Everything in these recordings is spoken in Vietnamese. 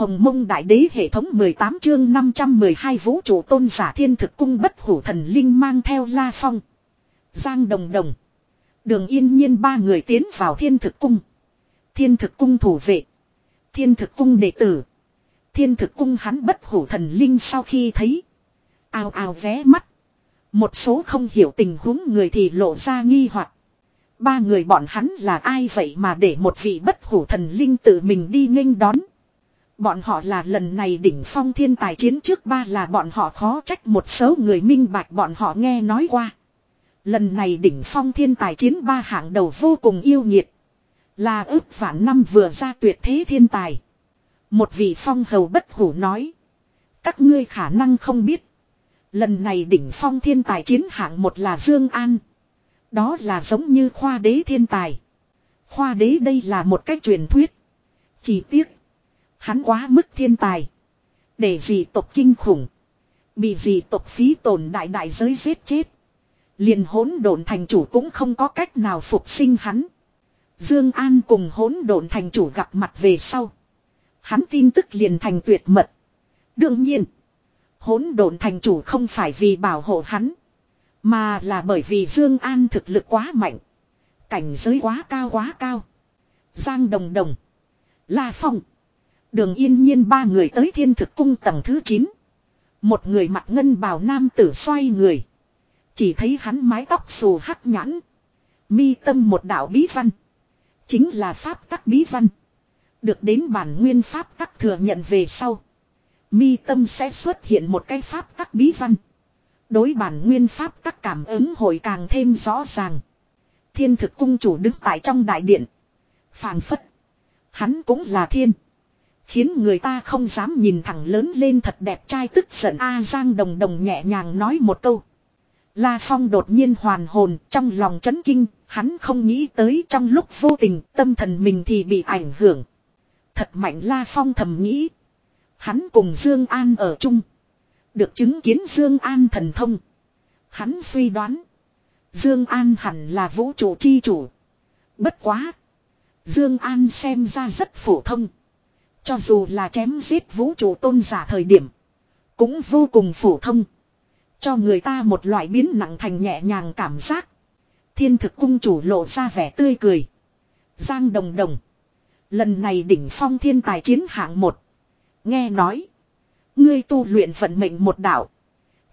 Hồng mông đại đế hệ thống 18 chương 512 vũ trụ tôn giả thiên thực cung bất hủ thần linh mang theo la phong. Giang đồng đồng. Đường yên nhiên ba người tiến vào thiên thực cung. Thiên thực cung thủ vệ. Thiên thực cung đệ tử. Thiên thực cung hắn bất hủ thần linh sau khi thấy. Ao ao vé mắt. Một số không hiểu tình huống người thì lộ ra nghi hoặc Ba người bọn hắn là ai vậy mà để một vị bất hủ thần linh tự mình đi nghênh đón. Bọn họ là lần này đỉnh phong thiên tài chiến trước ba là bọn họ khó trách một số người minh bạch bọn họ nghe nói qua. Lần này đỉnh phong thiên tài chiến ba hạng đầu vô cùng yêu nhiệt. Là ước vạn năm vừa ra tuyệt thế thiên tài. Một vị phong hầu bất hủ nói. Các ngươi khả năng không biết. Lần này đỉnh phong thiên tài chiến hạng một là Dương An. Đó là giống như khoa đế thiên tài. Khoa đế đây là một cách truyền thuyết. Chỉ tiếc. Hắn quá mức thiên tài. Để gì tộc kinh khủng. Bị gì tộc phí tổn đại đại giới giết chết. Liền hỗn độn thành chủ cũng không có cách nào phục sinh hắn. Dương An cùng hỗn độn thành chủ gặp mặt về sau. Hắn tin tức liền thành tuyệt mật. Đương nhiên. Hỗn độn thành chủ không phải vì bảo hộ hắn. Mà là bởi vì Dương An thực lực quá mạnh. Cảnh giới quá cao quá cao. Giang Đồng Đồng. La Phong. Đường yên nhiên ba người tới thiên thực cung tầng thứ 9. Một người mặc ngân bào nam tử xoay người. Chỉ thấy hắn mái tóc xù hắc nhãn. Mi tâm một đạo bí văn. Chính là pháp tắc bí văn. Được đến bản nguyên pháp tắc thừa nhận về sau. Mi tâm sẽ xuất hiện một cái pháp tắc bí văn. Đối bản nguyên pháp tắc cảm ứng hội càng thêm rõ ràng. Thiên thực cung chủ đứng tại trong đại điện. phảng phất. Hắn cũng là thiên. Khiến người ta không dám nhìn thẳng lớn lên thật đẹp trai tức giận A Giang đồng đồng nhẹ nhàng nói một câu. La Phong đột nhiên hoàn hồn trong lòng chấn kinh, hắn không nghĩ tới trong lúc vô tình tâm thần mình thì bị ảnh hưởng. Thật mạnh La Phong thầm nghĩ. Hắn cùng Dương An ở chung. Được chứng kiến Dương An thần thông. Hắn suy đoán. Dương An hẳn là vũ trụ chi chủ. Bất quá. Dương An xem ra rất phổ thông. Cho dù là chém giết vũ trụ tôn giả thời điểm. Cũng vô cùng phổ thông. Cho người ta một loại biến nặng thành nhẹ nhàng cảm giác. Thiên thực cung chủ lộ ra vẻ tươi cười. Giang đồng đồng. Lần này đỉnh phong thiên tài chiến hạng một. Nghe nói. Ngươi tu luyện vận mệnh một đạo.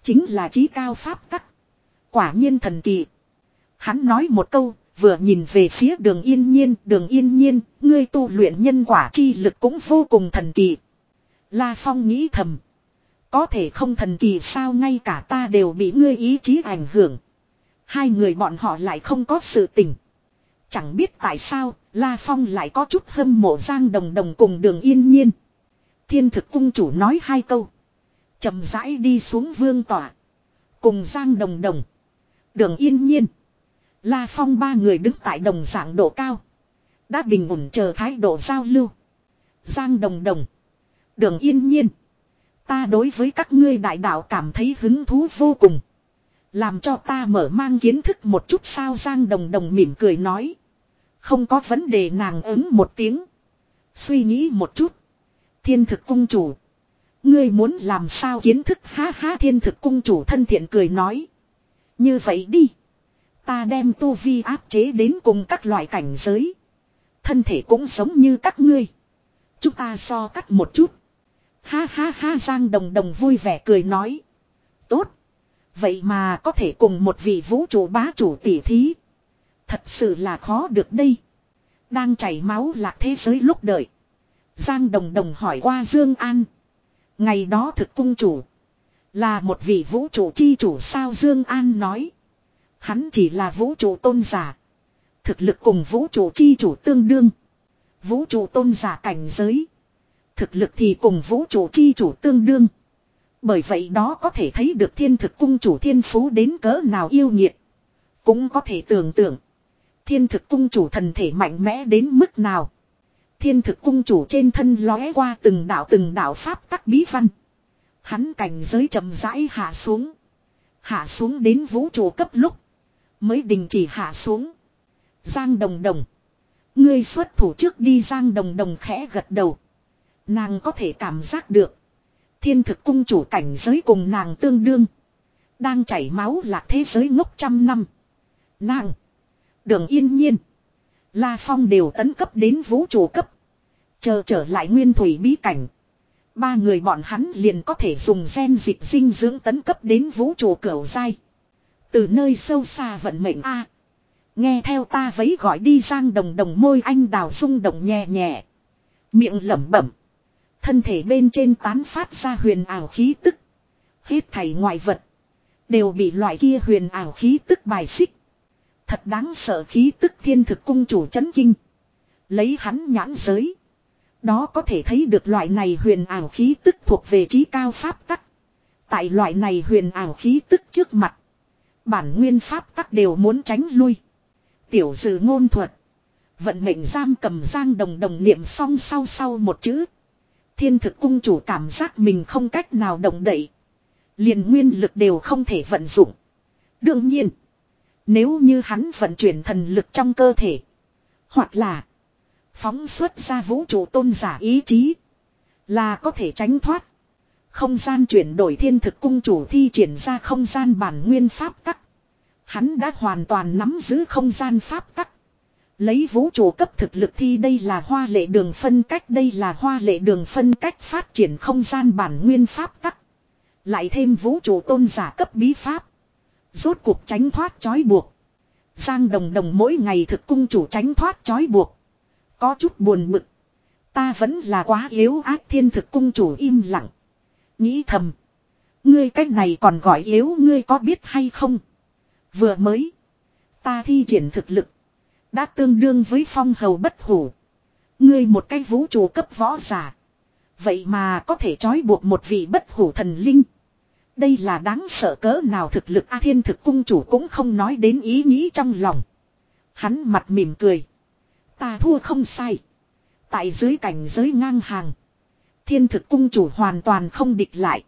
Chính là trí cao pháp tắc. Quả nhiên thần kỳ. Hắn nói một câu, vừa nhìn về phía đường yên nhiên, đường yên nhiên, ngươi tu luyện nhân quả chi lực cũng vô cùng thần kỳ. La Phong nghĩ thầm. Có thể không thần kỳ sao ngay cả ta đều bị ngươi ý chí ảnh hưởng. Hai người bọn họ lại không có sự tình. Chẳng biết tại sao, La Phong lại có chút hâm mộ Giang Đồng Đồng cùng đường yên nhiên. Thiên thực cung chủ nói hai câu. chậm rãi đi xuống vương tỏa. Cùng Giang Đồng Đồng. Đường yên nhiên. La Phong ba người đứng tại đồng dạng độ cao. Đã bình ổn chờ thái độ giao lưu. Giang Đồng Đồng. Đường yên nhiên. Ta đối với các ngươi đại đạo cảm thấy hứng thú vô cùng. Làm cho ta mở mang kiến thức một chút sao Giang Đồng Đồng mỉm cười nói. Không có vấn đề nàng ứng một tiếng. Suy nghĩ một chút. Thiên thực cung chủ. Ngươi muốn làm sao kiến thức ha ha, thiên thực cung chủ thân thiện cười nói. Như vậy đi. Ta đem tu vi áp chế đến cùng các loại cảnh giới. Thân thể cũng giống như các ngươi. Chúng ta so cắt một chút. Ha ha ha, Giang Đồng Đồng vui vẻ cười nói. Tốt. Vậy mà có thể cùng một vị vũ trụ bá chủ tỷ thí. Thật sự là khó được đây. Đang chảy máu lạc thế giới lúc đợi. Giang Đồng Đồng hỏi qua Dương An. Ngày đó thực cung chủ. Là một vị vũ trụ chi chủ sao Dương An nói. Hắn chỉ là vũ trụ tôn giả. Thực lực cùng vũ trụ chi chủ tương đương. Vũ trụ tôn giả cảnh giới. Thực lực thì cùng vũ trụ chi chủ tương đương. Bởi vậy đó có thể thấy được thiên thực cung chủ thiên phú đến cỡ nào yêu nghiệt Cũng có thể tưởng tượng. Thiên thực cung chủ thần thể mạnh mẽ đến mức nào. Thiên thực cung chủ trên thân lóe qua từng đạo từng đạo pháp tắc bí văn. Hắn cảnh giới chậm rãi hạ xuống. Hạ xuống đến vũ trụ cấp lúc. Mới đình chỉ hạ xuống. Giang đồng đồng. Ngươi xuất thủ trước đi, Giang đồng đồng khẽ gật đầu. Nàng có thể cảm giác được. Thiên thực cung chủ cảnh giới cùng nàng tương đương. Đang chảy máu lạc thế giới ngốc trăm năm. Nàng. Đường yên nhiên. La Phong đều tấn cấp đến vũ trụ cấp. Chờ trở lại nguyên thủy bí cảnh. Ba người bọn hắn liền có thể dùng gen dịch dinh dưỡng tấn cấp đến vũ trụ cửu dai. Từ nơi sâu xa vận mệnh A. nghe theo ta vấy gọi đi giang đồng đồng môi anh đào rung động nhẹ nhẹ. Miệng lẩm bẩm. Thân thể bên trên tán phát ra huyền ảo khí tức. Hết thảy ngoại vật. Đều bị loại kia huyền ảo khí tức bài xích. Thật đáng sợ khí tức thiên thực cung chủ chấn kinh. Lấy hắn nhãn giới. Đó có thể thấy được loại này huyền ảo khí tức thuộc về trí cao pháp tắc. Tại loại này huyền ảo khí tức trước mặt. Bản nguyên pháp tắc đều muốn tránh lui. Tiểu dự ngôn thuật. Vận mệnh giam cầm giang đồng đồng niệm song sau sau một chữ. Thiên thực cung chủ cảm giác mình không cách nào động đậy. liền nguyên lực đều không thể vận dụng. Đương nhiên. Nếu như hắn vận chuyển thần lực trong cơ thể. Hoặc là. Phóng xuất ra vũ trụ tôn giả ý chí. Là có thể tránh thoát. Không gian chuyển đổi thiên thực cung chủ thi triển ra không gian bản nguyên pháp tắc. Hắn đã hoàn toàn nắm giữ không gian pháp tắc. Lấy vũ trụ cấp thực lực thi đây là hoa lệ đường phân cách, đây là hoa lệ đường phân cách phát triển không gian bản nguyên pháp tắc. Lại thêm vũ trụ tôn giả cấp bí pháp. Rốt cuộc tránh thoát trói buộc. Giang đồng đồng mỗi ngày thực cung chủ tránh thoát trói buộc. Có chút buồn bực. Ta vẫn là quá yếu ác thiên thực cung chủ im lặng. Nghĩ thầm. Ngươi cách này còn gọi yếu ngươi có biết hay không? Vừa mới. Ta thi triển thực lực. Đã tương đương với phong hầu bất hủ. Ngươi một cái vũ trụ cấp võ giả. Vậy mà có thể trói buộc một vị bất hủ thần linh. Đây là đáng sợ cỡ nào thực lực A thiên thực cung chủ cũng không nói đến ý nghĩ trong lòng. Hắn mặt mỉm cười. Ta thua không sai. Tại dưới cảnh giới ngang hàng. Thiên thực cung chủ hoàn toàn không địch lại.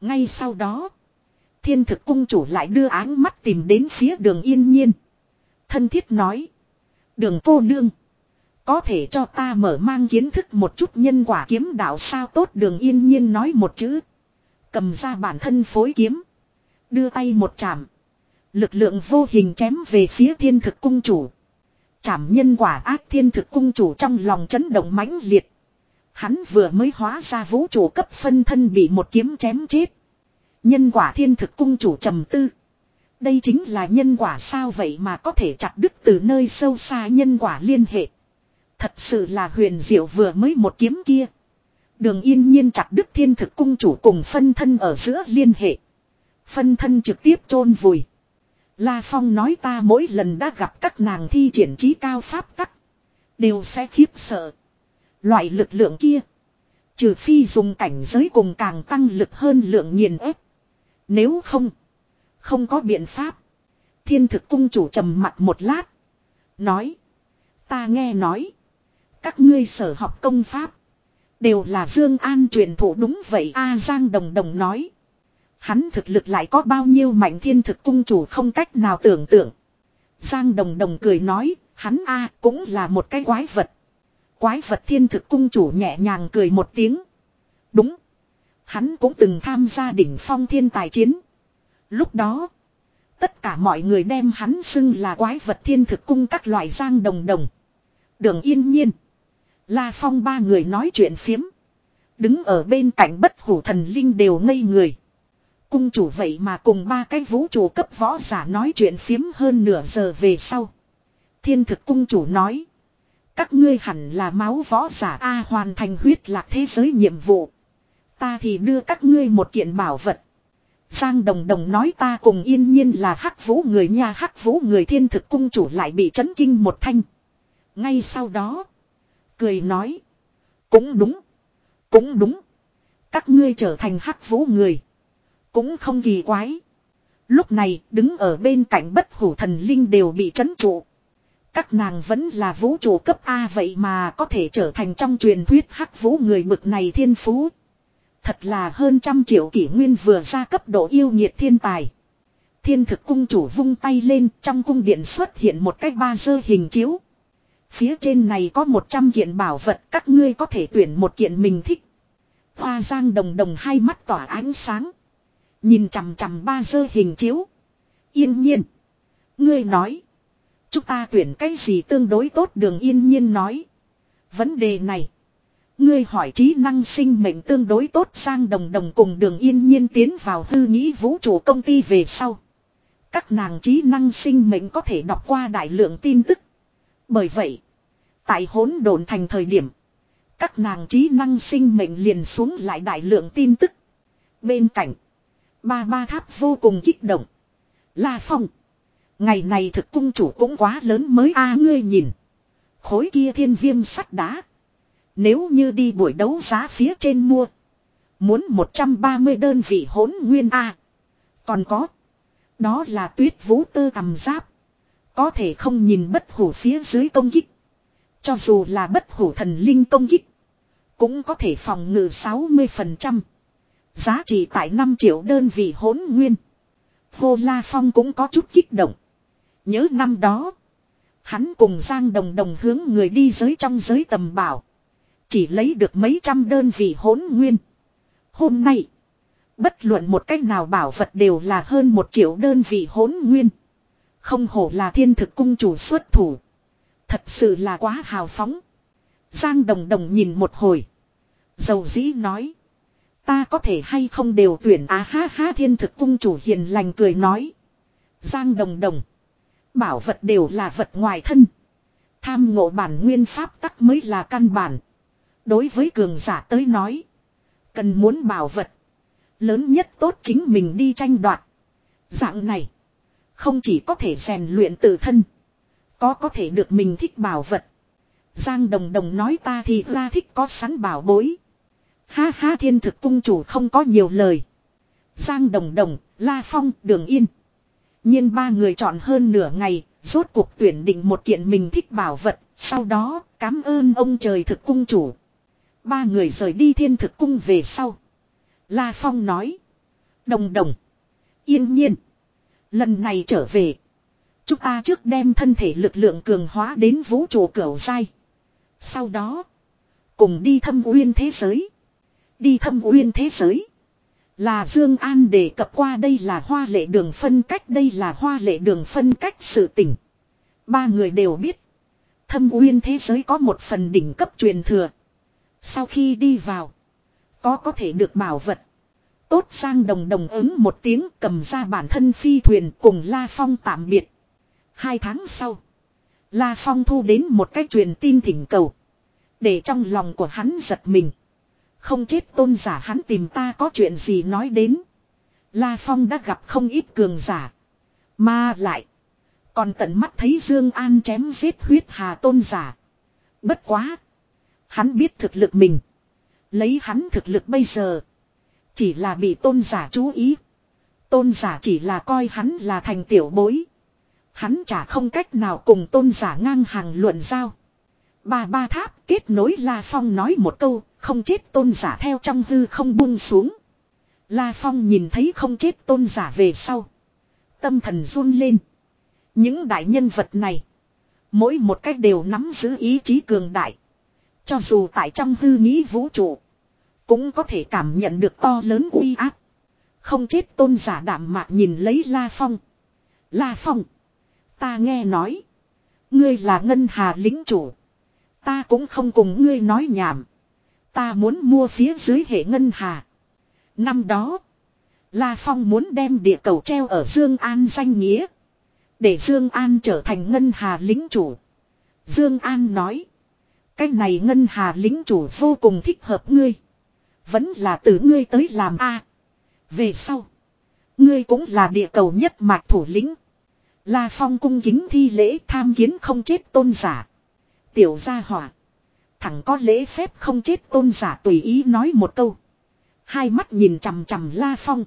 Ngay sau đó. Thiên thực cung chủ lại đưa áng mắt tìm đến phía đường yên nhiên. Thân thiết nói. Đường cô nương. Có thể cho ta mở mang kiến thức một chút nhân quả kiếm đạo sao tốt, đường yên nhiên nói một chữ. Cầm ra bản thân phối kiếm. Đưa tay một chạm. Lực lượng vô hình chém về phía thiên thực cung chủ. Chảm nhân quả ác thiên thực cung chủ trong lòng chấn động mãnh liệt. Hắn vừa mới hóa ra vũ trụ cấp phân thân bị một kiếm chém chết. Nhân quả thiên thực cung chủ trầm tư. Đây chính là nhân quả sao vậy mà có thể chặt đứt từ nơi sâu xa nhân quả liên hệ. Thật sự là huyền diệu vừa mới một kiếm kia. Đường yên nhiên chặt đứt thiên thực cung chủ cùng phân thân ở giữa liên hệ. Phân thân trực tiếp chôn vùi. La Phong nói ta mỗi lần đã gặp các nàng thi triển trí cao pháp tắc. Đều sẽ khiếp sợ. Loại lực lượng kia. Trừ phi dùng cảnh giới cùng càng tăng lực hơn lượng nghiền ép. Nếu không. Không có biện pháp. Thiên thực cung chủ trầm mặt một lát. Nói. Ta nghe nói. Các ngươi sở học công pháp. Đều là Dương An truyền thụ đúng vậy A Giang Đồng Đồng nói. Hắn thực lực lại có bao nhiêu mạnh thiên thực cung chủ không cách nào tưởng tượng. Giang Đồng Đồng cười nói, hắn A cũng là một cái quái vật. Quái vật thiên thực cung chủ nhẹ nhàng cười một tiếng. Đúng. Hắn cũng từng tham gia đỉnh phong thiên tài chiến. Lúc đó, tất cả mọi người đem hắn xưng là quái vật thiên thực cung các loại giang đồng đồng. Đường yên nhiên. La Phong ba người nói chuyện phiếm. Đứng ở bên cạnh bất hủ thần linh đều ngây người. Cung chủ vậy mà cùng ba cái vũ trụ cấp võ giả nói chuyện phiếm hơn nửa giờ về sau. Thiên thực cung chủ nói. Các ngươi hẳn là máu võ giả A hoàn thành huyết lạc thế giới nhiệm vụ. Ta thì đưa các ngươi một kiện bảo vật. Giang Đồng Đồng nói ta cùng yên nhiên là hắc vũ người nhà hắc vũ người thiên thực cung chủ lại bị chấn kinh một thanh. Ngay sau đó. Cười nói. Cũng đúng. Cũng đúng. Các ngươi trở thành hắc vũ người. Cũng không kỳ quái. Lúc này, đứng ở bên cạnh bất hủ thần linh đều bị chấn trụ. Các nàng vẫn là vũ trụ cấp A vậy mà có thể trở thành trong truyền thuyết hắc vũ người mực này thiên phú. Thật là hơn trăm triệu kỷ nguyên vừa ra cấp độ yêu nhiệt thiên tài. Thiên thực cung chủ vung tay lên, trong cung điện xuất hiện một cái ba dơ hình chiếu. Phía trên này có 100 kiện bảo vật, các ngươi có thể tuyển một kiện mình thích. Hoa giang đồng đồng hai mắt tỏa ánh sáng. Nhìn chằm chằm ba dơ hình chiếu. Yên nhiên. Ngươi nói. Chúng ta tuyển cái gì tương đối tốt đường yên nhiên nói. Vấn đề này. Ngươi hỏi trí năng sinh mệnh tương đối tốt sang đồng đồng cùng đường yên nhiên tiến vào hư nghĩ vũ trụ công ty về sau. Các nàng trí năng sinh mệnh có thể đọc qua đại lượng tin tức. Bởi vậy, tại hỗn độn thành thời điểm, các nàng trí năng sinh mệnh liền xuống lại đại lượng tin tức. Bên cạnh, ba ba tháp vô cùng kích động. La Phong, ngày này thực cung chủ cũng quá lớn mới a, ngươi nhìn. Khối kia thiên viêm sắt đá. Nếu như đi buổi đấu giá phía trên mua. Muốn 130 đơn vị hỗn nguyên A. Còn có. Đó là tuyết vũ tơ tầm giáp. Có thể không nhìn bất hủ phía dưới công kích. Cho dù là bất hủ thần linh công kích. Cũng có thể phòng ngự 60%. Giá trị tại 5 triệu đơn vị hỗn nguyên. Hô La Phong cũng có chút kích động. Nhớ năm đó. Hắn cùng Giang Đồng Đồng hướng người đi giới trong giới tầm bảo. Chỉ lấy được mấy trăm đơn vị hỗn nguyên. Hôm nay. Bất luận một cách nào bảo vật đều là hơn một triệu đơn vị hỗn nguyên. Không hổ là thiên thực cung chủ xuất thủ. Thật sự là quá hào phóng. Giang đồng đồng nhìn một hồi. Dầu dĩ nói. Ta có thể hay không đều tuyển á ha ha, thiên thực cung chủ hiền lành cười nói. Giang đồng đồng. Bảo vật đều là vật ngoài thân. Tham ngộ bản nguyên pháp tắc mới là căn bản. Đối với cường giả tới nói. Cần muốn bảo vật. Lớn nhất tốt chính mình đi tranh đoạt. Dạng này. Không chỉ có thể rèn luyện tự thân. Có có thể được mình thích bảo vật. Giang đồng đồng nói ta thì ra thích có sẵn bảo bối. Ha ha thiên thực cung chủ không có nhiều lời. Giang đồng đồng, La Phong, Đường Yên nhiên ba người chọn hơn nửa ngày, rốt cuộc tuyển định một kiện mình thích bảo vật. Sau đó, cảm ơn ông trời thực cung chủ. Ba người rời đi thiên thực cung về sau. La Phong nói. Đồng đồng. Yên nhiên. Lần này trở về. Chúng ta trước đem thân thể lực lượng cường hóa đến vũ trụ cửu dai. Sau đó. Cùng đi thâm uyên thế giới. Đi thâm uyên thế giới. Là Dương An đề cập qua đây là hoa lệ đường phân cách, đây là hoa lệ đường phân cách sự tỉnh. Ba người đều biết. Thâm uyên thế giới có một phần đỉnh cấp truyền thừa. Sau khi đi vào. Có có thể được bảo vật. Tốt sang đồng đồng ứng một tiếng cầm ra bản thân phi thuyền cùng La Phong tạm biệt. Hai tháng sau. La Phong thu đến một cái truyền tin thỉnh cầu. Để trong lòng của hắn giật mình. Không chết tôn giả hắn tìm ta có chuyện gì nói đến. La Phong đã gặp không ít cường giả. Mà lại. Còn tận mắt thấy Dương An chém giết huyết hà tôn giả. Bất quá. Hắn biết thực lực mình. Lấy hắn thực lực bây giờ. Chỉ là bị tôn giả chú ý. Tôn giả chỉ là coi hắn là thành tiểu bối. Hắn chả không cách nào cùng tôn giả ngang hàng luận giao. Ba ba tháp kết nối La Phong nói một câu, không chết tôn giả theo trong hư không buông xuống. La Phong nhìn thấy không chết tôn giả về sau. Tâm thần run lên. Những đại nhân vật này. Mỗi một cách đều nắm giữ ý chí cường đại. Cho dù tại trong hư nghĩ vũ trụ. Cũng có thể cảm nhận được to lớn uy áp. Không chết tôn giả đảm mạc nhìn lấy La Phong. La Phong. Ta nghe nói. Ngươi là ngân hà lính chủ. Ta cũng không cùng ngươi nói nhảm. Ta muốn mua phía dưới hệ ngân hà. Năm đó. La Phong muốn đem địa cầu treo ở Dương An danh nghĩa. Để Dương An trở thành ngân hà lính chủ. Dương An nói. Cái này ngân hà lính chủ vô cùng thích hợp ngươi. Vẫn là từ ngươi tới làm a. Về sau. Ngươi cũng là địa cầu nhất mạch thủ lĩnh. La Phong cung kính thi lễ tham kiến không chết tôn giả. Tiểu gia hỏa. Thẳng có lễ phép không chết tôn giả tùy ý nói một câu. Hai mắt nhìn chằm chằm La Phong.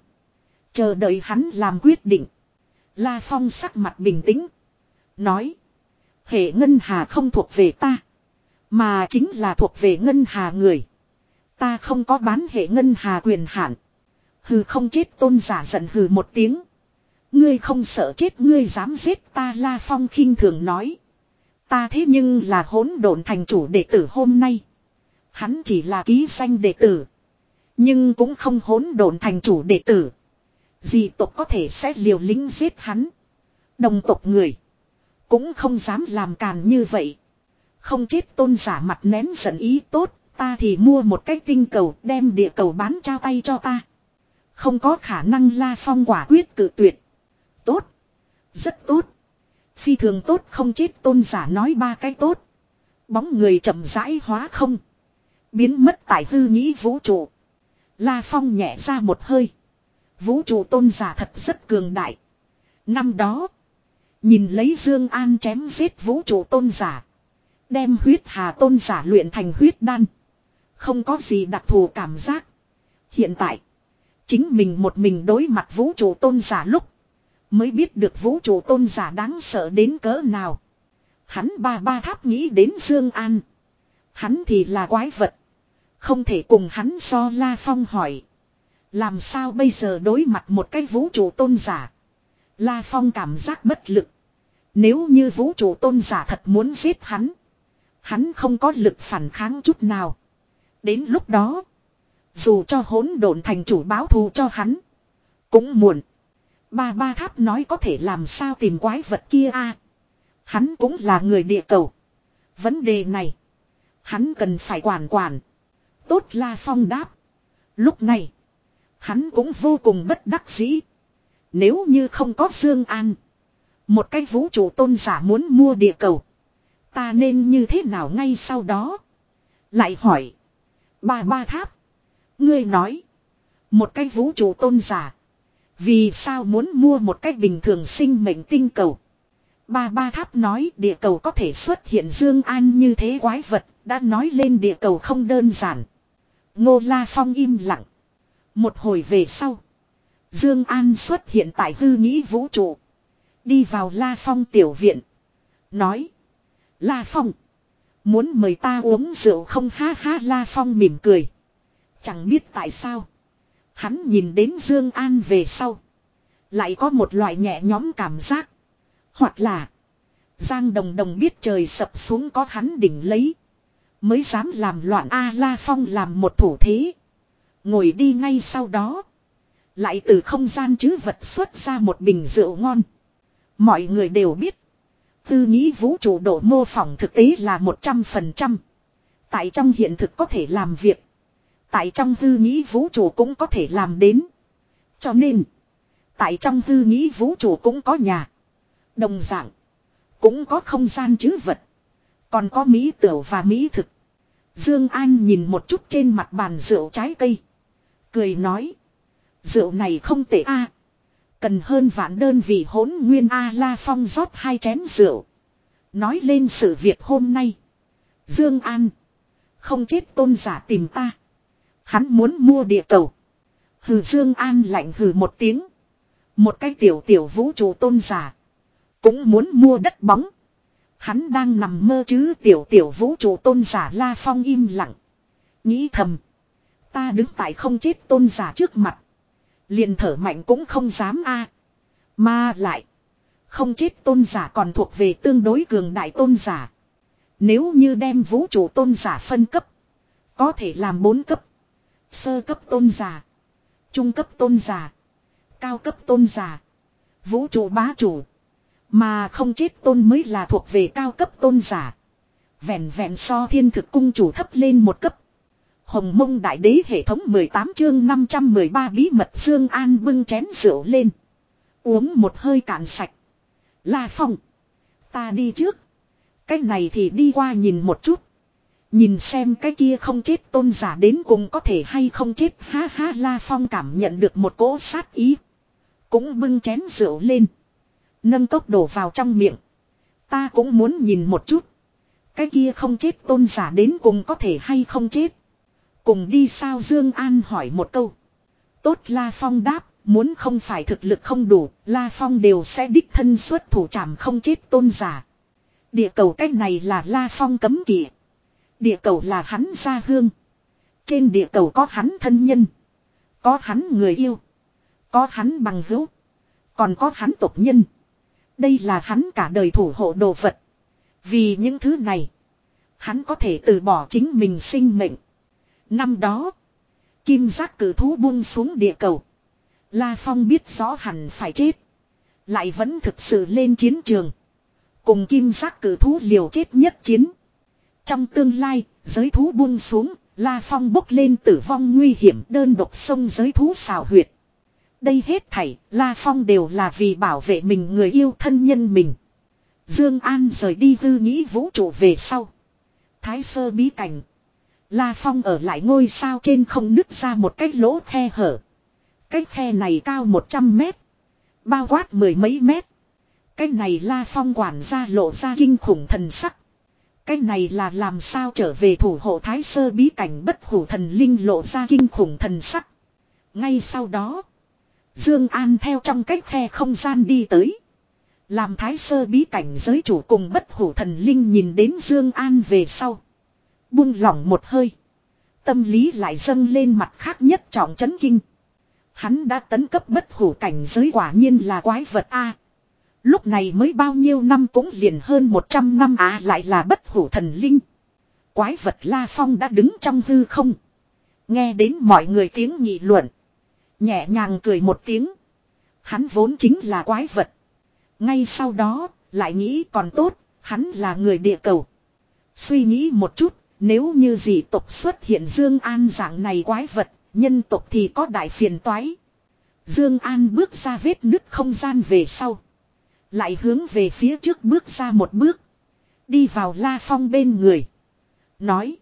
Chờ đợi hắn làm quyết định. La Phong sắc mặt bình tĩnh. Nói. Hệ ngân hà không thuộc về ta. Mà chính là thuộc về ngân hà người. Ta không có bán hệ ngân hà quyền hạn. Hừ không chết tôn giả giận hừ một tiếng. Ngươi không sợ chết ngươi dám giết ta La Phong khinh thường nói. Ta thế nhưng là hỗn độn thành chủ đệ tử hôm nay. Hắn chỉ là ký danh đệ tử. Nhưng cũng không hỗn độn thành chủ đệ tử. Dị tộc có thể sẽ liều lĩnh giết hắn. Đồng tộc người. Cũng không dám làm càn như vậy. Không chết tôn giả mặt nén giận ý tốt. Ta thì mua một cái tinh cầu đem địa cầu bán trao tay cho ta. Không có khả năng la phong quả quyết cự tuyệt. Tốt. Rất tốt. Phi thường tốt không chết tôn giả nói ba cái tốt. Bóng người chậm rãi hóa không. Biến mất tại hư nghĩ vũ trụ. La Phong nhẹ ra một hơi. Vũ trụ tôn giả thật rất cường đại. Năm đó. Nhìn lấy Dương An chém giết vũ trụ tôn giả. Đem huyết hà tôn giả luyện thành huyết đan. Không có gì đặc thù cảm giác. Hiện tại. Chính mình một mình đối mặt vũ trụ tôn giả lúc. Mới biết được vũ trụ tôn giả đáng sợ đến cỡ nào. Hắn ba ba tháp nghĩ đến Dương An. Hắn thì là quái vật. Không thể cùng hắn so La Phong hỏi. Làm sao bây giờ đối mặt một cái vũ trụ tôn giả. La Phong cảm giác bất lực. Nếu như vũ trụ tôn giả thật muốn giết hắn. Hắn không có lực phản kháng chút nào. Đến lúc đó. Dù cho hỗn độn thành chủ báo thù cho hắn. Cũng muộn. Ba ba tháp nói có thể làm sao tìm quái vật kia a Hắn cũng là người địa cầu. Vấn đề này. Hắn cần phải quản quản. Tốt La Phong đáp. Lúc này. Hắn cũng vô cùng bất đắc dĩ. Nếu như không có Dương An. Một cái vũ trụ tôn giả muốn mua địa cầu. Ta nên như thế nào ngay sau đó. Lại hỏi. Ba ba tháp. Ngươi nói. Một cái vũ trụ tôn giả. Vì sao muốn mua một cách bình thường sinh mệnh tinh cầu. Ba ba tháp nói địa cầu có thể xuất hiện Dương An như thế quái vật. Đã nói lên địa cầu không đơn giản. Ngô La Phong im lặng. Một hồi về sau. Dương An xuất hiện tại hư nghĩ vũ trụ. Đi vào La Phong tiểu viện. Nói. La Phong. Muốn mời ta uống rượu không ha ha, La Phong mỉm cười. Chẳng biết tại sao. Hắn nhìn đến Dương An về sau. Lại có một loại nhẹ nhõm cảm giác. Hoặc là. Giang Đồng Đồng biết trời sập xuống có hắn đỉnh lấy. Mới dám làm loạn A La Phong làm một thủ thế. Ngồi đi ngay sau đó. Lại từ không gian chứ vật xuất ra một bình rượu ngon. Mọi người đều biết. Tư nghĩ vũ trụ độ mô phỏng thực tế là 100%. Tại trong hiện thực có thể làm việc. Tại trong hư nghĩ vũ trụ cũng có thể làm đến. Cho nên. Tại trong hư nghĩ vũ trụ cũng có nhà. Đồng dạng. Cũng có không gian chứ vật. Còn có mỹ tửu và mỹ thực. Dương An nhìn một chút trên mặt bàn rượu trái cây. Cười nói. Rượu này không tệ a Cần hơn vạn đơn vị hỗn nguyên A La Phong rót hai chén rượu. Nói lên sự việc hôm nay. Dương An. Không chết tôn giả tìm ta. Hắn muốn mua địa cầu. Hừ Dương An lạnh hừ một tiếng. Một cái tiểu tiểu vũ trụ tôn giả. Cũng muốn mua đất bóng. Hắn đang nằm mơ chứ tiểu tiểu vũ trụ tôn giả La Phong im lặng. Nghĩ thầm. Ta đứng tại không chết tôn giả trước mặt. Liền thở mạnh cũng không dám a Mà lại. Không chết tôn giả còn thuộc về tương đối cường đại tôn giả. Nếu như đem vũ trụ tôn giả phân cấp. Có thể làm bốn cấp. Sơ cấp tôn giả. Trung cấp tôn giả. Cao cấp tôn giả. Vũ trụ bá chủ. Mà không chết tôn mới là thuộc về cao cấp tôn giả. Vẹn vẹn so thiên thực cung chủ thấp lên một cấp. Hồng mông đại đế hệ thống 18 chương 513 bí mật Dương An bưng chén rượu lên. Uống một hơi cạn sạch. La Phong. Ta đi trước. Cách này thì đi qua nhìn một chút. Nhìn xem cái kia không chết tôn giả đến cùng có thể hay không chết ha ha La Phong cảm nhận được một cỗ sát ý. Cũng bưng chén rượu lên. Nâng cốc đổ vào trong miệng. Ta cũng muốn nhìn một chút. Cái kia không chết tôn giả đến cùng có thể hay không chết. Cùng đi sao Dương An hỏi một câu. Tốt La Phong đáp, muốn không phải thực lực không đủ, La Phong đều sẽ đích thân xuất thủ trảm không chết tôn giả. Địa cầu cách này là La Phong cấm kỵ. Địa cầu là hắn gia hương. Trên địa cầu có hắn thân nhân. Có hắn người yêu. Có hắn bằng hữu. Còn có hắn tộc nhân. Đây là hắn cả đời thủ hộ đồ vật. Vì những thứ này. Hắn có thể từ bỏ chính mình sinh mệnh. Năm đó. Kim giác cử thú buông xuống địa cầu. La Phong biết rõ hẳn phải chết. Lại vẫn thực sự lên chiến trường. Cùng kim giác cử thú liều chết nhất chiến. Trong tương lai, giới thú buông xuống, La Phong bốc lên tử vong nguy hiểm đơn độc sông giới thú xào huyệt. Đây hết thảy, La Phong đều là vì bảo vệ mình người yêu thân nhân mình. Dương An rời đi hư nghĩ vũ trụ về sau. Thái sơ bí cảnh. La Phong ở lại ngôi sao trên không nứt ra một cái lỗ khe hở. Cái khe này cao 100 mét. Bao quát mười mấy mét. Cái này La Phong quản gia lộ ra kinh khủng thần sắc. Cái này là làm sao trở về thủ hộ thái sơ bí cảnh bất hủ thần linh lộ ra kinh khủng thần sắc. Ngay sau đó. Dương An theo trong cách khe không gian đi tới. Làm thái sơ bí cảnh giới chủ cùng bất hủ thần linh nhìn đến Dương An về sau. Buông lỏng một hơi. Tâm lý lại dâng lên mặt khác nhất trọng chấn kinh. Hắn đã tấn cấp bất hủ cảnh giới quả nhiên là quái vật A. Lúc này mới bao nhiêu năm cũng liền hơn 100 năm á lại là bất hủ thần linh. Quái vật La Phong đã đứng trong hư không. Nghe đến mọi người tiếng nghị luận. Nhẹ nhàng cười một tiếng. Hắn vốn chính là quái vật. Ngay sau đó, lại nghĩ còn tốt, hắn là người địa cầu. Suy nghĩ một chút, nếu như dị tộc xuất hiện Dương An dạng này quái vật, nhân tộc thì có đại phiền toái. Dương An bước ra vết nứt không gian về sau. Lại hướng về phía trước bước ra một bước. Đi vào La Phong bên người. Nói.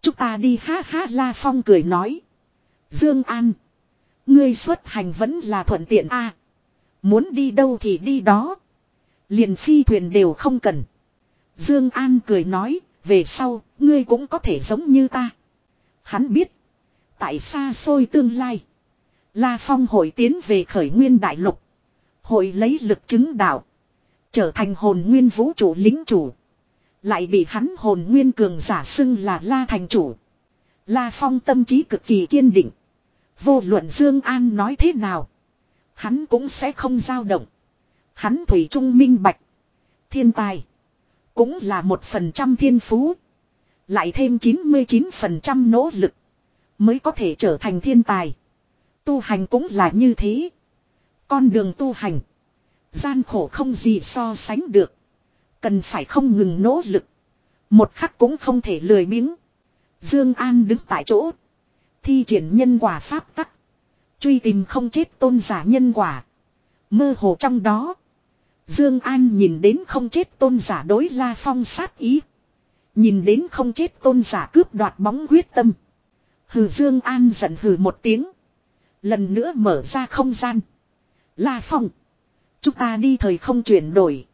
Chúng ta đi ha ha La Phong cười nói. Dương An. Ngươi xuất hành vẫn là thuận tiện a. Muốn đi đâu thì đi đó. Liền phi thuyền đều không cần. Dương An cười nói. Về sau, ngươi cũng có thể giống như ta. Hắn biết. Tại xa xôi tương lai. La Phong hội tiến về khởi nguyên đại lục. Hội lấy lực chứng đạo. Trở thành hồn nguyên vũ trụ lính chủ. Lại bị hắn hồn nguyên cường giả xưng là La thành chủ. La Phong tâm trí cực kỳ kiên định. Vô luận Dương An nói thế nào. Hắn cũng sẽ không dao động. Hắn thủy trung minh bạch. Thiên tài. Cũng là một phần trăm thiên phú. Lại thêm 99% nỗ lực. Mới có thể trở thành thiên tài. Tu hành cũng là như thế. Con đường tu hành. Gian khổ không gì so sánh được. Cần phải không ngừng nỗ lực. Một khắc cũng không thể lười biếng. Dương An đứng tại chỗ. Thi triển nhân quả pháp tắc. Truy tìm không chết tôn giả nhân quả. Mơ hồ trong đó. Dương An nhìn đến không chết tôn giả đối La Phong sát ý. Nhìn đến không chết tôn giả cướp đoạt bóng quyết tâm. Hừ Dương An giận hừ một tiếng. Lần nữa mở ra không gian. La Phong. Chúng ta đi thời không chuyển đổi.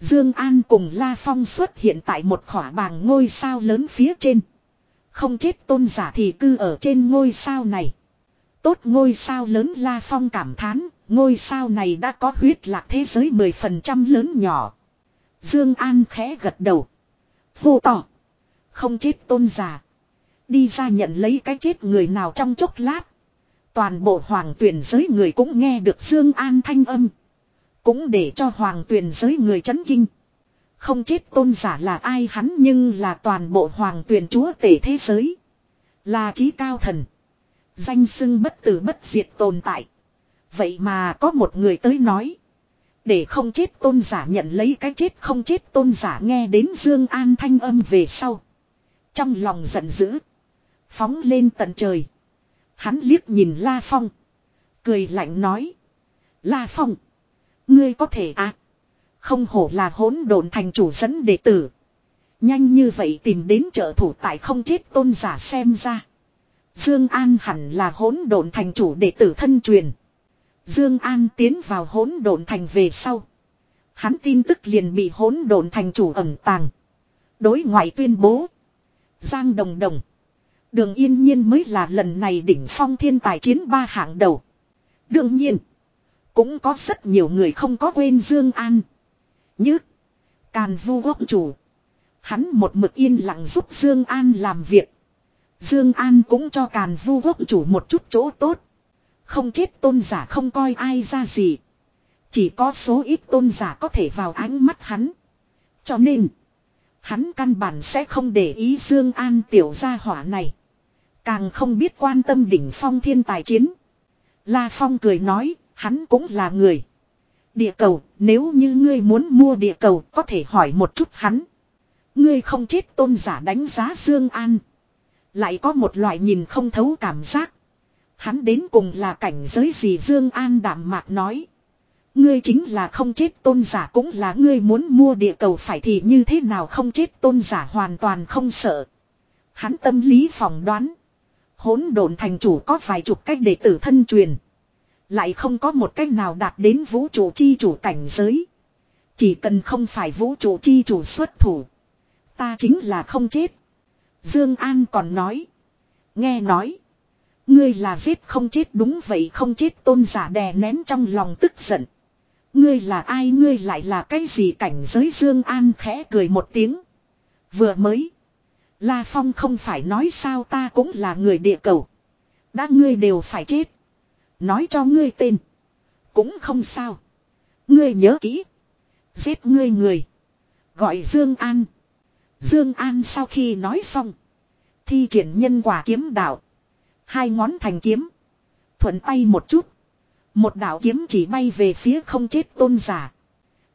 Dương An cùng La Phong xuất hiện tại một khỏa bàng ngôi sao lớn phía trên. Không chết tôn giả thì cư ở trên ngôi sao này. Tốt ngôi sao lớn La Phong cảm thán, ngôi sao này đã có huyết lạc thế giới 10% lớn nhỏ. Dương An khẽ gật đầu. Vô tỏ. Không chết tôn giả. Đi ra nhận lấy cái chết người nào trong chốc lát. Toàn bộ hoàng tuyển giới người cũng nghe được Dương An thanh âm. Cũng để cho hoàng tuyển giới người chấn kinh. Không chết tôn giả là ai hắn nhưng là toàn bộ hoàng tuyển chúa tể thế giới. Là trí cao thần. Danh xưng bất tử bất diệt tồn tại. Vậy mà có một người tới nói. Để không chết tôn giả nhận lấy cái chết không chết tôn giả nghe đến Dương An thanh âm về sau. Trong lòng giận dữ. Phóng lên tận trời. Hắn liếc nhìn La Phong. Cười lạnh nói. La Phong. Ngươi có thể à. Không hổ là hỗn độn thành chủ dẫn đệ tử. Nhanh như vậy tìm đến trợ thủ tại không chết tôn giả xem ra. Dương An hẳn là hỗn độn thành chủ đệ tử thân truyền. Dương An tiến vào hỗn độn thành về sau, hắn tin tức liền bị hỗn độn thành chủ ẩn tàng. Đối ngoại tuyên bố, Giang Đồng Đồng, Đường Yên Nhiên mới là lần này đỉnh phong thiên tài chiến ba hạng đầu. Đương nhiên, cũng có rất nhiều người không có quên Dương An. Như Càn Vu Quốc chủ, hắn một mực yên lặng giúp Dương An làm việc. Dương An cũng cho Càn Vu Quốc chủ một chút chỗ tốt. Không chết tôn giả không coi ai ra gì. Chỉ có số ít tôn giả có thể vào ánh mắt hắn. Cho nên, Hắn căn bản sẽ không để ý Dương An tiểu gia hỏa này. Càng không biết quan tâm đỉnh phong thiên tài chiến. La Phong cười nói, hắn cũng là người. Địa cầu, nếu như ngươi muốn mua địa cầu, có thể hỏi một chút hắn. Ngươi không chết tôn giả đánh giá Dương An. Lại có một loại nhìn không thấu cảm giác. Hắn đến cùng là cảnh giới gì Dương An đạm mạc nói. Ngươi chính là không chết tôn giả cũng là ngươi muốn mua địa cầu phải thì như thế nào không chết tôn giả hoàn toàn không sợ. Hắn tâm lý phỏng đoán. Hỗn độn thành chủ có vài chục cách để tử thân truyền. Lại không có một cách nào đạt đến vũ trụ chi chủ cảnh giới. Chỉ cần không phải vũ trụ chi chủ xuất thủ. Ta chính là không chết. Dương An còn nói. Nghe nói. Ngươi là giết không chết đúng vậy không chết tôn giả đè nén trong lòng tức giận. Ngươi là ai, ngươi lại là cái gì cảnh giới Dương An khẽ cười một tiếng. Vừa mới. La Phong không phải nói sao ta cũng là người địa cầu. Đã ngươi đều phải chết. Nói cho ngươi tên. Cũng không sao. Ngươi nhớ kỹ. Giết ngươi người. Gọi Dương An. Dương An sau khi nói xong. Thi triển nhân quả kiếm đạo. Hai ngón thành kiếm. Thuận tay một chút. Một đạo kiếm chỉ bay về phía không chết tôn giả.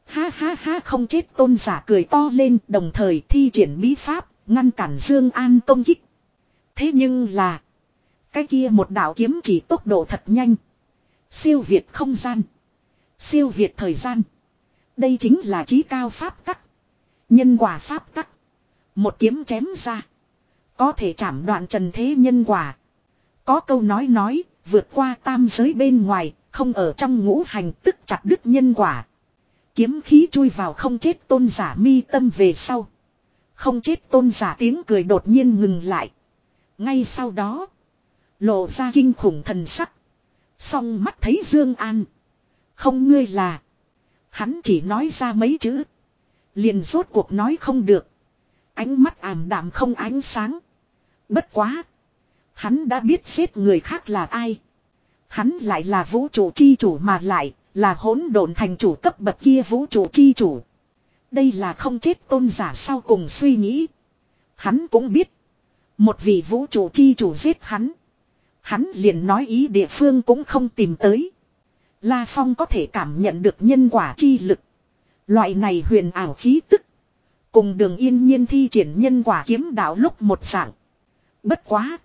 Ha ha ha không chết tôn giả cười to lên, đồng thời thi triển bí pháp ngăn cản Dương An công kích. Thế nhưng là. Cái kia một đạo kiếm chỉ tốc độ thật nhanh. Siêu việt không gian. Siêu việt thời gian. Đây chính là trí cao pháp tắc. Nhân quả pháp tắc. Một kiếm chém ra. Có thể chảm đoạn trần thế nhân quả. Có câu nói nói, vượt qua tam giới bên ngoài, không ở trong ngũ hành tức chặt đứt nhân quả. Kiếm khí chui vào không chết tôn giả mi tâm về sau. Không chết tôn giả tiếng cười đột nhiên ngừng lại. Ngay sau đó, lộ ra kinh khủng thần sắc. Song mắt thấy Dương An. Không ngươi là. Hắn chỉ nói ra mấy chữ. Liền rốt cuộc nói không được. Ánh mắt ảm đạm không ánh sáng. Bất quá. Hắn đã biết giết người khác là ai. Hắn lại là vũ trụ chi chủ mà lại là hỗn độn thành chủ cấp bậc kia vũ trụ chi chủ. Đây là không chết tôn giả sau cùng suy nghĩ. Hắn cũng biết. Một vị vũ trụ chi chủ giết hắn. Hắn liền nói ý địa phương cũng không tìm tới. La Phong có thể cảm nhận được nhân quả chi lực. Loại này huyền ảo khí tức. Cùng đường yên nhiên thi triển nhân quả kiếm đạo lúc một dạng. Bất quá.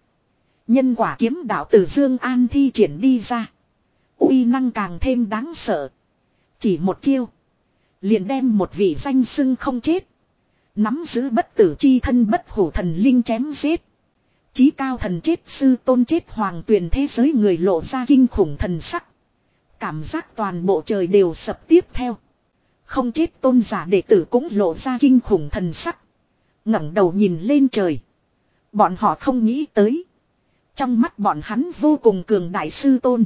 Nhân quả kiếm đạo từ Dương An thi triển đi ra. uy năng càng thêm đáng sợ. Chỉ một chiêu. Liền đem một vị danh sưng không chết. Nắm giữ bất tử chi thân bất hủ thần linh chém giết. Chí cao thần chết, sư tôn chết, hoàng tuyền thế giới người lộ ra kinh khủng thần sắc. Cảm giác toàn bộ trời đều sập tiếp theo. Không chết, tôn giả đệ tử cũng lộ ra kinh khủng thần sắc. ngẩng đầu nhìn lên trời. Bọn họ không nghĩ tới. Trong mắt bọn hắn vô cùng cường đại sư tôn.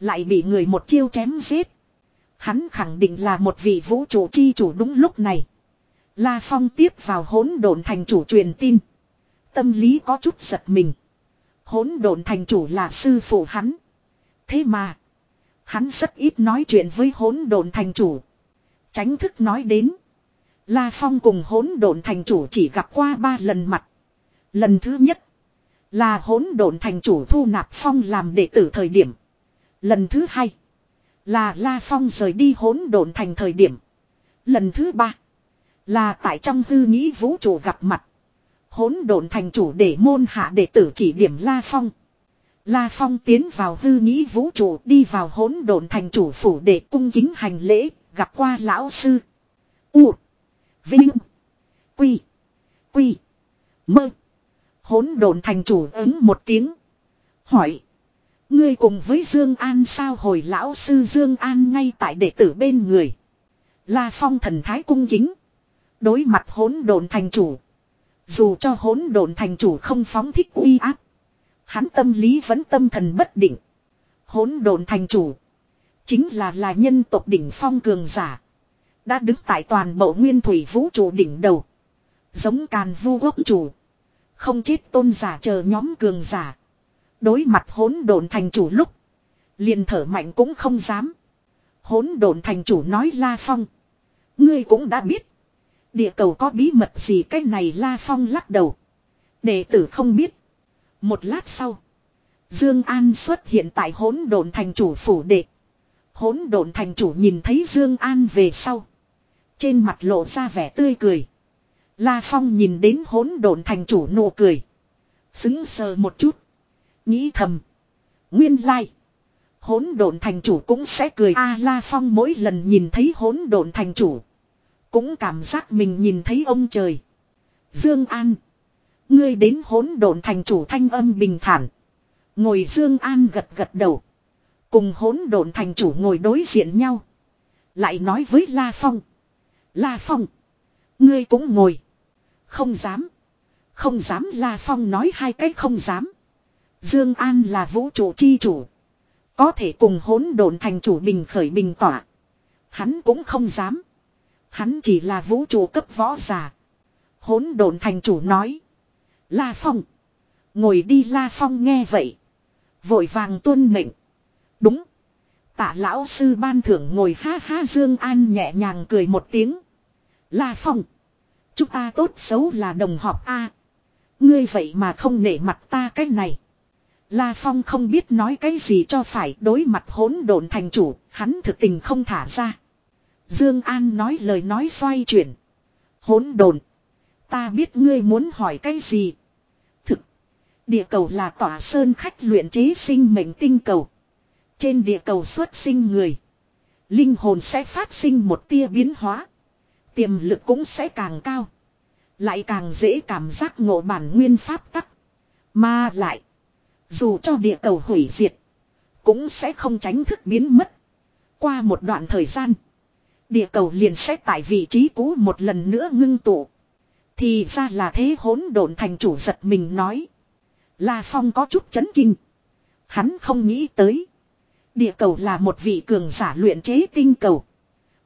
Lại bị người một chiêu chém giết. Hắn khẳng định là một vị vũ trụ chi chủ đúng lúc này. La Phong tiếp vào hỗn độn thành chủ truyền tin. Tâm lý có chút giật mình. Hỗn độn thành chủ là sư phụ hắn. Thế mà. Hắn rất ít nói chuyện với hỗn độn thành chủ. Tránh thức nói đến. La Phong cùng hỗn độn thành chủ chỉ gặp qua ba lần mặt. Lần thứ nhất. Là hỗn độn thành chủ thu nạp Phong làm đệ tử thời điểm. Lần thứ hai. Là La Phong rời đi hỗn độn thành thời điểm. Lần thứ ba. Là tại trong hư nghĩ vũ trụ gặp mặt. Hỗn độn thành chủ để môn hạ đệ tử chỉ điểm La Phong. La Phong tiến vào hư nghĩ vũ trụ đi vào hỗn độn thành chủ phủ để cung kính hành lễ, gặp qua lão sư. U. Vinh. Quy. Quy. Mơ. Hỗn độn thành chủ ứng một tiếng. Hỏi. Ngươi cùng với Dương An sao hồi lão sư Dương An ngay tại đệ tử bên người. La Phong thần thái cung kính. Đối mặt hỗn độn thành chủ. Dù cho hỗn độn thành chủ không phóng thích uy áp. Hắn tâm lý vẫn tâm thần bất định. Hỗn độn thành chủ. Chính là là nhân tộc đỉnh phong cường giả. Đã đứng tại toàn bộ nguyên thủy vũ trụ đỉnh đầu. Giống càn vu quốc chủ. Không chết tôn giả chờ nhóm cường giả. Đối mặt hỗn độn thành chủ lúc. Liền thở mạnh cũng không dám. Hỗn độn thành chủ nói La Phong. Ngươi cũng đã biết. Địa cầu có bí mật gì cái này La Phong lắc đầu. Đệ tử không biết. Một lát sau. Dương An xuất hiện tại hỗn độn thành chủ phủ đệ. Hỗn độn thành chủ nhìn thấy Dương An về sau. Trên mặt lộ ra vẻ tươi cười. La Phong nhìn đến hỗn độn thành chủ nụ cười. Xứng sờ một chút. Nghĩ thầm. Nguyên lai. Like. Hỗn độn thành chủ cũng sẽ cười a La Phong mỗi lần nhìn thấy hỗn độn thành chủ. Cũng cảm giác mình nhìn thấy ông trời. Dương An. Ngươi đến hỗn độn thành chủ thanh âm bình thản. Ngồi Dương An gật gật đầu. Cùng hỗn độn thành chủ ngồi đối diện nhau. Lại nói với La Phong. La Phong. Ngươi cũng ngồi. Không dám. Không dám La Phong nói hai cách không dám. Dương An là vũ trụ chi chủ. Có thể cùng hỗn độn thành chủ bình khởi bình tỏa. Hắn cũng không dám. Hắn chỉ là vũ trụ cấp võ giả. Hỗn độn thành chủ nói. La Phong. Ngồi đi La Phong nghe vậy. Vội vàng tuân mệnh. Đúng. Tạ lão sư ban thưởng ngồi ha ha Dương An nhẹ nhàng cười một tiếng. La Phong. Chúng ta tốt xấu là đồng học A. Ngươi vậy mà không nể mặt ta cái này. La Phong không biết nói cái gì cho phải đối mặt hỗn độn thành chủ, hắn thực tình không thả ra. Dương An nói lời nói xoay chuyển. Hỗn độn, ta biết ngươi muốn hỏi cái gì. Thực, địa cầu là tỏa sơn khách luyện chế sinh mệnh tinh cầu. Trên địa cầu xuất sinh người, linh hồn sẽ phát sinh một tia biến hóa, tiềm lực cũng sẽ càng cao, lại càng dễ cảm giác ngộ bản nguyên pháp tắc. Mà lại, dù cho địa cầu hủy diệt, cũng sẽ không tránh thức biến mất. Qua một đoạn thời gian, địa cầu liền sẽ tại vị trí cũ một lần nữa ngưng tụ. Thì ra là thế hỗn độn thành chủ giật mình nói. La Phong có chút chấn kinh. Hắn không nghĩ tới. Địa cầu là một vị cường giả luyện chế tinh cầu.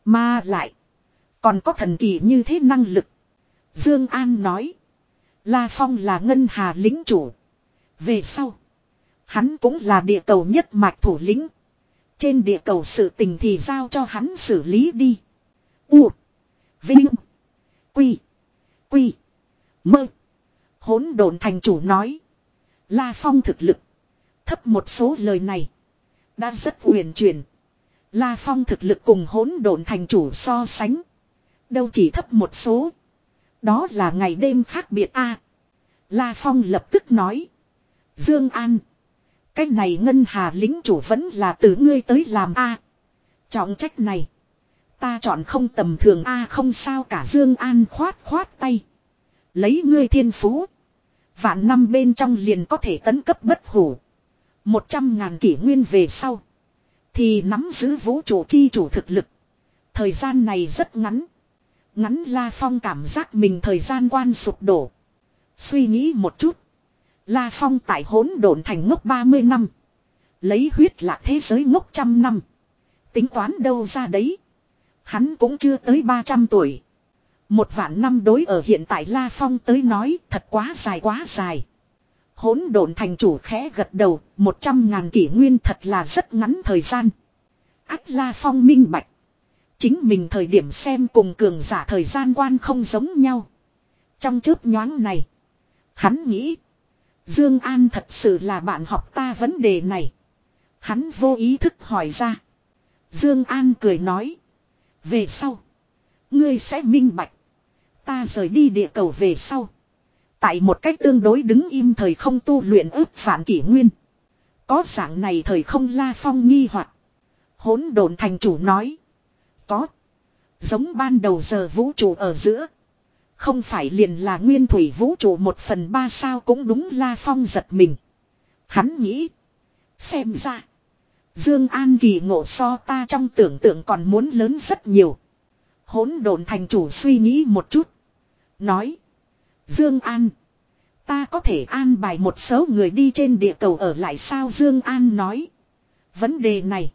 Mà lại. Còn có thần kỳ như thế năng lực. Dương An nói. La Phong là ngân hà lính chủ. Về sau. Hắn cũng là địa cầu nhất mạch thủ lĩnh. Trên địa cầu sự tình thì giao cho hắn xử lý đi. U. Vinh. Quy. Quy. Mơ. Hỗn độn thành chủ nói. La Phong thực lực. Thấp một số lời này. Đã rất huyền truyền. La Phong thực lực cùng hỗn độn thành chủ so sánh. Đâu chỉ thấp một số. Đó là ngày đêm khác biệt a. La Phong lập tức nói. Dương An. Cái này ngân hà lính chủ vẫn là từ ngươi tới làm a. Trọng trách này. Ta chọn không tầm thường a không sao cả Dương An khoát khoát tay. Lấy ngươi thiên phú. Vạn năm bên trong liền có thể tấn cấp bất hủ. Một trăm ngàn kỷ nguyên về sau. Thì nắm giữ vũ trụ chi chủ thực lực. Thời gian này rất ngắn. Ngắn La Phong cảm giác mình thời gian quan sụp đổ. Suy nghĩ một chút. La Phong tại hỗn độn thành ngốc 30 năm. Lấy huyết lạc thế giới ngốc trăm năm. Tính toán đâu ra đấy. Hắn cũng chưa tới 300 tuổi. Một vạn năm đối ở hiện tại La Phong tới nói thật quá dài quá dài. Hỗn độn thành chủ khẽ gật đầu, 100 ngàn kỷ nguyên thật là rất ngắn thời gian. Ách La Phong minh bạch. Chính mình thời điểm xem cùng cường giả thời gian quan không giống nhau. Trong chớp nhoáng này, hắn nghĩ Dương An thật sự là bạn học ta vấn đề này. Hắn vô ý thức hỏi ra. Dương An cười nói. Về sau. Ngươi sẽ minh bạch. Ta rời đi địa cầu về sau. Tại một cách tương đối đứng im thời không tu luyện ước phản kỷ nguyên. Có dạng này thời không la phong nghi hoặc Hỗn độn thành chủ nói. Có. Giống ban đầu giờ vũ trụ ở giữa. Không phải liền là nguyên thủy vũ trụ một phần ba sao cũng đúng La Phong giật mình. Hắn nghĩ. Xem ra. Dương An kỳ ngộ so ta trong tưởng tượng còn muốn lớn rất nhiều. Hỗn độn thành chủ suy nghĩ một chút. Nói. Dương An. Ta có thể an bài một số người đi trên địa cầu ở lại sao Dương An nói. Vấn đề này.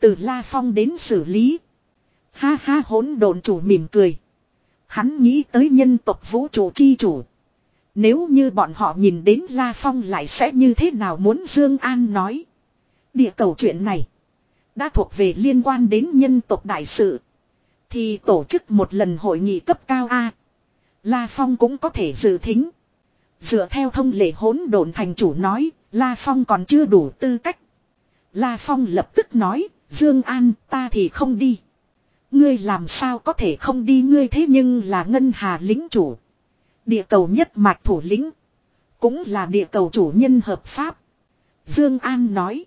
Từ La Phong đến xử lý. Ha ha, hỗn độn chủ mỉm cười. Hắn nghĩ tới nhân tộc vũ trụ chi chủ. Nếu như bọn họ nhìn đến La Phong lại sẽ như thế nào muốn Dương An nói. Địa cầu chuyện này. Đã thuộc về liên quan đến nhân tộc đại sự. Thì tổ chức một lần hội nghị cấp cao A. La Phong cũng có thể dự thính. Dựa theo thông lệ hỗn độn thành chủ nói, La Phong còn chưa đủ tư cách. La Phong lập tức nói, Dương An ta thì không đi. Ngươi làm sao có thể không đi ngươi thế nhưng là ngân hà lính chủ. Địa cầu nhất mạch thủ lĩnh. Cũng là địa cầu chủ nhân hợp pháp. Dương An nói.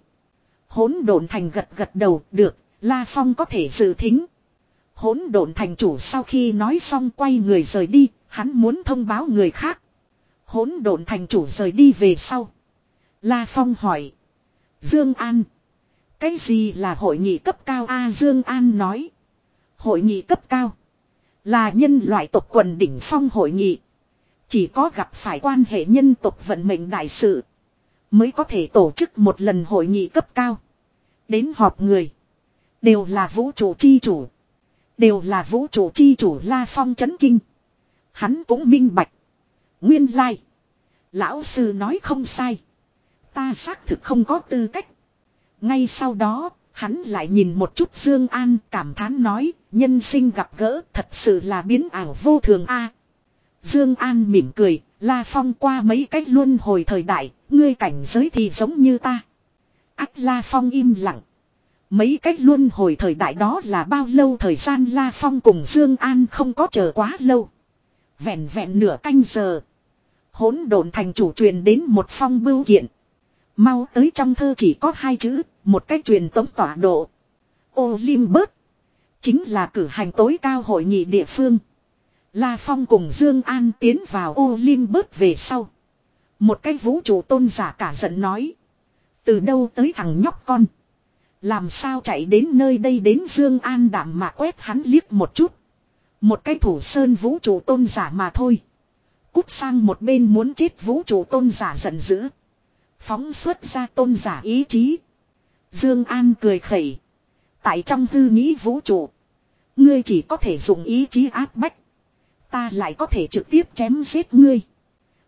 Hỗn độn thành gật gật đầu được, La Phong có thể dự thính. Hỗn độn thành chủ sau khi nói xong quay người rời đi, hắn muốn thông báo người khác. Hỗn độn thành chủ rời đi về sau. La Phong hỏi. Dương An. Cái gì là hội nghị cấp cao A Dương An nói. Hội nghị cấp cao. Là nhân loại tộc quần đỉnh phong hội nghị. Chỉ có gặp phải quan hệ nhân tộc vận mệnh đại sự. Mới có thể tổ chức một lần hội nghị cấp cao. Đến họp người. Đều là vũ trụ chi chủ. Đều là vũ trụ chi chủ La Phong chấn kinh. Hắn cũng minh bạch. Nguyên lai. Lão sư nói không sai. Ta xác thực không có tư cách. Ngay sau đó, hắn lại nhìn một chút Dương An cảm thán nói, nhân sinh gặp gỡ thật sự là biến ảo vô thường a. Dương An mỉm cười, La Phong qua mấy cách luân hồi thời đại, ngươi cảnh giới thì giống như ta. Ác La Phong im lặng. Mấy cách luân hồi thời đại đó là bao lâu thời gian La Phong cùng Dương An không có chờ quá lâu. Vẹn vẹn nửa canh giờ. Hỗn độn thành chủ truyền đến một phong bưu kiện. Mau tới trong thơ chỉ có hai chữ, một cách truyền tống tọa độ. Olympus. Chính là cử hành tối cao hội nghị địa phương. La Phong cùng Dương An tiến vào Olympus về sau. Một cái vũ trụ tôn giả cả giận nói. Từ đâu tới thằng nhóc con. Làm sao chạy đến nơi đây đến Dương An đảm mà quét hắn liếc một chút. Một cái thủ sơn vũ trụ tôn giả mà thôi. Cút sang một bên muốn chết vũ trụ tôn giả giận dữ. Phóng xuất ra tôn giả ý chí. Dương An cười khẩy. Tại trong hư nghĩ vũ trụ. Ngươi chỉ có thể dùng ý chí áp bách. Ta lại có thể trực tiếp chém giết ngươi.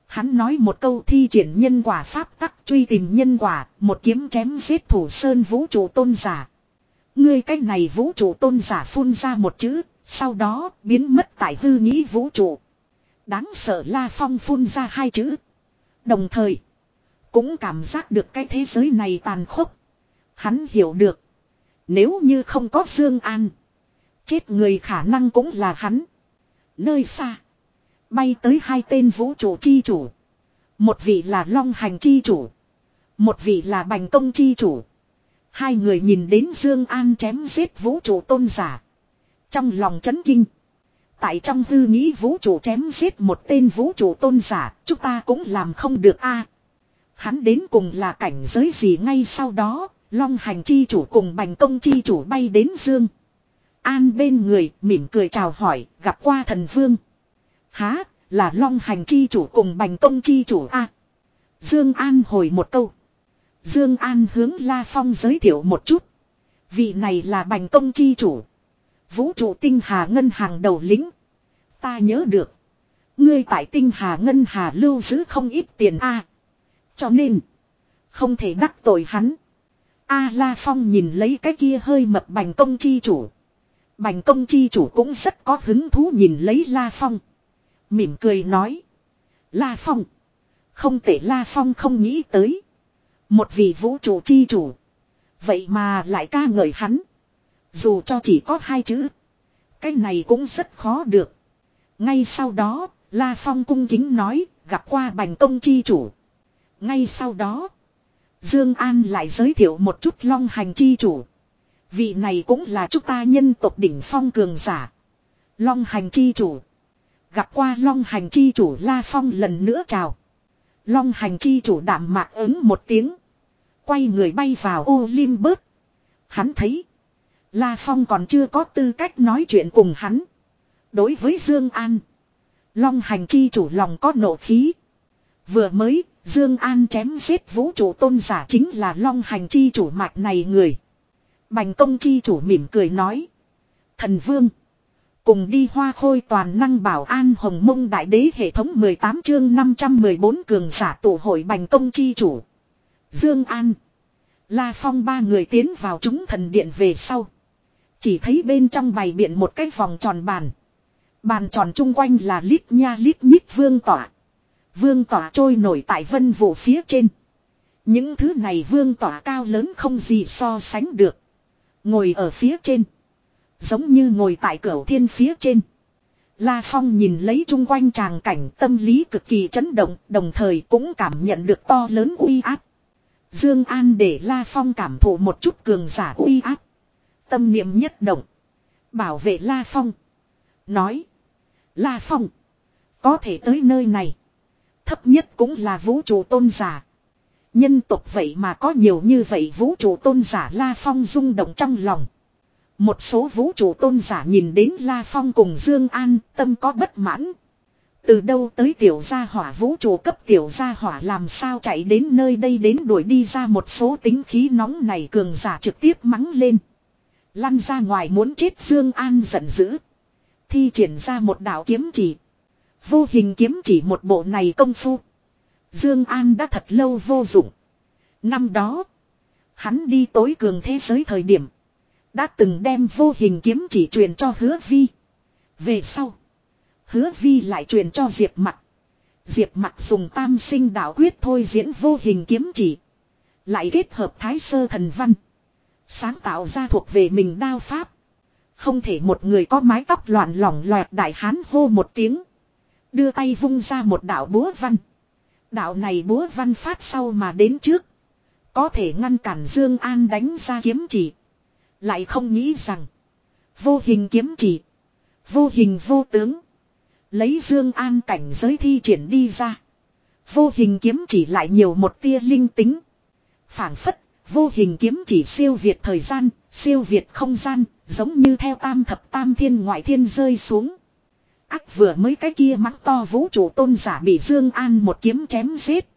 Hắn nói một câu thi triển nhân quả pháp tắc truy tìm nhân quả, một kiếm chém giết thủ sơn vũ trụ tôn giả. Ngươi cách này vũ trụ tôn giả phun ra một chữ, sau đó biến mất tại hư nghĩ vũ trụ. Đáng sợ La Phong phun ra hai chữ. Đồng thời, cũng cảm giác được cái thế giới này tàn khốc. Hắn hiểu được, nếu như không có Dương An, chết người khả năng cũng là hắn. Nơi xa. Bay tới hai tên vũ trụ chi chủ. Một vị là long hành chi chủ. Một vị là bành công chi chủ. Hai người nhìn đến Dương An chém giết vũ trụ tôn giả. Trong lòng chấn kinh. Tại trong hư nghĩ vũ trụ chém giết một tên vũ trụ tôn giả, chúng ta cũng làm không được a. hắn đến cùng là cảnh giới gì ngay sau đó, Long hành chi chủ cùng bành công chi chủ bay đến Dương. An bên người mỉm cười chào hỏi, gặp qua thần vương. Há, là long hành chi chủ cùng bành công chi chủ a Dương An hồi một câu. Dương An hướng La Phong giới thiệu một chút. Vị này là bành công chi chủ. Vũ trụ tinh hà ngân hàng đầu lĩnh. Ta nhớ được. Ngươi tại tinh hà ngân hà lưu giữ không ít tiền a Cho nên. Không thể đắc tội hắn. A La Phong nhìn lấy cái kia hơi mập bành công chi chủ. Bành công chi chủ cũng rất có hứng thú nhìn lấy La Phong. Mỉm cười nói. La Phong. Không thể La Phong không nghĩ tới. Một vị vũ trụ chi chủ. Vậy mà lại ca ngợi hắn. Dù cho chỉ có hai chữ. Cái này cũng rất khó được. Ngay sau đó, La Phong cung kính nói, gặp qua bành công chi chủ. Ngay sau đó, Dương An lại giới thiệu một chút long hành chi chủ. Vị này cũng là chúng ta nhân tộc đỉnh phong cường giả. Long hành chi chủ. Gặp qua long hành chi chủ La Phong lần nữa chào. Long hành chi chủ đạm mạc ứng một tiếng. Quay người bay vào Olympus. Hắn thấy. La Phong còn chưa có tư cách nói chuyện cùng hắn. Đối với Dương An. Long hành chi chủ lòng có nộ khí. Vừa mới, Dương An chém giết vũ trụ tôn giả chính là long hành chi chủ mạch này người. Bành công chi chủ mỉm cười nói. Thần vương. Cùng đi hoa khôi toàn năng bảo an hồng mông đại đế hệ thống 18 chương 514 cường giả tụ hội bành công chi chủ. Dương An. La Phong ba người tiến vào chúng thần điện về sau. Chỉ thấy bên trong bày biện một cái vòng tròn bàn. Bàn tròn chung quanh là lít nha lít nhít vương tỏa. Vương tỏa trôi nổi tại vân vụ phía trên. Những thứ này vương tỏa cao lớn không gì so sánh được. Ngồi ở phía trên. Giống như ngồi tại cửa thiên phía trên. La Phong nhìn lấy chung quanh tràng cảnh tâm lý cực kỳ chấn động, đồng thời cũng cảm nhận được to lớn uy áp. Dương An để La Phong cảm thụ một chút cường giả uy áp. Tâm niệm nhất động. Bảo vệ La Phong. Nói. La Phong. Có thể tới nơi này. Thấp nhất cũng là vũ trụ tôn giả. Nhân tộc vậy mà có nhiều như vậy vũ trụ tôn giả La Phong rung động trong lòng. Một số vũ trụ tôn giả nhìn đến La Phong cùng Dương An, tâm có bất mãn. Từ đâu tới tiểu gia hỏa vũ trụ cấp tiểu gia hỏa làm sao chạy đến nơi đây đến đuổi đi ra một số tính khí nóng này cường giả trực tiếp mắng lên. Lăn ra ngoài muốn chết Dương An giận dữ. Thi triển ra một đạo kiếm chỉ. Vô hình kiếm chỉ một bộ này công phu. Dương An đã thật lâu vô dụng. Năm đó. Hắn đi tối cường thế giới thời điểm. Đã từng đem vô hình kiếm chỉ truyền cho hứa vi. Về sau. Hứa vi lại truyền cho Diệp Mặc. Diệp Mặc dùng tam sinh đạo quyết thôi diễn vô hình kiếm chỉ. Lại kết hợp thái sơ thần văn. Sáng tạo ra thuộc về mình đao pháp. Không thể một người có mái tóc loạn lỏng loẹt đại hán hô một tiếng. Đưa tay vung ra một đạo búa văn. Đạo này búa văn phát sau mà đến trước. Có thể ngăn cản Dương An đánh ra kiếm chỉ. Lại không nghĩ rằng. Vô hình kiếm chỉ. Vô hình vô tướng. Lấy Dương An cảnh giới thi triển đi ra. Vô hình kiếm chỉ lại nhiều một tia linh tính. phản phất, vô hình kiếm chỉ siêu việt thời gian, siêu việt không gian, giống như theo tam thập tam thiên ngoại thiên rơi xuống. Ác vừa mới cái kia mắng to vũ trụ tôn giả bị Dương An một kiếm chém giết.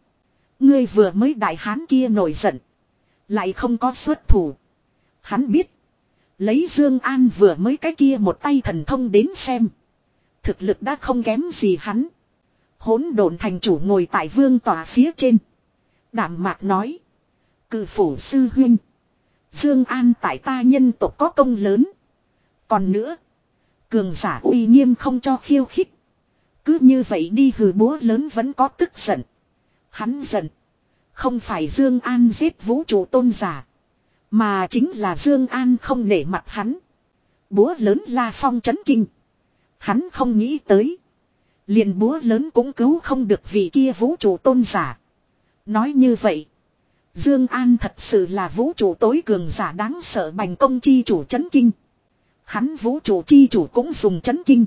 Ngươi vừa mới đại hán kia nổi giận. Lại không có xuất thủ. Hắn biết. Lấy Dương An vừa mới cái kia một tay thần thông đến xem. Thực lực đã không kém gì hắn. Hỗn độn thành chủ ngồi tại vương tòa phía trên. Đảm mạc nói. Cự phủ sư huynh. Dương An tại ta nhân tộc có công lớn. Còn nữa. Cường giả uy nghiêm không cho khiêu khích. Cứ như vậy đi hừ búa lớn vẫn có tức giận. Hắn giận. Không phải Dương An giết vũ trụ tôn giả. Mà chính là Dương An không nể mặt hắn. Búa lớn la phong chấn kinh. Hắn không nghĩ tới. Liền búa lớn cũng cứu không được vị kia vũ trụ tôn giả. Nói như vậy. Dương An thật sự là vũ trụ tối cường giả đáng sợ bành công chi chủ chấn kinh. Hắn vũ trụ chi chủ cũng dùng chấn kinh.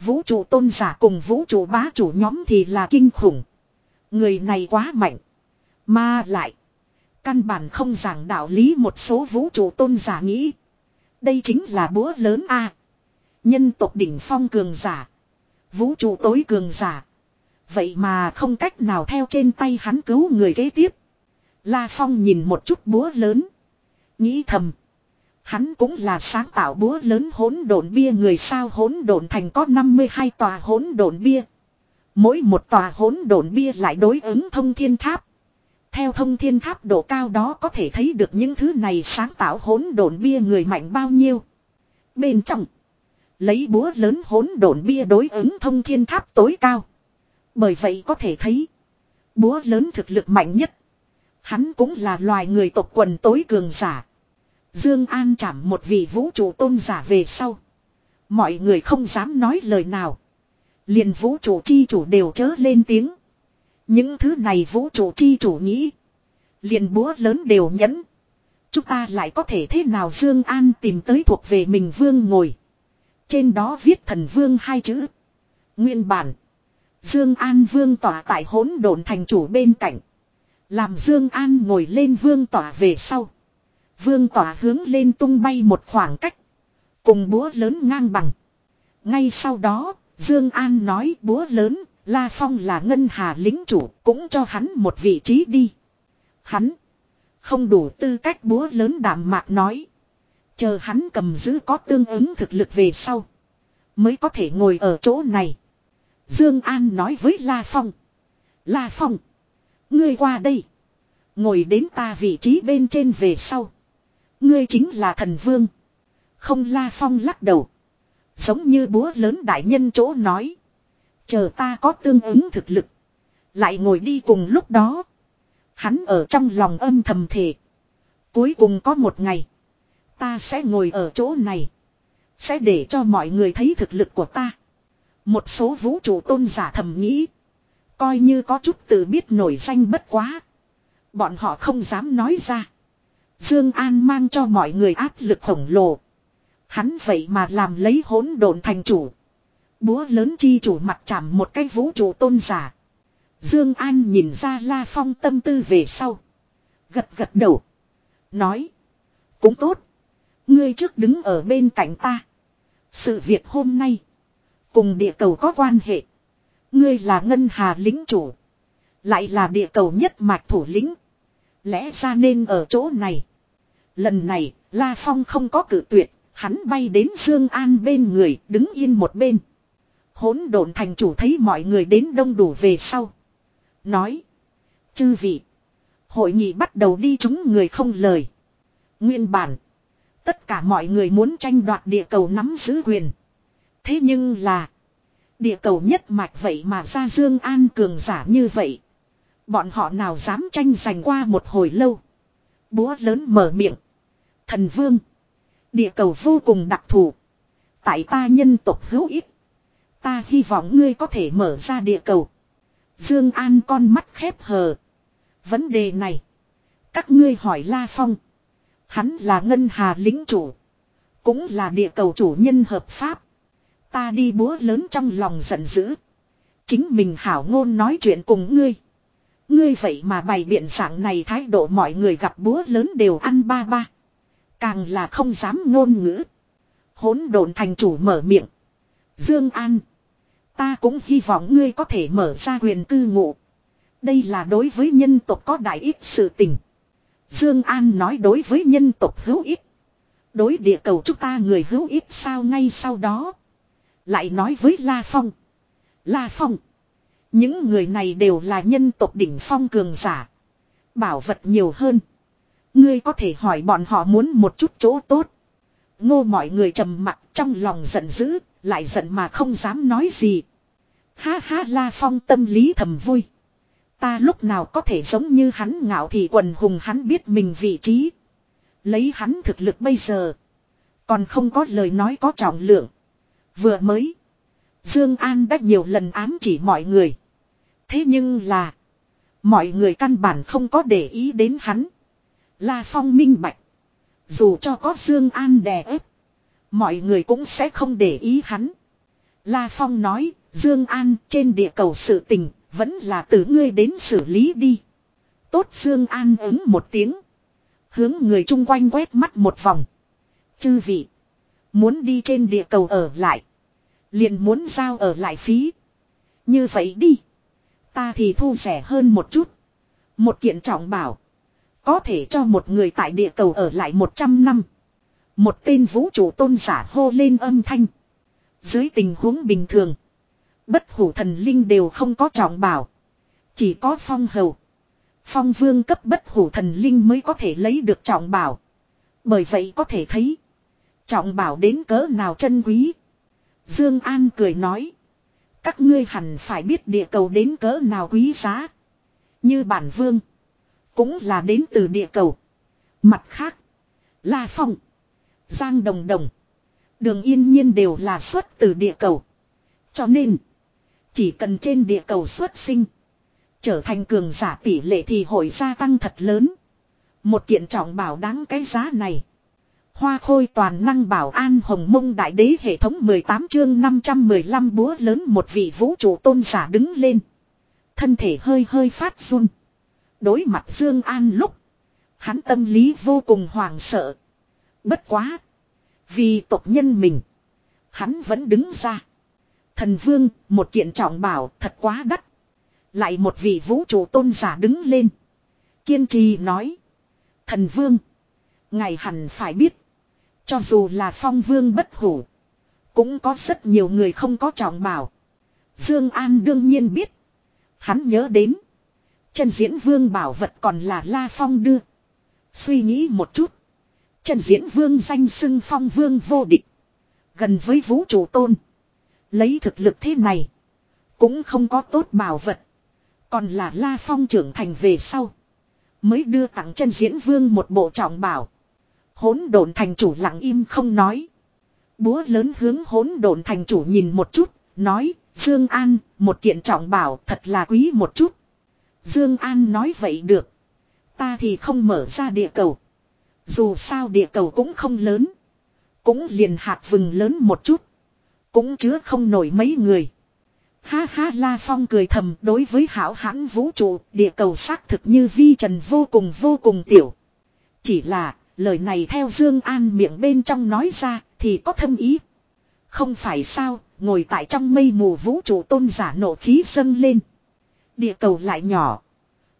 Vũ trụ tôn giả cùng vũ trụ bá chủ nhóm thì là kinh khủng. Người này quá mạnh. Mà lại. Căn bản không giảng đạo lý một số vũ trụ tôn giả nghĩ. Đây chính là búa lớn a Nhân tộc đỉnh phong cường giả. Vũ trụ tối cường giả. Vậy mà không cách nào theo trên tay hắn cứu người kế tiếp. La Phong nhìn một chút búa lớn. Nghĩ thầm. Hắn cũng là sáng tạo búa lớn hỗn độn bia người sao hỗn độn thành có 52 tòa hỗn độn bia. Mỗi một tòa hỗn độn bia lại đối ứng thông thiên tháp. Theo thông thiên tháp độ cao đó có thể thấy được những thứ này sáng tạo hỗn độn bia người mạnh bao nhiêu. Bên trong, lấy búa lớn hỗn độn bia đối ứng thông thiên tháp tối cao. Bởi vậy có thể thấy, búa lớn thực lực mạnh nhất. Hắn cũng là loài người tộc quần tối cường giả. Dương An chạm một vị vũ trụ tôn giả về sau. Mọi người không dám nói lời nào. liền vũ trụ chi chủ đều chớ lên tiếng. Những thứ này vũ trụ chi chủ nghĩ. liền búa lớn đều nhẫn. Chúng ta lại có thể thế nào Dương An tìm tới thuộc về mình vương ngồi. Trên đó viết thần vương hai chữ. Nguyên bản. Dương An vương tỏa tại hỗn độn thành chủ bên cạnh. Làm Dương An ngồi lên vương tỏa về sau. Vương tỏa hướng lên tung bay một khoảng cách. Cùng búa lớn ngang bằng. Ngay sau đó, Dương An nói búa lớn La Phong là ngân hà lính chủ cũng cho hắn một vị trí đi. Hắn không đủ tư cách búa lớn đạm mạc nói. Chờ hắn cầm giữ có tương ứng thực lực về sau. Mới có thể ngồi ở chỗ này. Dương An nói với La Phong. La Phong. Ngươi qua đây. Ngồi đến ta vị trí bên trên về sau. Ngươi chính là thần vương. Không La Phong lắc đầu. Giống như búa lớn đại nhân chỗ nói. Chờ ta có tương ứng thực lực. Lại ngồi đi cùng lúc đó. Hắn ở trong lòng âm thầm thề. Cuối cùng có một ngày. Ta sẽ ngồi ở chỗ này. Sẽ để cho mọi người thấy thực lực của ta. Một số vũ trụ tôn giả thầm nghĩ. Coi như có chút tự biết nổi danh bất quá. Bọn họ không dám nói ra. Dương An mang cho mọi người áp lực khổng lồ. Hắn vậy mà làm lấy hỗn độn thành chủ. Búa lớn chi chủ mặt chạm một cái vũ trụ tôn giả. Dương An nhìn ra La Phong tâm tư về sau. Gật gật đầu. Nói. Cũng tốt. Ngươi trước đứng ở bên cạnh ta. Sự việc hôm nay. Cùng địa cầu có quan hệ. Ngươi là ngân hà lính chủ. Lại là địa cầu nhất mạch thủ lĩnh. Lẽ ra nên ở chỗ này. Lần này, La Phong không có cử tuyệt, hắn bay đến Dương An bên người, đứng yên một bên. Hỗn độn thành chủ thấy mọi người đến đông đủ về sau. Nói. Chư vị. Hội nghị bắt đầu đi chúng người không lời. Nguyên bản. Tất cả mọi người muốn tranh đoạt địa cầu nắm giữ quyền. Thế nhưng là. Địa cầu nhất mạch vậy mà ra Dương An cường giả như vậy. Bọn họ nào dám tranh giành qua một hồi lâu. Búa lớn mở miệng. Thần vương. Địa cầu vô cùng đặc thù. Tại ta nhân tộc hữu ích. Ta hy vọng ngươi có thể mở ra địa cầu. Dương An con mắt khép hờ. Vấn đề này. Các ngươi hỏi La Phong. Hắn là ngân hà lính chủ. Cũng là địa cầu chủ nhân hợp pháp. Ta đi búa lớn trong lòng giận dữ. Chính mình hảo ngôn nói chuyện cùng ngươi. Ngươi vậy mà bày biện dạng này thái độ mọi người gặp búa lớn đều ăn ba ba. Càng là không dám ngôn ngữ. Hỗn độn thành chủ mở miệng. Dương An. Ta cũng hy vọng ngươi có thể mở ra quyền cư ngụ. Đây là đối với nhân tộc có đại ít sự tình. Dương An nói đối với nhân tộc hữu ích. Đối địa cầu chúng ta người hữu ích sao ngay sau đó. Lại nói với La Phong. La Phong. Những người này đều là nhân tộc đỉnh phong cường giả. Bảo vật nhiều hơn. Ngươi có thể hỏi bọn họ muốn một chút chỗ tốt. Ngô mọi người trầm mặt trong lòng giận dữ, lại giận mà không dám nói gì. Ha ha La Phong tâm lý thầm vui. Ta lúc nào có thể giống như hắn ngạo thì quần hùng hắn biết mình vị trí. Lấy hắn thực lực bây giờ. Còn không có lời nói có trọng lượng. Vừa mới. Dương An đã nhiều lần ám chỉ mọi người. Thế nhưng là. Mọi người căn bản không có để ý đến hắn. La Phong minh bạch. Dù cho có Dương An đè ép. Mọi người cũng sẽ không để ý hắn. La Phong nói. Dương An, trên địa cầu sự tình. Vẫn là từ ngươi đến xử lý đi. Tốt Dương An ứng một tiếng. Hướng người chung quanh quét mắt một vòng. Chư vị. Muốn đi trên địa cầu ở lại. Liền muốn giao ở lại phí. Như vậy đi. Ta thì thu rẻ hơn một chút. Một kiện trọng bảo. Có thể cho một người tại địa cầu ở lại 100 năm. Một tên vũ trụ tôn giả hô lên âm thanh. Dưới tình huống bình thường. Bất hủ thần linh đều không có trọng bảo. Chỉ có phong hầu. Phong vương cấp bất hủ thần linh mới có thể lấy được trọng bảo. Bởi vậy có thể thấy. Trọng bảo đến cỡ nào chân quý. Dương An cười nói. Các ngươi hẳn phải biết địa cầu đến cỡ nào quý giá. Như bản vương. Cũng là đến từ địa cầu. Mặt khác. La Phong. Giang Đồng Đồng. Đường yên nhiên đều là xuất từ địa cầu. Cho nên. Chỉ cần trên địa cầu xuất sinh. Trở thành cường giả tỷ lệ thì hội gia tăng thật lớn. Một kiện trọng bảo đáng cái giá này. Hoa khôi toàn năng bảo an hồng mông đại đế hệ thống 18 chương 515 búa lớn một vị vũ trụ tôn giả đứng lên. Thân thể hơi hơi phát run. Đối mặt Dương An lúc. Hắn tâm lý vô cùng hoảng sợ. Bất quá. Vì tộc nhân mình. Hắn vẫn đứng ra. Thần vương, một kiện trọng bảo thật quá đắt. Lại một vị vũ trụ tôn giả đứng lên. Kiên trì nói. Thần vương. Ngài hẳn phải biết. Cho dù là phong vương bất hủ. Cũng có rất nhiều người không có trọng bảo. Dương An đương nhiên biết. Hắn nhớ đến. Chân diễn vương bảo vật còn là La Phong đưa. Suy nghĩ một chút. Trần diễn vương danh xưng phong vương vô địch. Gần với vũ trụ tôn. Lấy thực lực thế này. Cũng không có tốt bảo vật. Còn là La Phong trưởng thành về sau. Mới đưa tặng chân diễn vương một bộ trọng bảo hỗn độn thành chủ lặng im không nói. Búa lớn hướng hỗn độn thành chủ nhìn một chút. Nói, Dương An, một kiện trọng bảo thật là quý một chút. Dương An nói vậy được. Ta thì không mở ra địa cầu. Dù sao địa cầu cũng không lớn. Cũng liền hạt vừng lớn một chút. Cũng chứa không nổi mấy người. Ha ha La Phong cười thầm đối với hảo hãn vũ trụ, địa cầu xác thực như vi trần vô cùng vô cùng tiểu. Chỉ là, lời này theo Dương An miệng bên trong nói ra, thì có thâm ý. Không phải sao, ngồi tại trong mây mù vũ trụ tôn giả nộ khí dâng lên. Địa cầu lại nhỏ.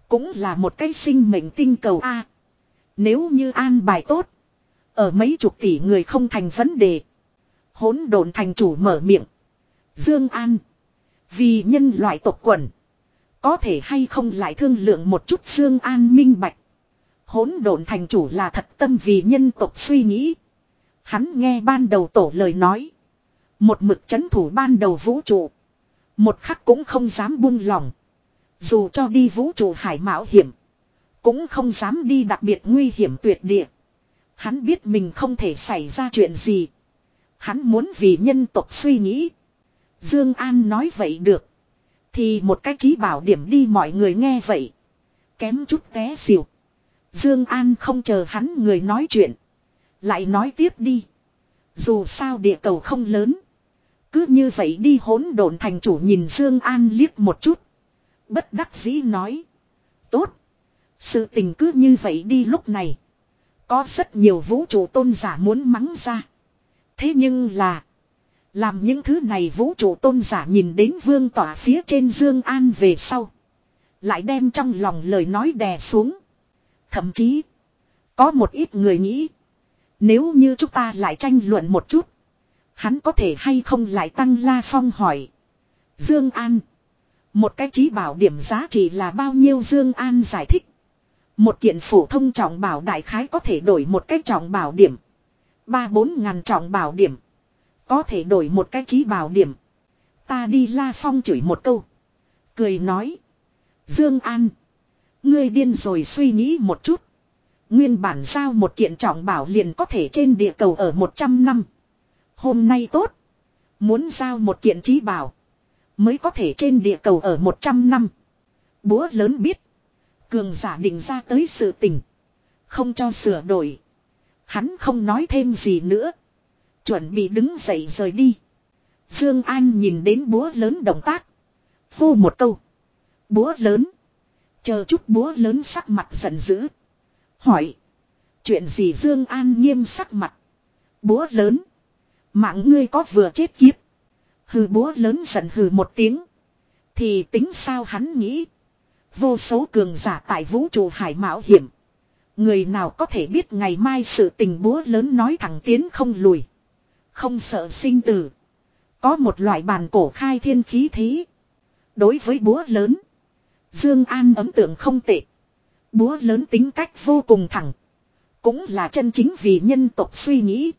Cũng là một cái sinh mệnh tinh cầu A. Nếu như an bài tốt. Ở mấy chục tỷ người không thành vấn đề. Hỗn độn thành chủ mở miệng. Dương An. Vì nhân loại tộc quần. Có thể hay không lại thương lượng một chút Dương An minh bạch. Hỗn độn thành chủ là thật tâm vì nhân tộc suy nghĩ. Hắn nghe ban đầu tổ lời nói. Một mực chấn thủ ban đầu vũ trụ. Một khắc cũng không dám buông lòng. Dù cho đi vũ trụ hải mạo hiểm. Cũng không dám đi đặc biệt nguy hiểm tuyệt địa. Hắn biết mình không thể xảy ra chuyện gì. Hắn muốn vì nhân tộc suy nghĩ. Dương An nói vậy được. Thì một cách trí bảo điểm đi mọi người nghe vậy. Kém chút té xỉu. Dương An không chờ hắn người nói chuyện. Lại nói tiếp đi. Dù sao địa cầu không lớn. Cứ như vậy đi hỗn độn thành chủ nhìn Dương An liếc một chút. Bất đắc dĩ nói. Tốt. Sự tình cứ như vậy đi lúc này. Có rất nhiều vũ trụ tôn giả muốn mắng ra. Thế nhưng là. Làm những thứ này vũ trụ tôn giả nhìn đến vương tỏa phía trên Dương An về sau. Lại đem trong lòng lời nói đè xuống. Thậm chí. Có một ít người nghĩ. Nếu như chúng ta lại tranh luận một chút. Hắn có thể hay không lại tăng La Phong hỏi. Dương An. Một cái trí bảo điểm giá trị là bao nhiêu Dương An giải thích. Một kiện phổ thông trọng bảo đại khái có thể đổi một cái trọng bảo điểm. Ba bốn ngàn trọng bảo điểm. Có thể đổi một cái trí bảo điểm. Ta đi La Phong chửi một câu. Cười nói. Dương An. Ngươi điên rồi suy nghĩ một chút. Nguyên bản sao một kiện trọng bảo liền có thể trên địa cầu ở 100 năm. Hôm nay tốt. Muốn giao một kiện trí bảo. Mới có thể trên địa cầu ở 100 năm. Búa lớn biết. Cường giả định ra tới sự tình. Không cho sửa đổi. Hắn không nói thêm gì nữa. Chuẩn bị đứng dậy rời đi. Dương An nhìn đến búa lớn động tác. Hô một câu. Búa lớn. Chờ chút búa lớn sắc mặt giận dữ. Hỏi. Chuyện gì Dương An nghiêm sắc mặt. Búa lớn. Mạng ngươi có vừa chết kiếp. Hừ búa lớn giận hừ một tiếng. Thì tính sao hắn nghĩ. Vô số cường giả tại vũ trụ hải mạo hiểm. Người nào có thể biết ngày mai sự tình búa lớn nói thẳng tiến không lùi. Không sợ sinh tử. Có một loại bàn cổ khai thiên khí thế. Đối với búa lớn. Dương An ấn tượng không tệ. Búa lớn tính cách vô cùng thẳng. Cũng là chân chính vì nhân tộc suy nghĩ.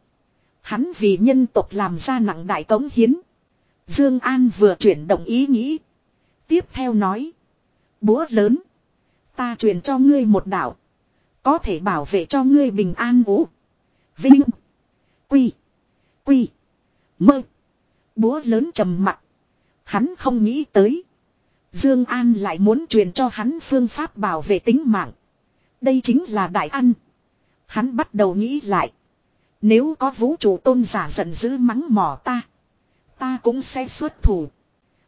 Hắn vì nhân tộc làm ra nặng đại cống hiến. Dương An vừa chuyển động ý nghĩ. Tiếp theo nói. Búa lớn. Ta truyền cho ngươi một đạo. Có thể bảo vệ cho ngươi bình an ủ. Vinh. Quy. Quy. Mơ. Búa lớn trầm mặt. Hắn không nghĩ tới. Dương An lại muốn truyền cho hắn phương pháp bảo vệ tính mạng. Đây chính là đại ăn. Hắn bắt đầu nghĩ lại. Nếu có vũ trụ tôn giả giận dữ mắng mỏ ta. Ta cũng sẽ xuất thủ.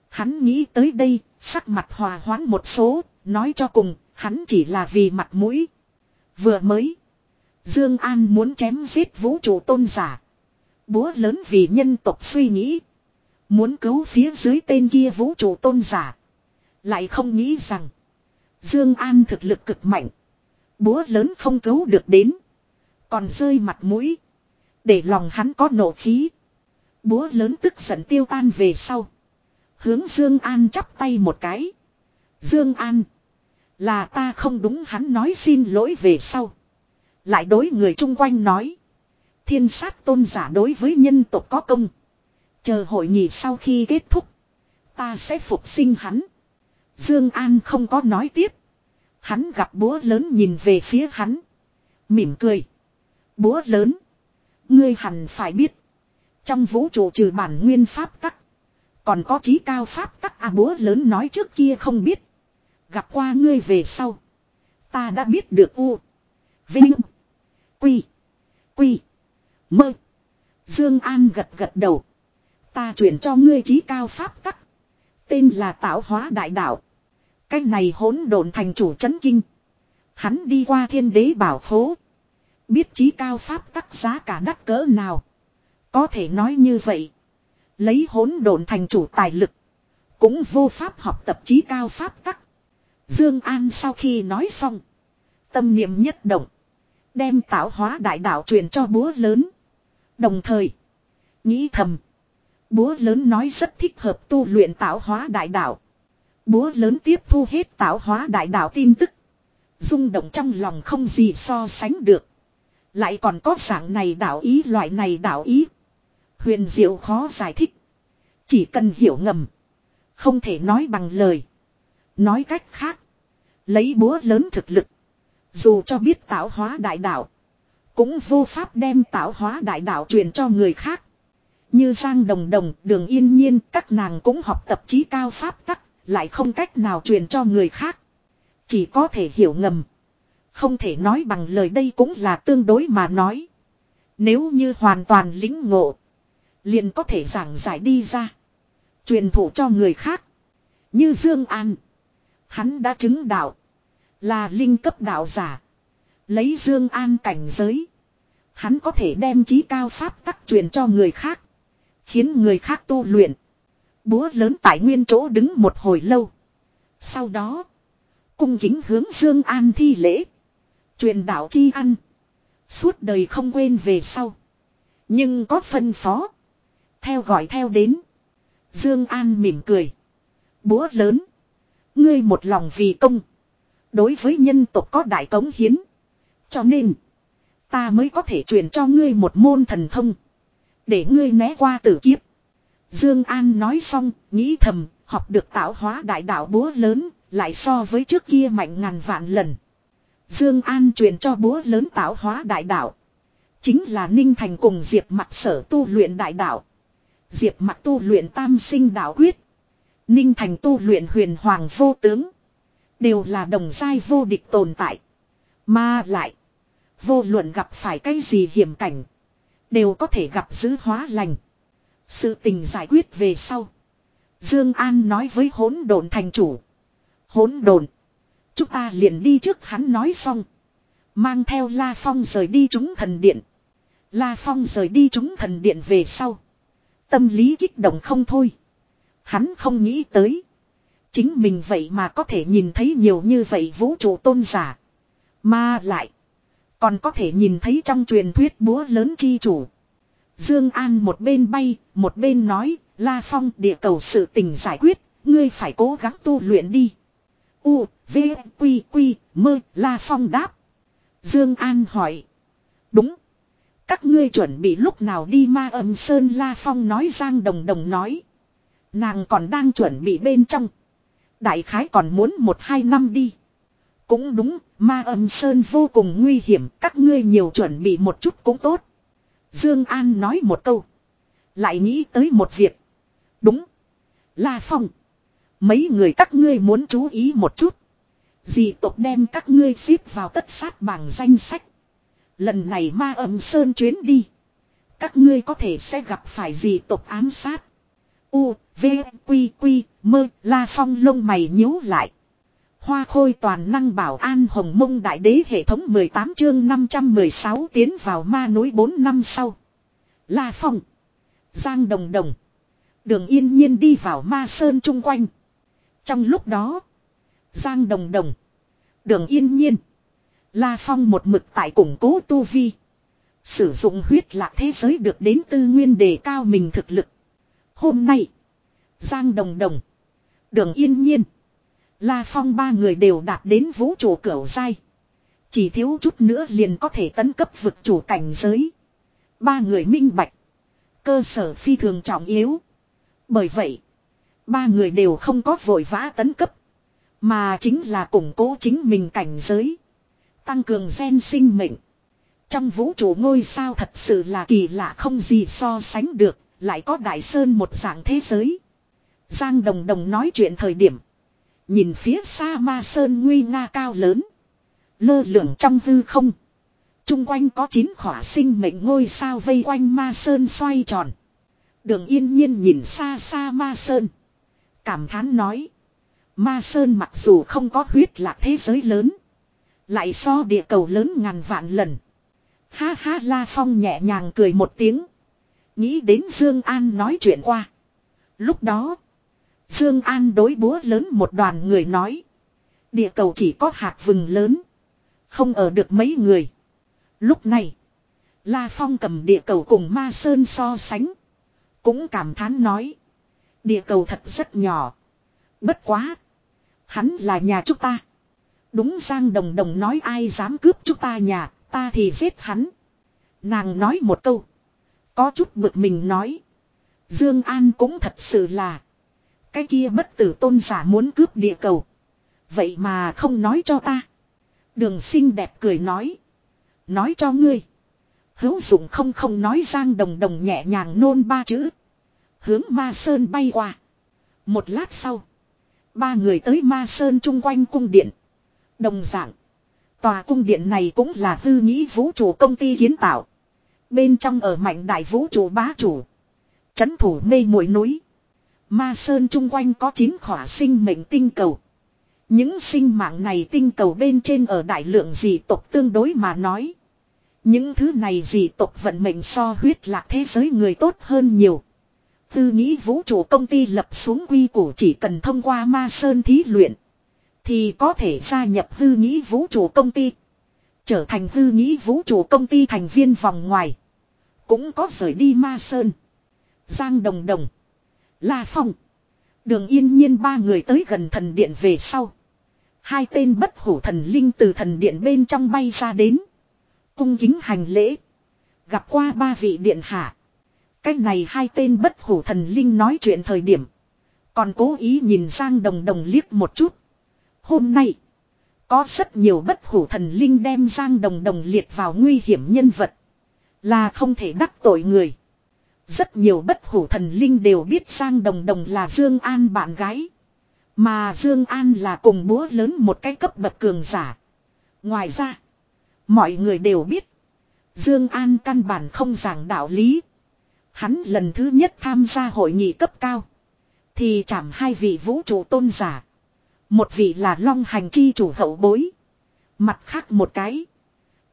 Hắn nghĩ tới đây, sắc mặt hòa hoãn một số, nói cho cùng, hắn chỉ là vì mặt mũi. Vừa mới. Dương An muốn chém giết vũ trụ tôn giả. Búa lớn vì nhân tộc suy nghĩ. Muốn cứu phía dưới tên kia vũ trụ tôn giả. Lại không nghĩ rằng. Dương An thực lực cực mạnh. Búa lớn không cứu được đến. Còn rơi mặt mũi. Để lòng hắn có nộ khí. Búa lớn tức giận tiêu tan về sau. Hướng Dương An chắp tay một cái. Dương An. Là ta không đúng hắn nói xin lỗi về sau. Lại đối người chung quanh nói. Thiên sát tôn giả đối với nhân tộc có công. Chờ hội nghị sau khi kết thúc. Ta sẽ phục sinh hắn. Dương An không có nói tiếp. Hắn gặp búa lớn nhìn về phía hắn. Mỉm cười. Búa lớn. Ngươi hẳn phải biết. Trong vũ trụ trừ bản nguyên pháp tắc. Còn có trí cao pháp tắc a búa lớn nói trước kia không biết. Gặp qua ngươi về sau. Ta đã biết được u. Vinh. Quy. Quy. Mơ. Dương An gật gật đầu. Ta chuyển cho ngươi trí cao pháp tắc. Tên là tạo hóa đại đạo. Cái này hỗn độn thành chủ chấn kinh. Hắn đi qua thiên đế bảo khố. Biết trí cao pháp tắc giá cả đắt cỡ nào. Có thể nói như vậy. Lấy hỗn độn thành chủ tài lực. Cũng vô pháp học tập trí cao pháp tắc. Dương An sau khi nói xong. Tâm niệm nhất động. Đem tạo hóa đại đạo truyền cho búa lớn. Đồng thời. Nghĩ thầm. Búa lớn nói rất thích hợp tu luyện tạo hóa đại đạo. Búa lớn tiếp thu hết tạo hóa đại đạo tin tức. rung động trong lòng không gì so sánh được. Lại còn có dạng này đạo ý loại này đạo ý. Huyền diệu khó giải thích. Chỉ cần hiểu ngầm. Không thể nói bằng lời. Nói cách khác. Lấy búa lớn thực lực. Dù cho biết tạo hóa đại đạo. Cũng vô pháp đem tạo hóa đại đạo truyền cho người khác. Như Giang Đồng Đồng, Đường Yên Nhiên, các nàng cũng học tập trí cao pháp tắc, lại không cách nào truyền cho người khác. Chỉ có thể hiểu ngầm. Không thể nói bằng lời đây cũng là tương đối mà nói. Nếu như hoàn toàn lính ngộ. Liền có thể giảng giải đi ra. Truyền thụ cho người khác. Như Dương An. Hắn đã chứng đạo. Là linh cấp đạo giả. Lấy Dương An cảnh giới. Hắn có thể đem trí cao pháp tắc truyền cho người khác. Khiến người khác tu luyện. Búa lớn tại nguyên chỗ đứng một hồi lâu. Sau đó. Cung kính hướng Dương An thi lễ. Truyền đạo chi ăn. Suốt đời không quên về sau. Nhưng có phân phó. Theo gọi theo đến. Dương An mỉm cười. Búa lớn. Ngươi một lòng vì công. Đối với nhân tộc có đại cống hiến. Cho nên. Ta mới có thể truyền cho ngươi một môn thần thông. Để ngươi né qua tử kiếp. Dương An nói xong, nghĩ thầm, học được tạo hóa đại đạo búa lớn, lại so với trước kia mạnh ngàn vạn lần. Dương An truyền cho búa lớn tạo hóa đại đạo. Chính là Ninh Thành cùng Diệp Mặc sở tu luyện đại đạo. Diệp Mặc tu luyện tam sinh đạo quyết. Ninh Thành tu luyện huyền hoàng vô tướng. Đều là đồng giai vô địch tồn tại. Mà lại. Vô luận gặp phải cái gì hiểm cảnh. Đều có thể gặp giữ hóa lành. Sự tình giải quyết về sau. Dương An nói với hỗn độn thành chủ. Hỗn độn. Chúng ta liền đi trước hắn nói xong. Mang theo La Phong rời đi chúng thần điện. La Phong rời đi chúng thần điện về sau. Tâm lý kích động không thôi. Hắn không nghĩ tới. Chính mình vậy mà có thể nhìn thấy nhiều như vậy vũ trụ tôn giả. Mà lại. Còn có thể nhìn thấy trong truyền thuyết búa lớn chi chủ. Dương An một bên bay, một bên nói, La Phong địa cầu sự tình giải quyết, ngươi phải cố gắng tu luyện đi. U, V, Quy, Quy, Mơ, La Phong đáp. Dương An hỏi. Đúng. Các ngươi chuẩn bị lúc nào đi ma âm sơn La Phong nói Giang Đồng Đồng nói. Nàng còn đang chuẩn bị bên trong. Đại khái còn muốn một hai năm đi. Cũng đúng, ma âm sơn vô cùng nguy hiểm, các ngươi nhiều chuẩn bị một chút cũng tốt. Dương An nói một câu. Lại nghĩ tới một việc. Đúng. La Phong. Mấy người các ngươi muốn chú ý một chút. Dị tộc đem các ngươi xếp vào tất sát bảng danh sách. Lần này ma âm sơn chuyến đi. Các ngươi có thể sẽ gặp phải dị tộc ám sát. U, V, Quy, Quy, Mơ, La Phong lông mày nhíu lại. Hoa khôi toàn năng bảo an hồng mông đại đế hệ thống 18 chương 516 tiến vào ma núi 4 năm sau. La Phong. Giang Đồng Đồng. Đường yên nhiên đi vào ma sơn chung quanh. Trong lúc đó. Giang Đồng Đồng. Đường yên nhiên. La Phong một mực tại củng cố tu vi. Sử dụng huyết lạc thế giới được đến tư nguyên đề cao mình thực lực. Hôm nay. Giang Đồng Đồng. Đường yên nhiên. La Phong ba người đều đạt đến vũ trụ cửu giai. Chỉ thiếu chút nữa liền có thể tấn cấp vực chủ cảnh giới. Ba người minh bạch. Cơ sở phi thường trọng yếu. Bởi vậy, ba người đều không có vội vã tấn cấp. Mà chính là củng cố chính mình cảnh giới. Tăng cường gen sinh mệnh. Trong vũ trụ ngôi sao thật sự là kỳ lạ không gì so sánh được, lại có đại sơn một dạng thế giới. Giang Đồng Đồng nói chuyện thời điểm. Nhìn phía xa ma sơn nguy nga cao lớn. Lơ lửng trong hư không. Trung quanh có chín khỏa sinh mệnh ngôi sao vây quanh ma sơn xoay tròn. Đường yên nhiên nhìn xa xa ma sơn. Cảm thán nói. Ma sơn mặc dù không có huyết lạc thế giới lớn. Lại so địa cầu lớn ngàn vạn lần. Ha ha La Phong nhẹ nhàng cười một tiếng. Nghĩ đến Dương An nói chuyện qua. Lúc đó. Dương An đối búa lớn một đoàn người nói. Địa cầu chỉ có hạt vừng lớn. Không ở được mấy người. Lúc này. La Phong cầm địa cầu cùng Ma Sơn so sánh. Cũng cảm thán nói. Địa cầu thật rất nhỏ. Bất quá. Hắn là nhà chúng ta. Đúng Giang Đồng Đồng nói ai dám cướp chúng ta nhà, ta thì giết hắn. Nàng nói một câu. Có chút bực mình nói. Dương An cũng thật sự là. Cái kia bất tử tôn giả muốn cướp địa cầu. Vậy mà không nói cho ta. Đường sinh đẹp cười nói. Nói cho ngươi. Hữu dụng không không nói Giang Đồng Đồng nhẹ nhàng nôn ba chữ. Hướng Ma Sơn bay qua. Một lát sau. Ba người tới Ma Sơn chung quanh cung điện. Đồng dạng. Tòa cung điện này cũng là hư nghĩ vũ trụ công ty kiến tạo. Bên trong ở mạnh đại vũ trụ bá chủ. Chấn thủ mê muội núi. Ma Sơn chung quanh có 9 khỏa sinh mệnh tinh cầu. Những sinh mạng này tinh cầu bên trên ở đại lượng dị tộc tương đối mà nói. Những thứ này dị tộc vận mệnh so huyết lạc thế giới người tốt hơn nhiều. Tư nghĩ vũ trụ công ty lập xuống quy củ chỉ cần thông qua ma sơn thí luyện. Thì có thể gia nhập hư nghĩ vũ trụ công ty. Trở thành hư nghĩ vũ trụ công ty thành viên vòng ngoài. Cũng có rời đi ma sơn. Giang Đồng Đồng. La Phong. Đường yên nhiên ba người tới gần thần điện về sau. Hai tên bất hủ thần linh từ thần điện bên trong bay ra đến. Cung kính hành lễ. Gặp qua ba vị điện hạ. Cách này hai tên bất hủ thần linh nói chuyện thời điểm. Còn cố ý nhìn sang Đồng Đồng liếc một chút. Hôm nay. Có rất nhiều bất hủ thần linh đem Giang Đồng Đồng liệt vào nguy hiểm nhân vật. Là không thể đắc tội người. Rất nhiều bất hủ thần linh đều biết Giang Đồng Đồng là Dương An bạn gái. Mà Dương An là cùng búa lớn một cái cấp bậc cường giả. Ngoài ra, mọi người đều biết. Dương An căn bản không giảng đạo lý. Hắn lần thứ nhất tham gia hội nghị cấp cao. Thì chạm hai vị vũ trụ tôn giả. Một vị là long hành chi chủ hậu bối. Mặt khác một cái.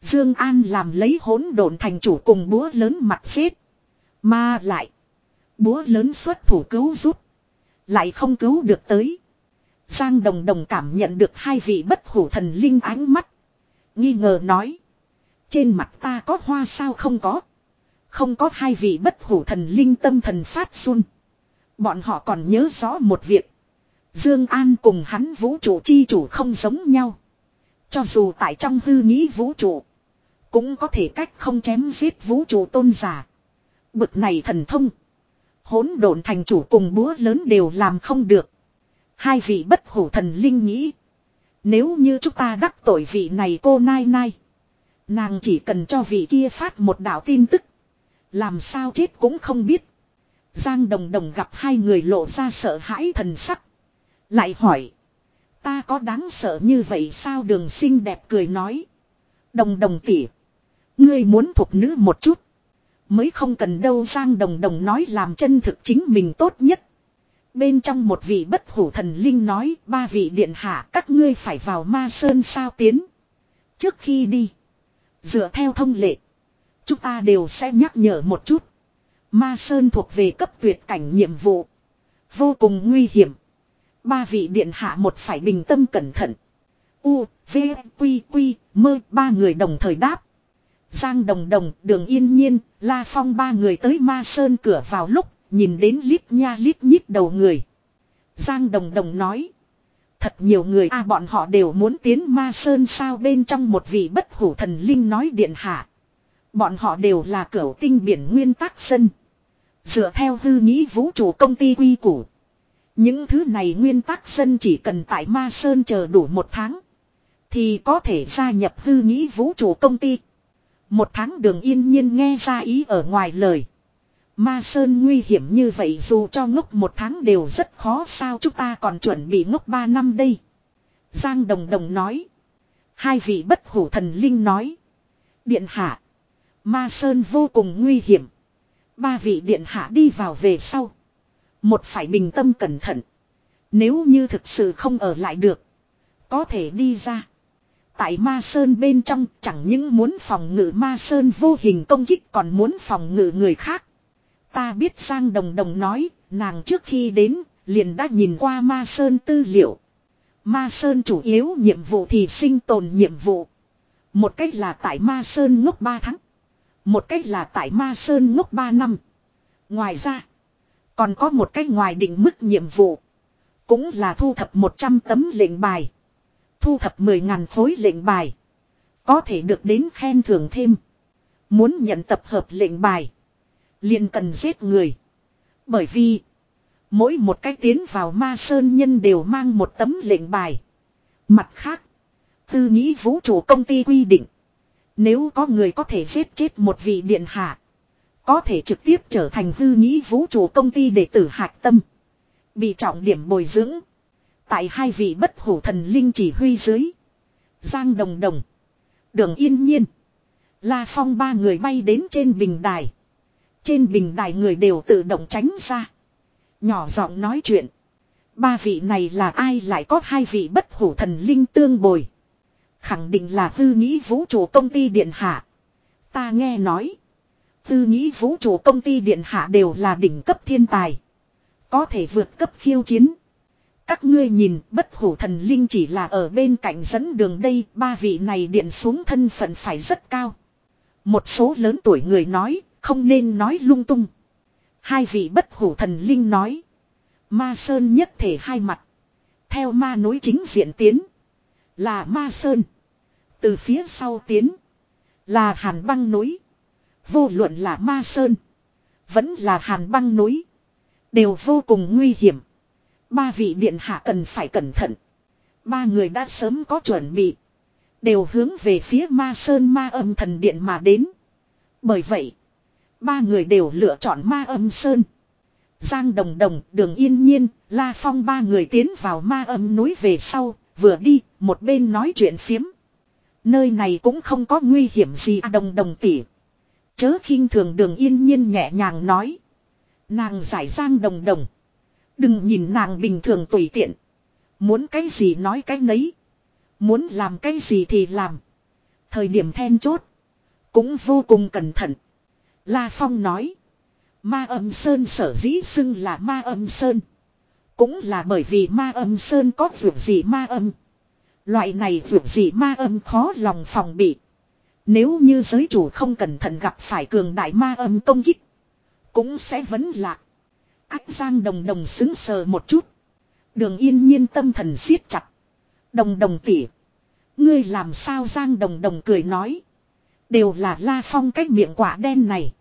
Dương An làm lấy hỗn độn thành chủ cùng búa lớn mặt xếp. Mà lại. Búa lớn xuất thủ cứu giúp. Lại không cứu được tới. Giang Đồng Đồng cảm nhận được hai vị bất hủ thần linh ánh mắt. Nghi ngờ nói. Trên mặt ta có hoa sao không có. Không có hai vị bất hủ thần linh tâm thần phát run. Bọn họ còn nhớ rõ một việc. Dương An cùng hắn vũ trụ chi chủ không giống nhau. Cho dù tại trong hư nghĩ vũ trụ. Cũng có thể cách không chém giết vũ trụ tôn giả. Bực này thần thông. Hỗn độn thành chủ cùng búa lớn đều làm không được. Hai vị bất hủ thần linh nghĩ. Nếu như chúng ta đắc tội vị này cô Nai Nai. Nàng chỉ cần cho vị kia phát một đạo tin tức. Làm sao chết cũng không biết. Giang Đồng Đồng gặp hai người lộ ra sợ hãi thần sắc. Lại hỏi. Ta có đáng sợ như vậy sao đường xinh đẹp cười nói. Đồng đồng tỉ. Ngươi muốn thuộc nữ một chút. Mới không cần đâu Giang Đồng Đồng nói làm chân thực chính mình tốt nhất. Bên trong một vị bất hủ thần linh nói ba vị điện hạ các ngươi phải vào ma sơn sao tiến. Trước khi đi. Dựa theo thông lệ. Chúng ta đều sẽ nhắc nhở một chút. Ma sơn thuộc về cấp tuyệt cảnh nhiệm vụ. Vô cùng nguy hiểm. Ba vị điện hạ một phải bình tâm cẩn thận. U, V, Quy, Quy, mơ ba người đồng thời đáp. Giang Đồng Đồng, Đường Yên Nhiên, La Phong ba người tới Ma Sơn cửa vào lúc, nhìn đến lít nha lít nhít đầu người. Giang Đồng Đồng nói. Thật nhiều người a bọn họ đều muốn tiến ma sơn sao bên trong một vị bất hủ thần linh nói điện hạ. Bọn họ đều là cửu tinh biển nguyên tắc sân. Dựa theo hư nghĩ vũ trụ công ty quy củ. Những thứ này nguyên tắc sân chỉ cần tại ma sơn chờ đủ một tháng. Thì có thể gia nhập hư nghĩ vũ trụ công ty. Một tháng đường yên nhiên nghe ra ý ở ngoài lời. Ma Sơn nguy hiểm như vậy dù cho ngốc một tháng đều rất khó sao chúng ta còn chuẩn bị ngốc ba năm đây. Giang Đồng Đồng nói. Hai vị bất hủ thần linh nói. Điện hạ. Ma Sơn vô cùng nguy hiểm. Ba vị điện hạ đi vào về sau. Một phải bình tâm cẩn thận. Nếu như thực sự không ở lại được. Có thể đi ra. Tại Ma Sơn bên trong chẳng những muốn phòng ngự Ma Sơn vô hình công kích còn muốn phòng ngự người khác. Ta biết Giang Đồng Đồng nói, nàng trước khi đến, liền đã nhìn qua Ma Sơn tư liệu. Ma Sơn chủ yếu nhiệm vụ thì sinh tồn nhiệm vụ. Một cách là tại Ma Sơn ngốc 3 tháng. Một cách là tại Ma Sơn ngốc 3 năm. Ngoài ra, còn có một cách ngoài định mức nhiệm vụ. Cũng là thu thập 100 tấm lệnh bài. Thu thập 10.000 khối lệnh bài. Có thể được đến khen thưởng thêm. Muốn nhận tập hợp lệnh bài liền cần giết người. Bởi vì, mỗi một cách tiến vào ma sơn nhân đều mang một tấm lệnh bài. Mặt khác, tư nghĩ vũ trụ công ty quy định. Nếu có người có thể giết chết một vị điện hạ, có thể trực tiếp trở thành hư nghĩ vũ trụ công ty đệ tử hạc tâm. Bị trọng điểm bồi dưỡng. Tại hai vị bất hủ thần linh chỉ huy dưới. Giang Đồng Đồng. Đường Yên Nhiên. La Phong ba người bay đến trên bình đài. Trên bình đài người đều tự động tránh ra. Nhỏ giọng nói chuyện. Ba vị này là ai lại có hai vị bất hủ thần linh tương bồi. Khẳng định là hư nghĩ vũ trụ công ty điện hạ. Ta nghe nói. tư nghĩ vũ trụ công ty điện hạ đều là đỉnh cấp thiên tài. Có thể vượt cấp khiêu chiến. Các ngươi nhìn, bất hủ thần linh chỉ là ở bên cạnh dẫn đường đây. Ba vị này điện xuống thân phận phải rất cao. Một số lớn tuổi người nói, không nên nói lung tung. Hai vị bất hủ thần linh nói. Ma Sơn nhất thể hai mặt. Theo ma nối chính diện tiến. Là ma Sơn. Từ phía sau tiến. Là hàn băng núi. Vô luận là ma Sơn. Vẫn là hàn băng núi. Đều vô cùng nguy hiểm. Ba vị điện hạ cần phải cẩn thận. Ba người đã sớm có chuẩn bị. Đều hướng về phía ma Sơn ma âm thần điện mà đến. Bởi vậy. Ba người đều lựa chọn ma âm sơn. Giang Đồng Đồng, Đường Yên Nhiên, La Phong ba người tiến vào ma âm núi về sau, vừa đi, một bên nói chuyện phiếm. Nơi này cũng không có nguy hiểm gì à Đồng Đồng tỉ. Chớ khinh thường Đường Yên Nhiên nhẹ nhàng nói. Nàng giải Giang Đồng Đồng. Đừng nhìn nàng bình thường tùy tiện. Muốn cái gì nói cái nấy. Muốn làm cái gì thì làm. Thời điểm then chốt. Cũng vô cùng cẩn thận. La Phong nói. Ma âm sơn sở dĩ xưng là ma âm sơn. Cũng là bởi vì ma âm sơn có vượt gì ma âm. Loại này vượt gì ma âm khó lòng phòng bị. Nếu như giới chủ không cẩn thận gặp phải cường đại ma âm công kích. Cũng sẽ vấn lạc. Ách Giang đồng đồng xứng sờ một chút. Đường yên nhiên tâm thần siết chặt. Đồng đồng tỉ. Ngươi làm sao Giang đồng đồng cười nói. Đều là La Phong cách miệng quả đen này.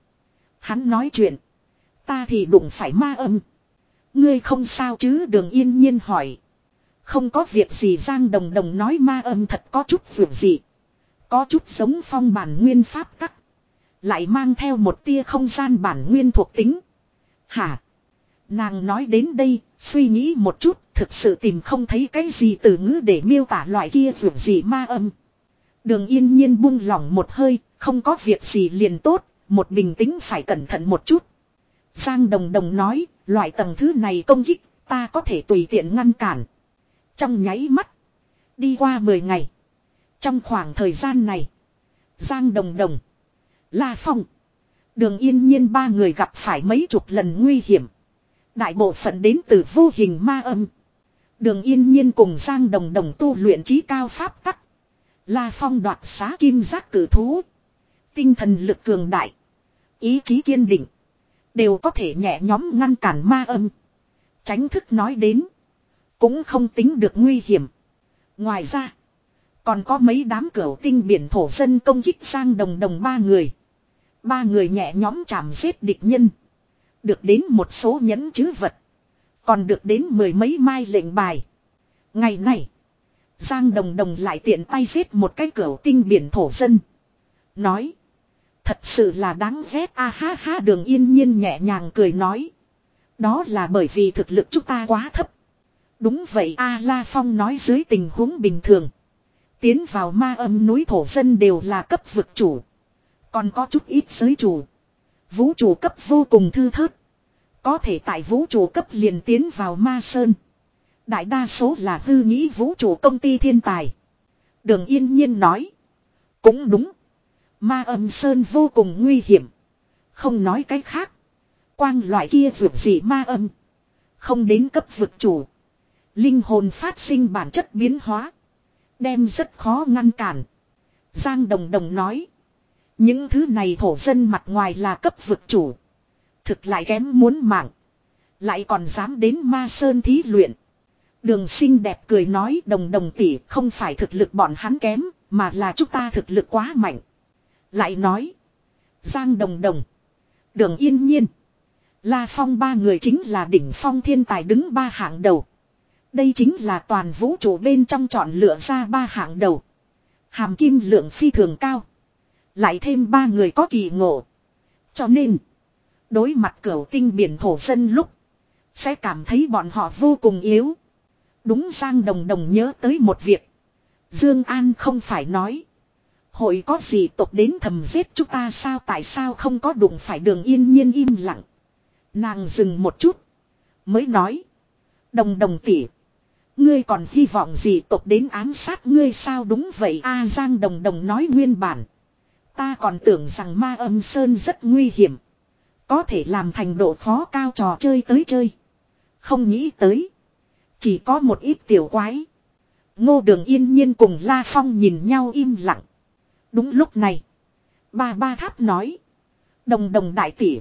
Hắn nói chuyện. Ta thì đụng phải ma âm. Ngươi không sao chứ đường yên nhiên hỏi. Không có việc gì Giang Đồng Đồng nói ma âm thật có chút vượt gì. Có chút giống phong bản nguyên pháp tắc. Lại mang theo một tia không gian bản nguyên thuộc tính. Hả? Nàng nói đến đây, suy nghĩ một chút, thực sự tìm không thấy cái gì từ ngữ để miêu tả loại kia vượt gì ma âm. Đường yên nhiên buông lỏng một hơi, không có việc gì liền tốt, một bình tĩnh phải cẩn thận một chút. Giang Đồng Đồng nói, loại tầng thứ này công kích, ta có thể tùy tiện ngăn cản. Trong nháy mắt, đi qua 10 ngày. Trong khoảng thời gian này, Giang Đồng Đồng, La Phong, Đường Yên Nhiên ba người gặp phải mấy chục lần nguy hiểm. Đại bộ phận đến từ vô hình ma âm. Đường Yên Nhiên cùng Giang Đồng Đồng tu luyện trí cao pháp tắc. La Phong đoạt xá kim giác cử thú. Tinh thần lực cường đại. Ý chí kiên định. Đều có thể nhẹ nhóm ngăn cản ma âm. Tránh thức nói đến. Cũng không tính được nguy hiểm. Ngoài ra. Còn có mấy đám cửu tinh biển thổ dân công kích sang đồng đồng ba người. Ba người nhẹ nhóm chạm giết địch nhân. Được đến một số nhẫn chứ vật. Còn được đến mười mấy mai lệnh bài. Ngày này. Giang đồng đồng lại tiện tay giết một cái cửa tinh biển thổ dân. Nói. Thật sự là đáng ghét a ha ha, đường yên nhiên nhẹ nhàng cười nói. Đó là bởi vì thực lực chúng ta quá thấp. Đúng vậy a La Phong nói dưới tình huống bình thường. Tiến vào ma âm núi thổ dân đều là cấp vực chủ. Còn có chút ít giới chủ. Vũ trụ cấp vô cùng thư thớt. Có thể tại vũ trụ cấp liền tiến vào ma sơn. Đại đa số là hư nghĩ vũ trụ công ty thiên tài. Đường yên nhiên nói. Cũng đúng. Ma âm sơn vô cùng nguy hiểm. Không nói cái khác. Quang loại kia vượt gì ma âm. Không đến cấp vực chủ. Linh hồn phát sinh bản chất biến hóa. Đem rất khó ngăn cản. Giang Đồng Đồng nói. Những thứ này thổ dân mặt ngoài là cấp vực chủ. Thực lại kém muốn mạng. Lại còn dám đến ma sơn thí luyện. Đường sinh đẹp cười nói đồng đồng tỷ không phải thực lực bọn hắn kém, mà là chúng ta thực lực quá mạnh. Lại nói. Giang đồng đồng. Đường yên nhiên. La Phong ba người chính là đỉnh phong thiên tài đứng ba hạng đầu. Đây chính là toàn vũ trụ bên trong chọn lựa ra ba hạng đầu. Hàm kim lượng phi thường cao. Lại thêm ba người có kỳ ngộ. Cho nên. Đối mặt cửu tinh biển thổ dân lúc. Sẽ cảm thấy bọn họ vô cùng yếu. Đúng Giang Đồng Đồng nhớ tới một việc. Dương An không phải nói. Hội có gì tộc đến thầm giết chúng ta sao tại sao không có đụng phải đường yên nhiên im lặng. Nàng dừng một chút. Mới nói. Đồng đồng tỉ. Ngươi còn hy vọng gì tộc đến ám sát ngươi sao đúng vậy A Giang đồng đồng nói nguyên bản. Ta còn tưởng rằng ma âm sơn rất nguy hiểm. Có thể làm thành độ khó cao trò chơi tới chơi. Không nghĩ tới. Chỉ có một ít tiểu quái. Ngô đường yên nhiên cùng La Phong nhìn nhau im lặng. Đúng lúc này. Ba ba tháp nói. Đồng đồng đại tỷ.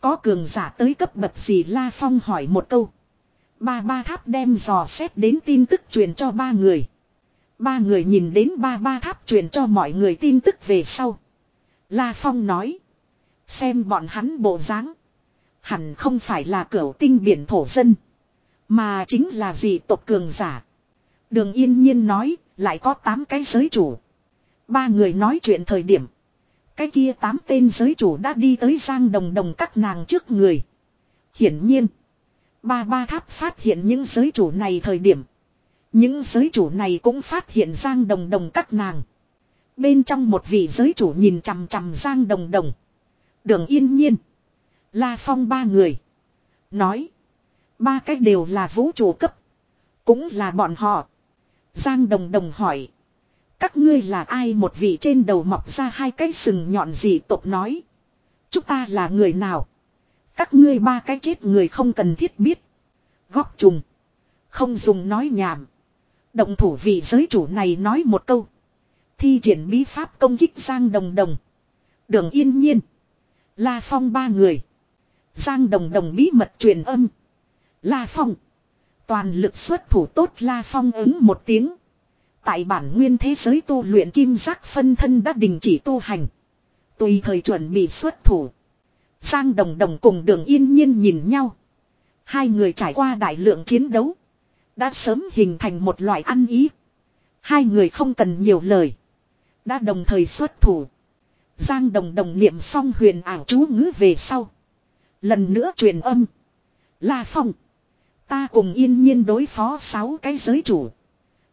Có cường giả tới cấp bậc gì La Phong hỏi một câu. Ba ba tháp đem dò xét đến tin tức truyền cho ba người. Ba người nhìn đến ba ba tháp truyền cho mọi người tin tức về sau. La Phong nói. Xem bọn hắn bộ dáng Hẳn không phải là cửu tinh biển thổ dân. Mà chính là gì tộc cường giả. Đường yên nhiên nói, lại có tám cái giới chủ. Ba người nói chuyện thời điểm. Cái kia tám tên giới chủ đã đi tới giang đồng đồng các nàng trước người. Hiển nhiên. Ba ba tháp phát hiện những giới chủ này thời điểm. Những giới chủ này cũng phát hiện giang đồng đồng các nàng. Bên trong một vị giới chủ nhìn chằm chằm giang đồng đồng. Đường yên nhiên. La phong ba người. Nói. Ba cách đều là vũ trụ cấp. Cũng là bọn họ. Giang đồng đồng hỏi. Các ngươi là ai một vị trên đầu mọc ra hai cái sừng nhọn gì tộc nói. Chúng ta là người nào? Các ngươi ba cái chết người không cần thiết biết. Góc trùng. Không dùng nói nhảm. Động thủ vị giới chủ này nói một câu. Thi triển bí pháp công kích Giang Đồng Đồng. Đường yên nhiên. La Phong ba người. Giang Đồng Đồng bí mật truyền âm. La Phong. Toàn lực xuất thủ tốt La Phong ứng một tiếng. Tại bản nguyên thế giới tu luyện kim giác phân thân đã đình chỉ tu hành. Tùy thời chuẩn bị xuất thủ. Giang Đồng Đồng cùng đường yên nhiên nhìn nhau. Hai người trải qua đại lượng chiến đấu. Đã sớm hình thành một loại ăn ý. Hai người không cần nhiều lời. Đã đồng thời xuất thủ. Giang Đồng Đồng niệm xong huyền ảo chú ngữ về sau. Lần nữa truyền âm. La Phong. Ta cùng yên nhiên đối phó sáu cái giới chủ.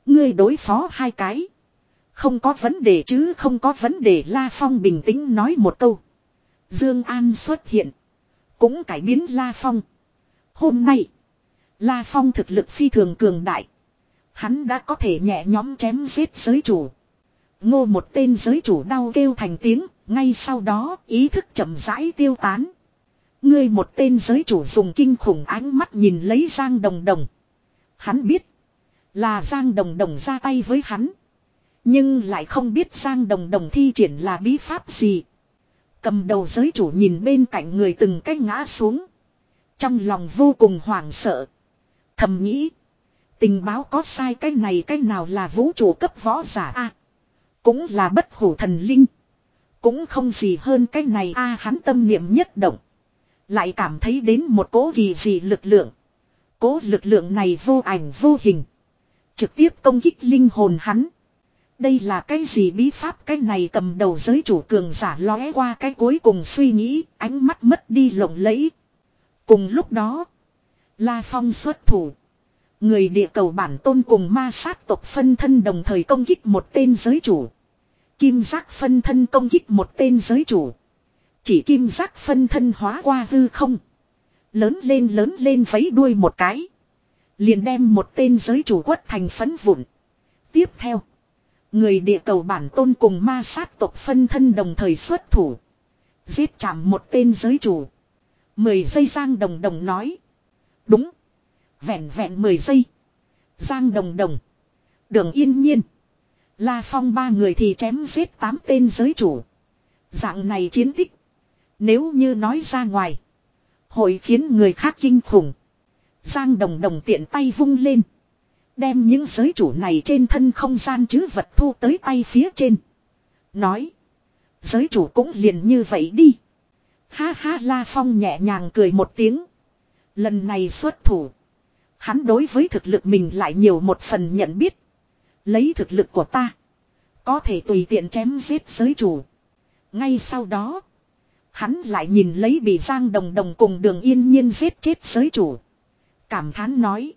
Ngươi đối phó hai cái. Không có vấn đề chứ, không có vấn đề La Phong bình tĩnh nói một câu. Dương An xuất hiện. Cũng cải biến La Phong. Hôm nay. La Phong thực lực phi thường cường đại. Hắn đã có thể nhẹ nhóm chém giết giới chủ. Ngô một tên giới chủ đau kêu thành tiếng. Ngay sau đó ý thức chậm rãi tiêu tán. Ngươi một tên giới chủ dùng kinh khủng ánh mắt nhìn lấy Giang Đồng Đồng. Hắn biết. Là Giang Đồng Đồng ra tay với hắn. Nhưng lại không biết Giang Đồng Đồng thi triển là bí pháp gì. Cầm đầu giới chủ nhìn bên cạnh người từng cách ngã xuống. Trong lòng vô cùng hoảng sợ. Thầm nghĩ. Tình báo có sai cái này cái nào là vũ trụ cấp võ giả a Cũng là bất hủ thần linh. Cũng không gì hơn cái này a hắn tâm niệm nhất động. Lại cảm thấy đến một cố kỳ gì lực lượng. Cố lực lượng này vô ảnh vô hình. Trực tiếp công kích linh hồn hắn. Đây là cái gì bí pháp cái này cầm đầu giới chủ cường giả lóe qua cái cuối cùng suy nghĩ, ánh mắt mất đi lộng lẫy. Cùng lúc đó, La Phong xuất thủ. Người địa cầu bản tôn cùng ma sát tộc phân thân đồng thời công kích một tên giới chủ. Kim giác phân thân công kích một tên giới chủ. Chỉ kim giác phân thân hóa qua hư không. Lớn lên lớn lên vấy đuôi một cái. Liền đem một tên giới chủ quất thành phấn vụn. Tiếp theo. Người địa cầu bản tôn cùng ma sát tộc phân thân đồng thời xuất thủ. Giết chạm một tên giới chủ. Mười giây Giang Đồng Đồng nói. Đúng. Vẹn vẹn mười giây. Giang Đồng Đồng. Đường yên nhiên. La Phong ba người thì chém giết tám tên giới chủ. Dạng này chiến tích. Nếu như nói ra ngoài. Hội khiến người khác kinh khủng. Giang Đồng Đồng tiện tay vung lên. Đem những giới chủ này trên thân không gian chứ vật thu tới tay phía trên. Nói. Giới chủ cũng liền như vậy đi. Ha ha, La Phong nhẹ nhàng cười một tiếng. Lần này xuất thủ. Hắn đối với thực lực mình lại nhiều một phần nhận biết. Lấy thực lực của ta. Có thể tùy tiện chém giết giới chủ. Ngay sau đó. Hắn lại nhìn lấy bị Giang Đồng Đồng cùng đường yên nhiên giết chết giới chủ. Cảm thán nói.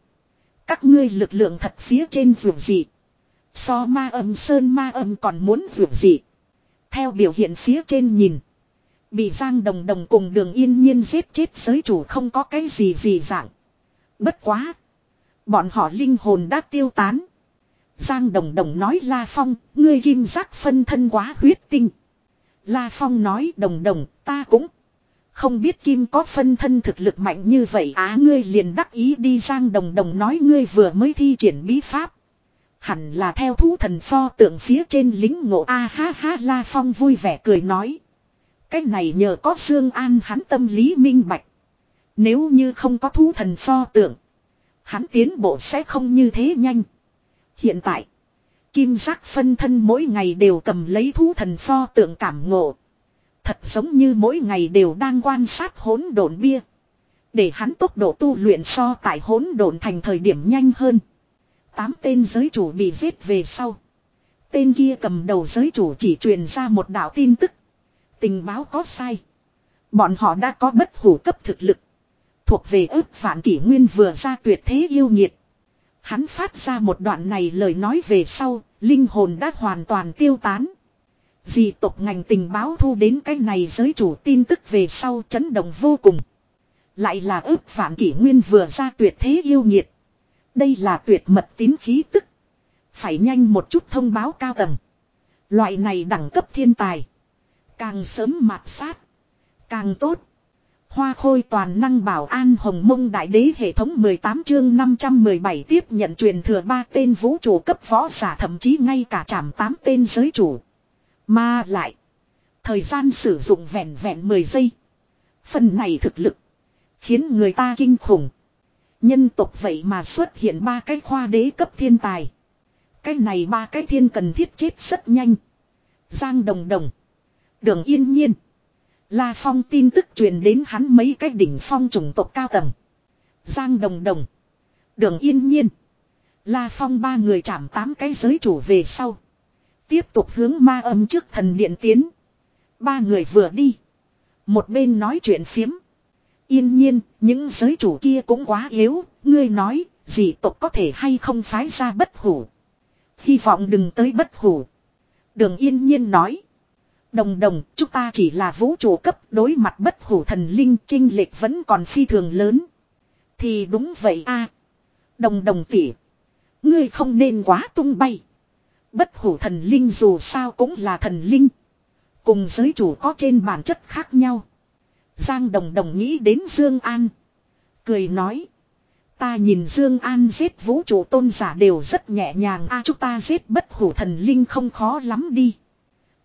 Các ngươi lực lượng thật phía trên vượt gì. So ma âm sơn ma âm còn muốn vượt gì. Theo biểu hiện phía trên nhìn. Bị Giang Đồng Đồng cùng đường yên nhiên giết chết giới chủ không có cái gì gì dạng. Bất quá. Bọn họ linh hồn đã tiêu tán. Giang Đồng Đồng nói La Phong, ngươi kim giác phân thân quá huyết tinh. La Phong nói Đồng Đồng, ta cũng không biết Kim có phân thân thực lực mạnh như vậy á ngươi liền đắc ý đi Giang Đồng Đồng nói ngươi vừa mới thi triển bí pháp. Hẳn là theo thú thần pho tượng phía trên lính ngộ a ha ha La Phong vui vẻ cười nói. Cái này nhờ có Dương An hắn tâm lý minh bạch. Nếu như không có thú thần pho tượng. Hắn tiến bộ sẽ không như thế nhanh. Hiện tại. Kim giác phân thân mỗi ngày đều cầm lấy thú thần pho tượng cảm ngộ. Thật giống như mỗi ngày đều đang quan sát hỗn độn bia. Để hắn tốc độ tu luyện so tại hỗn độn thành thời điểm nhanh hơn. Tám tên giới chủ bị giết về sau. Tên kia cầm đầu giới chủ chỉ truyền ra một đạo tin tức. Tình báo có sai. Bọn họ đã có bất hủ cấp thực lực. Thuộc về ước vạn kỷ nguyên vừa ra tuyệt thế yêu nhiệt. Hắn phát ra một đoạn này lời nói về sau, linh hồn đã hoàn toàn tiêu tán. Dị tộc ngành tình báo thu đến cái này giới chủ tin tức về sau chấn động vô cùng. Lại là ước vạn kỷ nguyên vừa ra tuyệt thế yêu nhiệt. Đây là tuyệt mật tín khí tức. Phải nhanh một chút thông báo cao tầng. Loại này đẳng cấp thiên tài. Càng sớm mạt sát. Càng tốt. Hoa khôi toàn năng bảo an hồng mông đại đế hệ thống 18 chương 517 tiếp nhận truyền thừa ba tên vũ trụ cấp võ giả, thậm chí ngay cả chạm tám tên giới chủ. Mà lại. Thời gian sử dụng vẹn vẹn 10 giây. Phần này thực lực. Khiến người ta kinh khủng. Nhân tộc vậy mà xuất hiện ba cái khoa đế cấp thiên tài. Cái này ba cái thiên cần thiết chết rất nhanh. Giang Đồng Đồng. Đường Yên Nhiên. La Phong tin tức truyền đến hắn mấy cái đỉnh phong chủng tộc cao tầng. Giang Đồng Đồng. Đường Yên Nhiên. La Phong ba người chạm tám cái giới chủ về sau. Tiếp tục hướng ma âm trước thần điện tiến. Ba người vừa đi. Một bên nói chuyện phiếm. Yên nhiên, những giới chủ kia cũng quá yếu. Ngươi nói, gì tộc có thể hay không phái ra bất hủ. Hy vọng đừng tới bất hủ. Đường yên nhiên nói. Đồng đồng, chúng ta chỉ là vũ trụ cấp đối mặt bất hủ thần linh trinh lệch vẫn còn phi thường lớn. Thì đúng vậy a Đồng đồng tỉ. Ngươi không nên quá tung bay. Bất hủ thần linh dù sao cũng là thần linh. Cùng giới chủ có trên bản chất khác nhau. Giang đồng đồng nghĩ đến Dương An. Cười nói. Ta nhìn Dương An giết vũ trụ tôn giả đều rất nhẹ nhàng a chúng ta giết bất hủ thần linh không khó lắm đi.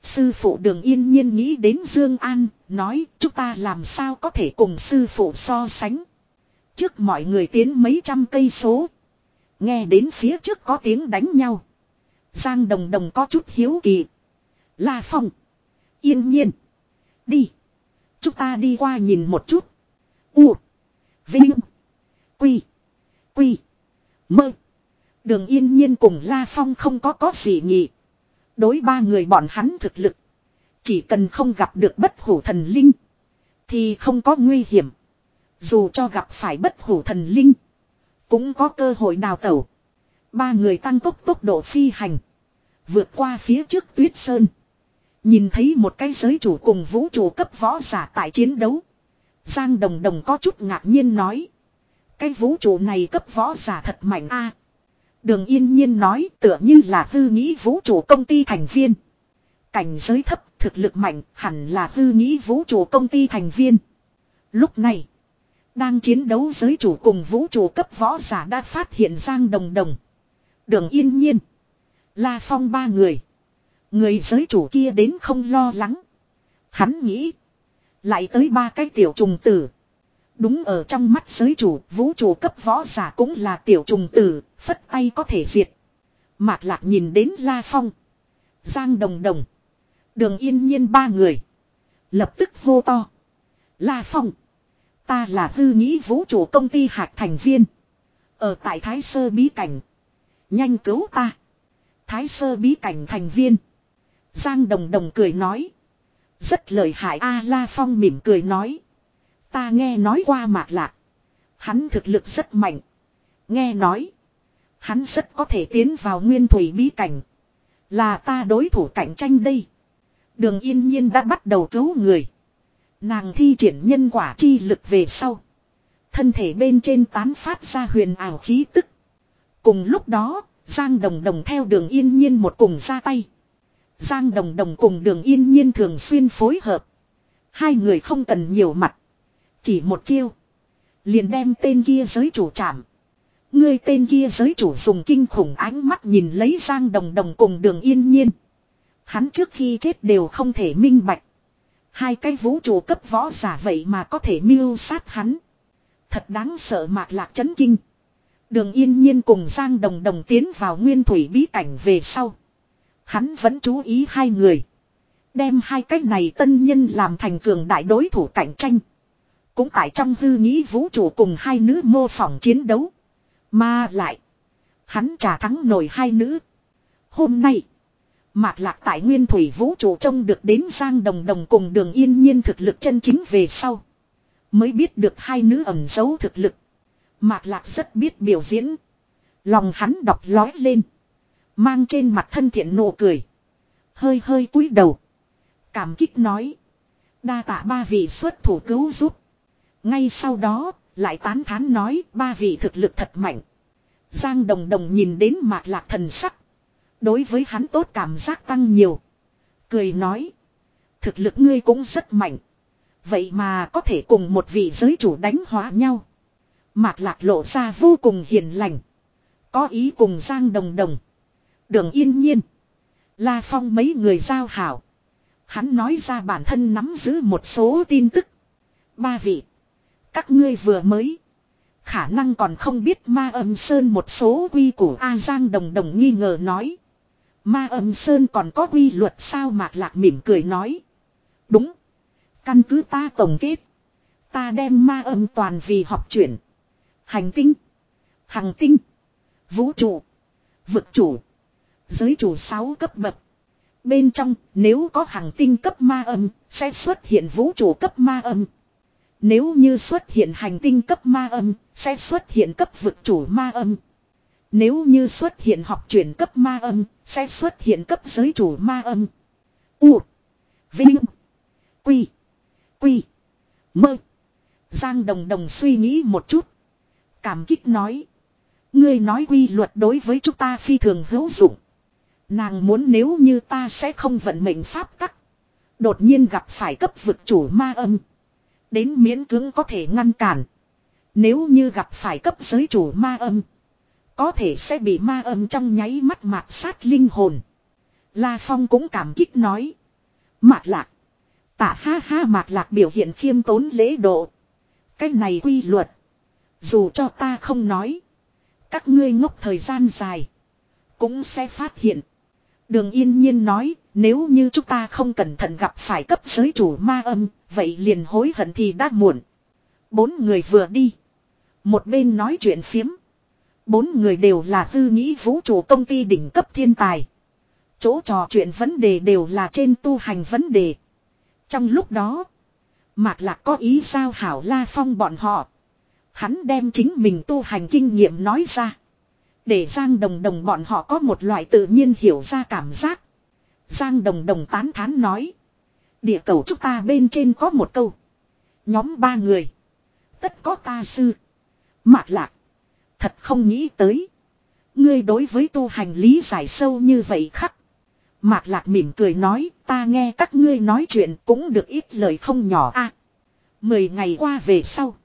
Sư phụ đường yên nhiên nghĩ đến Dương An, nói chúng ta làm sao có thể cùng sư phụ so sánh. Trước mọi người tiến mấy trăm cây số. Nghe đến phía trước có tiếng đánh nhau. Giang Đồng Đồng có chút hiếu kỳ. La Phong. Yên nhiên. Đi. Chúng ta đi qua nhìn một chút. U. Vinh. Quy. Quy. Mơ. Đường yên nhiên cùng La Phong không có có gì nhỉ. Đối ba người bọn hắn thực lực. Chỉ cần không gặp được bất hủ thần linh. Thì không có nguy hiểm. Dù cho gặp phải bất hủ thần linh. Cũng có cơ hội đào tẩu. Ba người tăng tốc tốc độ phi hành. Vượt qua phía trước tuyết sơn. Nhìn thấy một cái giới chủ cùng vũ trụ cấp võ giả tại chiến đấu. Giang Đồng Đồng có chút ngạc nhiên nói. Cái vũ trụ này cấp võ giả thật mạnh a đường yên nhiên nói tựa như là hư nghĩ vũ trụ công ty thành viên. Cảnh giới thấp, thực lực mạnh, hẳn là hư nghĩ vũ trụ công ty thành viên. Lúc này. Đang chiến đấu giới chủ cùng vũ trụ cấp võ giả đã phát hiện Giang Đồng Đồng. Đường yên nhiên. La Phong ba người. Người giới chủ kia đến không lo lắng. Hắn nghĩ. Lại tới ba cái tiểu trùng tử. Đúng ở trong mắt giới chủ, vũ trụ cấp võ giả cũng là tiểu trùng tử, phất tay có thể diệt. Mạc lạc nhìn đến La Phong. Giang Đồng Đồng. Đường yên nhiên ba người. Lập tức hô to. La Phong. Ta là hư nghĩ vũ trụ công ty hạt thành viên. Ở tại Thái Sơ Bí Cảnh. Nhanh cứu ta. Thái Sơ Bí Cảnh thành viên. Giang Đồng Đồng cười nói. Rất lời hại A La Phong mỉm cười nói. Ta nghe nói qua mạc lạc. Hắn thực lực rất mạnh. Nghe nói. Hắn rất có thể tiến vào nguyên thủy bí cảnh. Là ta đối thủ cạnh tranh đây. Đường yên nhiên đã bắt đầu cứu người. Nàng thi triển nhân quả chi lực về sau. Thân thể bên trên tán phát ra huyền ảo khí tức. Cùng lúc đó, Giang Đồng Đồng theo đường yên nhiên một cùng ra tay. Giang Đồng Đồng cùng đường yên nhiên thường xuyên phối hợp. Hai người không cần nhiều mặt. Chỉ một chiêu. Liền đem tên kia giới chủ chạm. Người tên kia giới chủ dùng kinh khủng ánh mắt nhìn lấy Giang Đồng Đồng cùng đường yên nhiên. Hắn trước khi chết đều không thể minh bạch. Hai cái vũ trụ cấp võ giả vậy mà có thể mưu sát hắn. Thật đáng sợ mạc lạc chấn kinh. Đường yên nhiên cùng Giang Đồng Đồng tiến vào nguyên thủy bí cảnh về sau. Hắn vẫn chú ý hai người. Đem hai cách này tân nhân làm thành cường đại đối thủ cạnh tranh. Cũng tại trong hư nghĩ vũ trụ cùng hai nữ mô phỏng chiến đấu. Mà lại. Hắn trả thắng nổi hai nữ. Hôm nay. Mạc lạc tại nguyên thủy vũ trụ trông được đến Giang Đồng Đồng cùng đường yên nhiên thực lực chân chính về sau. Mới biết được hai nữ ẩn giấu thực lực. Mạc lạc rất biết biểu diễn. Lòng hắn đọc lói lên. Mang trên mặt thân thiện nụ cười. Hơi hơi cúi đầu. Cảm kích nói. Đa tạ ba vị xuất thủ cứu giúp. Ngay sau đó, lại tán thán nói ba vị thực lực thật mạnh. Giang đồng đồng nhìn đến mạc lạc thần sắc. Đối với hắn tốt cảm giác tăng nhiều. Cười nói. Thực lực ngươi cũng rất mạnh. Vậy mà có thể cùng một vị giới chủ đánh hóa nhau. Mạc lạc lộ ra vô cùng hiền lành. Có ý cùng Giang đồng đồng. Đường yên nhiên. La Phong mấy người giao hảo. Hắn nói ra bản thân nắm giữ một số tin tức. Ba vị. Các ngươi vừa mới. Khả năng còn không biết ma âm sơn một số quy củ A Giang đồng đồng nghi ngờ nói. Ma âm sơn còn có quy luật sao mạc lạc mỉm cười nói. Đúng. Căn cứ ta tổng kết. Ta đem ma âm toàn vì học chuyển. Hành tinh. Hằng tinh. Vũ trụ. Vực chủ. Giới chủ 6 cấp bậc. Bên trong, nếu có hàng tinh cấp ma âm, sẽ xuất hiện vũ trụ cấp ma âm. Nếu như xuất hiện hành tinh cấp ma âm, sẽ xuất hiện cấp vực chủ ma âm. Nếu như xuất hiện học chuyển cấp ma âm, sẽ xuất hiện cấp giới chủ ma âm. U. Vinh. Quy. Quy. Mơ. Giang Đồng Đồng suy nghĩ một chút. Cảm kích nói. Ngươi nói quy luật đối với chúng ta phi thường hữu dụng. Nàng muốn nếu như ta sẽ không vận mệnh pháp tắc. Đột nhiên gặp phải cấp vực chủ ma âm. Đến miễn cưỡng có thể ngăn cản. Nếu như gặp phải cấp giới chủ ma âm. Có thể sẽ bị ma âm trong nháy mắt mạt sát linh hồn. La Phong cũng cảm kích nói. Mạt lạc. Tạ ha ha mạt lạc biểu hiện khiêm tốn lễ độ. Cái này quy luật. Dù cho ta không nói. Các ngươi ngốc thời gian dài. Cũng sẽ phát hiện. Đường yên nhiên nói, nếu như chúng ta không cẩn thận gặp phải cấp giới chủ ma âm, vậy liền hối hận thì đã muộn. Bốn người vừa đi. Một bên nói chuyện phiếm. Bốn người đều là tư nghĩ vũ trụ công ty đỉnh cấp thiên tài. Chỗ trò chuyện vấn đề đều là trên tu hành vấn đề. Trong lúc đó, Mạc Lạc có ý sao hảo La Phong bọn họ. Hắn đem chính mình tu hành kinh nghiệm nói ra. Để Giang Đồng Đồng bọn họ có một loại tự nhiên hiểu ra cảm giác. Giang Đồng Đồng tán thán nói. Địa cầu chúng ta bên trên có một câu. Nhóm ba người. Tất có ta sư. Mạc Lạc. Thật không nghĩ tới. Ngươi đối với tu hành lý giải sâu như vậy khắc. Mạc Lạc mỉm cười nói, ta nghe các ngươi nói chuyện cũng được ít lời không nhỏ a. mười ngày qua về sau.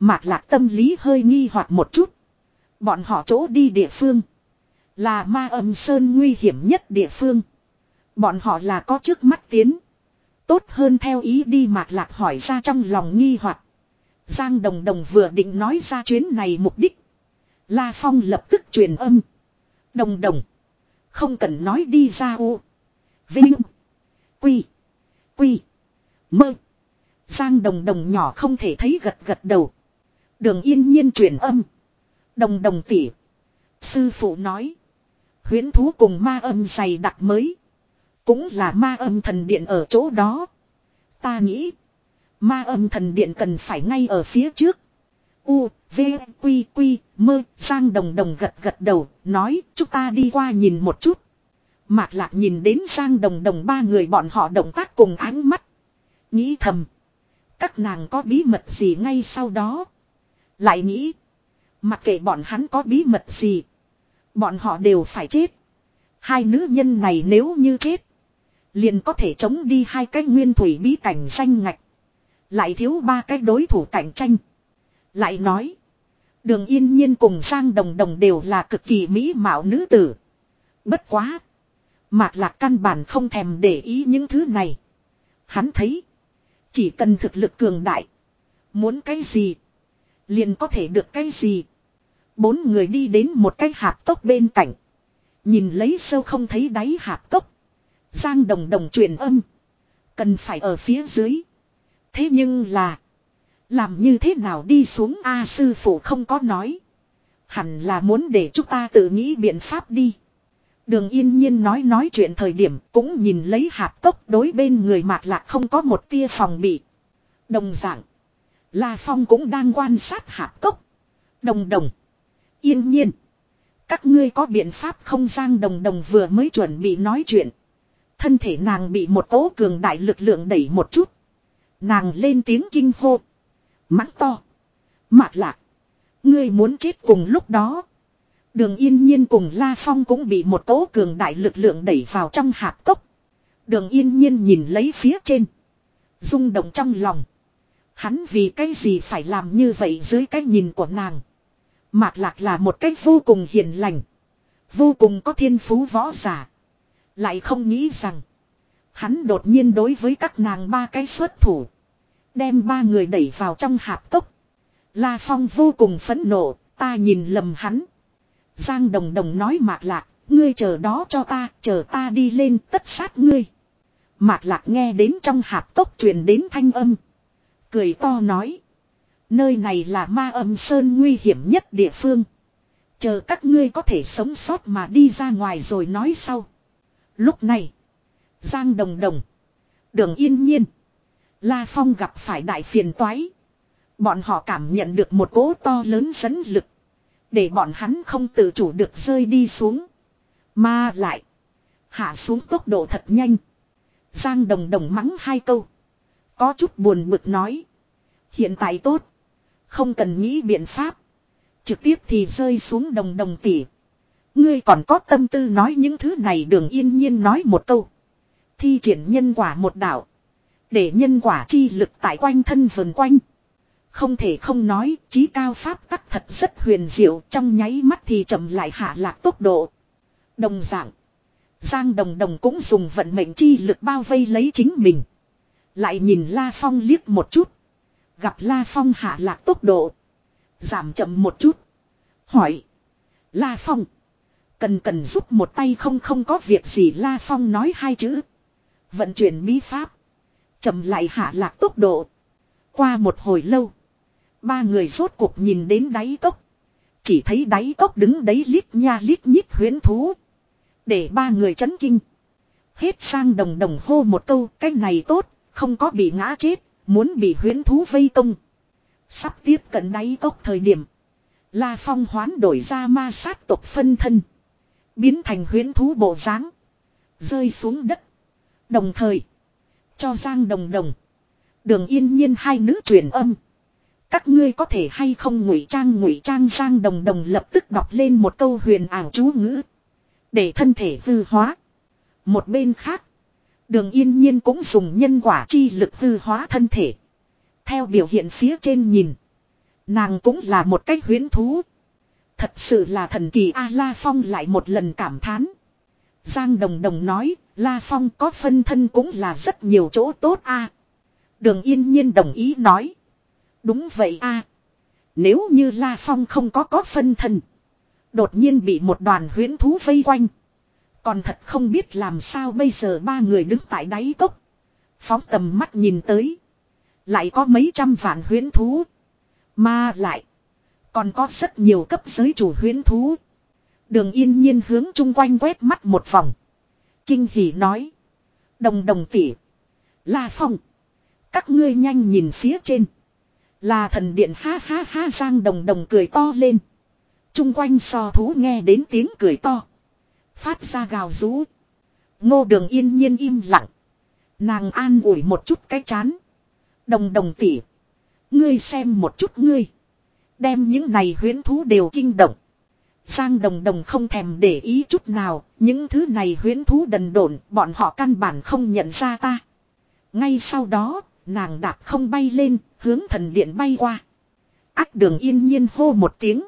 Mạc Lạc tâm lý hơi nghi hoặc một chút. Bọn họ chỗ đi địa phương. Là ma âm sơn nguy hiểm nhất địa phương. Bọn họ là có trước mắt tiến. Tốt hơn theo ý đi Mạc Lạc hỏi ra trong lòng nghi hoặc. Giang Đồng Đồng vừa định nói ra chuyến này mục đích. La Phong lập tức truyền âm. Đồng Đồng. Không cần nói đi ra u. Vinh. Quy. Quy. Mơ. Giang đồng đồng nhỏ không thể thấy gật gật đầu. Đường yên nhiên truyền âm. Đồng đồng tỉ. Sư phụ nói. Huyến thú cùng ma âm dày đặc mới. Cũng là ma âm thần điện ở chỗ đó. Ta nghĩ. Ma âm thần điện cần phải ngay ở phía trước. U, V, Quy, Quy, Mơ, Giang Đồng Đồng gật gật đầu, nói, chúng ta đi qua nhìn một chút. Mạc Lạc nhìn đến Giang Đồng Đồng ba người bọn họ động tác cùng ánh mắt. Nghĩ thầm. Các nàng có bí mật gì ngay sau đó. Lại nghĩ. Mặc kệ bọn hắn có bí mật gì. Bọn họ đều phải chết. Hai nữ nhân này nếu như chết. Liền có thể chống đi hai cái nguyên thủy bí cảnh danh ngạch. Lại thiếu ba cái đối thủ cạnh tranh. Lại nói. Đường yên nhiên cùng Giang Đồng Đồng đều là cực kỳ mỹ mạo nữ tử. Bất quá. Mạc lạc căn bản không thèm để ý những thứ này. Hắn thấy. Chỉ cần thực lực cường đại. Muốn cái gì. Liền có thể được cái gì. Bốn người đi đến một cái hạp tốc bên cạnh. Nhìn lấy sâu không thấy đáy hạp tốc. Giang đồng đồng truyền âm. Cần phải ở phía dưới. Thế nhưng là. Làm như thế nào đi xuống A sư phụ không có nói. Hẳn là muốn để chúng ta tự nghĩ biện pháp đi. Đường yên nhiên nói nói chuyện thời điểm cũng nhìn lấy hạp tốc đối bên người mạc lạc không có một tia phòng bị. Đồng dạng. La Phong cũng đang quan sát hạp cốc. Đồng đồng. Yên nhiên. Các ngươi có biện pháp không giang đồng đồng vừa mới chuẩn bị nói chuyện. Thân thể nàng bị một cố cường đại lực lượng đẩy một chút. Nàng lên tiếng kinh hô. Mắng to. Mạc lạc. Ngươi muốn chết cùng lúc đó. Đường yên nhiên cùng La Phong cũng bị một tố cường đại lực lượng đẩy vào trong hạp cốc. Đường yên nhiên nhìn lấy phía trên. rung động trong lòng. Hắn vì cái gì phải làm như vậy dưới cái nhìn của nàng. Mạc Lạc là một cách vô cùng hiền lành. Vô cùng có thiên phú võ giả. Lại không nghĩ rằng. Hắn đột nhiên đối với các nàng ba cái xuất thủ. Đem ba người đẩy vào trong hạp cốc. La Phong vô cùng phẫn nộ. Ta nhìn lầm hắn. Giang Đồng Đồng nói Mạc Lạc, ngươi chờ đó cho ta, chờ ta đi lên tất sát ngươi. Mạc Lạc nghe đến trong hạp tốc truyền đến thanh âm. Cười to nói. Nơi này là ma âm sơn nguy hiểm nhất địa phương. Chờ các ngươi có thể sống sót mà đi ra ngoài rồi nói sau. Lúc này, Giang Đồng Đồng, Đường Yên Nhiên, La Phong gặp phải đại phiền toái. Bọn họ cảm nhận được một cỗ to lớn dẫn lực. Để bọn hắn không tự chủ được rơi đi xuống. Mà lại. Hạ xuống tốc độ thật nhanh. Giang đồng đồng mắng hai câu. Có chút buồn bực nói. Hiện tại tốt. Không cần nghĩ biện pháp. Trực tiếp thì rơi xuống đồng đồng tỉ. Ngươi còn có tâm tư nói những thứ này đường yên nhiên nói một câu. Thi triển nhân quả một đạo. Để nhân quả chi lực tại quanh thân vần quanh. Không thể không nói, trí cao pháp tắc thật rất huyền diệu, trong nháy mắt thì chậm lại hạ lạc tốc độ. Đồng dạng, Giang Đồng Đồng cũng dùng vận mệnh chi lực bao vây lấy chính mình. Lại nhìn La Phong liếc một chút. Gặp La Phong hạ lạc tốc độ. Giảm chậm một chút. Hỏi. La Phong. Cần cần giúp một tay không không có việc gì La Phong nói hai chữ. Vận chuyển bí pháp. chậm lại hạ lạc tốc độ. Qua một hồi lâu. Ba người rốt cuộc nhìn đến đáy cốc. Chỉ thấy đáy cốc đứng đấy lít nha lít nhít huyến thú. Để ba người chấn kinh. Hết sang đồng đồng hô một câu cái này tốt, không có bị ngã chết, muốn bị huyến thú vây công. Sắp tiếp cận đáy cốc thời điểm. La Phong hoán đổi ra ma sát tộc phân thân. Biến thành huyến thú bộ dáng, Rơi xuống đất. Đồng thời. Cho Giang Đồng Đồng. Đường yên nhiên hai nữ truyền âm. Các ngươi có thể hay không ngụy trang ngụy trang Giang Đồng Đồng lập tức đọc lên một câu huyền ảo chú ngữ. Để thân thể hư hóa. Một bên khác. Đường yên nhiên cũng dùng nhân quả chi lực hư hóa thân thể. Theo biểu hiện phía trên nhìn. Nàng cũng là một cách huyến thú. Thật sự là thần kỳ A La Phong lại một lần cảm thán. Giang Đồng Đồng nói, La Phong có phân thân cũng là rất nhiều chỗ tốt A. Đường yên nhiên đồng ý nói. Đúng vậy A. Nếu như La Phong không có có phân thân. Đột nhiên bị một đoàn huyến thú vây quanh. Còn thật không biết làm sao bây giờ ba người đứng tại đáy cốc. Phóng tầm mắt nhìn tới. Lại có mấy trăm vạn huyến thú. Mà lại. Còn có rất nhiều cấp giới chủ huyến thú. Đường yên nhiên hướng chung quanh quét mắt một vòng. Kinh hỉ nói. Đồng đồng tỉ. La phong. Các ngươi nhanh nhìn phía trên. Là thần điện ha ha ha giang đồng đồng cười to lên. Trung quanh so thú nghe đến tiếng cười to. Phát ra gào rú. Ngô đường yên nhiên im lặng. Nàng an ủi một chút cái chán. Đồng đồng tỉ. Ngươi xem một chút ngươi. Đem những này huyến thú đều kinh động. Giang đồng đồng không thèm để ý chút nào. Những thứ này huyến thú đần độn bọn họ căn bản không nhận ra ta. Ngay sau đó, nàng đạp không bay lên, hướng thần điện bay qua. Ác đường yên nhiên hô một tiếng.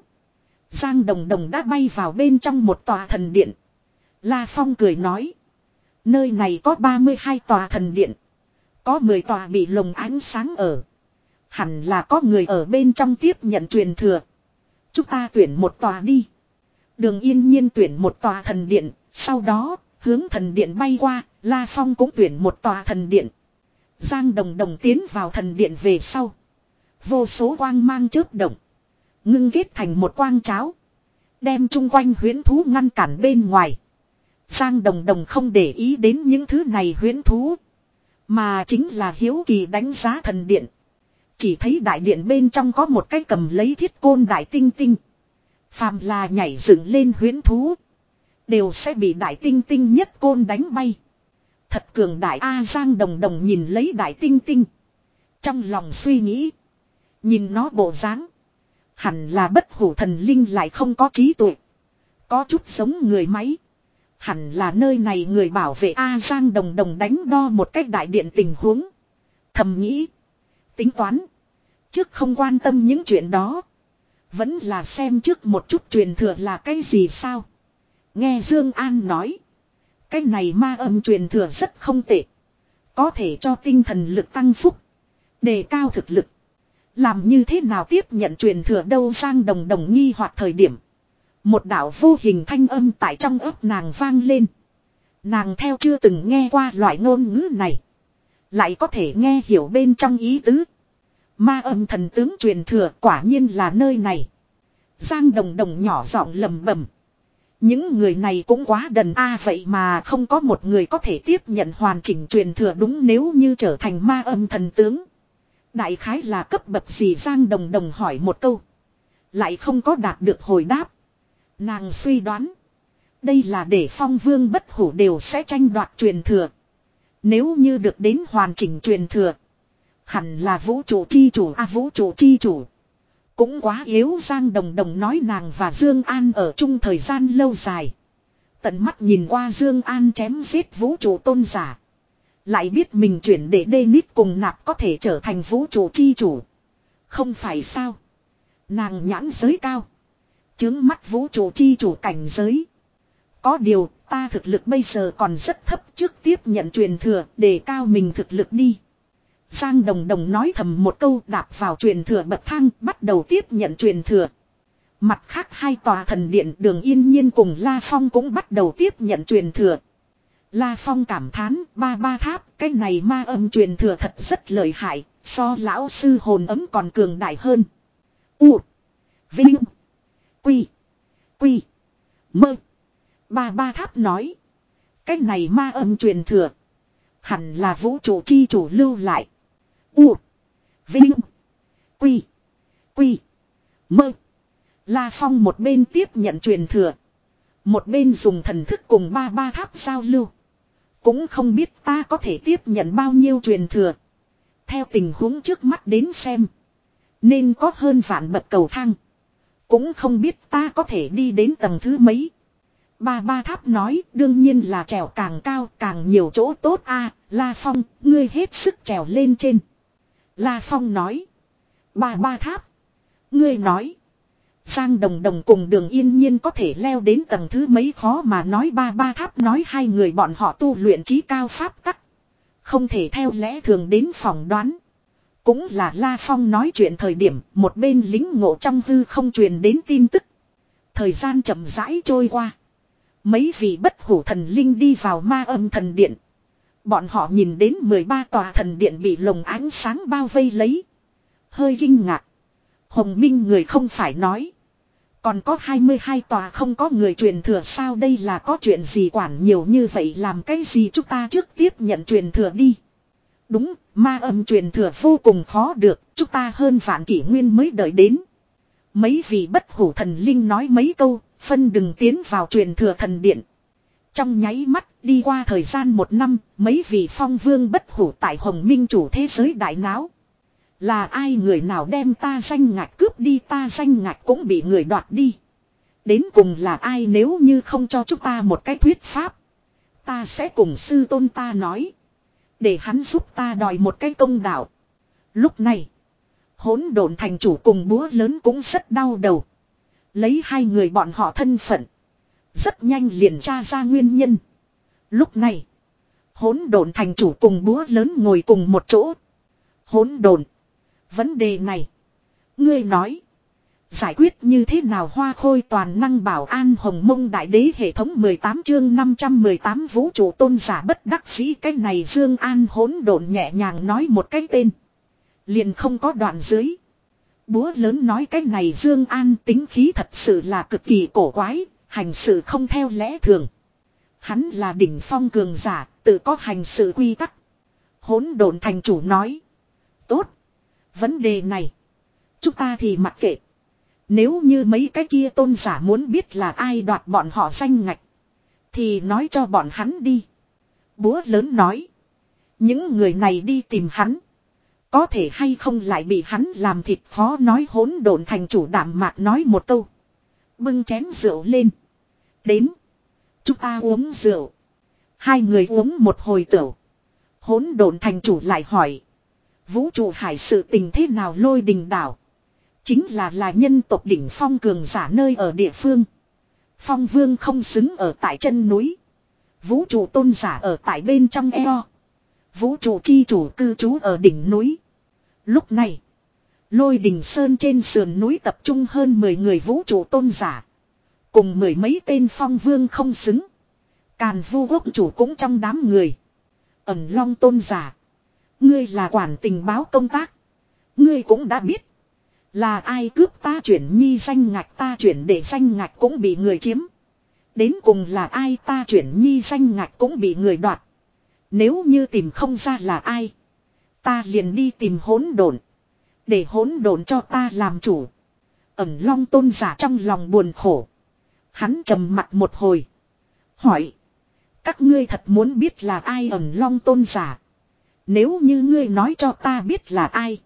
Giang đồng đồng đã bay vào bên trong một tòa thần điện. La Phong cười nói. Nơi này có 32 tòa thần điện. Có 10 tòa bị lồng ánh sáng ở. Hẳn là có người ở bên trong tiếp nhận truyền thừa. Chúng ta tuyển một tòa đi. Đường yên nhiên tuyển một tòa thần điện. Sau đó, hướng thần điện bay qua, La Phong cũng tuyển một tòa thần điện. Giang đồng đồng tiến vào thần điện về sau. Vô số quang mang chớp động. Ngưng kết thành một quang cháo. Đem chung quanh huyến thú ngăn cản bên ngoài. Giang đồng đồng không để ý đến những thứ này huyến thú. Mà chính là hiếu kỳ đánh giá thần điện. Chỉ thấy đại điện bên trong có một cái cầm lấy thiết côn đại tinh tinh. Phàm là nhảy dựng lên huyến thú. Đều sẽ bị đại tinh tinh nhất côn đánh bay. Thật cường đại A Giang đồng đồng nhìn lấy đại tinh tinh. Trong lòng suy nghĩ. Nhìn nó bộ dáng. Hẳn là bất hủ thần linh lại không có trí tuệ. Có chút giống người máy. Hẳn là nơi này người bảo vệ A Giang đồng đồng đánh đo một cách đại điện tình huống. Thầm nghĩ. Tính toán. Trước không quan tâm những chuyện đó. Vẫn là xem trước một chút truyền thừa là cái gì sao. Nghe Dương An nói. Cái này ma âm truyền thừa rất không tệ. Có thể cho tinh thần lực tăng phúc. Đề cao thực lực. Làm như thế nào tiếp nhận truyền thừa đâu sang đồng đồng nghi hoặc thời điểm. Một đạo vô hình thanh âm tại trong ấp nàng vang lên. Nàng theo chưa từng nghe qua loại ngôn ngữ này. Lại có thể nghe hiểu bên trong ý tứ. Ma âm thần tướng truyền thừa quả nhiên là nơi này. Giang đồng đồng nhỏ giọng lầm bầm. Những người này cũng quá đần a, vậy mà không có một người có thể tiếp nhận hoàn chỉnh truyền thừa đúng nếu như trở thành ma âm thần tướng. Đại khái là cấp bậc gì Giang đồng đồng hỏi một câu. Lại không có đạt được hồi đáp. Nàng suy đoán. Đây là để phong vương bất hủ đều sẽ tranh đoạt truyền thừa. Nếu như được đến hoàn chỉnh truyền thừa. Hẳn là vũ trụ chi chủ a vũ trụ chi chủ. Cũng quá yếu, Giang Đồng Đồng nói nàng và Dương An ở chung thời gian lâu dài. Tận mắt nhìn qua Dương An chém giết vũ trụ tôn giả. Lại biết mình chuyển để đê nít cùng nạp có thể trở thành vũ trụ chi chủ. Không phải sao. Nàng nhãn giới cao. Chướng mắt vũ trụ chi chủ cảnh giới. Có điều, ta thực lực bây giờ còn rất thấp, trước tiếp nhận truyền thừa, để cao mình thực lực đi. Giang Đồng Đồng nói thầm một câu đạp vào truyền thừa bậc thang, bắt đầu tiếp nhận truyền thừa. Mặt khác hai tòa thần điện đường yên nhiên cùng La Phong cũng bắt đầu tiếp nhận truyền thừa. La Phong cảm thán, ba ba tháp, cái này ma âm truyền thừa thật rất lợi hại, so lão sư hồn ấm còn cường đại hơn. U. Vinh. Quy. Quy. Mơ. Ba ba tháp nói. Cái này ma âm truyền thừa. Hẳn là vũ trụ chi chủ lưu lại. U. Vinh. Quy. Quy. Mơ. La Phong một bên tiếp nhận truyền thừa. Một bên dùng thần thức cùng ba ba tháp giao lưu. Cũng không biết ta có thể tiếp nhận bao nhiêu truyền thừa. Theo tình huống trước mắt đến xem. Nên có hơn vạn bậc cầu thang. Cũng không biết ta có thể đi đến tầng thứ mấy. Ba ba tháp nói đương nhiên là trèo càng cao càng nhiều chỗ tốt a La Phong, ngươi hết sức trèo lên trên. La Phong nói. Ba ba tháp. Ngươi nói. Giang đồng đồng cùng đường yên nhiên có thể leo đến tầng thứ mấy khó mà nói ba ba tháp nói hai người bọn họ tu luyện trí cao pháp tắc. Không thể theo lẽ thường đến phòng đoán. Cũng là La Phong nói chuyện thời điểm, một bên lính ngộ trong hư không truyền đến tin tức. Thời gian chậm rãi trôi qua. Mấy vị bất hủ thần linh đi vào ma âm thần điện. Bọn họ nhìn đến 13 tòa thần điện bị lồng ánh sáng bao vây lấy. Hơi kinh ngạc. Hồng Minh người không phải nói. Còn có 22 tòa không có người truyền thừa sao đây là có chuyện gì quản nhiều như vậy làm cái gì chúng ta trước tiếp nhận truyền thừa đi. Đúng, ma âm truyền thừa vô cùng khó được, chúng ta hơn vạn kỷ nguyên mới đợi đến. Mấy vị bất hủ thần linh nói mấy câu, phân đừng tiến vào truyền thừa thần điện. Trong nháy mắt, đi qua thời gian một năm, mấy vị phong vương bất hủ tại hồng minh chủ thế giới đại náo. Là ai người nào đem ta danh ngạch cướp đi ta danh ngạch cũng bị người đoạt đi. Đến cùng là ai nếu như không cho chúng ta một cái thuyết pháp. Ta sẽ cùng sư tôn ta nói. Để hắn giúp ta đòi một cái công đạo. Lúc này. Hỗn độn thành chủ cùng búa lớn cũng rất đau đầu. Lấy hai người bọn họ thân phận. Rất nhanh liền tra ra nguyên nhân. Lúc này. Hỗn độn thành chủ cùng búa lớn ngồi cùng một chỗ. Hỗn độn. Vấn đề này. Ngươi nói. Giải quyết như thế nào hoa khôi toàn năng bảo an hồng mông đại đế hệ thống 18 chương 518 vũ trụ tôn giả bất đắc dĩ cái này Dương An hỗn độn nhẹ nhàng nói một cái tên. Liền không có đoạn dưới. Búa lớn nói cái này Dương An tính khí thật sự là cực kỳ cổ quái, hành sự không theo lẽ thường. Hắn là đỉnh phong cường giả, tự có hành sự quy tắc. Hỗn độn thành chủ nói. Tốt. Vấn đề này. Chúng ta thì mặc kệ. Nếu như mấy cái kia tôn giả muốn biết là ai đoạt bọn họ danh ngạch. Thì nói cho bọn hắn đi. Búa lớn nói. Những người này đi tìm hắn. Có thể hay không lại bị hắn làm thịt khó nói hỗn độn thành chủ đảm mạc nói một câu. Bưng chén rượu lên. Đến. Chúng ta uống rượu. Hai người uống một hồi tửu. Hỗn độn thành chủ lại hỏi. Vũ trụ hải sự tình thế nào lôi đình đảo. Chính là là nhân tộc đỉnh phong cường giả nơi ở địa phương. Phong vương không xứng ở tại chân núi. Vũ trụ tôn giả ở tại bên trong eo. Vũ trụ chi chủ cư trú ở đỉnh núi. Lúc này. Lôi đình sơn trên sườn núi tập trung hơn 10 người vũ trụ tôn giả. Cùng mười mấy tên phong vương không xứng. Càn vu quốc chủ cũng trong đám người. Ẩn long tôn giả. Ngươi là quản tình báo công tác. Ngươi cũng đã biết. Là ai cướp ta chuyển nhi danh ngạch ta chuyển để danh ngạch cũng bị người chiếm. Đến cùng là ai ta chuyển nhi danh ngạch cũng bị người đoạt. Nếu như tìm không ra là ai. Ta liền đi tìm hỗn độn. Để hỗn độn cho ta làm chủ. Ẩm long tôn giả trong lòng buồn khổ. Hắn trầm mặt một hồi. Hỏi. Các ngươi thật muốn biết là ai ẩn long tôn giả. Nếu như ngươi nói cho ta biết là ai.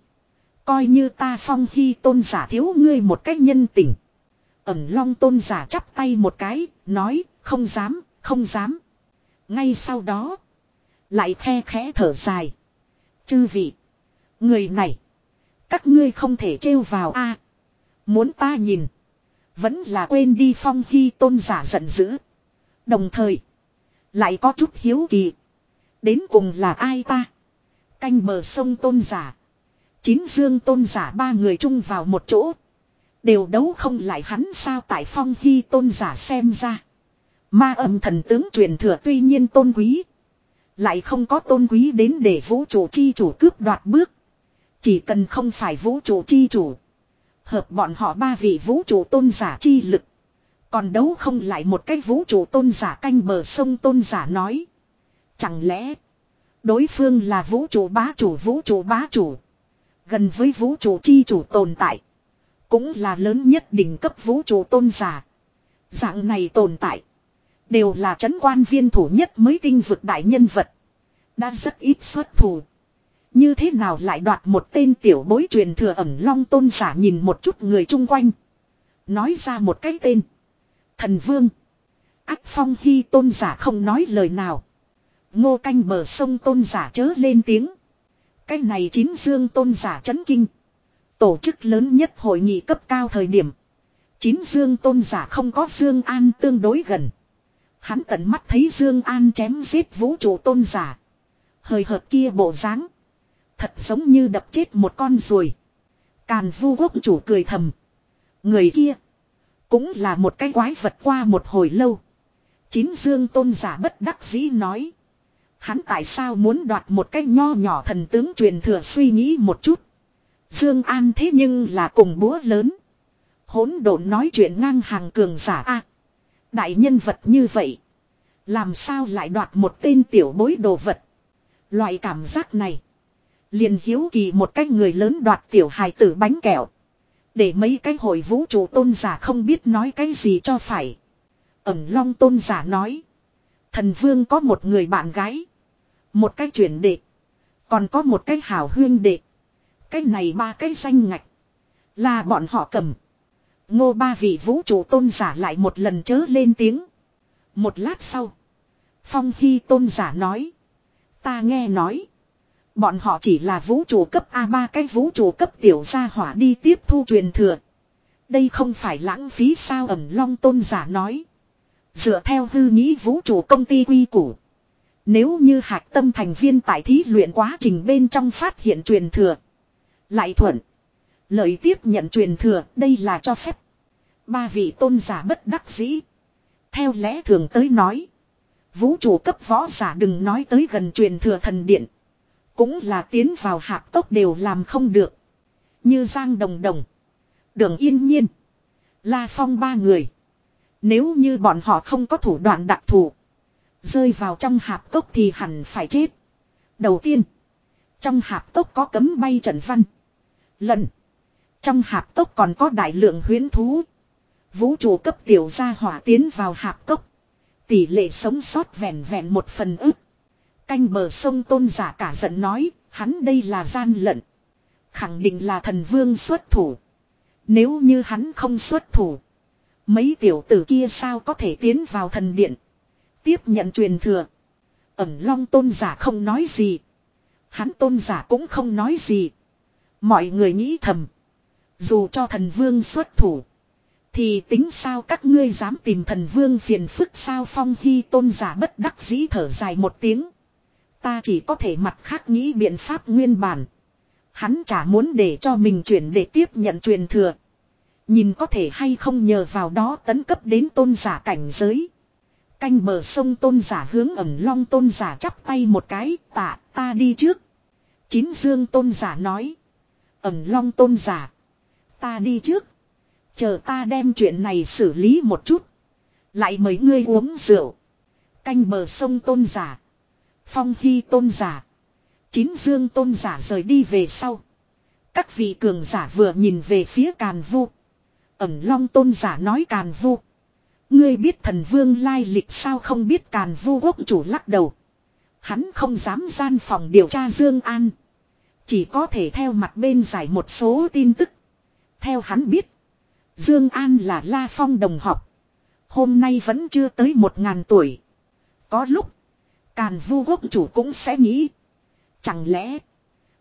Coi như ta phong hy tôn giả thiếu ngươi một cách nhân tình. Ẩn long tôn giả chắp tay một cái, nói, không dám, không dám. Ngay sau đó, lại khe khẽ thở dài. Chư vị, người này, các ngươi không thể trêu vào a Muốn ta nhìn, vẫn là quên đi phong hy tôn giả giận dữ. Đồng thời, lại có chút hiếu kỳ. Đến cùng là ai ta? Canh bờ sông tôn giả. Chín dương tôn giả ba người chung vào một chỗ. Đều đấu không lại hắn sao tại phong hy tôn giả xem ra. Ma âm thần tướng truyền thừa tuy nhiên tôn quý. Lại không có tôn quý đến để vũ trụ chi chủ cướp đoạt bước. Chỉ cần không phải vũ trụ chi chủ. Hợp bọn họ ba vị vũ trụ tôn giả chi lực. Còn đấu không lại một cái vũ trụ tôn giả canh bờ sông tôn giả nói. Chẳng lẽ. Đối phương là vũ trụ bá chủ, vũ trụ bá chủ. Gần với vũ trụ chi chủ tồn tại. Cũng là lớn nhất đỉnh cấp vũ trụ tôn giả. Dạng này tồn tại. Đều là trấn quan viên thủ nhất mới tinh vực đại nhân vật. Đã rất ít xuất thủ. Như thế nào lại đoạt một tên tiểu bối truyền thừa ẩn long tôn giả nhìn một chút người chung quanh. Nói ra một cái tên. Thần vương. Ác phong hy tôn giả không nói lời nào. Ngô canh bờ sông tôn giả chớ lên tiếng. Cái này chín dương tôn giả chấn kinh. Tổ chức lớn nhất hội nghị cấp cao thời điểm. Chín dương tôn giả không có Dương An tương đối gần. Hắn tận mắt thấy Dương An chém giết vũ trụ tôn giả. Hơi hợt kia bộ dáng, Thật giống như đập chết một con ruồi. Càn vu quốc chủ cười thầm. Người kia. Cũng là một cái quái vật qua một hồi lâu. Chín dương tôn giả bất đắc dĩ nói. Hắn tại sao muốn đoạt một cái nho nhỏ thần tướng truyền thừa suy nghĩ một chút. Dương An thế nhưng là cùng búa lớn. Hỗn độn nói chuyện ngang hàng cường giả a. đại nhân vật như vậy, làm sao lại đoạt một tên tiểu bối đồ vật? Loại cảm giác này, liền hiếu kỳ một cái người lớn đoạt tiểu hài tử bánh kẹo. Để mấy cái hội vũ trụ tôn giả không biết nói cái gì cho phải. Ẩm long tôn giả nói. Thần vương có một người bạn gái. Một cái chuyển đệ. Còn có một cái hảo huyên đệ. Cái này ba cái danh ngạch. Là bọn họ cầm. Ngô ba vị vũ trụ tôn giả lại một lần chớ lên tiếng. Một lát sau. Phong Hy tôn giả nói. Ta nghe nói. Bọn họ chỉ là vũ trụ cấp A ba cái vũ trụ cấp tiểu gia hỏa đi tiếp thu truyền thừa. Đây không phải lãng phí sao ẩm long tôn giả nói. Dựa theo hư nghĩ vũ trụ công ty quy củ. Nếu như hạc tâm thành viên tại thí luyện quá trình bên trong phát hiện truyền thừa. Lại thuận. Lợi tiếp nhận truyền thừa, đây là cho phép. Ba vị tôn giả bất đắc dĩ. Theo lẽ thường tới nói. Vũ trụ cấp võ giả đừng nói tới gần truyền thừa thần điện. Cũng là tiến vào hạp tốc đều làm không được. Như Giang Đồng Đồng. Đường Yên Nhiên. La Phong ba người. Nếu như bọn họ không có thủ đoạn đặc thù. Rơi vào trong hạp tốc thì hẳn phải chết. Đầu tiên. Trong hạp tốc có cấm bay trận văn. Lần. Trong hạp tốc còn có đại lượng huyến thú. Vũ trụ cấp tiểu gia hỏa tiến vào hạp tốc. Tỷ lệ sống sót vẹn vẹn một phần ức. Canh bờ sông tôn giả cả giận nói, hắn đây là gian lận. Khẳng định là thần vương xuất thủ. Nếu như hắn không xuất thủ. Mấy tiểu tử kia sao có thể tiến vào thần điện. Tiếp nhận truyền thừa. Ẩm long tôn giả không nói gì. Hắn tôn giả cũng không nói gì. Mọi người nghĩ thầm. Dù cho thần vương xuất thủ. Thì tính sao các ngươi dám tìm thần vương phiền phức sao phong hy tôn giả bất đắc dĩ thở dài một tiếng. Ta chỉ có thể mặt khác nghĩ biện pháp nguyên bản. Hắn chả muốn để cho mình chuyển để tiếp nhận truyền thừa. Nhìn có thể hay không nhờ vào đó tấn cấp đến tôn giả cảnh giới. Canh bờ sông tôn giả hướng ẩm long tôn giả chắp tay một cái, tạ, ta đi trước. Chín dương tôn giả nói. Ẩm long tôn giả. Ta đi trước. Chờ ta đem chuyện này xử lý một chút. Lại mấy ngươi uống rượu. Canh bờ sông tôn giả. Phong hy tôn giả. Chín dương tôn giả rời đi về sau. Các vị cường giả vừa nhìn về phía càn vu. Ẩm long tôn giả nói càn vu. Ngươi biết thần vương lai lịch sao không biết càn vu quốc chủ lắc đầu. Hắn không dám gian phòng điều tra Dương An. Chỉ có thể theo mặt bên giải một số tin tức. Theo hắn biết. Dương An là La Phong đồng học. Hôm nay vẫn chưa tới một ngàn tuổi. Có lúc. Càn vu quốc chủ cũng sẽ nghĩ. Chẳng lẽ.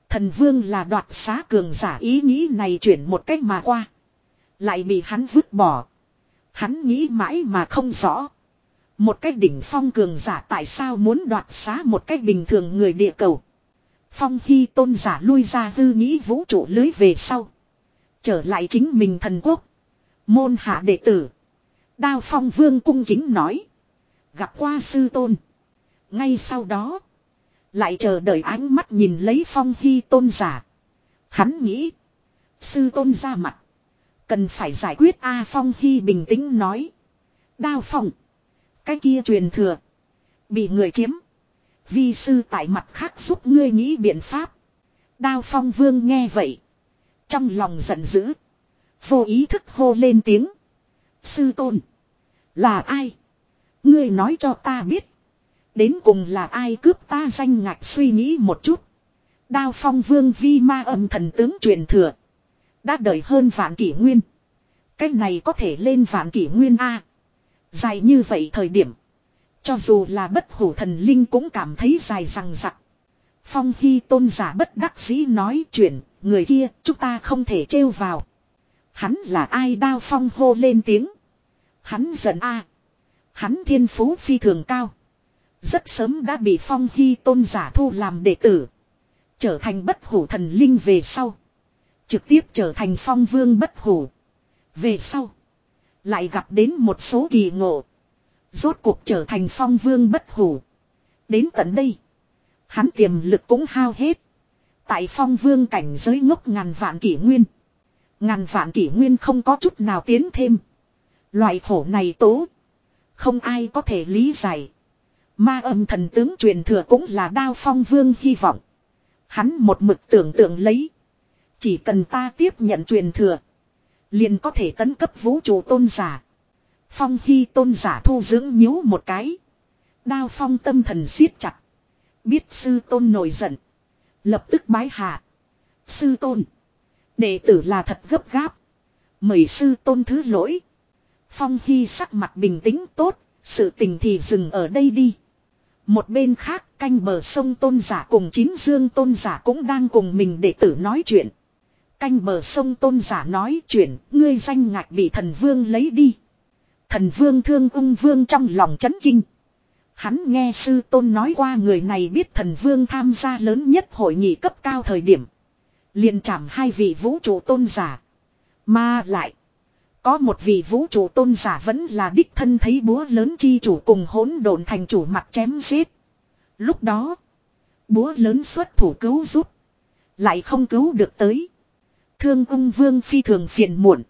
Thần vương là đoạt xá cường giả ý nghĩ này chuyển một cách mà qua. Lại bị hắn vứt bỏ. Hắn nghĩ mãi mà không rõ. Một cách đỉnh phong cường giả tại sao muốn đoạt xá một cách bình thường người địa cầu. Phong hy tôn giả lui ra hư nghĩ vũ trụ lưới về sau. Trở lại chính mình thần quốc. Môn hạ đệ tử. Đao phong vương cung kính nói. Gặp qua sư tôn. Ngay sau đó. Lại chờ đợi ánh mắt nhìn lấy phong hy tôn giả. Hắn nghĩ. Sư tôn ra mặt. Cần phải giải quyết A Phong Hy bình tĩnh nói. Đao phong. Cái kia truyền thừa. Bị người chiếm. Vi sư tại mặt khác giúp ngươi nghĩ biện pháp. Đao phong vương nghe vậy. Trong lòng giận dữ. Vô ý thức hô lên tiếng. Sư tôn. Là ai? Ngươi nói cho ta biết. Đến cùng là ai cướp ta danh ngạch suy nghĩ một chút. Đao phong vương vi ma âm thần tướng truyền thừa. Đã đợi hơn vạn kỷ nguyên. Cái này có thể lên vạn kỷ nguyên A. Dài như vậy thời điểm. Cho dù là bất hủ thần linh cũng cảm thấy dài rằng rặc. Phong Hy tôn giả bất đắc dĩ nói chuyện, người kia chúng ta không thể trêu vào. Hắn là ai đao phong hô lên tiếng. Hắn giận a Hắn thiên phú phi thường cao. Rất sớm đã bị Phong Hy tôn giả thu làm đệ tử. Trở thành bất hủ thần linh về sau. Trực tiếp trở thành phong vương bất hủ. Về sau. Lại gặp đến một số kỳ ngộ. Rốt cuộc trở thành phong vương bất hủ. Đến tận đây. Hắn tiềm lực cũng hao hết. Tại phong vương cảnh giới ngốc ngàn vạn kỷ nguyên. Ngàn vạn kỷ nguyên không có chút nào tiến thêm. Loại khổ này tố. Không ai có thể lý giải. Ma âm thần tướng truyền thừa cũng là đao phong vương hy vọng. Hắn một mực tưởng tượng lấy. Chỉ cần ta tiếp nhận truyền thừa. Liền có thể tấn cấp vũ trụ tôn giả. Phong hy tôn giả thu dưỡng nhíu một cái. Đao phong tâm thần siết chặt. Biết sư tôn nổi giận. Lập tức bái hạ. Sư tôn. Đệ tử là thật gấp gáp. Mời sư tôn thứ lỗi. Phong Hy sắc mặt bình tĩnh tốt. Sự tình thì dừng ở đây đi. Một bên khác canh bờ sông tôn giả cùng chín dương tôn giả cũng đang cùng mình đệ tử nói chuyện. Canh bờ sông tôn giả nói chuyện, ngươi danh ngạch bị thần vương lấy đi. Thần vương thương ung vương trong lòng chấn kinh. Hắn nghe sư tôn nói qua người này biết thần vương tham gia lớn nhất hội nghị cấp cao thời điểm. liền chạm hai vị vũ trụ tôn giả. Mà lại. Có một vị vũ trụ tôn giả vẫn là đích thân thấy búa lớn chi chủ cùng hỗn độn thành chủ mặt chém giết. Lúc đó. Búa lớn xuất thủ cứu giúp. Lại không cứu được tới. Thương ung vương phi thường phiền muộn.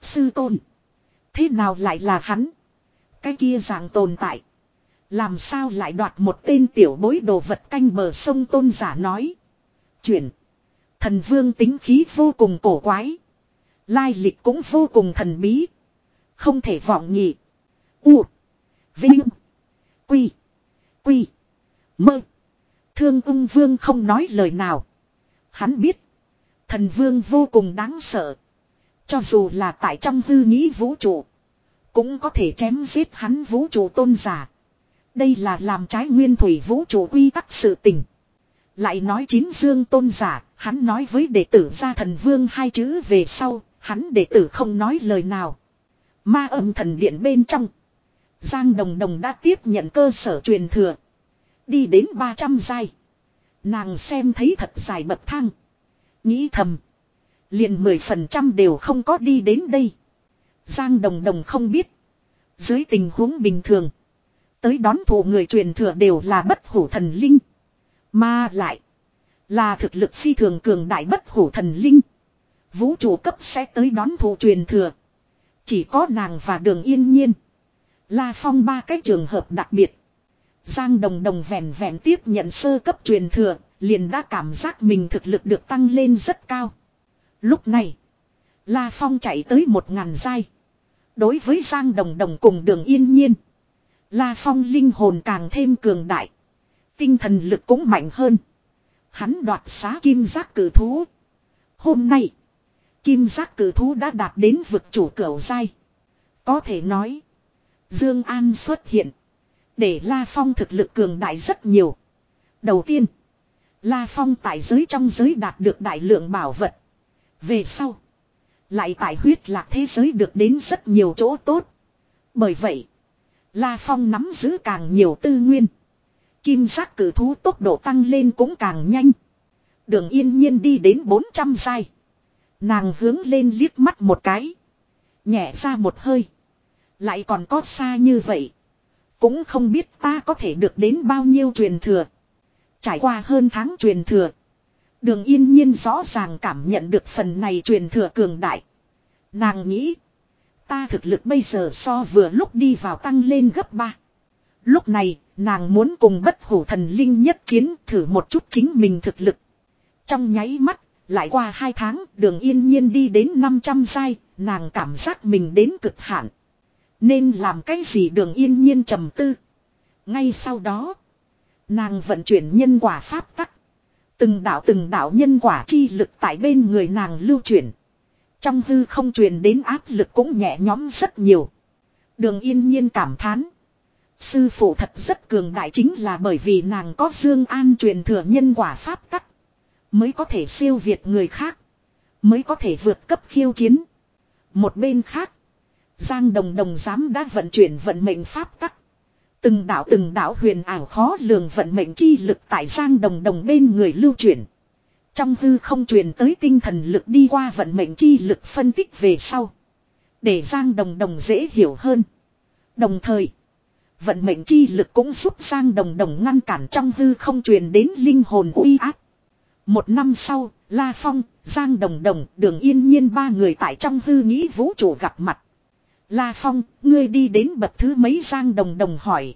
Sư tôn. Thế nào lại là hắn? Cái kia dạng tồn tại. Làm sao lại đoạt một tên tiểu bối đồ vật canh bờ sông tôn giả nói. Chuyển. Thần vương tính khí vô cùng cổ quái. Lai lịch cũng vô cùng thần bí. Không thể vọng nhị. U. Vinh. Quy. Quy. Mơ. Thương ung vương không nói lời nào. Hắn biết. Thần vương vô cùng đáng sợ. Cho dù là tại trong hư nghĩ vũ trụ. Cũng có thể chém giết hắn vũ trụ tôn giả. Đây là làm trái nguyên thủy vũ trụ quy tắc sự tình. Lại nói chín dương tôn giả, hắn nói với đệ tử gia thần vương hai chữ về sau, hắn đệ tử không nói lời nào. Ma âm thần điện bên trong. Giang Đồng Đồng đã tiếp nhận cơ sở truyền thừa. Đi đến 300 giai. Nàng xem thấy thật dài bậc thang. Nghĩ thầm. Liền 10% đều không có đi đến đây. Giang Đồng Đồng không biết. Dưới tình huống bình thường. Tới đón thủ người truyền thừa đều là bất hủ thần linh. Mà lại. Là thực lực phi thường cường đại bất hủ thần linh. Vũ trụ cấp sẽ tới đón thủ truyền thừa. Chỉ có nàng và đường yên nhiên. La Phong ba cái trường hợp đặc biệt. Giang Đồng Đồng vẹn vẹn tiếp nhận sơ cấp truyền thừa, liền đã cảm giác mình thực lực được tăng lên rất cao. Lúc này, La Phong chạy tới một ngàn giai. Đối với Giang Đồng Đồng cùng đường yên nhiên. La Phong linh hồn càng thêm cường đại. Tinh thần lực cũng mạnh hơn. Hắn đoạt xá kim giác cử thú. Hôm nay, kim giác cử thú đã đạt đến vực chủ cửu giai. Có thể nói, Dương An xuất hiện. Để La Phong thực lực cường đại rất nhiều. Đầu tiên, La Phong tại giới trong giới đạt được đại lượng bảo vật. Về sau, lại tại huyết lạc thế giới được đến rất nhiều chỗ tốt. Bởi vậy, La Phong nắm giữ càng nhiều tư nguyên. Kim giác cử thú tốc độ tăng lên cũng càng nhanh. Đường yên nhiên đi đến 400 giai. Nàng hướng lên liếc mắt một cái. Nhẹ ra một hơi. Lại còn có xa như vậy. Cũng không biết ta có thể được đến bao nhiêu truyền thừa. Trải qua hơn tháng truyền thừa. Đường yên nhiên rõ ràng cảm nhận được phần này truyền thừa cường đại. Nàng nghĩ. Ta thực lực bây giờ so vừa lúc đi vào tăng lên gấp 3. Lúc này, nàng muốn cùng bất hủ thần linh nhất chiến thử một chút chính mình thực lực. Trong nháy mắt, lại qua hai tháng, đường yên nhiên đi đến 500 giai, nàng cảm giác mình đến cực hạn. Nên làm cái gì đường yên nhiên trầm tư. Ngay sau đó, nàng vận chuyển nhân quả pháp tắc. Từng đạo từng đạo nhân quả chi lực tại bên người nàng lưu chuyển. Trong hư không truyền đến áp lực cũng nhẹ nhõm rất nhiều. Đường yên nhiên cảm thán. Sư phụ thật rất cường đại chính là bởi vì nàng có Dương An truyền thừa nhân quả pháp tắc. Mới có thể siêu việt người khác. Mới có thể vượt cấp khiêu chiến. Một bên khác. Giang Đồng Đồng dám đã vận chuyển vận mệnh pháp tắc. Từng đạo từng đạo huyền ảo khó lường vận mệnh chi lực tại Giang Đồng Đồng bên người lưu chuyển. Trong hư không truyền tới tinh thần lực đi qua vận mệnh chi lực phân tích về sau. Để Giang Đồng Đồng dễ hiểu hơn. Đồng thời, vận mệnh chi lực cũng giúp Giang Đồng Đồng ngăn cản trong hư không truyền đến linh hồn uy áp. Một năm sau, La Phong, Giang Đồng Đồng, Đường Yên Nhiên ba người tại trong hư nghĩ vũ trụ gặp mặt. La Phong, ngươi đi đến bậc thứ mấy Giang Đồng Đồng hỏi.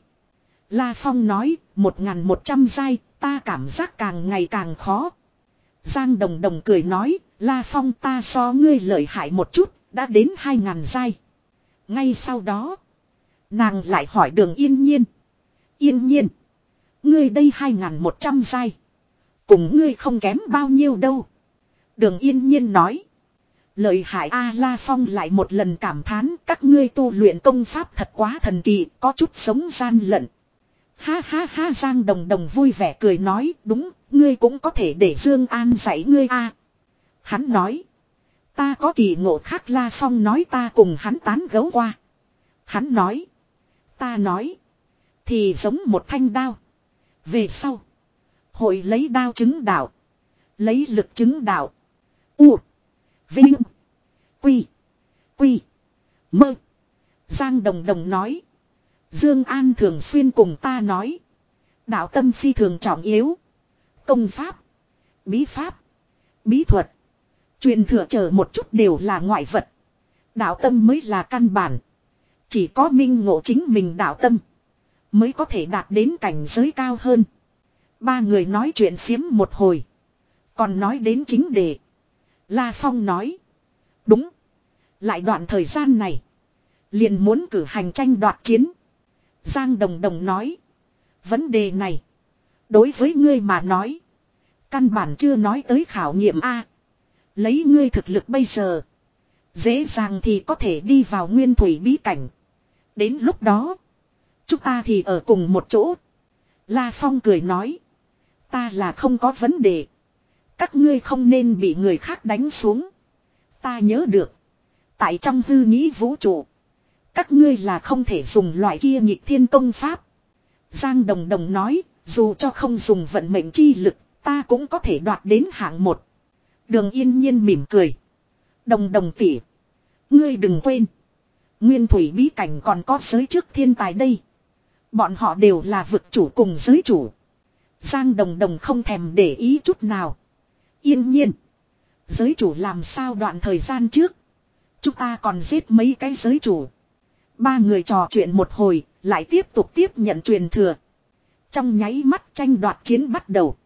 La Phong nói, một ngàn một trăm giai, ta cảm giác càng ngày càng khó. Giang Đồng Đồng cười nói, La Phong ta so ngươi lợi hại một chút, đã đến hai ngàn giai. Ngay sau đó, nàng lại hỏi đường yên nhiên. Yên nhiên, ngươi đây hai ngàn một trăm giai. Cùng ngươi không kém bao nhiêu đâu. Đường yên nhiên nói. Lợi hại A La Phong lại một lần cảm thán các ngươi tu luyện công pháp thật quá thần kỳ, có chút sống gian lận. Ha ha ha Giang Đồng Đồng vui vẻ cười nói, đúng, ngươi cũng có thể để Dương An dạy ngươi a. Hắn nói, ta có kỳ ngộ khác La Phong nói ta cùng hắn tán gẫu qua. Hắn nói, ta nói, thì giống một thanh đao. Về sau, hội lấy đao chứng đạo, lấy lực chứng đạo. U, Vinh, Quy, Quy, Mơ. Giang Đồng Đồng nói, Dương An thường xuyên cùng ta nói. Đạo tâm phi thường trọng yếu. Công pháp. Bí pháp. Bí thuật. Truyền thừa chờ một chút đều là ngoại vật. Đạo tâm mới là căn bản. Chỉ có minh ngộ chính mình đạo tâm. Mới có thể đạt đến cảnh giới cao hơn. Ba người nói chuyện phiếm một hồi. Còn nói đến chính đề. La Phong nói. Đúng. Lại đoạn thời gian này. Liền muốn cử hành tranh đoạt chiến. Giang Đồng Đồng nói. Vấn đề này. Đối với ngươi mà nói. Căn bản chưa nói tới khảo nghiệm A. Lấy ngươi thực lực bây giờ. Dễ dàng thì có thể đi vào nguyên thủy bí cảnh. Đến lúc đó. Chúng ta thì ở cùng một chỗ. La Phong cười nói. Ta là không có vấn đề. Các ngươi không nên bị người khác đánh xuống. Ta nhớ được. Tại trong hư nghĩ vũ trụ. Các ngươi là không thể dùng loại kia nhịp thiên công pháp. Giang Đồng Đồng nói, dù cho không dùng vận mệnh chi lực, ta cũng có thể đoạt đến hạng một. Đường yên nhiên mỉm cười. Đồng đồng tỉ. Ngươi đừng quên. Nguyên thủy bí cảnh còn có giới trước thiên tài đây. Bọn họ đều là vực chủ cùng giới chủ. Giang đồng đồng không thèm để ý chút nào. Yên nhiên. Giới chủ làm sao đoạn thời gian trước. Chúng ta còn giết mấy cái giới chủ. Ba người trò chuyện một hồi, lại tiếp tục tiếp nhận truyền thừa. Trong nháy mắt tranh đoạt chiến bắt đầu.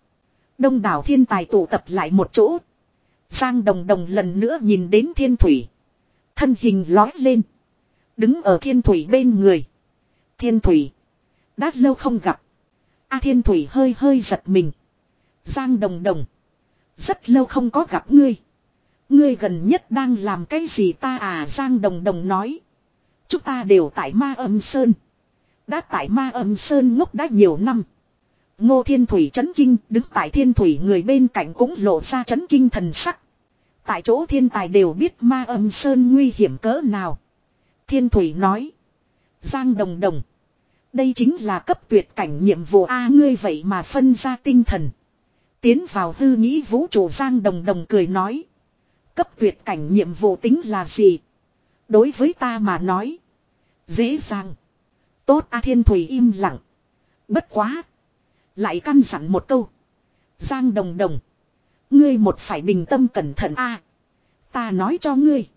Đông đảo thiên tài tụ tập lại một chỗ. Giang đồng đồng lần nữa nhìn đến thiên thủy. Thân hình lói lên. Đứng ở thiên thủy bên người. Thiên thủy. Đã lâu không gặp. A thiên thủy hơi hơi giật mình. Giang đồng đồng. Rất lâu không có gặp ngươi. Ngươi gần nhất đang làm cái gì ta à Giang đồng đồng nói. Chúng ta đều tại ma âm sơn. Đã tại ma âm sơn ngốc đã nhiều năm. Ngô Thiên Thủy chấn kinh, đứng tại Thiên Thủy người bên cạnh cũng lộ ra chấn kinh thần sắc. Tại chỗ thiên tài đều biết ma âm sơn nguy hiểm cỡ nào. Thiên Thủy nói. Giang Đồng Đồng. Đây chính là cấp tuyệt cảnh nhiệm vụ A ngươi vậy mà phân ra tinh thần. Tiến vào hư nghĩ vũ trụ Giang Đồng Đồng cười nói. Cấp tuyệt cảnh nhiệm vụ tính là gì? Đối với ta mà nói. Dễ dàng. Tốt A Thiên Thủy im lặng. Bất quá. Lại căn dặn một câu. Giang đồng đồng. Ngươi một phải bình tâm cẩn thận a. ta nói cho ngươi.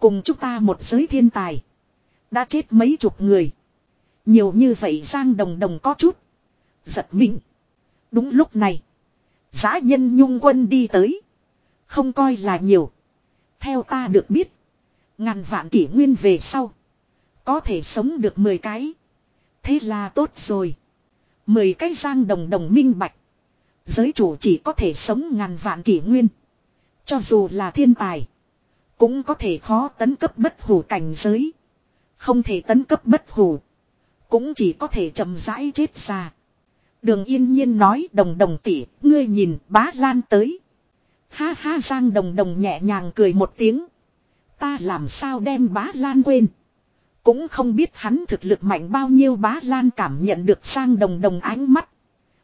Cùng chúng ta một giới thiên tài. Đã chết mấy chục người. Nhiều như vậy Giang đồng đồng có chút. Giật mình. Đúng lúc này. Giá nhân nhung quân đi tới. Không coi là nhiều. Theo ta được biết. Ngàn vạn kỷ nguyên về sau. Có thể sống được 10 cái. Thế là tốt rồi. 10 cái giang đồng đồng minh bạch. Giới chủ chỉ có thể sống ngàn vạn kỷ nguyên. Cho dù là thiên tài. Cũng có thể khó tấn cấp bất hủ cảnh giới. Không thể tấn cấp bất hủ. Cũng chỉ có thể chậm rãi chết ra. Đường yên nhiên nói đồng đồng tỷ, ngươi nhìn bá lan tới. Ha ha giang đồng đồng nhẹ nhàng cười một tiếng. Ta làm sao đem bá lan quên. Cũng không biết hắn thực lực mạnh bao nhiêu bá lan cảm nhận được sang đồng đồng ánh mắt.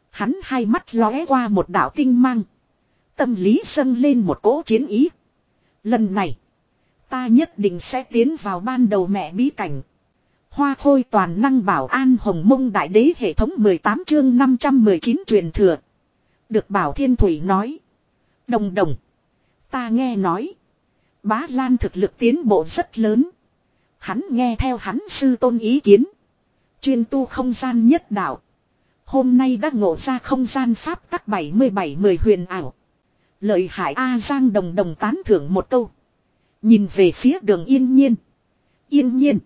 Hắn hai mắt lóe qua một đạo tinh mang. Tâm lý dâng lên một cỗ chiến ý. Lần này, ta nhất định sẽ tiến vào ban đầu mẹ bí cảnh. Hoa khôi toàn năng bảo an hồng mông đại đế hệ thống 18 chương 519 truyền thừa. Được bảo thiên thủy nói. Đồng đồng. Ta nghe nói. Bá Lan thực lực tiến bộ rất lớn. Hắn nghe theo hắn sư tôn ý kiến. Chuyên tu không gian nhất đạo. Hôm nay đã ngộ ra không gian pháp tắc 77-10 huyền ảo. Lợi hại A Giang đồng đồng tán thưởng một câu. Nhìn về phía đường yên nhiên. Yên nhiên.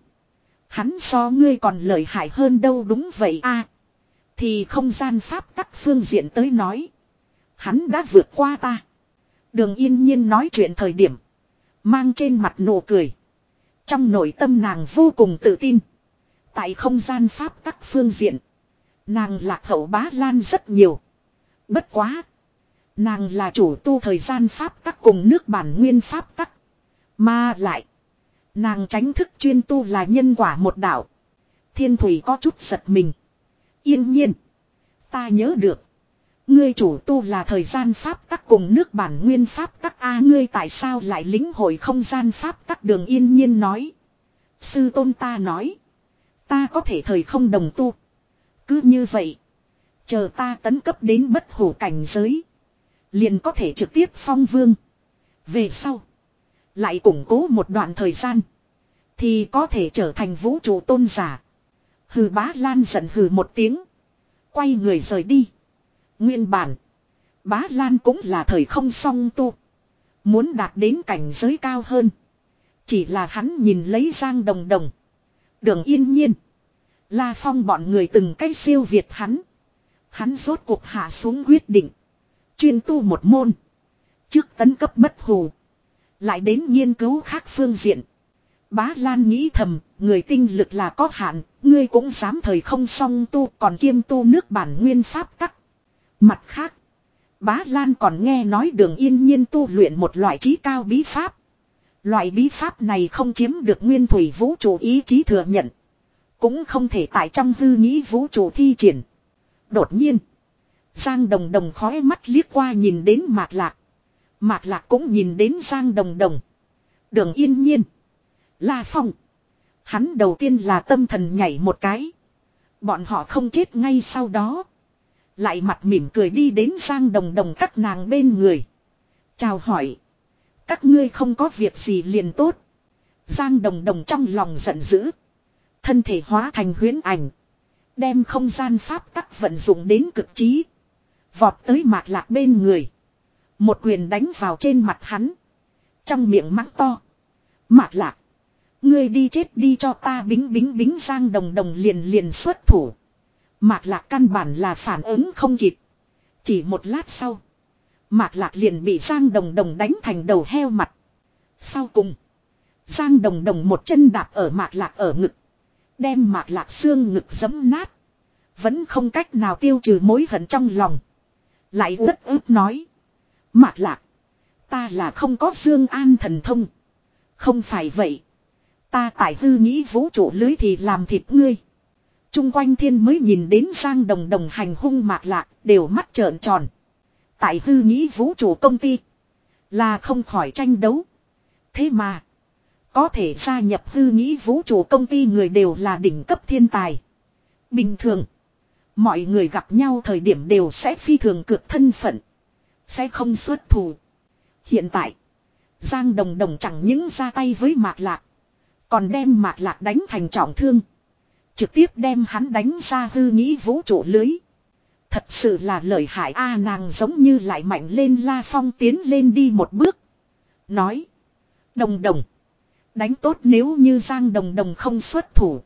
Hắn so ngươi còn lợi hại hơn đâu đúng vậy a Thì không gian pháp tắc phương diện tới nói. Hắn đã vượt qua ta. Đường yên nhiên nói chuyện thời điểm. Mang trên mặt nụ cười. Trong nội tâm nàng vô cùng tự tin. Tại không gian pháp tắc phương diện. Nàng lạc hậu bá lan rất nhiều. Bất quá. Nàng là chủ tu thời gian pháp tắc cùng nước bản nguyên pháp tắc. Mà lại. Nàng tránh thức chuyên tu là nhân quả một đạo. Thiên thủy có chút giật mình. Yên nhiên. Ta nhớ được. Ngươi chủ tu là thời gian pháp tắc cùng nước bản nguyên pháp tắc a, ngươi tại sao lại lính hội không gian pháp tắc đường yên nhiên nói. Sư tôn ta nói. Ta có thể thời không đồng tu. Cứ như vậy. Chờ ta tấn cấp đến bất hủ cảnh giới. Liền có thể trực tiếp phong vương. Về sau. Lại củng cố một đoạn thời gian. Thì có thể trở thành vũ trụ tôn giả. Hừ bá lan giận hừ một tiếng. Quay người rời đi. Nguyên bản. Bá Lan cũng là thời không song tu. Muốn đạt đến cảnh giới cao hơn. Chỉ là hắn nhìn lấy Giang Đồng Đồng. Đường yên nhiên. La Phong bọn người từng cách siêu việt hắn. Hắn rốt cuộc hạ xuống quyết định. Chuyên tu một môn. Trước tấn cấp bất hù. Lại đến nghiên cứu khác phương diện. Bá Lan nghĩ thầm, người tinh lực là có hạn, ngươi cũng dám thời không song tu còn kiêm tu nước bản nguyên pháp tắc. Mặt khác, Bá Lan còn nghe nói đường yên nhiên tu luyện một loại trí cao bí pháp. Loại bí pháp này không chiếm được nguyên thủy vũ trụ ý chí thừa nhận. Cũng không thể tại trong hư nghĩ vũ trụ thi triển. Đột nhiên, Giang Đồng Đồng khói mắt liếc qua nhìn đến Mạc Lạc. Mạc Lạc cũng nhìn đến Giang Đồng Đồng. Đường yên nhiên. La Phong. Hắn đầu tiên là tâm thần nhảy một cái. Bọn họ không chết ngay sau đó. Lại mặt mỉm cười đi đến Giang Đồng Đồng các nàng bên người. Chào hỏi. Các ngươi không có việc gì liền tốt. Giang Đồng Đồng trong lòng giận dữ. Thân thể hóa thành huyến ảnh. Đem không gian pháp tắc vận dụng đến cực trí. Vọt tới mạc lạc bên người. Một quyền đánh vào trên mặt hắn. Trong miệng mắng to. Mạc lạc. Ngươi đi chết đi cho ta bính bính bính Giang Đồng Đồng liền liền xuất thủ. Mạc lạc căn bản là phản ứng không kịp. Chỉ một lát sau. Mạc lạc liền bị Giang Đồng Đồng đánh thành đầu heo mặt. Sau cùng. Giang Đồng Đồng một chân đạp ở mạc lạc ở ngực. Đem mạc lạc xương ngực giấm nát. Vẫn không cách nào tiêu trừ mối hận trong lòng. Lại rất ướp nói. Mạc lạc. Ta là không có dương an thần thông. Không phải vậy. Ta tại hư nghĩ vũ trụ lưới thì làm thịt ngươi. Trung quanh thiên mới nhìn đến sang Đồng Đồng hành hung mạc lạc, đều mắt trợn tròn. Tại hư nghĩ vũ trụ công ty, là không khỏi tranh đấu. Thế mà, Có thể gia nhập hư nghĩ vũ trụ công ty người đều là đỉnh cấp thiên tài. Bình thường. Mọi người gặp nhau thời điểm đều sẽ phi thường cược thân phận. Sẽ không xuất thủ. Hiện tại. Giang Đồng Đồng chẳng những ra tay với Mạc Lạc. Còn đem Mạc Lạc đánh thành trọng thương. Trực tiếp đem hắn đánh ra hư nghĩ vũ trụ lưới. Thật sự là lợi hại a, nàng giống như lại mạnh lên La Phong tiến lên đi một bước. Nói. Đồng đồng. Đánh tốt nếu như Giang Đồng Đồng không xuất thủ.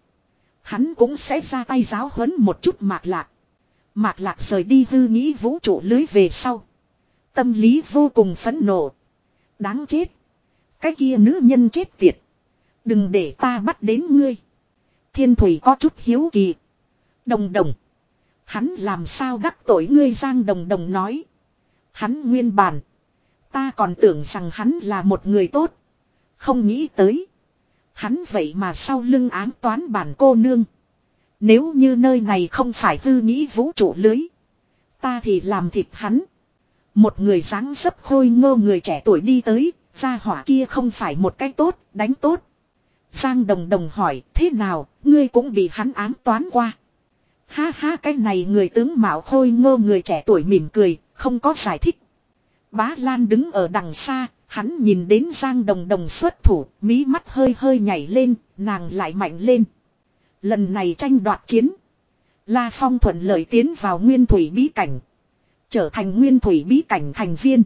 Hắn cũng sẽ ra tay giáo huấn một chút mạc lạc. Mạc lạc rời đi hư nghĩ vũ trụ lưới về sau. Tâm lý vô cùng phẫn nộ. Đáng chết. Cái kia nữ nhân chết tiệt. Đừng để ta bắt đến ngươi. Thiên thủy có chút hiếu kỳ. Đồng đồng. Hắn làm sao đắc tội ngươi Giang Đồng Đồng nói. Hắn nguyên bản. Ta còn tưởng rằng hắn là một người tốt. Không nghĩ tới. Hắn vậy mà sau lưng ám toán bản cô nương. Nếu như nơi này không phải tư nghĩ vũ trụ lưới. Ta thì làm thịt hắn. Một người dáng dấp khôi ngô người trẻ tuổi đi tới. Gia hỏa kia không phải một cách tốt, đánh tốt. Giang đồng đồng hỏi, thế nào, ngươi cũng bị hắn ám toán qua. Ha ha cái này người tướng mạo khôi ngô người trẻ tuổi mỉm cười, không có giải thích. Bá Lan đứng ở đằng xa, hắn nhìn đến Giang Đồng Đồng xuất thủ, mí mắt hơi hơi nhảy lên, nàng lại mạnh lên. Lần này tranh đoạt chiến. La Phong thuận lợi tiến vào nguyên thủy bí cảnh. Trở thành nguyên thủy bí cảnh thành viên.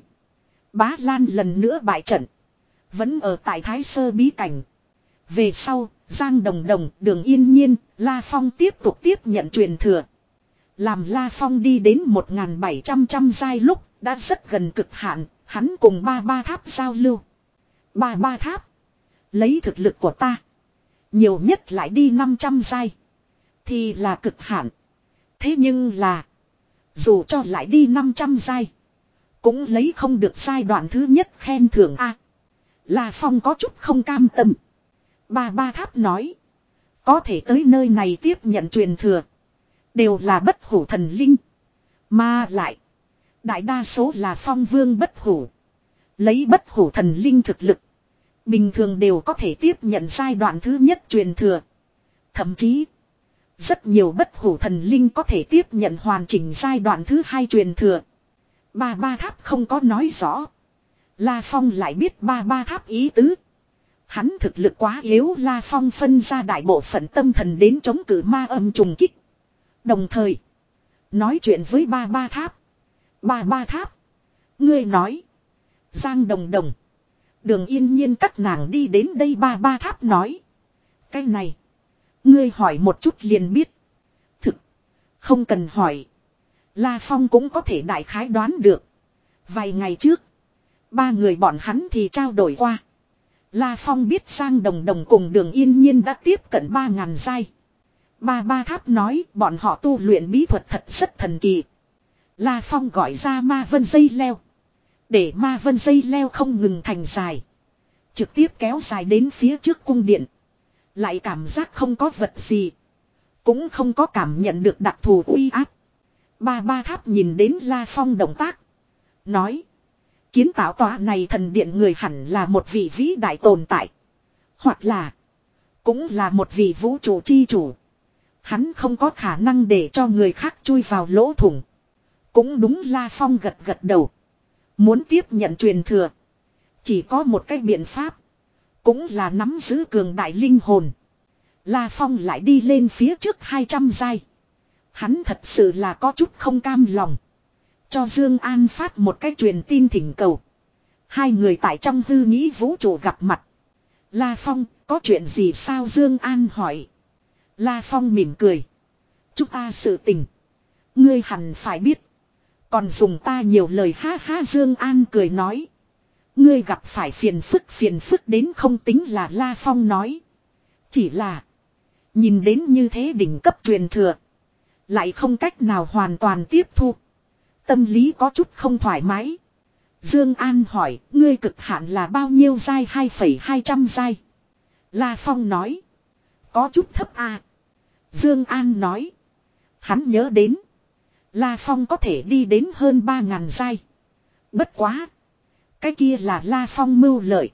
Bá Lan lần nữa bại trận. Vẫn ở tại Thái Sơ bí cảnh. Về sau, Giang Đồng Đồng, Đường Yên Nhiên, La Phong tiếp tục tiếp nhận truyền thừa. Làm La Phong đi đến 1.700 trăm giai lúc, đã rất gần cực hạn, hắn cùng ba ba tháp giao lưu. Ba ba tháp, lấy thực lực của ta. Nhiều nhất lại đi 500 giai. Thì là cực hạn. Thế nhưng là, dù cho lại đi 500 giai. Cũng lấy không được giai đoạn thứ nhất khen thưởng A. La Phong có chút không cam tâm. Ba ba tháp nói. Có thể tới nơi này tiếp nhận truyền thừa. Đều là bất hủ thần linh. Mà lại. Đại đa số là phong vương bất hủ. Lấy bất hủ thần linh thực lực. Bình thường đều có thể tiếp nhận giai đoạn thứ nhất truyền thừa. Thậm chí. Rất nhiều bất hủ thần linh có thể tiếp nhận hoàn chỉnh giai đoạn thứ hai truyền thừa. Ba ba tháp không có nói rõ. La Phong lại biết ba ba tháp ý tứ. Hắn thực lực quá yếu, La Phong phân ra đại bộ phận tâm thần đến chống cử ma âm trùng kích. Đồng thời. Nói chuyện với ba ba tháp. Ba ba tháp. Ngươi nói. Giang đồng đồng. Đường yên nhiên các nàng đi đến đây, ba ba tháp nói. Cái này. Ngươi hỏi một chút liền biết. Thực. Không cần hỏi. La Phong cũng có thể đại khái đoán được. Vài ngày trước. Ba người bọn hắn thì trao đổi qua. La Phong biết sang đồng đồng cùng đường yên nhiên đã tiếp cận ba ngàn giai. Ba ba tháp nói bọn họ tu luyện bí thuật thật rất thần kỳ. La Phong gọi ra ma vân dây leo. Để ma vân dây leo không ngừng thành dài. Trực tiếp kéo dài đến phía trước cung điện. Lại cảm giác không có vật gì. Cũng không có cảm nhận được đặc thù uy áp. Ba ba tháp nhìn đến La Phong động tác. Nói. Kiến tạo tòa này thần điện người hẳn là một vị vĩ đại tồn tại. Hoặc là. Cũng là một vị vũ trụ chi chủ. Hắn không có khả năng để cho người khác chui vào lỗ thủng. Cũng đúng La Phong gật gật đầu. Muốn tiếp nhận truyền thừa. Chỉ có một cách biện pháp. Cũng là nắm giữ cường đại linh hồn. La Phong lại đi lên phía trước 200 giai. Hắn thật sự là có chút không cam lòng. Cho Dương An phát một cái truyền tin thỉnh cầu. Hai người tại trong hư nghĩ vũ trụ gặp mặt. La Phong, có chuyện gì sao Dương An hỏi. La Phong mỉm cười. Chúng ta sự tình. Ngươi hẳn phải biết. Còn dùng ta nhiều lời ha ha Dương An cười nói. Ngươi gặp phải phiền phức phiền phức đến không tính là La Phong nói. Chỉ là. Nhìn đến như thế đỉnh cấp truyền thừa. Lại không cách nào hoàn toàn tiếp thu. Tâm lý có chút không thoải mái. Dương An hỏi, ngươi cực hạn là bao nhiêu giai 2,200 giai? La Phong nói, có chút thấp a. À. Dương An nói, hắn nhớ đến, La Phong có thể đi đến hơn 3000 giai. Bất quá, cái kia là La Phong mưu lợi,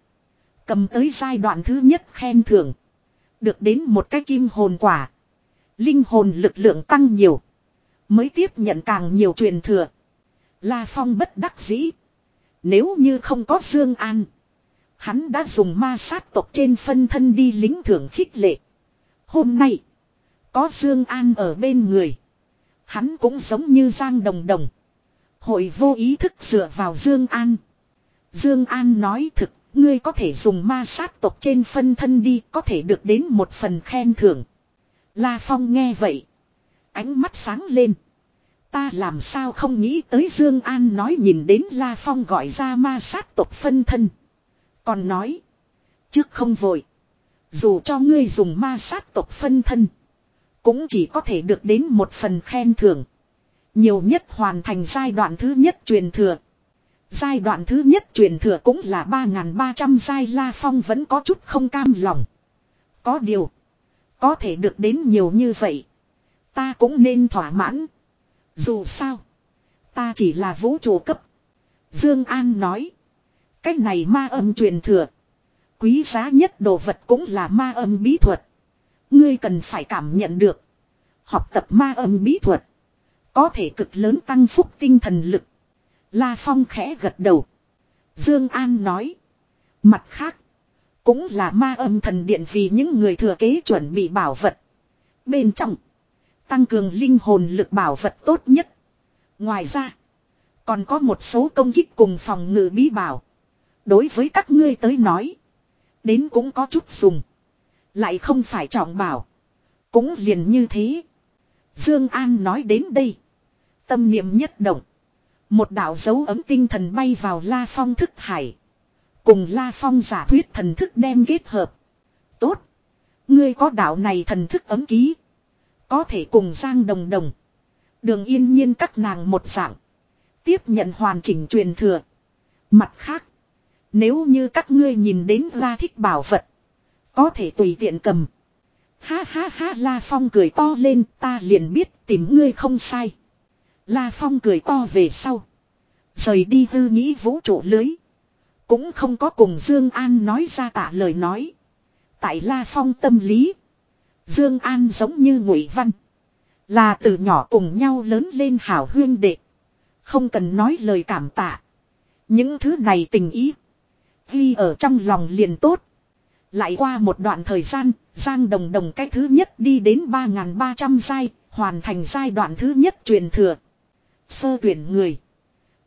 Cầm tới giai đoạn thứ nhất khen thưởng. Được đến một cái kim hồn quả. Linh hồn lực lượng tăng nhiều. Mới tiếp nhận càng nhiều truyền thừa. La Phong bất đắc dĩ. Nếu như không có Dương An. Hắn đã dùng ma sát tộc trên phân thân đi lính thưởng khích lệ. Hôm nay. Có Dương An ở bên người. Hắn cũng giống như Giang Đồng Đồng. Hội vô ý thức dựa vào Dương An. Dương An nói thực, ngươi có thể dùng ma sát tộc trên phân thân đi, có thể được đến một phần khen thưởng. La Phong nghe vậy, ánh mắt sáng lên. Ta làm sao không nghĩ tới Dương An nói nhìn đến La Phong gọi ra ma sát tộc phân thân. Còn nói, trước không vội, dù cho ngươi dùng ma sát tộc phân thân, cũng chỉ có thể được đến một phần khen thưởng. Nhiều nhất hoàn thành giai đoạn thứ nhất truyền thừa. Giai đoạn thứ nhất truyền thừa cũng là 3.300 giai La Phong vẫn có chút không cam lòng. Có điều. Có thể được đến nhiều như vậy. Ta cũng nên thỏa mãn. Dù sao. Ta chỉ là vũ trụ cấp. Dương An nói. Cách này ma âm truyền thừa. Quý giá nhất đồ vật cũng là ma âm bí thuật. Ngươi cần phải cảm nhận được. Học tập ma âm bí thuật. Có thể cực lớn tăng phúc tinh thần lực. La Phong khẽ gật đầu. Dương An nói. Mặt khác. Cũng là ma âm thần điện vì những người thừa kế chuẩn bị bảo vật. Bên trong. Tăng cường linh hồn lực bảo vật tốt nhất. Ngoài ra. Còn có một số công kích cùng phòng ngự bí bảo. Đối với các ngươi tới nói. Đến cũng có chút dùng. Lại không phải trọng bảo. Cũng liền như thế. Dương An nói đến đây. Tâm niệm nhất động. Một đạo dấu ấm tinh thần bay vào La Phong thức hải. Cùng La Phong giả thuyết thần thức đem kết hợp. Tốt. Ngươi có đạo này thần thức ấm ký. Có thể cùng Giang Đồng Đồng. Đường yên nhiên các nàng một dạng. Tiếp nhận hoàn chỉnh truyền thừa. Mặt khác. Nếu như các ngươi nhìn đến ra thích bảo vật. Có thể tùy tiện cầm. Ha ha ha, La Phong cười to lên, ta liền biết tìm ngươi không sai. La Phong cười to về sau. Rời đi hư nghĩ vũ trụ lưới. Cũng không có cùng Dương An nói ra tạ lời nói. Tại La Phong tâm lý. Dương An giống như Ngụy Văn. Là từ nhỏ cùng nhau lớn lên hảo huyên đệ. Không cần nói lời cảm tạ. Những thứ này tình ý. Ghi ở trong lòng liền tốt. Lại qua một đoạn thời gian, Giang Đồng Đồng cái thứ nhất đi đến 3.300 giai, hoàn thành giai đoạn thứ nhất truyền thừa. Sơ tuyển người.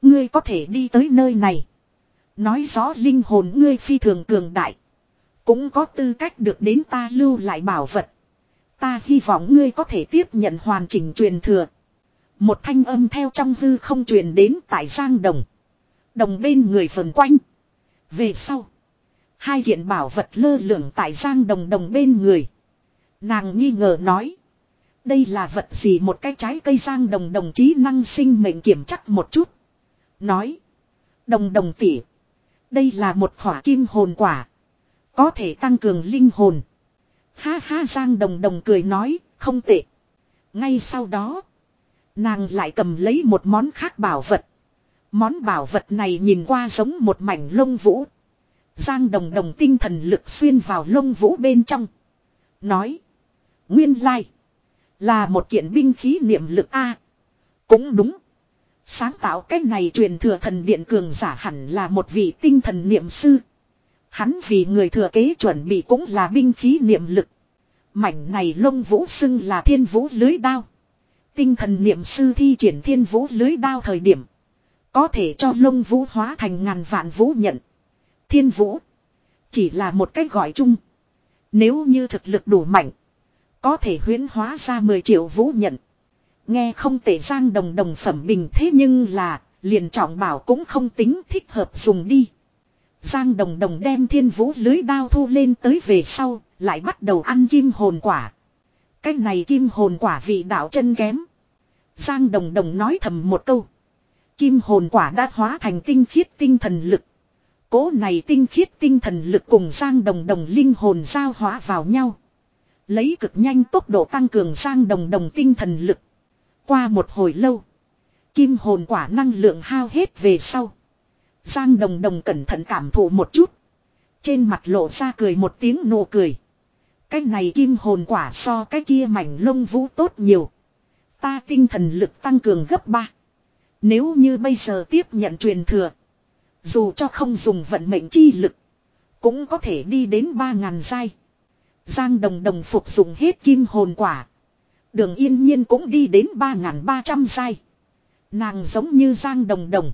Ngươi có thể đi tới nơi này. Nói rõ linh hồn ngươi phi thường cường đại. Cũng có tư cách được đến ta lưu lại bảo vật. Ta hy vọng ngươi có thể tiếp nhận hoàn chỉnh truyền thừa. Một thanh âm theo trong hư không truyền đến tại Giang Đồng. Đồng bên người phần quanh. Về sau. Hai hiện bảo vật lơ lửng tại Giang Đồng Đồng bên người. Nàng nghi ngờ nói. Đây là vật gì một cái trái cây Giang Đồng Đồng chí năng sinh mệnh kiểm chắc một chút. Nói. Đồng đồng tỉ. Đây là một khỏa kim hồn quả. Có thể tăng cường linh hồn. Ha ha Giang đồng đồng cười nói. Không tệ. Ngay sau đó. Nàng lại cầm lấy một món khác bảo vật. Món bảo vật này nhìn qua giống một mảnh lông vũ. Giang đồng đồng tinh thần lực xuyên vào lông vũ bên trong. Nói. Nguyên lai. Là một kiện binh khí niệm lực A. Cũng đúng. Sáng tạo cách này truyền thừa thần điện cường giả hẳn là một vị tinh thần niệm sư. Hắn vì người thừa kế chuẩn bị cũng là binh khí niệm lực. Mảnh này lông vũ xưng là thiên vũ lưới đao. Tinh thần niệm sư thi triển thiên vũ lưới đao thời điểm. Có thể cho lông vũ hóa thành ngàn vạn vũ nhận. Thiên vũ. Chỉ là một cách gọi chung. Nếu như thực lực đủ mạnh. Có thể huyến hóa ra 10 triệu vũ nhận. Nghe không tệ giang đồng đồng phẩm bình thế nhưng là, liền trọng bảo cũng không tính thích hợp dùng đi. Giang đồng đồng đem thiên vũ lưới đao thu lên tới về sau, lại bắt đầu ăn kim hồn quả. Cái này kim hồn quả vị đạo chân kém. Giang đồng đồng nói thầm một câu. Kim hồn quả đã hóa thành tinh khiết tinh thần lực. Cố này tinh khiết tinh thần lực cùng Giang đồng đồng linh hồn giao hóa vào nhau. Lấy cực nhanh tốc độ tăng cường sang đồng đồng tinh thần lực. Qua một hồi lâu. Kim hồn quả năng lượng hao hết về sau. Giang đồng đồng cẩn thận cảm thụ một chút. Trên mặt lộ ra cười một tiếng nụ cười. Cái này kim hồn quả so cái kia mảnh lông vũ tốt nhiều. Ta tinh thần lực tăng cường gấp 3. Nếu như bây giờ tiếp nhận truyền thừa. Dù cho không dùng vận mệnh chi lực. Cũng có thể đi đến 3.000 giai. Giang đồng đồng phục dụng hết kim hồn quả. Đường yên nhiên cũng đi đến 3.300 giai. Nàng giống như Giang đồng đồng.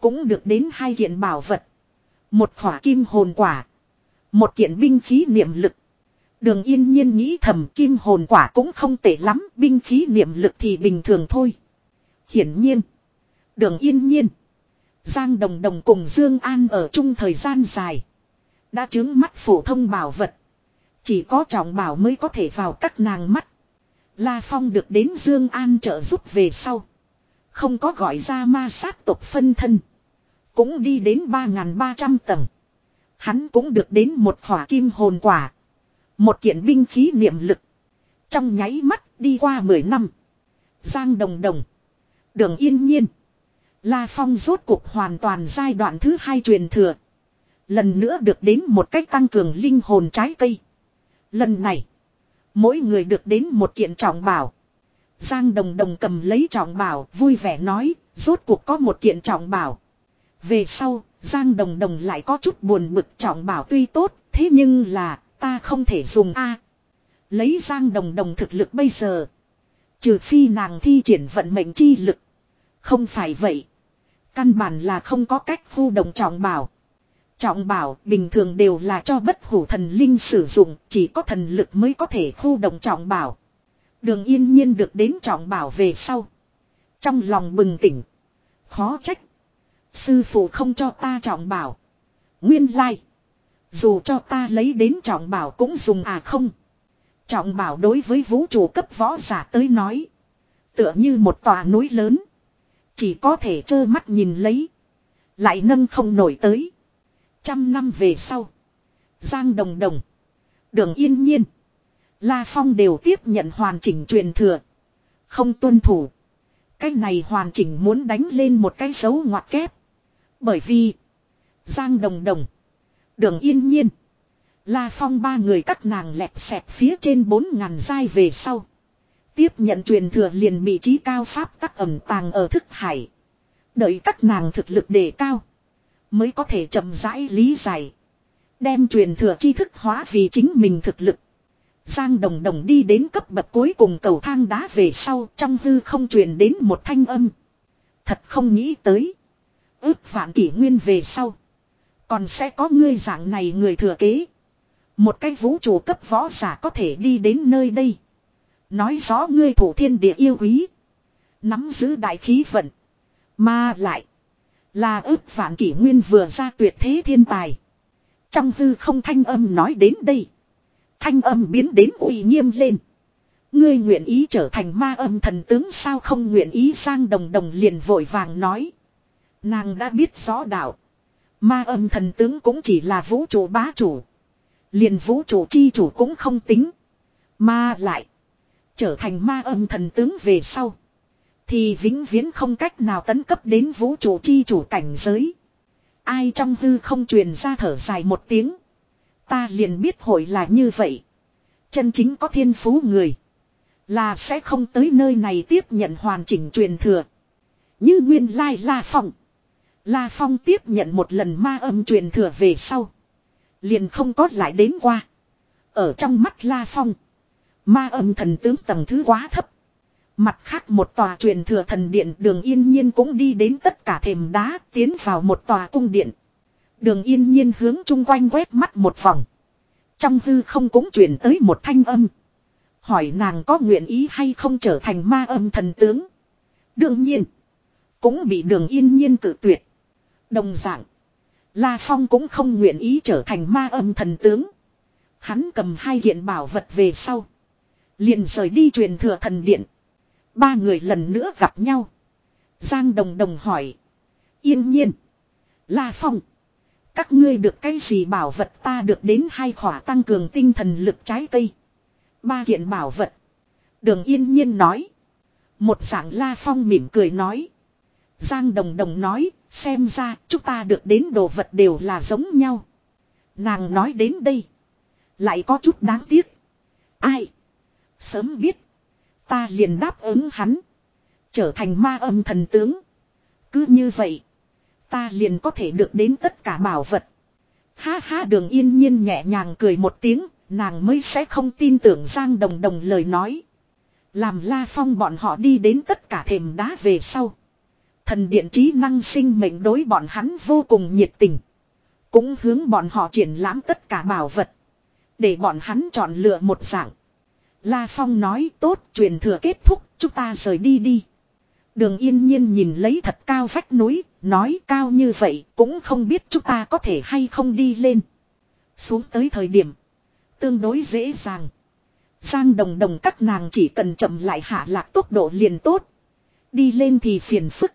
Cũng được đến hai kiện bảo vật. Một khỏa kim hồn quả. Một kiện binh khí niệm lực. Đường yên nhiên nghĩ thầm kim hồn quả cũng không tệ lắm. Binh khí niệm lực thì bình thường thôi. Hiển nhiên. Đường yên nhiên. Giang Đồng Đồng cùng Dương An ở chung thời gian dài. Đã chứng mắt phổ thông bảo vật. Chỉ có trọng bảo mới có thể vào các nàng mắt. La Phong được đến Dương An trợ giúp về sau. Không có gọi ra ma sát tộc phân thân. Cũng đi đến 3.300 tầng. Hắn cũng được đến một khỏa kim hồn quả. Một kiện binh khí niệm lực. Trong nháy mắt đi qua 10 năm. Giang Đồng Đồng. Đường Yên Nhiên. La Phong rốt cuộc hoàn toàn giai đoạn thứ hai truyền thừa. Lần nữa được đến một cách tăng cường linh hồn trái cây. Lần này. Mỗi người được đến một kiện trọng bảo. Giang Đồng Đồng cầm lấy trọng bảo vui vẻ nói. Rốt cuộc có một kiện trọng bảo. Về sau, Giang Đồng Đồng lại có chút buồn bực trọng bảo tuy tốt. Thế nhưng là ta không thể dùng A. Lấy Giang Đồng Đồng thực lực bây giờ. Trừ phi nàng thi triển vận mệnh chi lực. Không phải vậy. Căn bản là không có cách khu đồng trọng bảo. Trọng bảo bình thường đều là cho bất hủ thần linh sử dụng, chỉ có thần lực mới có thể khu động trọng bảo. Đường yên nhiên được đến trọng bảo về sau. Trong lòng bừng tỉnh. Khó trách. Sư phụ không cho ta trọng bảo. Nguyên lai. Dù cho ta lấy đến trọng bảo cũng dùng à không. Trọng bảo đối với vũ trụ cấp võ giả tới nói. Tựa như một tòa núi lớn. Chỉ có thể trơ mắt nhìn lấy. Lại nâng không nổi tới. Trăm năm về sau. Giang Đồng Đồng. Đường Yên Nhiên. La Phong đều tiếp nhận hoàn chỉnh truyền thừa. Không tuân thủ. Cái này hoàn chỉnh muốn đánh lên một cái dấu ngoặt kép. Bởi vì. Giang Đồng Đồng. Đường Yên Nhiên. La Phong ba người các nàng lẹp xẹp phía trên bốn ngàn giai về sau. Tiếp nhận truyền thừa liền bị trí cao pháp tắc ẩm tàng ở thức hải. Đợi các nàng thực lực đề cao. Mới có thể chậm rãi lý giải. Đem truyền thừa tri thức hóa vì chính mình thực lực. Giang đồng đồng đi đến cấp bậc cuối cùng cầu thang đá về sau, trong hư không truyền đến một thanh âm. Thật không nghĩ tới. Ước vạn kỷ nguyên về sau. Còn sẽ có ngươi dạng này người thừa kế. Một cái vũ trụ cấp võ giả có thể đi đến nơi đây. Nói rõ ngươi thủ thiên địa yêu quý. Nắm giữ đại khí vận. Mà lại. Là ước vạn kỷ nguyên vừa ra tuyệt thế thiên tài. Trong hư không thanh âm nói đến đây. Thanh âm biến đến uy nghiêm lên. Ngươi nguyện ý trở thành ma âm thần tướng sao không nguyện ý sang đồng đồng liền vội vàng nói. Nàng đã biết rõ đạo. Ma âm thần tướng cũng chỉ là vũ trụ bá chủ. Liền vũ trụ chi chủ cũng không tính. Mà lại. Trở thành ma âm thần tướng về sau. Thì vĩnh viễn không cách nào tấn cấp đến vũ trụ chi chủ cảnh giới. Ai trong hư không truyền ra thở dài một tiếng. Ta liền biết hội là như vậy. Chân chính có thiên phú người. Là sẽ không tới nơi này tiếp nhận hoàn chỉnh truyền thừa. Như nguyên lai La Phong. La Phong tiếp nhận một lần ma âm truyền thừa về sau. Liền không có lại đến qua. Ở trong mắt La Phong. Ma âm thần tướng tầng thứ quá thấp. Mặt khác một tòa truyền thừa thần điện đường yên nhiên cũng đi đến tất cả thềm đá, tiến vào một tòa cung điện. Đường yên nhiên hướng chung quanh quét mắt một vòng. Trong hư không cũng truyền tới một thanh âm. Hỏi nàng có nguyện ý hay không trở thành ma âm thần tướng. Đương nhiên. Cũng bị đường yên nhiên cử tuyệt. Đồng dạng. La Phong cũng không nguyện ý trở thành ma âm thần tướng. Hắn cầm hai hiện bảo vật về sau. Liền rời đi truyền thừa thần điện. Ba người lần nữa gặp nhau. Giang Đồng Đồng hỏi. Yên nhiên. La Phong. Các ngươi được cái gì bảo vật ta được đến hai khỏa tăng cường tinh thần lực trái cây. Ba kiện bảo vật. Đường yên nhiên nói. Một dạng La Phong mỉm cười nói. Giang Đồng Đồng nói. Xem ra chúng ta được đến đồ vật đều là giống nhau. Nàng nói đến đây. Lại có chút đáng tiếc. Ai? Sớm biết. Ta liền đáp ứng hắn. Trở thành ma âm thần tướng. Cứ như vậy. Ta liền có thể được đến tất cả bảo vật. Ha ha, đường yên nhiên nhẹ nhàng cười một tiếng. Nàng mới sẽ không tin tưởng Giang Đồng Đồng lời nói. Làm La Phong bọn họ đi đến tất cả thềm đá về sau. Thần điện trí năng sinh mệnh đối bọn hắn vô cùng nhiệt tình. Cũng hướng bọn họ triển lãm tất cả bảo vật. Để bọn hắn chọn lựa một dạng. La Phong nói tốt truyền thừa kết thúc chúng ta rời đi đi. Đường yên nhiên nhìn lấy thật cao vách núi, nói cao như vậy cũng không biết chúng ta có thể hay không đi lên. Xuống tới thời điểm, tương đối dễ dàng. Giang đồng đồng các nàng chỉ cần chậm lại hạ lạc tốc độ liền tốt. Đi lên thì phiền phức.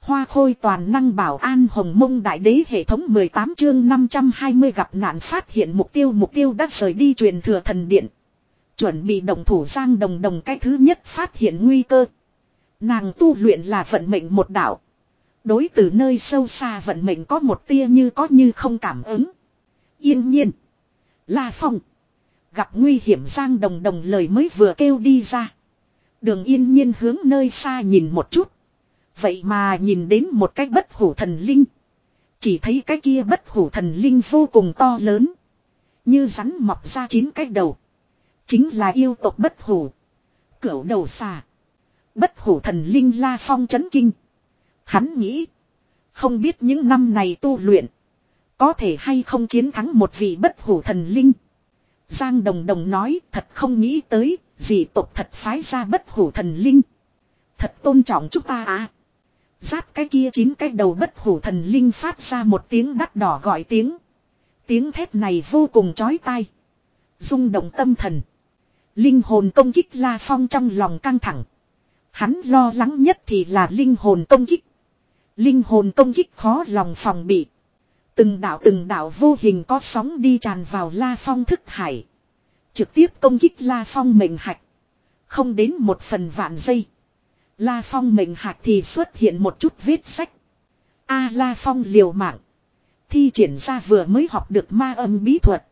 Hoa khôi toàn năng bảo an hồng mông đại đế hệ thống 18 chương 520 gặp nạn phát hiện mục tiêu mục tiêu đã rời đi truyền thừa thần điện. Chuẩn bị đồng thủ giang đồng đồng cái thứ nhất phát hiện nguy cơ. Nàng tu luyện là vận mệnh một đạo. Đối từ nơi sâu xa vận mệnh có một tia như có như không cảm ứng. Yên nhiên. La Phong. Gặp nguy hiểm Giang Đồng Đồng lời mới vừa kêu đi ra. Đường yên nhiên hướng nơi xa nhìn một chút. Vậy mà nhìn đến một cái bất hủ thần linh. Chỉ thấy cái kia bất hủ thần linh vô cùng to lớn. Như rắn mọc ra chín cái đầu. Chính là yêu tộc bất hủ. Cửu đầu xà. Bất hủ thần linh la phong chấn kinh. Hắn nghĩ. Không biết những năm này tu luyện. Có thể hay không chiến thắng một vị bất hủ thần linh. Giang Đồng Đồng nói, thật không nghĩ tới. Dị tộc thật phái ra bất hủ thần linh. Thật tôn trọng chúng ta à. Giáp cái kia chín cái đầu bất hủ thần linh phát ra một tiếng đắt đỏ gọi tiếng. Tiếng thét này vô cùng chói tai. rung động tâm thần. Linh hồn công kích La Phong trong lòng căng thẳng. Hắn lo lắng nhất thì là linh hồn công kích. Linh hồn công kích khó lòng phòng bị. Từng đạo từng đạo vô hình có sóng đi tràn vào La Phong thức hải. Trực tiếp công kích La Phong mệnh hạch. Không đến một phần vạn giây. La Phong mệnh hạch thì xuất hiện một chút vết sách. A La Phong liều mạng. Thi triển ra vừa mới học được ma âm bí thuật.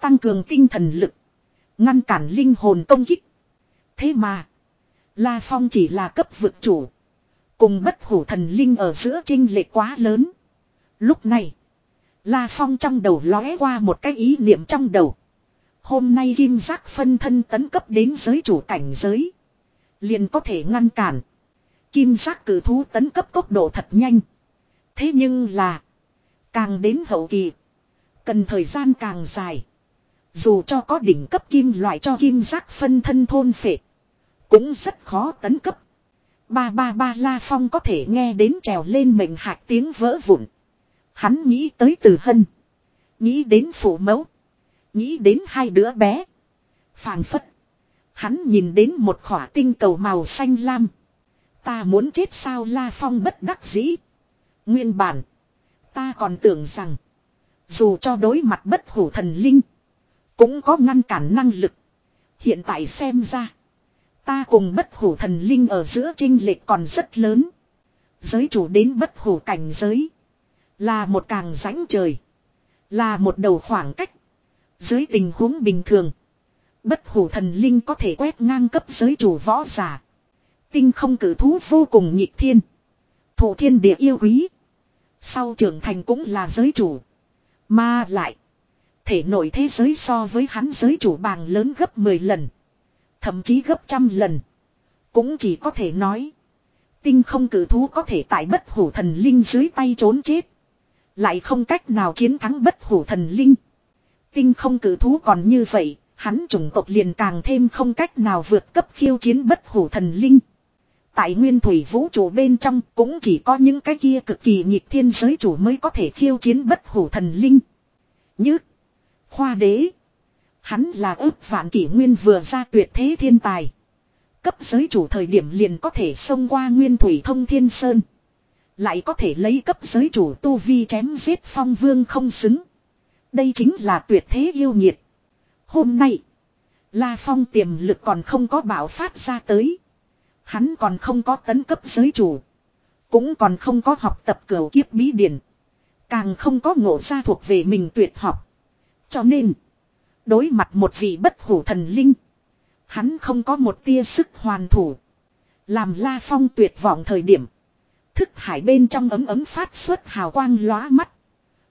Tăng cường tinh thần lực. Ngăn cản linh hồn công kích. Thế mà. La Phong chỉ là cấp vực chủ. Cùng bất hủ thần linh ở giữa trinh lệch quá lớn. Lúc này. La Phong trong đầu lóe qua một cái ý niệm trong đầu. Hôm nay kim giác phân thân tấn cấp đến giới chủ cảnh giới. Liền có thể ngăn cản. Kim giác cử thú tấn cấp tốc độ thật nhanh. Thế nhưng là. Càng đến hậu kỳ. Cần thời gian càng dài. Dù cho có đỉnh cấp kim loại cho kim giác phân thân thôn phệ. Cũng rất khó tấn cấp. Ba ba ba la phong có thể nghe đến trèo lên mệnh hạt tiếng vỡ vụn. Hắn nghĩ tới từ hân. Nghĩ đến phụ mẫu. Nghĩ đến hai đứa bé. phảng phất. Hắn nhìn đến một khỏa tinh cầu màu xanh lam. Ta muốn chết sao La Phong bất đắc dĩ. Nguyên bản. Ta còn tưởng rằng. Dù cho đối mặt bất hủ thần linh. Cũng có ngăn cản năng lực. Hiện tại xem ra. Ta cùng bất hủ thần linh ở giữa trinh lệch còn rất lớn. Giới chủ đến bất hủ cảnh giới. Là một càng rãnh trời. Là một đầu khoảng cách. Dưới tình huống bình thường. Bất hủ thần linh có thể quét ngang cấp giới chủ võ giả. Tinh không cử thú vô cùng nhịp thiên. Thủ thiên địa yêu quý. Sau trưởng thành cũng là giới chủ. Mà lại. Thể nội thế giới so với hắn giới chủ bàng lớn gấp 10 lần. Thậm chí gấp trăm lần. Cũng chỉ có thể nói. Tinh không cử thú có thể tại bất hủ thần linh dưới tay trốn chết. Lại không cách nào chiến thắng bất hủ thần linh. Tinh không cử thú còn như vậy, hắn chủng tộc liền càng thêm không cách nào vượt cấp khiêu chiến bất hủ thần linh. Tại nguyên thủy vũ trụ bên trong cũng chỉ có những cái kia cực kỳ nhịp thiên giới chủ mới có thể khiêu chiến bất hủ thần linh. Như khoa đế. Hắn là ước vạn kỷ nguyên vừa ra tuyệt thế thiên tài. Cấp giới chủ thời điểm liền có thể xông qua nguyên thủy thông thiên sơn. Lại có thể lấy cấp giới chủ tu vi chém giết phong vương không xứng. Đây chính là tuyệt thế yêu nhiệt. Hôm nay, La Phong tiềm lực còn không có bảo phát ra tới. Hắn còn không có tấn cấp giới chủ. Cũng còn không có học tập cửa kiếp bí điển. Càng không có ngộ ra thuộc về mình tuyệt học. Cho nên. Đối mặt một vị bất hủ thần linh. Hắn không có một tia sức hoàn thủ. Làm La Phong tuyệt vọng thời điểm. Thức hải bên trong ấm ấm phát xuất hào quang lóa mắt.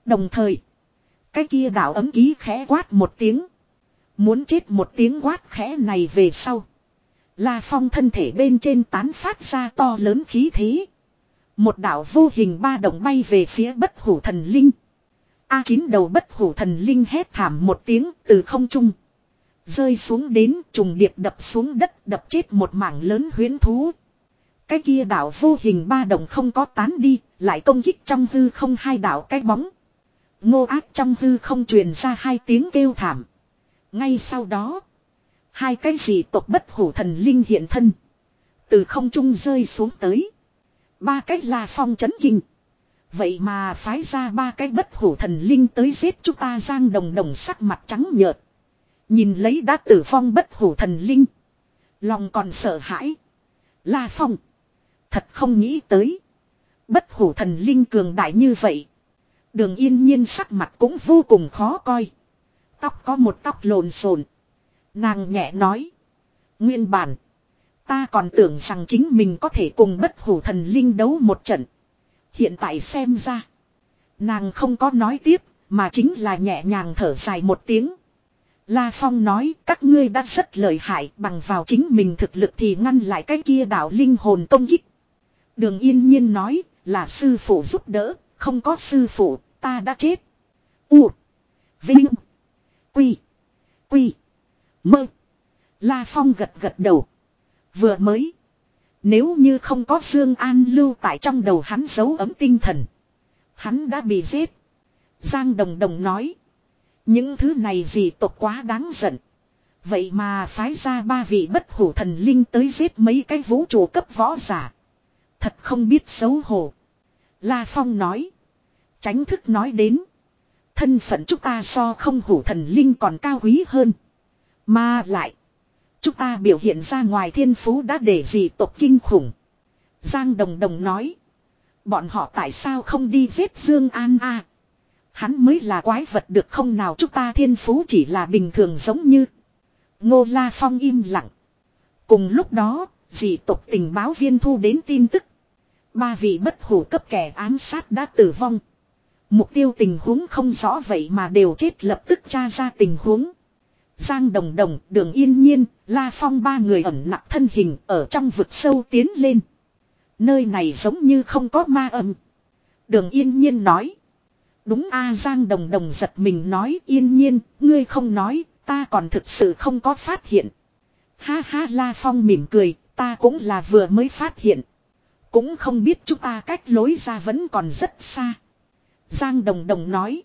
Đồng thời. Cái kia đạo ấm ký khẽ quát một tiếng. Muốn chết một tiếng quát khẽ này về sau. La Phong thân thể bên trên tán phát ra to lớn khí thế. Một đạo vô hình ba động bay về phía bất hủ thần linh. A chín đầu bất hủ thần linh hét thảm một tiếng từ không trung. Rơi xuống đến trùng điệp đập xuống đất đập chết một mảng lớn huyến thú. Cái kia đảo vô hình ba động không có tán đi, lại công kích trong hư không hai đạo cái bóng. Ngô ác trong hư không truyền ra hai tiếng kêu thảm. Ngay sau đó, hai cái gì tộc bất hủ thần linh hiện thân. Từ không trung rơi xuống tới. Ba cái là phong chấn kinh. Vậy mà phái ra ba cái bất hủ thần linh tới giết chúng ta giang đồng đồng sắc mặt trắng nhợt. Nhìn lấy đã tử phong bất hủ thần linh. Lòng còn sợ hãi. La Phong. Thật không nghĩ tới. Bất hủ thần linh cường đại như vậy. Đường yên nhiên sắc mặt cũng vô cùng khó coi. Tóc có một tóc lộn xộn. Nàng nhẹ nói. Nguyên bản. Ta còn tưởng rằng chính mình có thể cùng bất hủ thần linh đấu một trận. Hiện tại xem ra. Nàng không có nói tiếp. Mà chính là nhẹ nhàng thở dài một tiếng. La Phong nói các ngươi đã rất lợi hại bằng vào chính mình thực lực thì ngăn lại cái kia đạo linh hồn công kích. Đường yên nhiên nói là sư phụ giúp đỡ, không có sư phụ, ta đã chết. U. Vinh. Quy. Quy. Mơ. La Phong gật gật đầu. Vừa mới. Nếu như không có Dương An lưu tại trong đầu hắn giấu ấm tinh thần. Hắn đã bị giết. Giang Đồng Đồng nói. Những thứ này gì tộc quá đáng giận. Vậy mà phái ra ba vị bất hủ thần linh tới giết mấy cái vũ trụ cấp võ giả. Thật không biết xấu hổ. La Phong nói. Tránh thức nói đến. Thân phận chúng ta so không hủ thần linh còn cao quý hơn. Mà lại. Chúng ta biểu hiện ra ngoài thiên phú đã để gì tộc kinh khủng. Giang Đồng Đồng nói. Bọn họ tại sao không đi giết Dương An a? Hắn mới là quái vật được không nào chúng ta thiên phú chỉ là bình thường giống như. Ngô La Phong im lặng. Cùng lúc đó, dị tộc tình báo viên thu đến tin tức. Ba vị bất hủ cấp kẻ ám sát đã tử vong. Mục tiêu tình huống không rõ vậy mà đều chết lập tức tra ra tình huống. Giang Đồng Đồng, Đường Yên Nhiên, La Phong ba người ẩn nặng thân hình ở trong vực sâu tiến lên. Nơi này giống như không có ma âm. Đường Yên Nhiên nói. Đúng a Giang Đồng Đồng giật mình nói Yên Nhiên, ngươi không nói, ta còn thực sự không có phát hiện. Ha ha La Phong mỉm cười, ta cũng là vừa mới phát hiện. Cũng không biết chúng ta cách lối ra vẫn còn rất xa. Giang Đồng Đồng nói.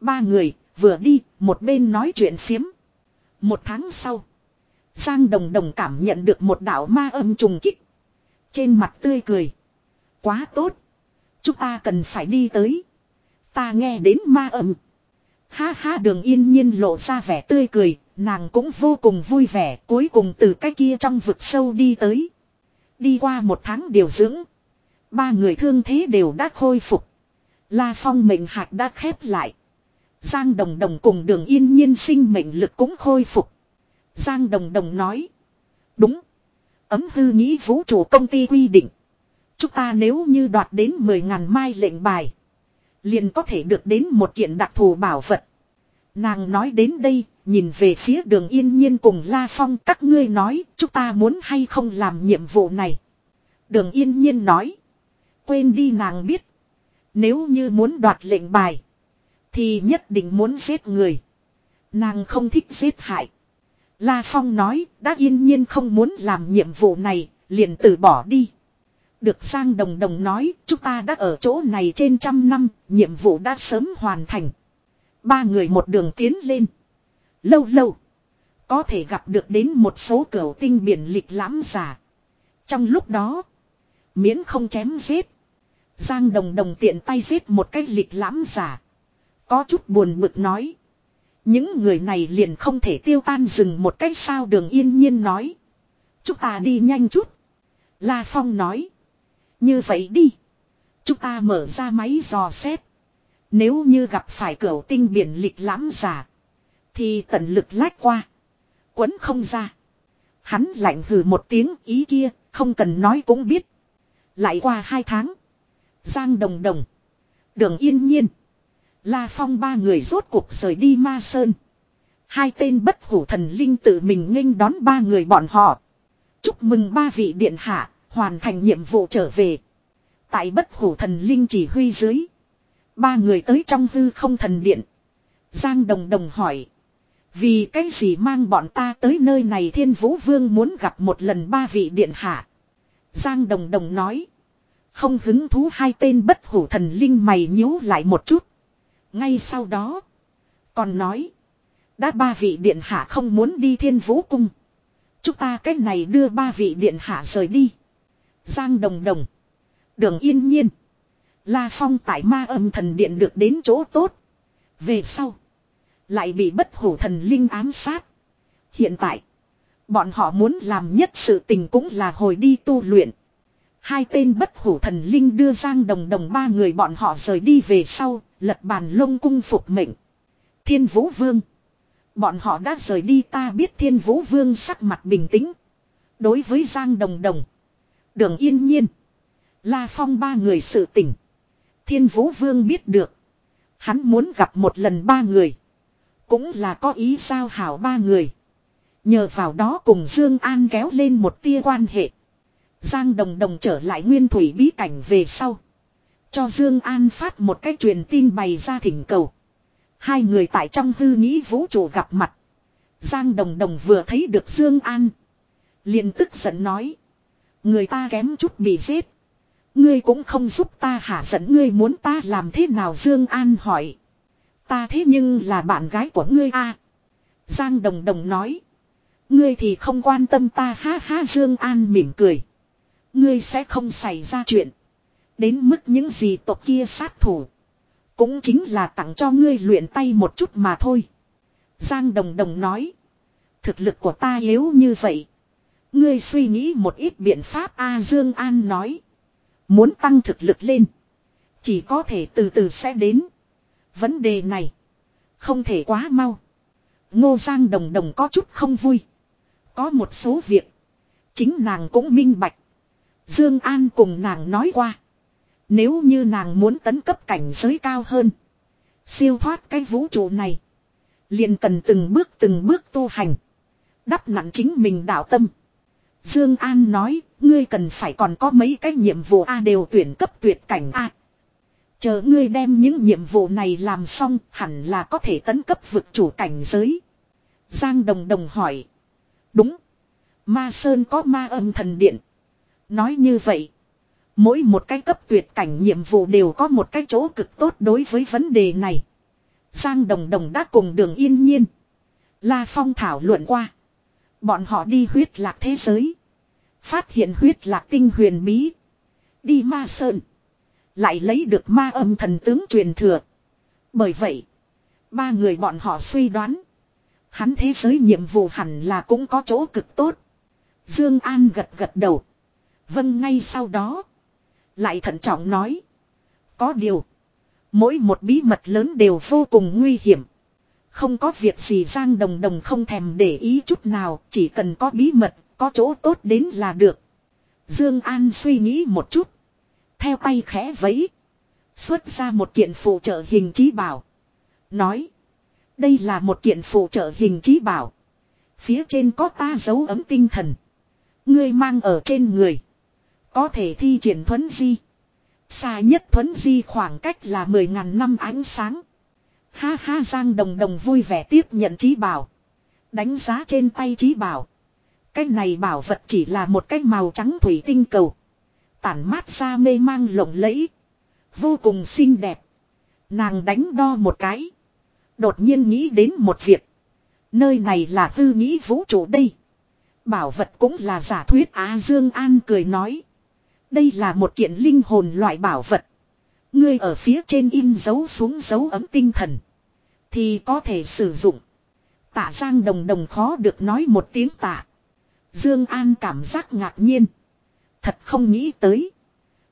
Ba người, vừa đi, một bên nói chuyện phiếm. Một tháng sau. Giang Đồng Đồng cảm nhận được một đạo ma âm trùng kích. Trên mặt tươi cười. Quá tốt. Chúng ta cần phải đi tới. Ta nghe đến ma âm. Ha ha, đường yên nhiên lộ ra vẻ tươi cười. Nàng cũng vô cùng vui vẻ. Cuối cùng từ cái kia trong vực sâu đi tới. Đi qua một tháng điều dưỡng. Ba người thương thế đều đã khôi phục. La Phong mệnh hạt đã khép lại. Giang Đồng Đồng cùng đường yên nhiên sinh mệnh lực cũng khôi phục. Giang Đồng Đồng nói. Đúng. Ấm hư nghĩ vũ trụ công ty quy định. Chúng ta nếu như đoạt đến 10.000 mai lệnh bài. Liền có thể được đến một kiện đặc thù bảo vật. Nàng nói đến đây, nhìn về phía đường yên nhiên cùng La Phong các ngươi nói chúng ta muốn hay không làm nhiệm vụ này. Đường yên nhiên nói. Quên đi nàng biết. Nếu như muốn đoạt lệnh bài. Thì nhất định muốn giết người. Nàng không thích giết hại. La Phong nói đã yên nhiên không muốn làm nhiệm vụ này, liền từ bỏ đi. Được Giang Đồng Đồng nói, chúng ta đã ở chỗ này trên trăm năm, nhiệm vụ đã sớm hoàn thành. Ba người một đường tiến lên. Lâu lâu. Có thể gặp được đến một số cửu tinh biển lịch lãm giả. Trong lúc đó. Miễn không chém giết. Giang Đồng Đồng tiện tay giết một cái lịch lãm giả. Có chút buồn bực nói. Những người này liền không thể tiêu tan dừng một cách sao đường yên nhiên nói. Chúng ta đi nhanh chút. La Phong nói. Như vậy đi. Chúng ta mở ra máy dò xét. Nếu như gặp phải cửa tinh biển lịch lãm giả. Thì tận lực lách qua. Quấn không ra. Hắn lạnh hừ một tiếng ý kia, không cần nói cũng biết. Lại qua hai tháng. Giang Đồng Đồng. Đường Yên Nhiên. La Phong ba người rốt cuộc rời đi Ma Sơn. Hai tên bất hủ thần linh tự mình nghênh đón ba người bọn họ. Chúc mừng ba vị điện hạ, hoàn thành nhiệm vụ trở về. Tại bất hủ thần linh chỉ huy dưới. Ba người tới trong hư không thần điện. Giang Đồng Đồng hỏi. Vì cái gì mang bọn ta tới nơi này thiên vũ vương muốn gặp một lần ba vị điện hạ. Giang Đồng Đồng nói. Không hứng thú hai tên bất hủ thần linh mày nhíu lại một chút. Ngay sau đó. Còn nói. Đã ba vị điện hạ không muốn đi thiên vũ cung. Chúng ta cách này đưa ba vị điện hạ rời đi. Giang Đồng Đồng. Đường yên nhiên. La Phong tại ma âm thần điện được đến chỗ tốt. Về sau. Lại bị bất hủ thần linh ám sát. Hiện tại. Bọn họ muốn làm nhất sự tình cũng là hồi đi tu luyện. Hai tên bất hủ thần linh đưa Giang Đồng Đồng ba người bọn họ rời đi về sau, lật bàn lông cung phục mệnh. Thiên Vũ Vương. Bọn họ đã rời đi ta biết Thiên Vũ Vương sắc mặt bình tĩnh. Đối với Giang Đồng Đồng. Đường yên nhiên. La Phong ba người sự tỉnh. Thiên Vũ Vương biết được. Hắn muốn gặp một lần ba người. Cũng là có ý giao hảo ba người. Nhờ vào đó cùng Dương An kéo lên một tia quan hệ. Giang Đồng Đồng trở lại nguyên thủy bí cảnh về sau. Cho Dương An phát một cái truyền tin bày ra thỉnh cầu. Hai người tại trong hư nghĩ vũ trụ gặp mặt. Giang Đồng Đồng vừa thấy được Dương An. liền tức giận nói. Người ta kém chút bị giết. Ngươi cũng không giúp ta hả giận, ngươi muốn ta làm thế nào Dương An hỏi. Ta thế nhưng là bạn gái của ngươi a. Giang Đồng Đồng nói. Ngươi thì không quan tâm ta, ha ha, Dương An mỉm cười. Ngươi sẽ không xảy ra chuyện. Đến mức những gì tộc kia sát thủ. Cũng chính là tặng cho ngươi luyện tay một chút mà thôi. Giang Đồng Đồng nói. Thực lực của ta yếu như vậy. Ngươi suy nghĩ một ít biện pháp A Dương An nói. Muốn tăng thực lực lên. Chỉ có thể từ từ sẽ đến. Vấn đề này. Không thể quá mau. Ngô Giang Đồng Đồng có chút không vui. Có một số việc. Chính nàng cũng minh bạch. Dương An cùng nàng nói qua. Nếu như nàng muốn tấn cấp cảnh giới cao hơn. Siêu thoát cái vũ trụ này. liền cần từng bước từng bước tu hành. Đắp nặng chính mình đạo tâm. Dương An nói, ngươi cần phải còn có mấy cái nhiệm vụ A đều tuyển cấp tuyệt cảnh A. Chờ ngươi đem những nhiệm vụ này làm xong, hẳn là có thể tấn cấp vực chủ cảnh giới. Giang Đồng Đồng hỏi. Đúng. Ma Sơn có ma âm thần điện. Nói như vậy. Mỗi một cái cấp tuyệt cảnh nhiệm vụ đều có một cái chỗ cực tốt đối với vấn đề này. Giang Đồng Đồng đã cùng đường yên nhiên. La Phong thảo luận qua. Bọn họ đi huyết lạc thế giới. Phát hiện huyết lạc tinh huyền bí. Đi ma sơn. Lại lấy được ma âm thần tướng truyền thừa. Bởi vậy. Ba người bọn họ suy đoán. Hắn thế giới nhiệm vụ hẳn là cũng có chỗ cực tốt. Dương An gật gật đầu. Vâng ngay sau đó. Lại thận trọng nói. Có điều. Mỗi một bí mật lớn đều vô cùng nguy hiểm. Không có việc gì Giang Đồng Đồng không thèm để ý chút nào, chỉ cần có bí mật, có chỗ tốt đến là được. Dương An suy nghĩ một chút. Theo tay khẽ vẫy. Xuất ra một kiện phụ trợ hình trí bảo. Nói. Đây là một kiện phụ trợ hình trí bảo. Phía trên có ta dấu ấm tinh thần. Ngươi mang ở trên người. Có thể thi triển thuấn di. Xa nhất thuấn di khoảng cách là 10.000 năm ánh sáng. Ha ha, Giang Đồng Đồng vui vẻ tiếp nhận trí bảo. Đánh giá trên tay trí bảo. Cái này bảo vật chỉ là một cái màu trắng thủy tinh cầu. Tản mát ra mê mang lộng lẫy. Vô cùng xinh đẹp. Nàng đánh đo một cái. Đột nhiên nghĩ đến một việc. Nơi này là tư nghĩ vũ trụ đây. Bảo vật cũng là giả thuyết Á Dương An cười nói. Đây là một kiện linh hồn loại bảo vật. Ngươi ở phía trên in dấu xuống dấu ấm tinh thần. Thì có thể sử dụng. Tạ Giang Đồng Đồng khó được nói một tiếng tạ. Dương An cảm giác ngạc nhiên. Thật không nghĩ tới.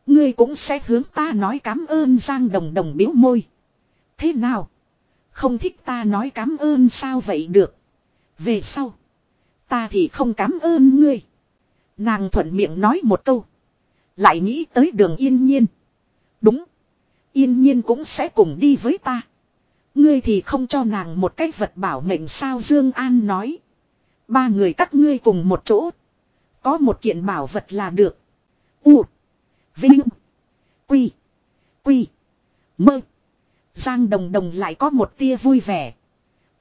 Ngươi cũng sẽ hướng ta nói cảm ơn Giang Đồng Đồng biếu môi. Thế nào? Không thích ta nói cảm ơn sao vậy được. Về sau. Ta thì không cảm ơn ngươi. Nàng thuận miệng nói một câu. Lại nghĩ tới đường yên nhiên. Đúng. Yên nhiên cũng sẽ cùng đi với ta. Ngươi thì không cho nàng một cái vật bảo mệnh sao Dương An nói. Ba người các ngươi cùng một chỗ. Có một kiện bảo vật là được. U. Vinh. Quy. Quy. Mơ. Giang đồng đồng lại có một tia vui vẻ.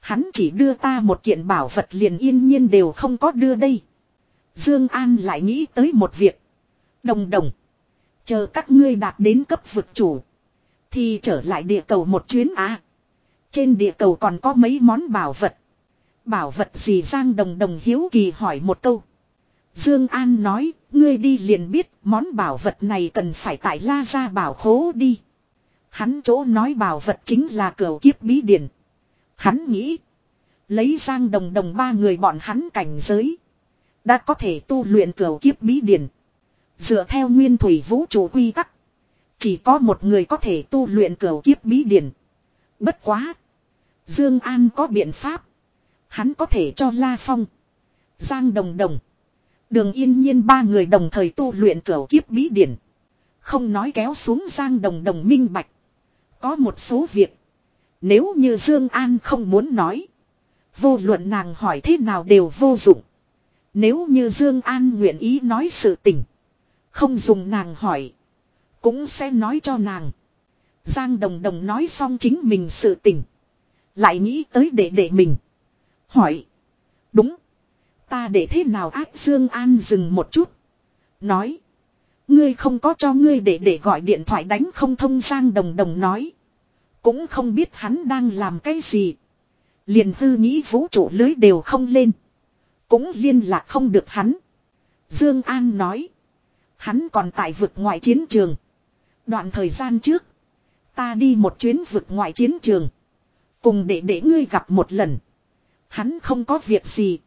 Hắn chỉ đưa ta một kiện bảo vật liền yên nhiên đều không có đưa đây. Dương An lại nghĩ tới một việc. Đồng đồng. Chờ các ngươi đạt đến cấp vực chủ. Thì trở lại địa cầu một chuyến á. Trên địa cầu còn có mấy món bảo vật. Bảo vật gì Giang Đồng Đồng hiếu kỳ hỏi một câu. Dương An nói, ngươi đi liền biết món bảo vật này cần phải tại La Gia bảo khố đi. Hắn chỗ nói bảo vật chính là cửu kiếp bí điển. Hắn nghĩ, lấy Giang Đồng Đồng ba người bọn hắn cảnh giới, đã có thể tu luyện cửu kiếp bí điển. Dựa theo nguyên thủy vũ trụ quy tắc, chỉ có một người có thể tu luyện cửu kiếp bí điển. Bất quá, Dương An có biện pháp. Hắn có thể cho La Phong, Giang Đồng Đồng, Đường Yên Nhiên ba người đồng thời tu luyện cửu kiếp bí điển. Không nói kéo xuống Giang Đồng Đồng minh bạch. Có một số việc, nếu như Dương An không muốn nói, vô luận nàng hỏi thế nào đều vô dụng. Nếu như Dương An nguyện ý nói sự tình, không dùng nàng hỏi, cũng sẽ nói cho nàng. Giang Đồng Đồng nói xong chính mình sự tình, lại nghĩ tới đệ đệ mình. Hỏi. Đúng. Ta để thế nào ác Dương An dừng một chút. Nói. Ngươi không có cho ngươi để để gọi điện thoại đánh không thông Giang Đồng Đồng nói. Cũng không biết hắn đang làm cái gì. Liền hư nghĩ vũ trụ lưới đều không lên. Cũng liên lạc không được hắn. Dương An nói. Hắn còn tại vực ngoại chiến trường. Đoạn thời gian trước. Ta đi một chuyến vực ngoại chiến trường. Cùng để để ngươi gặp một lần. Hắn không có việc gì.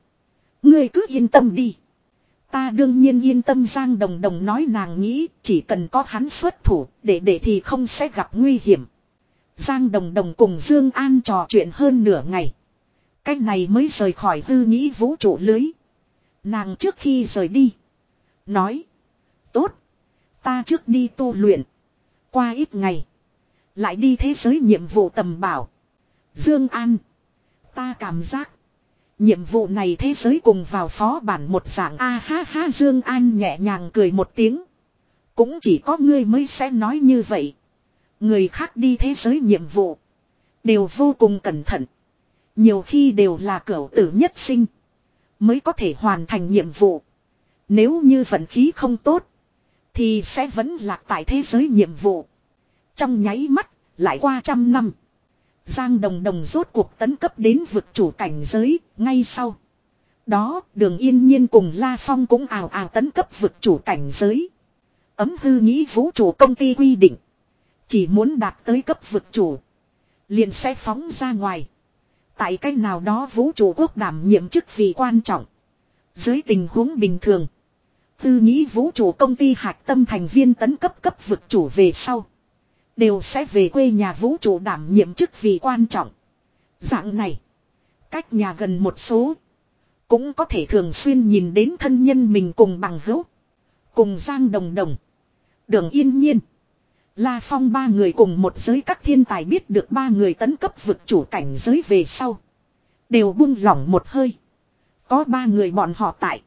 Ngươi cứ yên tâm đi. Ta đương nhiên yên tâm, Giang Đồng Đồng nói nàng nghĩ chỉ cần có hắn xuất thủ, để để thì không sẽ gặp nguy hiểm. Giang Đồng Đồng cùng Dương An trò chuyện hơn nửa ngày. Cách này mới rời khỏi hư nghĩ vũ trụ lưới. Nàng trước khi rời đi. Nói. Tốt. Ta trước đi tu luyện. Qua ít ngày. Lại đi thế giới nhiệm vụ tầm bảo. Dương An. Ta cảm giác. Nhiệm vụ này thế giới cùng vào phó bản một dạng a ha ha, Dương An nhẹ nhàng cười một tiếng. Cũng chỉ có ngươi mới sẽ nói như vậy. Người khác đi thế giới nhiệm vụ. Đều vô cùng cẩn thận. Nhiều khi đều là cửu tử nhất sinh. Mới có thể hoàn thành nhiệm vụ. Nếu như vận khí không tốt. Thì sẽ vẫn lạc tại thế giới nhiệm vụ. Trong nháy mắt, lại qua trăm năm. Giang Đồng Đồng rốt cuộc tấn cấp đến vực chủ cảnh giới, ngay sau. Đó, đường yên nhiên cùng La Phong cũng ào ào tấn cấp vực chủ cảnh giới. Ấm hư nghĩ vũ trụ công ty quy định. Chỉ muốn đạt tới cấp vực chủ. Liền sẽ phóng ra ngoài. Tại cách nào đó vũ trụ quốc đảm nhiệm chức vị quan trọng. Dưới tình huống bình thường. Tư nghĩ vũ trụ công ty hạch tâm thành viên tấn cấp cấp vực chủ về sau. Đều sẽ về quê nhà vũ trụ đảm nhiệm chức vị quan trọng. Dạng này. Cách nhà gần một số. Cũng có thể thường xuyên nhìn đến thân nhân mình cùng bằng hữu. Cùng Giang Đồng Đồng. Đường Yên Nhiên. La Phong ba người cùng một giới các thiên tài biết được ba người tấn cấp vực chủ cảnh giới về sau. Đều buông lỏng một hơi. Có ba người bọn họ tại.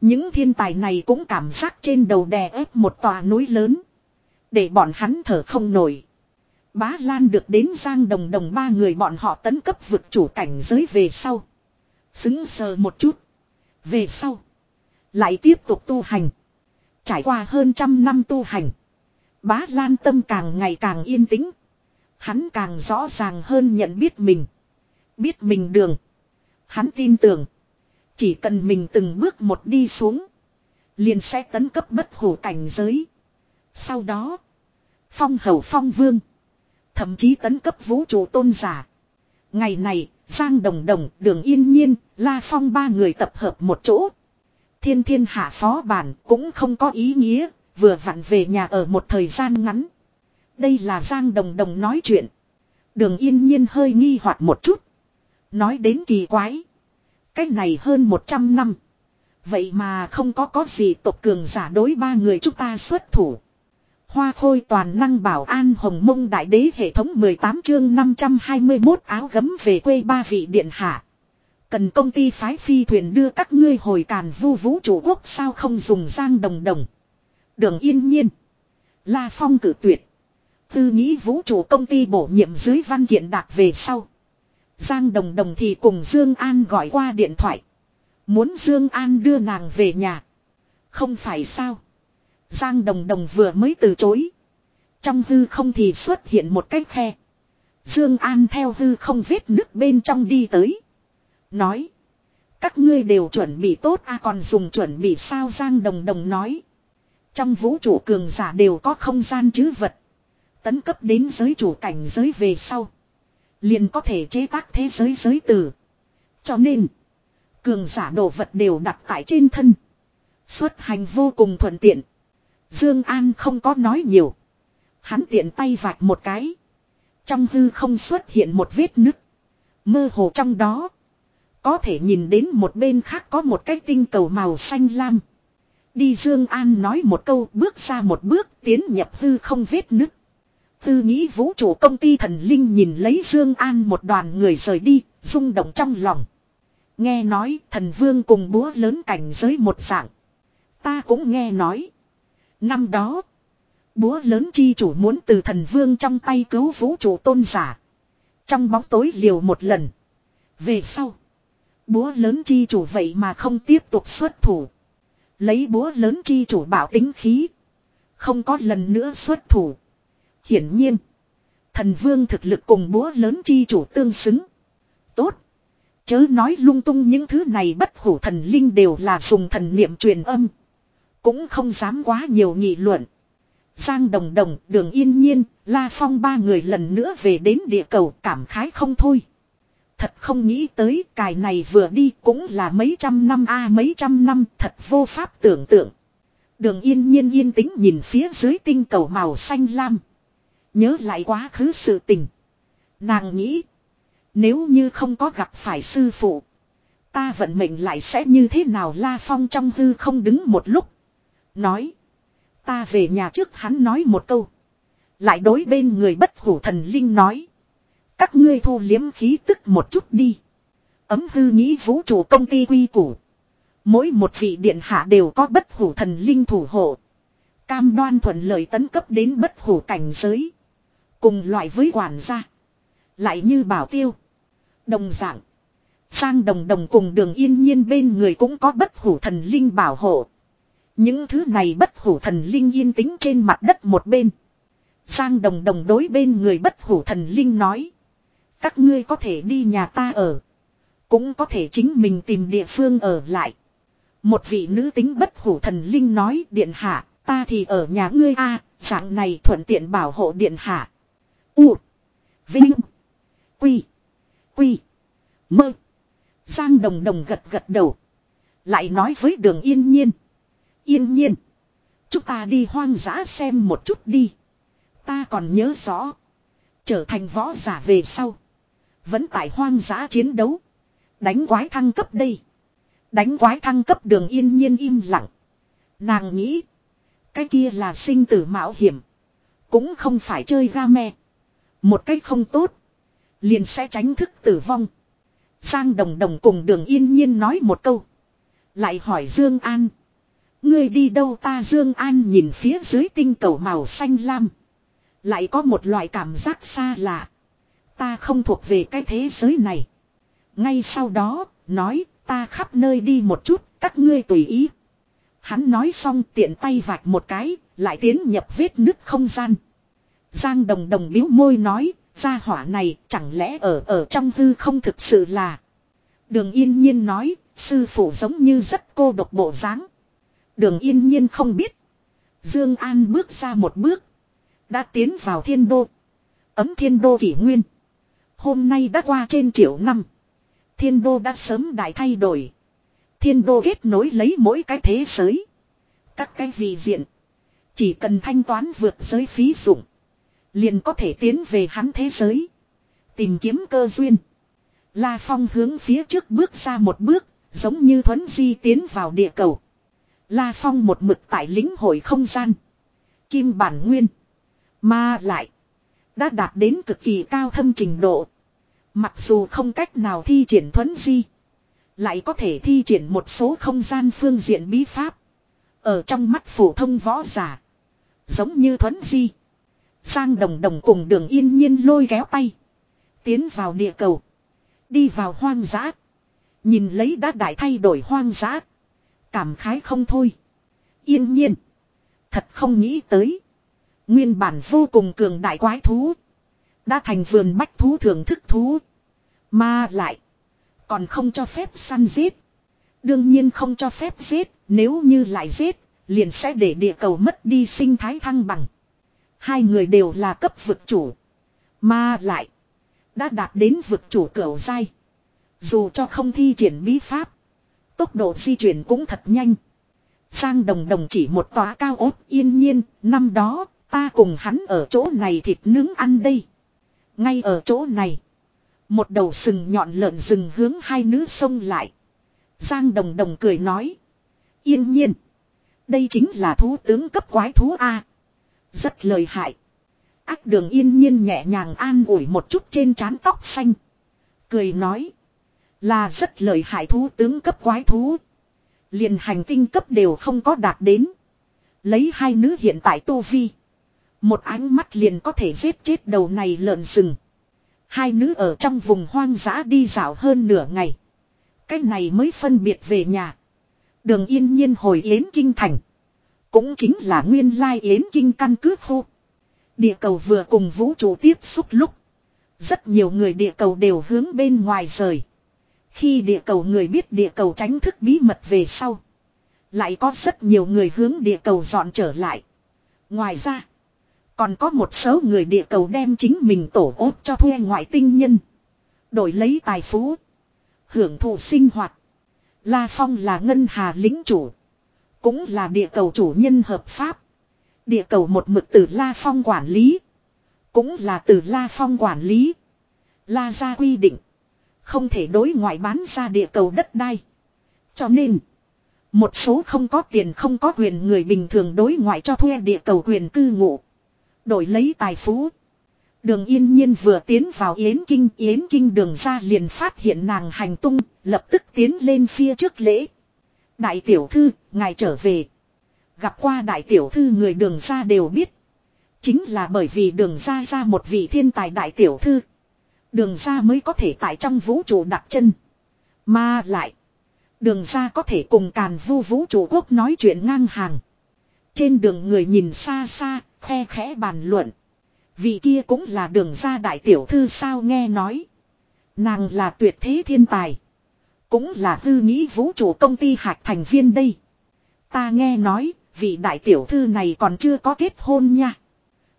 Những thiên tài này cũng cảm giác trên đầu đè ép một tòa núi lớn. Để bọn hắn thở không nổi. Bá Lan được đến Giang Đồng Đồng ba người bọn họ tấn cấp vực chủ cảnh giới về sau. Xứng sờ một chút. Về sau. Lại tiếp tục tu hành. Trải qua hơn trăm năm tu hành. Bá Lan tâm càng ngày càng yên tĩnh. Hắn càng rõ ràng hơn nhận biết mình. Biết mình đường. Hắn tin tưởng. Chỉ cần mình từng bước một đi xuống. Liền sẽ tấn cấp bất hủ cảnh giới. Sau đó. Phong hầu phong vương. Thậm chí tấn cấp vũ trụ tôn giả. Ngày này, Giang Đồng Đồng, Đường Yên Nhiên, La Phong ba người tập hợp một chỗ. Thiên thiên hạ phó bản cũng không có ý nghĩa, vừa vặn về nhà ở một thời gian ngắn. Đây là Giang Đồng Đồng nói chuyện. Đường yên nhiên hơi nghi hoặc một chút. Nói đến kỳ quái. Cách này hơn 100 năm. Vậy mà không có có gì tộc cường giả đối ba người chúng ta xuất thủ. Hoa khôi toàn năng bảo an hồng mông đại đế hệ thống 18 chương 521 áo gấm về quê ba vị điện hạ. Cần công ty phái phi thuyền đưa các ngươi hồi càn vu vũ chủ quốc sao không dùng giang đồng đồng. Đường yên nhiên. La phong cử tuyệt. Tư nghĩ vũ trụ công ty bổ nhiệm dưới văn kiện đạt về sau. Giang đồng đồng thì cùng Dương An gọi qua điện thoại. Muốn Dương An đưa nàng về nhà. Không phải sao. Giang đồng đồng vừa mới từ chối. Trong hư không thì xuất hiện một cái khe. Dương An theo hư không vết nước bên trong đi tới. Nói. Các ngươi đều chuẩn bị tốt a à còn dùng chuẩn bị sao Giang Đồng Đồng nói. Trong vũ trụ cường giả đều có không gian chứ vật. Tấn cấp đến giới chủ cảnh giới về sau. Liền có thể chế tác thế giới giới tử. Cho nên. Cường giả đồ vật đều đặt tại trên thân. Xuất hành vô cùng thuận tiện. Dương An không có nói nhiều. Hắn tiện tay vạch một cái. Trong hư không xuất hiện một vết nứt. Mơ hồ trong đó. Có thể nhìn đến một bên khác có một cái tinh cầu màu xanh lam. Đi Dương An nói một câu, bước ra một bước, tiến nhập hư không vết nứt. Tư nghĩ vũ trụ công ty thần linh nhìn lấy Dương An một đoàn người rời đi, rung động trong lòng. Nghe nói thần vương cùng búa lớn cảnh giới một dạng. Ta cũng nghe nói. Năm đó, búa lớn chi chủ muốn từ thần vương trong tay cứu vũ trụ tôn giả. Trong bóng tối liều một lần. Về sau, búa lớn chi chủ vậy mà không tiếp tục xuất thủ. Lấy búa lớn chi chủ bảo tính khí. Không có lần nữa xuất thủ. Hiển nhiên, thần vương thực lực cùng búa lớn chi chủ tương xứng. Tốt. Chớ nói lung tung những thứ này bất hủ thần linh đều là dùng thần niệm truyền âm. Cũng không dám quá nhiều nghị luận. Giang Đồng Đồng, Đường Yên Nhiên, La Phong ba người lần nữa về đến địa cầu cảm khái không thôi. Thật không nghĩ tới cài này vừa đi cũng là mấy trăm năm a mấy trăm năm thật vô pháp tưởng tượng. Đường Yên Nhiên yên tĩnh nhìn phía dưới tinh cầu màu xanh lam. Nhớ lại quá khứ sự tình. Nàng nghĩ. Nếu như không có gặp phải sư phụ. Ta vận mệnh lại sẽ như thế nào La Phong trong hư không đứng một lúc. Nói. Ta về nhà trước hắn nói một câu. Lại đối bên người bất hủ thần linh nói. Các ngươi thu liếm khí tức một chút đi. Ấm hư nghĩ vũ trụ công ty quy củ. Mỗi một vị điện hạ đều có bất hủ thần linh thủ hộ. Cam đoan thuận lợi tấn cấp đến bất hủ cảnh giới. Cùng loại với quản gia. Lại như bảo tiêu. Đồng dạng. Sang đồng đồng cùng đường yên nhiên bên người cũng có bất hủ thần linh bảo hộ. Những thứ này bất hủ thần linh yên tĩnh trên mặt đất một bên. Sang đồng đồng đối bên người bất hủ thần linh nói. Các ngươi có thể đi nhà ta ở. Cũng có thể chính mình tìm địa phương ở lại. Một vị nữ tính bất hủ thần linh nói điện hạ, ta thì ở nhà ngươi a, dạng này thuận tiện bảo hộ điện hạ. U. Vinh. Quy. Quy. Mơ. Giang đồng đồng gật gật đầu. Lại nói với đường yên nhiên. Yên nhiên. Chúng ta đi hoang dã xem một chút đi. Ta còn nhớ rõ. Trở thành võ giả về sau. Vẫn tại hoang dã chiến đấu. Đánh quái thăng cấp đây. Đánh quái thăng cấp đường yên nhiên im lặng. Nàng nghĩ. Cái kia là sinh tử mạo hiểm. Cũng không phải chơi game. Một cách không tốt. Liền sẽ tránh thức tử vong. Giang đồng đồng cùng đường yên nhiên nói một câu. Lại hỏi Dương An. Ngươi đi đâu ta Dương An nhìn phía dưới tinh cầu màu xanh lam. Lại có một loại cảm giác xa lạ. Ta không thuộc về cái thế giới này. Ngay sau đó, nói, ta khắp nơi đi một chút, các ngươi tùy ý. Hắn nói xong tiện tay vạch một cái, lại tiến nhập vết nứt không gian. Giang đồng đồng biếu môi nói, gia hỏa này chẳng lẽ ở ở trong hư không thực sự là. Đường yên nhiên nói, sư phụ giống như rất cô độc bộ dáng. Đường yên nhiên không biết. Dương An bước ra một bước. Đã tiến vào thiên đô. Ấm thiên đô kỷ nguyên. Hôm nay đã qua trên triệu năm. Thiên đô đã sớm đại thay đổi. Thiên đô kết nối lấy mỗi cái thế giới. Các cái vị diện. Chỉ cần thanh toán vượt giới phí dụng. Liền có thể tiến về hắn thế giới. Tìm kiếm cơ duyên. La Phong hướng phía trước bước ra một bước, giống như thuấn di tiến vào địa cầu. La Phong một mực tại lĩnh hội không gian. Kim bản nguyên. Mà lại. Đã đạt đến cực kỳ cao thâm trình độ. Mặc dù không cách nào thi triển thuấn di. Lại có thể thi triển một số không gian phương diện bí pháp. Ở trong mắt phổ thông võ giả. Giống như thuấn di. Sang đồng đồng cùng đường yên nhiên lôi kéo tay. Tiến vào địa cầu. Đi vào hoang dã. Nhìn lấy đã đại thay đổi hoang dã. Cảm khái không thôi. Yên nhiên. Thật không nghĩ tới. Nguyên bản vô cùng cường đại quái thú. Đã thành vườn bách thú thưởng thức thú. Mà lại. Còn không cho phép săn giết. Đương nhiên không cho phép giết. Nếu như lại giết. Liền sẽ để địa cầu mất đi sinh thái thăng bằng. Hai người đều là cấp vực chủ. Mà lại. Đã đạt đến vực chủ cửu dai. Dù cho không thi triển bí pháp. Tốc độ di chuyển cũng thật nhanh. Sang đồng đồng chỉ một tòa cao ốt yên nhiên. Năm đó, ta cùng hắn ở chỗ này thịt nướng ăn đây. Ngay ở chỗ này. Một đầu sừng nhọn lợn rừng hướng hai nữ sông lại. Giang đồng đồng cười nói. Yên nhiên. Đây chính là thú tướng cấp quái thú A. Rất lời hại. Ác đường yên nhiên nhẹ nhàng an ủi một chút trên trán tóc xanh. Cười nói. Là rất lời hại thú tướng cấp quái thú. liền hành tinh cấp đều không có đạt đến. Lấy hai nữ hiện tại tu vi. Một ánh mắt liền có thể giết chết đầu này lợn rừng. Hai nữ ở trong vùng hoang dã đi dạo hơn nửa ngày. Cái này mới phân biệt về nhà. Đường yên nhiên hồi Yến Kinh Thành. Cũng chính là nguyên lai Yến Kinh căn cứ khu. Địa cầu vừa cùng vũ trụ tiếp xúc lúc. Rất nhiều người địa cầu đều hướng bên ngoài rời. Khi địa cầu người biết địa cầu tránh thức bí mật về sau. Lại có rất nhiều người hướng địa cầu dọn trở lại. Ngoài ra. Còn có một số người địa cầu đem chính mình tổ ốt cho thuê ngoại tinh nhân. Đổi lấy tài phú. Hưởng thụ sinh hoạt. La Phong là ngân hà lính chủ. Cũng là địa cầu chủ nhân hợp pháp. Địa cầu một mực từ La Phong quản lý. Cũng là từ La Phong quản lý. La ra quy định. Không thể đối ngoại bán ra địa cầu đất đai. Cho nên. Một số không có tiền không có quyền người bình thường đối ngoại cho thuê địa cầu quyền cư ngụ. Đổi lấy tài phú. Đường yên nhiên vừa tiến vào Yến Kinh. Yến Kinh đường ra liền phát hiện nàng hành tung. Lập tức tiến lên phía trước lễ. Đại tiểu thư, ngài trở về. Gặp qua đại tiểu thư người đường ra đều biết. Chính là bởi vì đường ra ra một vị thiên tài đại tiểu thư. Đường ra mới có thể tại trong vũ trụ đặt chân. Mà lại. Đường ra có thể cùng càn vu vũ trụ quốc nói chuyện ngang hàng. Trên đường người nhìn xa xa, khe khẽ bàn luận. Vị kia cũng là đường ra đại tiểu thư sao nghe nói. Nàng là tuyệt thế thiên tài. Cũng là tư nghĩ vũ trụ công ty hạt thành viên đây. Ta nghe nói, vị đại tiểu thư này còn chưa có kết hôn nha.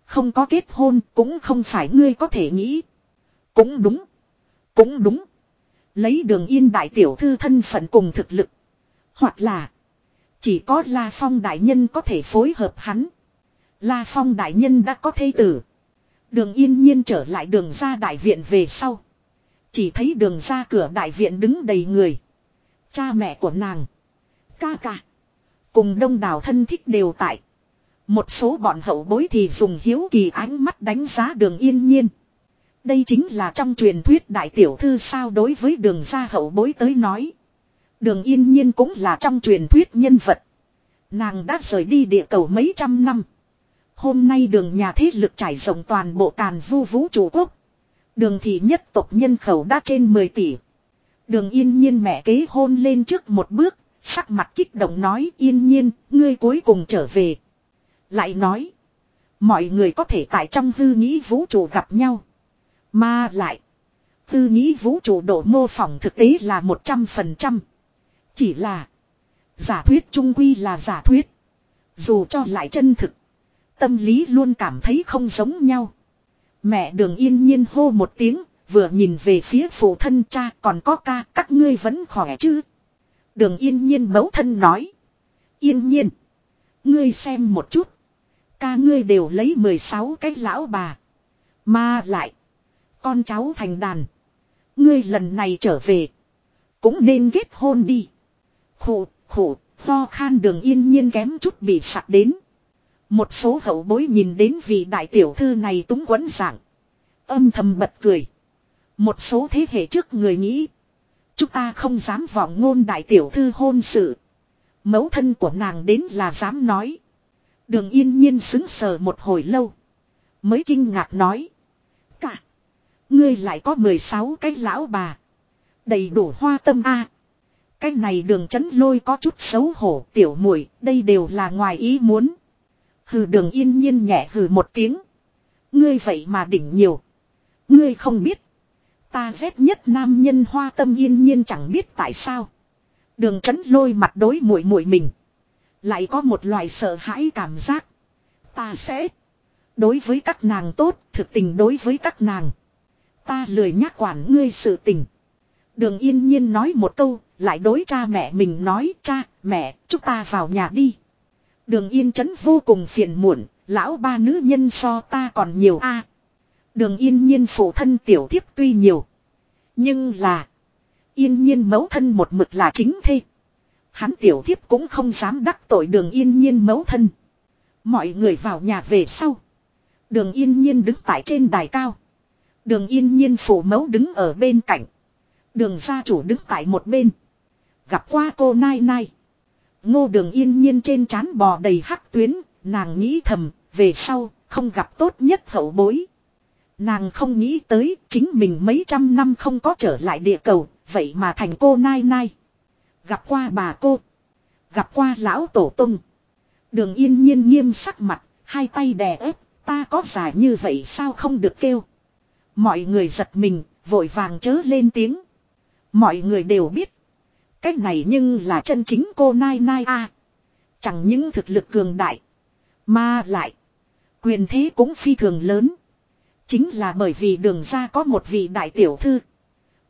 Không có kết hôn cũng không phải ngươi có thể nghĩ. Cũng đúng. Cũng đúng. Lấy đường yên đại tiểu thư thân phận cùng thực lực. Hoặc là. Chỉ có La Phong đại nhân có thể phối hợp hắn. La Phong đại nhân đã có thê tử. Đường yên nhiên trở lại đường ra đại viện về sau. Chỉ thấy đường ra cửa đại viện đứng đầy người. Cha mẹ của nàng. Ca ca. Cùng đông đảo thân thích đều tại. Một số bọn hậu bối thì dùng hiếu kỳ ánh mắt đánh giá đường yên nhiên. Đây chính là trong truyền thuyết đại tiểu thư sao đối với đường gia hậu bối tới nói. Đường yên nhiên cũng là trong truyền thuyết nhân vật. Nàng đã rời đi địa cầu mấy trăm năm. Hôm nay đường nhà thế lực trải rộng toàn bộ càn vu vũ trụ quốc. Đường thị nhất tộc nhân khẩu đã trên 10 tỷ. Đường yên nhiên mẹ kế hôn lên trước một bước, sắc mặt kích động nói yên nhiên, ngươi cuối cùng trở về. Lại nói, mọi người có thể tại trong hư nghĩ vũ trụ gặp nhau. Mà lại, hư nghĩ vũ trụ độ mô phỏng thực tế là 100%. Chỉ là, giả thuyết trung quy là giả thuyết. Dù cho lại chân thực, tâm lý luôn cảm thấy không giống nhau. Mẹ đường yên nhiên hô một tiếng, vừa nhìn về phía phụ thân cha còn có ca, các ngươi vẫn khỏe chứ. Đường yên nhiên mẫu thân nói. Yên nhiên. Ngươi xem một chút. Ca ngươi đều lấy 16 cái lão bà. Mà lại. Con cháu thành đàn. Ngươi lần này trở về. Cũng nên kết hôn đi. Khổ, khổ, ho khan đường yên nhiên kém chút bị sặc đến. Một số hậu bối nhìn đến vị đại tiểu thư này túng quấn dạng. Âm thầm bật cười. Một số thế hệ trước người nghĩ. Chúng ta không dám vọng ngôn đại tiểu thư hôn sự. Mẫu thân của nàng đến là dám nói. Đường yên nhiên xứng sờ một hồi lâu. Mới kinh ngạc nói. Cả. Ngươi lại có 16 cái lão bà. Đầy đủ hoa tâm a. Cái này đường chấn lôi có chút xấu hổ, tiểu muội, đây đều là ngoài ý muốn. Hừ đường yên nhiên nhẹ hừ một tiếng. Ngươi vậy mà đỉnh nhiều. Ngươi không biết. Ta ghét nhất nam nhân hoa tâm yên nhiên chẳng biết tại sao. Đường chấn lôi mặt đối muội muội mình. Lại có một loại sợ hãi cảm giác. Ta sẽ. Đối với các nàng tốt, thực tình đối với các nàng. Ta lười nhắc quản ngươi sự tình. Đường yên nhiên nói một câu, lại đối cha mẹ mình nói, cha, mẹ, chúng ta vào nhà đi. Đường yên chấn vô cùng phiền muộn, lão ba nữ nhân so ta còn nhiều a. đường yên nhiên phụ thân tiểu thiếp tuy nhiều. Nhưng là, yên nhiên mẫu thân một mực là chính thê. Hắn tiểu thiếp cũng không dám đắc tội đường yên nhiên mẫu thân. Mọi người vào nhà về sau. Đường yên nhiên đứng tại trên đài cao. Đường yên nhiên phụ mẫu đứng ở bên cạnh. Đường gia chủ đứng tại một bên. Gặp qua cô Nai Nai. Ngô đường yên nhiên trên trán bò đầy hắc tuyến. Nàng nghĩ thầm, về sau, không gặp tốt nhất hậu bối. Nàng không nghĩ tới chính mình mấy trăm năm không có trở lại địa cầu, vậy mà thành cô Nai Nai. Gặp qua bà cô. Gặp qua lão tổ tung. Đường yên nhiên nghiêm sắc mặt, hai tay đè ép, ta có giải như vậy sao không được kêu. Mọi người giật mình, vội vàng chớ lên tiếng. Mọi người đều biết. Cách này nhưng là chân chính cô Nai Nai a Chẳng những thực lực cường đại. Mà lại. Quyền thế cũng phi thường lớn. Chính là bởi vì đường ra có một vị đại tiểu thư.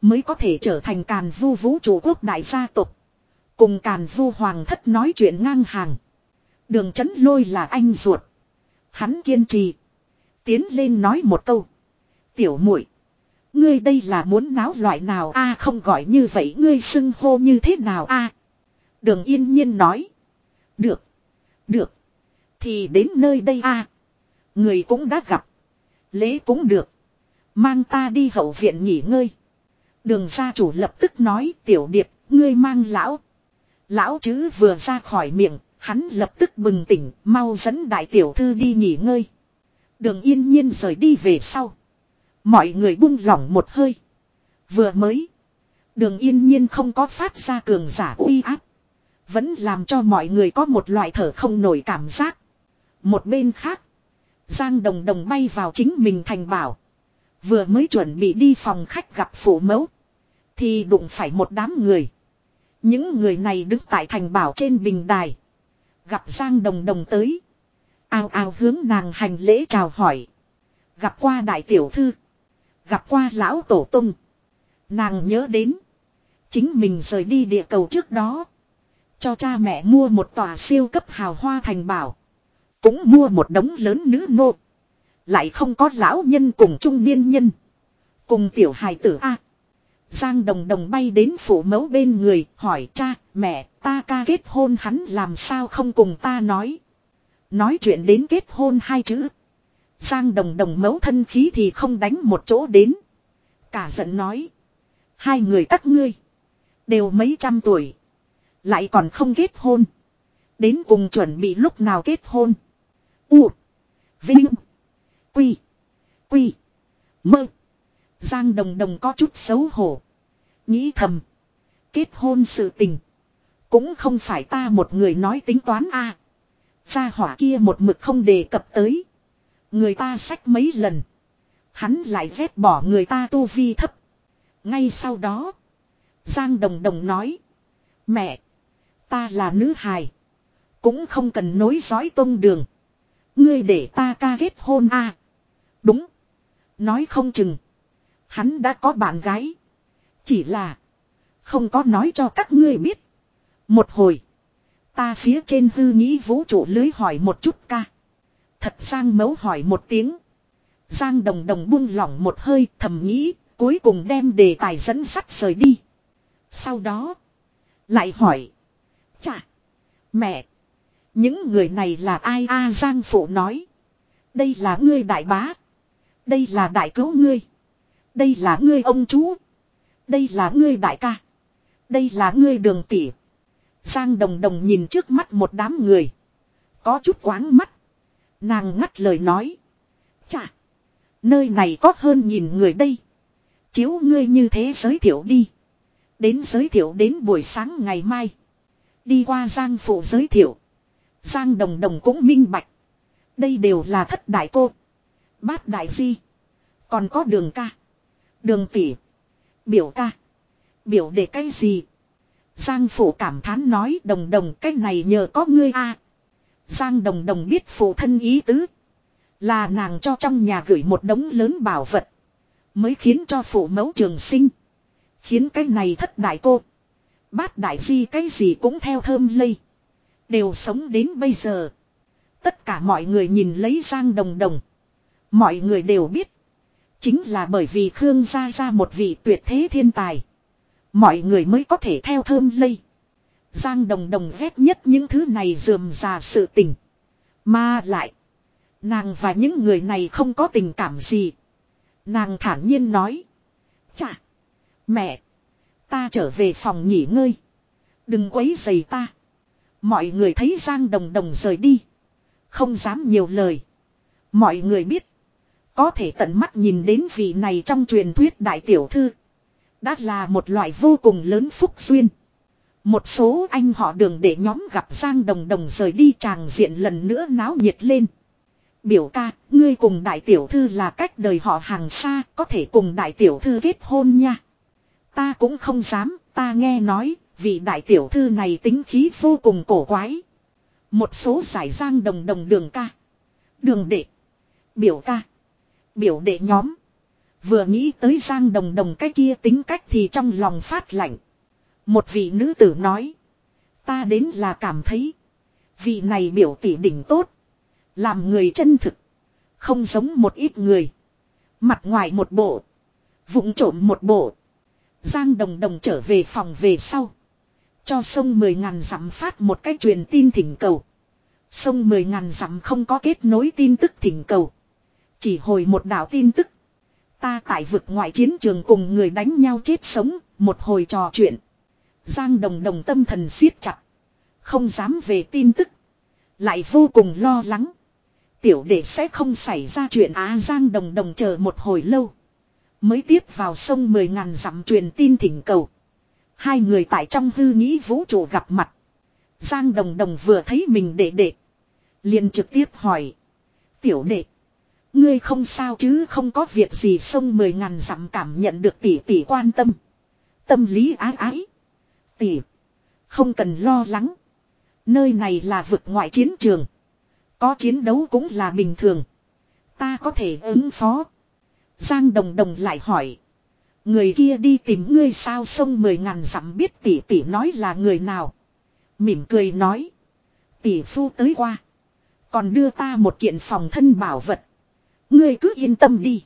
Mới có thể trở thành càn vu vũ trụ quốc đại gia tộc, Cùng càn vu hoàng thất nói chuyện ngang hàng. Đường chấn lôi là anh ruột. Hắn kiên trì. Tiến lên nói một câu. Tiểu muội Ngươi đây là muốn náo loại nào a không gọi như vậy ngươi xưng hô như thế nào a Đường yên nhiên nói. Được. Được. Thì đến nơi đây a Người cũng đã gặp. Lễ cũng được. Mang ta đi hậu viện nghỉ ngơi. Đường gia chủ lập tức nói tiểu điệp, ngươi mang lão. Lão chứ vừa ra khỏi miệng, hắn lập tức bừng tỉnh, mau dẫn đại tiểu thư đi nghỉ ngơi. Đường yên nhiên rời đi về sau. Mọi người buông lỏng một hơi. Vừa mới. Đường yên nhiên không có phát ra cường giả uy áp. Vẫn làm cho mọi người có một loại thở không nổi cảm giác. Một bên khác. Giang đồng đồng bay vào chính mình thành bảo. Vừa mới chuẩn bị đi phòng khách gặp phụ mẫu. Thì đụng phải một đám người. Những người này đứng tại thành bảo trên bình đài. Gặp Giang đồng đồng tới. Ao ao hướng nàng hành lễ chào hỏi. Gặp qua đại tiểu thư. Gặp qua lão tổ tung. Nàng nhớ đến. Chính mình rời đi địa cầu trước đó. Cho cha mẹ mua một tòa siêu cấp hào hoa thành bảo. Cũng mua một đống lớn nữ nô. Lại không có lão nhân cùng trung niên nhân. Cùng tiểu hài tử A. Giang đồng đồng bay đến phủ mẫu bên người hỏi cha, mẹ, ta ca kết hôn hắn làm sao không cùng ta nói. Nói chuyện đến kết hôn hai chữ. Giang đồng đồng mấu thân khí thì không đánh một chỗ đến. Cả giận nói. Hai người các ngươi. Đều mấy trăm tuổi. Lại còn không kết hôn. Đến cùng chuẩn bị lúc nào kết hôn. U. Vinh. Quy. Quy. Mơ. Giang đồng đồng có chút xấu hổ. Nghĩ thầm. Kết hôn sự tình. Cũng không phải ta một người nói tính toán a. Gia hỏa kia một mực không đề cập tới. Người ta sách mấy lần. Hắn lại ghét bỏ người ta tu vi thấp. Ngay sau đó. Giang Đồng Đồng nói. Mẹ. Ta là nữ hài. Cũng không cần nối dõi tôn đường. Ngươi để ta ca kết hôn a Đúng. Nói không chừng. Hắn đã có bạn gái. Chỉ là. Không có nói cho các ngươi biết. Một hồi. Ta phía trên hư nghĩ vũ trụ lưới hỏi một chút ca. Thật giang mấu hỏi một tiếng. Giang Đồng Đồng buông lỏng một hơi thầm nghĩ, cuối cùng đem đề tài dẫn sắt rời đi. Sau đó, lại hỏi. Chà, mẹ, những người này là ai a Giang Phụ nói. Đây là ngươi đại bá. Đây là đại cứu ngươi. Đây là ngươi ông chú. Đây là ngươi đại ca. Đây là ngươi đường tỷ. Giang Đồng Đồng nhìn trước mắt một đám người. Có chút quáng mắt. Nàng ngắt lời nói. Chà. Nơi này có hơn nhìn người đây. Chiếu ngươi như thế giới thiệu đi. Đến giới thiệu đến buổi sáng ngày mai. Đi qua Giang phụ giới thiệu. Giang Đồng Đồng cũng minh bạch. Đây đều là thất đại cô. Bát đại phi. Còn có đường ca. Đường tỷ. Biểu ca. Biểu để cái gì? Giang phụ cảm thán nói, đồng đồng, cái này nhờ có ngươi a. Giang đồng đồng biết phụ thân ý tứ. Là nàng cho trong nhà gửi một đống lớn bảo vật. Mới khiến cho phụ mẫu trường sinh. Khiến cái này thất đại cô. Bát đại phi cái gì cũng theo thơm lây. Đều sống đến bây giờ. Tất cả mọi người nhìn lấy Giang Đồng Đồng. Mọi người đều biết. Chính là bởi vì Khương gia ra một vị tuyệt thế thiên tài. Mọi người mới có thể theo thơm lây. Giang Đồng Đồng ghét nhất những thứ này dườm già sự tình. Mà lại. Nàng và những người này không có tình cảm gì. Nàng thản nhiên nói. Chà. Mẹ. Ta trở về phòng nghỉ ngơi. Đừng quấy giày ta. Mọi người thấy Giang Đồng Đồng rời đi. Không dám nhiều lời. Mọi người biết. Có thể tận mắt nhìn đến vị này trong truyền thuyết đại tiểu thư. Đã là một loại vô cùng lớn phúc duyên. Một số anh họ đường để nhóm gặp Giang Đồng Đồng rời đi tràng diện lần nữa náo nhiệt lên. Biểu ca, ngươi cùng đại tiểu thư là cách đời họ hàng xa, có thể cùng đại tiểu thư kết hôn nha. Ta cũng không dám, ta nghe nói, vị đại tiểu thư này tính khí vô cùng cổ quái. Một số giải giang đồng đồng đường ca. Đường đệ. Biểu ca. Biểu đệ nhóm. Vừa nghĩ tới giang đồng đồng cái kia tính cách thì trong lòng phát lạnh. Một vị nữ tử nói. Ta đến là cảm thấy. Vị này biểu tỷ đỉnh tốt. Làm người chân thực. Không giống một ít người. Mặt ngoài một bộ. vụng trộm một bộ. Giang đồng đồng trở về phòng về sau. Cho sông mười ngàn dặm phát một cái truyền tin thỉnh cầu. Sông mười ngàn dặm không có kết nối tin tức thỉnh cầu. Chỉ hồi một đạo tin tức. Ta tại vực ngoại chiến trường cùng người đánh nhau chết sống, một hồi trò chuyện. Giang đồng đồng tâm thần siết chặt. Không dám về tin tức. Lại vô cùng lo lắng. Tiểu đệ sẽ không xảy ra chuyện Á, Giang đồng đồng chờ một hồi lâu. Mới tiếp vào sông mười ngàn dặm truyền tin thỉnh cầu. Hai người tại trong hư nghĩ vũ trụ gặp mặt. Giang đồng đồng vừa thấy mình đệ đệ. liền trực tiếp hỏi. Tiểu đệ. Ngươi không sao chứ, không có việc gì sông mười ngàn dặm cảm nhận được tỷ tỷ quan tâm. Tâm lý ái ái. Tỷ. Không cần lo lắng. Nơi này là vực ngoại chiến trường. Có chiến đấu cũng là bình thường. Ta có thể ứng phó. Giang Đồng Đồng lại hỏi. Người kia đi tìm ngươi sao sông mười ngàn dặm biết tỷ tỷ nói là người nào. Mỉm cười nói. Tỷ phu tới qua. Còn đưa ta một kiện phòng thân bảo vật. Ngươi cứ yên tâm đi.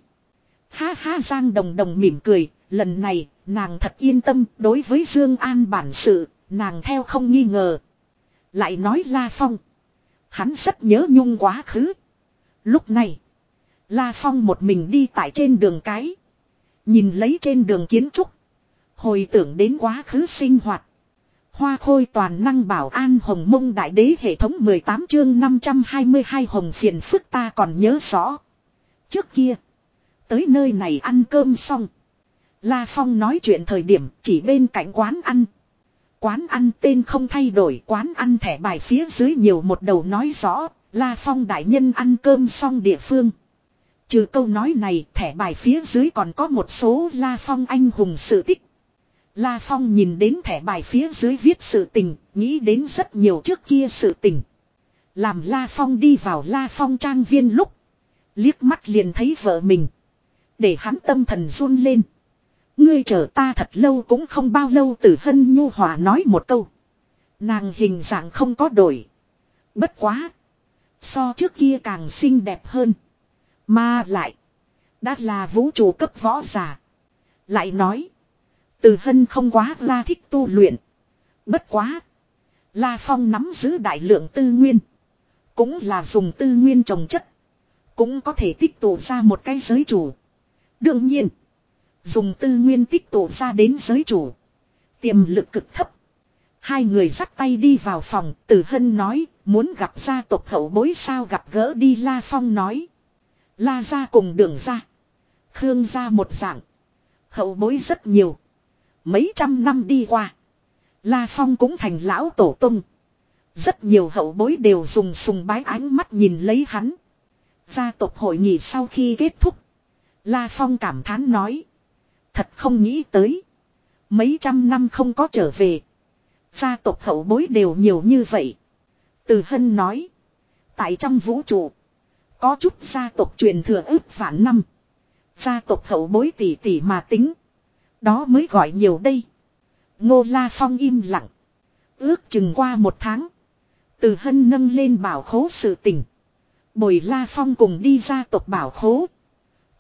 Ha ha, Giang Đồng Đồng mỉm cười. Lần này nàng thật yên tâm, đối với Dương An bản sự. Nàng theo không nghi ngờ. Lại nói La Phong. Hắn rất nhớ nhung quá khứ. Lúc này. La Phong một mình đi tại trên đường cái. Nhìn lấy trên đường kiến trúc. Hồi tưởng đến quá khứ sinh hoạt. Hoa khôi toàn năng bảo an hồng mông đại đế hệ thống 18 chương 522 hồng phiền phức ta còn nhớ rõ. Trước kia. Tới nơi này ăn cơm xong. La Phong nói chuyện thời điểm chỉ bên cạnh quán ăn. Quán ăn tên không thay đổi quán ăn thẻ bài phía dưới nhiều một đầu nói rõ. La Phong đại nhân ăn cơm xong địa phương. Trừ câu nói này thẻ bài phía dưới còn có một số La Phong anh hùng sự tích. La Phong nhìn đến thẻ bài phía dưới viết sự tình, nghĩ đến rất nhiều trước kia sự tình. Làm La Phong đi vào La Phong trang viên lúc. Liếc mắt liền thấy vợ mình. Để hắn tâm thần run lên. Ngươi chờ ta thật lâu cũng không bao lâu tử hân nhu hòa nói một câu. Nàng hình dạng không có đổi. Bất quá. So trước kia càng xinh đẹp hơn. Mà lại. Đã là vũ trụ cấp võ giả. Lại nói. Từ hân không quá la thích tu luyện. Bất quá. La Phong nắm giữ đại lượng tư nguyên. Cũng là dùng tư nguyên trồng chất. Cũng có thể tích tụ ra một cái giới chủ. Đương nhiên. Dùng tư nguyên tích tụ ra đến giới chủ. Tiềm lực cực thấp. Hai người dắt tay đi vào phòng. Tử Hân nói. Muốn gặp gia tộc hậu bối sao gặp gỡ đi, La Phong nói. La ra cùng đường ra. Khương ra một dạng. Hậu bối rất nhiều. Mấy trăm năm đi qua. La Phong cũng thành lão tổ tung. Rất nhiều hậu bối đều dùng sùng bái ánh mắt nhìn lấy hắn. Gia tộc hội nghị sau khi kết thúc. La Phong cảm thán nói. Thật không nghĩ tới. Mấy trăm năm không có trở về. Gia tộc hậu bối đều nhiều như vậy. Từ Hân nói. Tại trong vũ trụ. Có chút gia tộc truyền thừa ước vạn năm. Gia tộc hậu bối tỷ tỷ mà tính. Đó mới gọi nhiều đây. Ngô La Phong im lặng. Ước chừng qua một tháng. Từ hân nâng lên bảo khố sự tình. Bồi La Phong cùng đi gia tộc bảo khố.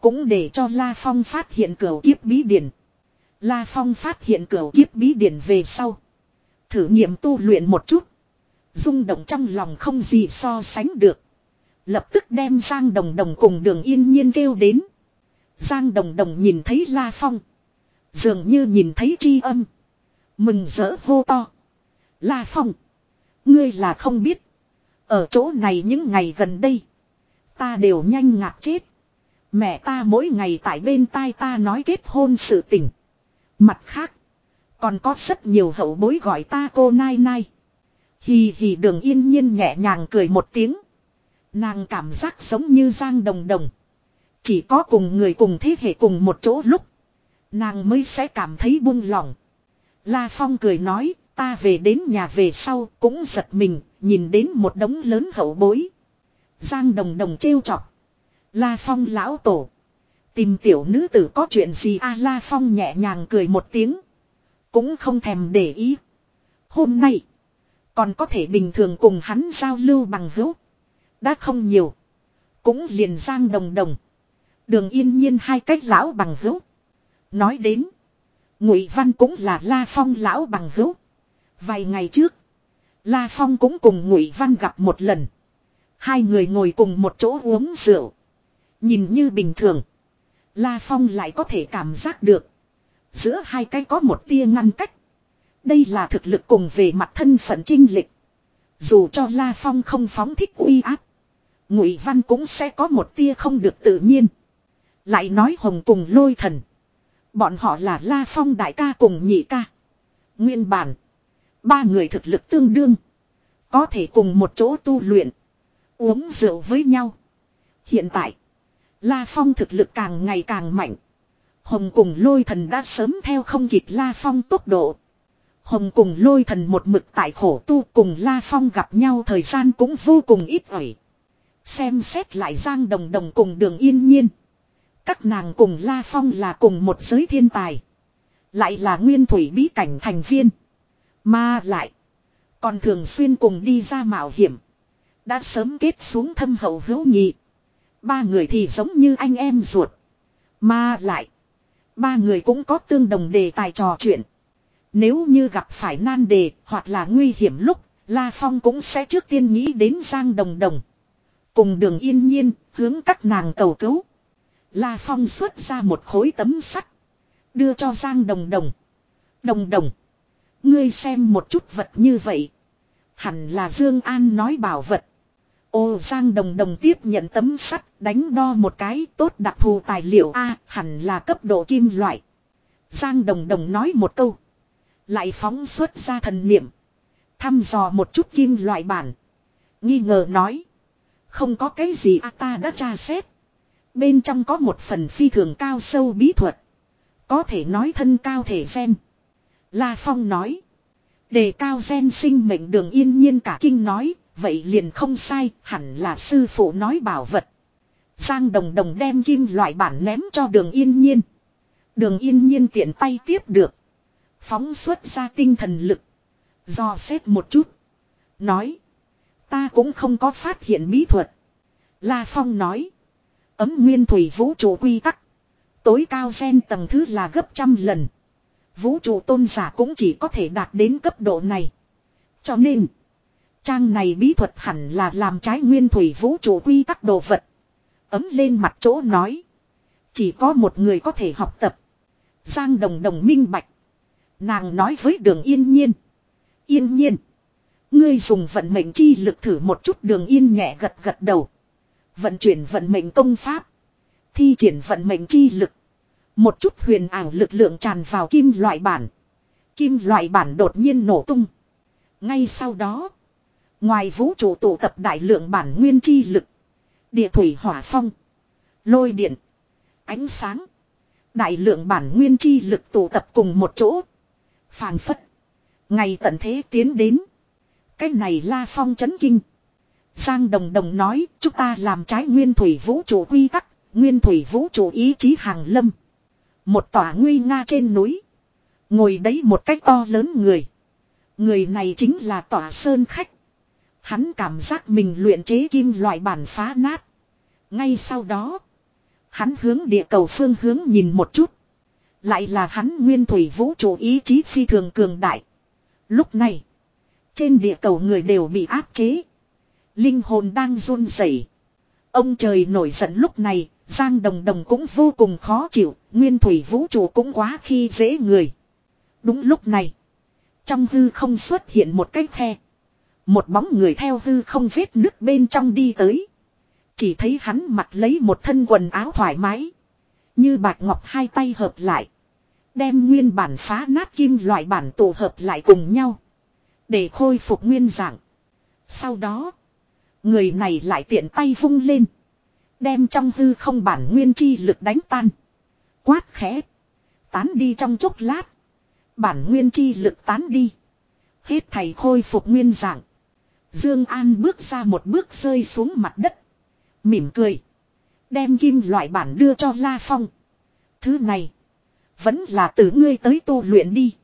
Cũng để cho La Phong phát hiện cửa kiếp bí điển. La Phong phát hiện cửa kiếp bí điển về sau. Thử nghiệm tu luyện một chút. rung động trong lòng không gì so sánh được. Lập tức đem Giang Đồng Đồng cùng đường yên nhiên kêu đến. Giang Đồng Đồng nhìn thấy La Phong. Dường như nhìn thấy tri âm. Mừng rỡ hô to. La Phong. Ngươi là không biết. Ở chỗ này những ngày gần đây. Ta đều nhanh ngạc chết. Mẹ ta mỗi ngày tại bên tai ta nói kết hôn sự tình. Mặt khác. Còn có rất nhiều hậu bối gọi ta cô Nai Nai. Hì hì đường yên nhiên nhẹ nhàng cười một tiếng. Nàng cảm giác giống như Giang Đồng Đồng. Chỉ có cùng người cùng thế hệ cùng một chỗ lúc. Nàng mới sẽ cảm thấy buông lỏng. La Phong cười nói, ta về đến nhà về sau cũng giật mình, nhìn đến một đống lớn hậu bối. Giang đồng đồng trêu chọc. La Phong lão tổ. Tìm tiểu nữ tử có chuyện gì a La Phong nhẹ nhàng cười một tiếng. Cũng không thèm để ý. Hôm nay. Còn có thể bình thường cùng hắn giao lưu bằng hữu. Đã không nhiều. Cũng liền giang đồng đồng. Đường yên nhiên hai cách lão bằng hữu. Nói đến. Ngụy Văn cũng là La Phong lão bằng hữu. Vài ngày trước. La Phong cũng cùng Ngụy Văn gặp một lần. Hai người ngồi cùng một chỗ uống rượu. Nhìn như bình thường. La Phong lại có thể cảm giác được. Giữa hai cái có một tia ngăn cách. Đây là thực lực cùng về mặt thân phận trinh lịch. Dù cho La Phong không phóng thích uy áp. Ngụy Văn cũng sẽ có một tia không được tự nhiên. Lại nói hồng cùng lôi thần. Bọn họ là La Phong đại ca cùng nhị ca. Nguyên bản. Ba người thực lực tương đương. Có thể cùng một chỗ tu luyện. Uống rượu với nhau. Hiện tại. La Phong thực lực càng ngày càng mạnh. Hồng cùng lôi thần đã sớm theo không kịp La Phong tốc độ. Hồng cùng lôi thần một mực tại khổ tu cùng La Phong gặp nhau thời gian cũng vô cùng ít ỏi. Xem xét lại Giang Đồng Đồng cùng đường yên nhiên. Các nàng cùng La Phong là cùng một giới thiên tài. Lại là nguyên thủy bí cảnh thành viên. Mà lại. Còn thường xuyên cùng đi ra mạo hiểm. Đã sớm kết xuống thâm hậu hữu nhị. Ba người thì giống như anh em ruột. Mà lại. Ba người cũng có tương đồng đề tài trò chuyện. Nếu như gặp phải nan đề hoặc là nguy hiểm lúc. La Phong cũng sẽ trước tiên nghĩ đến Giang Đồng Đồng. Cùng đường yên nhiên, hướng các nàng cầu cứu. La Phong xuất ra một khối tấm sắt. Đưa cho Giang Đồng Đồng. Đồng Đồng. Ngươi xem một chút vật như vậy. Hẳn là Dương An nói bảo vật. Ô Giang Đồng Đồng tiếp nhận tấm sắt, đánh đo một cái, tốt đặc thù tài liệu A, hẳn là cấp độ kim loại. Giang Đồng Đồng nói một câu. Lại phóng xuất ra thần niệm. Thăm dò một chút kim loại bản. Nghi ngờ nói. Không có cái gì a, ta đã tra xét. Bên trong có một phần phi thường cao sâu bí thuật. Có thể nói thân cao thể gen. La Phong nói. Đề cao gen sinh mệnh đường yên nhiên cả kinh nói. Vậy liền không sai, hẳn là sư phụ nói bảo vật. Giang đồng đồng đem kim loại bản ném cho đường yên nhiên. Đường yên nhiên tiện tay tiếp được. Phóng xuất ra tinh thần lực. Do xét một chút. Nói. Ta cũng không có phát hiện bí thuật. La Phong nói. ấm nguyên thủy vũ trụ quy tắc. Tối cao gen tầng thứ là gấp trăm lần. Vũ trụ tôn giả cũng chỉ có thể đạt đến cấp độ này. Cho nên, trang này bí thuật hẳn là làm trái nguyên thủy vũ trụ quy tắc đồ vật. Ấm lên mặt chỗ nói. Chỉ có một người có thể học tập. Giang đồng đồng minh bạch. Nàng nói với đường yên nhiên. Yên nhiên. Ngươi dùng vận mệnh chi lực thử một chút đường yên nhẹ gật gật đầu. Vận chuyển vận mệnh công pháp. Thi triển vận mệnh chi lực. Một chút huyền ảo lực lượng tràn vào kim loại bản. Kim loại bản đột nhiên nổ tung. Ngay sau đó. Ngoài vũ trụ tụ tập đại lượng bản nguyên chi lực. Địa thủy hỏa phong. Lôi điện. Ánh sáng. Đại lượng bản nguyên chi lực tụ tập cùng một chỗ. Phàng phất. Ngày tận thế tiến đến. Cái này la phong chấn kinh. Giang Đồng Đồng nói, chúng ta làm trái nguyên thủy vũ trụ quy tắc, nguyên thủy vũ trụ ý chí hàng lâm. Một tòa nguy nga trên núi. Ngồi đấy một cách to lớn người. Người này chính là tòa sơn khách. Hắn cảm giác mình luyện chế kim loại bản phá nát. Ngay sau đó, hắn hướng địa cầu phương hướng nhìn một chút. Lại là hắn nguyên thủy vũ trụ ý chí phi thường cường đại. Lúc này, trên địa cầu người đều bị áp chế. Linh hồn đang run rẩy. Ông trời nổi giận lúc này, Giang Đồng Đồng cũng vô cùng khó chịu, nguyên thủy vũ trụ cũng quá khi dễ người. Đúng lúc này, trong hư không xuất hiện một cái khe. Một bóng người theo hư không vết nước bên trong đi tới. Chỉ thấy hắn mặc lấy một thân quần áo thoải mái. Như bạc ngọc hai tay hợp lại. Đem nguyên bản phá nát kim loại bản tổ hợp lại cùng nhau. Để khôi phục nguyên dạng. Sau đó. Người này lại tiện tay vung lên. Đem trong hư không bản nguyên chi lực đánh tan. Quát khẽ. Tán đi trong chốc lát. Bản nguyên chi lực tán đi. Hết thầy khôi phục nguyên dạng. Dương An bước ra một bước rơi xuống mặt đất. Mỉm cười. Đem kim loại bản đưa cho La Phong. Thứ này. Vẫn là từ ngươi tới tu luyện đi.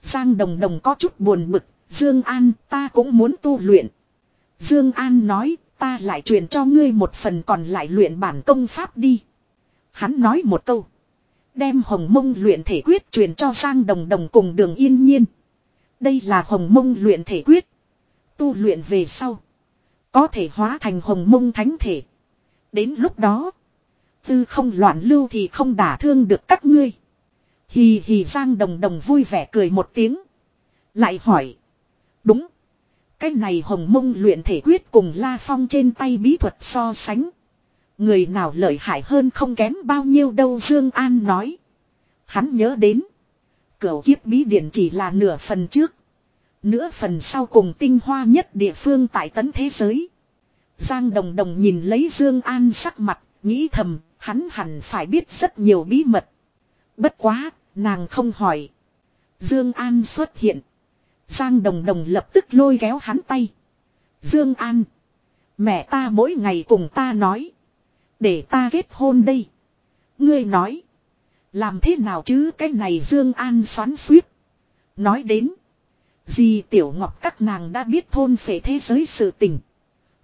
Giang Đồng Đồng có chút buồn bực. Dương An, ta cũng muốn tu luyện. Dương An nói, ta lại truyền cho ngươi một phần còn lại luyện bản công pháp đi. Hắn nói một câu. Đem hồng mông luyện thể quyết truyền cho Giang Đồng Đồng cùng đường yên nhiên. Đây là hồng mông luyện thể quyết. Tu luyện về sau. Có thể hóa thành hồng mông thánh thể. Đến lúc đó. Tư không loạn lưu thì không đả thương được các ngươi. Hì hì Giang Đồng Đồng vui vẻ cười một tiếng. Lại hỏi. Đúng. Cái này hồng mông luyện thể quyết cùng La Phong trên tay bí thuật so sánh. Người nào lợi hại hơn không kém bao nhiêu đâu Dương An nói. Hắn nhớ đến. Cửu kiếp bí điển chỉ là nửa phần trước. Nửa phần sau cùng tinh hoa nhất địa phương tại tấn thế giới. Giang Đồng Đồng nhìn lấy Dương An sắc mặt, nghĩ thầm, hắn hẳn phải biết rất nhiều bí mật. Bất quá, nàng không hỏi. Dương An xuất hiện. Giang Đồng Đồng lập tức lôi kéo hắn tay. Dương An. Mẹ ta mỗi ngày cùng ta nói. Để ta kết hôn đây. Ngươi nói. Làm thế nào chứ cái này Dương An xoắn suýt. Nói đến. Dì Tiểu Ngọc các nàng đã biết thôn phệ thế giới sự tình.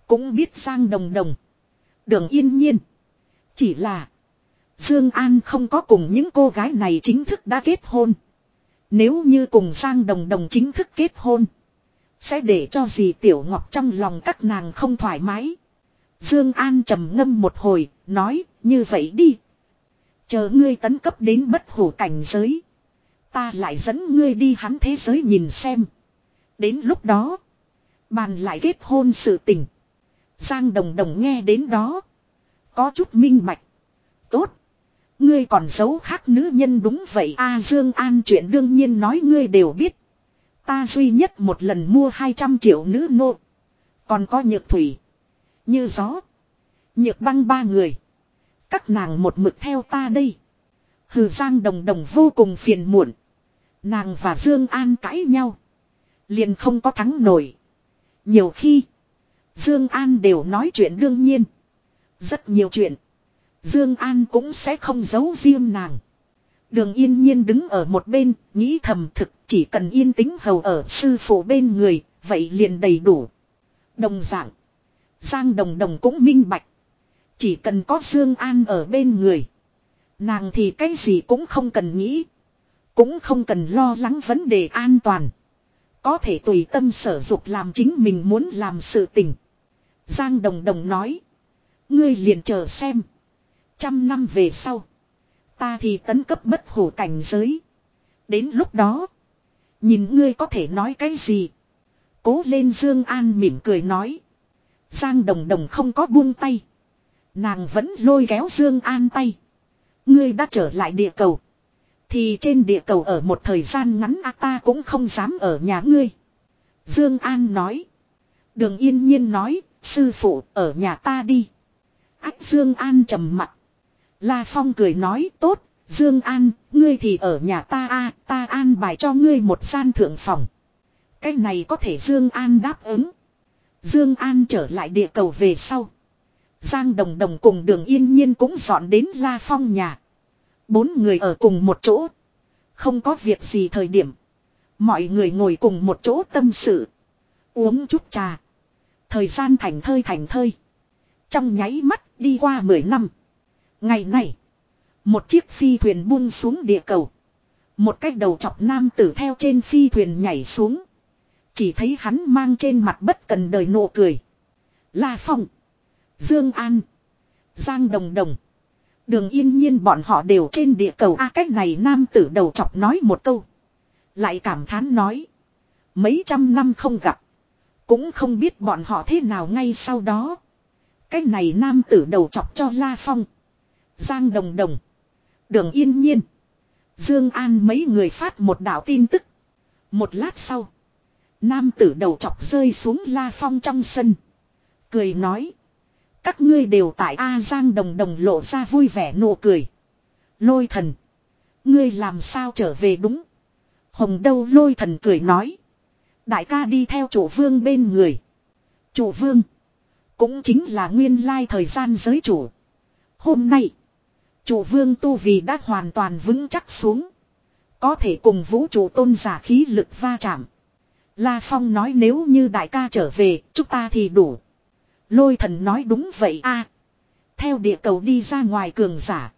Cũng biết Sang Đồng Đồng. Đường yên nhiên. Chỉ là. Dương An không có cùng những cô gái này chính thức đã kết hôn. Nếu như cùng Sang Đồng Đồng chính thức kết hôn. Sẽ để cho dì Tiểu Ngọc trong lòng các nàng không thoải mái. Dương An trầm ngâm một hồi, nói, như vậy đi. Chờ ngươi tấn cấp đến bất hủ cảnh giới. Ta lại dẫn ngươi đi hắn thế giới nhìn xem. Đến lúc đó, bàn lại kết hôn sự tình. Giang Đồng Đồng nghe đến đó. Có chút minh bạch. Tốt. Ngươi còn giấu khác nữ nhân đúng vậy a Dương An chuyện đương nhiên nói ngươi đều biết. Ta duy nhất một lần mua 200 triệu nữ nô. Còn có nhược thủy. Như gió. Nhược băng ba người. Các nàng một mực theo ta đây. Hừ Giang Đồng Đồng vô cùng phiền muộn. Nàng và Dương An cãi nhau. Liền không có thắng nổi. Nhiều khi. Dương An đều nói chuyện đương nhiên. Rất nhiều chuyện. Dương An cũng sẽ không giấu riêng nàng. Đường yên nhiên đứng ở một bên, nghĩ thầm thực chỉ cần yên tĩnh hầu ở sư phụ bên người, vậy liền đầy đủ. Đồng dạng. Giang đồng đồng cũng minh bạch. Chỉ cần có Dương An ở bên người. Nàng thì cái gì cũng không cần nghĩ. Cũng không cần lo lắng vấn đề an toàn. Có thể tùy tâm sở dục làm chính mình muốn làm sự tình. Giang Đồng Đồng nói. Ngươi liền chờ xem. Trăm năm về sau. Ta thì tấn cấp bất hủ cảnh giới. Đến lúc đó. Nhìn ngươi có thể nói cái gì. Cố lên Dương An mỉm cười nói. Giang Đồng Đồng không có buông tay. Nàng vẫn lôi kéo Dương An tay. Ngươi đã trở lại địa cầu. Thì trên địa cầu ở một thời gian ngắn a ta cũng không dám ở nhà ngươi. Dương An nói. Đường yên nhiên nói, sư phụ ở nhà ta đi. Ách Dương An trầm mặt. La Phong cười nói tốt, Dương An, ngươi thì ở nhà ta a, ta an bài cho ngươi một gian thượng phòng. Cái này có thể Dương An đáp ứng. Dương An trở lại địa cầu về sau. Giang Đồng Đồng cùng Đường Yên Nhiên cũng dọn đến La Phong nhà. Bốn người ở cùng một chỗ. Không có việc gì thời điểm. Mọi người ngồi cùng một chỗ tâm sự. Uống chút trà. Thời gian thành thơi thành thơi. Trong nháy mắt đi qua 10 năm. Ngày này. Một chiếc phi thuyền buông xuống địa cầu. Một cách đầu chọc nam tử theo trên phi thuyền nhảy xuống. Chỉ thấy hắn mang trên mặt bất cần đời nụ cười. La Phong. Dương An. Giang Đồng Đồng. Đường yên nhiên bọn họ đều trên địa cầu A cách này nam tử đầu chọc nói một câu. Lại cảm thán nói. Mấy trăm năm không gặp. Cũng không biết bọn họ thế nào ngay sau đó. Cách này nam tử đầu chọc cho La Phong. Giang Đồng Đồng. Đường yên nhiên. Dương An mấy người phát một đạo tin tức. Một lát sau. Nam tử đầu chọc rơi xuống La Phong trong sân. Cười nói. Các ngươi đều tại A Giang Đồng Đồng lộ ra vui vẻ nụ cười. Lôi thần. Ngươi làm sao trở về đúng. Hồng đâu lôi thần cười nói. Đại ca đi theo chủ vương bên người. Chủ vương. Cũng chính là nguyên lai thời gian giới chủ. Hôm nay. Chủ vương tu vì đã hoàn toàn vững chắc xuống. Có thể cùng vũ trụ tôn giả khí lực va chạm. La Phong nói nếu như đại ca trở về, chúng ta thì đủ. Lôi thần nói đúng vậy a. theo địa cầu đi ra ngoài cường giả.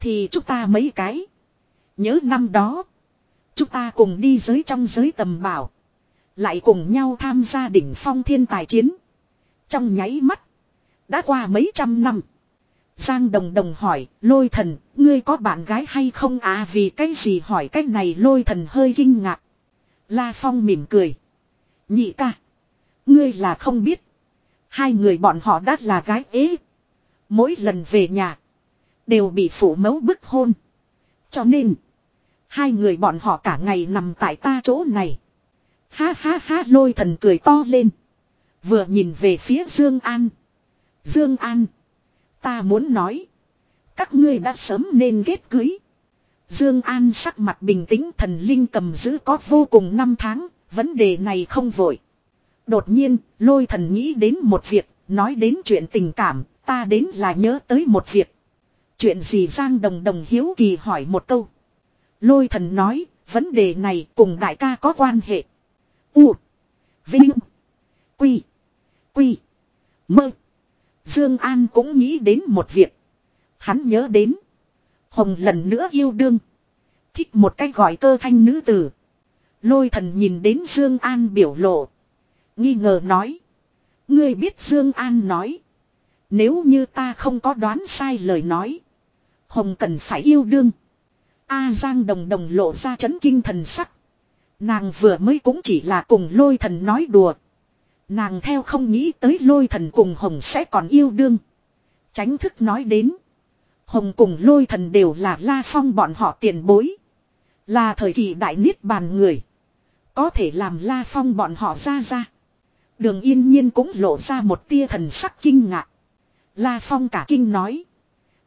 Thì chúng ta mấy cái. Nhớ năm đó. Chúng ta cùng đi giới trong giới tầm bảo. Lại cùng nhau tham gia đỉnh phong thiên tài chiến. Trong nháy mắt. Đã qua mấy trăm năm. Giang Đồng Đồng hỏi, lôi thần, ngươi có bạn gái hay không à vì cái gì hỏi cái này lôi thần hơi kinh ngạc. La Phong mỉm cười. Nhị ca. Ngươi là không biết. Hai người bọn họ đã là gái ế. Mỗi lần về nhà. Đều bị phụ mẫu bức hôn. Cho nên. Hai người bọn họ cả ngày nằm tại ta chỗ này. Ha ha ha, lôi thần cười to lên. Vừa nhìn về phía Dương An. Dương An. Ta muốn nói. Các ngươi đã sớm nên kết cưới. Dương An sắc mặt bình tĩnh, thần linh cầm giữ có vô cùng năm tháng. Vấn đề này không vội. Đột nhiên, lôi thần nghĩ đến một việc, nói đến chuyện tình cảm, ta đến là nhớ tới một việc. Chuyện gì Giang Đồng Đồng hiếu kỳ hỏi một câu. Lôi thần nói, vấn đề này cùng đại ca có quan hệ. U. Vinh. Quy. Quy. Mơ. Dương An cũng nghĩ đến một việc. Hắn nhớ đến. Hồng lần nữa yêu đương. Thích một cách gọi cơ thanh nữ tử. Lôi thần nhìn đến Dương An biểu lộ. Nghi ngờ nói. Ngươi biết Dương An nói. Nếu như ta không có đoán sai lời nói. Hồng cần phải yêu đương. A Giang đồng đồng lộ ra chấn kinh thần sắc. Nàng vừa mới cũng chỉ là cùng lôi thần nói đùa. Nàng theo không nghĩ tới lôi thần cùng Hồng sẽ còn yêu đương. Tránh thức nói đến. Hồng cùng lôi thần đều là la phong bọn họ tiền bối. Là thời kỳ đại niết bàn người. Có thể làm la phong bọn họ ra ra. Đường yên nhiên cũng lộ ra một tia thần sắc kinh ngạc. La phong cả kinh nói.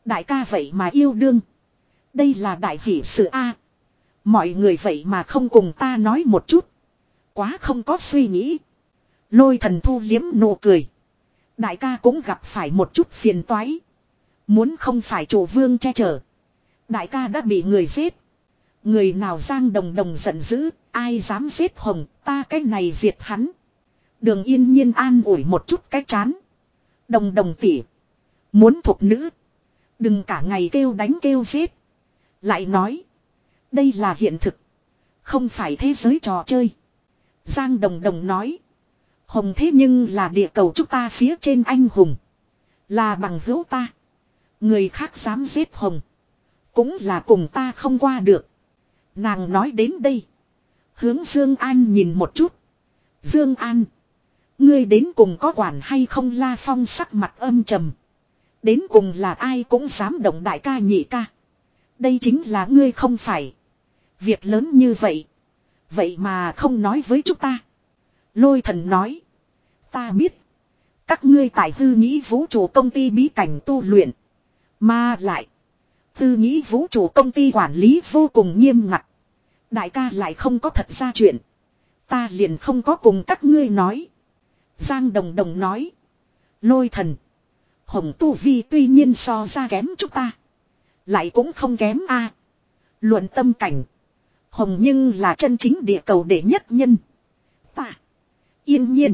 Đại ca vậy mà yêu đương. Đây là đại hỷ sự A. Mọi người vậy mà không cùng ta nói một chút. Quá không có suy nghĩ. Lôi thần thu liếm nụ cười. Đại ca cũng gặp phải một chút phiền toái. Muốn không phải chủ vương che chở. Đại ca đã bị người giết. Người nào giang đồng đồng giận dữ, ai dám giết hồng, ta cái này diệt hắn. Đường yên nhiên an ủi một chút cái chán. Đồng đồng tỉ. Muốn thuộc nữ. Đừng cả ngày kêu đánh kêu giết. Lại nói. Đây là hiện thực. Không phải thế giới trò chơi. Giang Đồng Đồng nói. Hồng thế nhưng là địa cầu chúng ta phía trên anh hùng. Là bằng hữu ta. Người khác dám giết Hồng. Cũng là cùng ta không qua được. Nàng nói đến đây. Hướng Dương An nhìn một chút. Dương An. Ngươi đến cùng có quản hay không la phong sắc mặt âm trầm. Đến cùng là ai cũng dám động đại ca nhị ca. Đây chính là ngươi không phải. Việc lớn như vậy. Vậy mà không nói với chúng ta. Lôi thần nói. Ta biết. Các ngươi tại hư nghĩ vũ trụ công ty bí cảnh tu luyện. Mà lại. Tư nghĩ vũ trụ công ty quản lý vô cùng nghiêm ngặt. Đại ca lại không có thật ra chuyện. Ta liền không có cùng các ngươi nói. Giang Đồng Đồng nói. Lôi thần. Hồng Tu Vi tuy nhiên so ra kém chúng ta. Lại cũng không kém a. Luận tâm cảnh. Hồng nhưng là chân chính địa cầu đệ nhất nhân. Ta. Yên nhiên.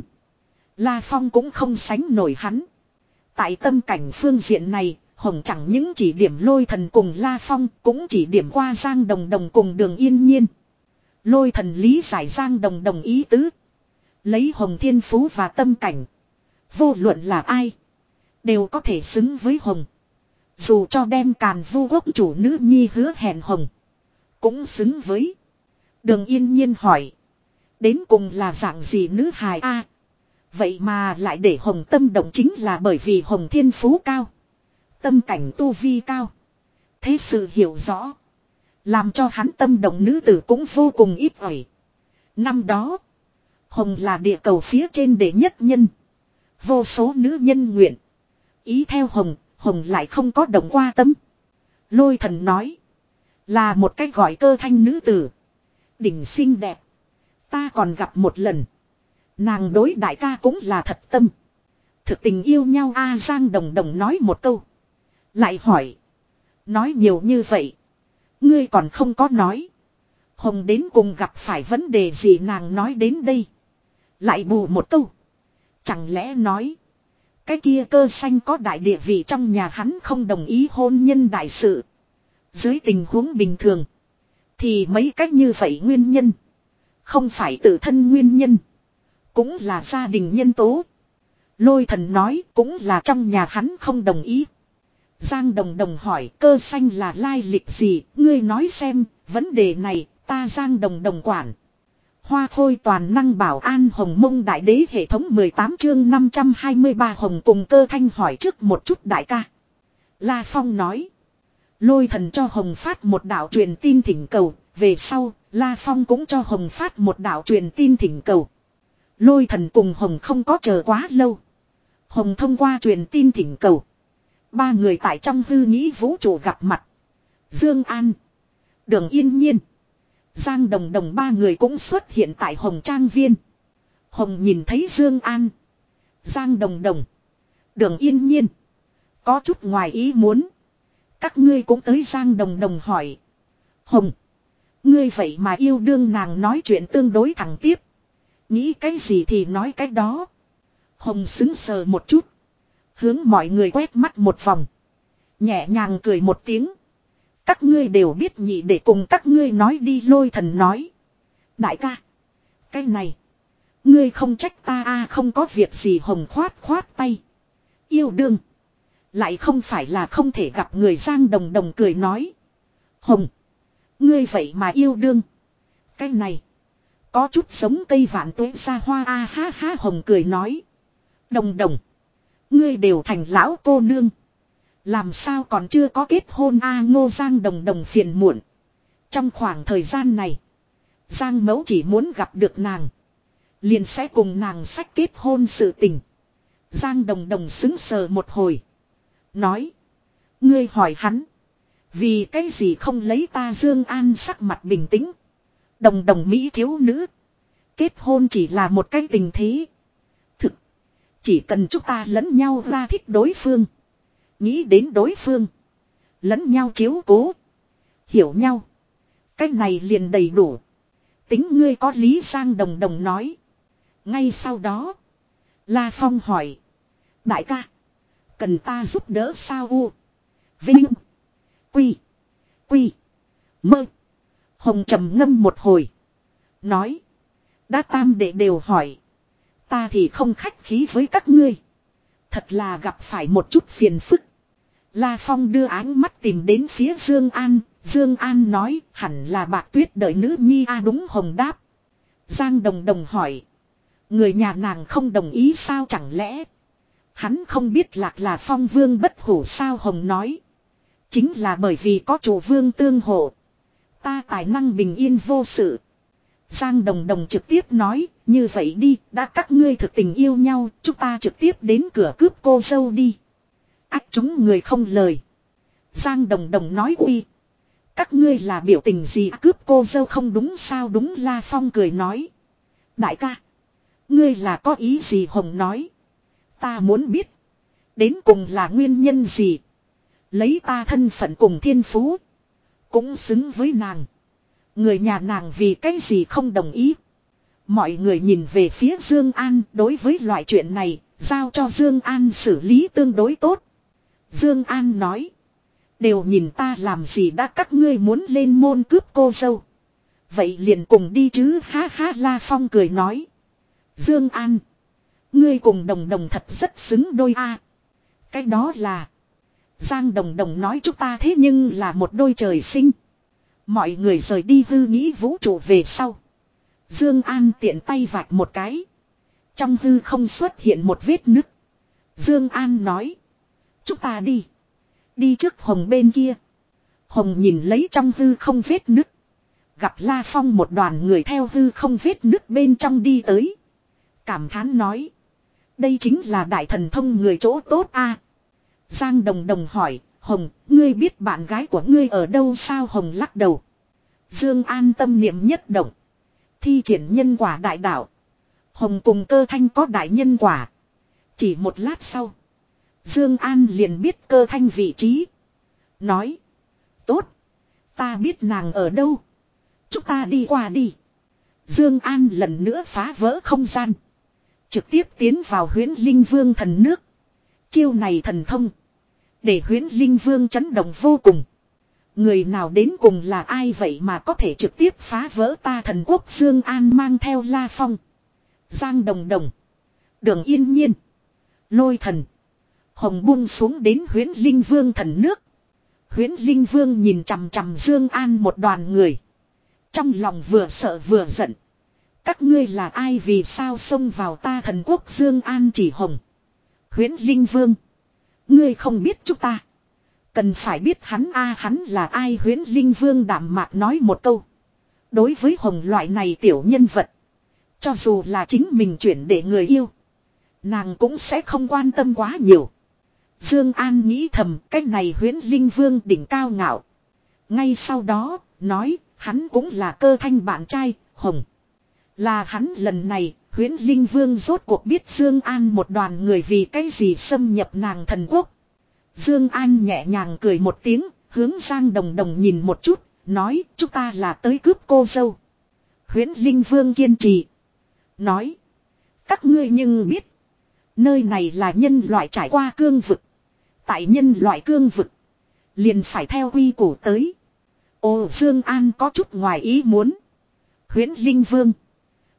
La Phong cũng không sánh nổi hắn. Tại tâm cảnh phương diện này, Hồng chẳng những chỉ điểm lôi thần cùng La Phong, cũng chỉ điểm qua Giang Đồng Đồng cùng đường yên nhiên. Lôi thần lý giải Giang Đồng Đồng ý tứ. Lấy Hồng Thiên Phú và tâm cảnh. Vô luận là ai. Đều có thể xứng với Hồng. Dù cho đem càn vu quốc chủ nữ nhi hứa hẹn Hồng. Cũng xứng với. Đường yên nhiên hỏi. Đến cùng là dạng gì nữ hài a Vậy mà lại để Hồng tâm động chính là bởi vì Hồng Thiên Phú cao. Tâm cảnh tu vi cao. Thế sự hiểu rõ. Làm cho hắn tâm động nữ tử cũng vô cùng ít ỏi. Năm đó. Hồng là địa cầu phía trên đệ nhất nhân. Vô số nữ nhân nguyện. Ý theo Hồng, Hồng lại không có động qua tâm. Lôi thần nói. Là một cách gọi cơ thanh nữ tử. Đỉnh xinh đẹp. Ta còn gặp một lần. Nàng đối đại ca cũng là thật tâm. Thực tình yêu nhau A Giang Đồng Đồng nói một câu. Lại hỏi. Nói nhiều như vậy. Ngươi còn không có nói. Hồng đến cùng gặp phải vấn đề gì nàng nói đến đây. Lại bù một câu. Chẳng lẽ nói. Cái kia cơ xanh có đại địa vị trong nhà hắn không đồng ý hôn nhân đại sự. Dưới tình huống bình thường. Thì mấy cách như vậy nguyên nhân. Không phải tự thân nguyên nhân. Cũng là gia đình nhân tố. Lôi thần nói cũng là trong nhà hắn không đồng ý. Giang Đồng Đồng hỏi cơ xanh là lai lịch gì, ngươi nói xem, vấn đề này, ta Giang Đồng Đồng quản. Hoa khôi toàn năng bảo an hồng mông đại đế hệ thống 18 chương 523 hồng cùng cơ thanh hỏi trước một chút đại ca. La Phong nói. Lôi thần cho hồng phát một đạo truyền tin thỉnh cầu, về sau, La Phong cũng cho hồng phát một đạo truyền tin thỉnh cầu. Lôi thần cùng hồng không có chờ quá lâu. Hồng thông qua truyền tin thỉnh cầu. Ba người tại trong hư nghĩ vũ trụ gặp mặt. Dương An. Đường Yên Nhiên. Giang Đồng Đồng ba người cũng xuất hiện tại Hồng Trang Viên. Hồng nhìn thấy Dương An. Giang Đồng Đồng. Đường Yên Nhiên. Có chút ngoài ý muốn. Các ngươi cũng tới Giang Đồng Đồng hỏi. Hồng. Ngươi vậy mà yêu đương nàng nói chuyện tương đối thẳng tiếp. Nghĩ cái gì thì nói cái đó. Hồng xứng sờ một chút. Hướng mọi người quét mắt một vòng. Nhẹ nhàng cười một tiếng. Các ngươi đều biết nhị để cùng các ngươi nói đi, lôi thần nói. Đại ca. Cái này. Ngươi không trách ta a, không có việc gì, hồng khoát khoát tay. Yêu đương. Lại không phải là không thể gặp người giang đồng đồng cười nói. Hồng. Ngươi vậy mà yêu đương. Cái này. Có chút sống cây vạn tuế xa hoa a, ha ha, hồng cười nói. Đồng đồng. Ngươi đều thành lão cô nương. Làm sao còn chưa có kết hôn a ngô giang đồng đồng phiền muộn. Trong khoảng thời gian này. Giang mẫu chỉ muốn gặp được nàng. Liền sẽ cùng nàng sách kết hôn sự tình. Giang đồng đồng xứng sờ một hồi. Nói. Ngươi hỏi hắn. Vì cái gì không lấy ta Dương An sắc mặt bình tĩnh. Đồng đồng Mỹ thiếu nữ. Kết hôn chỉ là một cái tình thế. Chỉ cần chúng ta lẫn nhau ra thích đối phương. Nghĩ đến đối phương. Lẫn nhau chiếu cố. Hiểu nhau. Cái này liền đầy đủ. Tính ngươi có lý sang đồng đồng nói. Ngay sau đó. La Phong hỏi. Đại ca. Cần ta giúp đỡ sao u. Vinh. Quy. Quy. Mơ. Hồng trầm ngâm một hồi. Nói. Đã tam đệ đều hỏi. Ta thì không khách khí với các ngươi. Thật là gặp phải một chút phiền phức. La Phong đưa ánh mắt tìm đến phía Dương An. Dương An nói hẳn là bạc tuyết đợi nữ nhi a đúng hồng đáp. Giang Đồng Đồng hỏi. Người nhà nàng không đồng ý sao chẳng lẽ. Hắn không biết lạc là phong vương bất hủ sao hồng nói. Chính là bởi vì có chủ vương tương hộ. Ta tài năng bình yên vô sự. Giang Đồng Đồng trực tiếp nói, như vậy đi, đã các ngươi thực tình yêu nhau, chúng ta trực tiếp đến cửa cướp cô dâu đi ác chúng người không lời. Giang Đồng Đồng nói uy. Các ngươi là biểu tình gì cướp cô dâu không đúng sao đúng La Phong cười nói. Đại ca. Ngươi là có ý gì Hồng nói. Ta muốn biết. Đến cùng là nguyên nhân gì. Lấy ta thân phận cùng thiên phú. Cũng xứng với nàng. Người nhà nàng vì cái gì không đồng ý. Mọi người nhìn về phía Dương An đối với loại chuyện này, giao cho Dương An xử lý tương đối tốt. Dương An nói. Đều nhìn ta làm gì đã các ngươi muốn lên môn cướp cô dâu. Vậy liền cùng đi chứ, ha ha, La Phong cười nói. Dương An. Ngươi cùng đồng đồng thật rất xứng đôi a. Cái đó là. Giang đồng đồng nói chúng ta thế nhưng là một đôi trời sinh. Mọi người rời đi hư nghĩ vũ trụ về sau. Dương An tiện tay vạch một cái. Trong hư không xuất hiện một vết nứt. Dương An nói. Chúng ta đi. Đi trước Hồng bên kia. Hồng nhìn lấy trong hư không vết nứt. Gặp La Phong một đoàn người theo hư không vết nứt bên trong đi tới. Cảm thán nói. Đây chính là đại thần thông người chỗ tốt a. Giang Đồng Đồng hỏi, Hồng, ngươi biết bạn gái của ngươi ở đâu sao Hồng lắc đầu. Dương an tâm niệm nhất động. Thi triển nhân quả đại đạo. Hồng cùng cơ thanh có đại nhân quả. Chỉ một lát sau. Dương An liền biết cơ thanh vị trí. Nói. Tốt. Ta biết nàng ở đâu. Chúng ta đi qua đi. Dương An lần nữa phá vỡ không gian. Trực tiếp tiến vào huyến linh vương thần nước. Chiêu này thần thông. Để huyến linh vương chấn động vô cùng. Người nào đến cùng là ai vậy mà có thể trực tiếp phá vỡ ta thần quốc Dương An mang theo La Phong. Giang Đồng Đồng. Đường Yên Nhiên. Lôi thần. Hồng buông xuống đến huyến linh vương thần nước. Huyến linh vương nhìn chằm chằm Dương An một đoàn người. Trong lòng vừa sợ vừa giận. Các ngươi là ai vì sao xông vào ta thần quốc Dương An chỉ hồng. Huyến linh vương. Ngươi không biết chúng ta. Cần phải biết hắn a, hắn là ai huyến linh vương đảm mạc nói một câu. Đối với hồng loại này tiểu nhân vật. Cho dù là chính mình chuyển để người yêu. Nàng cũng sẽ không quan tâm quá nhiều. Dương An nghĩ thầm cái này huyến linh vương đỉnh cao ngạo. Ngay sau đó, nói, hắn cũng là cơ thanh bạn trai, Hồng. Là hắn lần này, huyến linh vương rốt cuộc biết Dương An một đoàn người vì cái gì xâm nhập nàng thần quốc. Dương An nhẹ nhàng cười một tiếng, hướng Giang Đồng Đồng nhìn một chút, nói chúng ta là tới cướp cô dâu. Huyễn Linh Vương kiên trì. Nói. Các ngươi nhưng biết. Nơi này là nhân loại trải qua cương vực. Tại nhân loại cương vực. Liền phải theo quy củ tới. Ồ Dương An có chút ngoài ý muốn. Huyễn Linh Vương.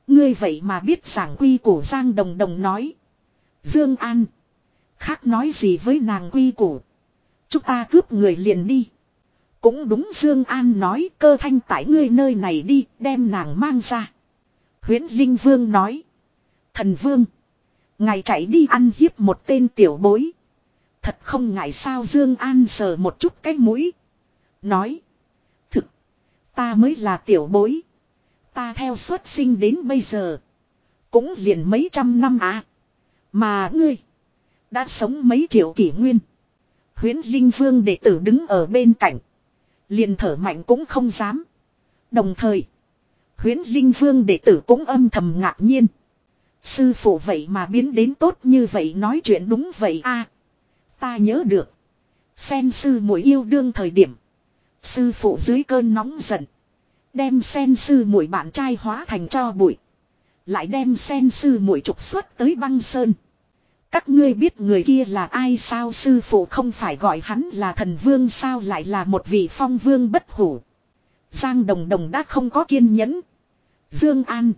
Ngươi vậy mà biết giảng quy củ Giang Đồng Đồng nói. Dương An. Khác nói gì với nàng quy củ. Chúng ta cướp người liền đi. Cũng đúng Dương An nói cơ thanh tại ngươi nơi này đi, đem nàng mang ra. Huyễn Linh Vương nói. Thần Vương. Ngài chạy đi ăn hiếp một tên tiểu bối. Thật không ngại sao Dương An sờ một chút cái mũi. Nói. Thực. Ta mới là tiểu bối. Ta theo xuất sinh đến bây giờ. Cũng liền mấy trăm năm à. Mà ngươi. Đã sống mấy triệu kỷ nguyên. Huyến Linh Vương đệ tử đứng ở bên cạnh. Liền thở mạnh cũng không dám. Đồng thời. Huyến Linh Vương đệ tử cũng âm thầm ngạc nhiên. Sư phụ vậy mà biến đến tốt như vậy nói chuyện đúng vậy a Ta nhớ được. Sen sư muội yêu đương thời điểm. Sư phụ dưới cơn nóng giận. Đem sen sư muội bạn trai hóa thành cho bụi. Lại đem sen sư muội trục xuất tới băng sơn. Các ngươi biết người kia là ai sao sư phụ không phải gọi hắn là thần vương sao lại là một vị phong vương bất hủ. Giang Đồng Đồng đã không có kiên nhẫn. Dương An.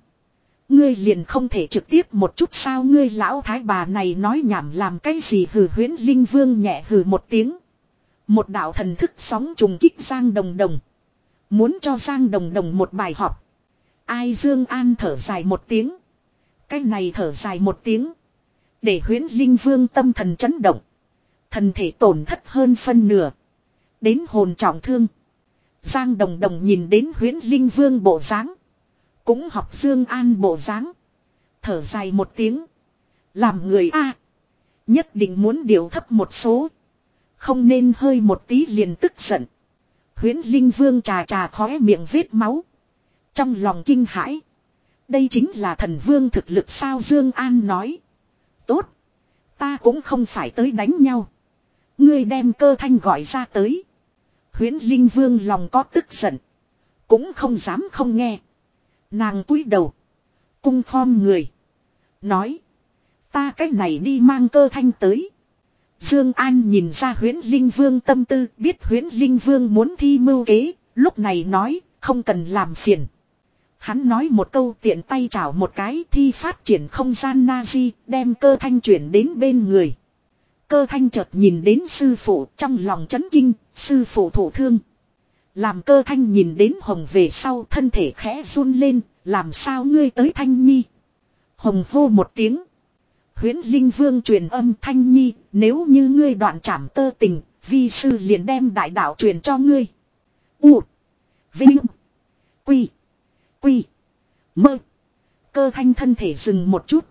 Ngươi liền không thể trực tiếp một chút sao ngươi lão thái bà này nói nhảm làm cái gì hừ huyến linh vương nhẹ hừ một tiếng. Một đạo thần thức sóng trùng kích Giang Đồng Đồng. Muốn cho Giang Đồng Đồng một bài học. Ai Dương An thở dài một tiếng. Cái này thở dài một tiếng. Để huyến linh vương tâm thần chấn động. Thần thể tổn thất hơn phân nửa. Đến hồn trọng thương. Giang Đồng Đồng nhìn đến huyến linh vương bộ dáng cũng học Dương An bộ dáng Thở dài một tiếng. Làm người A. Nhất định muốn điều thấp một số. Không nên hơi một tí liền tức giận. huyễn Linh Vương trà trà khóe miệng vết máu. Trong lòng kinh hãi. Đây chính là thần vương thực lực sao Dương An nói. Tốt. Ta cũng không phải tới đánh nhau. Ngươi đem cơ thanh gọi ra tới. huyễn Linh Vương lòng có tức giận. Cũng không dám không nghe. Nàng cúi đầu. Cung khom người. Nói. Ta cách này đi mang cơ thanh tới. Dương An nhìn ra huyến Linh Vương tâm tư. Biết huyến Linh Vương muốn thi mưu kế. Lúc này nói. Không cần làm phiền. Hắn nói một câu tiện tay chảo một cái thi phát triển không gian Nazi đem cơ thanh chuyển đến bên người. Cơ thanh chợt nhìn đến sư phụ trong lòng chấn kinh, sư phụ thủ thương. Làm cơ thanh nhìn đến hồng về sau thân thể khẽ run lên, làm sao ngươi tới thanh nhi. Hồng hô một tiếng. Huyễn Linh Vương truyền âm thanh nhi, nếu như ngươi đoạn trảm tơ tình, vi sư liền đem đại đạo truyền cho ngươi. U. Vinh. Quy. Quy. Mơ. Cơ thanh thân thể dừng một chút.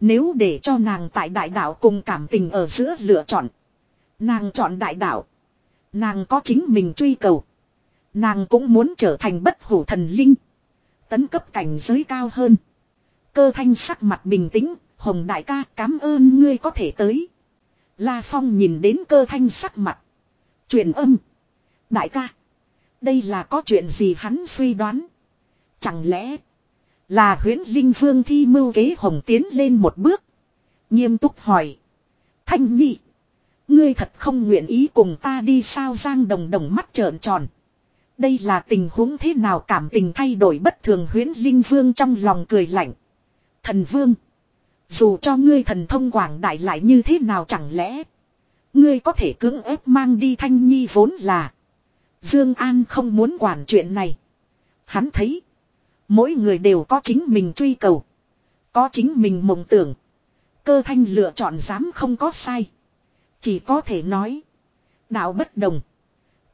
Nếu để cho nàng tại đại đạo cùng cảm tình ở giữa lựa chọn. Nàng chọn đại đạo. Nàng có chính mình truy cầu. Nàng cũng muốn trở thành bất hủ thần linh. Tấn cấp cảnh giới cao hơn. Cơ thanh sắc mặt bình tĩnh. Hồng đại ca, cảm ơn ngươi có thể tới. La Phong nhìn đến cơ thanh sắc mặt. Truyền âm. Đại ca. Đây là có chuyện gì hắn suy đoán. Chẳng lẽ. Là huyễn linh vương thi mưu kế hồng tiến lên một bước. Nghiêm túc hỏi. Thanh nhị. Ngươi thật không nguyện ý cùng ta đi sao giang đồng đồng mắt trợn tròn. Đây là tình huống thế nào cảm tình thay đổi bất thường huyễn linh vương trong lòng cười lạnh. Thần vương. Dù cho ngươi thần thông quảng đại lại như thế nào chẳng lẽ. Ngươi có thể cưỡng ép mang đi thanh nhi vốn là. Dương An không muốn quản chuyện này. Hắn thấy. Mỗi người đều có chính mình truy cầu. Có chính mình mộng tưởng. Cơ thanh lựa chọn dám không có sai. Chỉ có thể nói. Đạo bất đồng.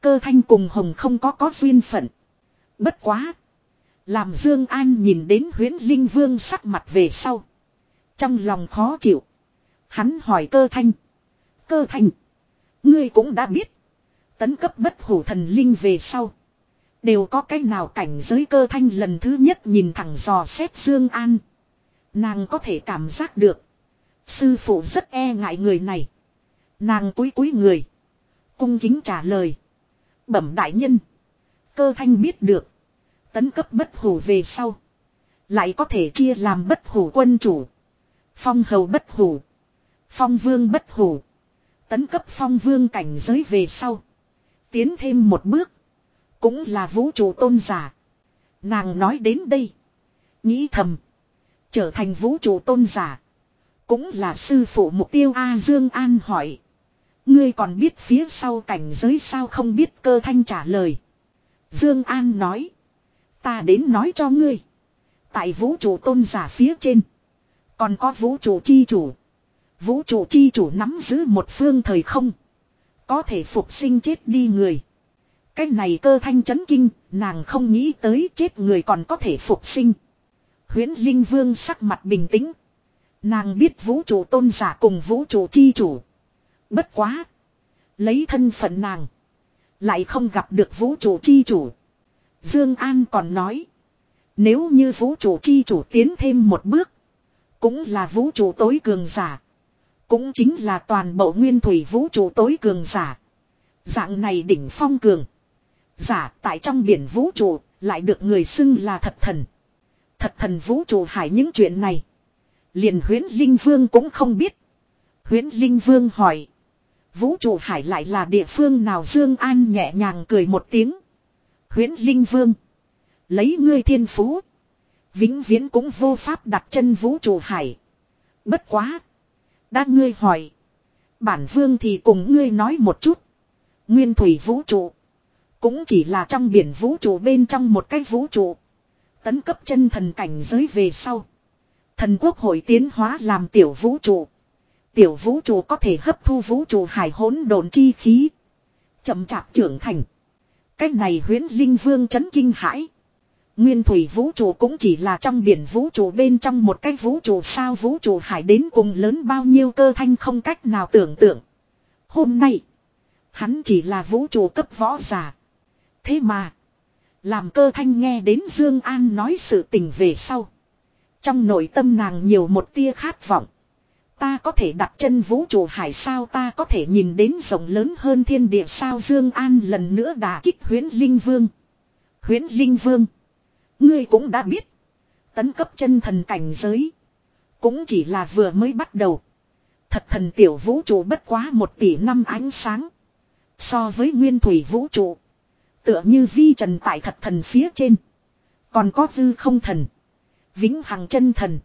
Cơ thanh cùng hồng không có có duyên phận. Bất quá. Làm Dương An nhìn đến huyến linh vương sắc mặt về sau. Trong lòng khó chịu. Hắn hỏi cơ thanh. Cơ thanh. Ngươi cũng đã biết. Tấn cấp bất hủ thần linh về sau. Đều có cách nào cảnh giới cơ thanh lần thứ nhất nhìn thẳng dò xét Dương An. Nàng có thể cảm giác được. Sư phụ rất e ngại người này. Nàng cúi cúi người. Cung kính trả lời. Bẩm đại nhân. Cơ thanh biết được. Tấn cấp bất hủ về sau. Lại có thể chia làm bất hủ quân chủ. Phong hầu bất hủ. Phong vương bất hủ. Tấn cấp phong vương cảnh giới về sau. Tiến thêm một bước. Cũng là vũ trụ tôn giả. Nàng nói đến đây. Nghĩ thầm. Trở thành vũ trụ tôn giả. Cũng là sư phụ mục tiêu A Dương An hỏi. Ngươi còn biết phía sau cảnh giới sao không biết cơ thanh trả lời. Dương An nói. Ta đến nói cho ngươi. Tại vũ trụ tôn giả phía trên. Còn có vũ trụ chi chủ. Vũ trụ chi chủ nắm giữ một phương thời không. Có thể phục sinh chết đi người. Cái này cơ thanh chấn kinh, nàng không nghĩ tới chết người còn có thể phục sinh. Huyễn Linh Vương sắc mặt bình tĩnh. Nàng biết vũ trụ tôn giả cùng vũ trụ chi chủ. Bất quá. Lấy thân phận nàng. Lại không gặp được vũ trụ chi chủ. Dương An còn nói. Nếu như vũ trụ chi chủ tiến thêm một bước. Cũng là vũ trụ tối cường giả. Cũng chính là toàn bộ nguyên thủy vũ trụ tối cường giả. Dạng này đỉnh phong cường. Giả tại trong biển vũ trụ, lại được người xưng là thật thần. Thật thần vũ trụ hải những chuyện này. Liền huyến linh vương cũng không biết. Huyễn Linh Vương hỏi. Vũ trụ hải lại là địa phương nào Dương An nhẹ nhàng cười một tiếng. Huyễn Linh Vương. Lấy ngươi thiên phú. Vĩnh viễn cũng vô pháp đặt chân vũ trụ hải. Bất quá. Đã ngươi hỏi. Bản vương thì cùng ngươi nói một chút. Nguyên thủy vũ trụ. Cũng chỉ là trong biển vũ trụ bên trong một cái vũ trụ. Tấn cấp chân thần cảnh giới về sau. Thần quốc hội tiến hóa làm tiểu vũ trụ. Tiểu vũ trụ có thể hấp thu vũ trụ hải hỗn độn chi khí. chậm chạp trưởng thành. Cách này huyến linh vương chấn kinh hãi. Nguyên thủy vũ trụ cũng chỉ là trong biển vũ trụ bên trong một cái vũ trụ sao vũ trụ hải đến cùng lớn bao nhiêu cơ thanh không cách nào tưởng tượng. Hôm nay, hắn chỉ là vũ trụ cấp võ giả. Thế mà, làm cơ thanh nghe đến Dương An nói sự tình về sau. Trong nội tâm nàng nhiều một tia khát vọng. Ta có thể đặt chân vũ trụ hải sao ta có thể nhìn đến rộng lớn hơn thiên địa sao Dương An lần nữa đả kích huyến linh vương. Huyến linh vương. Ngươi cũng đã biết. Tấn cấp chân thần cảnh giới. Cũng chỉ là vừa mới bắt đầu. Thật thần tiểu vũ trụ bất quá một tỷ năm ánh sáng. So với nguyên thủy vũ trụ. Tựa như vi trần tại thật thần phía trên. Còn có hư không thần. Vĩnh hằng chân thần.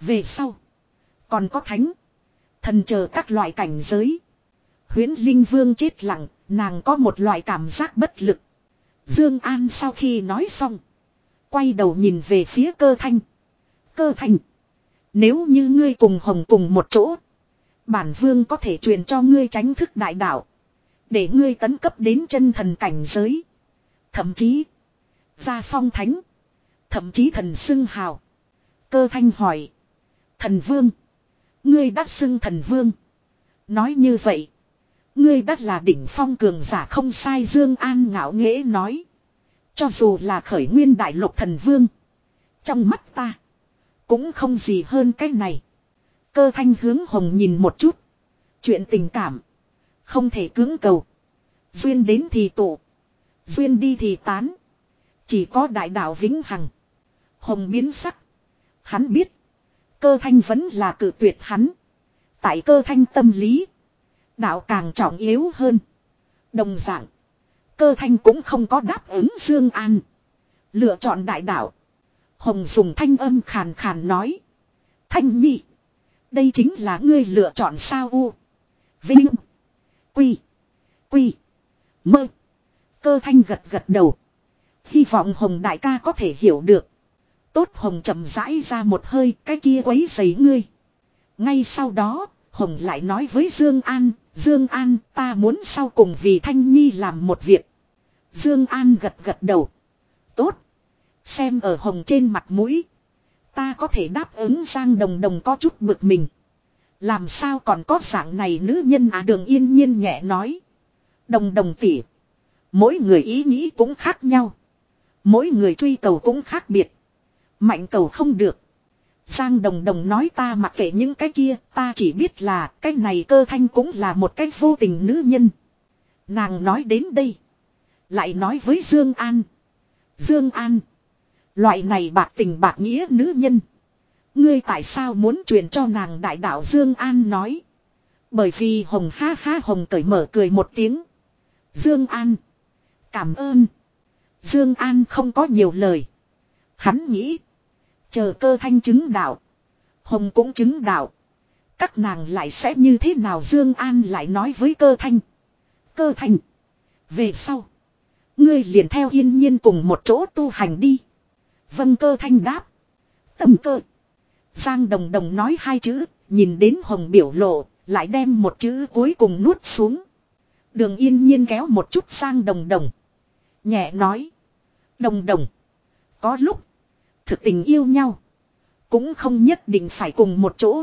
Về sau. Còn có thánh. Thần chờ các loại cảnh giới. Huyến Linh Vương chết lặng, nàng có một loại cảm giác bất lực. Dương An sau khi nói xong. Quay đầu nhìn về phía cơ thanh. Cơ thanh. Nếu như ngươi cùng hồng cùng một chỗ. Bản vương có thể truyền cho ngươi tránh thức đại đạo. Để ngươi tấn cấp đến chân thần cảnh giới. Thậm chí. Gia phong thánh. Thậm chí thần xưng hào. Cơ thanh hỏi. Thần vương. Ngươi đã xưng thần vương. Nói như vậy. Ngươi đã là đỉnh phong cường giả không sai Dương An ngạo nghễ nói. Cho dù là khởi nguyên đại lục thần vương. Trong mắt ta. Cũng không gì hơn cái này. Cơ thanh hướng hồng nhìn một chút. Chuyện tình cảm. Không thể cưỡng cầu. Duyên đến thì tụ. Duyên đi thì tán. Chỉ có đại đạo vĩnh hằng. Hồng biến sắc. Hắn biết. Cơ thanh vẫn là cử tuyệt hắn. Tại cơ thanh tâm lý. Đạo càng trọng yếu hơn. Đồng dạng. Cơ thanh cũng không có đáp ứng Dương An. Lựa chọn đại đạo. Hồng dùng thanh âm khàn khàn nói. Thanh nhi. Đây chính là ngươi lựa chọn sao u. Vinh. Quy. Quy. Mơ. Cơ thanh gật gật đầu. Hy vọng Hồng đại ca có thể hiểu được. Tốt Hồng chậm rãi ra một hơi cái kia quấy giấy ngươi. Ngay sau đó, Hồng lại nói với Dương An, Dương An ta muốn sau cùng vì Thanh Nhi làm một việc. Dương An gật gật đầu. Tốt. Xem ở Hồng trên mặt mũi. Ta có thể đáp ứng Giang Đồng Đồng có chút bực mình. Làm sao còn có dạng này nữ nhân à đường yên nhiên nhẹ nói. Đồng đồng tỉ. Mỗi người ý nghĩ cũng khác nhau. Mỗi người truy cầu cũng khác biệt. Mạnh cầu không được. Giang đồng đồng nói ta mặc kệ những cái kia, ta chỉ biết là cái này cơ thanh cũng là một cái vô tình nữ nhân. Nàng nói đến đây. Lại nói với Dương An. Dương An. Loại này bạc tình bạc nghĩa nữ nhân. Ngươi tại sao muốn truyền cho nàng đại đạo Dương An nói. Bởi vì Hồng ha ha Hồng cởi mở cười một tiếng. Dương An. Cảm ơn. Dương An không có nhiều lời. Hắn nghĩ. Chờ cơ thanh chứng đạo. Hồng cũng chứng đạo. Các nàng lại sẽ như thế nào Dương An lại nói với cơ thanh. Cơ thanh. Về sau. Ngươi liền theo yên nhiên cùng một chỗ tu hành đi. Vân cơ thanh đáp. Tâm cơ. Giang đồng đồng nói hai chữ. Nhìn đến hồng biểu lộ. Lại đem một chữ cuối cùng nuốt xuống. Đường yên nhiên kéo một chút sang đồng đồng. Nhẹ nói. Đồng đồng. Có lúc. Thực tình yêu nhau. Cũng không nhất định phải cùng một chỗ.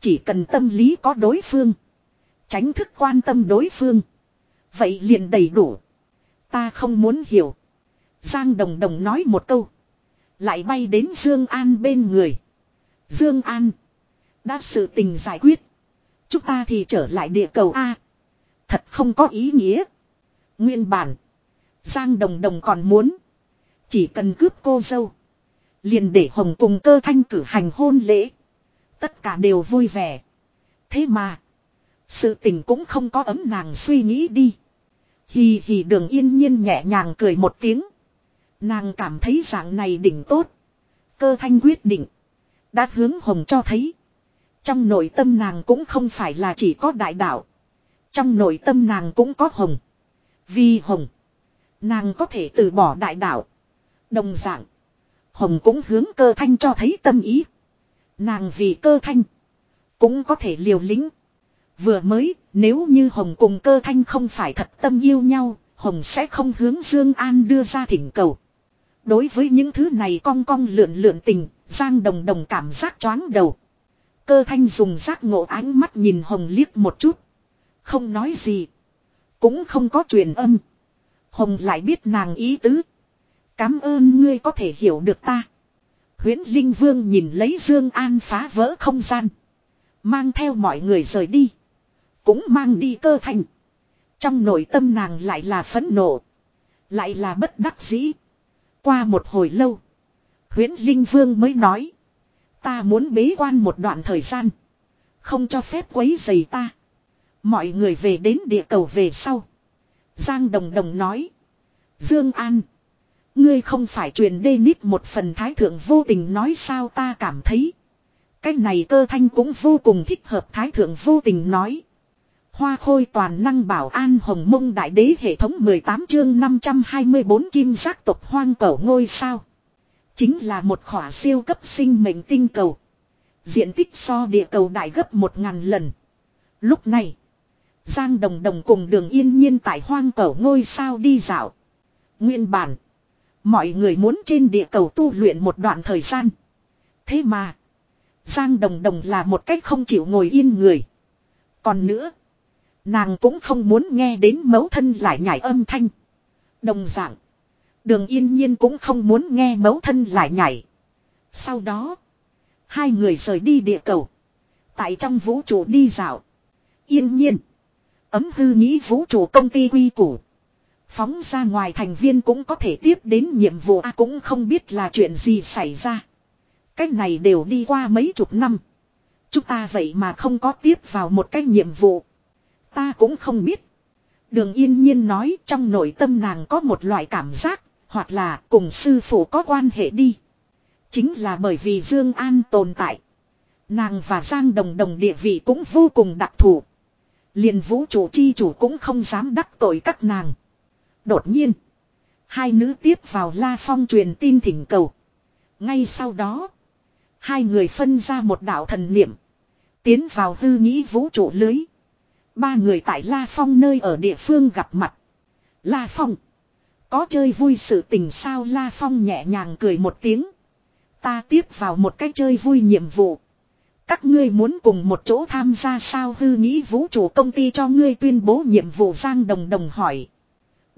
Chỉ cần tâm lý có đối phương. Tránh thức quan tâm đối phương. Vậy liền đầy đủ. Ta không muốn hiểu. Giang Đồng Đồng nói một câu. Lại bay đến Dương An bên người. Dương An. Đã sự tình giải quyết. Chúng ta thì trở lại địa cầu A. Thật không có ý nghĩa. Nguyên bản. Giang Đồng Đồng còn muốn. Chỉ cần cướp cô dâu. Liền để Hồng cùng cơ thanh cử hành hôn lễ. Tất cả đều vui vẻ. Thế mà. Sự tình cũng không có ấm nàng suy nghĩ đi. Hì hì đường yên nhiên nhẹ nhàng cười một tiếng. Nàng cảm thấy dạng này đỉnh tốt. Cơ thanh quyết định. Đã hướng hồng cho thấy. Trong nội tâm nàng cũng không phải là chỉ có đại đạo. Trong nội tâm nàng cũng có hồng. Vì hồng. Nàng có thể từ bỏ đại đạo. Đồng dạng. Hồng cũng hướng cơ thanh cho thấy tâm ý. Nàng vì cơ thanh. Cũng có thể liều lĩnh. Vừa mới, nếu như Hồng cùng cơ thanh không phải thật tâm yêu nhau, Hồng sẽ không hướng Dương An đưa ra thỉnh cầu. Đối với những thứ này cong cong lượn lượn tình, Giang Đồng Đồng cảm giác choáng đầu. Cơ thanh dùng giác ngộ ánh mắt nhìn Hồng liếc một chút. Không nói gì. Cũng không có truyền âm. Hồng lại biết nàng ý tứ. Cám ơn ngươi có thể hiểu được ta. Huyễn Linh Vương nhìn lấy Dương An phá vỡ không gian. Mang theo mọi người rời đi. Cũng mang đi cơ thành. Trong nội tâm nàng lại là phẫn nộ. Lại là bất đắc dĩ. Qua một hồi lâu. Huyễn Linh Vương mới nói. Ta muốn bế quan một đoạn thời gian. Không cho phép quấy rầy ta. Mọi người về đến địa cầu về sau. Giang Đồng Đồng nói. Dương An. Ngươi không phải truyền đê nít một phần thái thượng vô tình nói sao ta cảm thấy. Cái này cơ thanh cũng vô cùng thích hợp thái thượng vô tình nói. Hoa khôi toàn năng bảo an hồng mông đại đế hệ thống 18 chương 524 kim giác tộc hoang cẩu ngôi sao. Chính là một khỏa siêu cấp sinh mệnh tinh cầu. Diện tích so địa cầu đại gấp một ngàn lần. Lúc này, Giang Đồng Đồng cùng đường yên nhiên tại hoang cẩu ngôi sao đi dạo. Nguyên bản, mọi người muốn trên địa cầu tu luyện một đoạn thời gian. Thế mà, Giang Đồng Đồng là một cách không chịu ngồi yên người. Còn nữa, Nàng cũng không muốn nghe đến mấu thân lại nhảy âm thanh. Đồng dạng. Đường yên nhiên cũng không muốn nghe mấu thân lại nhảy. Sau đó. Hai người rời đi địa cầu. Tại trong vũ trụ đi dạo. Yên nhiên. Ấm hư nghĩ vũ trụ công ty quy củ. Phóng ra ngoài thành viên cũng có thể tiếp đến nhiệm vụ A cũng không biết là chuyện gì xảy ra. Cách này đều đi qua mấy chục năm. Chúng ta vậy mà không có tiếp vào một cái nhiệm vụ. Ta cũng không biết. Đường yên nhiên nói trong nội tâm nàng có một loại cảm giác, hoặc là cùng sư phụ có quan hệ đi. Chính là bởi vì Dương An tồn tại. Nàng và Giang Đồng Đồng địa vị cũng vô cùng đặc thù. liền vũ trụ chi chủ cũng không dám đắc tội các nàng. Đột nhiên, hai nữ tiếp vào La Phong truyền tin thỉnh cầu. Ngay sau đó, hai người phân ra một đạo thần niệm, tiến vào hư nghĩ vũ trụ lưới. Ba người tại La Phong nơi ở địa phương gặp mặt. La Phong. Có chơi vui sự tình sao La Phong nhẹ nhàng cười một tiếng. Ta tiếp vào một cái chơi vui nhiệm vụ. Các ngươi muốn cùng một chỗ tham gia sao hư nghĩ vũ trụ công ty cho ngươi tuyên bố nhiệm vụ Giang Đồng Đồng hỏi.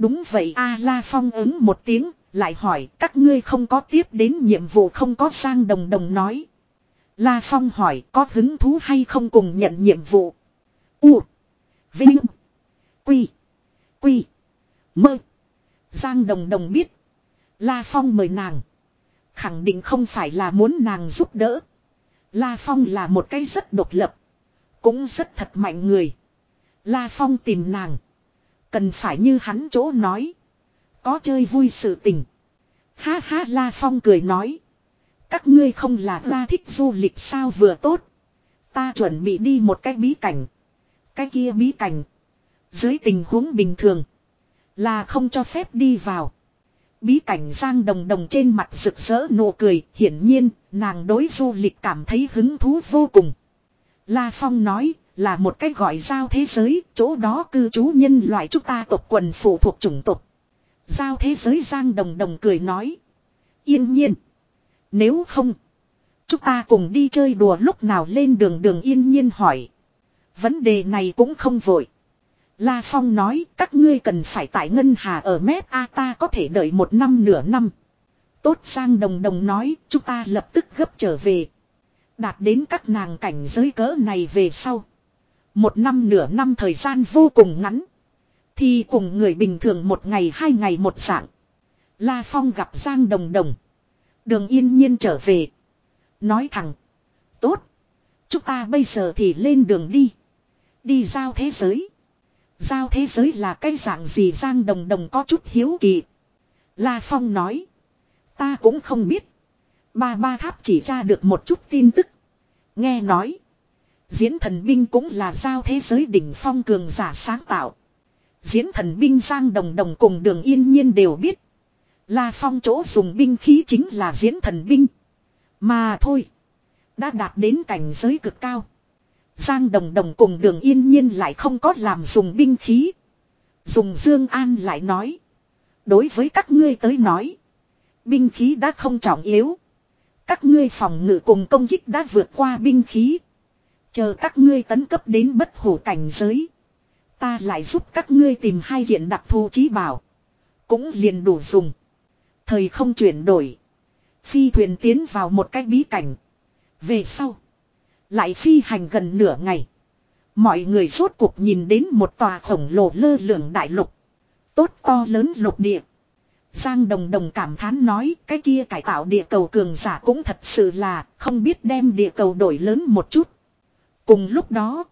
Đúng vậy a La Phong ứng một tiếng, lại hỏi các ngươi không có tiếp đến nhiệm vụ không có sang Đồng Đồng nói. La Phong hỏi có hứng thú hay không cùng nhận nhiệm vụ. U. Vinh. Quy. Quy. Mơ. Giang Đồng Đồng biết. La Phong mời nàng. Khẳng định không phải là muốn nàng giúp đỡ. La Phong là một cái rất độc lập. Cũng rất thật mạnh người. La Phong tìm nàng. Cần phải như hắn chỗ nói. Có chơi vui sự tình. Ha ha, La Phong cười nói. Các ngươi không là ra thích du lịch sao vừa tốt. Ta chuẩn bị đi một cái bí cảnh. Cái kia bí cảnh. Dưới tình huống bình thường. Là không cho phép đi vào. Bí cảnh Giang Đồng Đồng trên mặt rực rỡ nụ cười. Hiển nhiên, nàng đối du lịch cảm thấy hứng thú vô cùng. La Phong nói là một cách gọi giao thế giới. Chỗ đó cư trú nhân loại chúng ta tộc quần phụ thuộc chủng tộc. Giao thế giới Giang Đồng Đồng cười nói. Yên nhiên. Nếu không. Chúng ta cùng đi chơi đùa lúc nào lên đường đường yên nhiên hỏi. Vấn đề này cũng không vội. La Phong nói, các ngươi cần phải tại ngân hà ở mét A ta có thể đợi một năm nửa năm. Tốt sang đồng đồng nói, chúng ta lập tức gấp trở về. Đạt đến các nàng cảnh giới cỡ này về sau. Một năm nửa năm thời gian vô cùng ngắn. Thì cùng người bình thường một ngày hai ngày một dạng. La Phong gặp Giang Đồng Đồng. Đường yên nhiên trở về. Nói thẳng. Tốt. Chúng ta bây giờ thì lên đường đi. Đi giao thế giới. Giao thế giới là cái dạng gì Giang Đồng Đồng có chút hiếu kỳ. La Phong nói. Ta cũng không biết. Ba ba tháp chỉ ra được một chút tin tức. Nghe nói. Diễn thần binh cũng là giao thế giới đỉnh phong cường giả sáng tạo. Diễn thần binh Giang Đồng Đồng cùng đường yên nhiên đều biết. La Phong chỗ dùng binh khí chính là diễn thần binh. Mà thôi. Đã đạt đến cảnh giới cực cao. Giang Đồng Đồng cùng đường yên nhiên lại không có làm dùng binh khí. Dùng Dương An lại nói. Đối với các ngươi tới nói. Binh khí đã không trọng yếu. Các ngươi phòng ngự cùng công kích đã vượt qua binh khí. Chờ các ngươi tấn cấp đến bất hủ cảnh giới. Ta lại giúp các ngươi tìm hai kiện đặc thù trí bảo. Cũng liền đủ dùng. Thời không chuyển đổi. Phi thuyền tiến vào một cái bí cảnh. Về sau. Lại phi hành gần nửa ngày. Mọi người suốt cuộc nhìn đến một tòa khổng lồ lơ lửng đại lục. Tốt to lớn lục địa. Giang Đồng Đồng cảm thán nói, cái kia cải tạo địa cầu cường giả cũng thật sự là, không biết đem địa cầu đổi lớn một chút. Cùng lúc đó,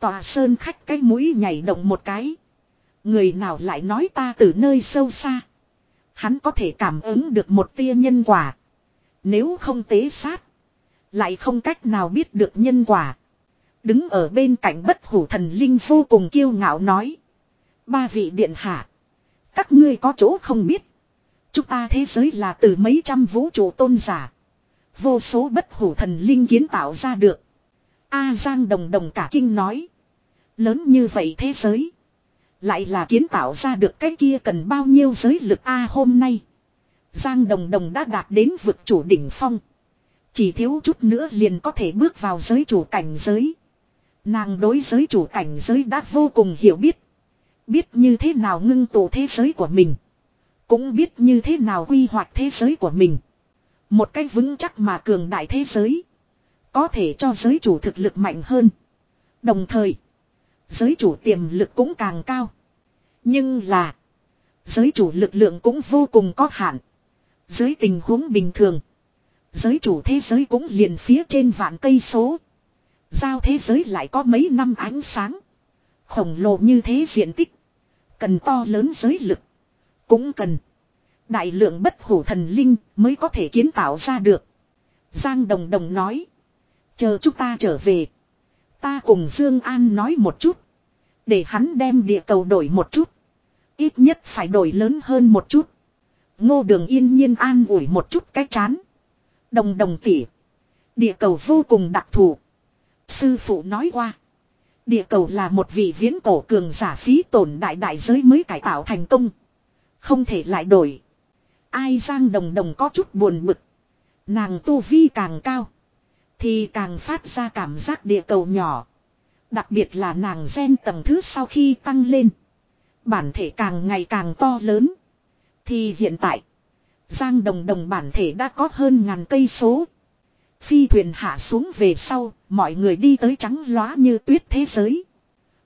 tòa sơn khách cái mũi nhảy động một cái. Người nào lại nói ta từ nơi sâu xa. Hắn có thể cảm ứng được một tia nhân quả. Nếu không tế sát, lại không cách nào biết được nhân quả. Đứng ở bên cạnh bất hủ thần linh vô cùng kiêu ngạo nói. Ba vị điện hạ. Các ngươi có chỗ không biết. Chúng ta thế giới là từ mấy trăm vũ trụ tôn giả. Vô số bất hủ thần linh kiến tạo ra được. A Giang đồng đồng cả kinh nói. Lớn như vậy thế giới. Lại là kiến tạo ra được cái kia cần bao nhiêu giới lực A hôm nay. Giang đồng đồng đã đạt đến vực chủ đỉnh phong. Chỉ thiếu chút nữa liền có thể bước vào giới chủ cảnh giới. Nàng đối giới chủ cảnh giới đã vô cùng hiểu biết. Biết như thế nào ngưng tụ thế giới của mình. Cũng biết như thế nào quy hoạch thế giới của mình. Một cách vững chắc mà cường đại thế giới. Có thể cho giới chủ thực lực mạnh hơn. Đồng thời, giới chủ tiềm lực cũng càng cao. Nhưng là, giới chủ lực lượng cũng vô cùng có hạn. Dưới tình huống bình thường, giới chủ thế giới cũng liền phía trên vạn cây số. Giao thế giới lại có mấy năm ánh sáng. Khổng lồ như thế diện tích. Cần to lớn giới lực. Cũng cần. Đại lượng bất hủ thần linh mới có thể kiến tạo ra được. Giang Đồng Đồng nói. Chờ chúng ta trở về. Ta cùng Dương An nói một chút. Để hắn đem địa cầu đổi một chút. Ít nhất phải đổi lớn hơn một chút. Ngô đường yên nhiên an ủi một chút cái chán. Đồng đồng tỉ. Địa cầu vô cùng đặc thù. Sư phụ nói qua. Địa cầu là một vị viễn cổ cường giả phí tổn đại đại giới mới cải tạo thành công. Không thể lại đổi. Ai giang đồng đồng có chút buồn bực. Nàng tu vi càng cao. Thì càng phát ra cảm giác địa cầu nhỏ. Đặc biệt là nàng gen tầng thứ sau khi tăng lên. Bản thể càng ngày càng to lớn. Thì hiện tại. Giang đồng đồng bản thể đã có hơn ngàn cây số. Phi thuyền hạ xuống về sau, mọi người đi tới trắng lóa như tuyết thế giới.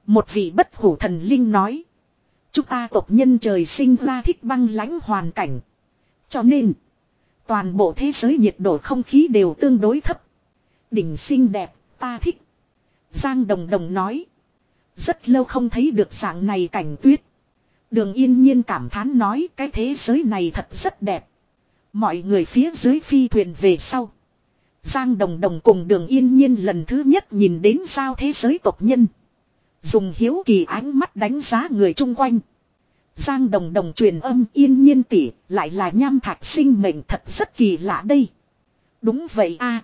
Một vị bất hủ thần linh nói. Chúng ta tộc nhân trời sinh ra thích băng lãnh hoàn cảnh. Cho nên, toàn bộ thế giới nhiệt độ không khí đều tương đối thấp. Đỉnh xinh đẹp, ta thích. Giang Đồng Đồng nói. Rất lâu không thấy được dạng này cảnh tuyết. Đường yên nhiên cảm thán nói cái thế giới này thật rất đẹp. Mọi người phía dưới phi thuyền về sau. Giang Đồng Đồng cùng đường yên nhiên lần thứ nhất nhìn đến sao thế giới tộc nhân. Dùng hiếu kỳ ánh mắt đánh giá người chung quanh. Giang Đồng Đồng truyền âm yên nhiên tỉ lại là nham thạch sinh mệnh thật rất kỳ lạ đây. Đúng vậy a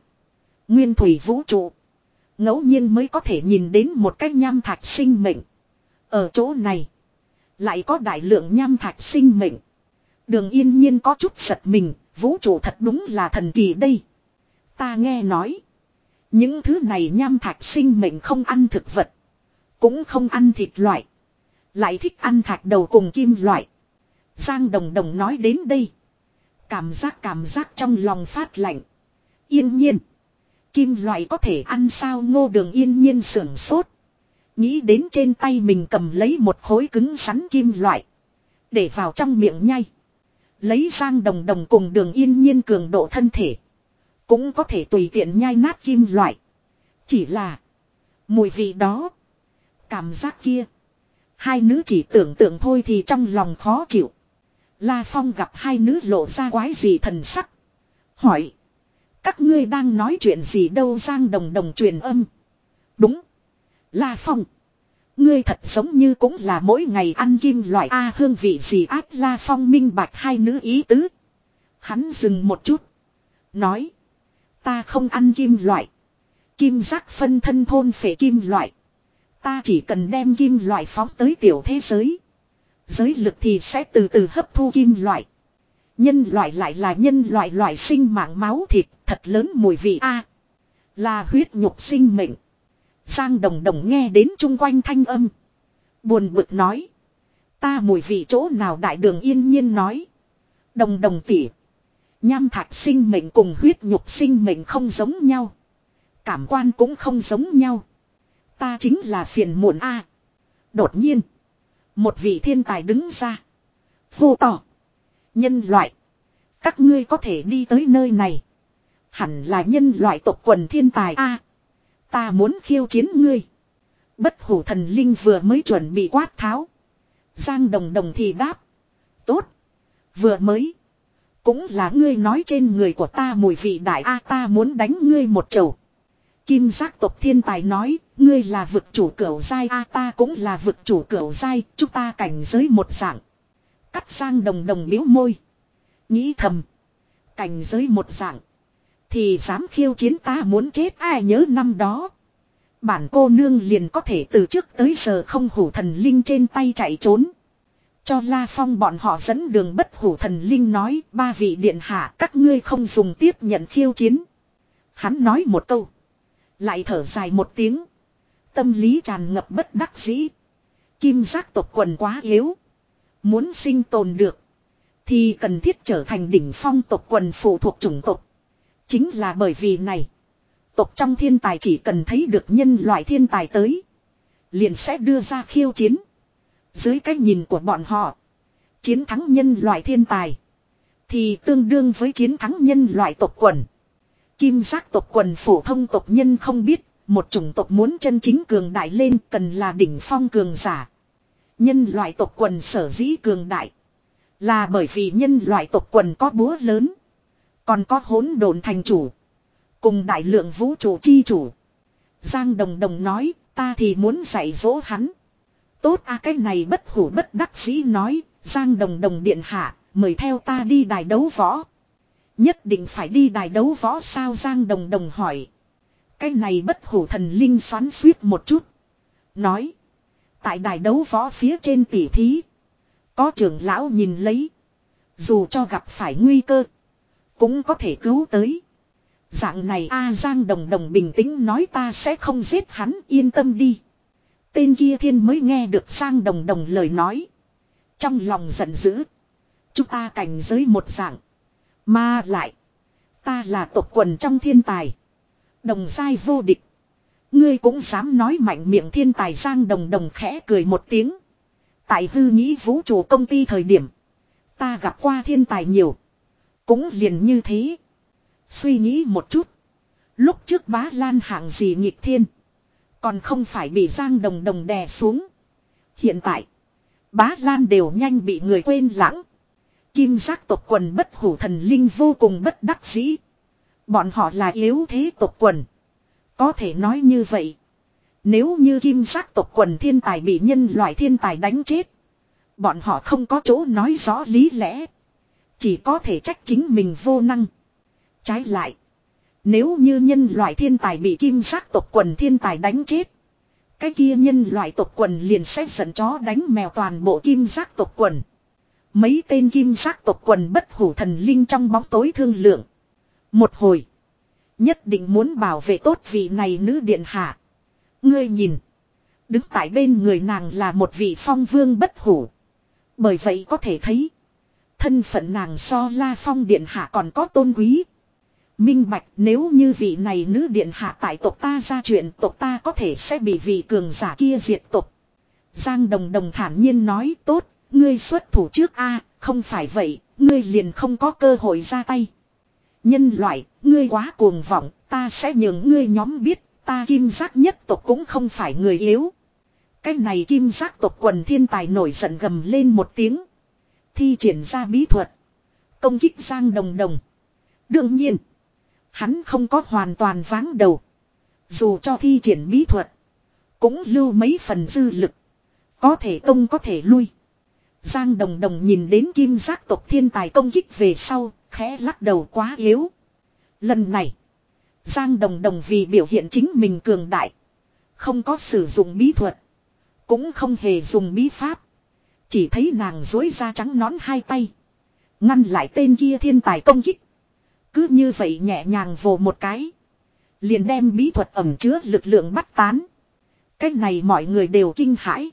Nguyên thủy vũ trụ. ngẫu nhiên mới có thể nhìn đến một cái nham thạch sinh mệnh. Ở chỗ này. Lại có đại lượng nham thạch sinh mệnh. Đường yên nhiên có chút giật mình. Vũ trụ thật đúng là thần kỳ đây. Ta nghe nói. Những thứ này nham thạch sinh mệnh không ăn thực vật. Cũng không ăn thịt loại. Lại thích ăn thạch đầu cùng kim loại. Giang Đồng Đồng nói đến đây. Cảm giác cảm giác trong lòng phát lạnh. Yên nhiên. Kim loại có thể ăn sao ngô đường yên nhiên sưởng sốt. Nghĩ đến trên tay mình cầm lấy một khối cứng rắn kim loại. Để vào trong miệng nhai. Lấy Giang Đồng Đồng cùng đường yên nhiên cường độ thân thể. Cũng có thể tùy tiện nhai nát kim loại. Chỉ là. Mùi vị đó. Cảm giác kia. Hai nữ chỉ tưởng tượng thôi thì trong lòng khó chịu. La Phong gặp hai nữ lộ ra quái gì thần sắc. Hỏi. Các ngươi đang nói chuyện gì đâu Giang Đồng Đồng truyền âm. Đúng. La Phong. Ngươi thật giống như cũng là mỗi ngày ăn kim loại A, hương vị gì ác La Phong minh bạch hai nữ ý tứ. Hắn dừng một chút. Nói. Ta không ăn kim loại. Kim giác phân thân thôn phệ kim loại. Ta chỉ cần đem kim loại phóng tới tiểu thế giới. Giới lực thì sẽ từ từ hấp thu kim loại. Nhân loại lại là nhân loại loại sinh mạng máu thịt, thật lớn mùi vị A. là huyết nhục sinh mệnh. Giang đồng đồng nghe đến chung quanh thanh âm. Buồn bực nói. Ta mùi vị chỗ nào đại đường yên nhiên nói. Đồng đồng tỉ. Nham thạch sinh mệnh cùng huyết nhục sinh mệnh không giống nhau. Cảm quan cũng không giống nhau. Ta chính là phiền muộn A. Đột nhiên. Một vị thiên tài đứng ra. Vô tỏ. Nhân loại. Các ngươi có thể đi tới nơi này. Hẳn là nhân loại tộc quần thiên tài A. ta muốn khiêu chiến ngươi. Bất hủ thần linh vừa mới chuẩn bị quát tháo. Giang đồng đồng thì đáp. Tốt. Vừa mới. Cũng là ngươi nói trên người của ta mùi vị đại A ta muốn đánh ngươi một chầu. Kim giác tộc thiên tài nói, ngươi là vực chủ cửu dai a ta cũng là vực chủ cửu dai, chúng ta cảnh giới một dạng. Cắt sang đồng đồng biếu môi. Nghĩ thầm. Cảnh giới một dạng. Thì dám khiêu chiến ta muốn chết ai nhớ năm đó. Bản cô nương liền có thể từ trước tới giờ không hủ thần linh trên tay chạy trốn. Cho La Phong bọn họ dẫn đường bất hủ thần linh nói, ba vị điện hạ, các ngươi không dùng tiếp nhận khiêu chiến. Hắn nói một câu. Lại thở dài một tiếng. Tâm lý tràn ngập bất đắc dĩ. Kim giác tộc quần quá yếu. Muốn sinh tồn được. Thì cần thiết trở thành đỉnh phong tộc quần phụ thuộc chủng tộc. Chính là bởi vì này. Tộc trong thiên tài chỉ cần thấy được nhân loại thiên tài tới. Liền sẽ đưa ra khiêu chiến. Dưới cái nhìn của bọn họ. Chiến thắng nhân loại thiên tài. Thì tương đương với chiến thắng nhân loại tộc quần. Kim giác tộc quần phổ thông tộc nhân không biết, một chủng tộc muốn chân chính cường đại lên cần là đỉnh phong cường giả. Nhân loại tộc quần sở dĩ cường đại. Là bởi vì nhân loại tộc quần có búa lớn. Còn có hỗn độn thành chủ. Cùng đại lượng vũ trụ chi chủ. Giang Đồng Đồng nói, ta thì muốn dạy dỗ hắn. Tốt a cái này bất hủ bất đắc dĩ nói, Giang Đồng Đồng điện hạ, mời theo ta đi đài đấu võ. Nhất định phải đi đài đấu võ sao Giang Đồng Đồng hỏi. Cái này bất hủ thần linh xoắn suýt một chút. Nói. Tại đài đấu võ phía trên tỷ thí. Có trưởng lão nhìn lấy. Dù cho gặp phải nguy cơ. Cũng có thể cứu tới. Dạng này A Giang Đồng Đồng bình tĩnh nói ta sẽ không giết hắn, yên tâm đi. Tên kia thiên mới nghe được Giang Đồng Đồng lời nói. Trong lòng giận dữ. Chúng ta cảnh giới một dạng. Mà lại. Ta là tộc quần trong thiên tài. Đồng giai vô địch. Ngươi cũng dám nói mạnh miệng thiên tài giang đồng đồng khẽ cười một tiếng. Tại hư nghĩ vũ trụ công ty thời điểm. Ta gặp qua thiên tài nhiều. Cũng liền như thế. Suy nghĩ một chút. Lúc trước bá lan hạng gì nghịch thiên. Còn không phải bị giang đồng đồng đè xuống. Hiện tại. Bá lan đều nhanh bị người quên lãng. Kim giác tộc quần bất hủ thần linh vô cùng bất đắc dĩ. Bọn họ là yếu thế tộc quần. Có thể nói như vậy. Nếu như kim giác tộc quần thiên tài bị nhân loại thiên tài đánh chết. Bọn họ không có chỗ nói rõ lý lẽ. Chỉ có thể trách chính mình vô năng. Trái lại. Nếu như nhân loại thiên tài bị kim giác tộc quần thiên tài đánh chết. Cái kia nhân loại tộc quần liền sẽ dẫn chó đánh mèo toàn bộ kim giác tộc quần. Mấy tên kim giác tộc quần bất hủ thần linh trong bóng tối thương lượng. Một hồi. Nhất định muốn bảo vệ tốt vị này nữ điện hạ. Ngươi nhìn. Đứng tại bên người nàng là một vị phong vương bất hủ. Bởi vậy có thể thấy. Thân phận nàng so la phong điện hạ còn có tôn quý. Minh bạch nếu như vị này nữ điện hạ tại tộc ta ra chuyện tộc ta có thể sẽ bị vị cường giả kia diệt tộc. Giang đồng đồng thản nhiên nói tốt Ngươi xuất thủ trước a, không phải vậy, ngươi liền không có cơ hội ra tay. Nhân loại, ngươi quá cuồng vọng, ta sẽ nhường ngươi nhóm biết, Ta kim giác nhất tộc cũng không phải người yếu. Cái này kim giác tộc quần thiên tài nổi giận gầm lên một tiếng. Thi triển ra bí thuật. Công kích Giang Đồng Đồng. Đương nhiên. Hắn không có hoàn toàn váng đầu. Dù cho thi triển bí thuật. Cũng lưu mấy phần dư lực. Có thể công có thể lui. Giang Đồng Đồng nhìn đến kim giác tộc thiên tài công kích về sau. Khẽ lắc đầu quá yếu. Lần này. Giang Đồng Đồng vì biểu hiện chính mình cường đại. Không có sử dụng bí thuật. Cũng không hề dùng bí pháp. Chỉ thấy nàng dối ra trắng nón hai tay. Ngăn lại tên kia thiên tài công kích. Cứ như vậy nhẹ nhàng vồ một cái. Liền đem bí thuật ẩm chứa lực lượng bắt tán. Cái này mọi người đều kinh hãi.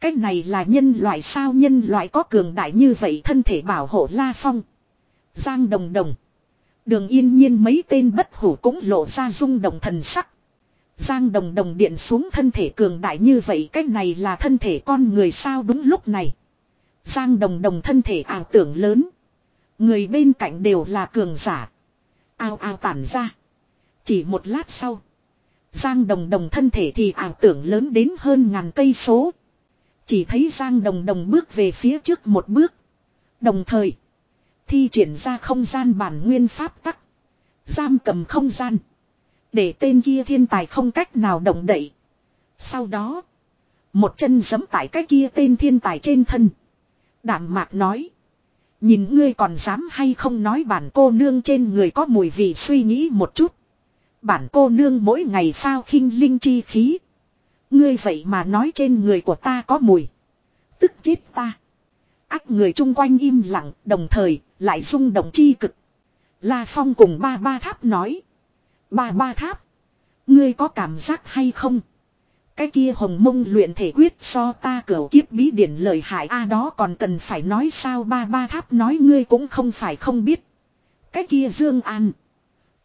Cái này là nhân loại sao nhân loại có cường đại như vậy thân thể bảo hộ La Phong. Giang Đồng Đồng. Đường yên nhiên mấy tên bất hủ cũng lộ ra rung động thần sắc. Giang đồng đồng điện xuống thân thể cường đại như vậy cái này là thân thể con người sao đúng lúc này. Giang đồng đồng thân thể ảo tưởng lớn. Người bên cạnh đều là cường giả. Ao ao tản ra. Chỉ một lát sau. Giang đồng đồng thân thể thì ảo tưởng lớn đến hơn ngàn cây số. Chỉ thấy Giang đồng đồng bước về phía trước một bước. Đồng thời. Thi triển ra không gian bản nguyên pháp tắc. Giam cầm không gian. Để tên kia thiên tài không cách nào động đậy. Sau đó. Một chân giẫm tại cái kia tên thiên tài trên thân. Đảm mạc nói. Nhìn ngươi còn dám hay không nói bản cô nương trên người có mùi vị suy nghĩ một chút. Bản cô nương mỗi ngày phao khinh linh chi khí. Ngươi vậy mà nói trên người của ta có mùi. Tức chết ta. Ác người chung quanh im lặng, đồng thời, lại rung động chi cực. La Phong cùng ba ba tháp nói. Ba ba tháp. Ngươi có cảm giác hay không? Cái kia hồng mông luyện thể quyết so ta cửa kiếp bí điển lời hại, a đó còn cần phải nói sao ba ba tháp nói ngươi cũng không phải không biết. Cái kia Dương An.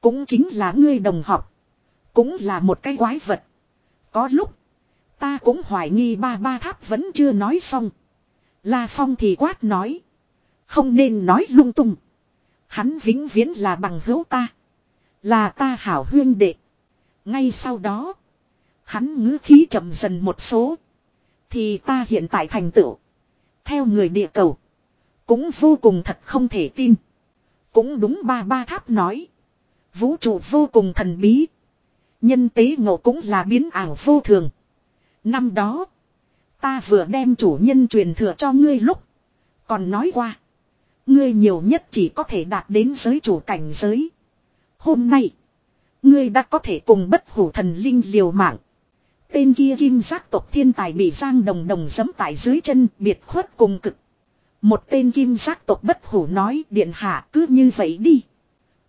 Cũng chính là ngươi đồng học. Cũng là một cái quái vật. Có lúc. Ta cũng hoài nghi ba ba tháp vẫn chưa nói xong. La Phong thì quát nói. Không nên nói lung tung. Hắn vĩnh viễn là bằng hữu ta. Là ta hảo huyên đệ. Ngay sau đó. Hắn ngữ khí chậm dần một số. Thì ta hiện tại thành tựu. Theo người địa cầu. Cũng vô cùng thật không thể tin. Cũng đúng ba ba tháp nói. Vũ trụ vô cùng thần bí. Nhân tế ngộ cũng là biến ảo vô thường. Năm đó. Ta vừa đem chủ nhân truyền thừa cho ngươi lúc. Còn nói qua. Ngươi nhiều nhất chỉ có thể đạt đến giới chủ cảnh giới. Hôm nay. Ngươi đã có thể cùng bất hủ thần linh liều mạng. Tên kia kim giác tộc thiên tài bị Giang Đồng Đồng giẫm tại dưới chân biệt khuất cùng cực. Một tên kim giác tộc bất hủ nói điện hạ cứ như vậy đi.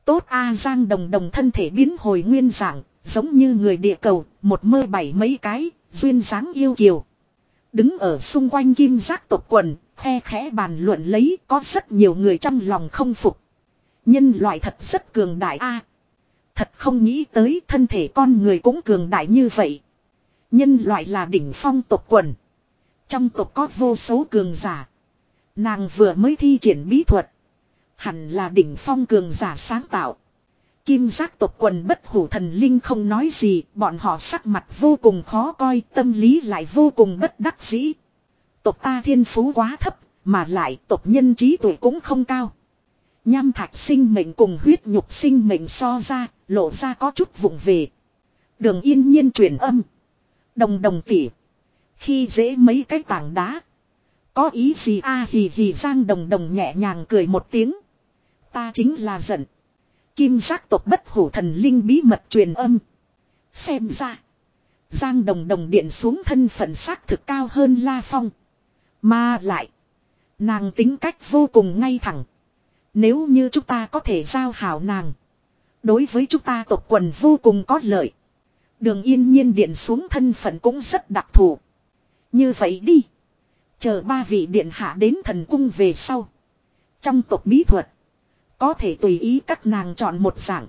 Tốt A Giang Đồng Đồng thân thể biến hồi nguyên dạng, giống như người địa cầu, một mơ bảy mấy cái, duyên dáng yêu kiều. Đứng ở xung quanh kim giác tộc quần, khe khẽ bàn luận lấy có rất nhiều người trong lòng không phục. Nhân loại thật rất cường đại a. thật không nghĩ tới thân thể con người cũng cường đại như vậy. Nhân loại là đỉnh phong tộc quần. Trong tộc có vô số cường giả. Nàng vừa mới thi triển bí thuật. Hẳn là đỉnh phong cường giả sáng tạo. Kim giác tộc quần bất hủ thần linh không nói gì, bọn họ sắc mặt vô cùng khó coi, tâm lý lại vô cùng bất đắc dĩ. Tộc ta thiên phú quá thấp, mà lại tộc nhân trí tuổi cũng không cao. Nham thạch sinh mệnh cùng huyết nhục sinh mệnh so ra, lộ ra có chút vụng về. Đường yên nhiên truyền âm. Đồng đồng tỉ. Khi dễ mấy cái tảng đá. Có ý gì a à, hì hì giang đồng đồng nhẹ nhàng cười một tiếng. Ta chính là giận. Kim giác tộc bất hủ thần linh bí mật truyền âm. Xem ra. Giang đồng đồng điện xuống thân phận xác thực cao hơn La Phong. Mà lại. Nàng tính cách vô cùng ngay thẳng. Nếu như chúng ta có thể giao hảo nàng. Đối với chúng ta tộc quần vô cùng có lợi. Đường yên nhiên điện xuống thân phận cũng rất đặc thù. Như vậy đi. Chờ ba vị điện hạ đến thần cung về sau. Trong tộc bí thuật. Có thể tùy ý các nàng chọn một dạng.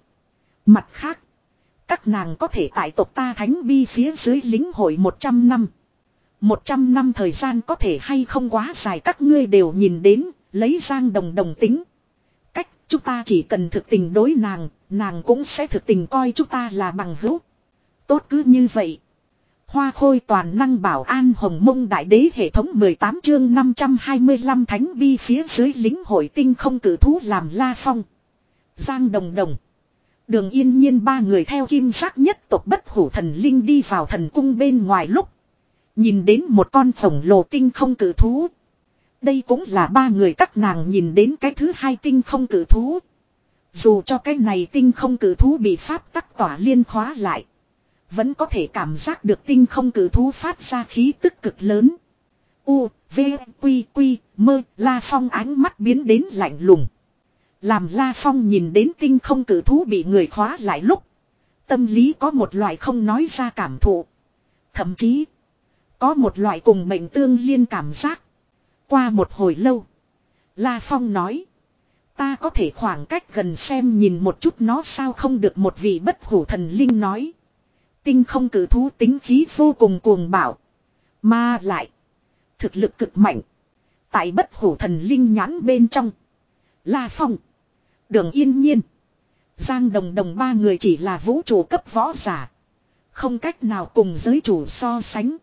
Mặt khác. Các nàng có thể tại tộc ta thánh bi phía dưới lính hội 100 năm. 100 năm thời gian có thể hay không quá dài các ngươi đều nhìn đến, lấy giang đồng đồng tính. Cách chúng ta chỉ cần thực tình đối nàng, nàng cũng sẽ thực tình coi chúng ta là bằng hữu. tốt cứ như vậy. Hoa khôi toàn năng bảo an hồng mông đại đế hệ thống 18 chương 525 thánh bi phía dưới lính hội tinh không cử thú làm la phong. Giang đồng đồng. Đường yên nhiên ba người theo kim sắc nhất tộc bất hủ thần linh đi vào thần cung bên ngoài lúc. Nhìn đến một con khổng lồ tinh không cử thú. Đây cũng là ba người các nàng nhìn đến cái thứ hai tinh không cử thú. Dù cho cái này tinh không cử thú bị pháp tắc tỏa liên khóa lại. Vẫn có thể cảm giác được tinh không cử thú phát ra khí tức cực lớn. U, V, Quy, Quy, Mơ, La Phong ánh mắt biến đến lạnh lùng. Làm La Phong nhìn đến tinh không cử thú bị người khóa lại lúc. Tâm lý có một loại không nói ra cảm thụ. Thậm chí, có một loại cùng mệnh tương liên cảm giác. Qua một hồi lâu, La Phong nói. Ta có thể khoảng cách gần xem nhìn một chút nó sao không được một vị bất hủ thần linh nói. Tinh không cử thú tính khí vô cùng cuồng bạo. Mà lại. Thực lực cực mạnh. Tại bất hủ thần linh nhãn bên trong. La Phong. Đường yên nhiên. Giang đồng đồng ba người chỉ là vũ trụ cấp võ giả. Không cách nào cùng giới chủ so sánh.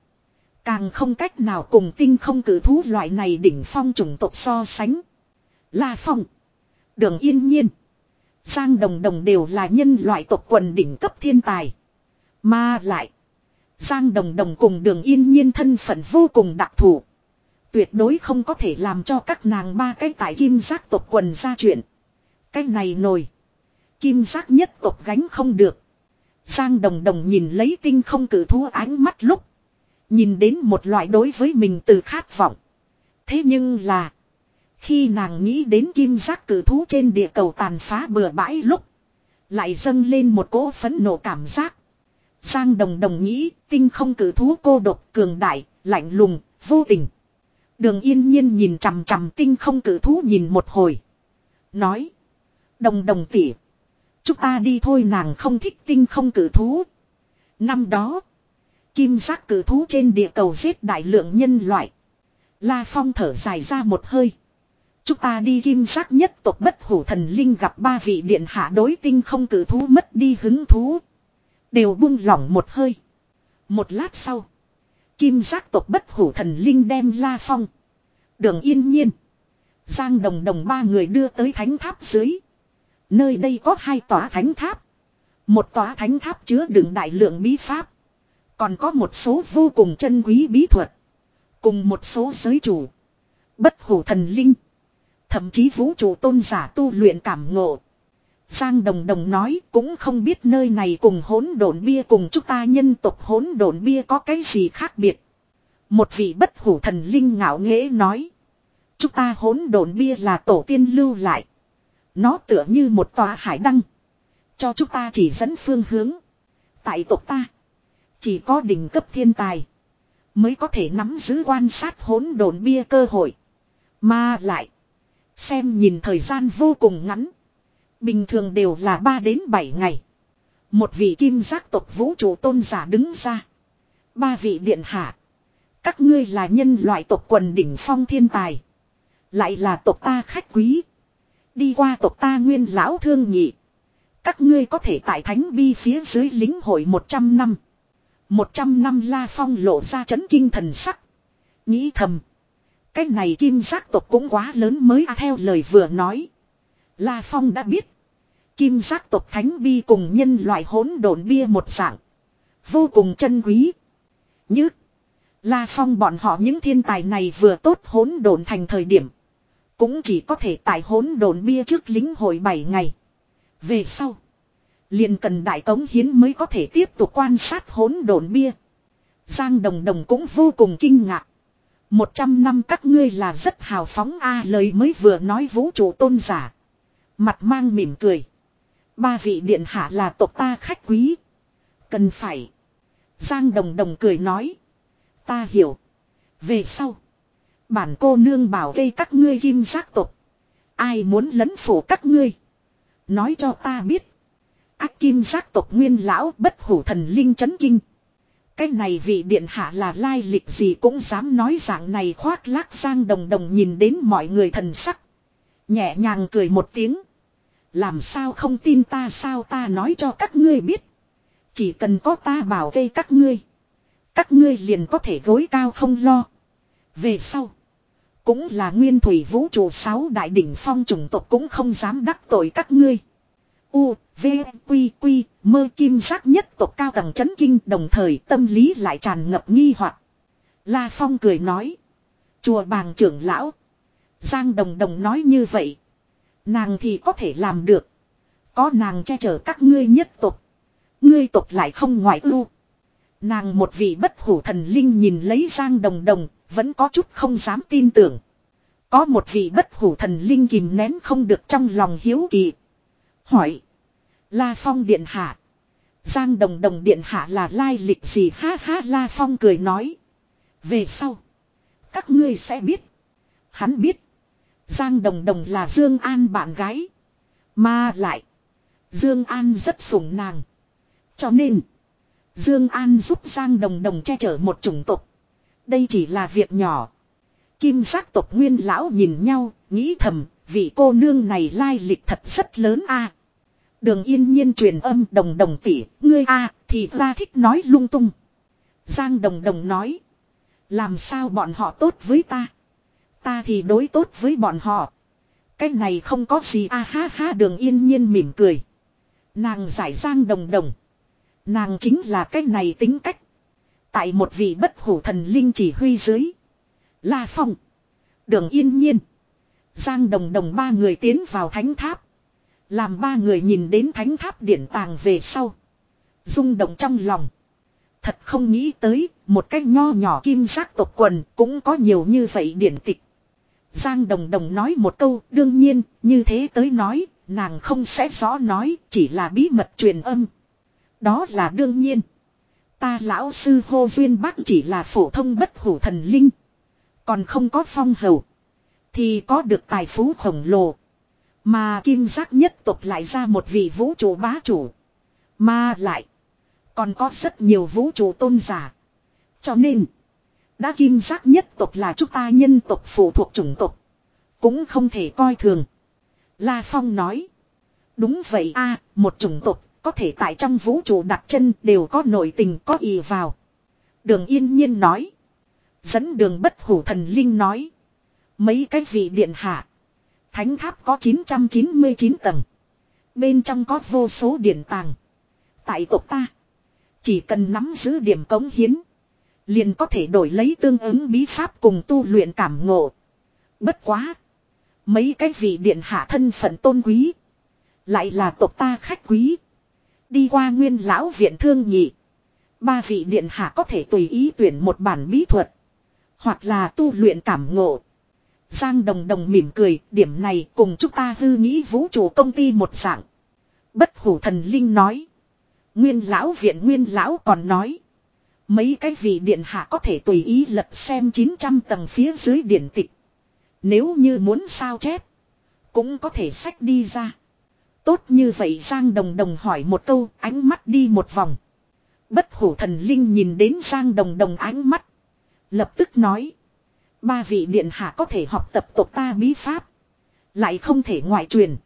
Càng không cách nào cùng tinh không cử thú loại này đỉnh phong chủng tộc so sánh. La Phong. Đường yên nhiên. Giang đồng đồng đều là nhân loại tộc quần đỉnh cấp thiên tài. Mà lại. Giang đồng đồng cùng đường yên nhiên thân phận vô cùng đặc thù. Tuyệt đối không có thể làm cho các nàng ba cái tại kim giác tộc quần ra chuyện. Cái này nổi. Kim giác nhất tộc gánh không được. Giang đồng đồng nhìn lấy tinh không cử thú ánh mắt lúc. Nhìn đến một loại đối với mình từ khát vọng. Thế nhưng là. Khi nàng nghĩ đến kim giác cử thú trên địa cầu tàn phá bừa bãi lúc. Lại dâng lên một cỗ phấn nộ cảm giác. Giang đồng đồng nghĩ tinh không cử thú cô độc cường đại, lạnh lùng, vô tình. Đường yên nhiên nhìn chằm chằm tinh không cử thú nhìn một hồi. Nói. Đồng đồng tỉ. Chúng ta đi thôi nàng không thích tinh không cử thú. Năm đó. Kim giác cử thú trên địa cầu giết đại lượng nhân loại. La Phong thở dài ra một hơi. Chúng ta đi kim giác nhất tộc bất hủ thần linh gặp ba vị điện hạ đối tinh không cử thú mất đi hứng thú. Đều buông lỏng một hơi. Một lát sau. Kim giác tộc bất hủ thần linh đem La Phong. Đường yên nhiên. Giang đồng đồng ba người đưa tới thánh tháp dưới. Nơi đây có hai tòa thánh tháp. Một tòa thánh tháp chứa đựng đại lượng bí pháp. Còn có một số vô cùng chân quý bí thuật. Cùng một số giới chủ. Bất hủ thần linh. Thậm chí vũ trụ tôn giả tu luyện cảm ngộ. Giang Đồng Đồng nói cũng không biết nơi này cùng hỗn độn bia cùng chúng ta nhân tộc hỗn độn bia có cái gì khác biệt. Một vị bất hủ thần linh ngạo nghễ nói. Chúng ta hỗn độn bia là tổ tiên lưu lại. Nó tựa như một tòa hải đăng. Cho chúng ta chỉ dẫn phương hướng. Tại tộc ta. Chỉ có đỉnh cấp thiên tài. Mới có thể nắm giữ quan sát hỗn độn bia cơ hội. Mà lại. Xem nhìn thời gian vô cùng ngắn. Bình thường đều là 3 đến 7 ngày. Một vị kim giác tộc vũ trụ tôn giả đứng ra. Ba vị điện hạ. Các ngươi là nhân loại tộc quần đỉnh phong thiên tài. Lại là tộc ta khách quý. Đi qua tộc ta nguyên lão thương nhị. Các ngươi có thể tại thánh bi phía dưới lính hội 100 năm. 100 năm la phong lộ ra chấn kinh thần sắc. Nghĩ thầm. Cái này kim giác tộc cũng quá lớn mới à theo lời vừa nói. La Phong đã biết. Kim giác tộc thánh bi cùng nhân loại hỗn độn bia một dạng. Vô cùng chân quý. Như. La Phong bọn họ những thiên tài này vừa tốt hỗn độn thành thời điểm. Cũng chỉ có thể tại hỗn độn bia trước lính hội 7 ngày. Về sau. Liền cần đại tống hiến mới có thể tiếp tục quan sát hỗn độn bia. Giang Đồng Đồng cũng vô cùng kinh ngạc. Một trăm năm các ngươi là rất hào phóng a à, lời mới vừa nói vũ trụ tôn giả. Mặt mang mỉm cười. Ba vị điện hạ là tộc ta khách quý. Cần phải. Giang đồng đồng cười nói. Ta hiểu. Về sau. Bản cô nương bảo gây các ngươi kim giác tộc. Ai muốn lấn phủ các ngươi. Nói cho ta biết. Ác kim giác tộc nguyên lão bất hủ thần linh chấn kinh. Cái này vị điện hạ là lai lịch gì cũng dám nói dạng này khoác lác sang đồng đồng nhìn đến mọi người thần sắc. Nhẹ nhàng cười một tiếng. Làm sao không tin ta sao ta nói cho các ngươi biết. Chỉ cần có ta bảo vệ các ngươi. Các ngươi liền có thể gối cao không lo. Về sau. Cũng là nguyên thủy vũ trụ sáu đại đỉnh phong chủng tộc cũng không dám đắc tội các ngươi. U, V, Quy, Quy, mơ kim giác nhất tộc cao tầng chấn kinh đồng thời tâm lý lại tràn ngập nghi hoặc. La Phong cười nói. Chùa bàng trưởng lão. Giang Đồng Đồng nói như vậy. Nàng thì có thể làm được. Có nàng che chở các ngươi nhất tộc. Ngươi tộc lại không ngoại ưu. Nàng một vị bất hủ thần linh nhìn lấy Giang Đồng Đồng, vẫn có chút không dám tin tưởng. Có một vị bất hủ thần linh kìm nén không được trong lòng hiếu kỳ. Hỏi. La Phong Điện Hạ. Giang Đồng Đồng Điện Hạ là lai lịch gì ha ha La Phong cười nói. Về sau. Các ngươi sẽ biết. Hắn biết. Giang Đồng Đồng là Dương An bạn gái. Mà lại. Dương An rất sủng nàng. Cho nên. Dương An giúp Giang Đồng Đồng che chở một chủng tộc. Đây chỉ là việc nhỏ. Kim giác tộc nguyên lão nhìn nhau, nghĩ thầm, vị cô nương này lai lịch thật rất lớn a. Đường yên nhiên truyền âm đồng đồng tỷ, ngươi a thì ra thích nói lung tung. Giang đồng đồng nói. Làm sao bọn họ tốt với ta? Ta thì đối tốt với bọn họ. Cái này không có gì a ha ha đường yên nhiên mỉm cười. Nàng giải giang đồng đồng. Nàng chính là cái này tính cách. Tại một vị bất hủ thần linh chỉ huy dưới. La Phong. Đường yên nhiên. Giang đồng đồng ba người tiến vào thánh tháp. Làm ba người nhìn đến thánh tháp điển tàng về sau. rung động trong lòng. Thật không nghĩ tới, một cái nho nhỏ kim giác tộc quần cũng có nhiều như vậy điển tịch. Giang Đồng Đồng nói một câu, đương nhiên, như thế tới nói, nàng không sẽ rõ nói, chỉ là bí mật truyền âm. Đó là đương nhiên. Ta lão sư hô duyên bác chỉ là phổ thông bất hủ thần linh. Còn không có phong hầu. Thì có được tài phú khổng lồ. Mà kim giác nhất tộc lại ra một vị vũ trụ bá chủ. Mà lại. Còn có rất nhiều vũ trụ tôn giả. Cho nên. Đã kim giác nhất tộc là chúng ta nhân tộc phụ thuộc chủng tộc. Cũng không thể coi thường. La Phong nói. Đúng vậy a, một chủng tộc, có thể tại trong vũ trụ đặt chân đều có nội tình có ý vào. Đường yên nhiên nói. Dẫn đường bất hủ thần linh nói. Mấy cái vị điện hạ. Thánh tháp có 999 tầng. Bên trong có vô số điện tàng. Tại tộc ta. Chỉ cần nắm giữ điểm cống hiến. Liền có thể đổi lấy tương ứng bí pháp cùng tu luyện cảm ngộ. Bất quá. Mấy cái vị điện hạ thân phận tôn quý. Lại là tộc ta khách quý. Đi qua nguyên lão viện thương nhị. Ba vị điện hạ có thể tùy ý tuyển một bản bí thuật. Hoặc là tu luyện cảm ngộ. Giang Đồng Đồng mỉm cười, điểm này cùng chúng ta hư nghĩ vũ trụ công ty một dạng. Bất hủ thần linh nói. Nguyên lão viện nguyên lão còn nói. Mấy cái vị điện hạ có thể tùy ý lật xem 900 tầng phía dưới điện tịch. Nếu như muốn sao chép. Cũng có thể sách đi ra. Tốt như vậy Giang Đồng Đồng hỏi một câu, ánh mắt đi một vòng. Bất hủ thần linh nhìn đến Giang Đồng Đồng ánh mắt. Lập tức nói. Ba vị điện hạ có thể học tập tộc ta bí pháp. Lại không thể ngoại truyền.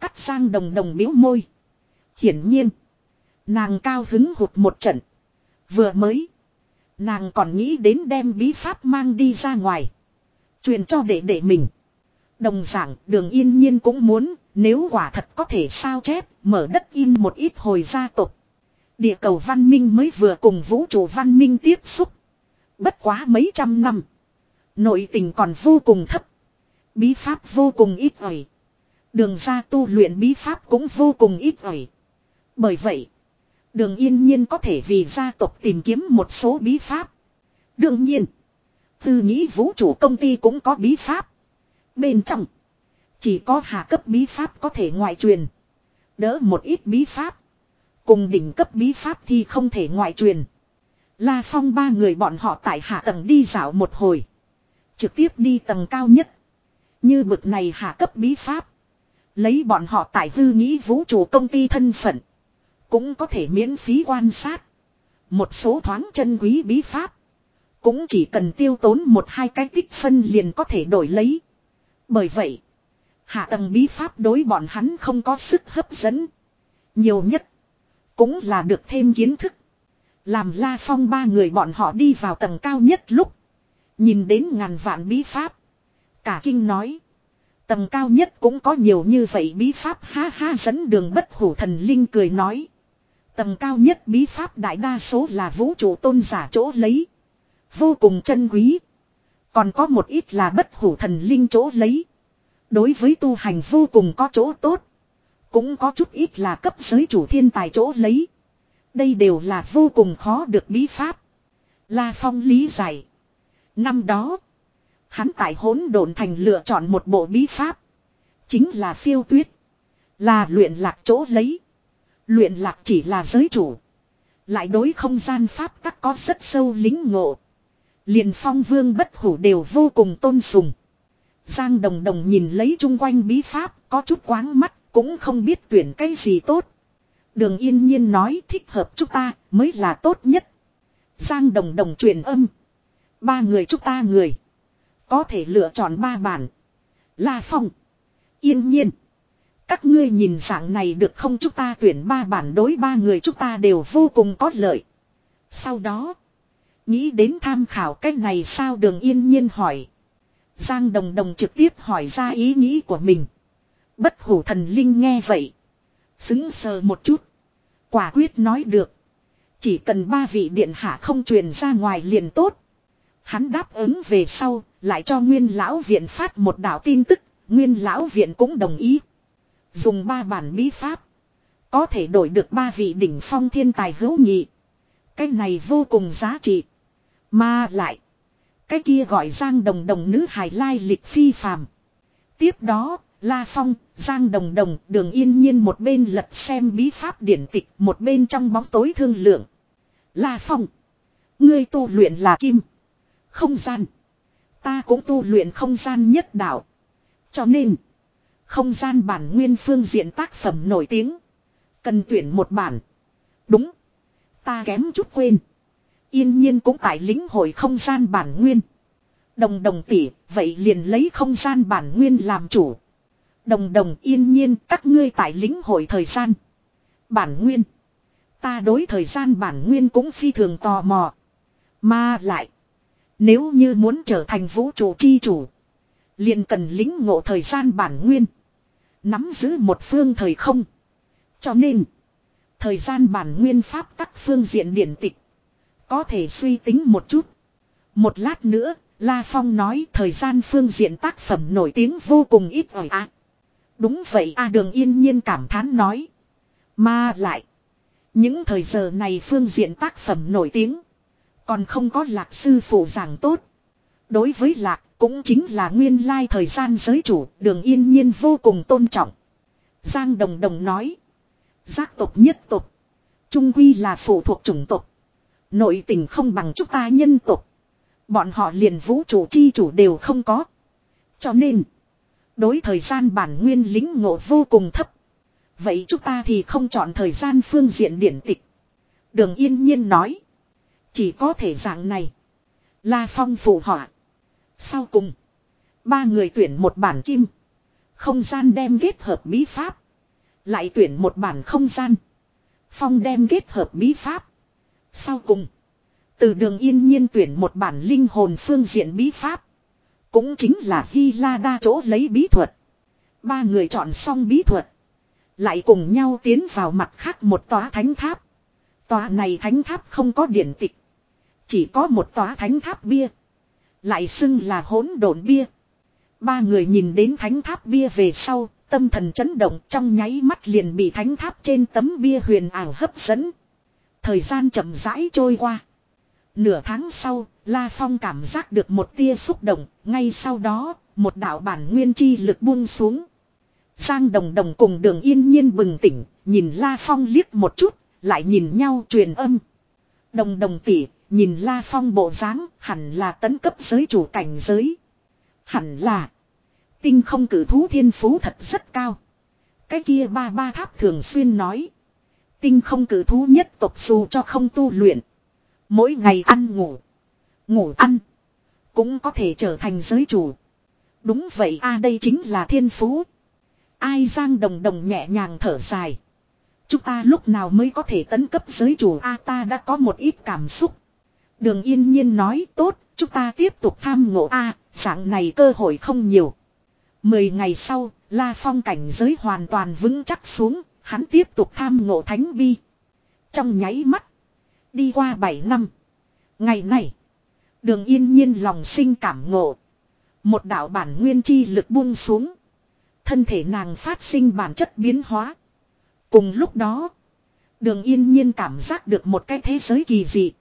Cắt Giang Đồng Đồng biếu môi. Hiển nhiên. Nàng cao hứng hụt một trận. Vừa mới. Nàng còn nghĩ đến đem bí pháp mang đi ra ngoài. Truyền cho đệ đệ mình. Đồng giảng đường yên nhiên cũng muốn, nếu quả thật có thể sao chép, mở đất in một ít hồi gia tộc. Địa cầu văn minh mới vừa cùng vũ trụ văn minh tiếp xúc. Bất quá mấy trăm năm. Nội tình còn vô cùng thấp. Bí pháp vô cùng ít ỏi. Đường ra tu luyện bí pháp cũng vô cùng ít ỏi. Bởi vậy. Đường yên nhiên có thể vì gia tộc tìm kiếm một số bí pháp. Đương nhiên. Tư nghĩ vũ trụ công ty cũng có bí pháp. Bên trong. Chỉ có hạ cấp bí pháp có thể ngoại truyền. Đỡ một ít bí pháp. Cùng đỉnh cấp bí pháp thì không thể ngoại truyền. La Phong ba người bọn họ tại hạ tầng đi dạo một hồi. Trực tiếp đi tầng cao nhất. Như bực này hạ cấp bí pháp. Lấy bọn họ tại hư nghĩ vũ trụ công ty thân phận. Cũng có thể miễn phí quan sát. Một số thoáng chân quý bí pháp. Cũng chỉ cần tiêu tốn một hai cái tích phân liền có thể đổi lấy. Bởi vậy. Hạ tầng bí pháp đối bọn hắn không có sức hấp dẫn. Nhiều nhất. Cũng là được thêm kiến thức. Làm La Phong ba người bọn họ đi vào tầng cao nhất lúc. Nhìn đến ngàn vạn bí pháp. Cả kinh nói. Tầng cao nhất cũng có nhiều như vậy bí pháp ha ha, dẫn đường bất hủ thần linh cười nói. Tầng cao nhất bí pháp đại đa số là vũ trụ tôn giả chỗ lấy. Vô cùng chân quý. Còn có một ít là bất hủ thần linh chỗ lấy. Đối với tu hành vô cùng có chỗ tốt. Cũng có chút ít là cấp giới chủ thiên tài chỗ lấy. Đây đều là vô cùng khó được bí pháp. La Phong lý giải. Năm đó. Hắn tại hỗn độn thành lựa chọn một bộ bí pháp. Chính là phiêu tuyết. Là luyện lạc chỗ lấy. Luyện lạc chỉ là giới chủ. Lại đối không gian pháp tắc có rất sâu lính ngộ. Liền phong vương bất hủ đều vô cùng tôn sùng. Giang đồng đồng nhìn lấy chung quanh bí pháp, có chút quáng mắt, cũng không biết tuyển cái gì tốt. Đường yên nhiên nói, thích hợp chúng ta, mới là tốt nhất. Giang đồng đồng truyền âm. Ba người chúng ta người. Có thể lựa chọn ba bản. La Phong. Yên nhiên. Các ngươi nhìn dạng này được không chúng ta tuyển ba bản đối ba người chúng ta đều vô cùng có lợi. Sau đó. Nghĩ đến tham khảo cách này sao đường yên nhiên hỏi. Giang đồng đồng trực tiếp hỏi ra ý nghĩ của mình. Bất hủ thần linh nghe vậy. Xứng sờ một chút. Quả quyết nói được. Chỉ cần ba vị điện hạ không truyền ra ngoài liền tốt. Hắn đáp ứng về sau, lại cho nguyên lão viện phát một đạo tin tức, nguyên lão viện cũng đồng ý. Dùng ba bản bí pháp. Có thể đổi được ba vị đỉnh phong thiên tài hữu nhị. Cái này vô cùng giá trị. Mà lại. Cái kia gọi Giang Đồng Đồng nữ hài lai lịch phi phàm. Tiếp đó, La Phong, Giang Đồng Đồng, Đường Yên Nhiên một bên lật xem bí pháp điển tịch, một bên trong bóng tối thương lượng. La Phong, ngươi tu luyện là kim, không gian. Ta cũng tu luyện không gian nhất đạo. Cho nên, không gian bản nguyên phương diện tác phẩm nổi tiếng. Cần tuyển một bản. Đúng. Ta kém chút quên. Yên nhiên cũng tại lính hội không gian bản nguyên. Đồng đồng tỷ, vậy liền lấy không gian bản nguyên làm chủ. Đồng đồng yên nhiên các ngươi tại lính hội thời gian. Bản nguyên. Ta đối thời gian bản nguyên cũng phi thường tò mò. Mà lại. Nếu như muốn trở thành vũ trụ chi chủ. Liền cần lính ngộ thời gian bản nguyên. Nắm giữ một phương thời không. Cho nên. Thời gian bản nguyên pháp các phương diện điển tịch. Có thể suy tính một chút. Một lát nữa, La Phong nói thời gian phương diện tác phẩm nổi tiếng vô cùng ít ỏi ạ. Đúng vậy a đường yên nhiên cảm thán nói. Mà lại. Những thời giờ này phương diện tác phẩm nổi tiếng. Còn không có lạc sư phụ giảng tốt. Đối với lạc cũng chính là nguyên lai thời gian giới chủ, đường yên nhiên vô cùng tôn trọng. Giang Đồng Đồng nói. Giác tộc nhất tộc. Trung quy là phụ thuộc chủng tộc. Nội tình không bằng chúng ta nhân tộc. Bọn họ liền vũ trụ chi chủ đều không có. Cho nên. Đối thời gian bản nguyên lính ngộ vô cùng thấp. Vậy chúng ta thì không chọn thời gian phương diện điển tịch. Đường yên nhiên nói. Chỉ có thể dạng này. La Phong phụ họa. Sau cùng. Ba người tuyển một bản kim. Không gian đem kết hợp bí pháp. Lại tuyển một bản không gian. Phong đem kết hợp bí pháp. Sau cùng. Từ đường yên nhiên tuyển một bản linh hồn phương diện bí pháp. Cũng chính là Hy La đa chỗ lấy bí thuật. Ba người chọn xong bí thuật. Lại cùng nhau tiến vào mặt khác một tòa thánh tháp. Tòa này thánh tháp không có điển tịch. Chỉ có một tòa thánh tháp bia. Lại xưng là hỗn độn bia. Ba người nhìn đến thánh tháp bia về sau, tâm thần chấn động trong nháy mắt liền bị thánh tháp trên tấm bia huyền ảo hấp dẫn. Thời gian chậm rãi trôi qua. Nửa tháng sau, La Phong cảm giác được một tia xúc động, ngay sau đó, một đạo bản nguyên chi lực buông xuống. Giang Đồng Đồng cùng đường yên nhiên bừng tỉnh, nhìn La Phong liếc một chút, lại nhìn nhau truyền âm. Đồng Đồng tỷ nhìn La Phong bộ dáng, hẳn là tấn cấp giới chủ cảnh giới. Hẳn là, tinh không cử thú thiên phú thật rất cao. Cái kia ba ba tháp thường xuyên nói. Tinh không cử thú nhất tộc dù cho không tu luyện. Mỗi ngày ăn ngủ. Ngủ ăn. Cũng có thể trở thành giới chủ. Đúng vậy a đây chính là thiên phú. Ai giang đồng đồng nhẹ nhàng thở dài. Chúng ta lúc nào mới có thể tấn cấp giới chủ A ta đã có một ít cảm xúc. Đường yên nhiên nói tốt, chúng ta tiếp tục tham ngộ A, dạng này cơ hội không nhiều. Mười ngày sau, La Phong cảnh giới hoàn toàn vững chắc xuống, hắn tiếp tục tham ngộ thánh bi. Trong nháy mắt, đi qua bảy năm. Ngày này, đường yên nhiên lòng sinh cảm ngộ. Một đạo bản nguyên chi lực buông xuống. Thân thể nàng phát sinh bản chất biến hóa. Cùng lúc đó, đường yên nhiên cảm giác được một cái thế giới kỳ dị.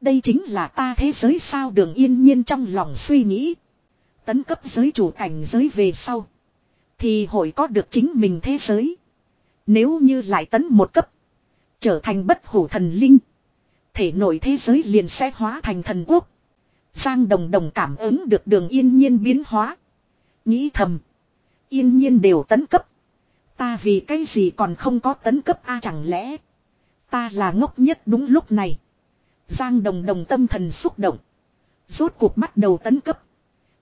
Đây chính là ta thế giới sao đường yên nhiên trong lòng suy nghĩ. Tấn cấp giới chủ cảnh giới về sau. Thì hội có được chính mình thế giới. Nếu như lại tấn một cấp. Trở thành bất hủ thần linh. Thể nội thế giới liền sẽ hóa thành thần quốc. Giang đồng đồng cảm ứng được đường yên nhiên biến hóa. Nghĩ thầm. Yên nhiên đều tấn cấp. Ta vì cái gì còn không có tấn cấp a chẳng lẽ. Ta là ngốc nhất đúng lúc này. Giang đồng đồng tâm thần xúc động. Rốt cuộc bắt đầu tấn cấp.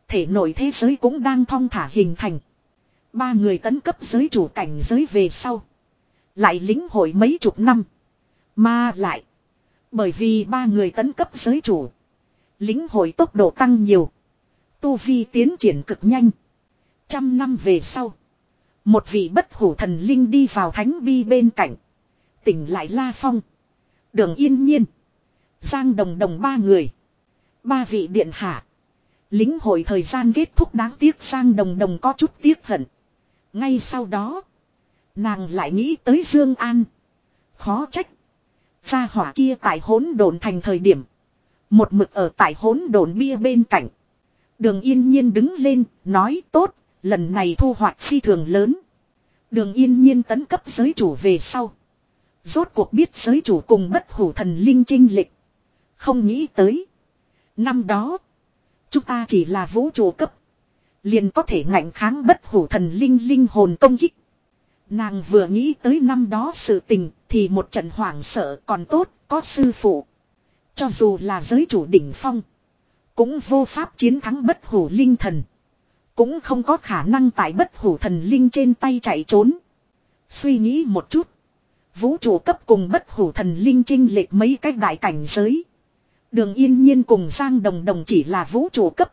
Thể nội thế giới cũng đang thong thả hình thành. Ba người tấn cấp giới chủ cảnh giới về sau. Lại lính hội mấy chục năm. Mà lại. Bởi vì ba người tấn cấp giới chủ. Lính hội tốc độ tăng nhiều. Tu vi tiến triển cực nhanh. Trăm năm về sau. Một vị bất hủ thần linh đi vào thánh bi bên cạnh. Tỉnh lại La Phong. Đường yên nhiên. Giang đồng đồng ba người. Ba vị điện hạ. Lính hội thời gian kết thúc đáng tiếc Giang đồng đồng có chút tiếc hận. Ngay sau đó. Nàng lại nghĩ tới Dương An. Khó trách. Gia hỏa kia tại hỗn độn thành thời điểm. Một mực ở tại hỗn độn bia bên cạnh. Đường yên nhiên đứng lên, nói tốt, lần này thu hoạch phi thường lớn. Đường yên nhiên tấn cấp giới chủ về sau. Rốt cuộc biết giới chủ cùng bất hủ thần linh trinh lịch. Không nghĩ tới. Năm đó. Chúng ta chỉ là vũ trụ cấp. Liền có thể ngạnh kháng bất hủ thần linh linh hồn công kích. Nàng vừa nghĩ tới năm đó sự tình thì một trận hoảng sợ còn tốt, có sư phụ. Cho dù là giới chủ đỉnh phong. Cũng vô pháp chiến thắng bất hủ linh thần. Cũng không có khả năng tại bất hủ thần linh trên tay chạy trốn. Suy nghĩ một chút. Vũ trụ cấp cùng bất hủ thần linh trinh lệch mấy cách đại cảnh giới. Đường yên nhiên cùng Giang Đồng Đồng chỉ là vũ trụ cấp.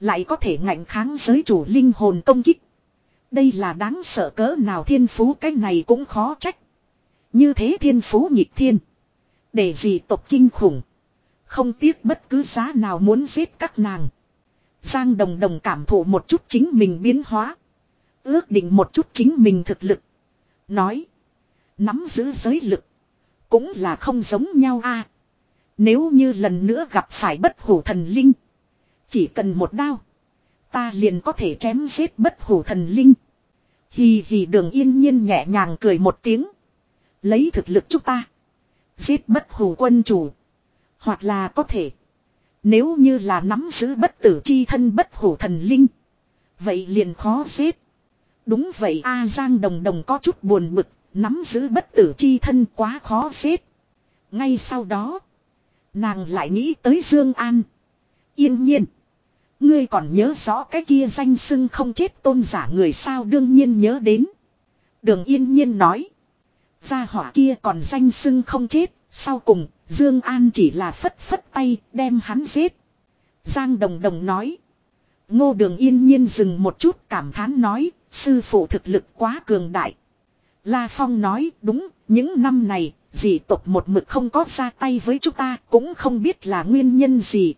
Lại có thể ngạnh kháng giới chủ linh hồn công kích. Đây là đáng sợ cỡ nào thiên phú, cái này cũng khó trách. Như thế thiên phú nhịp thiên. Để gì tộc kinh khủng. Không tiếc bất cứ giá nào muốn giết các nàng. Giang đồng đồng cảm thụ một chút chính mình biến hóa. Ước định một chút chính mình thực lực. Nói. Nắm giữ giới lực. Cũng là không giống nhau a nếu như lần nữa gặp phải bất hủ thần linh. Chỉ cần một đao. Ta liền có thể chém giết bất hủ thần linh. Hì hì đường yên nhiên nhẹ nhàng cười một tiếng. Lấy thực lực chúng ta. Giết bất hủ quân chủ. Hoặc là có thể. Nếu như là nắm giữ bất tử chi thân bất hủ thần linh. Vậy liền khó giết. Đúng vậy, A Giang Đồng Đồng có chút buồn bực. Nắm giữ bất tử chi thân quá khó giết. Ngay sau đó. Nàng lại nghĩ tới Dương An. Yên nhiên. Ngươi còn nhớ rõ cái kia danh sưng không chết tôn giả người sao đương nhiên nhớ đến. Đường yên nhiên nói. Gia hỏa kia còn danh sưng không chết, sau cùng, Dương An chỉ là phất phất tay, đem hắn giết. Giang Đồng Đồng nói. Ngô Đường yên nhiên dừng một chút cảm thán nói, sư phụ thực lực quá cường đại. La Phong nói, đúng, những năm này, dị tộc một mực không có ra tay với chúng ta, cũng không biết là nguyên nhân gì.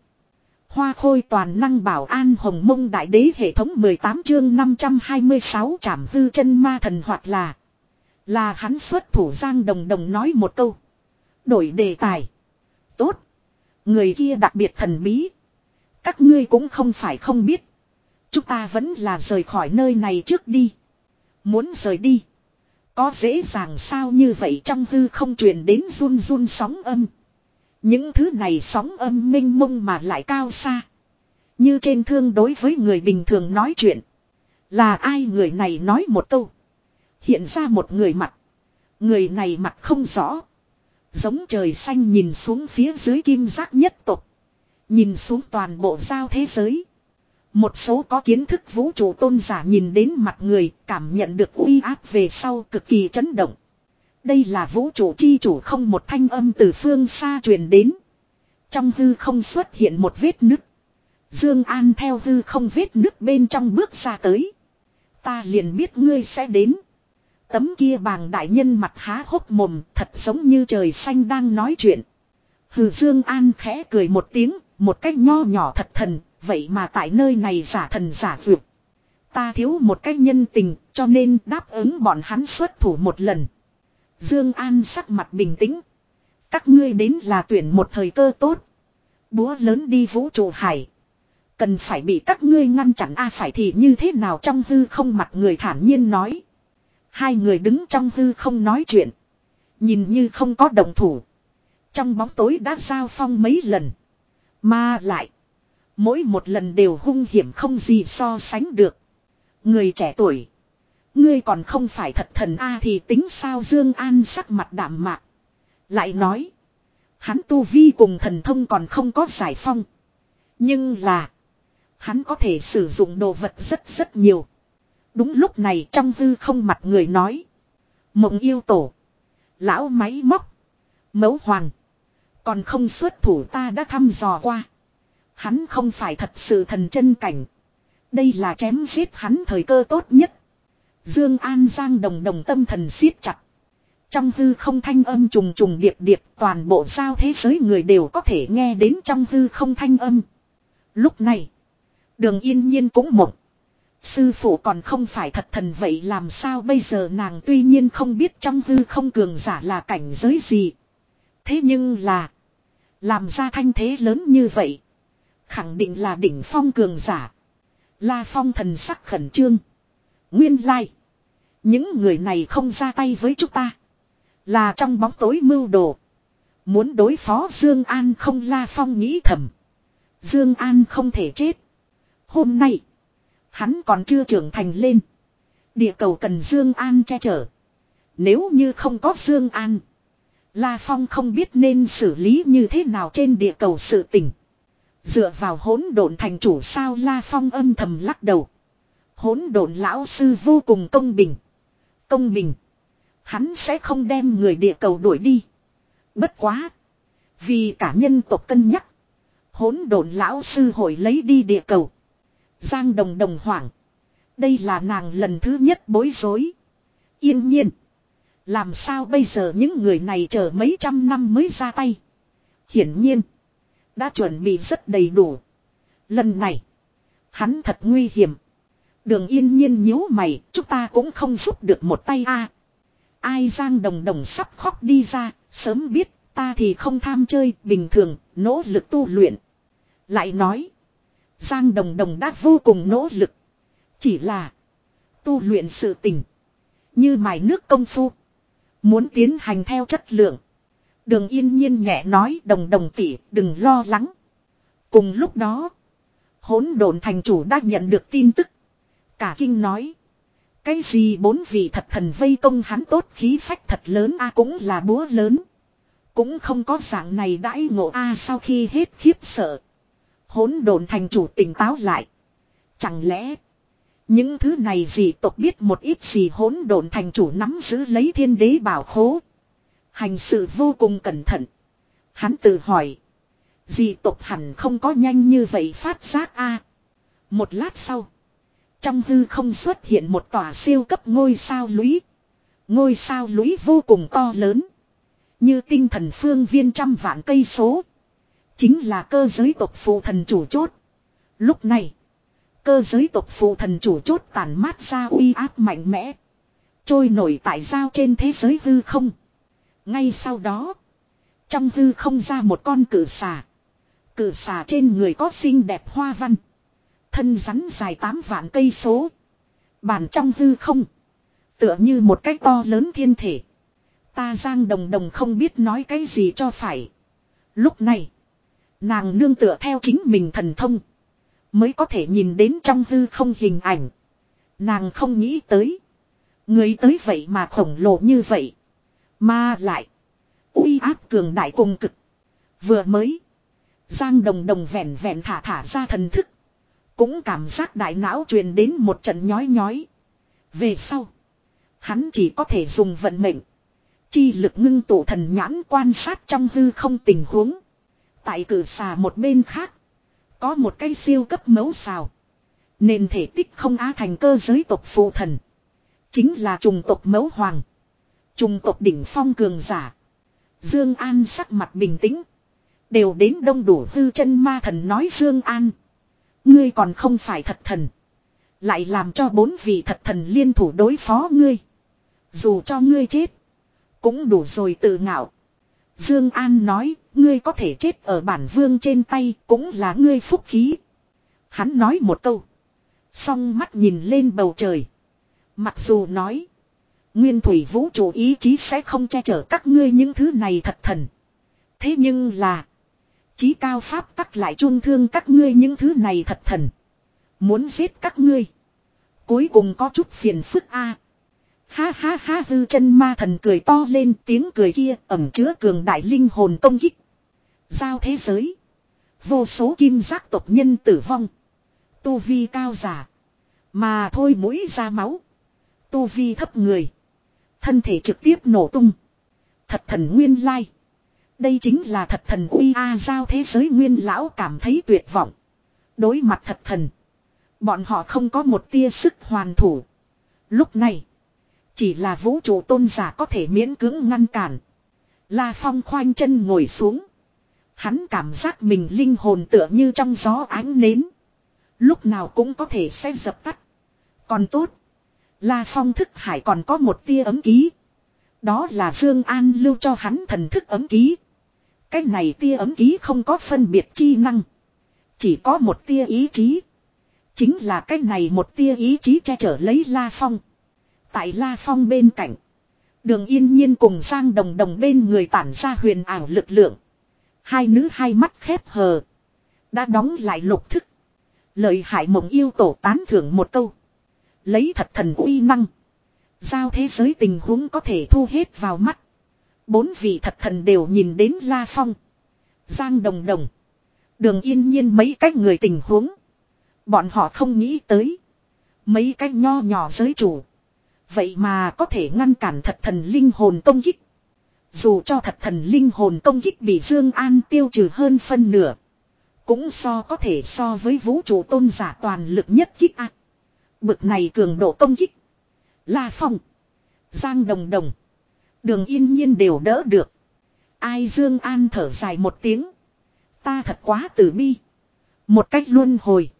Hoa khôi toàn năng bảo an hồng mông đại đế hệ thống 18 chương 526 trảm hư chân ma thần hoặc là là hắn xuất thủ Giang Đồng Đồng nói một câu. Đổi đề tài. Tốt. Người kia đặc biệt thần bí. Các ngươi cũng không phải không biết. Chúng ta vẫn là rời khỏi nơi này trước đi. Muốn rời đi. Có dễ dàng sao như vậy trong hư không truyền đến run run sóng âm. Những thứ này sóng âm minh mông mà lại cao xa. Như trên thương đối với người bình thường nói chuyện. Là ai người này nói một câu. Hiện ra một người mặt. Người này mặt không rõ. Giống trời xanh nhìn xuống phía dưới kim giác nhất tục. Nhìn xuống toàn bộ giao thế giới. Một số có kiến thức vũ trụ tôn giả nhìn đến mặt người, cảm nhận được uy áp về sau cực kỳ chấn động. Đây là vũ trụ chi chủ không một thanh âm từ phương xa truyền đến. Trong hư không xuất hiện một vết nứt. Dương An theo hư không vết nứt bên trong bước ra tới. Ta liền biết ngươi sẽ đến. Tấm kia bàng đại nhân mặt há hốc mồm thật giống như trời xanh đang nói chuyện. Hừ Dương An khẽ cười một tiếng, một cách nho nhỏ thật thần, vậy mà tại nơi này giả thần giả vượt. Ta thiếu một cách nhân tình, cho nên đáp ứng bọn hắn xuất thủ một lần. Dương An sắc mặt bình tĩnh. Các ngươi đến là tuyển một thời cơ tốt. Búa lớn đi vũ trụ hải. Cần phải bị các ngươi ngăn chặn a phải thì như thế nào trong hư không mặt người thản nhiên nói. Hai người đứng trong hư không nói chuyện. Nhìn như không có đồng thủ. Trong bóng tối đã giao phong mấy lần. Mà lại. Mỗi một lần đều hung hiểm không gì so sánh được. Người trẻ tuổi. Ngươi còn không phải thật thần A thì tính sao Dương An sắc mặt đạm mạc. Lại nói. Hắn tu vi cùng thần thông còn không có giải phong. Nhưng là. Hắn có thể sử dụng đồ vật rất rất nhiều. Đúng lúc này trong hư không mặt người nói. Mộng yêu tổ. Lão máy móc. Mẫu hoàng. Còn không xuất thủ ta đã thăm dò qua. Hắn không phải thật sự thần chân cảnh. Đây là chém giết hắn thời cơ tốt nhất. Dương An Giang đồng đồng tâm thần siết chặt. Trong hư không thanh âm trùng trùng điệp điệp toàn bộ sao thế giới người đều có thể nghe đến trong hư không thanh âm. Lúc này, đường yên nhiên cũng mộng. Sư phụ còn không phải thật thần vậy làm sao bây giờ nàng tuy nhiên không biết trong hư không cường giả là cảnh giới gì. Thế nhưng là, làm ra thanh thế lớn như vậy. Khẳng định là đỉnh phong cường giả. La phong thần sắc khẩn trương. Nguyên lai. Những người này không ra tay với chúng ta. Là trong bóng tối mưu đồ. Muốn đối phó Dương An không la phong nghĩ thầm. Dương An không thể chết. Hôm nay. Hắn còn chưa trưởng thành lên. Địa cầu cần Dương An che chở. Nếu như không có Dương An. La Phong không biết nên xử lý như thế nào trên địa cầu sự tình. Dựa vào hỗn độn thành chủ sao La Phong âm thầm lắc đầu. Hỗn độn lão sư vô cùng công bình. Công bình. Hắn sẽ không đem người địa cầu đuổi đi. Bất quá. Vì cả nhân tộc cân nhắc. Hỗn độn lão sư hội lấy đi địa cầu. Giang đồng đồng hoảng. Đây là nàng lần thứ nhất bối rối. Yên nhiên. Làm sao bây giờ những người này chờ mấy trăm năm mới ra tay. Hiển nhiên. Đã chuẩn bị rất đầy đủ. Lần này. Hắn thật nguy hiểm. Đường yên nhiên nhíu mày. Chúng ta cũng không giúp được một tay a. Ai giang đồng đồng sắp khóc đi ra. Sớm biết, ta thì không tham chơi, bình thường. Nỗ lực tu luyện. Lại nói. Giang đồng đồng đã vô cùng nỗ lực. Chỉ là. Tu luyện sự tình. Như mài nước công phu. Muốn tiến hành theo chất lượng. Đường yên nhiên nhẹ nói đồng đồng tỷ đừng lo lắng. Cùng lúc đó. Hỗn độn thành chủ đã nhận được tin tức. Cả kinh nói. Cái gì bốn vị thật thần vây công hắn tốt khí phách thật lớn a cũng là búa lớn. Cũng không có dạng này đãi ngộ a sau khi hết khiếp sợ. Hỗn độn thành chủ tỉnh táo lại. Chẳng lẽ. Những thứ này gì tộc biết một ít gì hỗn độn thành chủ nắm giữ lấy thiên đế bảo khố. Hành sự vô cùng cẩn thận. Hắn tự hỏi. Dị tộc hẳn không có nhanh như vậy phát giác a. Một lát sau. Trong hư không xuất hiện một tòa siêu cấp ngôi sao lũy. Ngôi sao lũy vô cùng to lớn. Như tinh thần phương viên trăm vạn cây số. Chính là cơ giới tộc phụ thần chủ chốt. Lúc này. Cơ giới tộc phụ thần chủ chốt tàn mát ra uy áp mạnh mẽ. Trôi nổi tại giao trên thế giới hư không. Ngay sau đó. Trong hư không ra một con cử xà. Cử xà trên người có xinh đẹp hoa văn. Thân rắn dài 8 vạn cây số. Bản trong hư không. Tựa như một cái to lớn thiên thể. Ta giang đồng đồng không biết nói cái gì cho phải. Lúc này. Nàng nương tựa theo chính mình thần thông. Mới có thể nhìn đến trong hư không hình ảnh. Nàng không nghĩ tới. Người tới vậy mà khổng lồ như vậy. Mà lại. uy áp cường đại cùng cực. Vừa mới. Giang đồng đồng vẹn vẹn thả thả ra thần thức. Cũng cảm giác đại não truyền đến một trận nhói nhói. Về sau. Hắn chỉ có thể dùng vận mệnh. Chi lực ngưng tụ thần nhãn quan sát trong hư không tình huống. Tại cử xà một bên khác. Có một cây siêu cấp mấu xào. Nền thể tích không á thành cơ giới tộc phụ thần. Chính là trùng tộc mấu hoàng. Trung tộc đỉnh phong cường giả. Dương An sắc mặt bình tĩnh. Đều đến đông đủ hư chân ma thần nói Dương An. Ngươi còn không phải thật thần. Lại làm cho bốn vị thật thần liên thủ đối phó ngươi. Dù cho ngươi chết. Cũng đủ rồi tự ngạo. Dương An nói, ngươi có thể chết ở bản vương trên tay, cũng là ngươi phúc khí. Hắn nói một câu. Song mắt nhìn lên bầu trời. Mặc dù nói. Nguyên thủy vũ trụ ý chí sẽ không che chở các ngươi những thứ này thật thần. Thế nhưng là. Chí cao pháp tắc lại chung thương các ngươi những thứ này thật thần. Muốn giết các ngươi. Cuối cùng có chút phiền phức a. Ha ha ha, hư chân ma thần cười to lên, tiếng cười kia ẩm chứa cường đại linh hồn công kích. Giao thế giới. Vô số kim giác tộc nhân tử vong. Tu vi cao giả. Mà thôi mũi ra máu. Tu vi thấp người. Thân thể trực tiếp nổ tung. Thật thần nguyên lai. Đây chính là thật thần uy a giao thế giới nguyên lão cảm thấy tuyệt vọng. Đối mặt thật thần. Bọn họ không có một tia sức hoàn thủ. Lúc này. Chỉ là vũ trụ tôn giả có thể miễn cưỡng ngăn cản. La Phong khoanh chân ngồi xuống. Hắn cảm giác mình linh hồn tựa như trong gió ánh nến. Lúc nào cũng có thể sẽ dập tắt. Còn tốt. La Phong thức hải còn có một tia ấm ký. Đó là Dương An lưu cho hắn thần thức ấm ký. Cái này tia ấm ký không có phân biệt chi năng. Chỉ có một tia ý chí. Chính là cái này một tia ý chí che chở lấy La Phong. Tại La Phong bên cạnh. Đường yên nhiên cùng Giang Đồng Đồng bên người tản ra huyền ảo lực lượng. Hai nữ hai mắt khép hờ. Đã đóng lại lục thức. Lợi hại mộng yêu tổ tán thưởng một câu. Lấy thật thần uy năng. Giao thế giới tình huống có thể thu hết vào mắt. Bốn vị thật thần đều nhìn đến La Phong. Giang Đồng Đồng. Đường yên nhiên mấy cách người tình huống. Bọn họ không nghĩ tới. Mấy cách nho nhỏ giới chủ. Vậy mà có thể ngăn cản thật thần linh hồn công kích. Dù cho thật thần linh hồn công kích bị Dương An tiêu trừ hơn phân nửa. Cũng so có thể so với vũ trụ tôn giả toàn lực nhất kích ác. Bực này cường độ công kích. La Phong. Giang Đồng Đồng. Đường yên nhiên đều đỡ được. Ai Dương An thở dài một tiếng. Ta thật quá tử bi. Một cách luân hồi.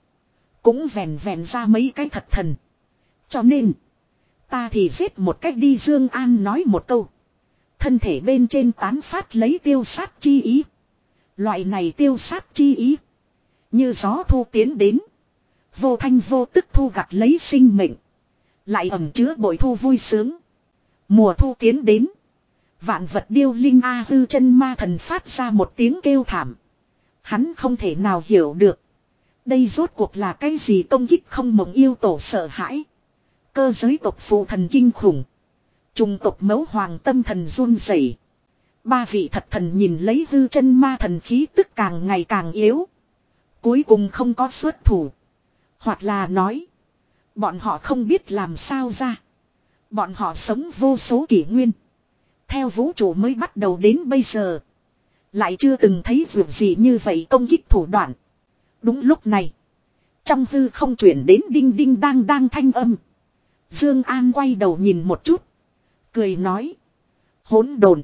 Cũng vẹn vẹn ra mấy cái thật thần. Cho nên. Ta thì giết một cách đi Dương An nói một câu. Thân thể bên trên tán phát lấy tiêu sát chi ý. Loại này tiêu sát chi ý. Như gió thu tiến đến. Vô thanh vô tức thu gặt lấy sinh mệnh. Lại ẩm chứa bội thu vui sướng. Mùa thu tiến đến. Vạn vật điêu linh A hư chân ma thần phát ra một tiếng kêu thảm. Hắn không thể nào hiểu được. Đây rốt cuộc là cái gì công kích không mộng yêu tổ sợ hãi. Cơ giới tộc phụ thần kinh khủng. Trung tộc mấu hoàng tâm thần run rẩy. Ba vị thật thần nhìn lấy hư chân ma thần khí tức càng ngày càng yếu. Cuối cùng không có xuất thủ. Hoặc là nói. Bọn họ không biết làm sao ra. Bọn họ sống vô số kỷ nguyên. Theo vũ trụ mới bắt đầu đến bây giờ. Lại chưa từng thấy việc gì như vậy công kích thủ đoạn. Đúng lúc này. Trong hư không chuyển đến đinh đinh đang đang thanh âm. Dương An quay đầu nhìn một chút. Cười nói. Hỗn đồn.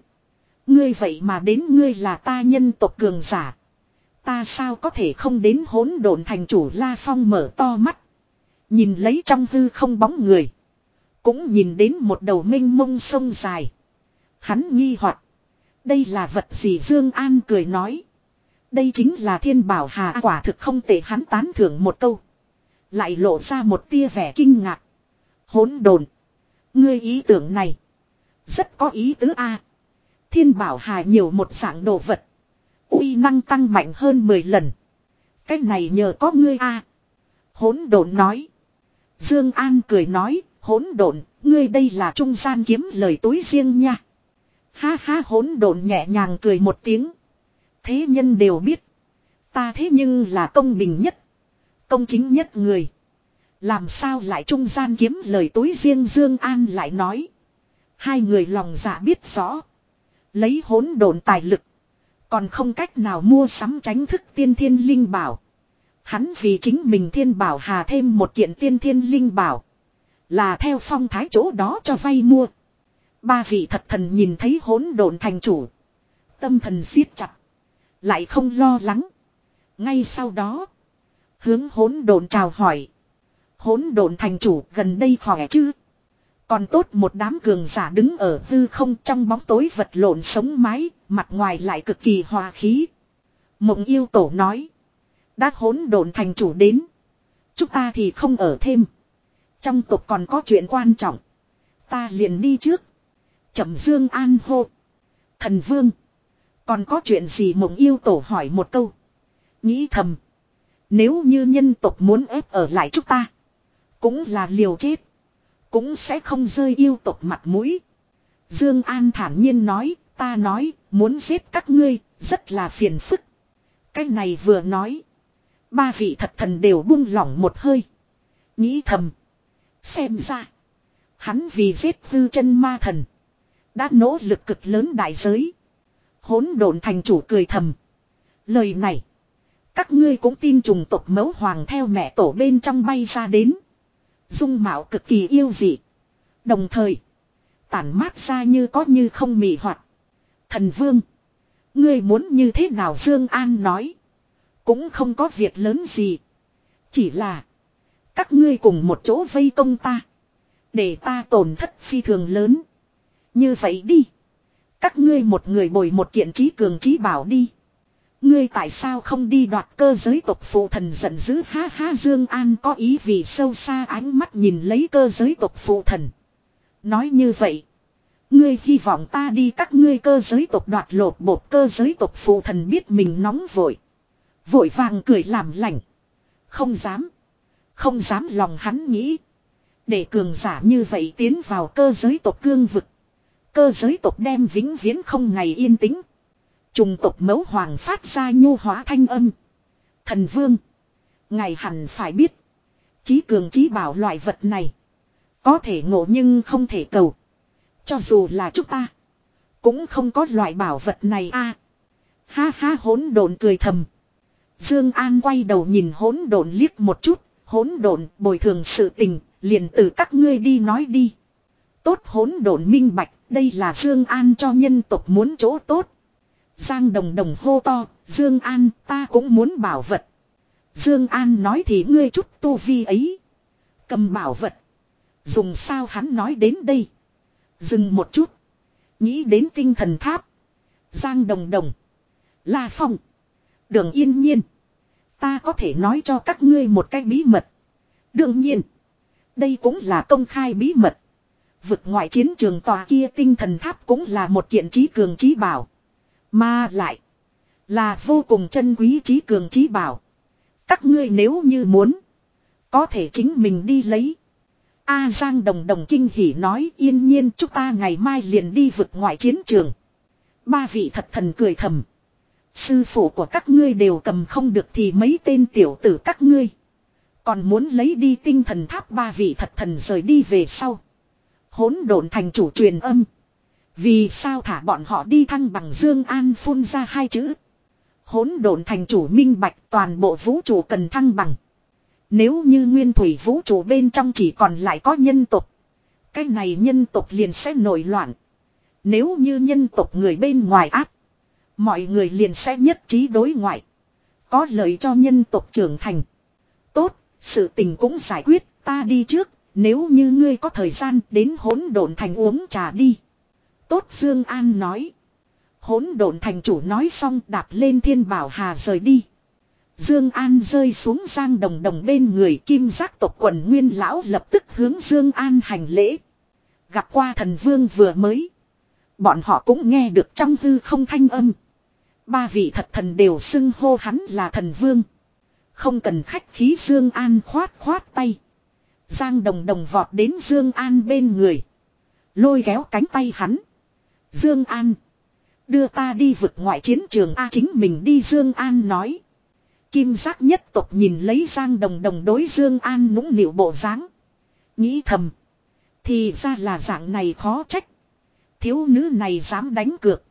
Ngươi vậy mà đến ngươi là ta nhân tộc cường giả. Ta sao có thể không đến hỗn độn thành chủ La Phong mở to mắt. Nhìn lấy trong hư không bóng người. Cũng nhìn đến một đầu minh mông sông dài. Hắn nghi hoặc Đây là vật gì Dương An cười nói. Đây chính là thiên bảo hà, quả thực không tệ, hắn tán thưởng một câu. Lại lộ ra một tia vẻ kinh ngạc. Hỗn đồn. Ngươi ý tưởng này. Rất có ý tứ a. Thiên bảo hà nhiều một dạng đồ vật uy năng tăng mạnh hơn 10 lần. Cái này nhờ có ngươi a. Hỗn độn nói. Dương An cười nói. Hỗn độn, ngươi đây là trung gian kiếm lời tối riêng nha. Ha ha hỗn độn nhẹ nhàng cười một tiếng. Thế nhân đều biết. Ta thế nhưng là công bình nhất. Công chính nhất người. Làm sao lại trung gian kiếm lời tối riêng Dương An lại nói. Hai người lòng dạ biết rõ. Lấy hỗn độn tài lực. Còn không cách nào mua sắm tránh thức tiên thiên linh bảo. Hắn vì chính mình thiên bảo hà thêm một kiện tiên thiên linh bảo. Là theo phong thái chỗ đó cho vay mua. Ba vị thật thần nhìn thấy hỗn độn thành chủ. Tâm thần siết chặt. Lại không lo lắng. Ngay sau đó. Hướng hỗn độn chào hỏi. Hỗn độn thành chủ gần đây khỏe chứ. Còn tốt một đám cường giả đứng ở hư không trong bóng tối vật lộn sống mái, mặt ngoài lại cực kỳ hòa khí. Mộng yêu tổ nói. Đã hỗn độn thành chủ đến. Chúng ta thì không ở thêm. Trong tộc còn có chuyện quan trọng. Ta liền đi trước. Chậm dương an hô. Thần vương. Còn có chuyện gì mộng yêu tổ hỏi một câu. Nghĩ thầm. Nếu như nhân tộc muốn ép ở lại chúng ta. Cũng là liều chết. Cũng sẽ không rơi yêu tộc mặt mũi. Dương An thản nhiên nói. Ta nói. Muốn giết các ngươi. Rất là phiền phức. Cái này vừa nói. Ba vị thật thần đều buông lỏng một hơi. Nghĩ thầm. Xem ra. Hắn vì giết hư chân ma thần. Đã nỗ lực cực lớn đại giới. Hỗn độn thành chủ cười thầm. Lời này. Các ngươi cũng tin trùng tộc mẫu hoàng theo mẹ tổ bên trong bay ra đến. Dung mạo cực kỳ yêu dị. Đồng thời. Tản mát ra như có như không mị hoạt. Thần vương. Ngươi muốn như thế nào Dương An nói. Cũng không có việc lớn gì. Chỉ là. Các ngươi cùng một chỗ vây công ta. Để ta tổn thất phi thường lớn. Như vậy đi. Các ngươi một người bồi một kiện trí cường trí bảo đi. Ngươi tại sao không đi đoạt cơ giới tộc phụ thần giận dữ ha ha, Dương An có ý vì sâu xa ánh mắt nhìn lấy cơ giới tộc phụ thần. Nói như vậy. Ngươi hy vọng ta đi các ngươi cơ giới tộc đoạt lột bột cơ giới tộc phụ thần biết mình nóng vội. Vội vàng cười làm lành. Không dám. Không dám lòng hắn nghĩ. Để cường giả như vậy tiến vào cơ giới tộc cương vực. Cơ giới tộc đem vĩnh viễn không ngày yên tĩnh. Trùng tộc mẫu hoàng phát ra nhu hóa thanh âm. Thần vương. Ngài hẳn phải biết. Chí cường chí bảo loại vật này. Có thể ngộ nhưng không thể cầu. Cho dù là chúng ta. Cũng không có loại bảo vật này a. Ha ha hỗn độn cười thầm. Dương An quay đầu nhìn hỗn độn liếc một chút. Hỗn độn bồi thường sự tình. Liền từ các ngươi đi nói đi. Tốt hỗn độn minh bạch. Đây là Dương An cho nhân tộc muốn chỗ tốt. Giang đồng đồng hô to, Dương An ta cũng muốn bảo vật. Dương An nói thì ngươi chút tu vi ấy. Cầm bảo vật. Dùng sao hắn nói đến đây. Dừng một chút. Nghĩ đến tinh thần tháp. Giang đồng đồng. La Phong. Đường yên nhiên. Ta có thể nói cho các ngươi một cái bí mật. Đương nhiên. Đây cũng là công khai bí mật. Vực ngoại chiến trường tòa kia tinh thần tháp cũng là một kiện trí cường trí bảo. Mà lại. Là vô cùng chân quý trí cường trí bảo. Các ngươi nếu như muốn. Có thể chính mình đi lấy. A Giang đồng đồng kinh hỉ nói, yên nhiên, chúng ta ngày mai liền đi vực ngoại chiến trường. Ba vị thật thần cười thầm. Sư phụ của các ngươi đều cầm không được thì mấy tên tiểu tử các ngươi. Còn muốn lấy đi tinh thần tháp ba vị thật thần rời đi về sau. Hỗn độn thành chủ truyền âm. Vì sao thả bọn họ đi thăng bằng Dương An phun ra hai chữ. Hỗn độn thành chủ minh bạch toàn bộ vũ trụ cần thăng bằng. Nếu như nguyên thủy vũ trụ bên trong chỉ còn lại có nhân tộc. Cái này nhân tộc liền sẽ nổi loạn. Nếu như nhân tộc người bên ngoài áp. Mọi người liền sẽ nhất trí đối ngoại. Có lợi cho nhân tộc trưởng thành. Tốt, sự tình cũng giải quyết, ta đi trước, nếu như ngươi có thời gian đến hỗn độn thành uống trà đi. Tốt Dương An nói. Hỗn độn thành chủ nói xong đạp lên thiên bảo hà rời đi. Dương An rơi xuống giang đồng đồng bên người kim giác tộc quần nguyên lão lập tức hướng Dương An hành lễ. Gặp qua thần vương vừa mới. Bọn họ cũng nghe được trong hư không thanh âm. Ba vị thật thần đều xưng hô hắn là thần vương. Không cần khách khí Dương An khoát khoát tay. Giang đồng đồng vọt đến Dương An bên người. Lôi kéo cánh tay hắn. Dương An. Đưa ta đi vực ngoại chiến trường A chính mình đi Dương An nói. Kim giác nhất tộc nhìn lấy Giang đồng đồng đối Dương An nũng nịu bộ dáng. Nghĩ thầm. Thì ra là dạng này khó trách. Thiếu nữ này dám đánh cược.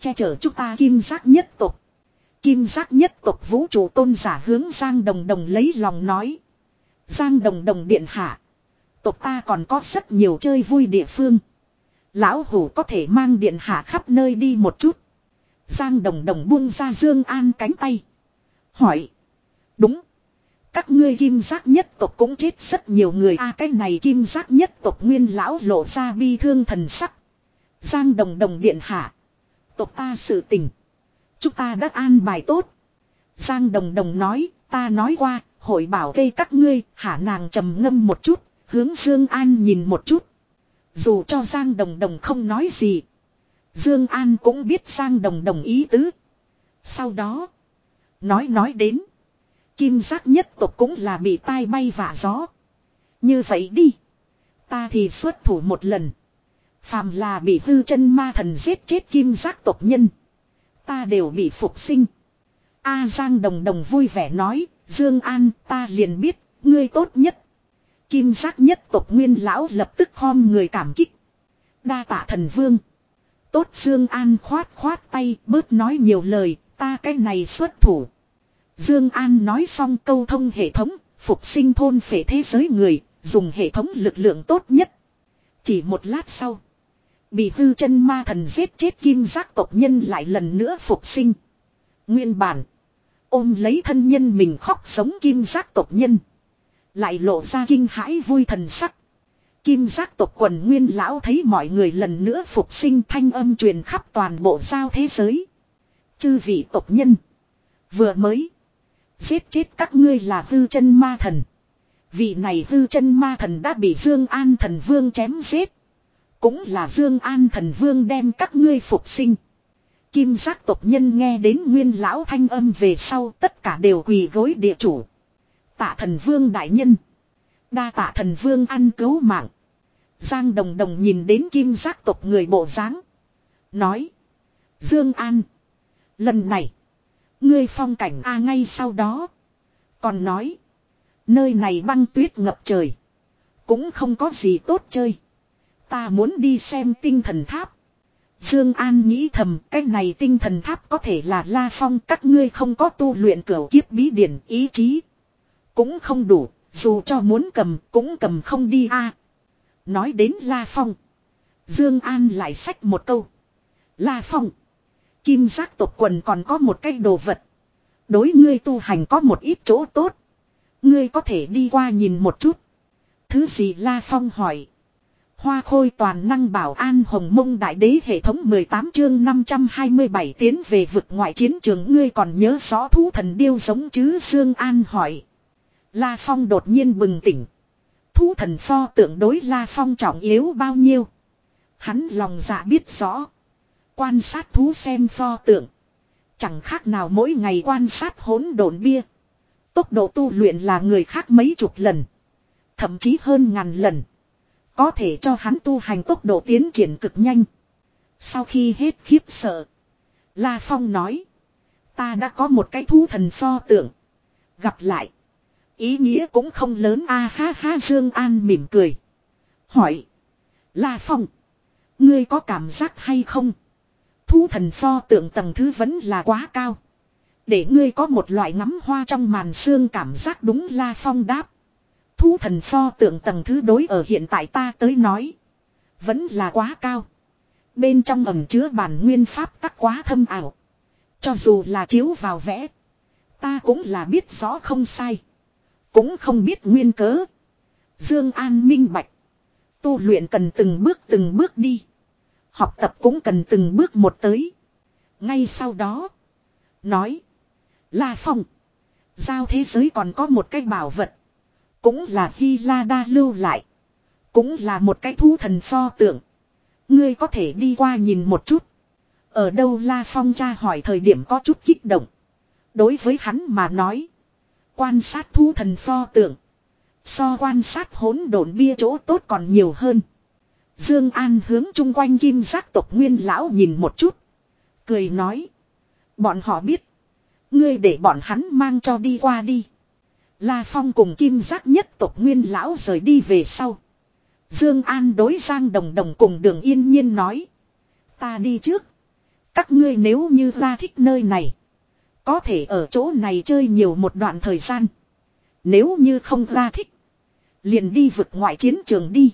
Che chở chúng ta kim giác nhất tộc. Kim giác nhất tộc vũ trụ tôn giả hướng Giang Đồng Đồng lấy lòng nói. Giang Đồng Đồng điện hạ. Tộc ta còn có rất nhiều chơi vui địa phương. Lão hủ có thể mang điện hạ khắp nơi đi một chút. Giang Đồng Đồng buông ra Dương An cánh tay. Hỏi. Đúng. Các ngươi kim giác nhất tộc cũng chết rất nhiều người a à, cái này kim giác nhất tộc nguyên lão lộ ra bi thương thần sắc. Giang Đồng Đồng điện hạ. Tộc ta sự tình. Chúng ta đã an bài tốt. Giang Đồng Đồng nói, ta nói qua, hội bảo cây các ngươi, hả nàng trầm ngâm một chút, hướng Dương An nhìn một chút. Dù cho Giang Đồng Đồng không nói gì. Dương An cũng biết Giang Đồng Đồng ý tứ. Sau đó, nói nói đến. Kim giác nhất tộc cũng là bị tai bay vả gió. Như vậy đi. Ta thì xuất thủ một lần. Phàm là bị hư chân ma thần giết chết kim giác tộc nhân. Ta đều bị phục sinh. A Giang Đồng Đồng vui vẻ nói, Dương An ta liền biết, ngươi tốt nhất. Kim giác nhất tộc nguyên lão lập tức khom người cảm kích. Đa tạ thần vương. Tốt Dương An khoát khoát tay bớt nói nhiều lời, ta cái này xuất thủ. Dương An nói xong câu thông hệ thống, phục sinh thôn phệ thế giới người, dùng hệ thống lực lượng tốt nhất. Chỉ một lát sau, bị hư chân ma thần giết chết kim giác tộc nhân lại lần nữa phục sinh. Nguyên bản, ôm lấy thân nhân mình khóc sống kim giác tộc nhân. Lại lộ ra kinh hãi vui thần sắc. Kim giác tộc quần nguyên lão thấy mọi người lần nữa phục sinh thanh âm truyền khắp toàn bộ giao thế giới. Chư vị tộc nhân. Vừa mới. Giết chết các ngươi là hư chân ma thần. Vị này hư chân ma thần đã bị Dương An thần vương chém giết. Cũng là Dương An thần vương đem các ngươi phục sinh. Kim giác tộc nhân nghe đến nguyên lão thanh âm về sau tất cả đều quỳ gối địa chủ. Tạ thần vương đại nhân. Đa tạ thần vương ăn cứu mạng. Giang đồng đồng nhìn đến kim giác tộc người bộ dáng Nói. Dương An. Lần này. Ngươi phong cảnh A ngay sau đó. Còn nói. Nơi này băng tuyết ngập trời. Cũng không có gì tốt chơi. Ta muốn đi xem tinh thần tháp. Dương An nghĩ thầm, cái này tinh thần tháp có thể là La Phong, các ngươi không có tu luyện cửu kiếp bí điển ý chí. Cũng không đủ, dù cho muốn cầm cũng cầm không đi a. Nói đến La Phong. Dương An lại xách một câu. La Phong. Kim giác tộc quần còn có một cái đồ vật. Đối ngươi tu hành có một ít chỗ tốt. Ngươi có thể đi qua nhìn một chút. Thứ gì La Phong hỏi. Hoa khôi toàn năng bảo an hồng mông đại đế hệ thống 18 chương 527 tiến về vực ngoại chiến trường ngươi còn nhớ rõ thú thần điêu giống chứ Dương An hỏi. La Phong đột nhiên bừng tỉnh. Thú thần pho tượng đối La Phong trọng yếu bao nhiêu. Hắn lòng dạ biết rõ. Quan sát thú xem pho tượng. Chẳng khác nào mỗi ngày quan sát hỗn độn bia. Tốc độ tu luyện là người khác mấy chục lần. Thậm chí hơn ngàn lần. Có thể cho hắn tu hành tốc độ tiến triển cực nhanh. Sau khi hết khiếp sợ. La Phong nói. Ta đã có một cái thú thần pho tượng. Gặp lại. Ý nghĩa cũng không lớn a ha ha, Dương An mỉm cười. Hỏi. La Phong. Ngươi có cảm giác hay không? Thú thần pho tượng tầng thứ vẫn là quá cao. Để ngươi có một loại ngắm hoa trong màn xương cảm giác đúng, La Phong đáp. Thú thần pho tượng tầng thứ đối ở hiện tại ta tới nói. Vẫn là quá cao. Bên trong ẩm chứa bản nguyên pháp tắc quá thâm ảo. Cho dù là chiếu vào vẽ. Ta cũng là biết rõ không sai. Cũng không biết nguyên cớ. Dương An minh bạch. Tu luyện cần từng bước từng bước đi. Học tập cũng cần từng bước một tới. Ngay sau đó. Nói. La Phong. Giao thế giới còn có một cái bảo vật. Cũng là Hy La Đa lưu lại. Cũng là một cái thú thần pho tượng. Ngươi có thể đi qua nhìn một chút. Ở đâu La Phong cha hỏi thời điểm có chút kích động. Đối với hắn mà nói. Quan sát thú thần pho tượng. So quan sát hỗn độn bia chỗ tốt còn nhiều hơn. Dương An hướng chung quanh kim giác tộc nguyên lão nhìn một chút. Cười nói. Bọn họ biết. Ngươi để bọn hắn mang cho đi qua đi. La Phong cùng kim giác nhất tộc nguyên lão rời đi về sau. Dương An đối Giang Đồng Đồng cùng đường yên nhiên nói. Ta đi trước. Các ngươi nếu như ra thích nơi này. Có thể ở chỗ này chơi nhiều một đoạn thời gian. Nếu như không ra thích. Liền đi vực ngoại chiến trường đi.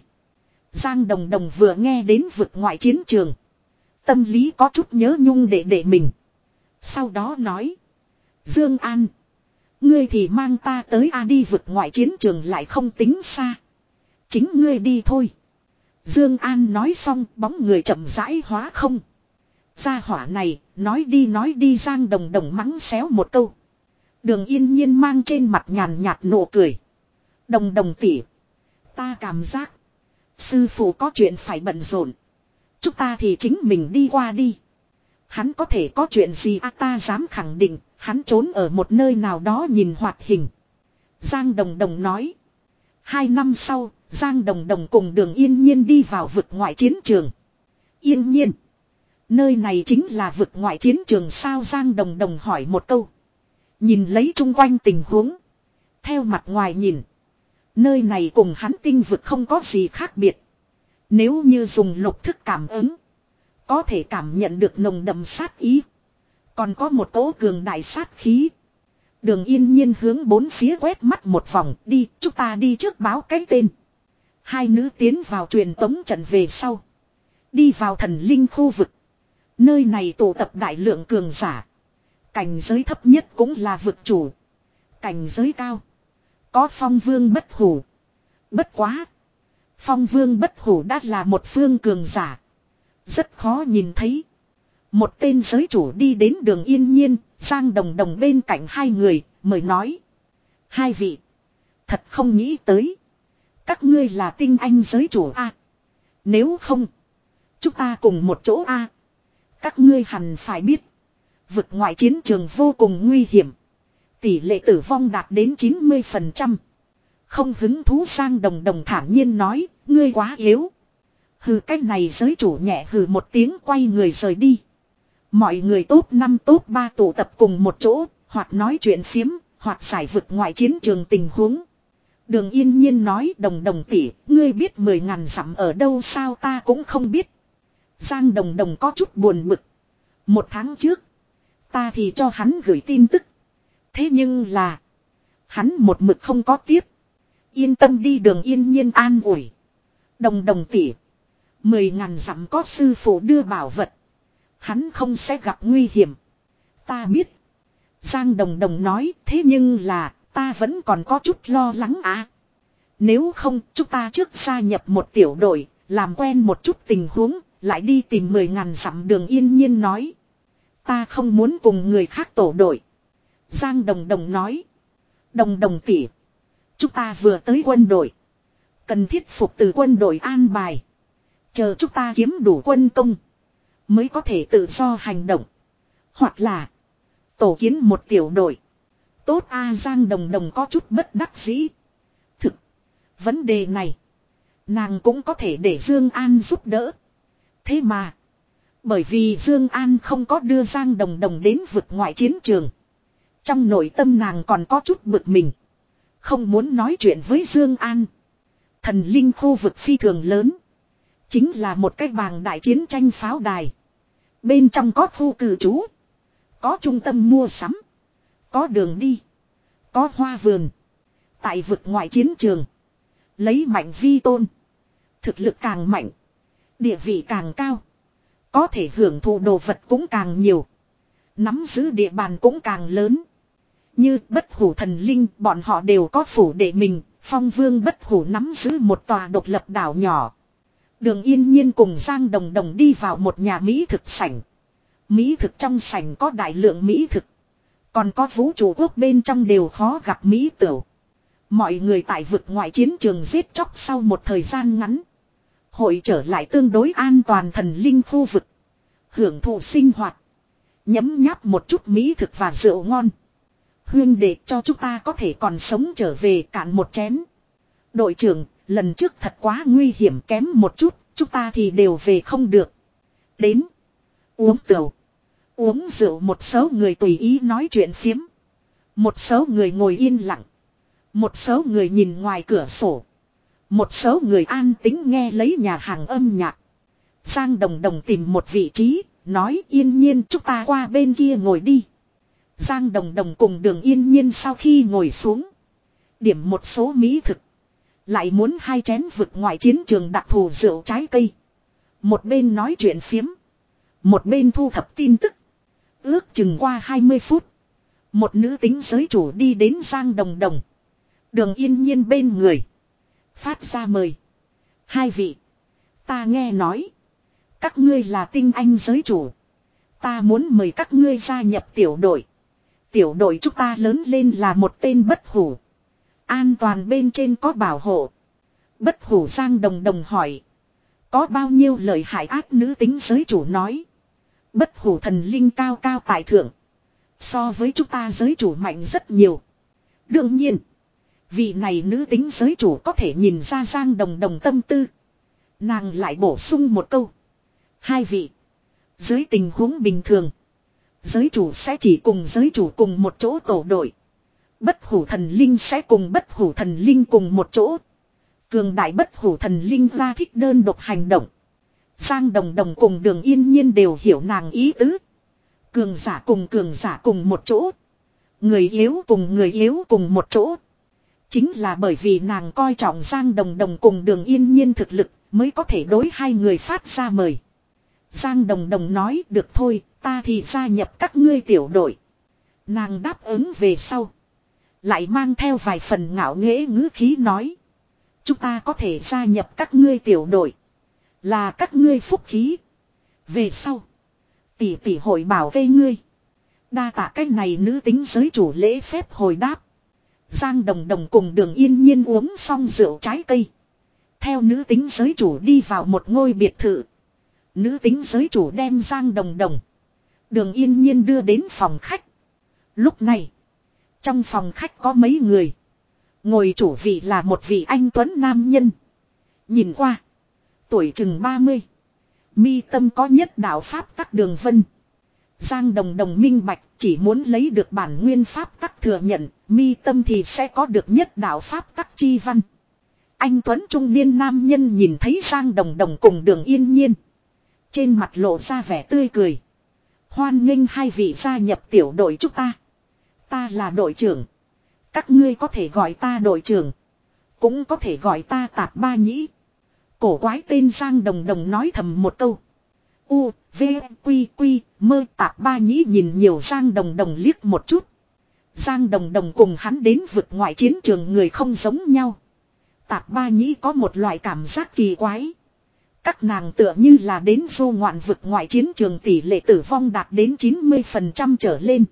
Giang Đồng Đồng vừa nghe đến vực ngoại chiến trường. Tâm lý có chút nhớ nhung để để mình. Sau đó nói. Dương An. Ngươi thì mang ta tới A đi vực ngoại chiến trường lại không tính xa. Chính ngươi đi thôi. Dương An nói xong, bóng người chậm rãi hóa không. Gia hỏa này, nói đi nói đi Giang Đồng Đồng mắng xéo một câu. Đường yên nhiên mang trên mặt nhàn nhạt nụ cười. Đồng đồng tỉ. Ta cảm giác. Sư phụ có chuyện phải bận rộn. Chúng ta thì chính mình đi qua đi. Hắn có thể có chuyện gì à ta dám khẳng định. Hắn trốn ở một nơi nào đó nhìn hoạt hình. Giang Đồng Đồng nói. Hai năm sau, Giang Đồng Đồng cùng đường yên nhiên đi vào vực ngoại chiến trường. Yên nhiên. Nơi này chính là vực ngoại chiến trường sao Giang Đồng Đồng hỏi một câu. Nhìn lấy chung quanh tình huống. Theo mặt ngoài nhìn. Nơi này cùng hắn tinh vực không có gì khác biệt. Nếu như dùng lục thức cảm ứng. Có thể cảm nhận được nồng đậm sát ý. Còn có một cỗ cường đại sát khí. Đường yên nhiên hướng bốn phía quét mắt một vòng đi, chúng ta đi trước báo cái tên. Hai nữ tiến vào truyền tống trận về sau. Đi vào thần linh khu vực. Nơi này tụ tập đại lượng cường giả. Cảnh giới thấp nhất cũng là vực chủ. Cảnh giới cao. Có phong vương bất hủ. Bất quá. Phong vương bất hủ đã là một phương cường giả. Rất khó nhìn thấy. Một tên giới chủ đi đến đường yên nhiên, Giang Đồng Đồng bên cạnh hai người, mời nói. Hai vị. Thật không nghĩ tới. Các ngươi là tinh anh giới chủ A. Nếu không. Chúng ta cùng một chỗ A. Các ngươi hẳn phải biết. Vực ngoại chiến trường vô cùng nguy hiểm. Tỷ lệ tử vong đạt đến 90%. Không hứng thú sang đồng đồng thản nhiên nói, ngươi quá yếu. Hừ cách này giới chủ nhẹ hừ một tiếng quay người rời đi. Mọi người tốt năm tốt ba tụ tập cùng một chỗ, hoặc nói chuyện phiếm, hoặc giải vực ngoại chiến trường tình huống. Đường yên nhiên nói đồng đồng tỷ, ngươi biết mười ngàn dặm ở đâu sao ta cũng không biết. Giang đồng đồng có chút buồn bực. Một tháng trước, ta thì cho hắn gửi tin tức. Thế nhưng là, hắn một mực không có tiếp. Yên tâm đi đường yên nhiên an ủi. Đồng đồng tỷ. Mười ngàn dặm có sư phụ đưa bảo vật. Hắn không sẽ gặp nguy hiểm. Ta biết. Giang đồng đồng nói thế nhưng là ta vẫn còn có chút lo lắng à. Nếu không chúng ta trước gia nhập một tiểu đội làm quen một chút tình huống lại đi tìm mười ngàn dặm đường yên nhiên nói. Ta không muốn cùng người khác tổ đội. Giang đồng đồng nói. Đồng đồng tỷ. Chúng ta vừa tới quân đội. Cần thiết phục từ quân đội an bài. Chờ chúng ta kiếm đủ quân công. Mới có thể tự do hành động. Hoặc là. Tổ kiến một tiểu đội. Tốt A, Giang Đồng Đồng có chút bất đắc dĩ. Thực. Vấn đề này. Nàng cũng có thể để Dương An giúp đỡ. Thế mà. Bởi vì Dương An không có đưa Giang Đồng Đồng đến vực ngoại chiến trường. Trong nội tâm nàng còn có chút bực mình. Không muốn nói chuyện với Dương An. Thần linh khu vực phi thường lớn. Chính là một cái bàng đại chiến tranh pháo đài. Bên trong có khu cử trú. Có trung tâm mua sắm. Có đường đi. Có hoa vườn. Tại vực ngoại chiến trường. Lấy mạnh vi tôn. Thực lực càng mạnh. Địa vị càng cao. Có thể hưởng thụ đồ vật cũng càng nhiều. Nắm giữ địa bàn cũng càng lớn. Như bất hủ thần linh bọn họ đều có phủ để mình, phong vương bất hủ nắm giữ một tòa độc lập đảo nhỏ. Đường yên nhiên cùng Giang Đồng Đồng đi vào một nhà Mỹ thực sảnh. Mỹ thực trong sảnh có đại lượng Mỹ thực. Còn có vũ trụ quốc bên trong đều khó gặp Mỹ tửu. Mọi người tại vực ngoại chiến trường giết chóc sau một thời gian ngắn. Hội trở lại tương đối an toàn thần linh khu vực. Hưởng thụ sinh hoạt. Nhấm nháp một chút Mỹ thực và rượu ngon. Huyên để cho chúng ta có thể còn sống trở về cạn một chén. Đội trưởng, lần trước thật quá nguy hiểm kém một chút, chúng ta thì đều về không được. Đến. Uống tửu. Uống rượu một số người tùy ý nói chuyện phiếm. Một số người ngồi yên lặng. Một số người nhìn ngoài cửa sổ. Một số người an tính nghe lấy nhà hàng âm nhạc. Giang Đồng Đồng tìm một vị trí, nói yên nhiên chúng ta qua bên kia ngồi đi. Giang Đồng Đồng cùng đường yên nhiên sau khi ngồi xuống. Điểm một số mỹ thực. Lại muốn hai chén vực ngoài chiến trường đặc thù rượu trái cây. Một bên nói chuyện phiếm. Một bên thu thập tin tức. Ước chừng qua 20 phút. Một nữ tính giới chủ đi đến Giang Đồng Đồng. Đường yên nhiên bên người. Phát ra mời. Hai vị. Ta nghe nói. Các ngươi là tinh anh giới chủ. Ta muốn mời các ngươi gia nhập tiểu đội. Tiểu đội chúng ta lớn lên là một tên bất hủ. An toàn bên trên có bảo hộ. Bất hủ Giang Đồng Đồng hỏi. Có bao nhiêu lời hại ác nữ tính giới chủ nói. Bất hủ thần linh cao cao tại thượng. So với chúng ta giới chủ mạnh rất nhiều. Đương nhiên. Vị này nữ tính giới chủ có thể nhìn ra Giang Đồng Đồng tâm tư. Nàng lại bổ sung một câu. Hai vị. Dưới tình huống bình thường. Giới chủ sẽ chỉ cùng giới chủ cùng một chỗ tổ đội. Bất hủ thần linh sẽ cùng bất hủ thần linh cùng một chỗ. Cường đại bất hủ thần linh ra thích đơn độc hành động. Giang đồng đồng cùng đường yên nhiên đều hiểu nàng ý tứ. Cường giả cùng cường giả cùng một chỗ. Người yếu cùng người yếu cùng một chỗ. Chính là bởi vì nàng coi trọng Giang đồng đồng cùng đường yên nhiên thực lực mới có thể đối hai người phát ra mời. Giang đồng đồng nói, được thôi, ta thì gia nhập các ngươi tiểu đội. Nàng đáp ứng về sau. Lại mang theo vài phần ngạo nghễ ngữ khí nói. Chúng ta có thể gia nhập các ngươi tiểu đội. Là các ngươi phúc khí. Về sau. Tỷ tỷ hội bảo vệ ngươi. Đa tạ cách này nữ tính giới chủ lễ phép hồi đáp. Giang đồng đồng cùng đường yên nhiên uống xong rượu trái cây. Theo nữ tính giới chủ đi vào một ngôi biệt thự. Nữ tính giới chủ đem Giang đồng đồng. Đường yên nhiên đưa đến phòng khách. Lúc này. Trong phòng khách có mấy người. Ngồi chủ vị là một vị anh tuấn nam nhân. Nhìn qua. Tuổi chừng 30. Mi tâm có nhất đạo pháp tắc đường vân. Giang đồng đồng minh bạch, chỉ muốn lấy được bản nguyên pháp tắc thừa nhận. Mi tâm thì sẽ có được nhất đạo pháp tắc chi văn. Anh Tuấn trung niên nam nhân nhìn thấy Giang đồng đồng cùng đường yên nhiên. Trên mặt lộ ra vẻ tươi cười. Hoan nghênh hai vị gia nhập tiểu đội chúng ta. Ta là đội trưởng. Các ngươi có thể gọi ta đội trưởng. Cũng có thể gọi ta tạp ba nhĩ. Cổ quái tên Giang Đồng Đồng nói thầm một câu. U, V, Quy, Quy, mơ tạp ba nhĩ nhìn nhiều Giang Đồng Đồng liếc một chút. Giang Đồng Đồng cùng hắn đến vực ngoại chiến trường người không giống nhau. Tạp ba nhĩ có một loại cảm giác kỳ quái. Các nàng tựa như là đến du ngoạn vực ngoại chiến trường tỷ lệ tử vong đạt đến 90% trở lên.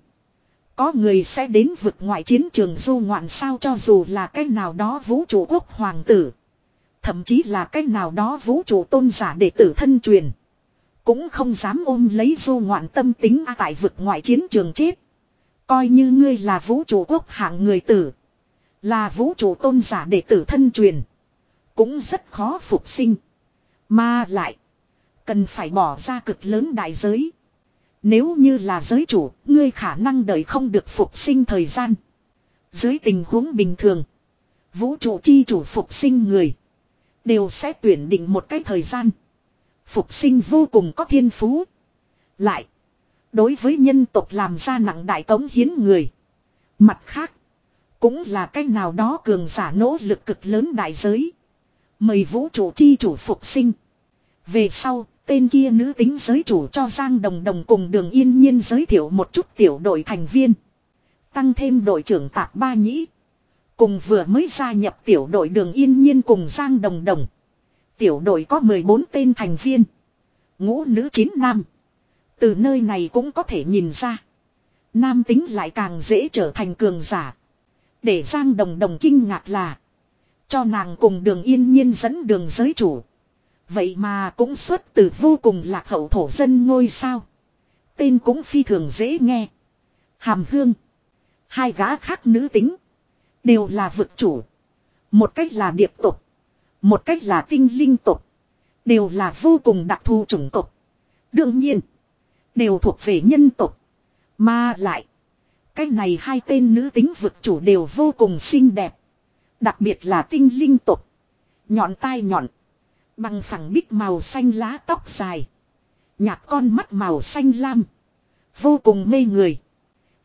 Có người sẽ đến vực ngoại chiến trường du ngoạn sao cho dù là cái nào đó vũ trụ quốc hoàng tử. Thậm chí là cái nào đó vũ trụ tôn giả đệ tử thân truyền. Cũng không dám ôm lấy du ngoạn tâm tính a tại vực ngoại chiến trường chết. Coi như ngươi là vũ trụ quốc hạng người tử. Là vũ trụ tôn giả đệ tử thân truyền. Cũng rất khó phục sinh. Mà lại. Cần phải bỏ ra cực lớn đại giới. Nếu như là giới chủ, ngươi khả năng đợi không được phục sinh thời gian. Dưới tình huống bình thường. Vũ trụ chi chủ phục sinh người. Đều sẽ tuyển định một cái thời gian. Phục sinh vô cùng có thiên phú. Lại. Đối với nhân tộc làm ra nặng đại cống hiến người. Mặt khác. Cũng là cách nào đó cường giả nỗ lực cực lớn đại giới. Mời vũ trụ chi chủ phục sinh. Về sau, tên kia nữ tính giới chủ cho Giang Đồng Đồng cùng đường yên nhiên giới thiệu một chút tiểu đội thành viên. Tăng thêm đội trưởng tạp ba nhĩ. Cùng vừa mới gia nhập tiểu đội đường yên nhiên cùng Giang Đồng Đồng. Tiểu đội có 14 tên thành viên. Ngũ nữ 9 nam. Từ nơi này cũng có thể nhìn ra. Nam tính lại càng dễ trở thành cường giả. Để Giang Đồng Đồng kinh ngạc là. Cho nàng cùng đường yên nhiên dẫn đường giới chủ. Vậy mà cũng xuất từ vô cùng lạc hậu thổ dân ngôi sao. Tên cũng phi thường dễ nghe. Hàm hương. Hai gã khác nữ tính. Đều là vực chủ. Một cách là điệp tục. Một cách là tinh linh tộc Đều là vô cùng đặc thù chủng tộc Đương nhiên. Đều thuộc về nhân tộc Mà lại. Cái này hai tên nữ tính vực chủ đều vô cùng xinh đẹp. Đặc biệt là tinh linh tộc Nhọn tai nhọn. Bằng phẳng bích màu xanh lá tóc dài. Nhạt con mắt màu xanh lam. Vô cùng mê người.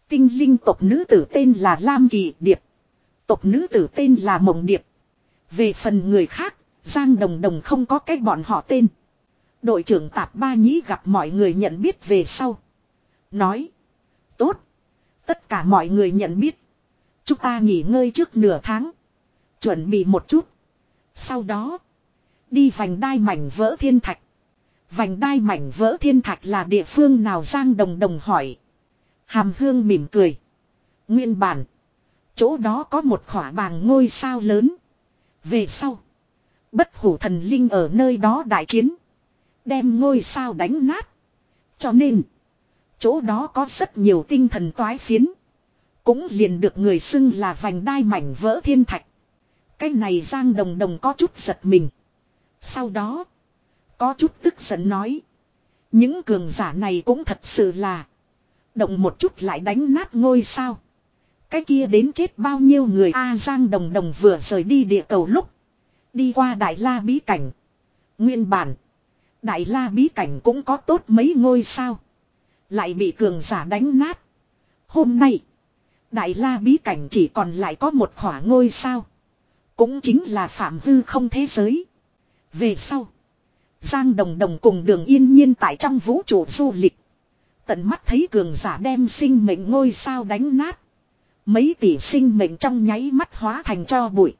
Tinh linh tộc nữ tử tên là Lam Kỳ Điệp. Tộc nữ tử tên là Mộng Điệp. Về phần người khác, Giang Đồng Đồng không có cách bọn họ tên. Đội trưởng Tạp Ba Nhĩ gặp mọi người nhận biết về sau. Nói. Tốt. Tất cả mọi người nhận biết. Chúng ta nghỉ ngơi trước nửa tháng. Chuẩn bị một chút. Sau đó. Đi vành đai mảnh vỡ thiên thạch. Vành đai mảnh vỡ thiên thạch là địa phương nào Giang Đồng Đồng hỏi. Hàm hương mỉm cười. Nguyên bản. Chỗ đó có một khỏa bàng ngôi sao lớn. Về sau. Bất hủ thần linh ở nơi đó đại chiến. Đem ngôi sao đánh nát. Cho nên. Chỗ đó có rất nhiều tinh thần toái phiến. Cũng liền được người xưng là vành đai mảnh vỡ thiên thạch. Cái này Giang Đồng Đồng có chút giật mình. Sau đó. Có chút tức giận nói. Những cường giả này cũng thật sự là. Động một chút lại đánh nát ngôi sao. Cái kia đến chết bao nhiêu người A Giang Đồng Đồng vừa rời đi địa cầu lúc. Đi qua Đại La Bí Cảnh. Nguyên bản. Đại La Bí Cảnh cũng có tốt mấy ngôi sao. Lại bị cường giả đánh nát. Hôm nay. Đại La Bí Cảnh chỉ còn lại có một khỏa ngôi sao. Cũng chính là phạm hư không thế giới. Về sau. Giang Đồng Đồng cùng đường yên nhiên tại trong vũ trụ du lịch. Tận mắt thấy cường giả đem sinh mệnh ngôi sao đánh nát. Mấy tỷ sinh mệnh trong nháy mắt hóa thành cho bụi.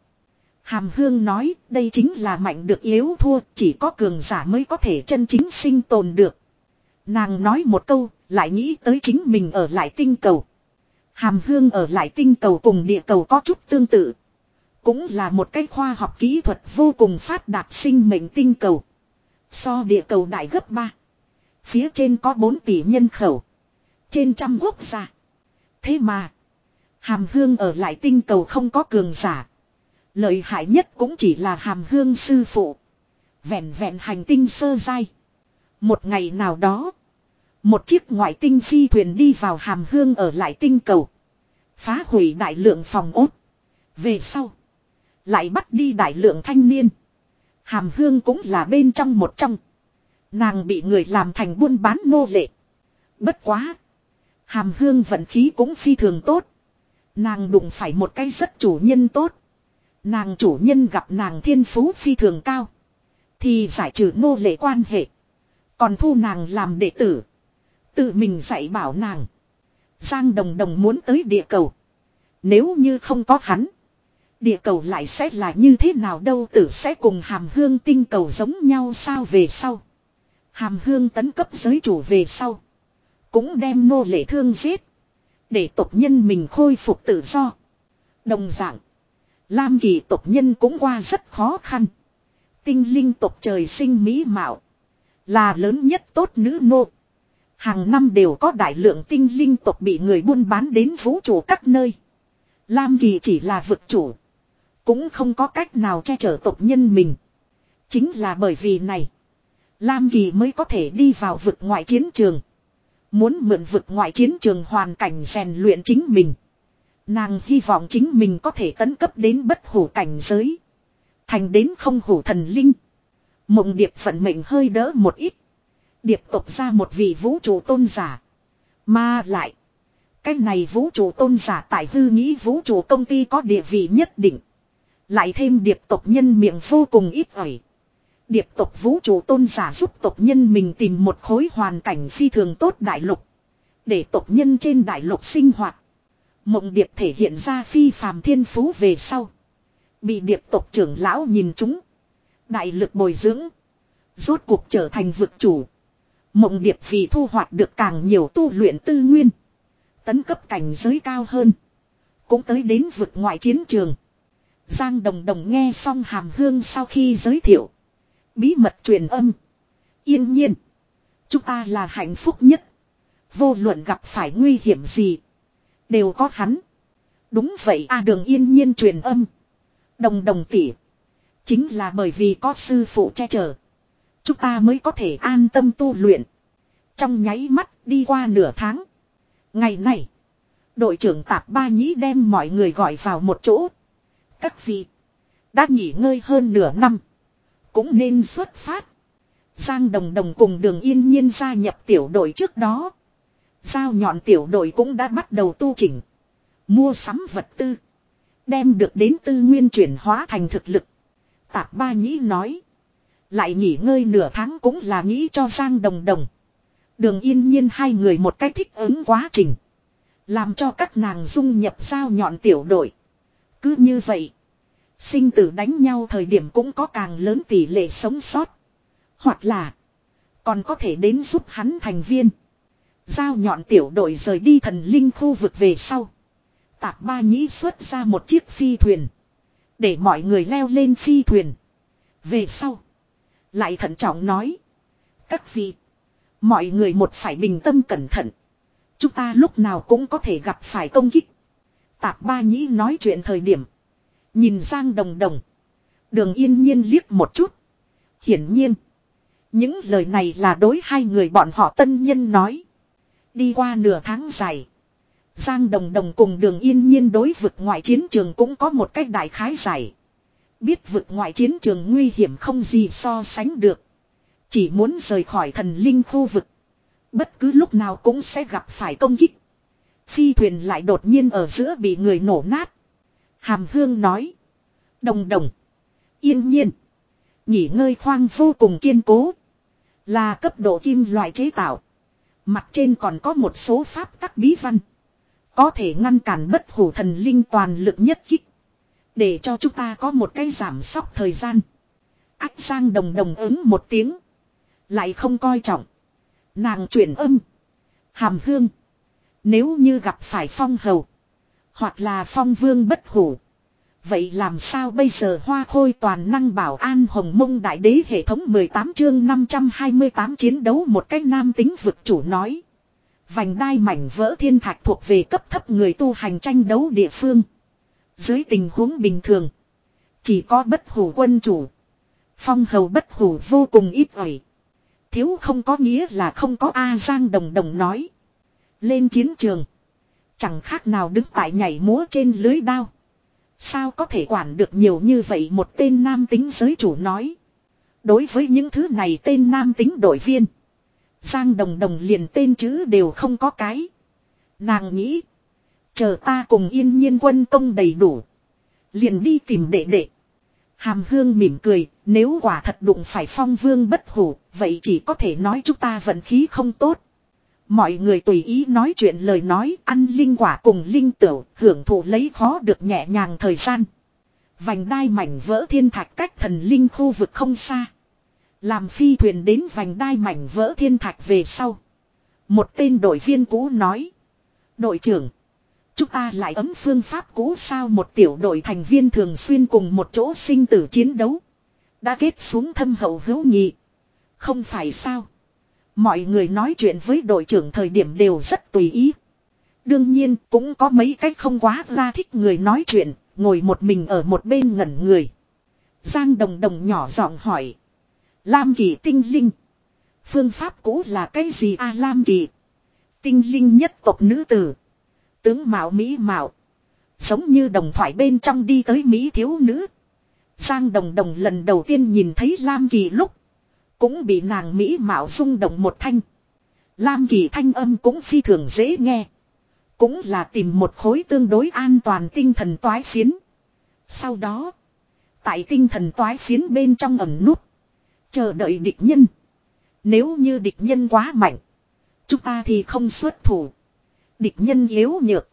Hàm Hương nói, đây chính là mạnh được yếu thua, chỉ có cường giả mới có thể chân chính sinh tồn được. Nàng nói một câu, lại nghĩ tới chính mình ở lại tinh cầu. Hàm Hương ở lại tinh cầu cùng địa cầu có chút tương tự. Cũng là một cái khoa học kỹ thuật vô cùng phát đạt sinh mệnh tinh cầu. So địa cầu đại gấp 3. Phía trên có 4 tỷ nhân khẩu. Trên trăm quốc gia. Thế mà. Hàm hương ở lại tinh cầu không có cường giả. Lợi hại nhất cũng chỉ là hàm hương sư phụ. Vẹn vẹn hành tinh sơ dai. Một ngày nào đó. Một chiếc ngoại tinh phi thuyền đi vào hàm hương ở lại tinh cầu. Phá hủy đại lượng phòng ốt. Về sau. Lại bắt đi đại lượng thanh niên. Hàm hương cũng là bên trong một trong. Nàng bị người làm thành buôn bán nô lệ. Bất quá. Hàm hương vận khí cũng phi thường tốt. Nàng đụng phải một cái rất chủ nhân tốt. Nàng chủ nhân gặp nàng thiên phú phi thường cao. Thì giải trừ nô lệ quan hệ. Còn thu nàng làm đệ tử. Tự mình dạy bảo nàng. Giang đồng đồng muốn tới địa cầu. Nếu như không có hắn. Địa cầu lại sẽ là như thế nào đâu tử sẽ cùng hàm hương tinh cầu giống nhau sao về sau. Hàm hương tấn cấp giới chủ về sau. Cũng đem nô lệ thương giết. Để tộc nhân mình khôi phục tự do. Đồng dạng. Lam kỳ tộc nhân cũng qua rất khó khăn. Tinh linh tộc trời sinh mỹ mạo. Là lớn nhất tốt nữ nô. Hàng năm đều có đại lượng tinh linh tộc bị người buôn bán đến vũ trụ các nơi. Lam kỳ chỉ là vực chủ. Cũng không có cách nào che chở tộc nhân mình. Chính là bởi vì này. Lam Kỳ mới có thể đi vào vực ngoại chiến trường. Muốn mượn vực ngoại chiến trường hoàn cảnh rèn luyện chính mình. Nàng hy vọng chính mình có thể tấn cấp đến bất hủ cảnh giới. Thành đến không hủ thần linh. Mộng điệp phận mệnh hơi đỡ một ít. Điệp tộc ra một vị vũ trụ tôn giả. Mà lại. Cái này vũ trụ tôn giả tại hư nghĩ vũ trụ công ty có địa vị nhất định. Lại thêm điệp tộc nhân miệng vô cùng ít ỏi. Điệp tộc vũ trụ tôn giả giúp tộc nhân mình tìm một khối hoàn cảnh phi thường tốt đại lục. Để tộc nhân trên đại lục sinh hoạt. Mộng điệp thể hiện ra phi phàm thiên phú về sau. Bị điệp tộc trưởng lão nhìn chúng. Đại lực bồi dưỡng. Rốt cuộc trở thành vực chủ. Mộng điệp vì thu hoạch được càng nhiều tu luyện tư nguyên. Tấn cấp cảnh giới cao hơn. Cũng tới đến vực ngoại chiến trường. Giang Đồng Đồng nghe xong hàm hương sau khi giới thiệu. Bí mật truyền âm. Yên nhiên. Chúng ta là hạnh phúc nhất. Vô luận gặp phải nguy hiểm gì. Đều có hắn. Đúng vậy, a đường yên nhiên truyền âm. Đồng đồng tỉ. Chính là bởi vì có sư phụ che chở. Chúng ta mới có thể an tâm tu luyện. Trong nháy mắt đi qua nửa tháng. Ngày này. Đội trưởng tạp ba nhĩ đem mọi người gọi vào một chỗ. Các vị. Đã nghỉ ngơi hơn nửa năm cũng nên xuất phát. Giang Đồng Đồng cùng đường yên nhiên gia nhập tiểu đội trước đó. Giao nhọn tiểu đội cũng đã bắt đầu tu chỉnh. Mua sắm vật tư. Đem được đến tư nguyên chuyển hóa thành thực lực. Tạp ba nhĩ nói. Lại nghỉ ngơi nửa tháng cũng là nghĩ cho Giang Đồng Đồng. Đường yên nhiên hai người một cách thích ứng quá trình. Làm cho các nàng dung nhập giao nhọn tiểu đội. Cứ như vậy. Sinh tử đánh nhau thời điểm cũng có càng lớn tỷ lệ sống sót. Hoặc là. Còn có thể đến giúp hắn thành viên. Giao nhọn tiểu đội rời đi thần linh khu vực về sau. Tạp ba nhĩ xuất ra một chiếc phi thuyền. Để mọi người leo lên phi thuyền. Về sau. Lại thận trọng nói. Các vị. Mọi người một phải bình tâm cẩn thận. Chúng ta lúc nào cũng có thể gặp phải công kích. Tạp ba nhĩ nói chuyện thời điểm. Nhìn Giang Đồng Đồng. Đường yên nhiên liếc một chút. Hiển nhiên. Những lời này là đối hai người bọn họ tân nhân nói. Đi qua nửa tháng dài. Giang Đồng Đồng cùng đường yên nhiên đối vực ngoại chiến trường cũng có một cách đại khái giải. Biết vực ngoại chiến trường nguy hiểm không gì so sánh được. Chỉ muốn rời khỏi thần linh khu vực. Bất cứ lúc nào cũng sẽ gặp phải công kích. Phi thuyền lại đột nhiên ở giữa bị người nổ nát. Hàm Hương nói. Đồng đồng. Yên nhiên. Nghỉ ngơi khoang vô cùng kiên cố. Là cấp độ kim loại chế tạo. Mặt trên còn có một số pháp tắc bí văn. Có thể ngăn cản bất hủ thần linh toàn lực nhất kích. Để cho chúng ta có một cái giảm sóc thời gian. Ách sang đồng đồng ứng một tiếng. Lại không coi trọng. Nàng chuyển âm. Hàm hương. Nếu như gặp phải phong hầu. Hoặc là phong vương bất hủ. Vậy làm sao bây giờ hoa khôi toàn năng bảo an hồng mông đại đế hệ thống 18 chương 528 chiến đấu một cách nam tính vực chủ nói. Vành đai mảnh vỡ thiên thạch thuộc về cấp thấp người tu hành tranh đấu địa phương. Dưới tình huống bình thường. Chỉ có bất hủ quân chủ. Phong hầu bất hủ vô cùng ít ỏi. Thiếu không có nghĩa là không có A Giang Đồng Đồng nói. Lên chiến trường. Chẳng khác nào đứng tại nhảy múa trên lưới đao. Sao có thể quản được nhiều như vậy một tên nam tính giới chủ nói. Đối với những thứ này tên nam tính đội viên. Giang Đồng Đồng liền tên chữ đều không có cái. Nàng nghĩ. Chờ ta cùng yên nhiên quân công đầy đủ. Liền đi tìm đệ đệ. Hàm hương mỉm cười, nếu quả thật đụng phải phong vương bất hủ, vậy chỉ có thể nói chúng ta vận khí không tốt. Mọi người tùy ý nói chuyện lời nói, ăn linh quả cùng linh tửu, hưởng thụ lấy khó được nhẹ nhàng thời gian. Vành đai mảnh vỡ thiên thạch cách thần linh khu vực không xa. Làm phi thuyền đến vành đai mảnh vỡ thiên thạch về sau. Một tên đội viên cũ nói. Đội trưởng. Chúng ta lại ấm phương pháp cũ sao một tiểu đội thành viên thường xuyên cùng một chỗ sinh tử chiến đấu. Đã kết xuống thâm hậu hữu nghị. Không phải sao. Mọi người nói chuyện với đội trưởng thời điểm đều rất tùy ý. Đương nhiên cũng có mấy cách không quá ra thích người nói chuyện, ngồi một mình ở một bên ngẩn người. Giang đồng đồng nhỏ giọng hỏi. Lam kỳ tinh linh. Phương pháp cũ là cái gì a Lam kỳ? Tinh linh nhất tộc nữ tử. Tướng mạo mỹ mạo. Giống như đồng thoại bên trong đi tới Mỹ thiếu nữ. Giang đồng đồng lần đầu tiên nhìn thấy Lam kỳ lúc. Cũng bị nàng Mỹ mạo rung động một thanh. Lam kỳ thanh âm cũng phi thường dễ nghe. Cũng là tìm một khối tương đối an toàn tinh thần toái phiến. Sau đó. Tại tinh thần toái phiến bên trong ẩm nút. Chờ đợi địch nhân. Nếu như địch nhân quá mạnh. Chúng ta thì không xuất thủ. Địch nhân yếu nhược.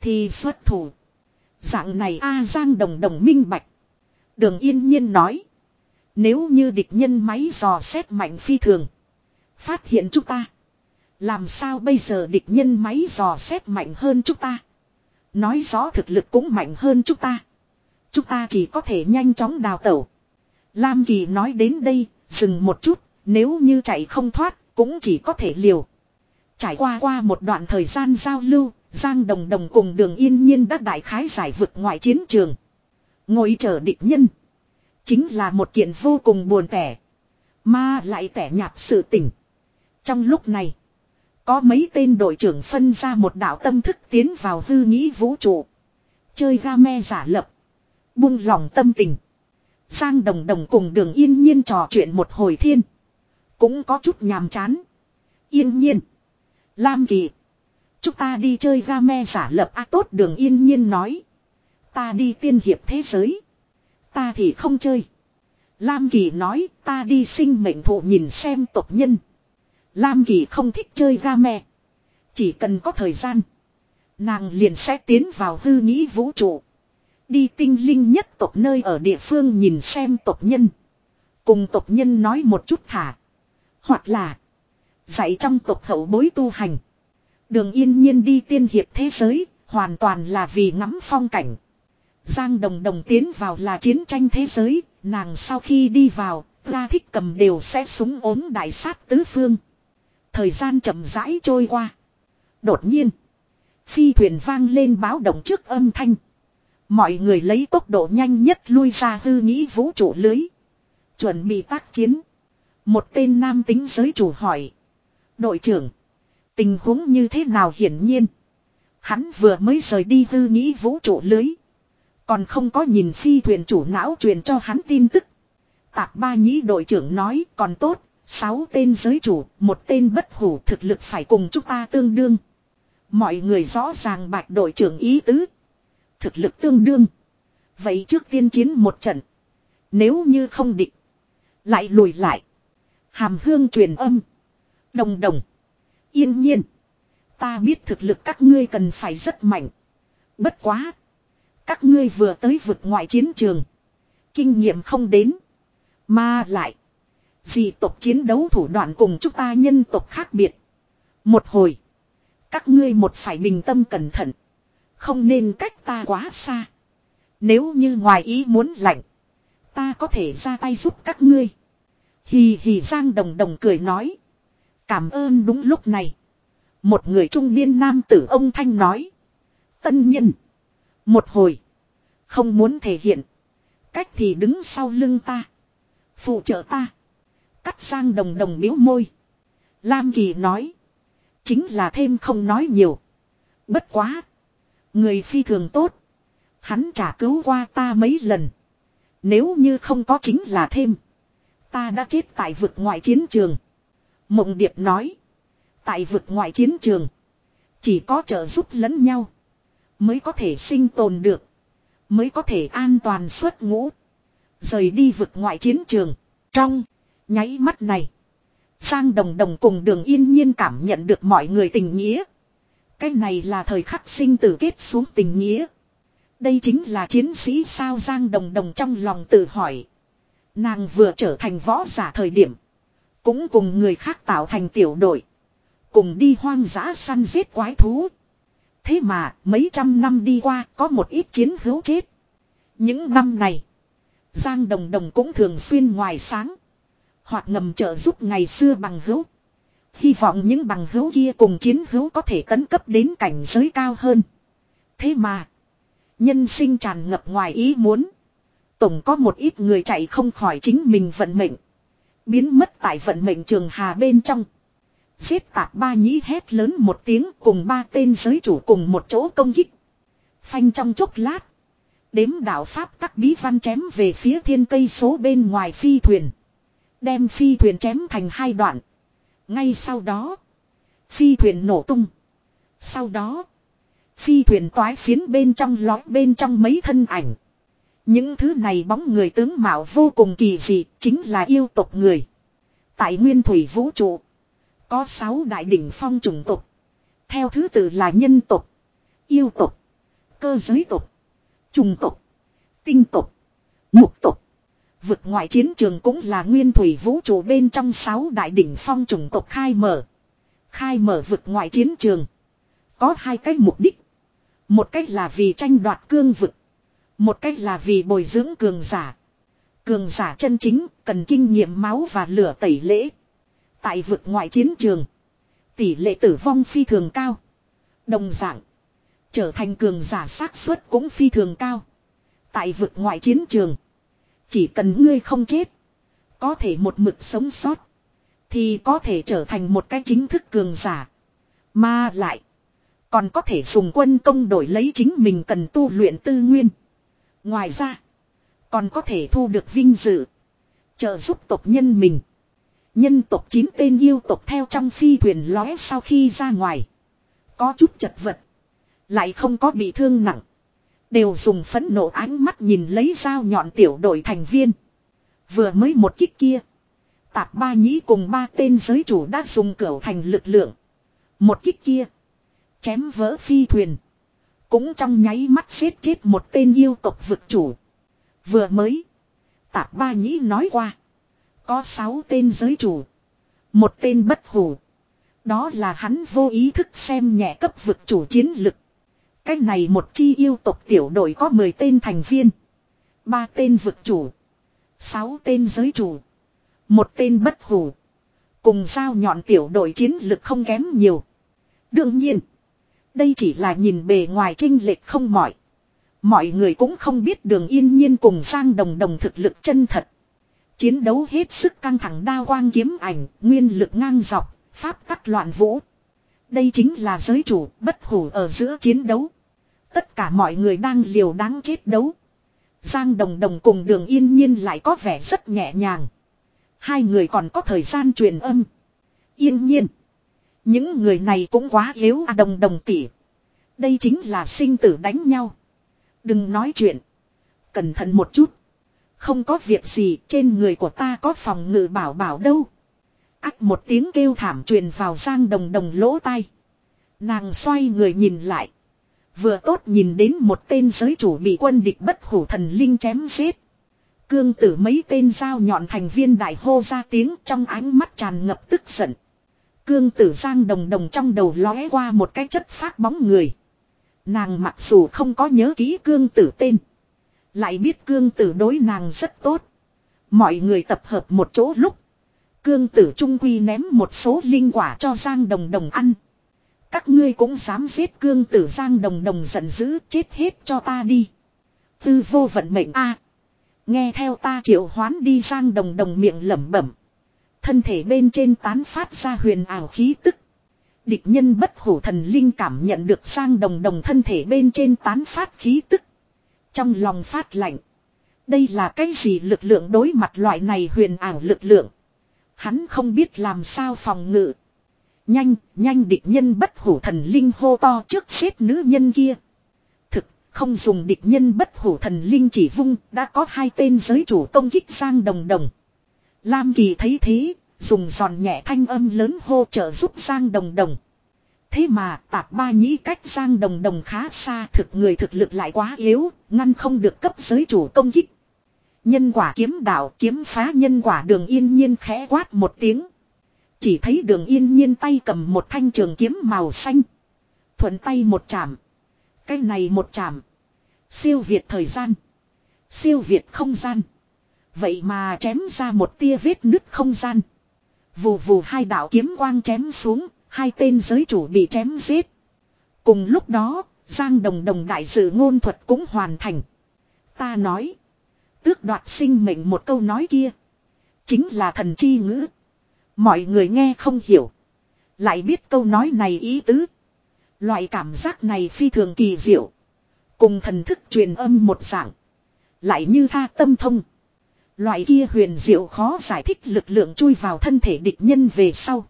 Thì xuất thủ. Dạng này A Giang đồng đồng minh bạch. Đường yên nhiên nói. Nếu như địch nhân máy dò xét mạnh phi thường. Phát hiện chúng ta. Làm sao bây giờ địch nhân máy dò xét mạnh hơn chúng ta. Nói rõ thực lực cũng mạnh hơn chúng ta. Chúng ta chỉ có thể nhanh chóng đào tẩu. Lam Kỳ nói đến đây, dừng một chút, nếu như chạy không thoát, cũng chỉ có thể liều. Trải qua qua một đoạn thời gian giao lưu, Giang Đồng Đồng cùng đường yên nhiên đã đại khái giải vực ngoại chiến trường. Ngồi chờ địch nhân. Chính là một kiện vô cùng buồn tẻ. Mà lại tẻ nhạt sự tình. Trong lúc này. Có mấy tên đội trưởng phân ra một đạo tâm thức tiến vào hư nghĩ vũ trụ. Chơi ga me giả lập. Buông lòng tâm tình. Giang Đồng Đồng cùng đường yên nhiên trò chuyện một hồi thiên. Cũng có chút nhàm chán. Yên nhiên. Lam Kỳ. Chúng ta đi chơi game giả lập A, tốt, đường yên nhiên nói. Ta đi tiên hiệp thế giới. Ta thì không chơi. Lam Kỳ nói, ta đi sinh mệnh thụ nhìn xem tộc nhân. Lam Kỳ không thích chơi game. Chỉ cần có thời gian. Nàng liền sẽ tiến vào hư nghĩ vũ trụ. Đi tinh linh nhất tộc nơi ở địa phương nhìn xem tộc nhân. Cùng tộc nhân nói một chút thả. Hoặc là. Dạy trong tộc hậu bối tu hành. Đường yên nhiên đi tiên hiệp thế giới. Hoàn toàn là vì ngắm phong cảnh. Giang đồng đồng tiến vào là chiến tranh thế giới. Nàng sau khi đi vào. Ra thích cầm đều sẽ súng ốm đại sát tứ phương. Thời gian chậm rãi trôi qua. Đột nhiên. Phi thuyền vang lên báo động trước âm thanh. Mọi người lấy tốc độ nhanh nhất lui ra hư nghĩ vũ trụ lưới. Chuẩn bị tác chiến. Một tên nam tính giới chủ hỏi. Đội trưởng. Tình huống như thế nào hiển nhiên. Hắn vừa mới rời đi hư nghĩ vũ trụ lưới. Còn không có nhìn phi thuyền chủ não truyền cho hắn tin tức. Tạp ba nhĩ đội trưởng nói còn tốt. Sáu tên giới chủ, một tên bất hủ thực lực phải cùng chúng ta tương đương. Mọi người rõ ràng bạch đội trưởng ý tứ. Thực lực tương đương. Vậy trước tiên chiến một trận. Nếu như không định Lại lùi lại. Hàm hương truyền âm. Đồng đồng. Yên nhiên. Ta biết thực lực các ngươi cần phải rất mạnh. Bất quá. Các ngươi vừa tới vực ngoại chiến trường. Kinh nghiệm không đến. Mà lại. Dị tộc chiến đấu thủ đoạn cùng chúng ta nhân tộc khác biệt. Một hồi. Các ngươi một phải bình tâm cẩn thận. Không nên cách ta quá xa. Nếu như ngoài ý muốn lạnh. Ta có thể ra tay giúp các ngươi. Hì hì Giang Đồng Đồng cười nói. Cảm ơn đúng lúc này. Một người trung niên nam tử ông Thanh nói. Tân nhân. Một hồi. Không muốn thể hiện. Cách thì đứng sau lưng ta. Phụ trợ ta. Cắt sang Đồng Đồng miếu môi. Lam Kỳ nói. Chính là thêm không nói nhiều. Bất quá. Người phi thường tốt. Hắn trả cứu qua ta mấy lần. Nếu như không có chính là thêm. Ta đã chết tại vực ngoại chiến trường. Mộng Điệp nói. Tại vực ngoại chiến trường. Chỉ có trợ giúp lẫn nhau. Mới có thể sinh tồn được. Mới có thể an toàn xuất ngũ. Rời đi vực ngoại chiến trường. Trong. Nháy mắt này. Giang Đồng Đồng cùng đường yên nhiên cảm nhận được mọi người tình nghĩa. Cái này là thời khắc sinh tử kết xuống tình nghĩa. Đây chính là chiến sĩ sao Giang Đồng Đồng trong lòng tự hỏi. Nàng vừa trở thành võ giả thời điểm. Cũng cùng người khác tạo thành tiểu đội. Cùng đi hoang dã săn giết quái thú. Thế mà, mấy trăm năm đi qua, có một ít chiến hữu chết. Những năm này. Giang Đồng Đồng cũng thường xuyên ngoài sáng. Hoặc ngầm trợ giúp ngày xưa bằng hữu. Hy vọng những bằng hữu kia cùng chiến hữu có thể tấn cấp đến cảnh giới cao hơn. Thế mà. Nhân sinh tràn ngập ngoài ý muốn. Tổng có một ít người chạy không khỏi chính mình vận mệnh. Biến mất tại vận mệnh trường hà bên trong. Giết tạp ba nhĩ hét lớn một tiếng cùng ba tên giới chủ cùng một chỗ công kích. Phanh trong chốc lát. Đếm đạo Pháp tắc bí văn chém về phía thiên cây số bên ngoài phi thuyền. Đem phi thuyền chém thành hai đoạn. Ngay sau đó. Phi thuyền nổ tung. Sau đó. Phi thuyền toái phiến bên trong lõi bên trong mấy thân ảnh. Những thứ này bóng người tướng mạo vô cùng kỳ dị, chính là yêu tộc người. Tại nguyên thủy vũ trụ, có sáu đại đỉnh phong chủng tộc. Theo thứ tự là nhân tộc, yêu tộc, cơ giới tộc, trùng tộc, tinh tộc, mục tộc. Vực ngoại chiến trường cũng là nguyên thủy vũ trụ bên trong sáu đại đỉnh phong chủng tộc khai mở. Khai mở vực ngoại chiến trường. Có hai cách mục đích. Một cách là vì tranh đoạt cương vực. Một cách là vì bồi dưỡng cường giả. Cường giả chân chính cần kinh nghiệm máu và lửa tẩy lễ. Tại vực ngoại chiến trường. Tỷ lệ tử vong phi thường cao. Đồng dạng. Trở thành cường giả xác suất cũng phi thường cao. Tại vực ngoại chiến trường. Chỉ cần ngươi không chết. Có thể một mực sống sót. Thì có thể trở thành một cái chính thức cường giả. Mà lại. Còn có thể dùng quân công đổi lấy chính mình cần tu luyện tư nguyên. Ngoài ra. Còn có thể thu được vinh dự. Trợ giúp tộc nhân mình. Nhân tộc chín tên yêu tộc theo trong phi thuyền lóe sau khi ra ngoài. Có chút chật vật. Lại không có bị thương nặng. Đều dùng phấn nộ ánh mắt nhìn lấy dao nhọn tiểu đội thành viên. Vừa mới một kích kia. Tạp ba nhĩ cùng ba tên giới chủ đã dùng cửu thành lực lượng. Một kích kia. Chém vỡ phi thuyền. Cũng trong nháy mắt giết chết một tên yêu tộc vực chủ. Vừa mới. Tạp ba nhĩ nói qua. Có sáu tên giới chủ. Một tên bất hủ. Đó là hắn vô ý thức xem nhẹ cấp vực chủ chiến lực. Cách này một chi yêu tộc tiểu đội có 10 tên thành viên. ba tên vực chủ. sáu tên giới chủ. Một tên bất hủ. Cùng giao nhọn tiểu đội chiến lực không kém nhiều. Đương nhiên. Đây chỉ là nhìn bề ngoài trinh lệch không mỏi. Mọi người cũng không biết đường yên nhiên cùng Giang Đồng Đồng thực lực chân thật. Chiến đấu hết sức căng thẳng đao quang kiếm ảnh, nguyên lực ngang dọc, pháp tắc loạn vũ. Đây chính là giới chủ, bất hủ ở giữa chiến đấu. Tất cả mọi người đang liều đáng chết đấu. Giang Đồng Đồng cùng đường yên nhiên lại có vẻ rất nhẹ nhàng. Hai người còn có thời gian truyền âm. Yên nhiên. Những người này cũng quá yếu à đồng đồng tỉ. Đây chính là sinh tử đánh nhau. Đừng nói chuyện. Cẩn thận một chút. Không có việc gì, trên người của ta có phòng ngự bảo bảo đâu. Ác một tiếng kêu thảm truyền vào giang đồng đồng lỗ tai. Nàng xoay người nhìn lại. Vừa tốt nhìn đến một tên giới chủ bị quân địch bất hủ thần linh chém giết. Cương tử mấy tên dao nhọn thành viên đại hô ra tiếng trong ánh mắt tràn ngập tức giận. Cương tử giang đồng đồng trong đầu lóe qua một cái chất phát bóng người. Nàng mặc dù không có nhớ ký cương tử tên. Lại biết cương tử đối nàng rất tốt. Mọi người tập hợp một chỗ lúc. Cương tử trung quy ném một số linh quả cho giang đồng đồng ăn. Các ngươi cũng dám giết cương tử giang đồng đồng giận dữ, chết hết cho ta đi. Tư vô vận mệnh a Nghe theo ta triệu hoán đi giang đồng đồng miệng lẩm bẩm. Thân thể bên trên tán phát ra huyền ảo khí tức. Địch nhân bất hủ thần linh cảm nhận được giang đồng đồng thân thể bên trên tán phát khí tức. Trong lòng phát lạnh. Đây là cái gì lực lượng đối mặt loại này huyền ảo lực lượng. Hắn không biết làm sao phòng ngự. Nhanh, nhanh địch nhân bất hủ thần linh hô to trước xếp nữ nhân kia. Thực, không dùng địch nhân bất hủ thần linh chỉ vung, đã có hai tên giới chủ công kích sang đồng đồng. Lam Kỳ thấy thế, dùng giòn nhẹ thanh âm lớn hô trợ giúp sang Đồng Đồng. Thế mà tạp ba nhĩ cách Giang Đồng Đồng khá xa thực người thực lực lại quá yếu, ngăn không được cấp giới chủ công kích. Nhân quả kiếm đạo kiếm phá nhân quả đường yên nhiên khẽ quát một tiếng. Chỉ thấy đường yên nhiên tay cầm một thanh trường kiếm màu xanh. Thuận tay một chạm. Cái này một chạm. Siêu việt thời gian. Siêu việt không gian. Vậy mà chém ra một tia vết nứt không gian. Vù vù hai đạo kiếm quang chém xuống, hai tên giới chủ bị chém giết. Cùng lúc đó, Giang Đồng Đồng đại sự ngôn thuật cũng hoàn thành. Ta nói, tước đoạt sinh mệnh một câu nói kia. Chính là thần chi ngữ. Mọi người nghe không hiểu. Lại biết câu nói này ý tứ. Loại cảm giác này phi thường kỳ diệu. Cùng thần thức truyền âm một dạng. Lại như tha tâm thông. Loại kia huyền diệu khó giải thích lực lượng chui vào thân thể địch nhân về sau.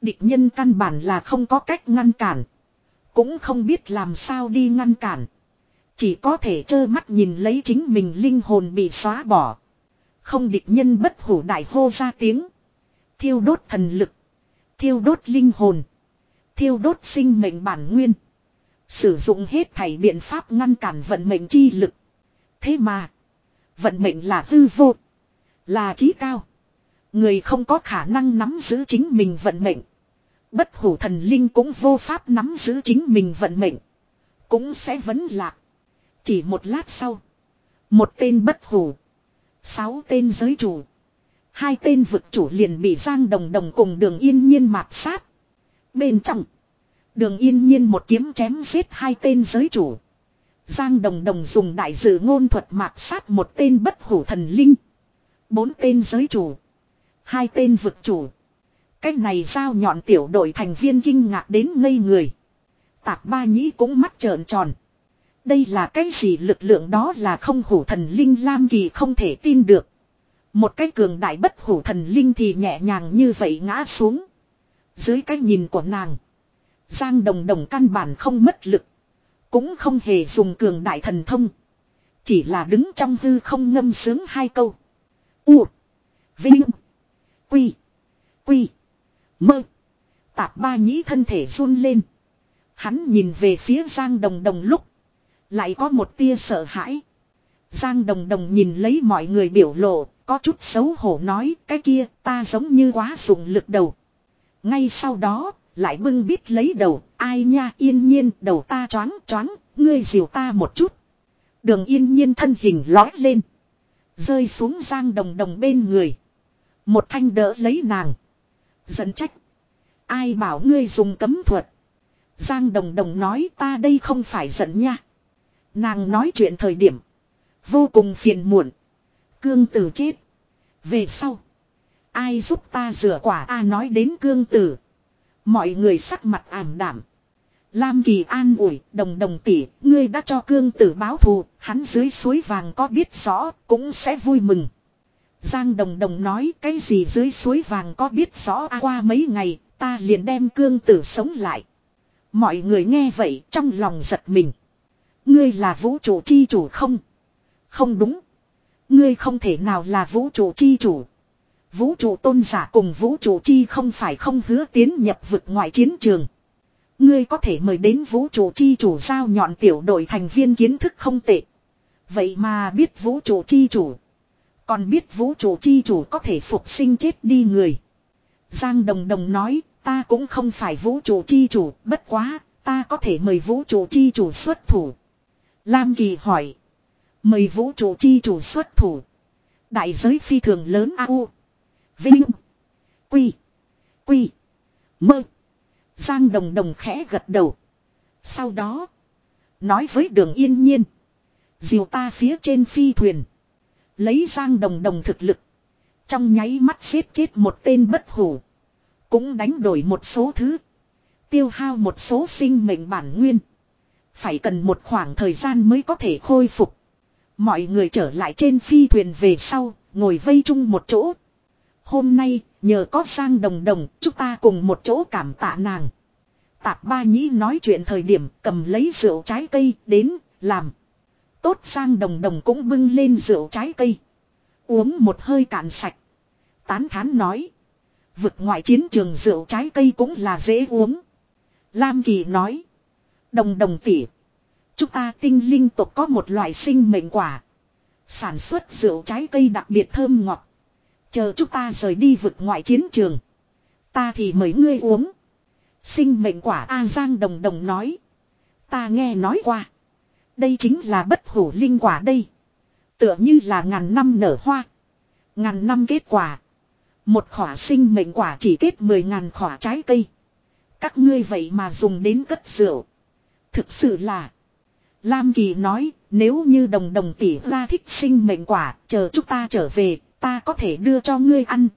Địch nhân căn bản là không có cách ngăn cản. Cũng không biết làm sao đi ngăn cản. Chỉ có thể trơ mắt nhìn lấy chính mình linh hồn bị xóa bỏ. Không địch nhân bất hủ đại hô ra tiếng. Thiêu đốt thần lực. Thiêu đốt linh hồn. Thiêu đốt sinh mệnh bản nguyên. Sử dụng hết thảy biện pháp ngăn cản vận mệnh chi lực. Thế mà. Vận mệnh là hư vô. Là trí cao. Người không có khả năng nắm giữ chính mình vận mệnh. Bất hủ thần linh cũng vô pháp nắm giữ chính mình vận mệnh. Cũng sẽ vấn lạc. Chỉ một lát sau. Một tên bất hủ. Sáu tên giới chủ. Hai tên vực chủ liền bị Giang Đồng Đồng cùng đường yên nhiên mạt sát. Bên trong. Đường yên nhiên một kiếm chém giết hai tên giới chủ. Giang Đồng Đồng dùng đại dự ngôn thuật mạt sát một tên bất hủ thần linh. Bốn tên giới chủ. Hai tên vực chủ. Cách này sao nhọn tiểu đội thành viên kinh ngạc đến ngây người. Tạp ba nhĩ cũng mắt trợn tròn. Đây là cái gì lực lượng đó là không hủ thần linh Lam Kỳ không thể tin được. Một cái cường đại bất hủ thần linh thì nhẹ nhàng như vậy ngã xuống. Dưới cái nhìn của nàng. Giang đồng đồng căn bản không mất lực. Cũng không hề dùng cường đại thần thông. Chỉ là đứng trong hư không ngâm sướng hai câu. U. Vinh. Quy. Quy. Mơ. Tạp ba nhĩ thân thể run lên. Hắn nhìn về phía Giang Đồng Đồng lúc. Lại có một tia sợ hãi. Giang Đồng Đồng nhìn lấy mọi người biểu lộ. Có chút xấu hổ nói. Cái kia, ta giống như quá dùng lực đầu. Ngay sau đó. Lại bưng bít lấy đầu. Ai nha, yên nhiên, đầu ta choáng choáng. Ngươi dìu ta một chút. Đường yên nhiên thân hình lói lên. Rơi xuống Giang Đồng Đồng bên người. Một thanh đỡ lấy nàng. Dẫn trách. Ai bảo ngươi dùng cấm thuật. Giang Đồng Đồng nói ta đây không phải giận nha. Nàng nói chuyện thời điểm. Vô cùng phiền muộn. Cương tử chết. Về sau. Ai giúp ta rửa quả a nói đến cương tử. Mọi người sắc mặt ảm đảm. Lam Kỳ an ủi, đồng đồng tỷ, ngươi đã cho cương tử báo thù, hắn dưới suối vàng có biết rõ, cũng sẽ vui mừng. Giang đồng đồng nói cái gì dưới suối vàng có biết rõ a qua mấy ngày, ta liền đem cương tử sống lại. Mọi người nghe vậy trong lòng giật mình. Ngươi là vũ trụ chi chủ không? Không đúng. Ngươi không thể nào là vũ trụ chi chủ. Vũ trụ tôn giả cùng vũ trụ chi không phải không hứa tiến nhập vực ngoại chiến trường. Ngươi có thể mời đến vũ trụ chi chủ giao nhọn tiểu đội thành viên kiến thức không tệ. Vậy mà biết vũ trụ chi chủ. Còn biết vũ trụ chi chủ có thể phục sinh chết đi người. Giang Đồng Đồng nói, ta cũng không phải vũ trụ chi chủ, bất quá, ta có thể mời vũ trụ chi chủ xuất thủ. Lam Kỳ hỏi. Mời vũ trụ chi chủ xuất thủ. Đại giới phi thường lớn, a u. Vinh. Quy. Quy. Mơ. Giang đồng đồng khẽ gật đầu. Sau đó. Nói với đường yên nhiên. Diều ta phía trên phi thuyền. Lấy giang đồng đồng thực lực. Trong nháy mắt giết chết một tên bất hủ. Cũng đánh đổi một số thứ. Tiêu hao một số sinh mệnh bản nguyên. Phải cần một khoảng thời gian mới có thể khôi phục. Mọi người trở lại trên phi thuyền về sau, ngồi vây chung một chỗ. Hôm nay, nhờ có sang đồng đồng, chúng ta cùng một chỗ cảm tạ nàng. Tạp ba nhĩ nói chuyện thời điểm cầm lấy rượu trái cây đến, làm. Tốt sang đồng đồng cũng bưng lên rượu trái cây. Uống một hơi cạn sạch. Tán thán nói. Vực ngoại chiến trường rượu trái cây cũng là dễ uống. Lam Kỳ nói. Đồng đồng tỉ. Chúng ta tinh linh tộc có một loại sinh mệnh quả. Sản xuất rượu trái cây đặc biệt thơm ngọt. Chờ chúng ta rời đi vực ngoại chiến trường. Ta thì mời ngươi uống. Sinh mệnh quả A Giang Đồng Đồng nói. Ta nghe nói qua. Đây chính là bất hủ linh quả đây. Tựa như là ngàn năm nở hoa. Ngàn năm kết quả. Một khỏa sinh mệnh quả chỉ kết mười ngàn khỏa trái cây. Các ngươi vậy mà dùng đến cất rượu. Thực sự là. Lam Kỳ nói, nếu như đồng đồng tỷ ra thích sinh mệnh quả, chờ chúng ta trở về, ta có thể đưa cho ngươi ăn.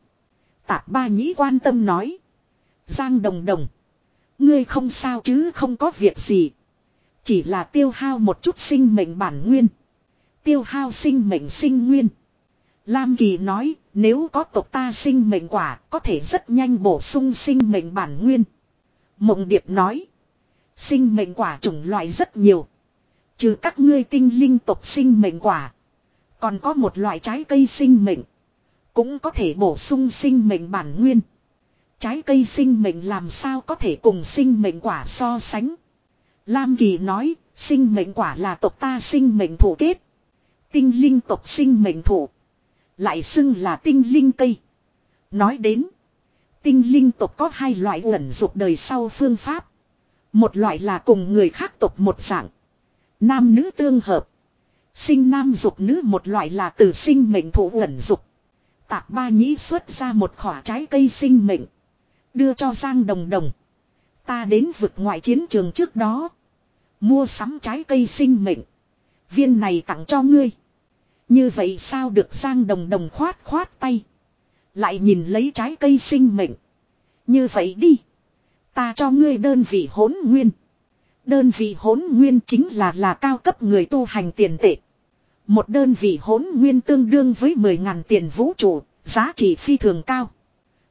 Tạp ba nhĩ quan tâm nói. Giang đồng đồng. Ngươi không sao chứ không có việc gì. Chỉ là tiêu hao một chút sinh mệnh bản nguyên. Tiêu hao sinh mệnh sinh nguyên. Lam Kỳ nói, nếu có tộc ta sinh mệnh quả, có thể rất nhanh bổ sung sinh mệnh bản nguyên. Mộng Điệp nói, sinh mệnh quả chủng loại rất nhiều. Trừ các ngươi tinh linh tộc sinh mệnh quả. Còn có một loại trái cây sinh mệnh. Cũng có thể bổ sung sinh mệnh bản nguyên. Trái cây sinh mệnh làm sao có thể cùng sinh mệnh quả so sánh. Lam Kỳ nói, sinh mệnh quả là tộc ta sinh mệnh thủ kết. Tinh linh tộc sinh mệnh thủ. Lại xưng là tinh linh cây. Nói đến. Tinh linh tộc có hai loại ẩn dục đời sau phương pháp. Một loại là cùng người khác tộc một dạng. Nam nữ tương hợp. Sinh nam dục nữ một loại là từ sinh mệnh thủ ẩn dục. Tạp ba nhĩ xuất ra một khỏa trái cây sinh mệnh. Đưa cho Giang Đồng Đồng. Ta đến vực ngoại chiến trường trước đó. Mua sắm trái cây sinh mệnh. Viên này tặng cho ngươi. Như vậy sao được Giang Đồng Đồng khoát khoát tay. Lại nhìn lấy trái cây sinh mệnh. Như vậy đi. Ta cho ngươi đơn vị hỗn nguyên. Đơn vị hỗn nguyên chính là là cao cấp người tu hành tiền tệ. Một đơn vị hỗn nguyên tương đương với 10.000 tiền vũ trụ, giá trị phi thường cao.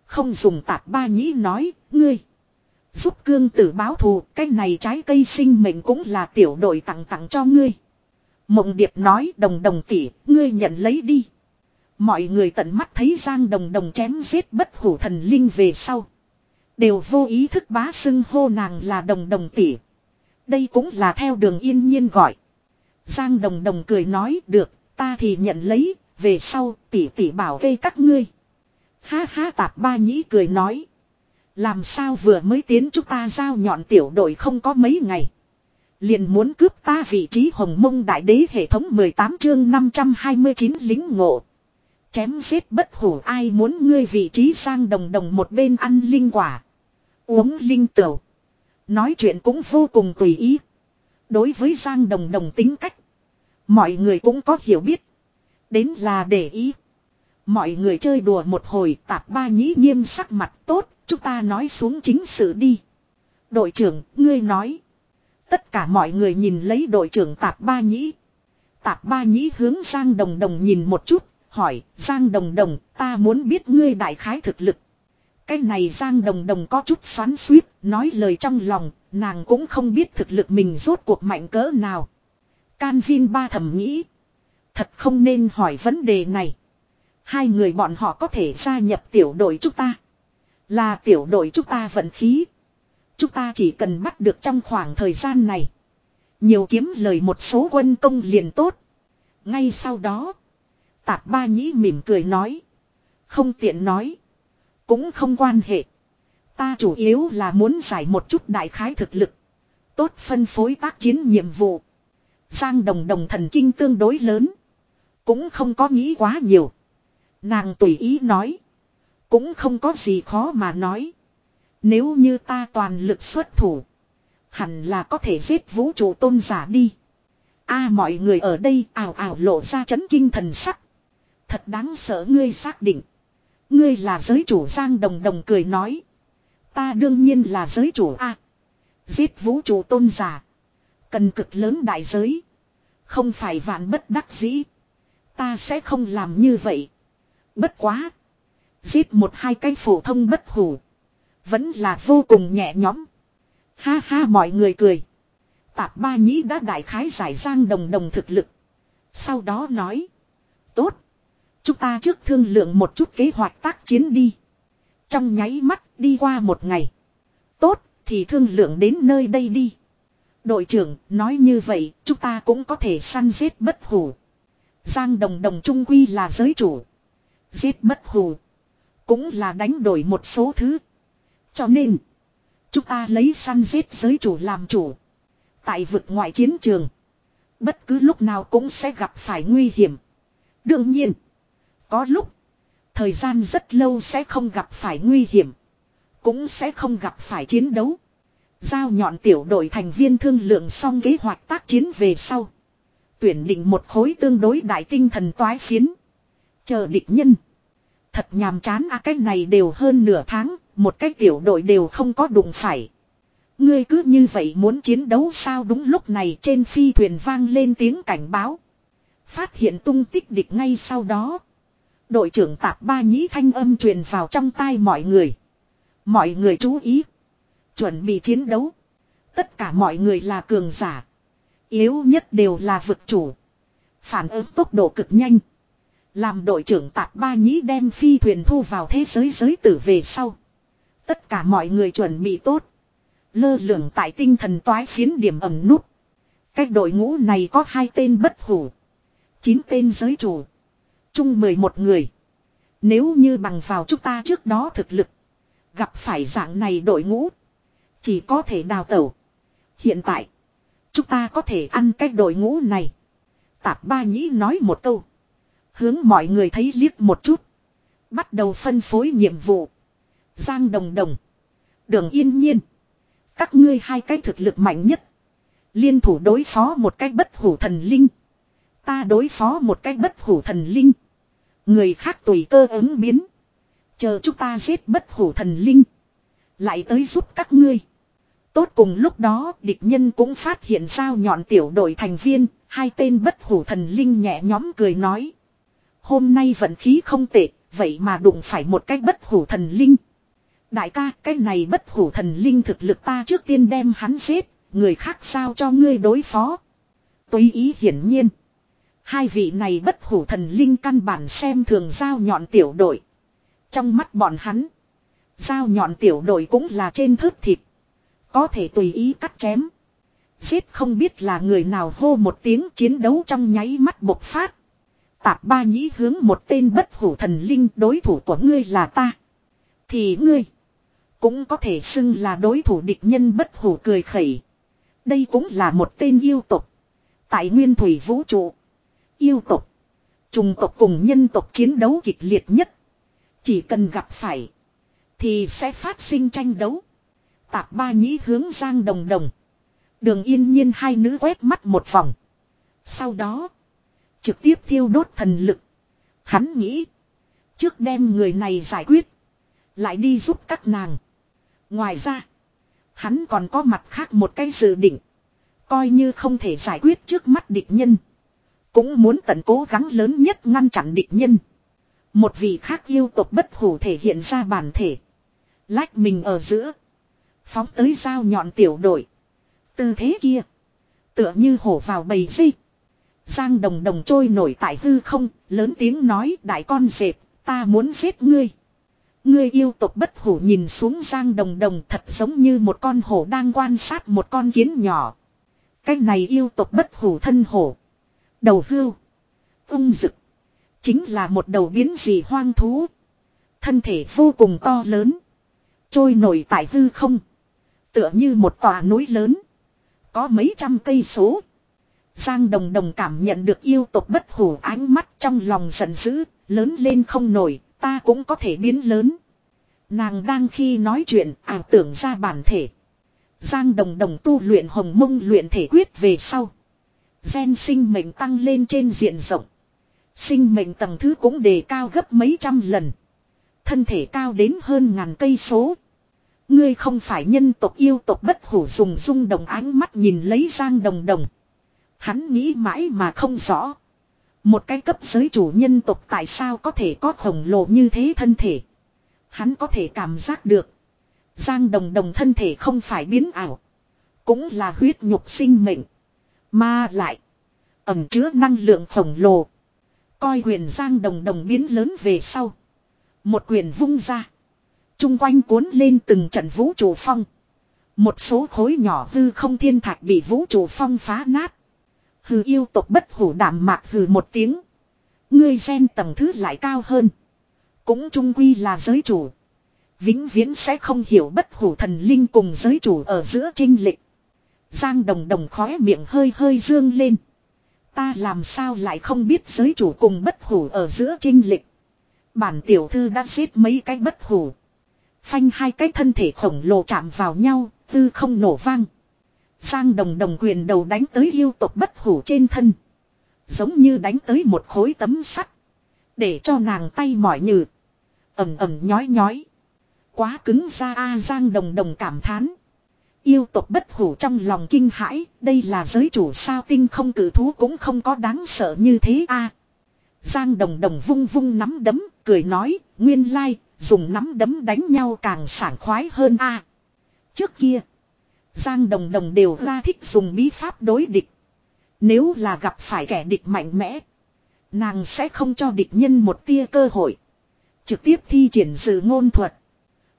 Không dùng tạp ba nhĩ nói, ngươi. Giúp cương tử báo thù, cái này trái cây sinh mệnh cũng là tiểu đội tặng tặng cho ngươi. Mộng điệp nói đồng đồng tỷ, ngươi nhận lấy đi. Mọi người tận mắt thấy Giang đồng đồng chém giết bất hủ thần linh về sau. Đều vô ý thức bá xưng hô nàng là đồng đồng tỷ. Đây cũng là theo đường yên nhiên gọi. Giang đồng đồng cười nói được, ta thì nhận lấy, về sau tỷ tỷ bảo vệ các ngươi. Ha ha tạp ba nhĩ cười nói. Làm sao vừa mới tiến chúng ta giao nhọn tiểu đội không có mấy ngày. Liền muốn cướp ta vị trí hồng mông đại đế hệ thống 18 chương 529 lính ngộ. Chém giết bất hủ ai muốn ngươi vị trí sang đồng đồng một bên ăn linh quả. Uống linh tửu. Nói chuyện cũng vô cùng tùy ý. Đối với Giang Đồng Đồng tính cách. Mọi người cũng có hiểu biết. Đến là để ý. Mọi người chơi đùa một hồi, tạp ba nhĩ nghiêm sắc mặt tốt. Chúng ta nói xuống chính sự đi. Đội trưởng, ngươi nói. Tất cả mọi người nhìn lấy đội trưởng tạp ba nhĩ. Tạp ba nhĩ hướng Giang Đồng Đồng nhìn một chút. Hỏi, Giang Đồng Đồng, ta muốn biết ngươi đại khái thực lực. Cái này Giang Đồng Đồng có chút xoắn suýt, nói lời trong lòng, nàng cũng không biết thực lực mình rốt cuộc mạnh cỡ nào. Can Vin ba thầm nghĩ. Thật không nên hỏi vấn đề này. Hai người bọn họ có thể gia nhập tiểu đội chúng ta. Là tiểu đội chúng ta vận khí. Chúng ta chỉ cần bắt được trong khoảng thời gian này. Nhiều kiếm lời một số quân công liền tốt. Ngay sau đó. Tạp ba nhĩ mỉm cười nói. Không tiện nói. Cũng không quan hệ. Ta chủ yếu là muốn giải một chút đại khái thực lực. Tốt phân phối tác chiến nhiệm vụ. Giang đồng đồng thần kinh tương đối lớn. Cũng không có nghĩ quá nhiều. Nàng tùy ý nói. Cũng không có gì khó mà nói. Nếu như ta toàn lực xuất thủ. Hẳn là có thể giết vũ trụ tôn giả đi. a, mọi người ở đây ảo ảo lộ ra chấn kinh thần sắc. Thật đáng sợ ngươi xác định. Ngươi là giới chủ Giang Đồng Đồng cười nói. Ta đương nhiên là giới chủ A. giết vũ trụ tôn giả. Cần cực lớn đại giới. Không phải vạn bất đắc dĩ. Ta sẽ không làm như vậy. Bất quá. Giết một hai cái phổ thông bất hủ. Vẫn là vô cùng nhẹ nhõm. Ha ha, mọi người cười. Tạp ba nhĩ đã đại khái giải giang đồng đồng thực lực. Sau đó nói. Tốt. Chúng ta trước thương lượng một chút kế hoạch tác chiến đi. Trong nháy mắt đi qua một ngày. Tốt, thì thương lượng đến nơi đây đi. Đội trưởng, nói như vậy, chúng ta cũng có thể săn giết bất hủ. Giang đồng đồng trung quy là giới chủ. Giết bất hủ. Cũng là đánh đổi một số thứ. Cho nên. Chúng ta lấy săn giết giới chủ làm chủ. Tại vực ngoại chiến trường. Bất cứ lúc nào cũng sẽ gặp phải nguy hiểm. Đương nhiên. Có lúc. Thời gian rất lâu sẽ không gặp phải nguy hiểm. Cũng sẽ không gặp phải chiến đấu. Giao nhọn tiểu đội thành viên thương lượng xong kế hoạch tác chiến về sau. Tuyển định một khối tương đối đại tinh thần toái phiến. Chờ địch nhân. Thật nhàm chán à cái này đều hơn nửa tháng, một cái tiểu đội đều không có đụng phải. Ngươi cứ như vậy muốn chiến đấu sao đúng lúc này trên phi thuyền vang lên tiếng cảnh báo. Phát hiện tung tích địch ngay sau đó. Đội trưởng tạp ba nhĩ thanh âm truyền vào trong tai mọi người. Mọi người chú ý. Chuẩn bị chiến đấu. Tất cả mọi người là cường giả. Yếu nhất đều là vực chủ. Phản ứng tốc độ cực nhanh. Làm đội trưởng tạp ba nhĩ đem phi thuyền thu vào thế giới giới tử về sau. Tất cả mọi người chuẩn bị tốt. Lơ lửng tại tinh thần toái phiến điểm ẩm nút. Cách đội ngũ này có hai tên bất hủ. Chín tên giới chủ. Chung 11 người. Nếu như bằng vào chúng ta trước đó thực lực. Gặp phải dạng này đội ngũ. Chỉ có thể đào tẩu. Hiện tại. Chúng ta có thể ăn cách đội ngũ này. Tạp ba nhĩ nói một câu. Hướng mọi người thấy liếc một chút. Bắt đầu phân phối nhiệm vụ. Giang đồng đồng. Đường yên nhiên. Các ngươi hai cái thực lực mạnh nhất. Liên thủ đối phó một cái bất hủ thần linh. Ta đối phó một cái bất hủ thần linh. Người khác tùy cơ ứng biến. Chờ chúng ta giết bất hủ thần linh. Lại tới giúp các ngươi. Tốt cùng lúc đó địch nhân cũng phát hiện sao nhọn tiểu đội thành viên, hai tên bất hủ thần linh nhẹ nhóm cười nói. Hôm nay vận khí không tệ, vậy mà đụng phải một cái bất hủ thần linh. Đại ca, cái này bất hủ thần linh thực lực ta trước tiên đem hắn giết, người khác sao cho ngươi đối phó. Tùy ý hiển nhiên. Hai vị này bất hủ thần linh căn bản xem thường giao nhọn tiểu đội. Trong mắt bọn hắn, giao nhọn tiểu đội cũng là trên thớt thịt. Có thể tùy ý cắt chém. Giết không biết là người nào hô một tiếng chiến đấu trong nháy mắt bộc phát. Tạp ba nhĩ hướng một tên bất hủ thần linh, đối thủ của ngươi là ta. Thì ngươi. Cũng có thể xưng là đối thủ địch nhân bất hủ cười khẩy. Đây cũng là một tên yêu tục. Tại nguyên thủy vũ trụ. Yêu tục. Trùng tộc cùng nhân tộc chiến đấu kịch liệt nhất. Chỉ cần gặp phải. Thì sẽ phát sinh tranh đấu. Tạp ba nhĩ hướng giang đồng đồng. Đường yên nhiên hai nữ quét mắt một vòng. Sau đó. Trực tiếp thiêu đốt thần lực. Hắn nghĩ. Trước đem người này giải quyết. Lại đi giúp các nàng. Ngoài ra. Hắn còn có mặt khác một cái dự định. Coi như không thể giải quyết trước mắt địch nhân. Cũng muốn tận cố gắng lớn nhất ngăn chặn địch nhân. Một vị khác yêu tộc bất hủ thể hiện ra bản thể. Lách mình ở giữa. Phóng tới dao nhọn tiểu đội. Tư thế kia. Tựa như hổ vào bầy dây. Giang đồng đồng trôi nổi tại hư không. Lớn tiếng nói, đại con dẹp. Ta muốn giết ngươi. Ngươi yêu tộc bất hủ nhìn xuống Giang đồng đồng thật giống như một con hổ đang quan sát một con kiến nhỏ. Cái này yêu tộc bất hủ thân hổ. Đầu hưu. Ung dực. Chính là một đầu biến dị hoang thú. Thân thể vô cùng to lớn. Trôi nổi tại hư không. Tựa như một tòa núi lớn. Có mấy trăm cây số. Giang đồng đồng cảm nhận được yêu tộc bất hủ ánh mắt trong lòng giận dữ. Lớn lên không nổi. Ta cũng có thể biến lớn. Nàng đang khi nói chuyện, ảo tưởng ra bản thể. Giang đồng đồng tu luyện hồng mông luyện thể quyết về sau. Gen sinh mệnh tăng lên trên diện rộng. Sinh mệnh tầng thứ cũng đề cao gấp mấy trăm lần. Thân thể cao đến hơn ngàn cây số. Ngươi không phải nhân tộc yêu tộc bất hủ dùng rung đồng ánh mắt nhìn lấy Giang Đồng Đồng. Hắn nghĩ mãi mà không rõ. Một cái cấp giới chủ nhân tộc tại sao có thể có khổng lồ như thế thân thể. Hắn có thể cảm giác được. Giang Đồng Đồng thân thể không phải biến ảo. Cũng là huyết nhục sinh mệnh. Mà lại. Ẩm chứa năng lượng khổng lồ. Coi quyền Giang Đồng Đồng biến lớn về sau. Một quyền vung ra. Trung quanh cuốn lên từng trận vũ trụ phong. Một số khối nhỏ hư không thiên thạch bị vũ trụ phong phá nát. Hư yêu tộc bất hủ đảm mạc hừ một tiếng. Ngươi gen tầng thứ lại cao hơn. Cũng trung quy là giới chủ. Vĩnh viễn sẽ không hiểu bất hủ thần linh cùng giới chủ ở giữa trinh lịch. Giang đồng đồng khóe miệng hơi hơi dương lên. Ta làm sao lại không biết giới chủ cùng bất hủ ở giữa trinh lịch. Bản tiểu thư đã giết mấy cái bất hủ. Phanh hai cái thân thể khổng lồ chạm vào nhau, tư không nổ vang. Giang đồng đồng quyền đầu đánh tới yêu tộc bất hủ trên thân. Giống như đánh tới một khối tấm sắt. Để cho nàng tay mỏi nhừ. Ẩm ẩm nhói nhói. Quá cứng ra a Giang đồng đồng cảm thán. Yêu tộc bất hủ trong lòng kinh hãi, đây là giới chủ sao tinh không cử thú cũng không có đáng sợ như thế a. Giang đồng đồng vung vung nắm đấm, cười nói, nguyên lai, dùng nắm đấm đánh nhau càng sảng khoái hơn a. trước kia, Giang đồng đồng đều ra thích dùng bí pháp đối địch. Nếu là gặp phải kẻ địch mạnh mẽ, nàng sẽ không cho địch nhân một tia cơ hội. Trực tiếp thi triển sự ngôn thuật.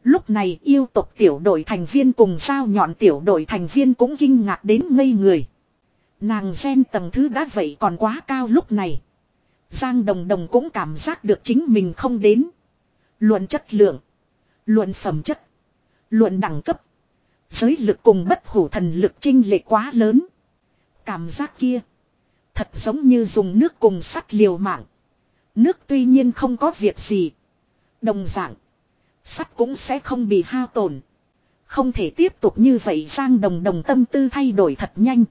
Lúc này yêu tộc tiểu đội thành viên cùng sao nhọn tiểu đội thành viên cũng kinh ngạc đến ngây người. Nàng gen tầng thứ đã vậy còn quá cao lúc này. Giang Đồng Đồng cũng cảm giác được chính mình không đến. Luận chất lượng. Luận phẩm chất. Luận đẳng cấp. Giới lực cùng bất hủ thần lực trinh lệ quá lớn. Cảm giác kia. Thật giống như dùng nước cùng sắt liều mạng. Nước tuy nhiên không có việc gì. Đồng dạng. Sắt cũng sẽ không bị hao tổn. Không thể tiếp tục như vậy Giang Đồng Đồng tâm tư thay đổi thật nhanh.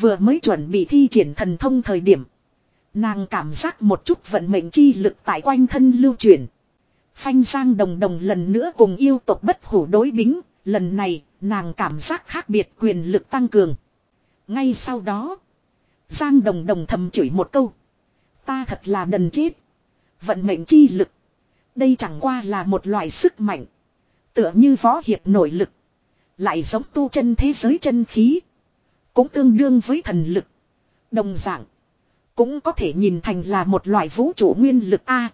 Vừa mới chuẩn bị thi triển thần thông thời điểm. Nàng cảm giác một chút vận mệnh chi lực tại quanh thân lưu chuyển. Phanh Giang Đồng Đồng lần nữa cùng yêu tộc bất hủ đối bính. Lần này, nàng cảm giác khác biệt quyền lực tăng cường. Ngay sau đó, Giang Đồng Đồng thầm chửi một câu. Ta thật là đần chết. Vận mệnh chi lực. Đây chẳng qua là một loại sức mạnh. Tựa như võ hiệp nội lực. Lại giống tu chân thế giới chân khí. Cũng tương đương với thần lực. Đồng dạng. Cũng có thể nhìn thành là một loại vũ trụ nguyên lực A.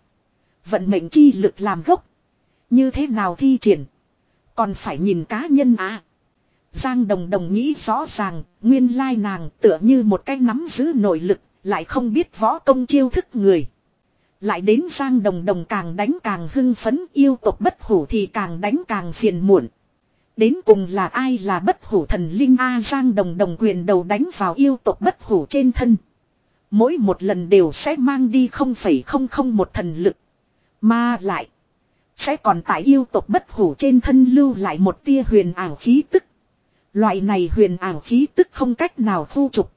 Vận mệnh chi lực làm gốc. Như thế nào thi triển. Còn phải nhìn cá nhân à? Giang Đồng Đồng nghĩ rõ ràng, nguyên lai nàng tựa như một cái nắm giữ nội lực, lại không biết võ công chiêu thức người. Lại đến Giang Đồng Đồng càng đánh càng hưng phấn yêu tộc bất hủ thì càng đánh càng phiền muộn. Đến cùng là ai là bất hủ thần linh A Giang Đồng Đồng quyền đầu đánh vào yêu tộc bất hủ trên thân. Mỗi một lần đều sẽ mang đi không không không một thần lực. Mà lại. Sẽ còn tại yêu tộc bất hủ trên thân lưu lại một tia huyền ảo khí tức. Loại này huyền ảo khí tức không cách nào thu trục.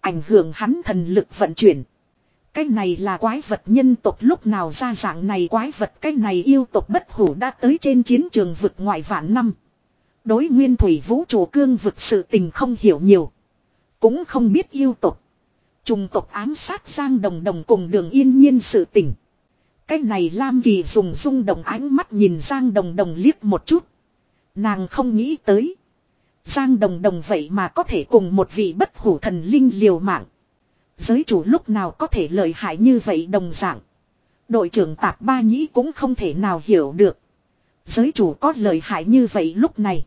Ảnh hưởng hắn thần lực vận chuyển. Cái này là quái vật nhân tộc lúc nào ra dạng này quái vật cái này yêu tộc bất hủ đã tới trên chiến trường vực ngoại vạn năm. Đối nguyên thủy vũ trụ cương vực sự tình không hiểu nhiều. Cũng không biết yêu tộc. Trùng tộc ám sát giang đồng đồng cùng đường yên nhiên sự tình. Cái này Lam Kỳ dùng rung động ánh mắt nhìn Giang Đồng Đồng liếc một chút. Nàng không nghĩ tới. Giang Đồng Đồng vậy mà có thể cùng một vị bất hủ thần linh liều mạng. Giới chủ lúc nào có thể lợi hại như vậy đồng dạng. Đội trưởng tạp ba nhĩ cũng không thể nào hiểu được. Giới chủ có lợi hại như vậy lúc này.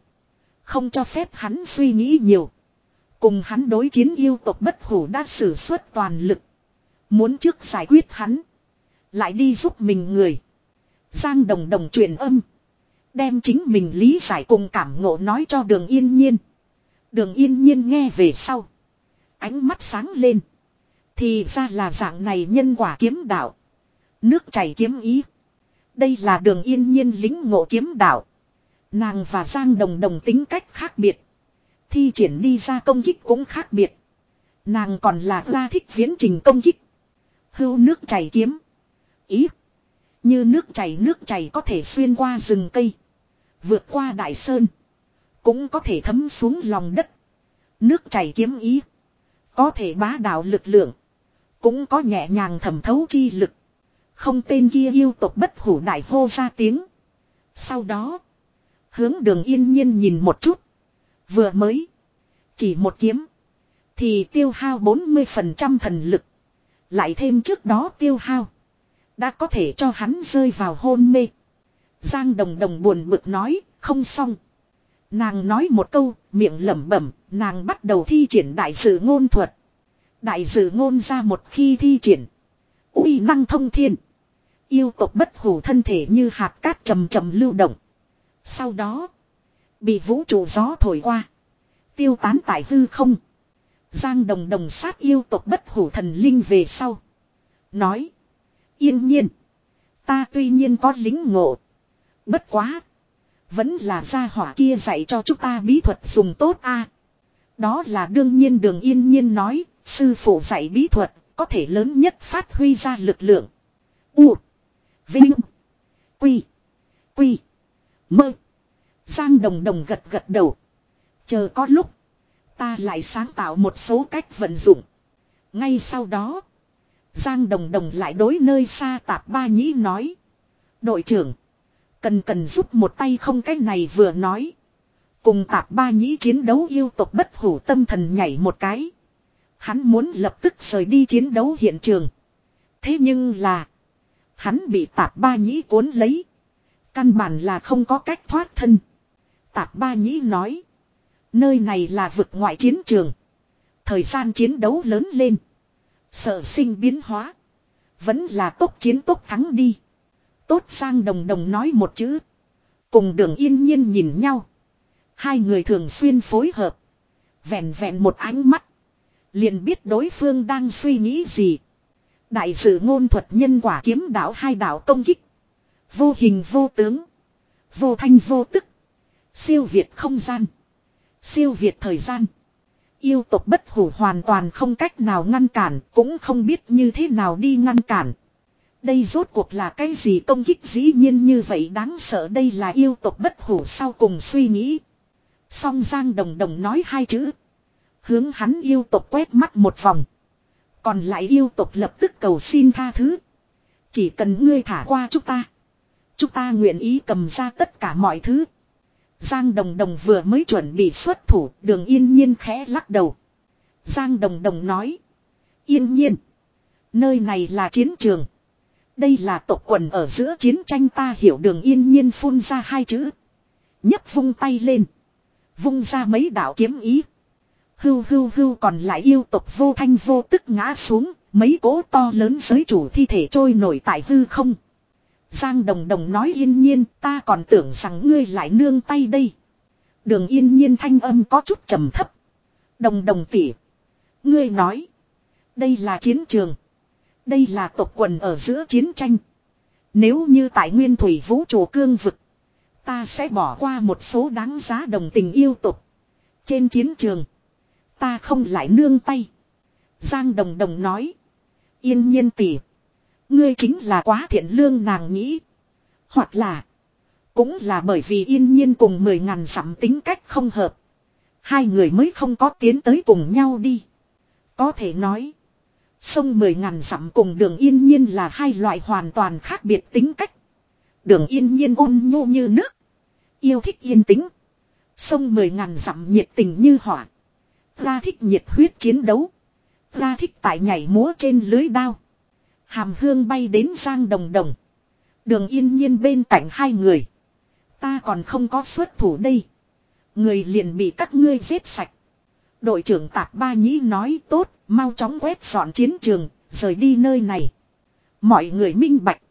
Không cho phép hắn suy nghĩ nhiều. Cùng hắn đối chiến yêu tộc bất hủ đã sử xuất toàn lực. Muốn trước giải quyết hắn. Lại đi giúp mình người. Giang đồng đồng truyền âm. Đem chính mình lý giải cùng cảm ngộ nói cho đường yên nhiên. Đường yên nhiên nghe về sau. Ánh mắt sáng lên. Thì ra là dạng này nhân quả kiếm đạo. Nước chảy kiếm ý. Đây là đường yên nhiên lính ngộ kiếm đạo. Nàng và Giang Đồng Đồng tính cách khác biệt. Thi triển đi ra công kích cũng khác biệt. Nàng còn là ra thích viễn trình công kích. Hưu nước chảy kiếm. Ý. Như nước chảy nước chảy có thể xuyên qua rừng cây. Vượt qua đại sơn. Cũng có thể thấm xuống lòng đất. Nước chảy kiếm ý. Có thể bá đạo lực lượng. Cũng có nhẹ nhàng thẩm thấu chi lực. Không tên kia yêu tộc bất hủ đại hô ra tiếng. Sau đó. Hướng đường yên nhiên nhìn một chút. Vừa mới. Chỉ một kiếm. Thì tiêu hao 40% thần lực. Lại thêm trước đó tiêu hao. Đã có thể cho hắn rơi vào hôn mê. Giang đồng đồng buồn bực nói. Không xong. Nàng nói một câu. Miệng lẩm bẩm. Nàng bắt đầu thi triển đại sự ngôn thuật. Đại sử ngôn ra một khi thi triển. uy năng thông thiên. Yêu tộc bất hủ thân thể như hạt cát trầm trầm lưu động. Sau đó. Bị vũ trụ gió thổi qua. Tiêu tán tại hư không. Giang đồng đồng sát yêu tộc bất hủ thần linh về sau. Nói. Yên nhiên. Ta tuy nhiên có lính ngộ. Bất quá. Vẫn là gia hỏa kia dạy cho chúng ta bí thuật dùng tốt a. Đó là đương nhiên đường yên nhiên nói. Sư phụ dạy bí thuật. Có thể lớn nhất phát huy ra lực lượng. U. Vinh. Quy. Quy. Mơ. Giang đồng đồng gật gật đầu. Chờ có lúc. Ta lại sáng tạo một số cách vận dụng. Ngay sau đó. Giang đồng đồng lại đối nơi xa tạp ba nhĩ nói. Đội trưởng. Cần cần giúp một tay không cái này vừa nói. Cùng tạp ba nhĩ chiến đấu yêu tộc bất hủ tâm thần nhảy một cái. Hắn muốn lập tức rời đi chiến đấu hiện trường. Thế nhưng là. Hắn bị tạp ba nhĩ cuốn lấy. Căn bản là không có cách thoát thân. Tạp ba nhĩ nói. Nơi này là vực ngoại chiến trường. Thời gian chiến đấu lớn lên. Sợ sinh biến hóa. Vẫn là tốt chiến tốt thắng đi. Tốt sang đồng đồng nói một chữ. Cùng đường yên nhiên nhìn nhau. Hai người thường xuyên phối hợp. Vẹn vẹn một ánh mắt. Liền biết đối phương đang suy nghĩ gì. Đại sự ngôn thuật nhân quả kiếm đạo hai đạo công kích. Vô hình vô tướng. Vô thanh vô tức. Siêu việt không gian. Siêu việt thời gian. Yêu tộc bất hủ hoàn toàn không cách nào ngăn cản, cũng không biết như thế nào đi ngăn cản. Đây rốt cuộc là cái gì công kích dĩ nhiên như vậy đáng sợ đây là yêu tộc bất hủ sau cùng suy nghĩ. Song Giang Đồng Đồng nói hai chữ. Hướng hắn yêu tộc quét mắt một vòng. Còn lại yêu tộc lập tức cầu xin tha thứ. Chỉ cần ngươi thả qua chúng ta. Chúng ta nguyện ý cầm ra tất cả mọi thứ. Giang Đồng Đồng vừa mới chuẩn bị xuất thủ, đường yên nhiên khẽ lắc đầu. Giang Đồng Đồng nói. Yên nhiên. Nơi này là chiến trường. Đây là tộc quần ở giữa chiến tranh ta hiểu đường yên nhiên phun ra hai chữ. nhấc vung tay lên. Vung ra mấy đạo kiếm ý. Hưu hưu hưu còn lại yêu tộc vô thanh vô tức ngã xuống. Mấy cố to lớn giới chủ thi thể trôi nổi tại hư không. Giang đồng đồng nói yên nhiên, ta còn tưởng rằng ngươi lại nương tay đây. Đường yên nhiên thanh âm có chút trầm thấp. Đồng đồng tỉ. Ngươi nói. Đây là chiến trường. Đây là tộc quần ở giữa chiến tranh. Nếu như tại nguyên thủy vũ trụ cương vực. Ta sẽ bỏ qua một số đáng giá đồng tình yêu tục. Trên chiến trường. Ta không lại nương tay. Giang đồng đồng nói. Yên nhiên tỉ. Ngươi chính là quá thiện lương nàng nghĩ. Hoặc là. Cũng là bởi vì yên nhiên cùng mười ngàn dặm tính cách không hợp. Hai người mới không có tiến tới cùng nhau đi. Có thể nói. Sông mười ngàn dặm cùng đường yên nhiên là hai loại hoàn toàn khác biệt tính cách. Đường yên nhiên ôn nhu như nước. Yêu thích yên tĩnh. Sông mười ngàn dặm nhiệt tình như hỏa. Ra thích nhiệt huyết chiến đấu. Ra thích tại nhảy múa trên lưới đao. Hàm hương bay đến giang đồng đồng. Đường yên nhiên bên cạnh hai người. Ta còn không có xuất thủ đây. Người liền bị các ngươi giết sạch. Đội trưởng tạp ba nhĩ nói tốt, mau chóng quét dọn chiến trường, rời đi nơi này. Mọi người minh bạch.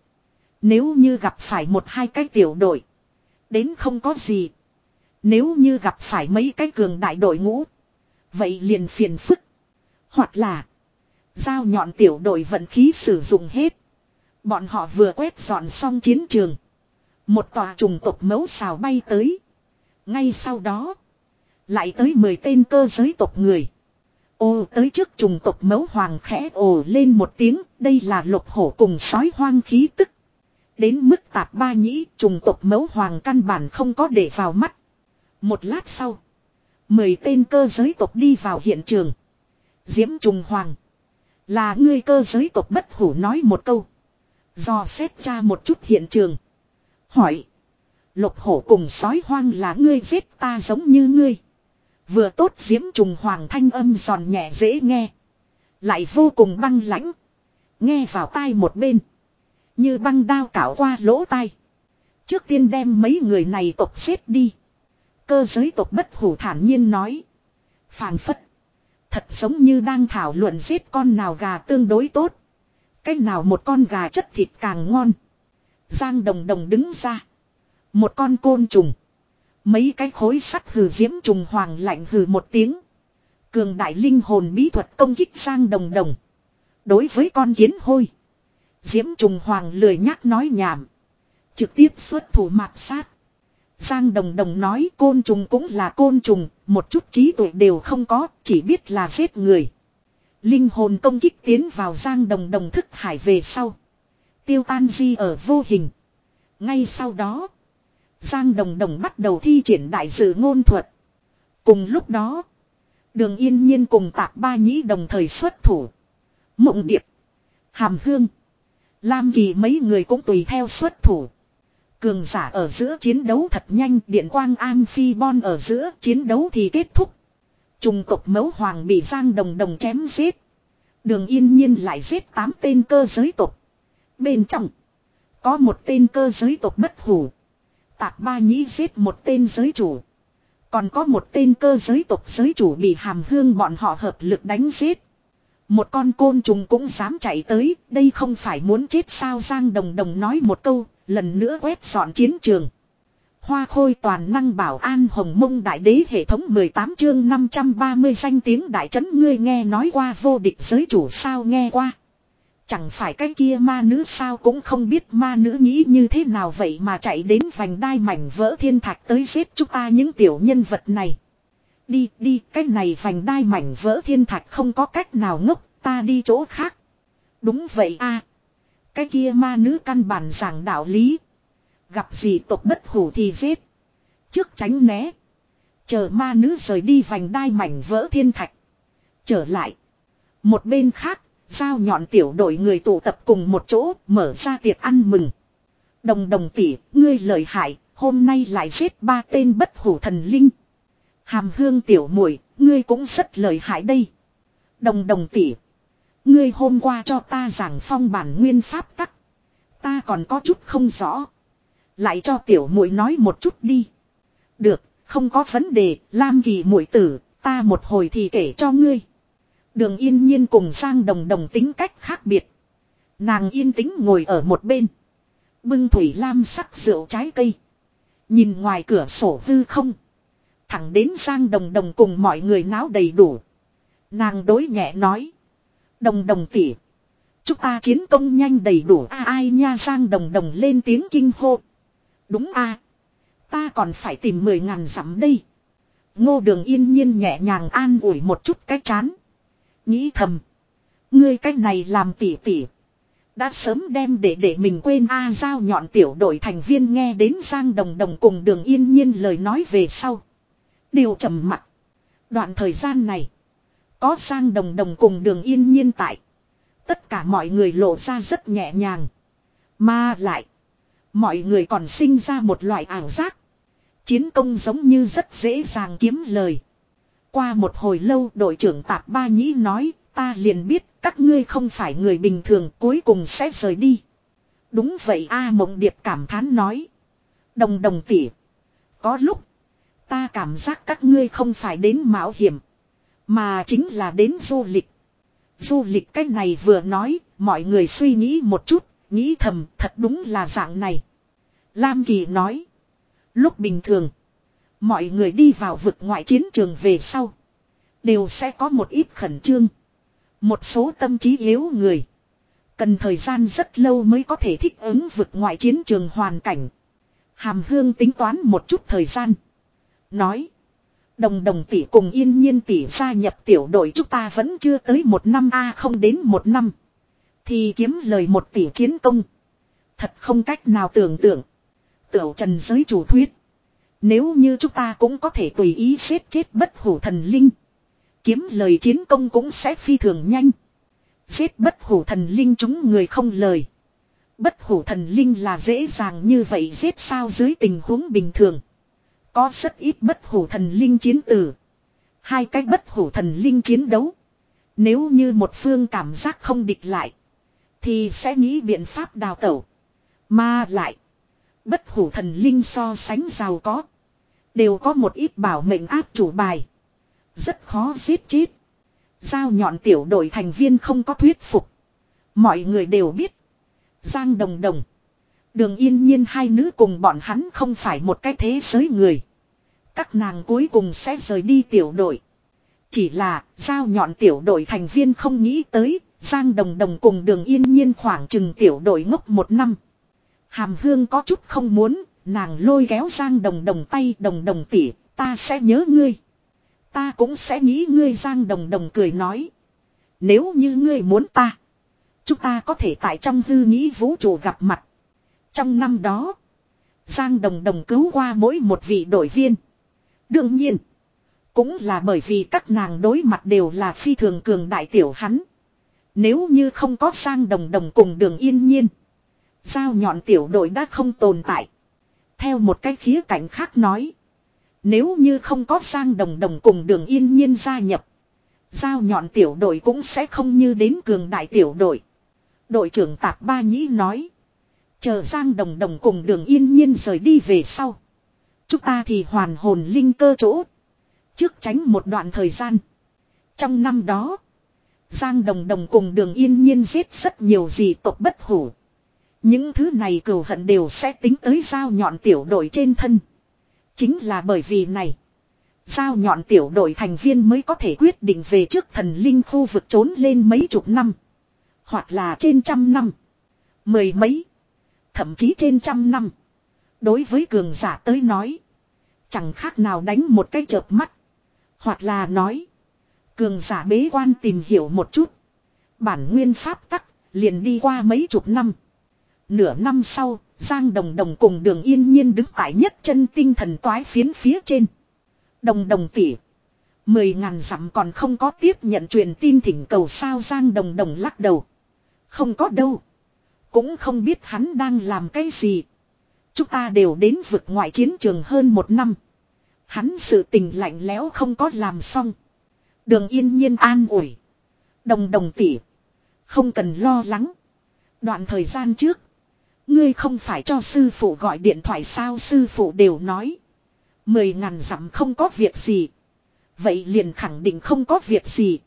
Nếu như gặp phải một hai cái tiểu đội. Đến không có gì. Nếu như gặp phải mấy cái cường đại đội ngũ. Vậy liền phiền phức. Hoặc là. Giao nhọn tiểu đội vận khí sử dụng hết. Bọn họ vừa quét dọn xong chiến trường. Một tòa trùng tộc mấu xào bay tới. Ngay sau đó. Lại tới 10 tên cơ giới tộc người. Ô, tới trước trùng tộc mấu hoàng khẽ ồ lên một tiếng. Đây là lục hổ cùng sói hoang khí tức. Đến mức tạp ba nhĩ, trùng tộc mấu hoàng căn bản không có để vào mắt. Một lát sau. Mười tên cơ giới tộc đi vào hiện trường. Diễm trùng hoàng. Là ngươi cơ giới tộc bất hủ nói một câu. Do xét tra một chút hiện trường. Hỏi. Lục hổ cùng sói hoang là ngươi giết ta giống như ngươi. Vừa tốt diễm trùng hoàng thanh âm giòn nhẹ dễ nghe. Lại vô cùng băng lãnh. Nghe vào tai một bên. Như băng đao cảo qua lỗ tai. Trước tiên đem mấy người này tộc xếp đi. Cơ giới tộc bất hủ thản nhiên nói. Phàng phất. Thật giống như đang thảo luận giết con nào gà tương đối tốt. Cách nào một con gà chất thịt càng ngon. Giang đồng đồng đứng ra. Một con côn trùng. Mấy cái khối sắt hừ diễm trùng hoàng lạnh hừ một tiếng. Cường đại linh hồn bí thuật công kích Giang đồng đồng. Đối với con kiến hôi. Diễm trùng hoàng lười nhắc nói nhảm. Trực tiếp xuất thủ mạt sát. Giang Đồng Đồng nói côn trùng cũng là côn trùng, một chút trí tuệ đều không có, chỉ biết là giết người. Linh hồn công kích tiến vào Giang Đồng Đồng thức hải về sau. Tiêu tan di ở vô hình. Ngay sau đó, Giang Đồng Đồng bắt đầu thi triển đại sự ngôn thuật. Cùng lúc đó, Đường Yên Nhiên cùng Tạp Ba Nhĩ đồng thời xuất thủ. Mộng Điệp, Hàm Hương, Lam Kỳ mấy người cũng tùy theo xuất thủ. Cường giả ở giữa chiến đấu thật nhanh, điện quang am phi bon ở giữa chiến đấu thì kết thúc. Trùng tộc mẫu hoàng bị Giang Đồng Đồng chém giết. Đường yên nhiên lại giết 8 tên cơ giới tộc. Bên trong, có một tên cơ giới tộc bất hủ. Tạc ba nhĩ giết một tên giới chủ. Còn có một tên cơ giới tộc giới chủ bị hàm hương bọn họ hợp lực đánh giết. Một con côn trùng cũng dám chạy tới, đây không phải muốn chết sao Giang Đồng Đồng nói một câu, lần nữa quét dọn chiến trường. Hoa khôi toàn năng bảo an hồng mông đại đế hệ thống 18 chương 530 danh tiếng đại trấn ngươi nghe nói qua vô địch giới chủ sao nghe qua. Chẳng phải cái kia ma nữ sao cũng không biết ma nữ nghĩ như thế nào vậy mà chạy đến vành đai mảnh vỡ thiên thạch tới giết chúng ta những tiểu nhân vật này. Đi đi, cái này vành đai mảnh vỡ thiên thạch không có cách nào ngốc, ta đi chỗ khác. Đúng vậy a cái kia ma nữ căn bản giảng đạo lý. Gặp gì tộc bất hủ thì giết. Trước tránh né. Chờ ma nữ rời đi vành đai mảnh vỡ thiên thạch. Trở lại. Một bên khác, Giao nhọn tiểu đội người tụ tập cùng một chỗ mở ra tiệc ăn mừng. Đồng đồng tỷ, ngươi lợi hại, hôm nay lại giết ba tên bất hủ thần linh. Hàm hương tiểu muội ngươi cũng rất lợi hại đây. Đồng đồng tỷ, ngươi hôm qua cho ta giảng phong bản nguyên pháp tắc. Ta còn có chút không rõ. Lại cho tiểu muội nói một chút đi. Được, không có vấn đề, Lam Kỳ muội tử, ta một hồi thì kể cho ngươi. Đường yên nhiên cùng sang Đồng Đồng tính cách khác biệt. Nàng yên tĩnh ngồi ở một bên. Bưng thủy lam sắc rượu trái cây. Nhìn ngoài cửa sổ hư không. Thẳng đến sang Đồng Đồng cùng mọi người náo đầy đủ. Nàng đối nhẹ nói. Đồng đồng tỉ. Chúng ta chiến công nhanh đầy đủ a, ai nha, Giang Đồng Đồng lên tiếng kinh hô. Đúng a Ta còn phải tìm mười ngàn dặm đây. Ngô đường yên nhiên nhẹ nhàng an ủi một chút cái chán. Nghĩ thầm. Ngươi cách này làm tỉ tỉ. Đã sớm đem để để mình quên A, giao nhọn tiểu đội thành viên nghe đến Giang Đồng Đồng cùng đường yên nhiên lời nói về sau. Đều trầm mặt. Đoạn thời gian này. Có Giang Đồng Đồng cùng đường yên nhiên tại. Tất cả mọi người lộ ra rất nhẹ nhàng. Mà lại. Mọi người còn sinh ra một loại ảo giác. Chiến công giống như rất dễ dàng kiếm lời. Qua một hồi lâu đội trưởng tạp ba nhĩ nói, ta liền biết các ngươi không phải người bình thường cuối cùng sẽ rời đi. Đúng vậy A Mộng Điệp cảm thán nói. Đồng đồng tỉ. Có lúc, ta cảm giác các ngươi không phải đến mạo hiểm, mà chính là đến du lịch. Du lịch cách này vừa nói, mọi người suy nghĩ một chút, nghĩ thầm thật đúng là dạng này. Lam Kỳ nói. Lúc bình thường. Mọi người đi vào vực ngoại chiến trường về sau. Đều sẽ có một ít khẩn trương. Một số tâm trí yếu người. Cần thời gian rất lâu mới có thể thích ứng vực ngoại chiến trường hoàn cảnh. Hàm hương tính toán một chút thời gian. Nói. Đồng đồng tỷ cùng yên nhiên tỷ gia nhập tiểu đội chúng ta vẫn chưa tới một năm a không đến một năm. Thì kiếm lời một tỷ chiến công. Thật không cách nào tưởng tượng. Tiểu trần giới chủ thuyết. Nếu như chúng ta cũng có thể tùy ý giết chết bất hủ thần linh. Kiếm lời chiến công cũng sẽ phi thường nhanh. Giết bất hủ thần linh chúng người không lời. Bất hủ thần linh là dễ dàng như vậy giết sao dưới tình huống bình thường. Có rất ít bất hủ thần linh chiến tử. Hai cách bất hủ thần linh chiến đấu. Nếu như một phương cảm giác không địch lại. Thì sẽ nghĩ biện pháp đào tẩu. Mà lại. Bất hủ thần linh so sánh giàu có. Đều có một ít bảo mệnh áp chủ bài. Rất khó giết chết. Giao nhọn tiểu đội thành viên không có thuyết phục. Mọi người đều biết. Giang đồng đồng. Đường yên nhiên hai nữ cùng bọn hắn không phải một cái thế giới người. Các nàng cuối cùng sẽ rời đi tiểu đội. Chỉ là giao nhọn tiểu đội thành viên không nghĩ tới. Giang đồng đồng cùng đường yên nhiên khoảng chừng tiểu đội ngốc một năm. Hàm hương có chút không muốn Nàng lôi kéo Giang Đồng Đồng tay Đồng Đồng tỉ, ta sẽ nhớ ngươi. Ta cũng sẽ nghĩ ngươi Giang Đồng Đồng cười nói. Nếu như ngươi muốn ta, chúng ta có thể tại trong hư nghĩ vũ trụ gặp mặt. Trong năm đó, Giang Đồng Đồng cứu qua mỗi một vị đội viên. Đương nhiên, cũng là bởi vì các nàng đối mặt đều là phi thường cường đại tiểu hắn. Nếu như không có Giang Đồng Đồng cùng đường yên nhiên. Giao nhọn tiểu đội đã không tồn tại. Theo một cái khía cạnh khác nói. Nếu như không có sang đồng đồng cùng đường yên nhiên gia nhập. Giao nhọn tiểu đội cũng sẽ không như đến cường đại tiểu đội. Đội trưởng tạp ba nhĩ nói. Chờ Giang đồng đồng cùng đường yên nhiên rời đi về sau. Chúng ta thì hoàn hồn linh cơ chỗ. Trước tránh một đoạn thời gian. Trong năm đó. Giang đồng đồng cùng đường yên nhiên giết rất nhiều gì tộc bất hủ. Những thứ này cừu hận đều sẽ tính tới dao nhọn tiểu đội trên thân. Chính là bởi vì này. Giao nhọn tiểu đội thành viên mới có thể quyết định về trước thần linh khu vực trốn lên mấy chục năm. Hoặc là trên trăm năm. Mười mấy. Thậm chí trên trăm năm. Đối với cường giả tới nói. Chẳng khác nào đánh một cái chợp mắt. Hoặc là nói. Cường giả bế quan tìm hiểu một chút. Bản nguyên pháp tắc liền đi qua mấy chục năm. Nửa năm sau, Giang Đồng Đồng cùng đường yên nhiên đứng tại nhất chân tinh thần toái phiến phía trên. Đồng đồng tỉ. Mười ngàn dặm còn không có tiếp nhận truyền tin thỉnh cầu sao Giang Đồng Đồng lắc đầu. Không có đâu. Cũng không biết hắn đang làm cái gì. Chúng ta đều đến vực ngoại chiến trường hơn một năm. Hắn sự tình lạnh lẽo không có làm xong. Đường yên nhiên an ủi. Đồng đồng tỉ. Không cần lo lắng. Đoạn thời gian trước. Ngươi không phải cho sư phụ gọi điện thoại sao sư phụ đều nói. Mười ngàn dặm không có việc gì. Vậy liền khẳng định không có việc gì.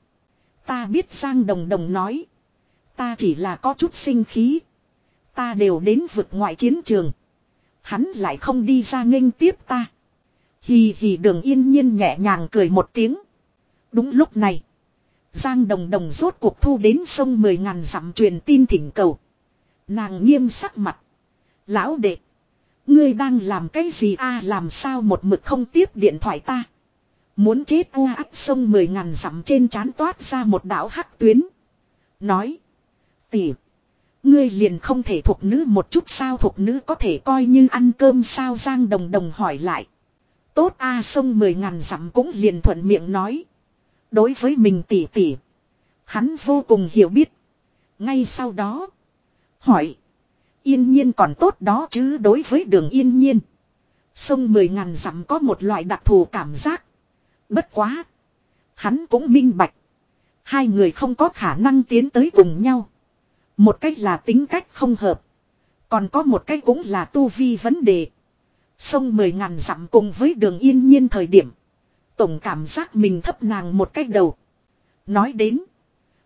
Ta biết Giang Đồng Đồng nói. Ta chỉ là có chút sinh khí. Ta đều đến vực ngoại chiến trường. Hắn lại không đi ra nghênh tiếp ta. Hì hì đường yên nhiên nhẹ nhàng cười một tiếng. Đúng lúc này. Giang Đồng Đồng rốt cuộc thu đến sông mười ngàn dặm truyền tin thỉnh cầu. Nàng nghiêm sắc mặt. Lão đệ. Ngươi đang làm cái gì a, làm sao một mực không tiếp điện thoại ta. Muốn chết u áp sông mười ngàn dặm trên trán toát ra một đạo hắc tuyến. Nói. Tỉ. Ngươi liền không thể thuộc nữ một chút sao thuộc nữ có thể coi như ăn cơm sao Giang Đồng Đồng hỏi lại. Tốt a, sông mười ngàn dặm cũng liền thuận miệng nói. Đối với mình tỉ tỉ. Hắn vô cùng hiểu biết. Ngay sau đó. Hỏi. Yên nhiên còn tốt đó chứ đối với đường yên nhiên. Sông mười ngàn dặm có một loại đặc thù cảm giác. Bất quá. Hắn cũng minh bạch. Hai người không có khả năng tiến tới cùng nhau. Một cách là tính cách không hợp. Còn có một cách cũng là tu vi vấn đề. Sông mười ngàn dặm cùng với đường yên nhiên thời điểm. Tổng cảm giác mình thấp nàng một cách đầu. Nói đến.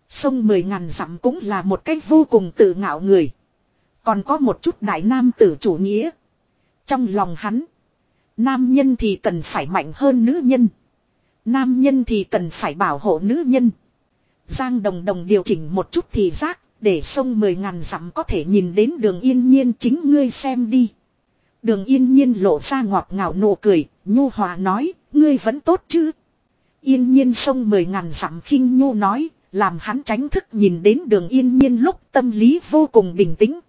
Sông mười ngàn dặm cũng là một cách vô cùng tự ngạo người. Còn có một chút đại nam tử chủ nghĩa. Trong lòng hắn. Nam nhân thì cần phải mạnh hơn nữ nhân. Nam nhân thì cần phải bảo hộ nữ nhân. Giang đồng đồng điều chỉnh một chút thì giác. Để sông mười ngàn dặm có thể nhìn đến đường yên nhiên chính ngươi xem đi. Đường yên nhiên lộ ra ngọt ngào nụ cười. Nhu hòa nói. Ngươi vẫn tốt chứ. Yên nhiên sông mười ngàn dặm khinh nhu nói. Làm hắn tránh thức nhìn đến đường yên nhiên lúc tâm lý vô cùng bình tĩnh.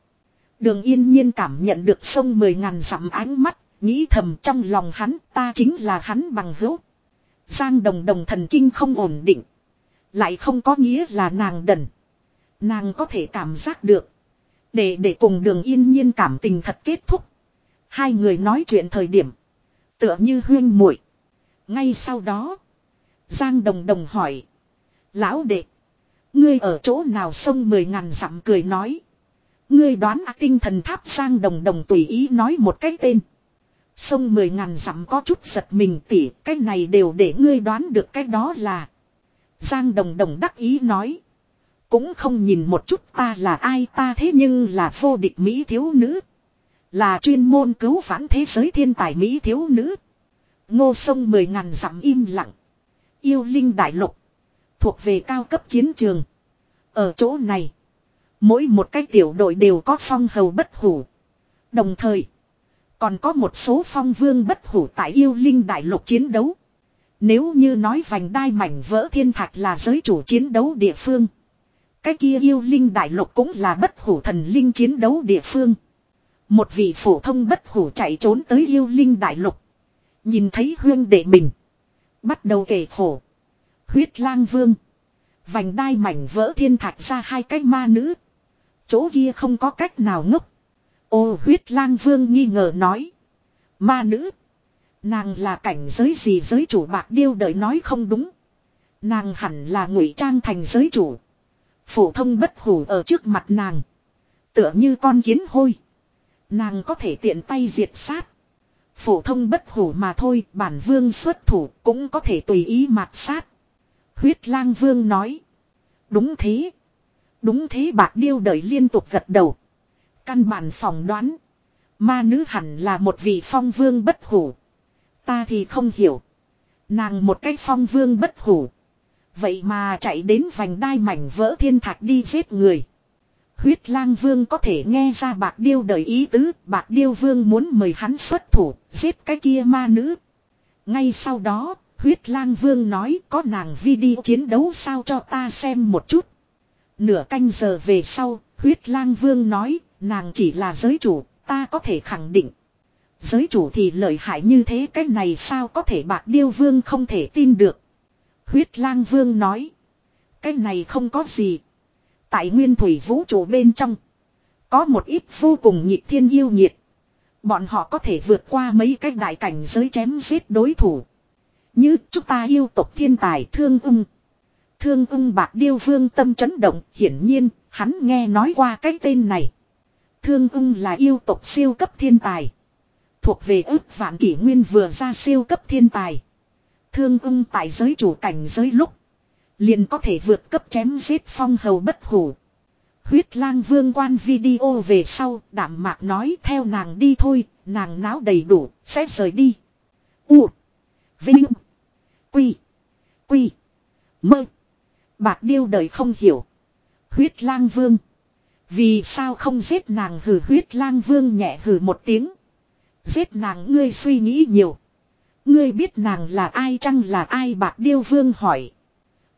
Đường yên nhiên cảm nhận được sông mười ngàn dặm ánh mắt, nghĩ thầm trong lòng hắn ta chính là hắn bằng hữu. Giang đồng đồng thần kinh không ổn định. Lại không có nghĩa là nàng đần. Nàng có thể cảm giác được. Để để cùng đường yên nhiên cảm tình thật kết thúc. Hai người nói chuyện thời điểm. Tựa như huyên muội Ngay sau đó. Giang đồng đồng hỏi. Lão đệ. Ngươi ở chỗ nào sông mười ngàn dặm cười nói. Ngươi đoán à, tinh thần tháp giang đồng đồng tùy ý nói một cái tên. Sông mười ngàn dặm có chút giật mình tỉ, cái này đều để ngươi đoán được cái đó là. Giang đồng đồng đắc ý nói. Cũng không nhìn một chút ta là ai, ta thế nhưng là vô địch Mỹ thiếu nữ. Là chuyên môn cứu vãn thế giới thiên tài Mỹ thiếu nữ. Ngô sông mười ngàn dặm im lặng. Yêu linh đại lục. Thuộc về cao cấp chiến trường. Ở chỗ này. Mỗi một cái tiểu đội đều có phong hầu bất hủ. Đồng thời. Còn có một số phong vương bất hủ tại yêu linh đại lục chiến đấu. Nếu như nói vành đai mảnh vỡ thiên thạch là giới chủ chiến đấu địa phương. Cái kia yêu linh đại lục cũng là bất hủ thần linh chiến đấu địa phương. Một vị phổ thông bất hủ chạy trốn tới yêu linh đại lục. Nhìn thấy huyên đệ mình. Bắt đầu kể khổ. Huyết lang vương. Vành đai mảnh vỡ thiên thạch ra hai cái ma nữ. Chỗ kia không có cách nào ngốc. Ô, huyết lang vương nghi ngờ nói. Ma nữ. Nàng là cảnh giới gì giới chủ bạc điêu đợi nói không đúng. Nàng hẳn là ngụy trang thành giới chủ. Phổ thông bất hủ ở trước mặt nàng. Tựa như con kiến hôi. Nàng có thể tiện tay diệt sát. Phổ thông bất hủ mà thôi, bản vương xuất thủ cũng có thể tùy ý mạt sát. Huyết lang vương nói. Đúng thế. Đúng thế bạc điêu đợi liên tục gật đầu. Căn bản phỏng đoán. Ma nữ hẳn là một vị phong vương bất hủ. Ta thì không hiểu. Nàng một cái phong vương bất hủ. Vậy mà chạy đến vành đai mảnh vỡ thiên thạch đi giết người. Huyết lang vương có thể nghe ra bạc điêu đời ý tứ. Bạc điêu vương muốn mời hắn xuất thủ. Giết cái kia ma nữ. Ngay sau đó. Huyết lang vương nói có nàng video chiến đấu sao cho ta xem một chút. Nửa canh giờ về sau, huyết lang vương nói, nàng chỉ là giới chủ, ta có thể khẳng định. Giới chủ thì lợi hại như thế cái này sao có thể bạc điêu vương không thể tin được. Huyết lang vương nói. Cái này không có gì. Tại nguyên thủy vũ trụ bên trong. Có một ít vô cùng nhịp thiên yêu nhiệt. Bọn họ có thể vượt qua mấy cái đại cảnh giới chém giết đối thủ. Như chúng ta yêu tộc thiên tài thương ung. Thương ung bạc điêu vương tâm chấn động, hiển nhiên, hắn nghe nói qua cái tên này. Thương ung là yêu tộc siêu cấp thiên tài. Thuộc về ước vạn kỷ nguyên vừa ra siêu cấp thiên tài. Thương ung tại giới chủ cảnh giới lúc. Liền có thể vượt cấp chém giết phong hầu bất hủ. Huyết lang vương quan video về sau, đảm mạc nói theo nàng đi thôi, nàng náo đầy đủ, sẽ rời đi. U. Vinh. Quy. Quy. Mơ. Bạc điêu đời không hiểu. Huyết lang vương. Vì sao không giết nàng hử huyết lang vương nhẹ hử một tiếng. Giết nàng ngươi suy nghĩ nhiều. Ngươi biết nàng là ai chăng là ai bạc điêu vương hỏi.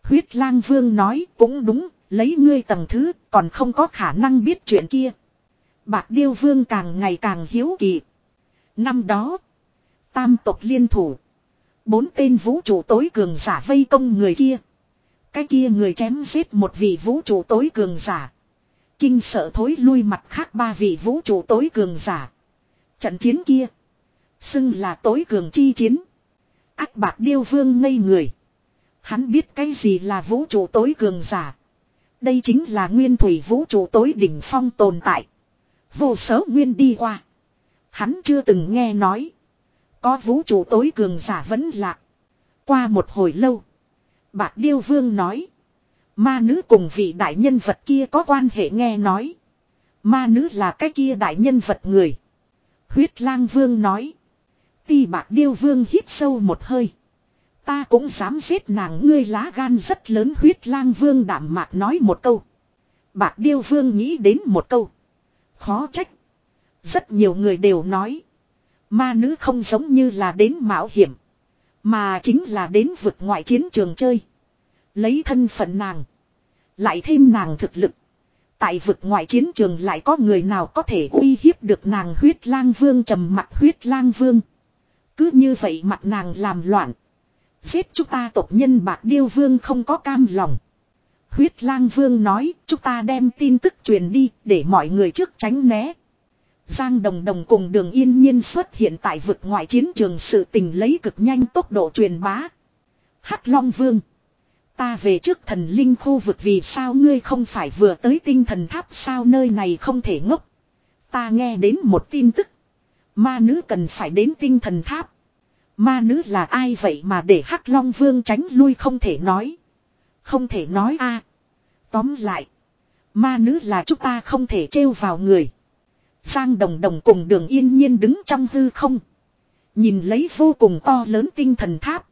Huyết lang vương nói cũng đúng, lấy ngươi tầng thứ còn không có khả năng biết chuyện kia. Bạc điêu vương càng ngày càng hiếu kỳ. Năm đó, tam tộc liên thủ. Bốn tên vũ trụ tối cường giả vây công người kia. Cái kia người chém giết một vị vũ trụ tối cường giả. Kinh sợ thối lui mặt khác ba vị vũ trụ tối cường giả. Trận chiến kia. Xưng là tối cường chi chiến. Ác bạc điêu vương ngây người. Hắn biết cái gì là vũ trụ tối cường giả. Đây chính là nguyên thủy vũ trụ tối đỉnh phong tồn tại. Vô sở nguyên đi qua. Hắn chưa từng nghe nói. Có vũ trụ tối cường giả vẫn lạ. Qua một hồi lâu. Bạc Điêu Vương nói. Ma nữ cùng vị đại nhân vật kia có quan hệ nghe nói. Ma nữ là cái kia đại nhân vật người. Huyết lang vương nói. Ti bạc điêu vương hít sâu một hơi. Ta cũng dám giết nàng ngươi lá gan rất lớn huyết lang vương đảm mạc nói một câu. Bạc điêu vương nghĩ đến một câu. Khó trách. Rất nhiều người đều nói. Ma nữ không giống như là đến mạo hiểm. Mà chính là đến vực ngoại chiến trường chơi. Lấy thân phận nàng. Lại thêm nàng thực lực. Tại vực ngoại chiến trường lại có người nào có thể uy hiếp được nàng huyết lang vương trầm mặt huyết lang vương. Cứ như vậy mặt nàng làm loạn. Giết chúng ta tộc nhân bạc điêu vương không có cam lòng. Huyết lang vương nói, chúng ta đem tin tức truyền đi, để mọi người trước tránh né. Giang Đồng Đồng cùng đường yên nhiên xuất hiện tại vực ngoại chiến trường sự tình lấy cực nhanh tốc độ truyền bá. Hắc Long Vương. Ta về trước thần linh khu vực vì sao ngươi không phải vừa tới tinh thần tháp sao nơi này không thể ngốc. Ta nghe đến một tin tức. Ma nữ cần phải đến tinh thần tháp. Ma nữ là ai vậy mà để Hắc Long Vương tránh lui không thể nói. Không thể nói a. Tóm lại. Ma nữ là chúng ta không thể trêu vào người. Giang đồng đồng cùng đường yên nhiên đứng trong hư không. Nhìn lấy vô cùng to lớn tinh thần tháp.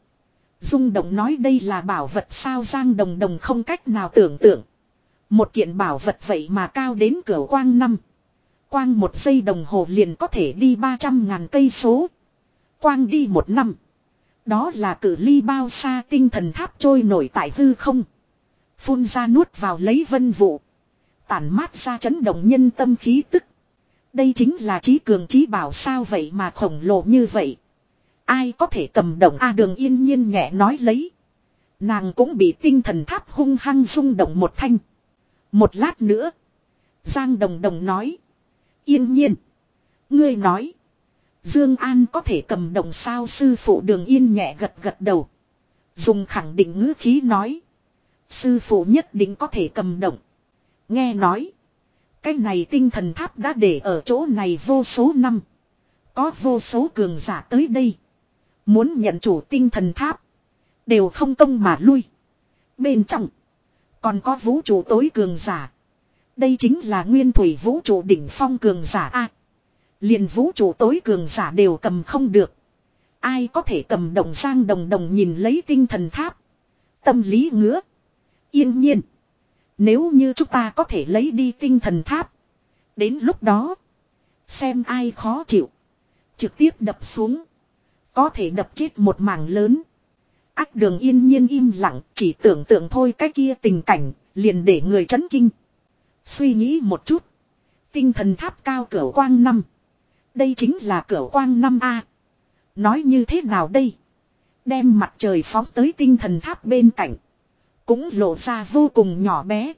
Dung động nói đây là bảo vật sao Giang đồng đồng không cách nào tưởng tượng. Một kiện bảo vật vậy mà cao đến cửa quang năm. Quang một giây đồng hồ liền có thể đi 300 ngàn cây số. Quang đi một năm. Đó là cử ly bao xa tinh thần tháp trôi nổi tại hư không. Phun ra nuốt vào lấy vân vụ. Tản mát ra chấn động nhân tâm khí tức. Đây chính là trí cường trí bảo sao vậy mà khổng lồ như vậy. Ai có thể cầm động A đường yên nhiên nhẹ nói lấy. Nàng cũng bị tinh thần tháp hung hăng rung động một thanh. Một lát nữa. Giang đồng đồng nói. Yên nhiên. Ngươi nói. Dương An có thể cầm động sao sư phụ đường yên nhẹ gật gật đầu. Dùng khẳng định ngữ khí nói. Sư phụ nhất định có thể cầm động. Nghe nói. Cái này tinh thần tháp đã để ở chỗ này vô số năm. Có vô số cường giả tới đây. Muốn nhận chủ tinh thần tháp. Đều không công mà lui. Bên trong. Còn có vũ trụ tối cường giả. Đây chính là nguyên thủy vũ trụ đỉnh phong cường giả A. liền vũ trụ tối cường giả đều cầm không được. Ai có thể cầm đồng sang đồng đồng nhìn lấy tinh thần tháp. Tâm lý ngứa. Yên nhiên. Nếu như chúng ta có thể lấy đi tinh thần tháp. Đến lúc đó. Xem ai khó chịu. Trực tiếp đập xuống. Có thể đập chết một mảng lớn. Ác đường yên nhiên im lặng. Chỉ tưởng tượng thôi cái kia tình cảnh. Liền để người chấn kinh. Suy nghĩ một chút. Tinh thần tháp cao cửa quang năm. Đây chính là cửa quang năm a Nói như thế nào đây? Đem mặt trời phóng tới tinh thần tháp bên cạnh. Cũng lộ ra vô cùng nhỏ bé.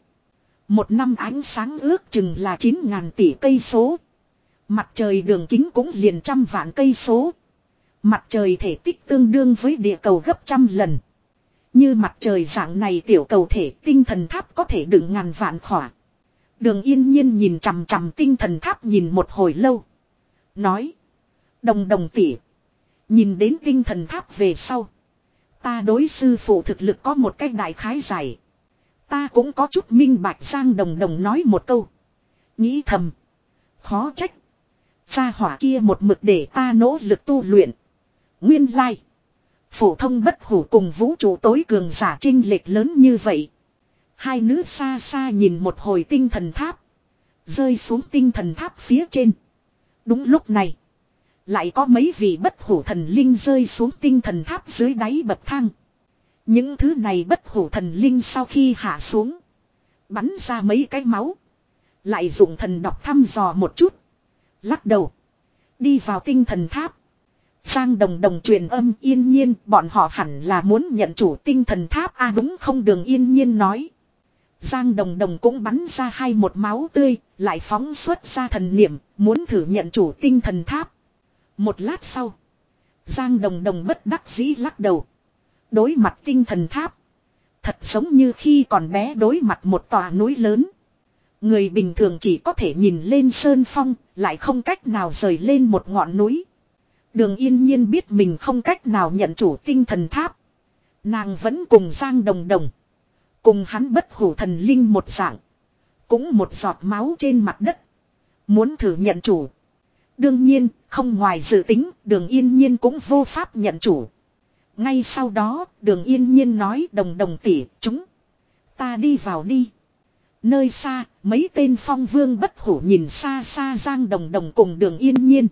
Một năm ánh sáng ước chừng là 9.000 tỷ cây số. Mặt trời đường kính cũng liền trăm vạn cây số. Mặt trời thể tích tương đương với địa cầu gấp trăm lần. Như mặt trời dạng này tiểu cầu thể tinh thần tháp có thể đựng ngàn vạn khỏa. Đường yên nhiên nhìn chằm chằm tinh thần tháp nhìn một hồi lâu. Nói. Đồng đồng tỉ. Nhìn đến tinh thần tháp về sau. Ta đối sư phụ thực lực có một cách đại khái giải. Ta cũng có chút minh bạch sang đồng đồng nói một câu. Nghĩ thầm. Khó trách. Gia hỏa kia một mực để ta nỗ lực tu luyện. Nguyên lai. Phổ thông bất hủ cùng vũ trụ tối cường giả trinh lệch lớn như vậy. Hai nữ xa xa nhìn một hồi tinh thần tháp. Rơi xuống tinh thần tháp phía trên. Đúng lúc này. Lại có mấy vị bất hủ thần linh rơi xuống tinh thần tháp dưới đáy bậc thang. Những thứ này bất hủ thần linh sau khi hạ xuống. Bắn ra mấy cái máu. Lại dùng thần đọc thăm dò một chút. Lắc đầu. Đi vào tinh thần tháp. Sang đồng đồng truyền âm yên nhiên, bọn họ hẳn là muốn nhận chủ tinh thần tháp a à đúng, không đường yên nhiên nói. Giang đồng đồng cũng bắn ra hai một máu tươi, lại phóng xuất ra thần niệm, muốn thử nhận chủ tinh thần tháp. Một lát sau, Giang đồng đồng bất đắc dĩ lắc đầu. Đối mặt tinh thần tháp. Thật giống như khi còn bé đối mặt một tòa núi lớn. Người bình thường chỉ có thể nhìn lên sơn phong, lại không cách nào rời lên một ngọn núi. Đường yên nhiên biết mình không cách nào nhận chủ tinh thần tháp. Nàng vẫn cùng Giang Đồng Đồng. Cùng hắn bất hủ thần linh một dạng. Cũng một giọt máu trên mặt đất. Muốn thử nhận chủ. Đương nhiên, không ngoài dự tính, đường yên nhiên cũng vô pháp nhận chủ. Ngay sau đó, đường yên nhiên nói đồng đồng tỉ, chúng. Ta đi vào đi. Nơi xa, mấy tên phong vương bất hủ nhìn xa xa giang đồng đồng cùng đường yên nhiên.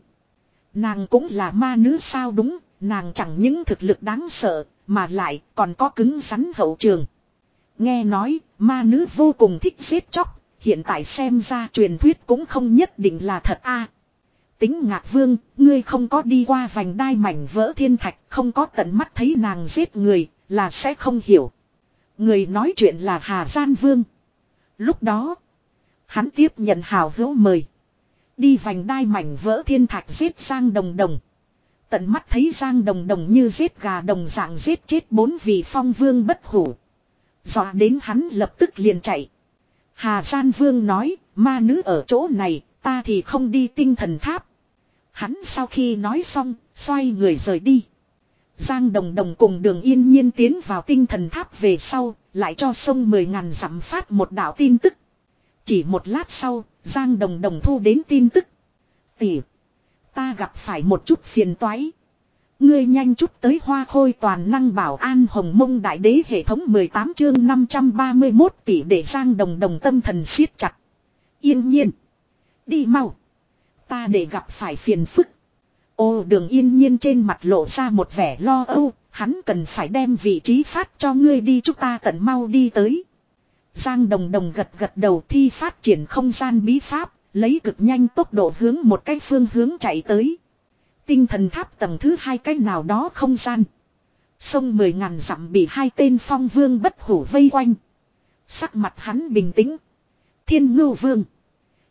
Nàng cũng là ma nữ sao đúng, nàng chẳng những thực lực đáng sợ, mà lại còn có cứng rắn hậu trường. Nghe nói, ma nữ vô cùng thích giết chóc, hiện tại xem ra truyền thuyết cũng không nhất định là thật a. Tính ngạc vương, ngươi không có đi qua vành đai mảnh vỡ thiên thạch, không có tận mắt thấy nàng giết người, là sẽ không hiểu. Người nói chuyện là Hà Gian Vương. Lúc đó, hắn tiếp nhận hào hữu mời. Đi vành đai mảnh vỡ thiên thạch giết Giang Đồng Đồng. Tận mắt thấy Giang Đồng Đồng như giết gà đồng dạng giết chết bốn vị phong vương bất hủ. Dọa đến hắn lập tức liền chạy. Hà Gian Vương nói, ma nữ ở chỗ này, ta thì không đi tinh thần tháp. Hắn sau khi nói xong, xoay người rời đi. Giang Đồng Đồng cùng đường yên nhiên tiến vào tinh thần tháp về sau, lại cho sông mười ngàn dặm phát một đạo tin tức. Chỉ một lát sau, Giang Đồng Đồng thu đến tin tức. Tỉ, ta gặp phải một chút phiền toái. Ngươi nhanh chút tới hoa khôi toàn năng bảo an hồng mông đại đế hệ thống 18 chương 531 tỷ để sang Đồng Đồng tâm thần siết chặt. Yên nhiên. Đi mau. Ta để gặp phải phiền phức. Ô đường yên nhiên trên mặt lộ ra một vẻ lo âu, hắn cần phải đem vị trí phát cho ngươi đi chúng ta cần mau đi tới. Giang đồng đồng gật gật đầu thi phát triển không gian bí pháp, lấy cực nhanh tốc độ hướng một cái phương hướng chạy tới. Tinh thần tháp tầng thứ hai cái nào đó không gian. Sông mười ngàn dặm bị hai tên phong vương bất hủ vây quanh. Sắc mặt hắn bình tĩnh. Thiên ngưu vương.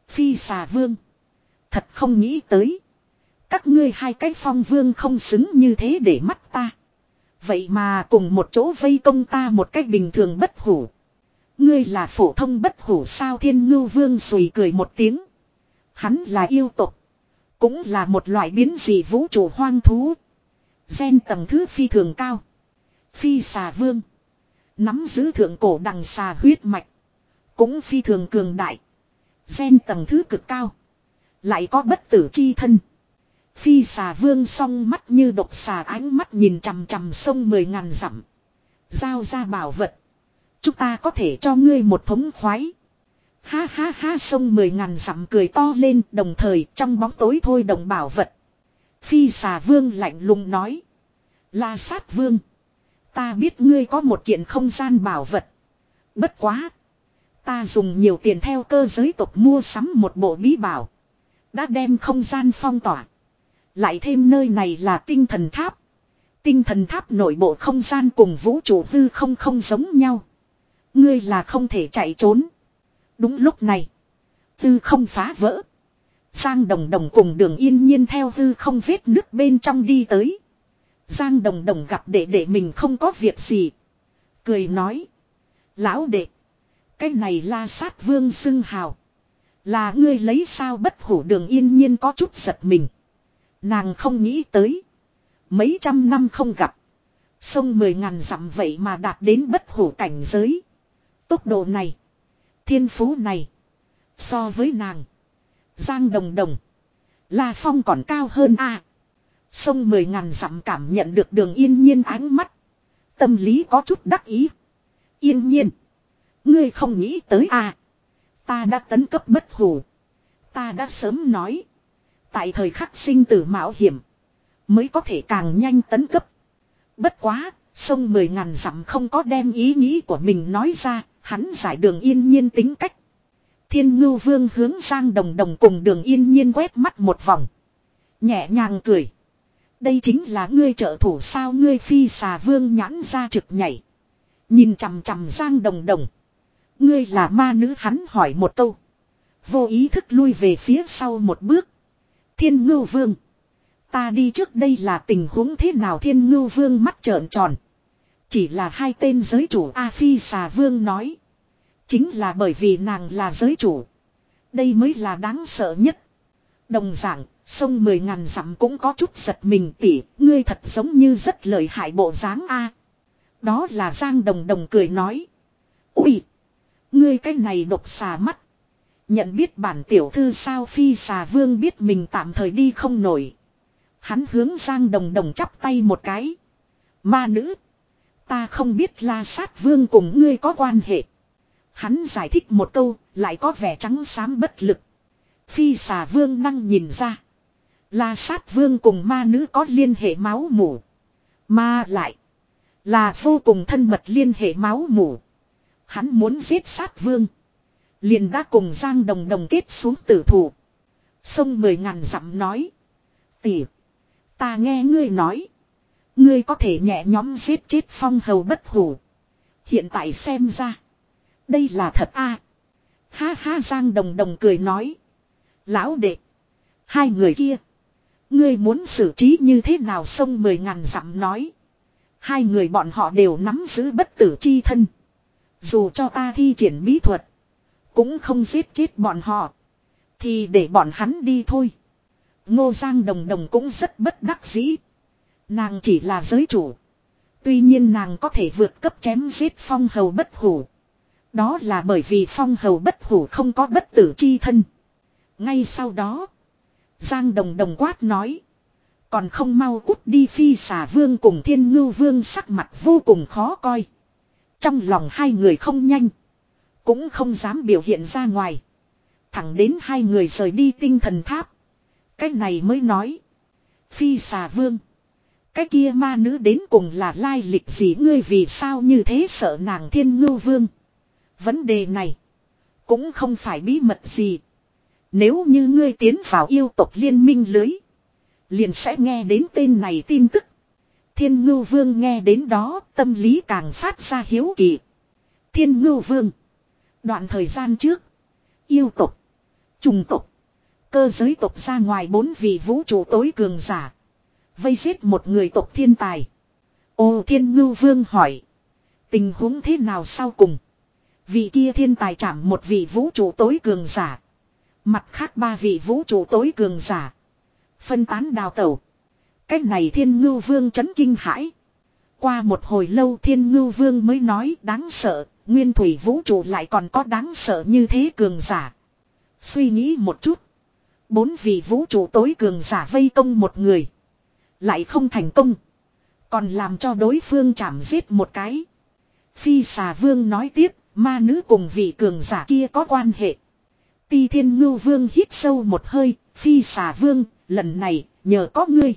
Phi xà vương. Thật không nghĩ tới. Các ngươi hai cái phong vương không xứng như thế để mắt ta. Vậy mà cùng một chỗ vây công ta một cách bình thường bất hủ. Ngươi là phổ thông bất hủ sao thiên ngưu vương sùi cười một tiếng. Hắn là yêu tục. Cũng là một loại biến dị vũ trụ hoang thú. Gen tầng thứ phi thường cao. Phi xà vương. Nắm giữ thượng cổ đằng xà huyết mạch. Cũng phi thường cường đại. Gen tầng thứ cực cao. Lại có bất tử chi thân. Phi xà vương song mắt như độc xà ánh mắt nhìn chằm chằm sông mười ngàn dặm. Giao ra bảo vật. Chúng ta có thể cho ngươi một thống khoái. Ha ha ha sông mười ngàn dặm cười to lên, đồng thời trong bóng tối thôi đồng bảo vật. Phi xà vương lạnh lùng nói. La sát vương. Ta biết ngươi có một kiện không gian bảo vật. Bất quá. Ta dùng nhiều tiền theo cơ giới tộc mua sắm một bộ bí bảo. Đã đem không gian phong tỏa. Lại thêm nơi này là tinh thần tháp. Tinh thần tháp nội bộ không gian cùng vũ trụ hư không không giống nhau. Ngươi là không thể chạy trốn. Đúng lúc này. Tư không phá vỡ. Giang đồng đồng cùng đường yên nhiên theo hư không vết nước bên trong đi tới. Giang đồng đồng gặp đệ đệ mình không có việc gì. Cười nói. Lão đệ. Cái này la sát vương xưng hào. Là ngươi lấy sao bất hủ đường yên nhiên có chút giật mình. Nàng không nghĩ tới. Mấy trăm năm không gặp. Sông mười ngàn dặm vậy mà đạt đến bất hủ cảnh giới. Tốc độ này. Thiên phú này. So với nàng. Giang đồng đồng. La Phong còn cao hơn a. Sông mười ngàn dặm cảm nhận được đường yên nhiên ánh mắt. Tâm lý có chút đắc ý. Yên nhiên. Ngươi không nghĩ tới a. Ta đã tấn cấp bất hủ. Ta đã sớm nói. Tại thời khắc sinh tử mạo hiểm. Mới có thể càng nhanh tấn cấp. Bất quá, sông mười ngàn dặm không có đem ý nghĩ của mình nói ra, hắn giải đường yên nhiên tính cách. Thiên ngưu vương hướng sang đồng đồng cùng đường yên nhiên quét mắt một vòng. Nhẹ nhàng cười. Đây chính là ngươi trợ thủ sao ngươi phi xà vương nhãn ra trực nhảy. Nhìn chằm chằm giang đồng đồng. Ngươi là ma nữ hắn hỏi một câu. Vô ý thức lui về phía sau một bước. Thiên ngưu vương. Ta đi trước đây là tình huống thế nào thiên ngưu vương mắt trợn tròn. Chỉ là hai tên giới chủ A Phi xà vương nói. Chính là bởi vì nàng là giới chủ. Đây mới là đáng sợ nhất. Đồng dạng, sông mười ngàn dặm cũng có chút giật mình tỉ, ngươi thật giống như rất lợi hại bộ dáng A. Đó là Giang Đồng Đồng cười nói. Ui! Ngươi cái này độc xà mắt. Nhận biết bản tiểu thư sao phi xà vương biết mình tạm thời đi không nổi. Hắn hướng Giang Đồng Đồng chắp tay một cái. Ma nữ! Ta không biết la sát vương cùng ngươi có quan hệ. Hắn giải thích một câu, lại có vẻ trắng xám bất lực. Phi xà vương năng nhìn ra. La sát vương cùng ma nữ có liên hệ máu mủ. Mà lại. Là vô cùng thân mật liên hệ máu mủ. Hắn muốn giết sát vương. Liền đã cùng Giang Đồng Đồng kết xuống tử thủ. Sông mười ngàn dặm nói. Tỷ. Ta nghe ngươi nói. Ngươi có thể nhẹ nhóm giết chết phong hầu bất hủ. Hiện tại xem ra. Đây là thật a. Ha ha, Giang Đồng Đồng cười nói. Lão đệ. Hai người kia. Ngươi muốn xử trí như thế nào sông mười ngàn dặm nói. Hai người bọn họ đều nắm giữ bất tử chi thân. Dù cho ta thi triển bí thuật. Cũng không giết chết bọn họ. Thì để bọn hắn đi thôi. Ngô Giang Đồng Đồng cũng rất bất đắc dĩ. Nàng chỉ là giới chủ. Tuy nhiên nàng có thể vượt cấp chém giết phong hầu bất hủ. Đó là bởi vì phong hầu bất hủ không có bất tử chi thân. Ngay sau đó. Giang đồng đồng quát nói. Còn không mau cút đi phi xà vương cùng thiên ngưu vương sắc mặt vô cùng khó coi. Trong lòng hai người không nhanh. Cũng không dám biểu hiện ra ngoài. Thẳng đến hai người rời đi tinh thần tháp. Cái này mới nói. Phi xà vương. Cái kia ma nữ đến cùng là lai lịch gì ngươi vì sao như thế sợ nàng thiên ngưu vương. Vấn đề này. Cũng không phải bí mật gì. Nếu như ngươi tiến vào yêu tộc liên minh lưới. Liền sẽ nghe đến tên này tin tức. Thiên ngưu vương nghe đến đó, tâm lý càng phát ra hiếu kỳ. Thiên ngưu vương. Đoạn thời gian trước. Yêu tộc. Trùng tộc. Cơ giới tộc ra ngoài bốn vị vũ trụ tối cường giả. Vây giết một người tộc thiên tài. Ô, thiên ngưu vương hỏi. Tình huống thế nào sau cùng? Vị kia thiên tài chạm một vị vũ trụ tối cường giả. Mặt khác ba vị vũ trụ tối cường giả. Phân tán đào tẩu. Cách này thiên ngưu vương chấn kinh hãi. Qua một hồi lâu thiên ngưu vương mới nói, đáng sợ. Nguyên thủy vũ trụ lại còn có đáng sợ như thế cường giả. Suy nghĩ một chút. Bốn vị vũ trụ tối cường giả vây công một người. Lại không thành công. Còn làm cho đối phương chạm giết một cái. Phi xà vương nói tiếp Ma nữ cùng vị cường giả kia có quan hệ. Ti thiên ngưu vương hít sâu một hơi, phi xà vương, lần này, nhờ có ngươi.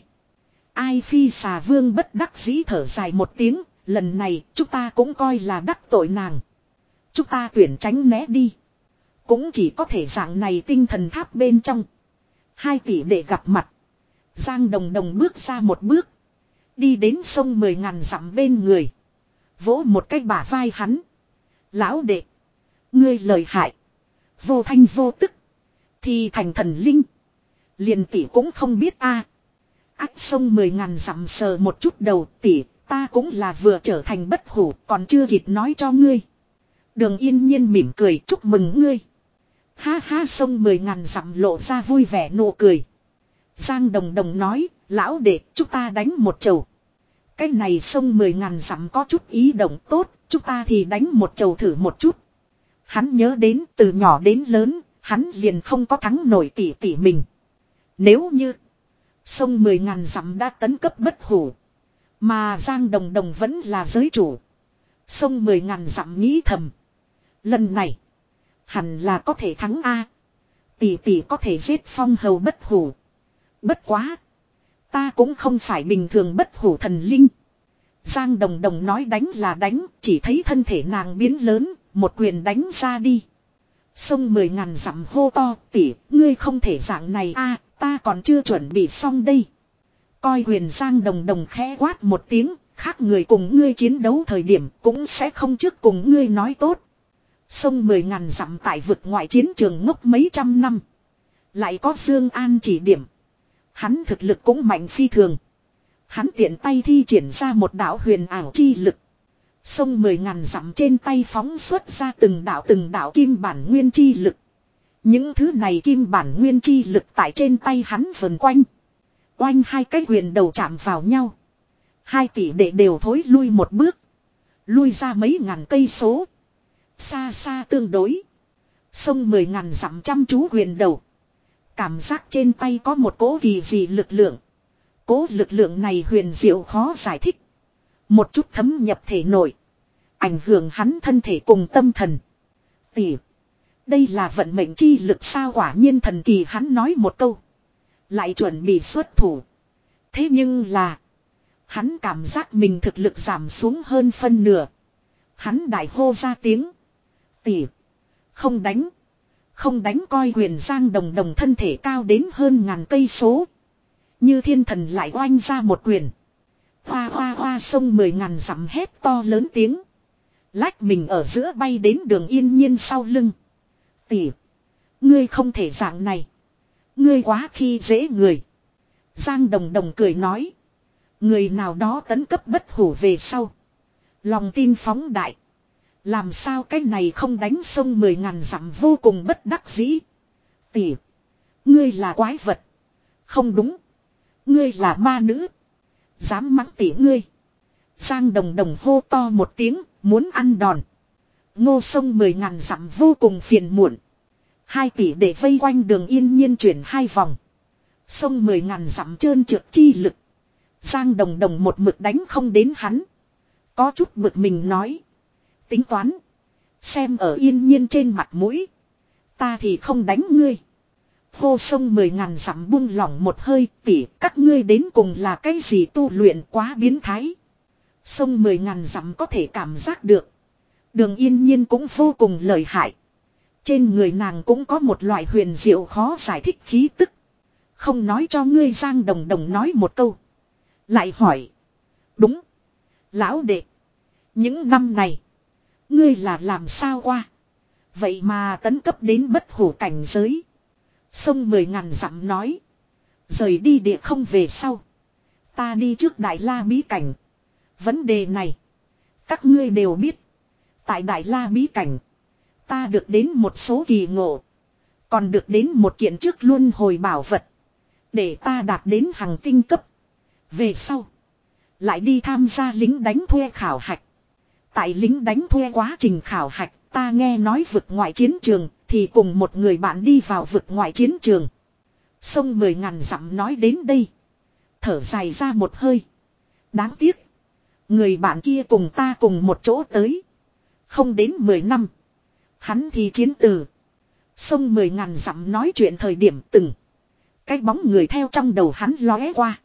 Ai phi xà vương bất đắc dĩ thở dài một tiếng, lần này chúng ta cũng coi là đắc tội nàng. Chúng ta tuyển tránh né đi. Cũng chỉ có thể dạng này tinh thần tháp bên trong. Hai tỷ để gặp mặt. Giang Đồng Đồng bước ra một bước. Đi đến sông mười ngàn dặm bên người. Vỗ một cái bả vai hắn. Lão đệ. Ngươi lời hại. Vô thanh vô tức. Thì thành thần linh. Liền tỷ cũng không biết a. À. Ách sông mười ngàn dặm sờ một chút đầu tỷ. Ta cũng là vừa trở thành bất hủ, còn chưa kịp nói cho ngươi. Đường yên nhiên mỉm cười, chúc mừng ngươi. Ha ha, sông mười ngàn dặm lộ ra vui vẻ nụ cười. Giang đồng đồng nói, lão đệ, chúng ta đánh một chầu. Cái này sông mười ngàn dặm có chút ý động tốt, chúng ta thì đánh một chầu thử một chút. Hắn nhớ đến từ nhỏ đến lớn, hắn liền không có thắng nổi tỷ tỷ mình. Nếu như sông mười ngàn dặm đã tấn cấp bất hủ, mà Giang Đồng Đồng vẫn là giới chủ. Sông mười ngàn dặm nghĩ thầm. Lần này, hẳn là có thể thắng A. Tỷ tỷ có thể giết phong hầu bất hủ. Bất quá. Ta cũng không phải bình thường bất hủ thần linh. Giang Đồng Đồng nói đánh là đánh, chỉ thấy thân thể nàng biến lớn, một quyền đánh ra đi. Sông mười ngàn dặm hô to, tỷ, ngươi không thể dạng này a, ta còn chưa chuẩn bị xong đây. Coi quyền Giang Đồng Đồng khẽ quát một tiếng, khác người cùng ngươi chiến đấu thời điểm cũng sẽ không trước cùng ngươi nói tốt. Sông mười ngàn dặm tại vực ngoại chiến trường ngốc mấy trăm năm. Lại có Dương An chỉ điểm. Hắn thực lực cũng mạnh phi thường. Hắn tiện tay thi triển ra một đạo huyền ảo chi lực. Sông mười ngàn dặm trên tay phóng xuất ra từng đạo từng đạo kim bản nguyên chi lực. Những thứ này kim bản nguyên chi lực tại trên tay hắn vần quanh. quanh hai cái huyền đầu chạm vào nhau. Hai tỷ đệ đều thối lui một bước. Lui ra mấy ngàn cây số. Xa xa tương đối. Sông mười ngàn dặm chăm chú huyền đầu. Cảm giác trên tay có một cố kỳ gì lực lượng. Cố lực lượng này huyền diệu khó giải thích. Một chút thấm nhập thể nội. Ảnh hưởng hắn thân thể cùng tâm thần. Tỷ. Đây là vận mệnh chi lực sao quả nhiên thần kỳ hắn nói một câu. Lại chuẩn bị xuất thủ. Thế nhưng là. Hắn cảm giác mình thực lực giảm xuống hơn phân nửa. Hắn đại hô ra tiếng. Tỷ. Không đánh. Không đánh coi huyền giang đồng đồng thân thể cao đến hơn ngàn cây số. Như thiên thần lại oanh ra một quyền. Hoa hoa hoa sông mười ngàn dặm hét to lớn tiếng. Lách mình ở giữa bay đến đường yên nhiên sau lưng. Tỷ. Ngươi không thể dạng này. Ngươi quá khi dễ người. Giang đồng đồng cười nói. Người nào đó tấn cấp bất hủ về sau. Lòng tin phóng đại. Làm sao cái này không đánh sông mười ngàn dặm vô cùng bất đắc dĩ. Tỷ. Ngươi là quái vật. Không đúng. Ngươi là ma nữ. Dám mắng tỷ ngươi. Giang đồng đồng hô to một tiếng, muốn ăn đòn. Ngô sông mười ngàn dặm vô cùng phiền muộn. Hai tỷ để vây quanh đường yên nhiên chuyển hai vòng. Sông mười ngàn dặm trơn trượt chi lực. Giang đồng đồng một mực đánh không đến hắn. Có chút bực mình nói. Tính toán. Xem ở yên nhiên trên mặt mũi. Ta thì không đánh ngươi. Hô sông mười ngàn dặm buông lỏng một hơi, tỉ, các ngươi đến cùng là cái gì tu luyện quá biến thái. Sông mười ngàn dặm có thể cảm giác được. Đường yên nhiên cũng vô cùng lợi hại. Trên người nàng cũng có một loại huyền diệu khó giải thích khí tức. Không nói cho ngươi Giang Đồng Đồng nói một câu. Lại hỏi. Đúng. Lão đệ. Những năm này. Ngươi là làm sao qua. Vậy mà tấn cấp đến bất hủ cảnh giới. Sông mười ngàn dặm nói. Rời đi địa không về sau. Ta đi trước Đại La bí cảnh. Vấn đề này. Các ngươi đều biết. Tại Đại La bí cảnh. Ta được đến một số kỳ ngộ. Còn được đến một kiện trước luôn hồi bảo vật. Để ta đạt đến hàng tinh cấp. Về sau. Lại đi tham gia lính đánh thuê khảo hạch. Tại lính đánh thuê quá trình khảo hạch. Ta nghe nói vực ngoại chiến trường. Thì cùng một người bạn đi vào vực ngoại chiến trường. Sông mười ngàn dặm nói đến đây. Thở dài ra một hơi. Đáng tiếc. Người bạn kia cùng ta cùng một chỗ tới. Không đến mười năm. Hắn thì chiến từ. Sông mười ngàn dặm nói chuyện thời điểm từng. Cái bóng người theo trong đầu hắn lóe qua.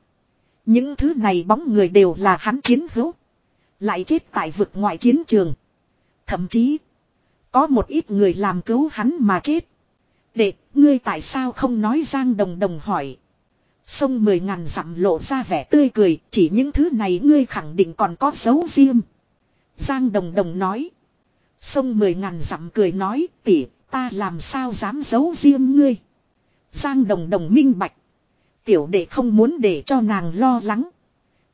Những thứ này bóng người đều là hắn chiến hữu. Lại chết tại vực ngoại chiến trường. Thậm chí. Có một ít người làm cứu hắn mà chết. Đệ, ngươi tại sao không nói Giang Đồng Đồng hỏi. Sông mười ngàn dặm lộ ra vẻ tươi cười, chỉ những thứ này ngươi khẳng định còn có dấu riêng. Giang Đồng Đồng nói. Sông mười ngàn dặm cười nói, tỉ, ta làm sao dám giấu riêng ngươi. Giang Đồng Đồng minh bạch. Tiểu đệ không muốn để cho nàng lo lắng.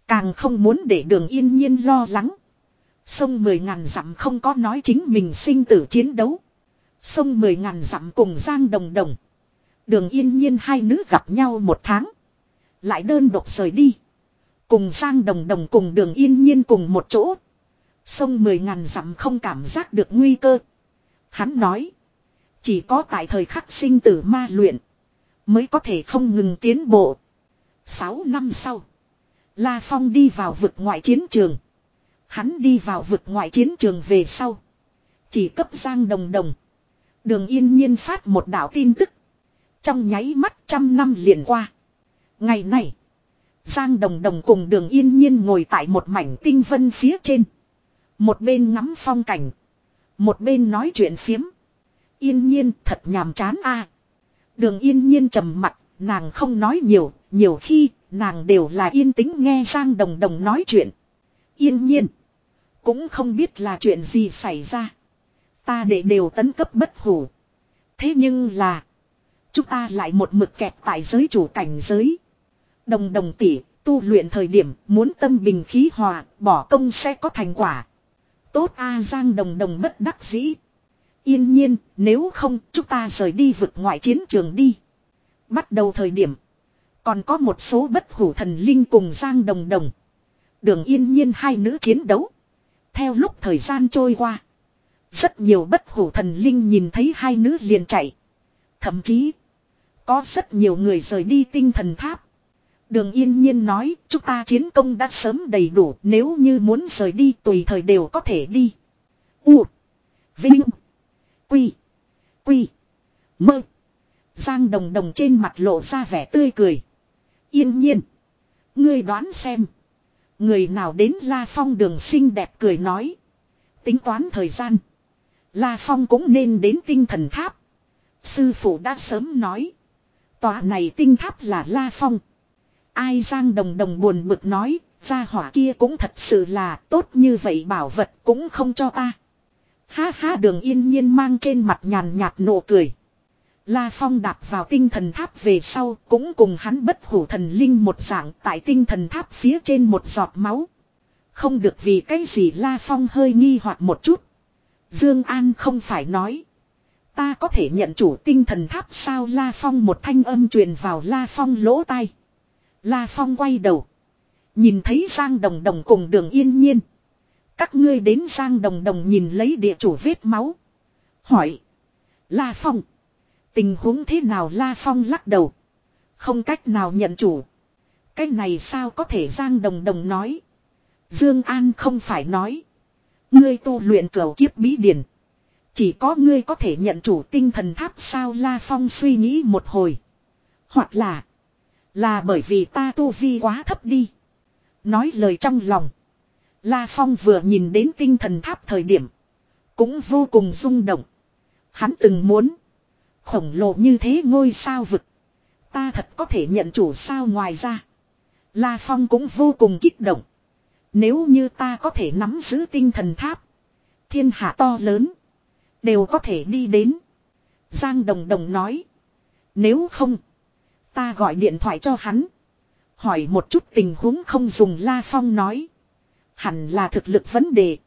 Càng không muốn để đường yên nhiên lo lắng. Sông mười ngàn dặm không có nói chính mình sinh tử chiến đấu. Sông mười ngàn dặm cùng Giang Đồng Đồng. Đường yên nhiên hai nữ gặp nhau một tháng. Lại đơn độc rời đi. Cùng Giang Đồng Đồng cùng đường yên nhiên cùng một chỗ. Sông mười ngàn dặm không cảm giác được nguy cơ. Hắn nói. Chỉ có tại thời khắc sinh tử ma luyện. Mới có thể không ngừng tiến bộ. Sáu năm sau. La Phong đi vào vực ngoại chiến trường. Hắn đi vào vực ngoại chiến trường về sau. Chỉ cấp Giang Đồng Đồng. Đường yên nhiên phát một đạo tin tức. Trong nháy mắt trăm năm liền qua. Ngày này. Giang Đồng Đồng cùng đường yên nhiên ngồi tại một mảnh tinh vân phía trên. Một bên ngắm phong cảnh. Một bên nói chuyện phiếm. Yên nhiên thật nhàm chán a. Đường yên nhiên trầm mặt, nàng không nói nhiều, nhiều khi nàng đều là yên tĩnh nghe Giang Đồng Đồng nói chuyện. Yên nhiên. Cũng không biết là chuyện gì xảy ra. Ta để đều tấn cấp bất hủ. Thế nhưng là. Chúng ta lại một mực kẹt tại giới chủ cảnh giới. Đồng đồng tỷ, tu luyện thời điểm muốn tâm bình khí hòa, bỏ công sẽ có thành quả. Tốt A Giang đồng đồng bất đắc dĩ. Yên nhiên, nếu không, chúng ta rời đi vượt ngoại chiến trường đi. Bắt đầu thời điểm. Còn có một số bất hủ thần linh cùng Giang đồng đồng. Đường yên nhiên hai nữ chiến đấu. Theo lúc thời gian trôi qua. Rất nhiều bất hủ thần linh nhìn thấy hai nữ liền chạy. Thậm chí. Có rất nhiều người rời đi tinh thần tháp. Đường yên nhiên nói, chúng ta chiến công đã sớm đầy đủ, nếu như muốn rời đi tùy thời đều có thể đi. U. Vinh. Quy. Quy. Mơ. Giang đồng đồng trên mặt lộ ra vẻ tươi cười. Yên nhiên. Ngươi đoán xem. Người nào đến La Phong đường xinh đẹp cười nói. Tính toán thời gian. La Phong cũng nên đến tinh thần tháp. Sư phụ đã sớm nói. Tòa này tinh tháp là La Phong. Ai Giang Đồng Đồng buồn bực nói. Gia hỏa kia cũng thật sự là tốt như vậy bảo vật cũng không cho ta. Ha ha, đường yên nhiên mang trên mặt nhàn nhạt nụ cười. La Phong đạp vào tinh thần tháp về sau, cũng cùng hắn bất hủ thần linh một dạng tại tinh thần tháp phía trên một giọt máu. Không được vì cái gì La Phong hơi nghi hoặc một chút. Dương An không phải nói. Ta có thể nhận chủ tinh thần tháp sao La Phong một thanh âm truyền vào La Phong lỗ tai. La Phong quay đầu. Nhìn thấy Giang Đồng Đồng cùng đường yên nhiên. Các ngươi đến Giang Đồng Đồng nhìn lấy địa chủ vết máu. Hỏi. La Phong. Tình huống thế nào La Phong lắc đầu. Không cách nào nhận chủ. Cái này sao có thể Giang Đồng Đồng nói. Dương An không phải nói. Ngươi tu luyện cầu kiếp bí điển. Chỉ có ngươi có thể nhận chủ tinh thần tháp sao La Phong suy nghĩ một hồi. Hoặc là. Là bởi vì ta tu vi quá thấp đi. Nói lời trong lòng. La Phong vừa nhìn đến tinh thần tháp thời điểm. Cũng vô cùng rung động. Hắn từng muốn. Khổng lồ như thế ngôi sao vực. Ta thật có thể nhận chủ sao ngoài ra. La Phong cũng vô cùng kích động. Nếu như ta có thể nắm giữ tinh thần tháp. Thiên hạ to lớn. Đều có thể đi đến. Giang Đồng Đồng nói. Nếu không. Ta gọi điện thoại cho hắn. Hỏi một chút tình huống không dùng La Phong nói. Hẳn là thực lực vấn đề.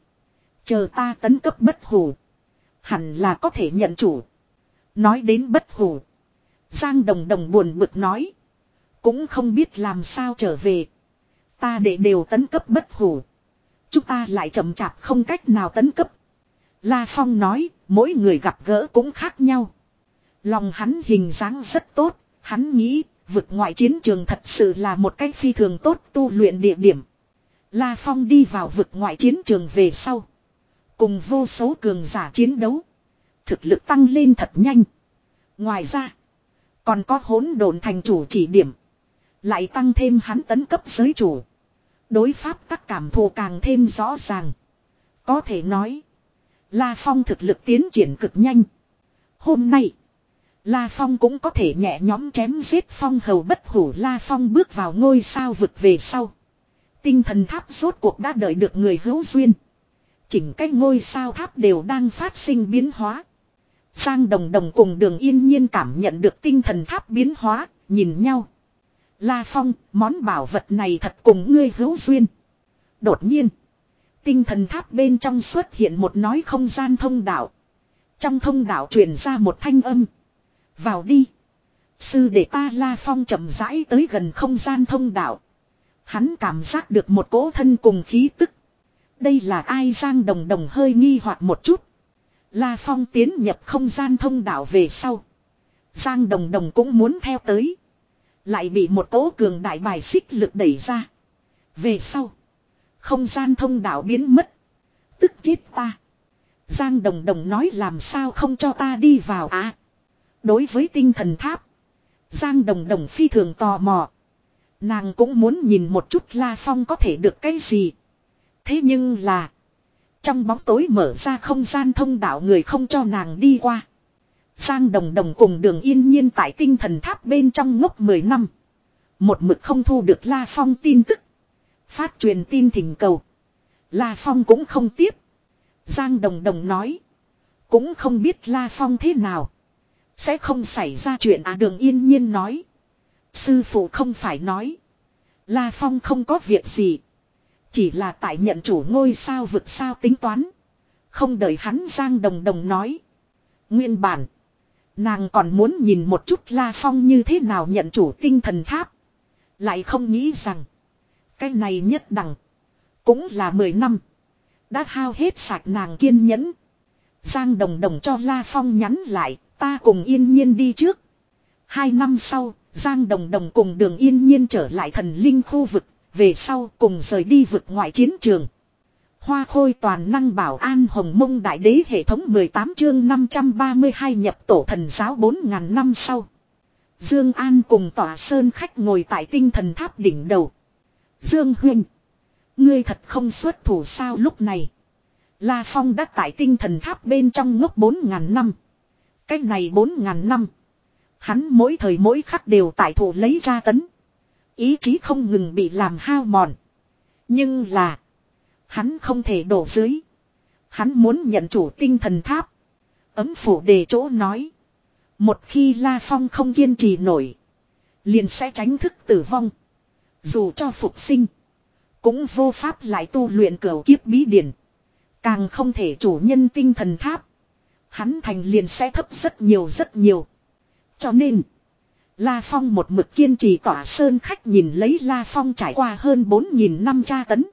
Chờ ta tấn cấp bất hủ. Hẳn là có thể nhận chủ. Nói đến bất hủ. Giang Đồng Đồng buồn bực nói. Cũng không biết làm sao trở về. Ta để đều tấn cấp bất hủ. Chúng ta lại chậm chạp không cách nào tấn cấp. La Phong nói, mỗi người gặp gỡ cũng khác nhau. Lòng hắn hình dáng rất tốt, hắn nghĩ, vực ngoại chiến trường thật sự là một cách phi thường tốt tu luyện địa điểm. La Phong đi vào vực ngoại chiến trường về sau. Cùng vô số cường giả chiến đấu. Thực lực tăng lên thật nhanh. Ngoài ra, còn có hỗn độn thành chủ chỉ điểm. Lại tăng thêm hắn tấn cấp giới chủ. Đối pháp các cảm thù càng thêm rõ ràng. Có thể nói. La Phong thực lực tiến triển cực nhanh. Hôm nay. La Phong cũng có thể nhẹ nhóm chém giết phong hầu bất hủ La Phong bước vào ngôi sao vực về sau. Tinh thần tháp rốt cuộc đã đợi được người hữu duyên. Chỉnh cách ngôi sao tháp đều đang phát sinh biến hóa. Giang đồng đồng cùng đường yên nhiên cảm nhận được tinh thần tháp biến hóa, nhìn nhau. La Phong, món bảo vật này thật cùng ngươi hữu duyên. Đột nhiên, tinh thần tháp bên trong xuất hiện một nói không gian thông đạo. Trong thông đạo truyền ra một thanh âm. Vào đi. Sư để ta La Phong chậm rãi tới gần không gian thông đạo. Hắn cảm giác được một cỗ thân cùng khí tức. Đây là ai Giang Đồng Đồng hơi nghi hoặc một chút. La Phong tiến nhập không gian thông đạo về sau. Giang Đồng Đồng cũng muốn theo tới. Lại bị một cỗ cường đại bài xích lực đẩy ra. Về sau. Không gian thông đạo biến mất. Tức chết ta. Giang Đồng Đồng nói làm sao không cho ta đi vào à. Đối với tinh thần tháp. Giang Đồng Đồng phi thường tò mò. Nàng cũng muốn nhìn một chút La Phong có thể được cái gì. Thế nhưng là. Trong bóng tối mở ra không gian thông đạo người không cho nàng đi qua. Giang Đồng Đồng cùng đường yên nhiên tại tinh thần tháp bên trong ngốc 10 năm. Một mực không thu được La Phong tin tức. Phát truyền tin thỉnh cầu. La Phong cũng không tiếp. Giang Đồng Đồng nói. Cũng không biết La Phong thế nào. Sẽ không xảy ra chuyện à đường yên nhiên nói. Sư phụ không phải nói. La Phong không có việc gì. Chỉ là tại nhận chủ ngôi sao vực sao tính toán. Không đợi hắn Giang Đồng Đồng nói. Nguyên bản. Nàng còn muốn nhìn một chút La Phong như thế nào nhận chủ tinh thần tháp. Lại không nghĩ rằng. Cái này nhất đẳng. Cũng là 10 năm. Đã hao hết sạch nàng kiên nhẫn. Giang Đồng Đồng cho La Phong nhắn lại. Ta cùng yên nhiên đi trước. Hai năm sau, Giang Đồng Đồng cùng đường yên nhiên trở lại thần linh khu vực. Về sau cùng rời đi vực ngoại chiến trường. Hoa khôi toàn năng bảo an hồng mông đại đế hệ thống 18 chương 532 nhập tổ thần giáo 4.000 năm sau. Dương An cùng tỏa sơn khách ngồi tại tinh thần tháp đỉnh đầu. Dương Huynh. Ngươi thật không xuất thủ sao lúc này. La Phong đã tại tinh thần tháp bên trong ngốc 4.000 năm. Cách này 4.000 năm. Hắn mỗi thời mỗi khắc đều tại thủ lấy ra tấn. Ý chí không ngừng bị làm hao mòn. Nhưng là. Hắn không thể đổ dưới. Hắn muốn nhận chủ tinh thần tháp. Ấm phủ đề chỗ nói. Một khi La Phong không kiên trì nổi. Liền sẽ tránh thức tử vong. Dù cho phục sinh. Cũng vô pháp lại tu luyện cửu kiếp bí điển. Càng không thể chủ nhân tinh thần tháp. Hắn thành liền sẽ thấp rất nhiều rất nhiều. Cho nên. La Phong một mực kiên trì tỏa sơn khách nhìn lấy La Phong trải qua hơn 4.000 năm tra tấn.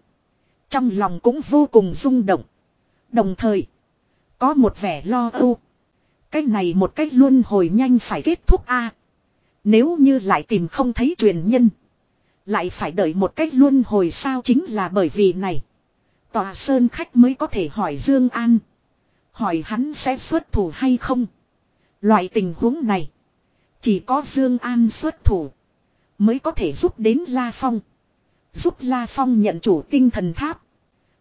Trong lòng cũng vô cùng rung động. Đồng thời. Có một vẻ lo âu. Cái này một cách luôn hồi nhanh phải kết thúc a Nếu như lại tìm không thấy truyền nhân. Lại phải đợi một cách luôn hồi sao chính là bởi vì này. Tòa sơn khách mới có thể hỏi Dương An. Hỏi hắn sẽ xuất thủ hay không. Loại tình huống này. Chỉ có Dương An xuất thủ. Mới có thể giúp đến La Phong. Giúp La Phong nhận chủ tinh thần tháp.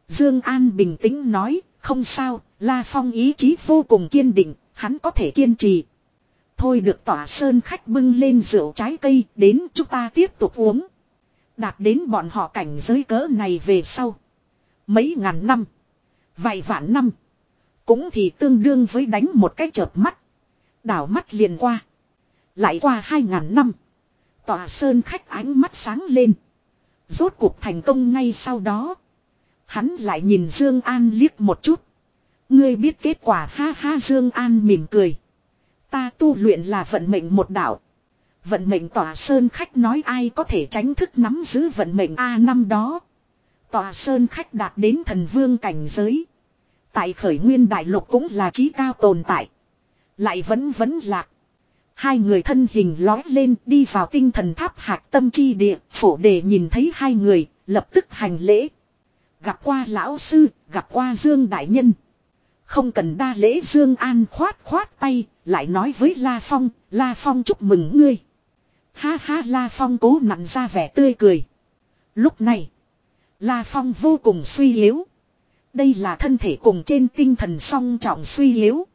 Dương An bình tĩnh nói. Không sao. La Phong ý chí vô cùng kiên định. Hắn có thể kiên trì. Thôi được tỏa sơn khách bưng lên rượu trái cây. Đến chúng ta tiếp tục uống. Đạt đến bọn họ cảnh giới cỡ này về sau. Mấy ngàn năm. Vài vạn năm. Cũng thì tương đương với đánh một cái chợp mắt. Đảo mắt liền qua. Lại qua hai ngàn năm. Tòa sơn khách ánh mắt sáng lên. Rốt cuộc thành công ngay sau đó. Hắn lại nhìn Dương An liếc một chút. Ngươi biết kết quả, ha ha, Dương An mỉm cười. Ta tu luyện là vận mệnh một đạo. Vận mệnh tòa sơn khách nói ai có thể tránh thức nắm giữ vận mệnh A năm đó. Tòa sơn khách đạt đến thần vương cảnh giới. Tại khởi nguyên đại lục cũng là trí cao tồn tại. Lại vẫn vẫn lạc. Hai người thân hình lói lên đi vào tinh thần tháp hạc tâm chi địa. Phổ đề nhìn thấy hai người, lập tức hành lễ. Gặp qua lão sư, gặp qua Dương Đại Nhân. Không cần đa lễ Dương An khoát khoát tay, lại nói với La Phong, La Phong chúc mừng ngươi. Ha ha La Phong cố nặn ra vẻ tươi cười. Lúc này, La Phong vô cùng suy yếu. Đây là thân thể cùng trên tinh thần song trọng suy yếu.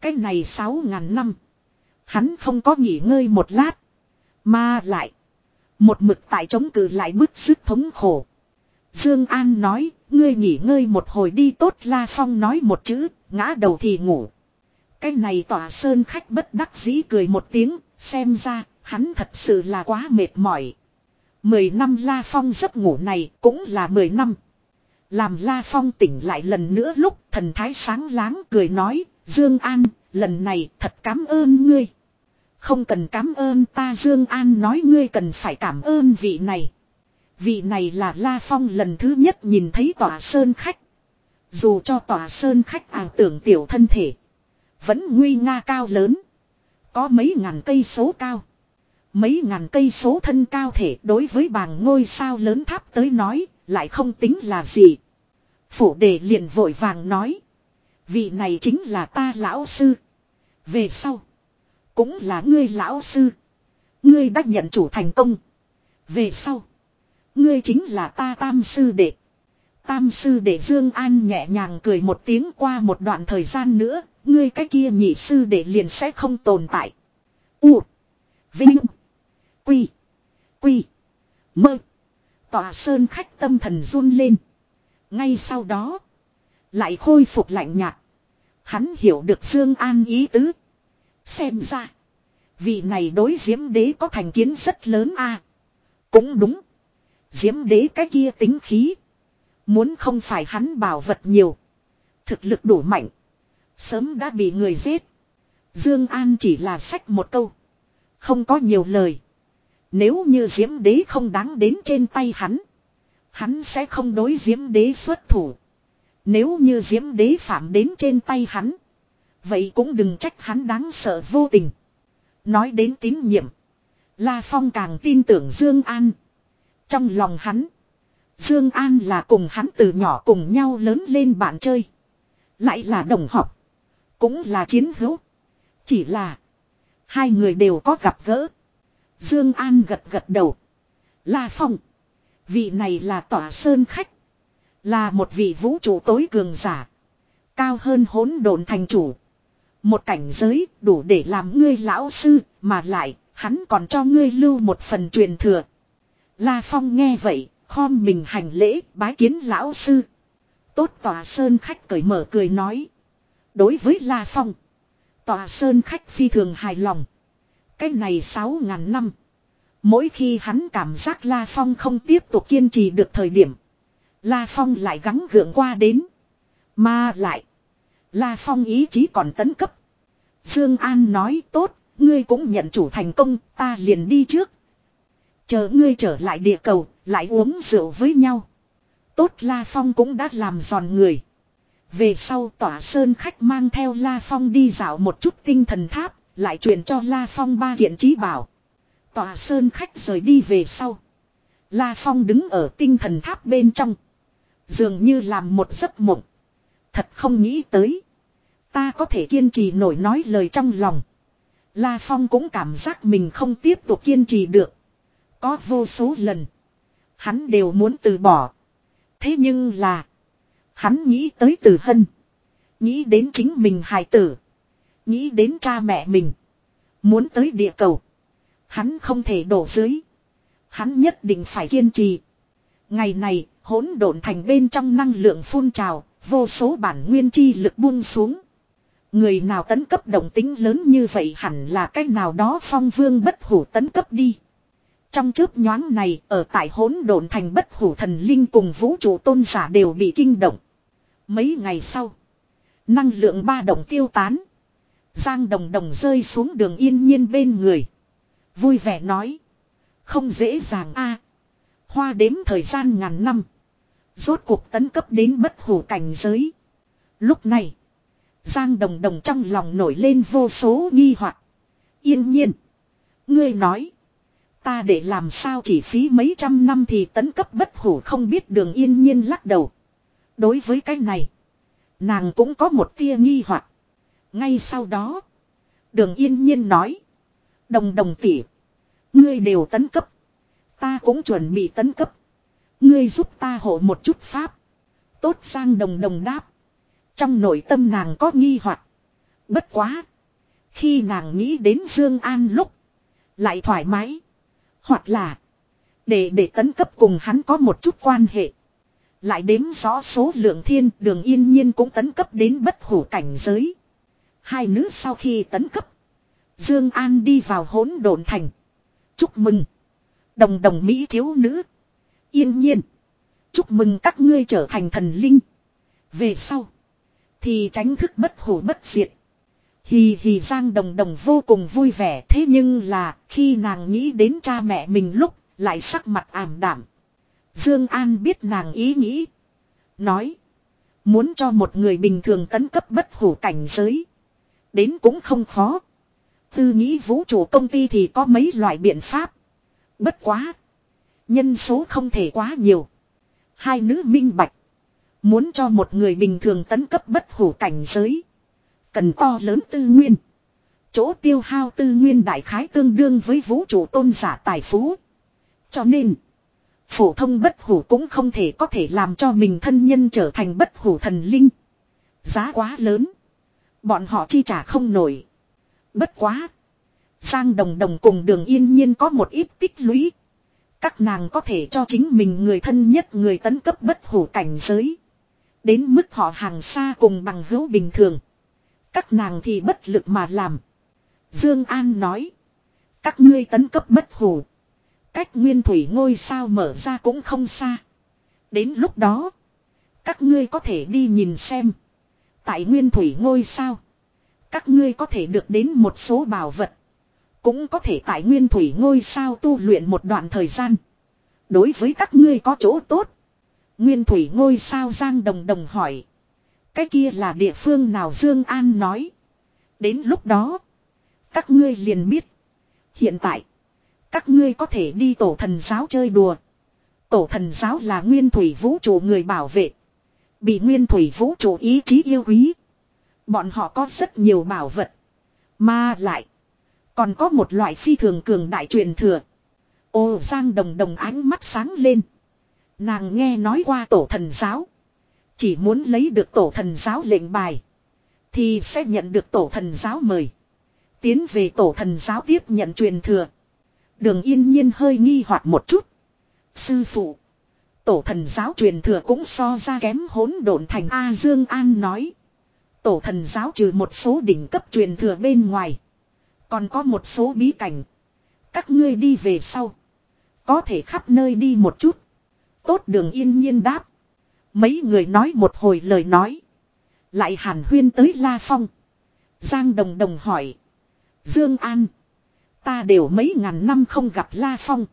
Cái này sáu ngàn năm. Hắn không có nghỉ ngơi một lát. Mà lại. Một mực tại chống cự lại bức sức thống khổ. Dương An nói, ngươi nghỉ ngơi một hồi đi tốt La Phong nói một chữ, ngã đầu thì ngủ. Cái này tỏa sơn khách bất đắc dĩ cười một tiếng, xem ra, hắn thật sự là quá mệt mỏi. Mười năm La Phong giấc ngủ này cũng là mười năm. Làm La Phong tỉnh lại lần nữa lúc thần thái sáng láng cười nói, Dương An, lần này thật cảm ơn ngươi. Không cần cảm ơn ta Dương An nói ngươi cần phải cảm ơn vị này. Vị này là La Phong lần thứ nhất nhìn thấy tòa sơn khách. Dù cho tòa sơn khách ảo tưởng tiểu thân thể. Vẫn nguy nga cao lớn. Có mấy ngàn cây số cao. Mấy ngàn cây số thân cao thể đối với bàng ngôi sao lớn tháp tới nói, lại không tính là gì. Phủ đề liền vội vàng nói. Vị này chính là ta lão sư. Về sau. Cũng là ngươi lão sư. Ngươi đã nhận chủ thành công. Về sau. Ngươi chính là ta tam sư đệ. Tam sư đệ Dương An nhẹ nhàng cười một tiếng qua một đoạn thời gian nữa. Ngươi cái kia nhị sư đệ liền sẽ không tồn tại. U. Vinh. Quy. Quy. Mơ. Tòa sơn khách tâm thần run lên. Ngay sau đó. Lại khôi phục lạnh nhạt. Hắn hiểu được Dương An ý tứ. Xem ra. Vị này đối diễm đế có thành kiến rất lớn a. Cũng đúng. Diễm đế cái kia tính khí. Muốn không phải hắn bảo vật nhiều. Thực lực đủ mạnh. Sớm đã bị người giết. Dương An chỉ là sách một câu. Không có nhiều lời. Nếu như diễm đế không đáng đến trên tay hắn. Hắn sẽ không đối diễm đế xuất thủ. Nếu như diễm đế phạm đến trên tay hắn. Vậy cũng đừng trách hắn đáng sợ vô tình. Nói đến tín nhiệm. La Phong càng tin tưởng Dương An. Trong lòng hắn. Dương An là cùng hắn từ nhỏ cùng nhau lớn lên bạn chơi. Lại là đồng học. Cũng là chiến hữu. Chỉ là. Hai người đều có gặp gỡ. Dương An gật gật đầu. La Phong. Vị này là tỏa sơn khách. Là một vị vũ trụ tối cường giả. Cao hơn hỗn độn thành chủ. Một cảnh giới đủ để làm ngươi lão sư, mà lại, hắn còn cho ngươi lưu một phần truyền thừa. La Phong nghe vậy, khom mình hành lễ, bái kiến lão sư. Tốt tòa sơn khách cởi mở cười nói. Đối với La Phong, tòa sơn khách phi thường hài lòng. Cái này sáu ngàn năm. Mỗi khi hắn cảm giác La Phong không tiếp tục kiên trì được thời điểm. La Phong lại gắng gượng qua đến. Mà lại. La Phong ý chí còn tấn cấp. Dương An nói tốt, ngươi cũng nhận chủ thành công, ta liền đi trước. Chờ ngươi trở lại địa cầu, lại uống rượu với nhau. Tốt La Phong cũng đã làm giòn người. Về sau tỏa sơn khách mang theo La Phong đi dạo một chút tinh thần tháp, lại truyền cho La Phong ba kiện trí bảo. Tòa sơn khách rời đi về sau. La Phong đứng ở tinh thần tháp bên trong. Dường như làm một giấc mộng. Thật không nghĩ tới. Ta có thể kiên trì nổi nói lời trong lòng. La Phong cũng cảm giác mình không tiếp tục kiên trì được. Có vô số lần. Hắn đều muốn từ bỏ. Thế nhưng là. Hắn nghĩ tới từ hân. Nghĩ đến chính mình hài tử. Nghĩ đến cha mẹ mình. Muốn tới địa cầu. Hắn không thể đổ dưới. Hắn nhất định phải kiên trì. Ngày này, hỗn độn thành bên trong năng lượng phun trào, vô số bản nguyên chi lực buông xuống. Người nào tấn cấp động tính lớn như vậy hẳn là cách nào đó phong vương bất hủ tấn cấp đi. Trong chớp nhoáng này, ở tại hỗn độn thành bất hủ thần linh cùng vũ trụ tôn giả đều bị kinh động. Mấy ngày sau, năng lượng ba động tiêu tán. Giang đồng đồng rơi xuống đường yên nhiên bên người. Vui vẻ nói. Không dễ dàng a Hoa đếm thời gian ngàn năm. Rốt cuộc tấn cấp đến bất hủ cảnh giới. Lúc này. Giang đồng đồng trong lòng nổi lên vô số nghi hoặc Yên nhiên. Ngươi nói. Ta để làm sao chỉ phí mấy trăm năm thì tấn cấp bất hủ không biết đường yên nhiên lắc đầu. Đối với cái này. Nàng cũng có một tia nghi hoặc Ngay sau đó. Đường yên nhiên nói. Đồng đồng tỉ. Ngươi đều tấn cấp. Ta cũng chuẩn bị tấn cấp. Ngươi giúp ta hộ một chút pháp. Tốt sang đồng đồng đáp. Trong nội tâm nàng có nghi hoặc Bất quá. Khi nàng nghĩ đến Dương An lúc. Lại thoải mái. Hoặc là. Để để tấn cấp cùng hắn có một chút quan hệ. Lại đếm rõ số lượng thiên đường yên nhiên cũng tấn cấp đến bất hủ cảnh giới. Hai nữ sau khi tấn cấp. Dương An đi vào hỗn độn thành. Chúc mừng. Đồng đồng Mỹ thiếu nữ. Yên nhiên. Chúc mừng các ngươi trở thành thần linh. Về sau. Thì tránh thức bất hủ bất diệt. Hì hì Giang Đồng Đồng vô cùng vui vẻ thế nhưng là, khi nàng nghĩ đến cha mẹ mình lúc, lại sắc mặt ảm đảm. Dương An biết nàng ý nghĩ. Nói. Muốn cho một người bình thường tấn cấp bất hủ cảnh giới. Đến cũng không khó. Tư nghĩ vũ trụ công ty thì có mấy loại biện pháp. Bất quá. Nhân số không thể quá nhiều. Hai nữ minh bạch. Muốn cho một người bình thường tấn cấp bất hủ cảnh giới. Cần to lớn tư nguyên. Chỗ tiêu hao tư nguyên đại khái tương đương với vũ trụ tôn giả tài phú. Cho nên. Phổ thông bất hủ cũng không thể có thể làm cho mình thân nhân trở thành bất hủ thần linh. Giá quá lớn. Bọn họ chi trả không nổi. Bất quá. Giang đồng đồng cùng đường yên nhiên có một ít tích lũy. Các nàng có thể cho chính mình người thân nhất người tấn cấp bất hủ cảnh giới. Đến mức họ hàng xa cùng bằng hữu bình thường. Các nàng thì bất lực mà làm. Dương An nói. Các ngươi tấn cấp bất hủ. Cách nguyên thủy ngôi sao mở ra cũng không xa. Đến lúc đó. Các ngươi có thể đi nhìn xem. Tại nguyên thủy ngôi sao. Các ngươi có thể được đến một số bảo vật. Cũng có thể tại nguyên thủy ngôi sao tu luyện một đoạn thời gian. Đối với các ngươi có chỗ tốt. Nguyên thủy ngôi sao Giang Đồng Đồng hỏi. Cái kia là địa phương nào Dương An nói. Đến lúc đó. Các ngươi liền biết. Hiện tại. Các ngươi có thể đi tổ thần giáo chơi đùa. Tổ thần giáo là nguyên thủy vũ trụ người bảo vệ. Bị nguyên thủy vũ trụ ý chí yêu quý. Bọn họ có rất nhiều bảo vật. Mà lại. Còn có một loại phi thường cường đại truyền thừa. Ô Giang Đồng Đồng ánh mắt sáng lên. Nàng nghe nói qua tổ thần giáo. Chỉ muốn lấy được tổ thần giáo lệnh bài. Thì sẽ nhận được tổ thần giáo mời. Tiến về tổ thần giáo tiếp nhận truyền thừa. Đường yên nhiên hơi nghi hoặc một chút. Sư phụ. Tổ thần giáo truyền thừa cũng so ra kém hỗn độn thành A Dương An nói. Tổ thần giáo trừ một số đỉnh cấp truyền thừa bên ngoài. Còn có một số bí cảnh. Các ngươi đi về sau. Có thể khắp nơi đi một chút. Tốt đường yên nhiên đáp. Mấy người nói một hồi lời nói. Lại hàn huyên tới La Phong. Giang Đồng Đồng hỏi. Dương An. Ta đều mấy ngàn năm không gặp La Phong.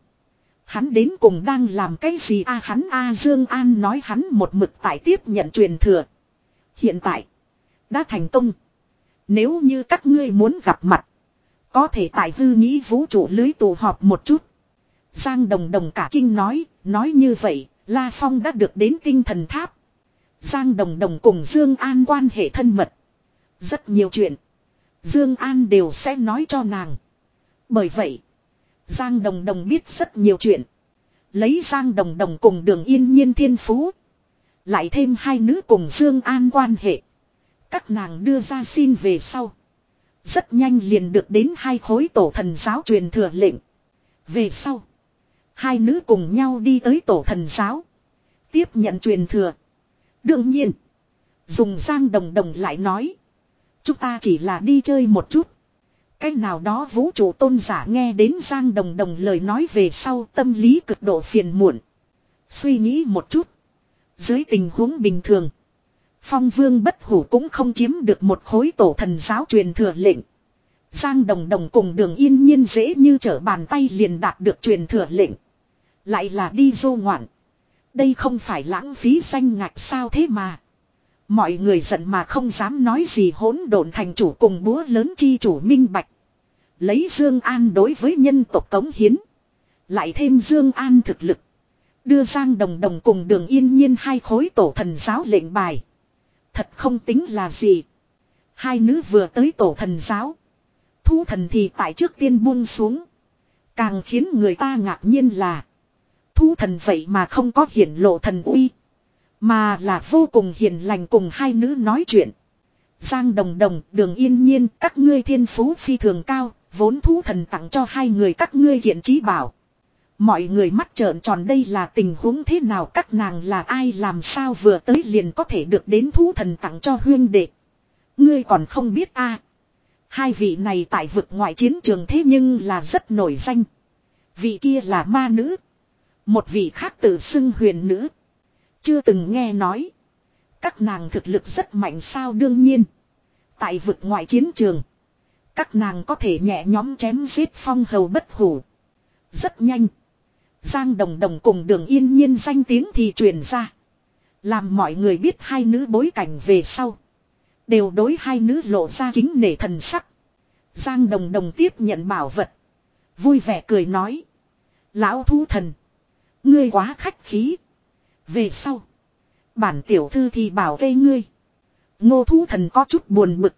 Hắn đến cùng đang làm cái gì a, hắn, a, Dương An nói hắn một mực tại tiếp nhận truyền thừa. Hiện tại. Đã thành công. Nếu như các ngươi muốn gặp mặt. Có thể tại hư nghĩ vũ trụ lưới tụ họp một chút. Giang Đồng Đồng cả kinh nói. Nói như vậy. La Phong đã được đến tinh thần tháp. Giang Đồng Đồng cùng Dương An quan hệ thân mật. Rất nhiều chuyện. Dương An đều sẽ nói cho nàng. Bởi vậy. Giang Đồng Đồng biết rất nhiều chuyện. Lấy Giang Đồng Đồng cùng đường yên nhiên thiên phú. Lại thêm hai nữ cùng Dương An quan hệ. Các nàng đưa ra xin về sau. Rất nhanh liền được đến hai khối tổ thần giáo truyền thừa lệnh. Về sau. Hai nữ cùng nhau đi tới tổ thần giáo. Tiếp nhận truyền thừa. Đương nhiên. Dùng giang đồng đồng lại nói. Chúng ta chỉ là đi chơi một chút. Cái nào đó vũ trụ tôn giả nghe đến giang đồng đồng lời nói về sau tâm lý cực độ phiền muộn. Suy nghĩ một chút. Dưới tình huống bình thường. Phong vương bất hủ cũng không chiếm được một khối tổ thần giáo truyền thừa lệnh. Giang đồng đồng cùng đường yên nhiên dễ như trở bàn tay liền đạt được truyền thừa lệnh. Lại là đi vô ngoạn. Đây không phải lãng phí danh ngạch sao thế mà. Mọi người giận mà không dám nói gì hỗn độn thành chủ cùng búa lớn chi chủ minh bạch. Lấy Dương An đối với nhân tộc cống hiến. Lại thêm Dương An thực lực. Đưa Giang Đồng Đồng cùng đường yên nhiên hai khối tổ thần giáo lệnh bài. Thật không tính là gì. Hai nữ vừa tới tổ thần giáo. Thu thần thì tại trước tiên buông xuống. Càng khiến người ta ngạc nhiên là. Thu thần vậy mà không có hiển lộ thần uy. Mà là vô cùng hiền lành cùng hai nữ nói chuyện. Giang Đồng Đồng, Đường Yên Nhiên, các ngươi thiên phú phi thường cao, vốn thú thần tặng cho hai người các ngươi hiện trí bảo. Mọi người mắt trợn tròn đây là tình huống thế nào, các nàng là ai, làm sao vừa tới liền có thể được đến thú thần tặng cho huyên đệ. Ngươi còn không biết a Hai vị này tại vực ngoại chiến trường thế nhưng là rất nổi danh. Vị kia là ma nữ. Một vị khác tự xưng huyền nữ. Chưa từng nghe nói. Các nàng thực lực rất mạnh sao đương nhiên. Tại vực ngoại chiến trường. Các nàng có thể nhẹ nhóm chém giết phong hầu bất hủ. Rất nhanh. Giang Đồng Đồng cùng đường yên nhiên danh tiếng thì truyền ra. Làm mọi người biết hai nữ bối cảnh về sau. Đều đối hai nữ lộ ra kính nể thần sắc. Giang Đồng Đồng tiếp nhận bảo vật. Vui vẻ cười nói. Lão thu thần. Ngươi quá khách khí. Về sau. Bản tiểu thư thì bảo cây ngươi. Ngô thu thần có chút buồn bực.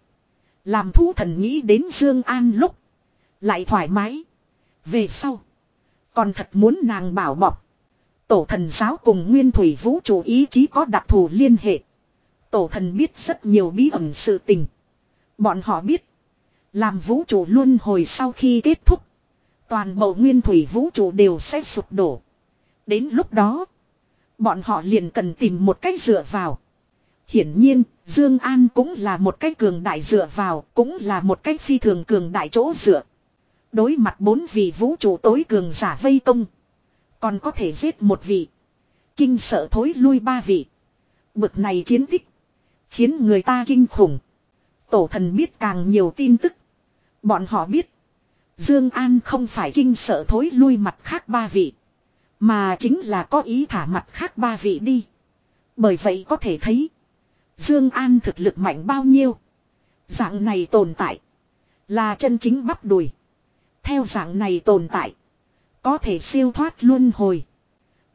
Làm thu thần nghĩ đến Dương An lúc. Lại thoải mái. Về sau. Còn thật muốn nàng bảo bọc. Tổ thần giáo cùng nguyên thủy vũ trụ ý chí có đặc thù liên hệ. Tổ thần biết rất nhiều bí ẩn sự tình. Bọn họ biết. Làm vũ trụ luôn hồi sau khi kết thúc. Toàn bộ nguyên thủy vũ trụ đều sẽ sụp đổ. Đến lúc đó. Bọn họ liền cần tìm một cách dựa vào. Hiển nhiên, Dương An cũng là một cách cường đại dựa vào, cũng là một cách phi thường cường đại chỗ dựa. Đối mặt bốn vị vũ trụ tối cường giả vây công. Còn có thể giết một vị. Kinh sợ thối lui ba vị. Bực này chiến tích. Khiến người ta kinh khủng. Tổ thần biết càng nhiều tin tức. Bọn họ biết. Dương An không phải kinh sợ thối lui mặt khác ba vị. Mà chính là có ý thả mặt khác ba vị đi. Bởi vậy có thể thấy. Dương An thực lực mạnh bao nhiêu. Dạng này tồn tại. Là chân chính bắp đùi. Theo dạng này tồn tại. Có thể siêu thoát luân hồi.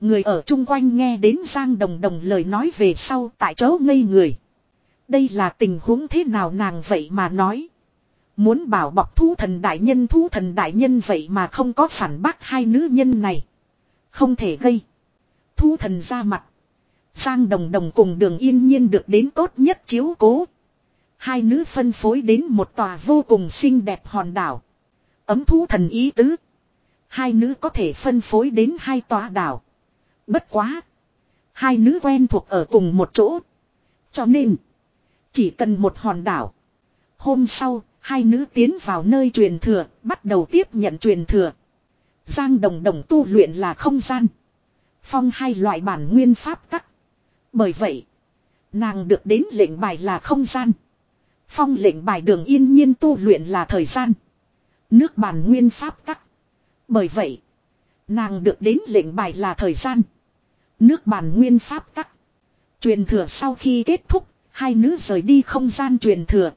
Người ở chung quanh nghe đến Giang Đồng Đồng lời nói về sau tại chỗ ngây người. Đây là tình huống thế nào nàng vậy mà nói. Muốn bảo bọc thú thần đại nhân, thú thần đại nhân vậy mà không có phản bác hai nữ nhân này. Không thể gây. Thú thần ra mặt. Giang đồng đồng cùng đường yên nhiên được đến tốt nhất chiếu cố. Hai nữ phân phối đến một tòa vô cùng xinh đẹp hòn đảo. Ấm thú thần ý tứ. Hai nữ có thể phân phối đến hai tòa đảo. Bất quá. Hai nữ quen thuộc ở cùng một chỗ. Cho nên. Chỉ cần một hòn đảo. Hôm sau, hai nữ tiến vào nơi truyền thừa, bắt đầu tiếp nhận truyền thừa. Giang đồng đồng tu luyện là không gian. Phong hai loại bản nguyên pháp tắc. Bởi vậy, nàng được đến lệnh bài là không gian. Phong lệnh bài đường yên nhiên tu luyện là thời gian. Nước bản nguyên pháp tắc. Bởi vậy, nàng được đến lệnh bài là thời gian. Nước bản nguyên pháp tắc. Truyền thừa sau khi kết thúc, hai nữ rời đi không gian truyền thừa.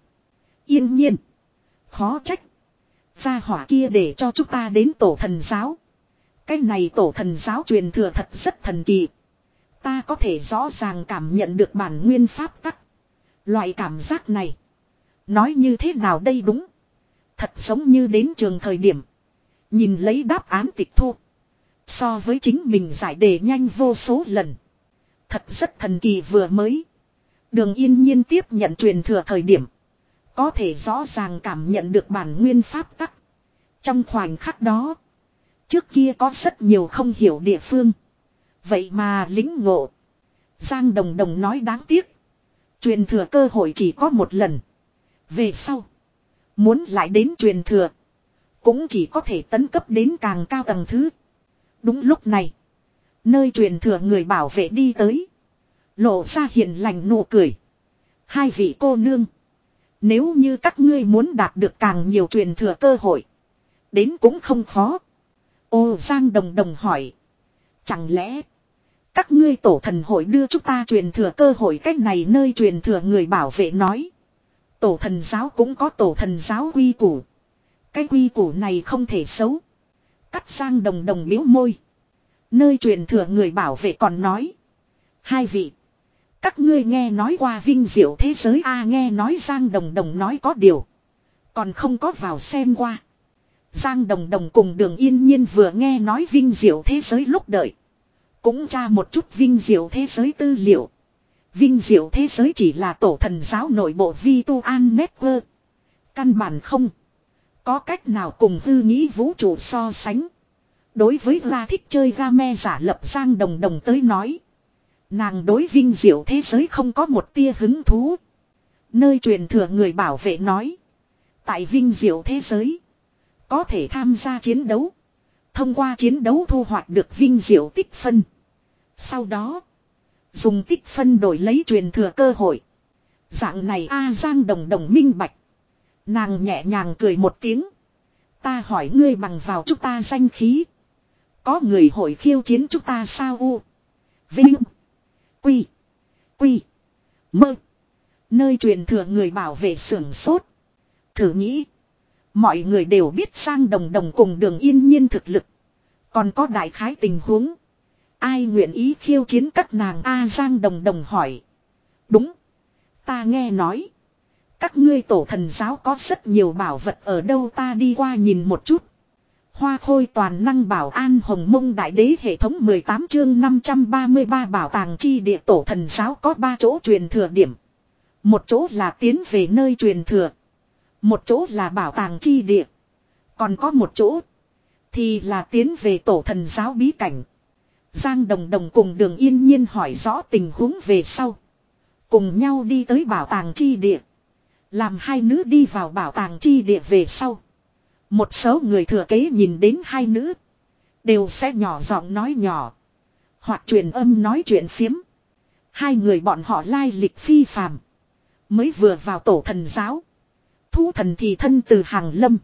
Yên nhiên. Khó trách. Gia hỏa kia để cho chúng ta đến tổ thần giáo. Cái này tổ thần giáo truyền thừa thật rất thần kỳ. Ta có thể rõ ràng cảm nhận được bản nguyên pháp tắc. Loại cảm giác này. Nói như thế nào đây đúng. Thật giống như đến trường thời điểm. Nhìn lấy đáp án tịch thu. So với chính mình giải đề nhanh vô số lần. Thật rất thần kỳ vừa mới. Đường yên nhiên tiếp nhận truyền thừa thời điểm. Có thể rõ ràng cảm nhận được bản nguyên pháp tắc. Trong khoảnh khắc đó. Trước kia có rất nhiều không hiểu địa phương. Vậy mà lính ngộ. Giang Đồng Đồng nói đáng tiếc. Truyền thừa cơ hội chỉ có một lần. Về sau. Muốn lại đến truyền thừa. Cũng chỉ có thể tấn cấp đến càng cao tầng thứ. Đúng lúc này. Nơi truyền thừa người bảo vệ đi tới. Lộ ra hiền lành nụ cười. Hai vị cô nương. Nếu như các ngươi muốn đạt được càng nhiều truyền thừa cơ hội. Đến cũng không khó. Ô Giang Đồng Đồng hỏi. Chẳng lẽ. Các ngươi tổ thần hội đưa chúng ta truyền thừa cơ hội cách này nơi truyền thừa người bảo vệ nói. Tổ thần giáo cũng có tổ thần giáo quy củ. Cái quy củ này không thể xấu. Cắt sang đồng đồng miếu môi. Nơi truyền thừa người bảo vệ còn nói. Hai vị. Các ngươi nghe nói qua vinh diệu thế giới a nghe nói Giang Đồng Đồng nói có điều. Còn không có vào xem qua. Giang Đồng Đồng cùng đường yên nhiên vừa nghe nói vinh diệu thế giới lúc đợi. Cũng tra một chút vinh diệu thế giới tư liệu. Vinh diệu thế giới chỉ là tổ thần giáo nội bộ vi tu an network. Căn bản không. Có cách nào cùng hư nghĩ vũ trụ so sánh. Đối với la thích chơi game giả lập giang đồng đồng tới nói. Nàng đối vinh diệu thế giới không có một tia hứng thú. Nơi truyền thừa người bảo vệ nói. Tại vinh diệu thế giới. Có thể tham gia chiến đấu. Thông qua chiến đấu thu hoạch được vinh diệu tích phân. Sau đó. Dùng tích phân đổi lấy truyền thừa cơ hội. Dạng này A Giang đồng đồng minh bạch. Nàng nhẹ nhàng cười một tiếng. Ta hỏi ngươi bằng vào chúng ta danh khí. Có người hội khiêu chiến chúng ta sao u. Vinh. Quy. Quy. Mơ. Nơi truyền thừa người bảo vệ sưởng sốt. Thử nghĩ. Mọi người đều biết sang đồng đồng cùng đường yên nhiên thực lực. Còn có đại khái tình huống. Ai nguyện ý khiêu chiến các nàng A Giang đồng đồng hỏi. Đúng. Ta nghe nói. Các ngươi tổ thần giáo có rất nhiều bảo vật ở đâu ta đi qua nhìn một chút. Hoa khôi toàn năng bảo an hồng mông đại đế hệ thống 18 chương 533 bảo tàng chi địa tổ thần giáo có 3 chỗ truyền thừa điểm. Một chỗ là tiến về nơi truyền thừa. Một chỗ là bảo tàng chi địa. Còn có một chỗ thì là tiến về tổ thần giáo bí cảnh. Giang Đồng Đồng cùng đường yên nhiên hỏi rõ tình huống về sau. Cùng nhau đi tới bảo tàng chi địa. Làm hai nữ đi vào bảo tàng chi địa về sau. Một số người thừa kế nhìn đến hai nữ. Đều sẽ nhỏ giọng nói nhỏ. Hoặc truyền âm nói chuyện phiếm. Hai người bọn họ lai lịch phi phàm. Mới vừa vào tổ thần giáo. Thu thần thì thân từ hàng lâm.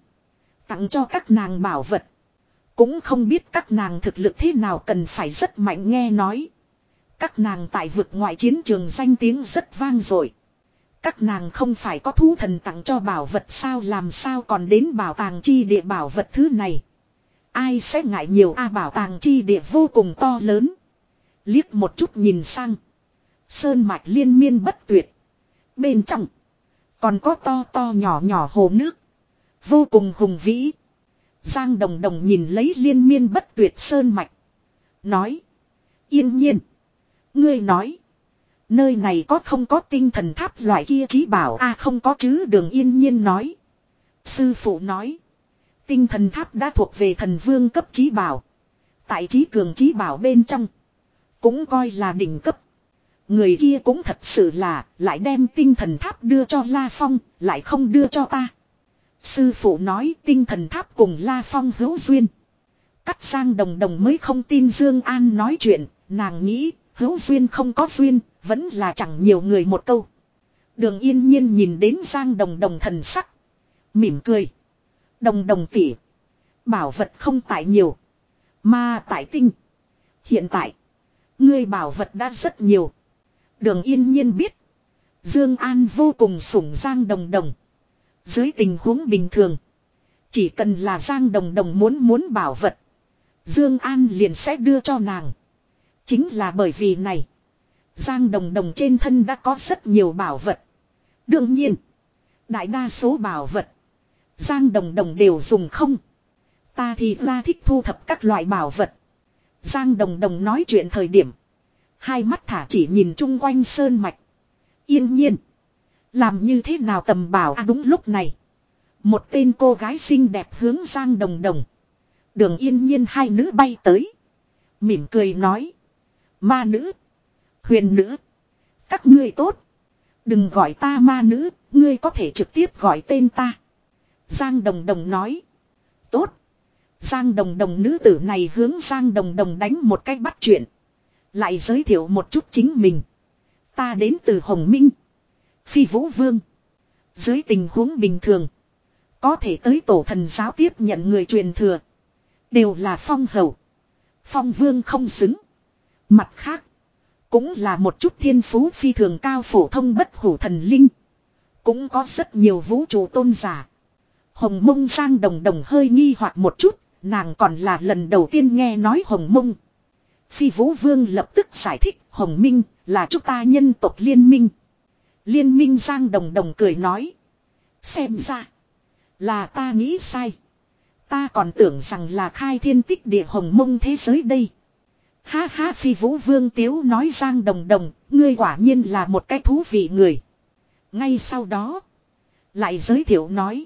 Tặng cho các nàng bảo vật. Cũng không biết các nàng thực lực thế nào cần phải rất mạnh nghe nói. Các nàng tại vực ngoại chiến trường danh tiếng rất vang dội. Các nàng không phải có thú thần tặng cho bảo vật sao, làm sao còn đến bảo tàng chi địa bảo vật thứ này. Ai sẽ ngại nhiều a, bảo tàng chi địa vô cùng to lớn. Liếc một chút nhìn sang. Sơn mạch liên miên bất tuyệt. Bên trong. Còn có to to nhỏ nhỏ hồ nước. Vô cùng hùng vĩ. Giang đồng đồng nhìn lấy liên miên bất tuyệt sơn mạch. Nói. Yên nhiên. Ngươi nói. Nơi này có không có tinh thần tháp loại kia trí bảo a không có chứ đường yên nhiên nói. Sư phụ nói. Tinh thần tháp đã thuộc về thần vương cấp trí bảo. Tại trí cường trí bảo bên trong. Cũng coi là đỉnh cấp. Người kia cũng thật sự là lại đem tinh thần tháp đưa cho La Phong, lại không đưa cho ta. Sư phụ nói tinh thần tháp cùng La Phong hữu duyên. Cắt sang đồng đồng mới không tin Dương An nói chuyện, nàng nghĩ hữu duyên không có duyên, vẫn là chẳng nhiều người một câu. Đường yên nhiên nhìn đến Giang đồng đồng thần sắc. Mỉm cười. Đồng đồng tỉ. Bảo vật không tại nhiều. Mà tại tinh. Hiện tại. Ngươi bảo vật đã rất nhiều. Đường yên nhiên biết. Dương An vô cùng sủng Giang đồng đồng. Dưới tình huống bình thường. Chỉ cần là Giang Đồng Đồng muốn muốn bảo vật. Dương An liền sẽ đưa cho nàng. Chính là bởi vì này. Giang Đồng Đồng trên thân đã có rất nhiều bảo vật. Đương nhiên. Đại đa số bảo vật. Giang Đồng Đồng đều dùng không. Ta thì ra thích thu thập các loại bảo vật. Giang Đồng Đồng nói chuyện thời điểm. Hai mắt thả chỉ nhìn chung quanh sơn mạch. Yên nhiên. Làm như thế nào tầm bảo à đúng lúc này. Một tên cô gái xinh đẹp hướng Giang Đồng Đồng. Đường yên nhiên hai nữ bay tới. Mỉm cười nói. Ma nữ. Huyền nữ. Các ngươi tốt. Đừng gọi ta ma nữ. Ngươi có thể trực tiếp gọi tên ta. Giang Đồng Đồng nói. Tốt. Giang Đồng Đồng nữ tử này hướng Giang Đồng Đồng đánh một cách bắt chuyện. Lại giới thiệu một chút chính mình. Ta đến từ Hồng Minh. Phi Vũ Vương. Dưới tình huống bình thường. Có thể tới tổ thần giáo tiếp nhận người truyền thừa. Đều là phong hầu. Phong vương không xứng. Mặt khác. Cũng là một chút thiên phú phi thường cao phổ thông bất hủ thần linh. Cũng có rất nhiều vũ trụ tôn giả. Hồng mông sang đồng đồng hơi nghi hoặc một chút. Nàng còn là lần đầu tiên nghe nói hồng mông. Phi vũ vương lập tức giải thích, hồng minh là chúng ta nhân tộc liên minh. Liên minh Giang Đồng Đồng cười nói. Xem ra. Là ta nghĩ sai. Ta còn tưởng rằng là khai thiên tích địa hồng mông thế giới đây. Ha ha phi vũ vương tiếu nói Giang Đồng Đồng, ngươi quả nhiên là một cái thú vị người. Ngay sau đó, lại giới thiệu nói.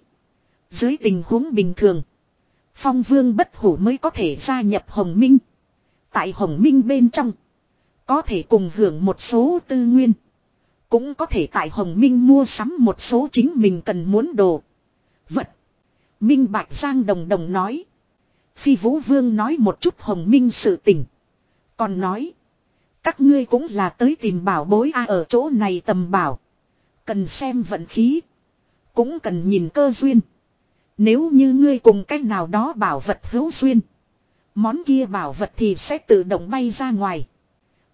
Dưới tình huống bình thường, phong vương bất hủ mới có thể gia nhập Hồng Minh. Tại Hồng Minh bên trong, có thể cùng hưởng một số tư nguyên. Cũng có thể tại Hồng Minh mua sắm một số chính mình cần muốn đồ. Vật. Minh Bạch Giang Đồng Đồng nói. Phi Vũ Vương nói một chút Hồng Minh sự tình. Còn nói. Các ngươi cũng là tới tìm bảo bối a ở chỗ này tầm bảo. Cần xem vận khí. Cũng cần nhìn cơ duyên. Nếu như ngươi cùng cách nào đó bảo vật hữu duyên. Món kia bảo vật thì sẽ tự động bay ra ngoài.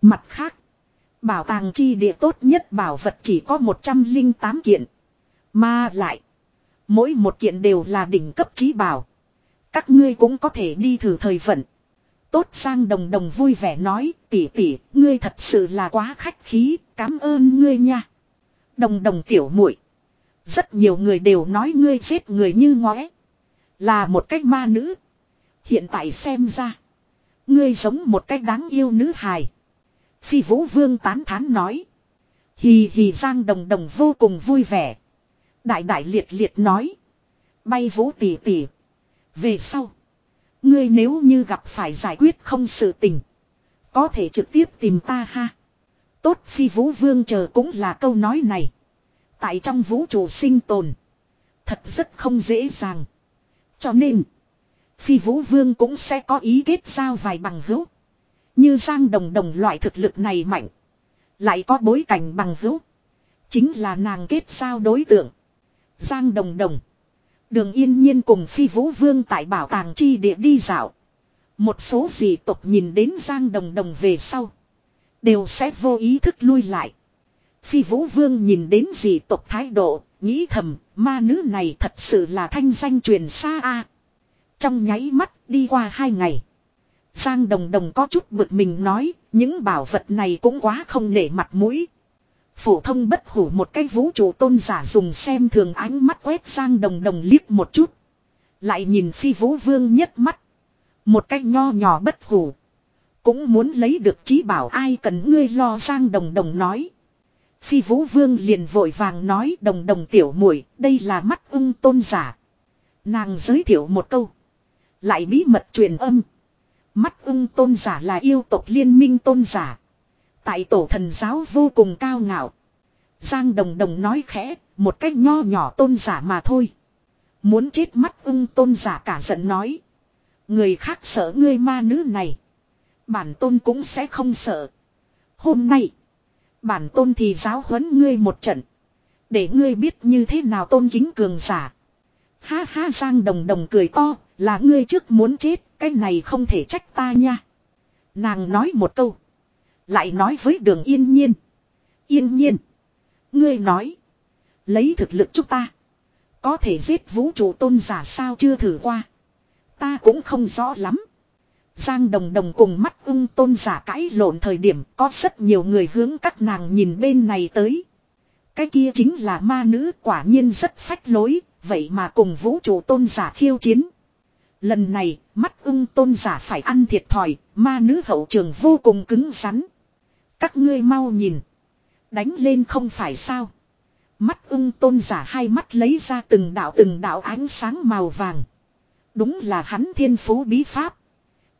Mặt khác. Bảo tàng chi địa tốt nhất bảo vật chỉ có 108 kiện. Mà lại. Mỗi một kiện đều là đỉnh cấp trí bảo. Các ngươi cũng có thể đi thử thời vận. Tốt sang đồng đồng vui vẻ nói, tỷ tỷ, ngươi thật sự là quá khách khí, cảm ơn ngươi nha. Đồng đồng tiểu muội Rất nhiều người đều nói ngươi giết người như ngóe. Là một cách ma nữ. Hiện tại xem ra. Ngươi giống một cách đáng yêu nữ hài. Phi vũ vương tán thán nói. Hì hì giang đồng đồng vô cùng vui vẻ. Đại đại liệt liệt nói. Bay vũ tỷ tỷ. Về sau. Ngươi nếu như gặp phải giải quyết không sự tình. Có thể trực tiếp tìm ta ha. Tốt phi vũ vương chờ cũng là câu nói này. Tại trong vũ trụ sinh tồn. Thật rất không dễ dàng. Cho nên. Phi vũ vương cũng sẽ có ý kết giao vài bằng hữu. Như Giang Đồng Đồng loại thực lực này mạnh. Lại có bối cảnh bằng hữu. Chính là nàng kết giao đối tượng. Giang Đồng Đồng. Đường yên nhiên cùng phi vũ vương tại bảo tàng chi địa đi dạo. Một số dị tộc nhìn đến Giang Đồng Đồng về sau. Đều sẽ vô ý thức lui lại. Phi vũ vương nhìn đến dị tộc thái độ, nghĩ thầm, ma nữ này thật sự là thanh danh truyền xa a. Trong nháy mắt, đi qua hai ngày. Giang Đồng Đồng có chút bực mình nói, những bảo vật này cũng quá không nể mặt mũi. Phổ thông bất hủ một cái vũ trụ tôn giả dùng xem thường ánh mắt quét sang đồng đồng liếc một chút. Lại nhìn phi vũ vương nhất mắt. Một cái nho nhỏ bất hủ. Cũng muốn lấy được trí bảo ai cần ngươi lo sang đồng đồng nói. Phi vũ vương liền vội vàng nói đồng đồng tiểu muội đây là mắt ưng tôn giả. Nàng giới thiệu một câu. Lại bí mật truyền âm. Mắt ưng tôn giả là yêu tộc liên minh tôn giả. Tại tổ thần giáo vô cùng cao ngạo. Giang Đồng Đồng nói khẽ, một cách nho nhỏ tôn giả mà thôi. Muốn chết mắt ưng tôn giả cả giận nói. Người khác sợ ngươi ma nữ này. Bản tôn cũng sẽ không sợ. Hôm nay, bản tôn thì giáo huấn ngươi một trận. Để ngươi biết như thế nào tôn kính cường giả. Ha ha Giang Đồng Đồng cười to, là ngươi trước muốn chết, cái này không thể trách ta nha. Nàng nói một câu. Lại nói với đường yên nhiên. Yên nhiên. Ngươi nói. Lấy thực lực chúng ta. Có thể giết vũ trụ tôn giả sao chưa thử qua. Ta cũng không rõ lắm. Giang đồng đồng cùng mắt ưng tôn giả cãi lộn thời điểm có rất nhiều người hướng các nàng nhìn bên này tới. Cái kia chính là ma nữ quả nhiên rất phách lối, vậy mà cùng vũ trụ tôn giả khiêu chiến. Lần này, mắt ưng tôn giả phải ăn thiệt thòi, ma nữ hậu trường vô cùng cứng rắn. Các ngươi mau nhìn. Đánh lên không phải sao. Mắt ưng tôn giả hai mắt lấy ra từng đạo từng đạo ánh sáng màu vàng. Đúng là hắn thiên phú bí pháp.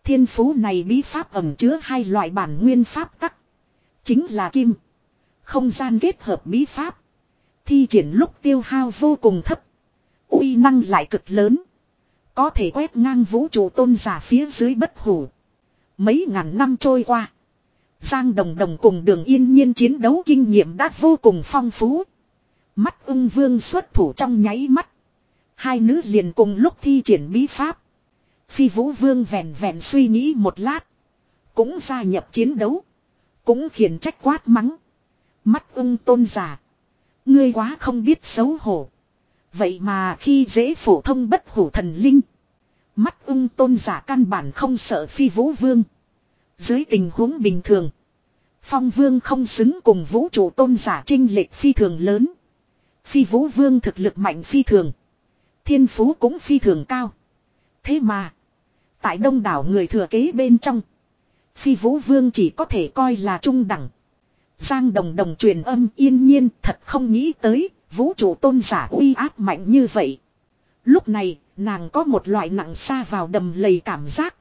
Thiên phú này bí pháp ẩm chứa hai loại bản nguyên pháp tắc. Chính là kim. Không gian kết hợp bí pháp. Thi triển lúc tiêu hao vô cùng thấp. uy năng lại cực lớn. Có thể quét ngang vũ trụ tôn giả phía dưới bất hủ. Mấy ngàn năm trôi qua. Giang Đồng Đồng cùng đường yên nhiên chiến đấu kinh nghiệm đã vô cùng phong phú. Mắt ung vương xuất thủ trong nháy mắt. Hai nữ liền cùng lúc thi triển bí pháp. Phi vũ vương vẹn vẹn suy nghĩ một lát. Cũng gia nhập chiến đấu. Cũng khiển trách quát mắng. Mắt ung tôn giả. Ngươi quá không biết xấu hổ. Vậy mà khi dễ phổ thông bất hủ thần linh. Mắt ung tôn giả căn bản không sợ phi vũ vương. Dưới tình huống bình thường. Phong vương không xứng cùng vũ trụ tôn giả trinh lệch phi thường lớn. Phi vũ vương thực lực mạnh phi thường. Thiên phú cũng phi thường cao. Thế mà. Tại đông đảo người thừa kế bên trong. Phi vũ vương chỉ có thể coi là trung đẳng. Giang đồng đồng truyền âm yên nhiên thật không nghĩ tới vũ trụ tôn giả uy áp mạnh như vậy. Lúc này, nàng có một loại nặng xa vào đầm lầy cảm giác.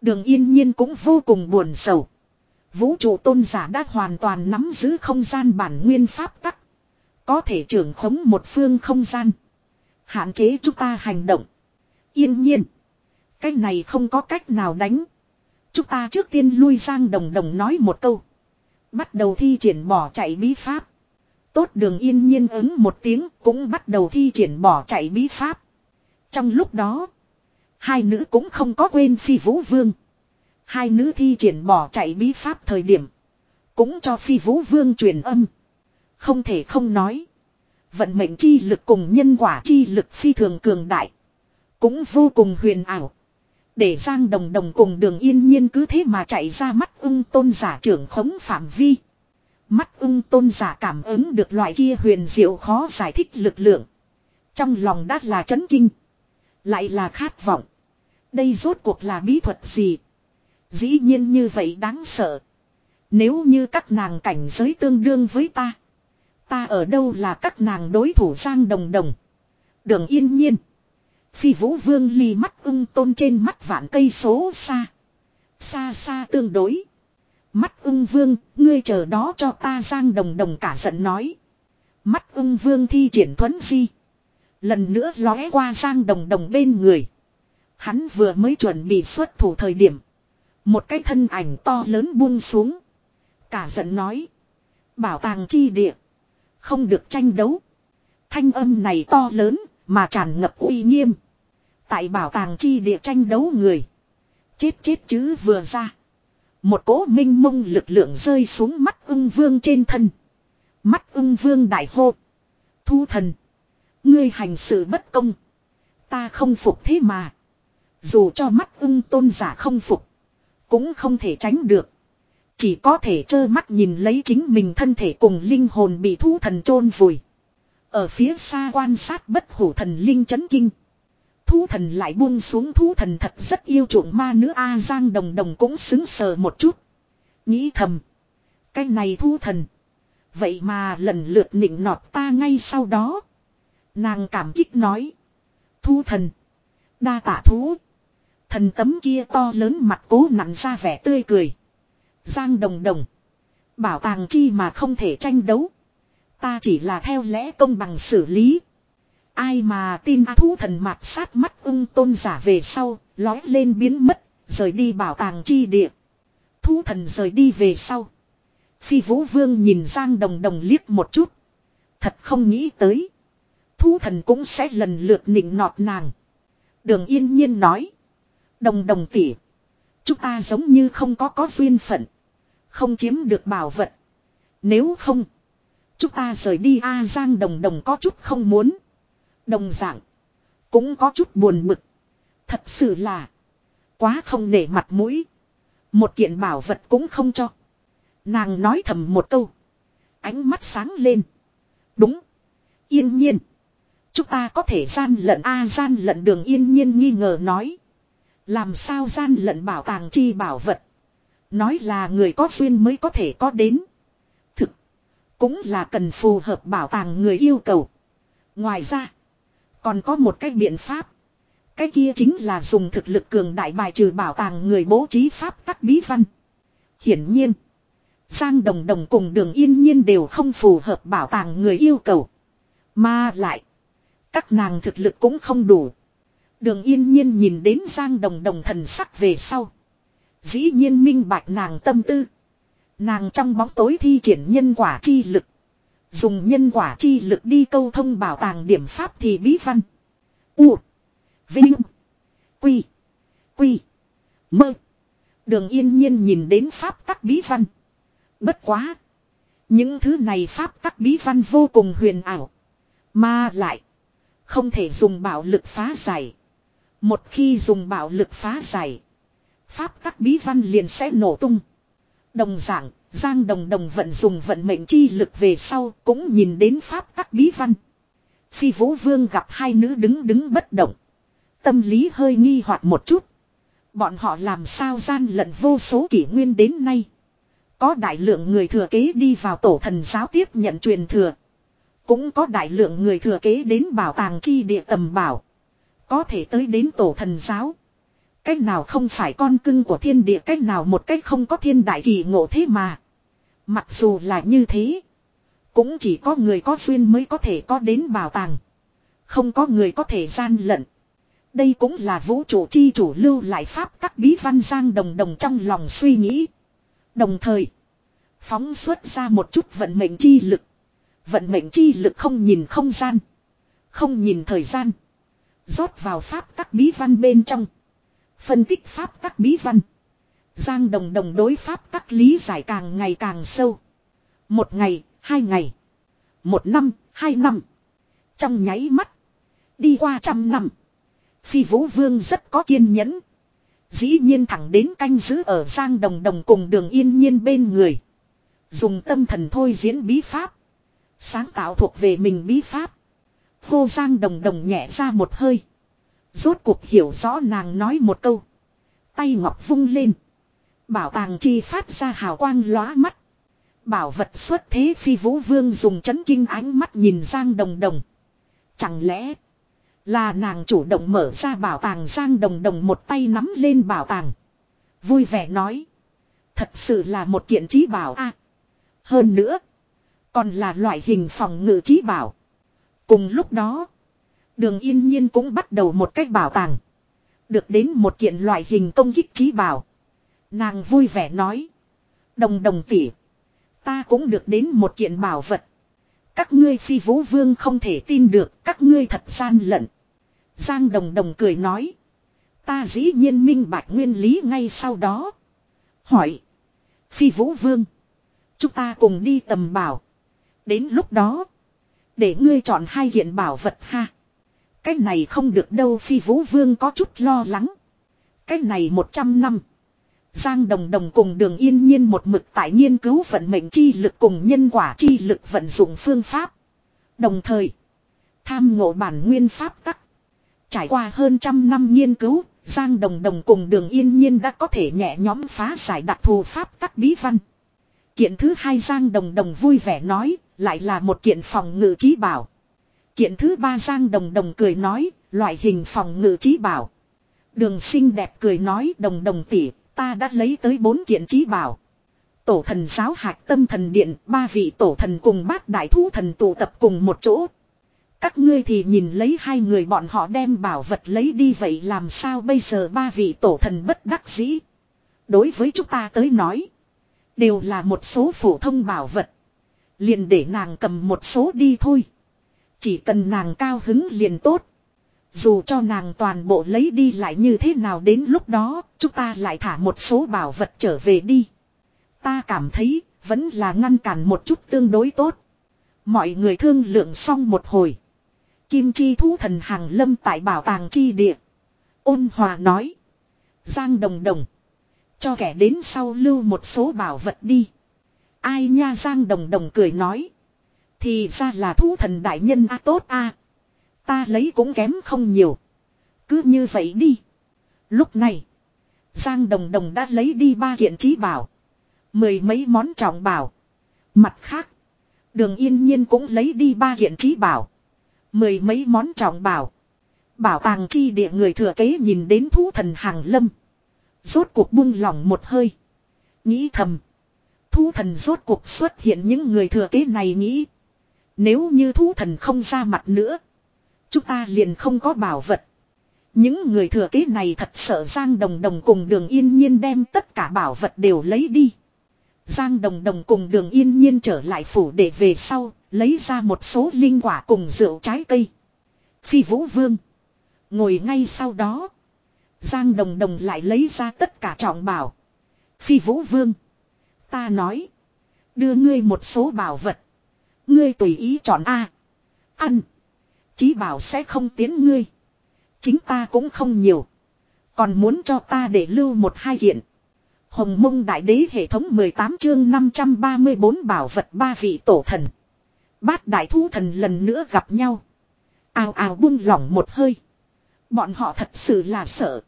Đường yên nhiên cũng vô cùng buồn sầu. Vũ trụ tôn giả đã hoàn toàn nắm giữ không gian bản nguyên pháp tắc. Có thể trưởng khống một phương không gian. Hạn chế chúng ta hành động. Yên nhiên. Cái này không có cách nào đánh. Chúng ta trước tiên lui sang đồng đồng nói một câu. Bắt đầu thi triển bỏ chạy bí pháp. Tốt đường yên nhiên ứng một tiếng cũng bắt đầu thi triển bỏ chạy bí pháp. Trong lúc đó. Hai nữ cũng không có quên phi vũ vương. Hai nữ thi triển bỏ chạy bí pháp thời điểm. Cũng cho phi vũ vương truyền âm. Không thể không nói. Vận mệnh chi lực cùng nhân quả chi lực phi thường cường đại. Cũng vô cùng huyền ảo. Để Giang Đồng Đồng cùng đường yên nhiên cứ thế mà chạy ra mắt ưng tôn giả trưởng khống phạm vi. Mắt ưng tôn giả cảm ứng được loại kia huyền diệu khó giải thích lực lượng. Trong lòng đã là chấn kinh. Lại là khát vọng. Đây rốt cuộc là bí thuật gì? Dĩ nhiên như vậy đáng sợ. Nếu như các nàng cảnh giới tương đương với ta. Ta ở đâu là các nàng đối thủ Giang Đồng Đồng. Đường yên nhiên. Phi vũ vương ly mắt ưng tôn trên mắt vạn cây số xa. Xa xa tương đối. Mắt ưng vương, ngươi chờ đó cho ta giang đồng đồng cả giận nói. Mắt ưng vương thi triển thuấn di. Lần nữa lóe qua giang đồng đồng bên người. Hắn vừa mới chuẩn bị xuất thủ thời điểm. Một cái thân ảnh to lớn buông xuống. Cả giận nói. Bảo tàng chi địa. Không được tranh đấu. Thanh âm này to lớn mà tràn ngập uy nghiêm. Tại bảo tàng chi địa tranh đấu người. Chết chết chứ vừa ra. Một cỗ minh mông lực lượng rơi xuống mắt ưng vương trên thân. Mắt ưng vương đại hô. Thu thần. Ngươi hành sự bất công. Ta không phục thế mà. Dù cho mắt ưng tôn giả không phục. Cũng không thể tránh được. Chỉ có thể trơ mắt nhìn lấy chính mình thân thể cùng linh hồn bị thu thần chôn vùi. Ở phía xa quan sát bất hủ thần linh chấn kinh. Thú thần lại buông xuống thú thần thật rất yêu chuộng ma nữ A Giang Đồng Đồng cũng xứng sờ một chút. Nghĩ thầm. Cái này thú thần. Vậy mà lần lượt nịnh nọt ta ngay sau đó. Nàng cảm kích nói. Thu thần. Đa tạ thú. Thần tấm kia to lớn mặt cố nặn ra vẻ tươi cười. Giang đồng đồng. Bảo tàng chi mà không thể tranh đấu. Ta chỉ là theo lẽ công bằng xử lý. Ai mà tin A thú thần mặt sát mắt ung tôn giả về sau, lói lên biến mất, rời đi bảo tàng chi địa. Thú thần rời đi về sau. Phi vũ vương nhìn Giang đồng đồng liếc một chút. Thật không nghĩ tới. Thú thần cũng sẽ lần lượt nịnh nọt nàng. Đường yên nhiên nói. Đồng đồng tỉ. Chúng ta giống như không có có duyên phận. Không chiếm được bảo vật. Nếu không. Chúng ta rời đi A Giang đồng đồng có chút không muốn. Đồng dạng. Cũng có chút buồn bực. Thật sự là. Quá không nể mặt mũi. Một kiện bảo vật cũng không cho. Nàng nói thầm một câu. Ánh mắt sáng lên. Đúng. Yên nhiên. Chúng ta có thể gian lận A, gian lận đường yên nhiên nghi ngờ nói. Làm sao gian lận bảo tàng chi bảo vật. Nói là người có duyên mới có thể có đến. Thực. Cũng là cần phù hợp bảo tàng người yêu cầu. Ngoài ra. Còn có một cái biện pháp. Cái kia chính là dùng thực lực cường đại bài trừ bảo tàng người bố trí pháp tắc bí văn. Hiển nhiên. Giang Đồng Đồng cùng đường yên nhiên đều không phù hợp bảo tàng người yêu cầu. Mà lại. Các nàng thực lực cũng không đủ. Đường yên nhiên nhìn đến Giang Đồng Đồng thần sắc về sau. Dĩ nhiên minh bạch nàng tâm tư. Nàng trong bóng tối thi triển nhân quả chi lực. Dùng nhân quả chi lực đi câu thông bảo tàng điểm pháp thì bí văn. U. Vinh. Quy. Quy. Mơ. Đường yên nhiên nhìn đến pháp tắc bí văn. Bất quá. Những thứ này pháp tắc bí văn vô cùng huyền ảo. Mà lại. Không thể dùng bạo lực phá giải. Một khi dùng bạo lực phá giải. Pháp tắc bí văn liền sẽ nổ tung. Đồng dạng, Giang Đồng Đồng vận dùng vận mệnh chi lực về sau cũng nhìn đến pháp tắc bí văn. Phi Vũ Vương gặp hai nữ đứng đứng bất động. Tâm lý hơi nghi hoặc một chút. Bọn họ làm sao gian lận vô số kỷ nguyên đến nay. Có đại lượng người thừa kế đi vào tổ thần giáo tiếp nhận truyền thừa. Cũng có đại lượng người thừa kế đến bảo tàng chi địa tầm bảo. Có thể tới đến tổ thần giáo. Cách nào không phải con cưng của thiên địa, cách nào một cách không có thiên đại kỳ ngộ thế mà. Mặc dù là như thế. Cũng chỉ có người có duyên mới có thể có đến bảo tàng. Không có người có thể gian lận. Đây cũng là vũ trụ chi chủ lưu lại pháp các bí văn giang đồng đồng trong lòng suy nghĩ. Đồng thời. Phóng xuất ra một chút vận mệnh chi lực. Vận mệnh chi lực không nhìn không gian. Không nhìn thời gian. rót vào pháp các bí văn bên trong. Phân tích pháp các bí văn. Giang đồng đồng đối pháp tắc lý giải càng ngày càng sâu. Một ngày, hai ngày. Một năm, hai năm. Trong nháy mắt. Đi qua trăm năm. Phi vũ vương rất có kiên nhẫn. Dĩ nhiên thẳng đến canh giữ ở Giang Đồng Đồng cùng đường yên nhiên bên người. Dùng tâm thần thôi diễn bí pháp. Sáng tạo thuộc về mình bí pháp. khô Giang Đồng Đồng nhẹ ra một hơi. Rốt cuộc hiểu rõ nàng nói một câu. Tay ngọc vung lên. Bảo tàng chi phát ra hào quang lóa mắt. Bảo vật xuất thế phi vũ vương dùng chấn kinh ánh mắt nhìn Giang Đồng Đồng. Chẳng lẽ là nàng chủ động mở ra bảo tàng Giang Đồng Đồng một tay nắm lên bảo tàng. Vui vẻ nói. Thật sự là một kiện trí bảo a. hơn nữa. Còn là loại hình phòng ngự trí bảo. Cùng lúc đó. Đường yên nhiên cũng bắt đầu một cách bảo tàng. Được đến một kiện loại hình công kích trí bảo. Nàng vui vẻ nói. Đồng đồng tỉ. Ta cũng được đến một kiện bảo vật. Các ngươi phi vũ vương không thể tin được, các ngươi thật gian lận. Giang đồng đồng cười nói. Ta dĩ nhiên minh bạch nguyên lý ngay sau đó. Hỏi. Phi vũ vương. Chúng ta cùng đi tầm bảo. Đến lúc đó. Để ngươi chọn hai hiện bảo vật ha. Cái này không được đâu, phi vũ vương có chút lo lắng. Cái này một trăm năm. Giang Đồng Đồng cùng đường yên nhiên một mực tại nghiên cứu vận mệnh chi lực cùng nhân quả chi lực vận dụng phương pháp. Đồng thời, tham ngộ bản nguyên pháp tắc. Trải qua hơn trăm năm nghiên cứu, Giang Đồng Đồng cùng đường yên nhiên đã có thể nhẹ nhóm phá giải đặc thù pháp tắc bí văn. Kiện thứ hai Giang Đồng Đồng vui vẻ nói, lại là một kiện phòng ngự trí bảo. Kiện thứ ba Giang Đồng Đồng cười nói, loại hình phòng ngự trí bảo. Đường xinh đẹp cười nói đồng đồng tỉ, ta đã lấy tới bốn kiện trí bảo. Tổ thần giáo hạc tâm thần điện, ba vị tổ thần cùng bát đại thú thần tụ tập cùng một chỗ. Các ngươi thì nhìn lấy hai người bọn họ đem bảo vật lấy đi vậy làm sao bây giờ ba vị tổ thần bất đắc dĩ. Đối với chúng ta tới nói. Đều là một số phổ thông bảo vật. Liền để nàng cầm một số đi thôi. Chỉ cần nàng cao hứng liền tốt. Dù cho nàng toàn bộ lấy đi lại như thế nào đến lúc đó, chúng ta lại thả một số bảo vật trở về đi. Ta cảm thấy, vẫn là ngăn cản một chút tương đối tốt. Mọi người thương lượng xong một hồi. Kim chi thú thần hàng lâm tại bảo tàng chi địa. Ôn hòa nói. Giang đồng đồng. Cho kẻ đến sau lưu một số bảo vật đi. Ai nha Giang đồng đồng cười nói. Thì ra là thú thần đại nhân a tốt a. Ta lấy cũng kém không nhiều. Cứ như vậy đi. Lúc này. Giang đồng đồng đã lấy đi ba kiện trí bảo. Mười mấy món trọng bảo. Mặt khác. Đường yên nhiên cũng lấy đi ba kiện trí bảo. Mười mấy món trọng bảo. Bảo tàng chi địa người thừa kế nhìn đến thú thần hàng lâm. Rốt cuộc buông lỏng một hơi. Nghĩ thầm. Thú thần rốt cuộc xuất hiện những người thừa kế này nghĩ. Nếu như thú thần không ra mặt nữa. Chúng ta liền không có bảo vật. Những người thừa kế này thật sợ Giang Đồng Đồng cùng đường yên nhiên đem tất cả bảo vật đều lấy đi. Giang Đồng Đồng cùng đường yên nhiên trở lại phủ để về sau, lấy ra một số linh quả cùng rượu trái cây. Phi Vũ Vương. Ngồi ngay sau đó. Giang Đồng Đồng lại lấy ra tất cả trọng bảo. Phi Vũ Vương. Ta nói. Đưa ngươi một số bảo vật. Ngươi tùy ý chọn A. Ăn. Chí bảo sẽ không tiến ngươi. Chính ta cũng không nhiều. Còn muốn cho ta để lưu một hai hiện. Hồng mông đại đế hệ thống 18 chương 534 bảo vật ba vị tổ thần. Bát đại thu thần lần nữa gặp nhau. Ào ào buông lỏng một hơi. Bọn họ thật sự là sợ.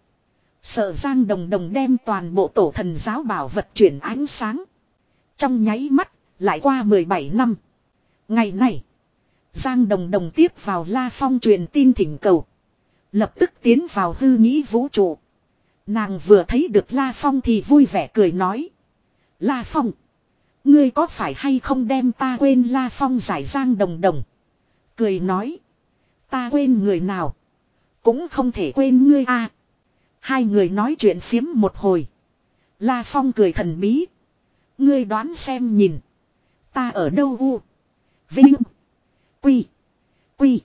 Sợ Giang Đồng Đồng đem toàn bộ tổ thần giáo bảo vật chuyển ánh sáng. Trong nháy mắt, lại qua 17 năm. Ngày này, Giang Đồng Đồng tiếp vào La Phong truyền tin thỉnh cầu. Lập tức tiến vào hư nghĩ vũ trụ. Nàng vừa thấy được La Phong thì vui vẻ cười nói. La Phong. Ngươi có phải hay không đem ta quên La Phong giải Giang Đồng Đồng. Cười nói. Ta quên người nào. Cũng không thể quên ngươi a. Hai người nói chuyện phiếm một hồi. La Phong cười thần bí. Ngươi đoán xem nhìn. Ta ở đâu u. Vinh. Quy. Quy.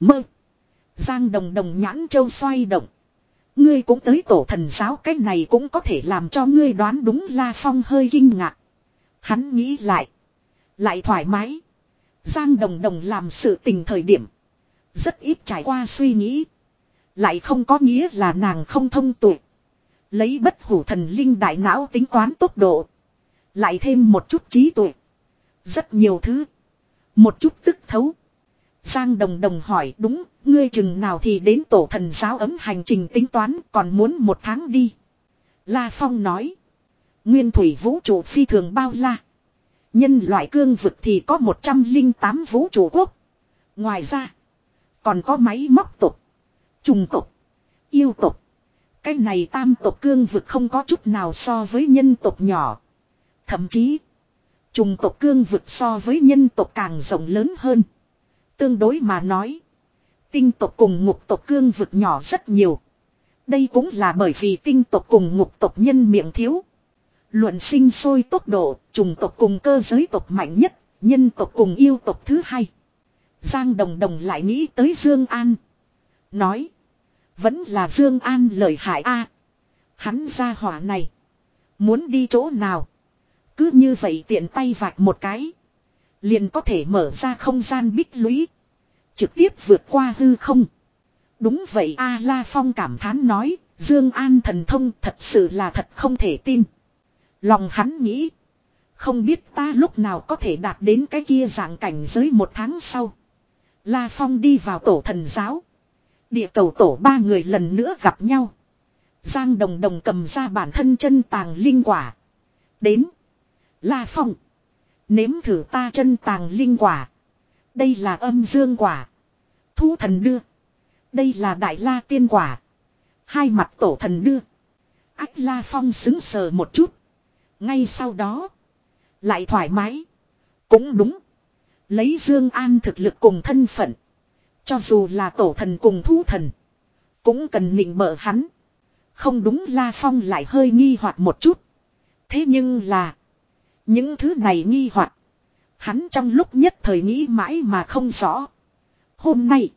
Mơ. Giang đồng đồng nhãn châu xoay động. Ngươi cũng tới tổ thần giáo cách này cũng có thể làm cho ngươi đoán đúng La Phong hơi kinh ngạc. Hắn nghĩ lại. Lại thoải mái. Giang đồng đồng làm sự tình thời điểm. Rất ít trải qua suy nghĩ. Lại không có nghĩa là nàng không thông tuệ. Lấy bất hủ thần linh đại não tính toán tốc độ. Lại thêm một chút trí tuệ. Rất nhiều thứ. Một chút tức thấu. Giang Đồng Đồng hỏi đúng, ngươi chừng nào thì đến tổ thần giáo ấm hành trình tính toán còn muốn một tháng đi. La Phong nói. Nguyên thủy vũ trụ phi thường bao la. Nhân loại cương vực thì có 108 vũ trụ quốc. Ngoài ra, còn có máy móc tục, trùng tục, yêu tục. Cái này tam tộc cương vực không có chút nào so với nhân tộc nhỏ. Thậm chí, trùng tộc cương vực so với nhân tộc càng rộng lớn hơn. Tương đối mà nói, tinh tộc cùng ngục tộc cương vực nhỏ rất nhiều. Đây cũng là bởi vì tinh tộc cùng ngục tộc nhân miệng thiếu. Luận sinh sôi tốc độ, trùng tộc cùng cơ giới tộc mạnh nhất, nhân tộc cùng yêu tộc thứ hai. Giang Đồng Đồng lại nghĩ tới Dương An. Nói. Vẫn là Dương An lợi hại a. hắn ra hỏa này. Muốn đi chỗ nào. Cứ như vậy tiện tay vạch một cái. Liền có thể mở ra không gian bích lũy. Trực tiếp vượt qua hư không. Đúng vậy A La Phong cảm thán nói. Dương An thần thông thật sự là thật không thể tin. Lòng hắn nghĩ. Không biết ta lúc nào có thể đạt đến cái kia dạng cảnh giới một tháng sau. La Phong đi vào tổ thần giáo. Địa cầu tổ ba người lần nữa gặp nhau. Giang Đồng Đồng cầm ra bản thân chân tàng linh quả. Đến. La Phong. Nếm thử ta chân tàng linh quả. Đây là âm dương quả. Thu thần đưa. Đây là đại la tiên quả. Hai mặt tổ thần đưa. Ách La Phong xứng sờ một chút. Ngay sau đó. Lại thoải mái. Cũng đúng. Lấy Dương An thực lực cùng thân phận. Cho dù là tổ thần cùng thú thần. Cũng cần nịnh bợ hắn. Không đúng La Phong lại hơi nghi hoặc một chút. Thế nhưng là. Những thứ này nghi hoặc Hắn trong lúc nhất thời nghĩ mãi mà không rõ. Hôm nay.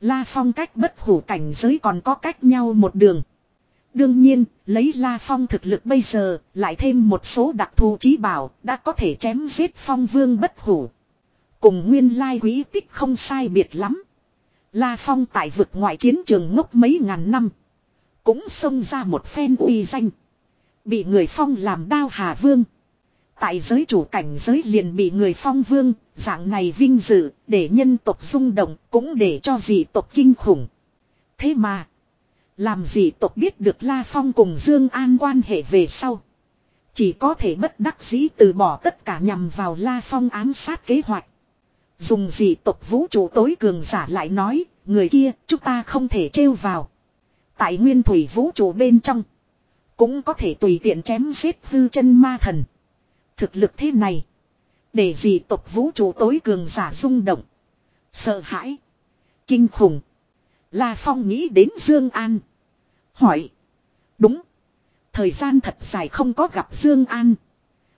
La Phong cách bất hủ cảnh giới còn có cách nhau một đường. Đương nhiên, lấy La Phong thực lực bây giờ, lại thêm một số đặc thù trí bảo, đã có thể chém giết phong vương bất hủ. Cùng nguyên lai quý tích không sai biệt lắm. La Phong tại vực ngoại chiến trường ngốc mấy ngàn năm. Cũng xông ra một phen uy danh. Bị người phong làm đao hà vương. Tại giới chủ cảnh giới liền bị người phong vương, dạng này vinh dự, để nhân tộc rung động, cũng để cho dị tộc kinh khủng. Thế mà, làm gì tộc biết được La Phong cùng Dương An quan hệ về sau. Chỉ có thể bất đắc dĩ từ bỏ tất cả nhằm vào La Phong ám sát kế hoạch. Dùng gì tộc vũ trụ tối cường giả lại nói, người kia chúng ta không thể trêu vào. Tại nguyên thủy vũ trụ bên trong, cũng có thể tùy tiện chém giết hư chân ma thần. Thực lực thế này, để gì tộc vũ trụ tối cường giả rung động, sợ hãi, kinh khủng. La Phong nghĩ đến Dương An. Hỏi. Đúng. Thời gian thật dài không có gặp Dương An.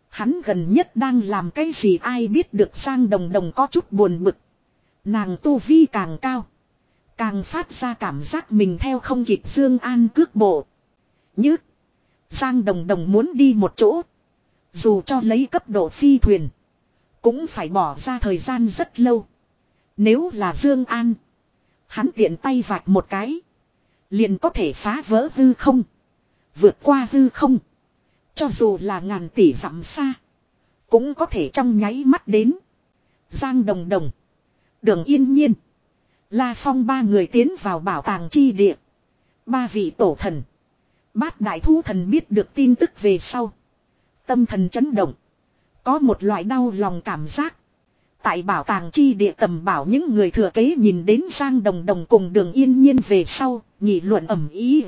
Hắn gần nhất đang làm cái gì ai biết được sang đồng đồng có chút buồn bực. Nàng tu vi càng cao. Càng phát ra cảm giác mình theo không kịp Dương An cước bộ. Như. Giang đồng đồng muốn đi một chỗ. Dù cho lấy cấp độ phi thuyền. Cũng phải bỏ ra thời gian rất lâu. Nếu là Dương An. Hắn tiện tay vạch một cái. Liền có thể phá vỡ hư không. Vượt qua hư không. Cho dù là ngàn tỷ dặm xa. Cũng có thể trong nháy mắt đến. Giang đồng đồng. Đường yên nhiên. La Phong ba người tiến vào bảo tàng chi địa. Ba vị tổ thần. Bát đại thu thần biết được tin tức về sau. Tâm thần chấn động. Có một loại đau lòng cảm giác. Tại bảo tàng chi địa tầm bảo những người thừa kế nhìn đến Giang Đồng Đồng cùng đường yên nhiên về sau, nghị luận ẩm ý.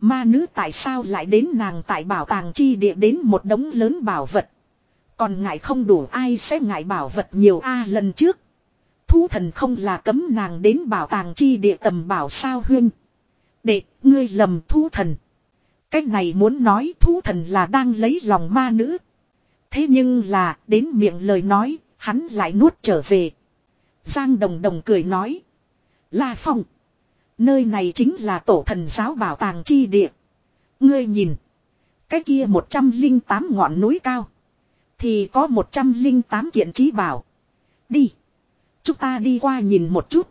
Ma nữ tại sao lại đến nàng tại bảo tàng chi địa đến một đống lớn bảo vật. Còn ngại không đủ ai sẽ ngại bảo vật nhiều a à, lần trước. Thu thần không là cấm nàng đến bảo tàng chi địa tầm bảo sao huyên. Đệ, ngươi lầm thu thần. Cách này muốn nói thu thần là đang lấy lòng ma nữ. Thế nhưng là, đến miệng lời nói, hắn lại nuốt trở về. Giang Đồng Đồng cười nói. La Phong. Nơi này chính là tổ thần giáo bảo tàng chi địa. Ngươi nhìn. Cái kia 108 ngọn núi cao. Thì có 108 kiện trí bảo. Đi. Chúng ta đi qua nhìn một chút.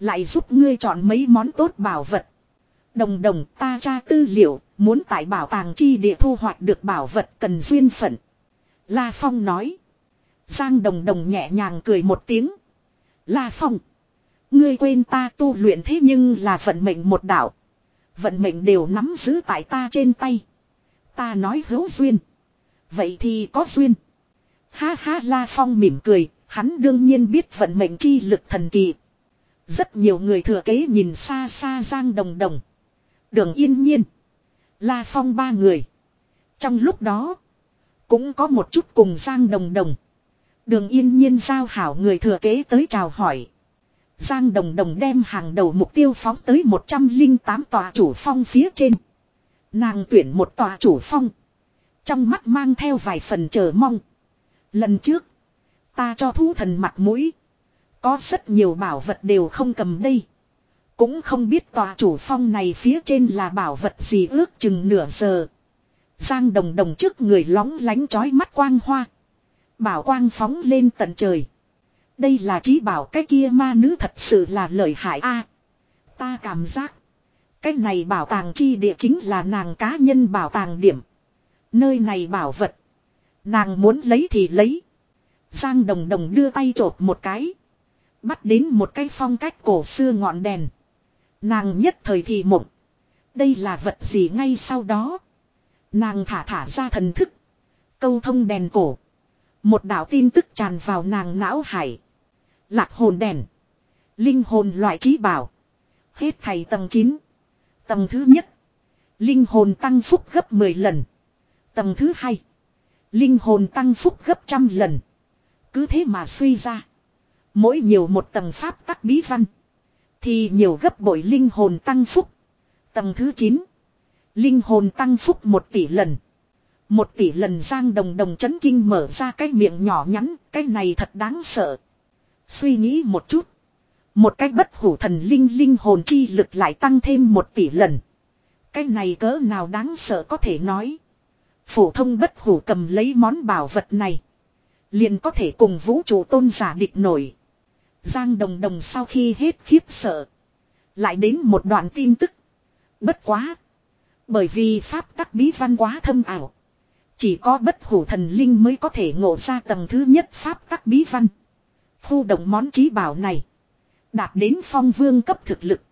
Lại giúp ngươi chọn mấy món tốt bảo vật. Đồng đồng ta tra tư liệu, muốn tại bảo tàng chi địa thu hoạch được bảo vật cần duyên phận. La Phong nói. Giang đồng đồng nhẹ nhàng cười một tiếng. La Phong. Ngươi quên ta tu luyện thế nhưng là vận mệnh một đạo. Vận mệnh đều nắm giữ tại ta trên tay. Ta nói hữu duyên. Vậy thì có duyên. Ha ha La Phong mỉm cười, hắn đương nhiên biết vận mệnh chi lực thần kỳ. Rất nhiều người thừa kế nhìn xa xa Giang Đồng Đồng. Đường yên nhiên. La Phong ba người. Trong lúc đó. Cũng có một chút cùng Giang Đồng Đồng. Đường yên nhiên giao hảo người thừa kế tới chào hỏi. Giang Đồng Đồng đem hàng đầu mục tiêu phóng tới 108 tòa chủ phong phía trên. Nàng tuyển một tòa chủ phong. Trong mắt mang theo vài phần chờ mong. Lần trước. Ta cho thú thần mặt mũi. Có rất nhiều bảo vật đều không cầm đây. Cũng không biết tòa chủ phong này phía trên là bảo vật gì ước chừng nửa giờ. Giang đồng đồng trước người lóng lánh chói mắt quang hoa. Bảo quang phóng lên tận trời. Đây là trí bảo cái kia ma nữ thật sự là lợi hại a. ta cảm giác. Cái này bảo tàng chi địa chính là nàng cá nhân bảo tàng điểm. Nơi này bảo vật. Nàng muốn lấy thì lấy. Giang đồng đồng đưa tay trột một cái. Bắt đến một cái phong cách cổ xưa ngọn đèn. Nàng nhất thời thì mộng. Đây là vật gì ngay sau đó. Nàng thả thả ra thần thức. Câu thông đèn cổ. Một đạo tin tức tràn vào nàng não hải. Lạc hồn đèn. Linh hồn loại trí bảo. Hết thầy tầng 9. Tầng thứ nhất. Linh hồn tăng phúc gấp 10 lần. Tầng thứ hai. Linh hồn tăng phúc gấp trăm lần. Cứ thế mà suy ra. Mỗi nhiều một tầng pháp tắc bí văn. Thì nhiều gấp bội linh hồn tăng phúc. Tầng thứ 9. Linh hồn tăng phúc một tỷ lần. Một tỷ lần giang đồng đồng chấn kinh mở ra cái miệng nhỏ nhắn. Cái này thật đáng sợ. Suy nghĩ một chút. Một cái bất hủ thần linh linh hồn chi lực lại tăng thêm một tỷ lần. Cái này cỡ nào đáng sợ có thể nói. Phổ thông bất hủ cầm lấy món bảo vật này. Liền có thể cùng vũ trụ tôn giả địch nổi. Giang Đồng Đồng sau khi hết khiếp sợ. Lại đến một đoạn tin tức. Bất quá. Bởi vì pháp tắc bí văn quá thâm ảo. Chỉ có bất hủ thần linh mới có thể ngộ ra tầng thứ nhất pháp tắc bí văn. Khu động món trí bảo này. Đạt đến phong vương cấp thực lực.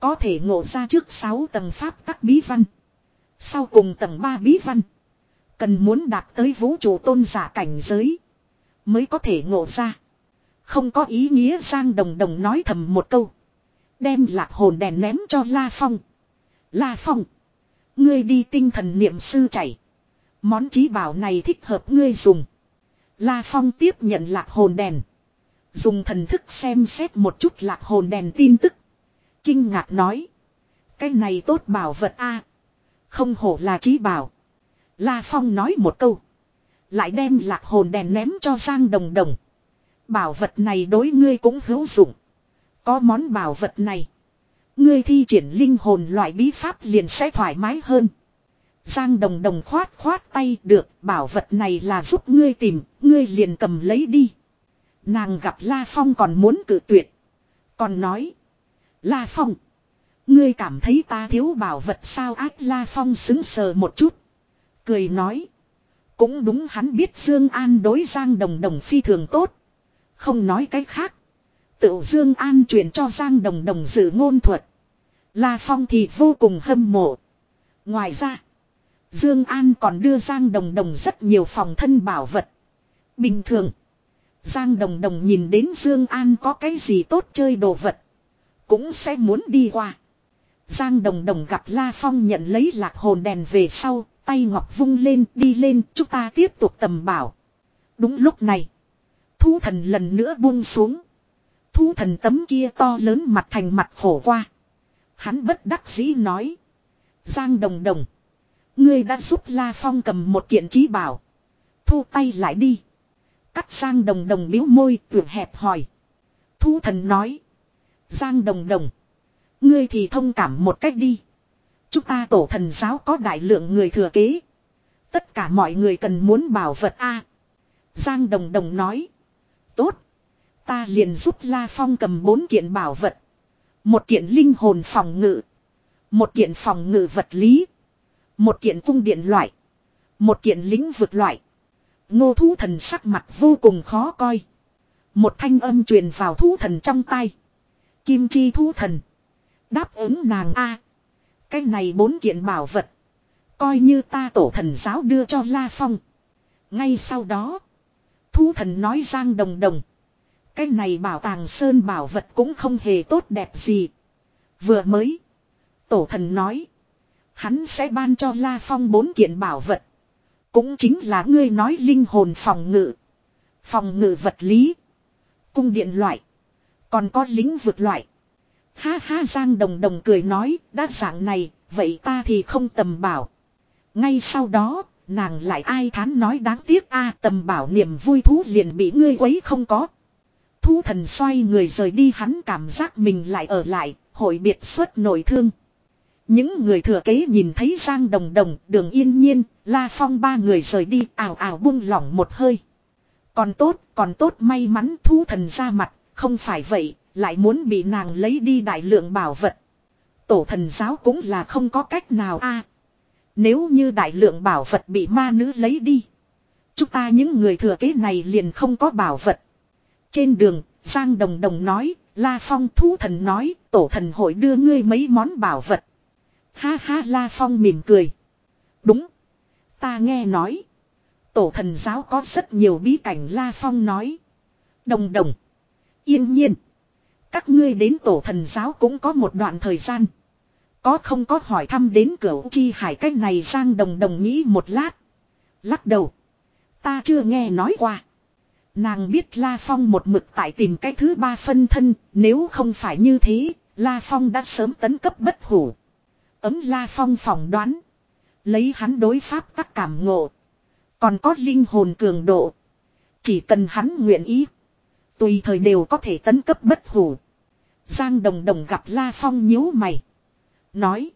Có thể ngộ ra trước 6 tầng pháp tắc bí văn. Sau cùng tầng 3 bí văn. Cần muốn đạt tới vũ trụ tôn giả cảnh giới. Mới có thể ngộ ra. Không có ý nghĩa Giang Đồng Đồng nói thầm một câu. Đem lạc hồn đèn ném cho La Phong. La Phong. Ngươi đi tinh thần niệm sư chảy. Món trí bảo này thích hợp ngươi dùng. La Phong tiếp nhận lạc hồn đèn. Dùng thần thức xem xét một chút lạc hồn đèn tin tức. Kinh ngạc nói. Cái này tốt bảo vật a Không hổ là trí bảo. La Phong nói một câu. Lại đem lạc hồn đèn ném cho Giang Đồng Đồng. Bảo vật này đối ngươi cũng hữu dụng. Có món bảo vật này. Ngươi thi triển linh hồn loại bí pháp liền sẽ thoải mái hơn. Giang đồng đồng khoát khoát tay được bảo vật này là giúp ngươi tìm, ngươi liền cầm lấy đi. Nàng gặp La Phong còn muốn cự tuyệt. Còn nói. La Phong. Ngươi cảm thấy ta thiếu bảo vật sao ác La Phong xứng sờ một chút. Cười nói. Cũng đúng hắn biết Dương An đối Giang Đồng Đồng phi thường tốt. Không nói cái khác. Tự Dương An truyền cho Giang Đồng Đồng dự ngôn thuật. La Phong thì vô cùng hâm mộ. Ngoài ra, Dương An còn đưa Giang Đồng Đồng rất nhiều phòng thân bảo vật. Bình thường, Giang Đồng Đồng nhìn đến Dương An có cái gì tốt chơi đồ vật, cũng sẽ muốn đi qua. Giang Đồng Đồng gặp La Phong nhận lấy lạc hồn đèn về sau, tay ngọc vung lên đi lên, chúng ta tiếp tục tầm bảo. Đúng lúc này, thu thần lần nữa buông xuống. Thu thần tấm kia to lớn mặt thành mặt khổ qua. Hắn bất đắc dĩ nói. Giang Đồng Đồng. Ngươi đã giúp La Phong cầm một kiện trí bảo. Thu tay lại đi. Cắt Giang Đồng Đồng biếu môi tưởng hẹp hỏi. Thu thần nói. Giang Đồng Đồng. Ngươi thì thông cảm một cách đi. Chúng ta tổ thần giáo có đại lượng người thừa kế. Tất cả mọi người cần muốn bảo vật A. Giang Đồng Đồng nói. Tốt. Ta liền giúp La Phong cầm bốn kiện bảo vật. Một kiện linh hồn phòng ngự. Một kiện phòng ngự vật lý. Một kiện cung điện loại. Một kiện lĩnh vực loại. Ngô thú thần sắc mặt vô cùng khó coi. Một thanh âm truyền vào thú thần trong tay. Kim chi thú thần. Đáp ứng nàng A. Cái này bốn kiện bảo vật. Coi như ta tổ thần giáo đưa cho La Phong. Ngay sau đó. Thú thần nói Giang Đồng Đồng. Cái này bảo tàng sơn bảo vật cũng không hề tốt đẹp gì. Vừa mới. Tổ thần nói. Hắn sẽ ban cho La Phong bốn kiện bảo vật. Cũng chính là ngươi nói linh hồn phòng ngự. Phòng ngự vật lý. Cung điện loại. Còn có lính vượt loại. Ha ha Giang Đồng Đồng cười nói, đã dạng này, vậy ta thì không tầm bảo. Ngay sau đó, nàng lại ai thán nói đáng tiếc a tầm bảo niềm vui thú liền bị ngươi quấy không có. Thú thần xoay người rời đi hắn cảm giác mình lại ở lại, hội biệt xuất nội thương. Những người thừa kế nhìn thấy Giang Đồng Đồng, đường yên nhiên, La Phong ba người rời đi ảo ảo buông lỏng một hơi. Còn tốt, còn tốt may mắn thú thần ra mặt, không phải vậy, lại muốn bị nàng lấy đi đại lượng bảo vật. Tổ thần giáo cũng là không có cách nào a nếu như đại lượng bảo vật bị ma nữ lấy đi. Chúng ta những người thừa kế này liền không có bảo vật. Trên đường, Giang Đồng Đồng nói, La Phong thú thần nói, tổ thần hội đưa ngươi mấy món bảo vật. Ha ha La Phong mỉm cười. Đúng. Ta nghe nói. Tổ thần giáo có rất nhiều bí cảnh La Phong nói. Đồng đồng. Yên nhiên. Các ngươi đến tổ thần giáo cũng có một đoạn thời gian. Có không có hỏi thăm đến cửa chi hải cách này Giang Đồng Đồng nghĩ một lát. Lắc đầu. Ta chưa nghe nói qua. Nàng biết La Phong một mực tại tìm cái thứ ba phân thân, nếu không phải như thế, La Phong đã sớm tấn cấp bất hủ. Ấm La Phong phỏng đoán. Lấy hắn đối pháp các cảm ngộ. Còn có linh hồn cường độ. Chỉ cần hắn nguyện ý. Tùy thời đều có thể tấn cấp bất hủ. Giang Đồng Đồng gặp La Phong nhíu mày. Nói.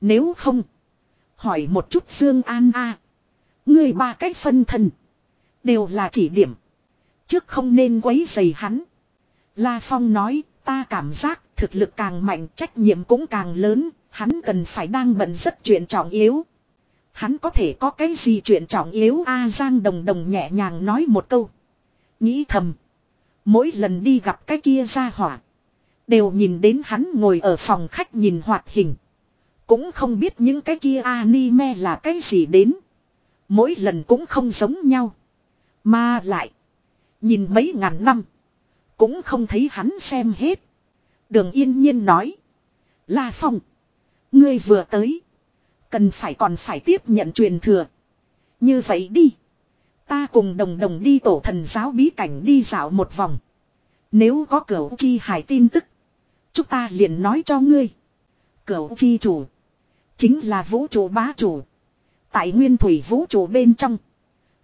Nếu không. Hỏi một chút Dương An A. Người ba cách phân thân. Đều là chỉ điểm. Trước không nên quấy dày hắn. La Phong nói. Ta cảm giác thực lực càng mạnh, trách nhiệm cũng càng lớn. Hắn cần phải đang bận rất chuyện trọng yếu. Hắn có thể có cái gì chuyện trọng yếu A Giang Đồng Đồng nhẹ nhàng nói một câu. Nghĩ thầm. Mỗi lần đi gặp cái kia ra hỏa. Đều nhìn đến hắn ngồi ở phòng khách nhìn hoạt hình. Cũng không biết những cái kia anime là cái gì đến. Mỗi lần cũng không giống nhau. Mà lại. Nhìn mấy ngàn năm. Cũng không thấy hắn xem hết. Đường yên nhiên nói. La Phong. Ngươi vừa tới. Cần phải còn phải tiếp nhận truyền thừa. Như vậy đi. Ta cùng đồng đồng đi tổ thần giáo bí cảnh đi dạo một vòng. Nếu có cửa chi hải tin tức. Chúng ta liền nói cho ngươi. Cửu chi chủ. Chính là vũ trụ bá chủ. Tại nguyên thủy vũ trụ bên trong.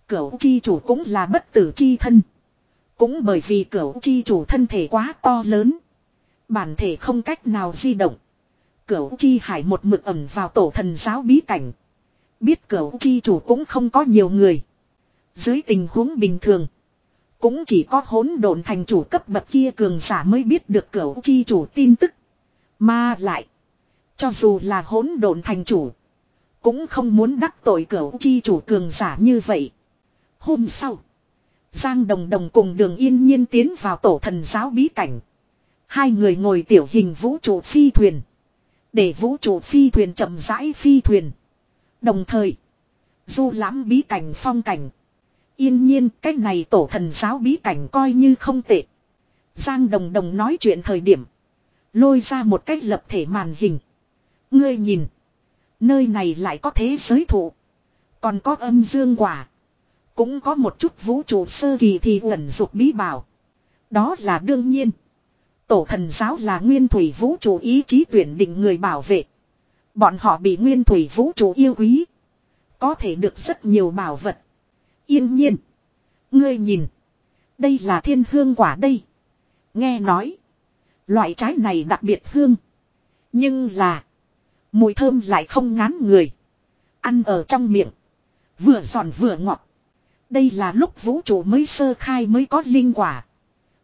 Cửu chi chủ cũng là bất tử chi thân. Cũng bởi vì cửu chi chủ thân thể quá to lớn. Bản thể không cách nào di động. Cửu chi hải một mực ẩn vào tổ thần giáo bí cảnh. Biết cửu chi chủ cũng không có nhiều người. Dưới tình huống bình thường. Cũng chỉ có hỗn độn thành chủ cấp bậc kia cường giả mới biết được cửu chi chủ tin tức. Mà lại. Cho dù là hỗn độn thành chủ. Cũng không muốn đắc tội cửu chi chủ cường giả như vậy. Hôm sau. Giang Đồng Đồng cùng đường yên nhiên tiến vào tổ thần giáo bí cảnh. Hai người ngồi tiểu hình vũ trụ phi thuyền. Để vũ trụ phi thuyền chậm rãi phi thuyền. Đồng thời. Du lãm bí cảnh phong cảnh. Yên nhiên, cái này tổ thần giáo bí cảnh coi như không tệ. Giang Đồng Đồng nói chuyện thời điểm. Lôi ra một cách lập thể màn hình. Ngươi nhìn. Nơi này lại có thế giới thụ. Còn có âm dương quả. Cũng có một chút vũ trụ sơ kỳ thì ẩn dục bí bảo. Đó là đương nhiên. Tổ thần giáo là nguyên thủy vũ trụ ý chí tuyển định người bảo vệ. Bọn họ bị nguyên thủy vũ trụ yêu quý. Có thể được rất nhiều bảo vật. Yên nhiên. Ngươi nhìn. Đây là thiên hương quả đây. Nghe nói. Loại trái này đặc biệt hương. Nhưng là. Mùi thơm lại không ngán người. Ăn ở trong miệng. Vừa giòn vừa ngọt. Đây là lúc vũ trụ mới sơ khai mới có linh quả.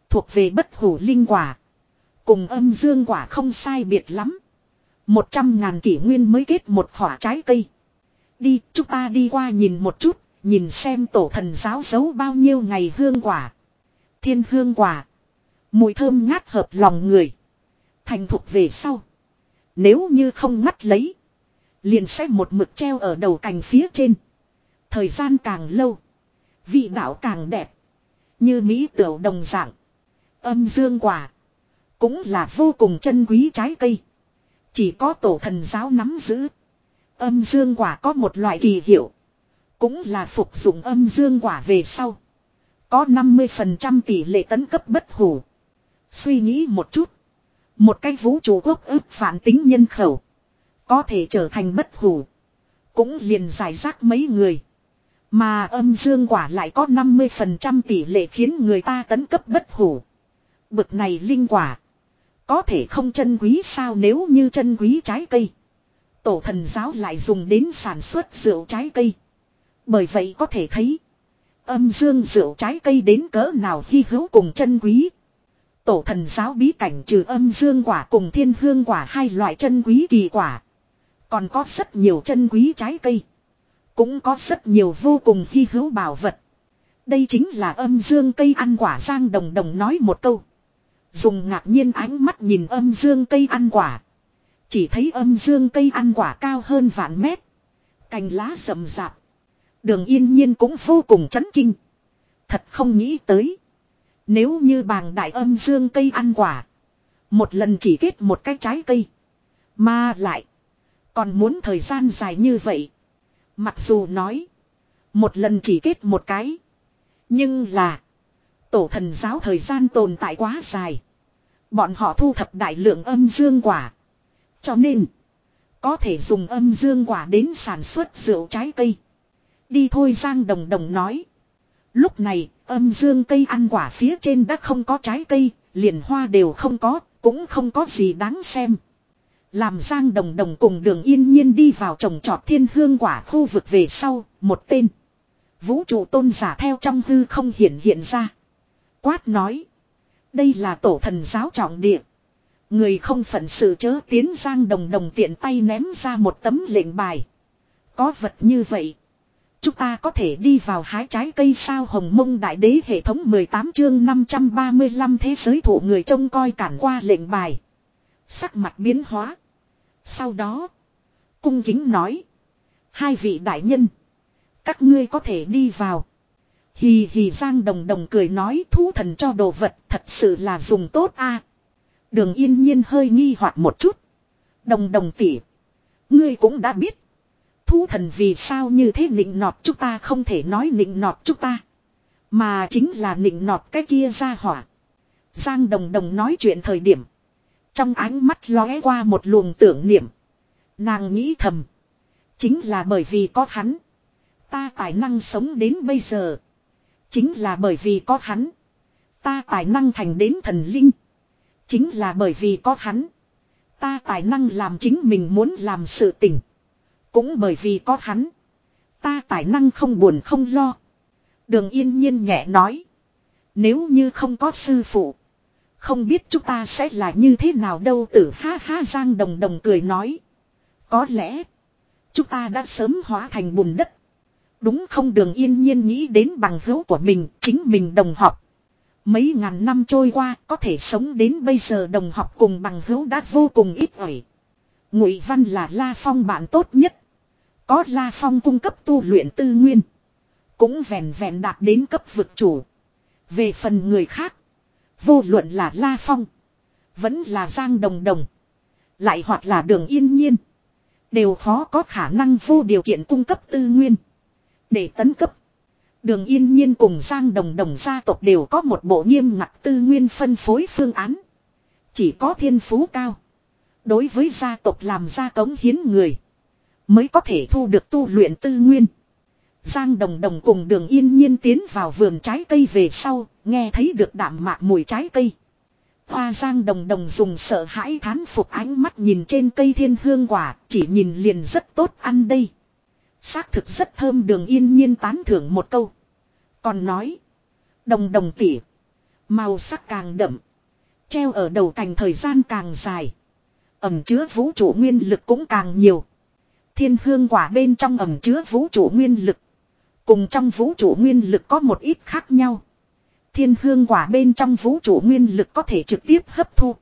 Thuộc về bất hủ linh quả. Cùng âm dương quả không sai biệt lắm. Một trăm ngàn kỷ nguyên mới kết một khỏa trái cây. Đi, chúng ta đi qua nhìn một chút, nhìn xem tổ thần giáo giấu bao nhiêu ngày hương quả. Thiên hương quả. Mùi thơm ngát hợp lòng người. Thành thục về sau. Nếu như không ngắt lấy. Liền sẽ một mực treo ở đầu cành phía trên. Thời gian càng lâu. Vị đạo càng đẹp. Như Mỹ tiểu đồng dạng. Âm dương quả. Cũng là vô cùng chân quý trái cây. Chỉ có tổ thần giáo nắm giữ. Âm dương quả có một loại kỳ hiệu. Cũng là phục dụng âm dương quả về sau. Có 50% tỷ lệ tấn cấp bất hủ. Suy nghĩ một chút. Một cái vũ trụ quốc ước phản tính nhân khẩu. Có thể trở thành bất hủ. Cũng liền giải rác mấy người. Mà âm dương quả lại có 50% tỷ lệ khiến người ta tấn cấp bất hủ. Bực này linh quả. Có thể không chân quý sao nếu như chân quý trái cây. Tổ thần giáo lại dùng đến sản xuất rượu trái cây. Bởi vậy có thể thấy. Âm dương rượu trái cây đến cỡ nào hy hữu cùng chân quý. Tổ thần giáo bí cảnh trừ âm dương quả cùng thiên hương quả hai loại chân quý kỳ quả. Còn có rất nhiều chân quý trái cây. Cũng có rất nhiều vô cùng hy hữu bảo vật. Đây chính là âm dương cây ăn quả Giang Đồng Đồng nói một câu. Dùng ngạc nhiên ánh mắt nhìn âm dương cây ăn quả. Chỉ thấy âm dương cây ăn quả cao hơn vạn mét. Cành lá rậm rạp. Đường yên nhiên cũng vô cùng chấn kinh. Thật không nghĩ tới. Nếu như bàng đại âm dương cây ăn quả. Một lần chỉ kết một cái trái cây. Mà lại. Còn muốn thời gian dài như vậy. Mặc dù nói. Một lần chỉ kết một cái. Nhưng là. Tổ thần giáo thời gian tồn tại quá dài. Bọn họ thu thập đại lượng âm dương quả. Cho nên. Có thể dùng âm dương quả đến sản xuất rượu trái cây. Đi thôi Giang Đồng Đồng nói. Lúc này, âm dương cây ăn quả phía trên đã không có trái cây, liền hoa đều không có, cũng không có gì đáng xem. Làm Giang Đồng Đồng cùng đường yên nhiên đi vào trồng trọt thiên hương quả khu vực về sau, một tên. Vũ trụ tôn giả theo trong hư không hiện hiện ra. Quát nói. Đây là tổ thần giáo trọng địa. Người không phận sự chớ tiến Giang Đồng Đồng tiện tay ném ra một tấm lệnh bài. Có vật như vậy. Chúng ta có thể đi vào hái trái cây sao hồng mông đại đế hệ thống 18 chương 535 thế giới thủ người trông coi cản qua lệnh bài. Sắc mặt biến hóa. Sau đó. Cung kính nói. Hai vị đại nhân. Các ngươi có thể đi vào. Hì hì giang đồng đồng cười nói, thú thần cho đồ vật thật sự là dùng tốt a. Đường yên nhiên hơi nghi hoặc một chút. Đồng đồng tỉ. Ngươi cũng đã biết. Thú thần vì sao như thế nịnh nọt chúng ta không thể nói nịnh nọt chúng ta. Mà chính là nịnh nọt cái kia ra hỏa. Giang đồng đồng nói chuyện thời điểm. Trong ánh mắt lóe qua một luồng tưởng niệm. Nàng nghĩ thầm. Chính là bởi vì có hắn. Ta tài năng sống đến bây giờ. Chính là bởi vì có hắn. Ta tài năng thành đến thần linh. Chính là bởi vì có hắn. Ta tài năng làm chính mình muốn làm sự tình. Cũng bởi vì có hắn. Ta tài năng không buồn không lo. Đường yên nhiên nhẹ nói. Nếu như không có sư phụ. Không biết chúng ta sẽ là như thế nào đâu tử ha ha giang đồng đồng cười nói. Có lẽ. Chúng ta đã sớm hóa thành bùn đất. Đúng không đường yên nhiên nghĩ đến bằng hữu của mình, chính mình đồng học. Mấy ngàn năm trôi qua, có thể sống đến bây giờ đồng học cùng bằng hữu đã vô cùng ít ỏi. Ngụy Văn là La Phong bạn tốt nhất. Có La Phong cung cấp tu luyện tư nguyên. Cũng vẹn vẹn đạt đến cấp vực chủ. Về phần người khác. Vô luận là La Phong. Vẫn là Giang Đồng Đồng. Lại hoặc là đường yên nhiên. Đều khó có khả năng vô điều kiện cung cấp tư nguyên. Để tấn cấp. Đường yên nhiên cùng Giang Đồng Đồng gia tộc đều có một bộ nghiêm ngặt tư nguyên phân phối phương án. Chỉ có thiên phú cao. Đối với gia tộc làm ra cống hiến người. Mới có thể thu được tu luyện tư nguyên. Giang Đồng Đồng cùng đường yên nhiên tiến vào vườn trái cây về sau, nghe thấy được đạm mạc mùi trái cây. Hoa Giang Đồng Đồng dùng sợ hãi thán phục ánh mắt nhìn trên cây thiên hương quả, chỉ nhìn liền rất tốt ăn đây. Xác thực rất thơm đường yên nhiên tán thưởng một câu. Còn nói, đồng đồng tỉ, màu sắc càng đậm, treo ở đầu cành thời gian càng dài. Ẩm chứa vũ trụ nguyên lực cũng càng nhiều. Thiên hương quả bên trong ẩm chứa vũ trụ nguyên lực. Cùng trong vũ trụ nguyên lực có một ít khác nhau. Thiên hương quả bên trong vũ trụ nguyên lực có thể trực tiếp hấp thu.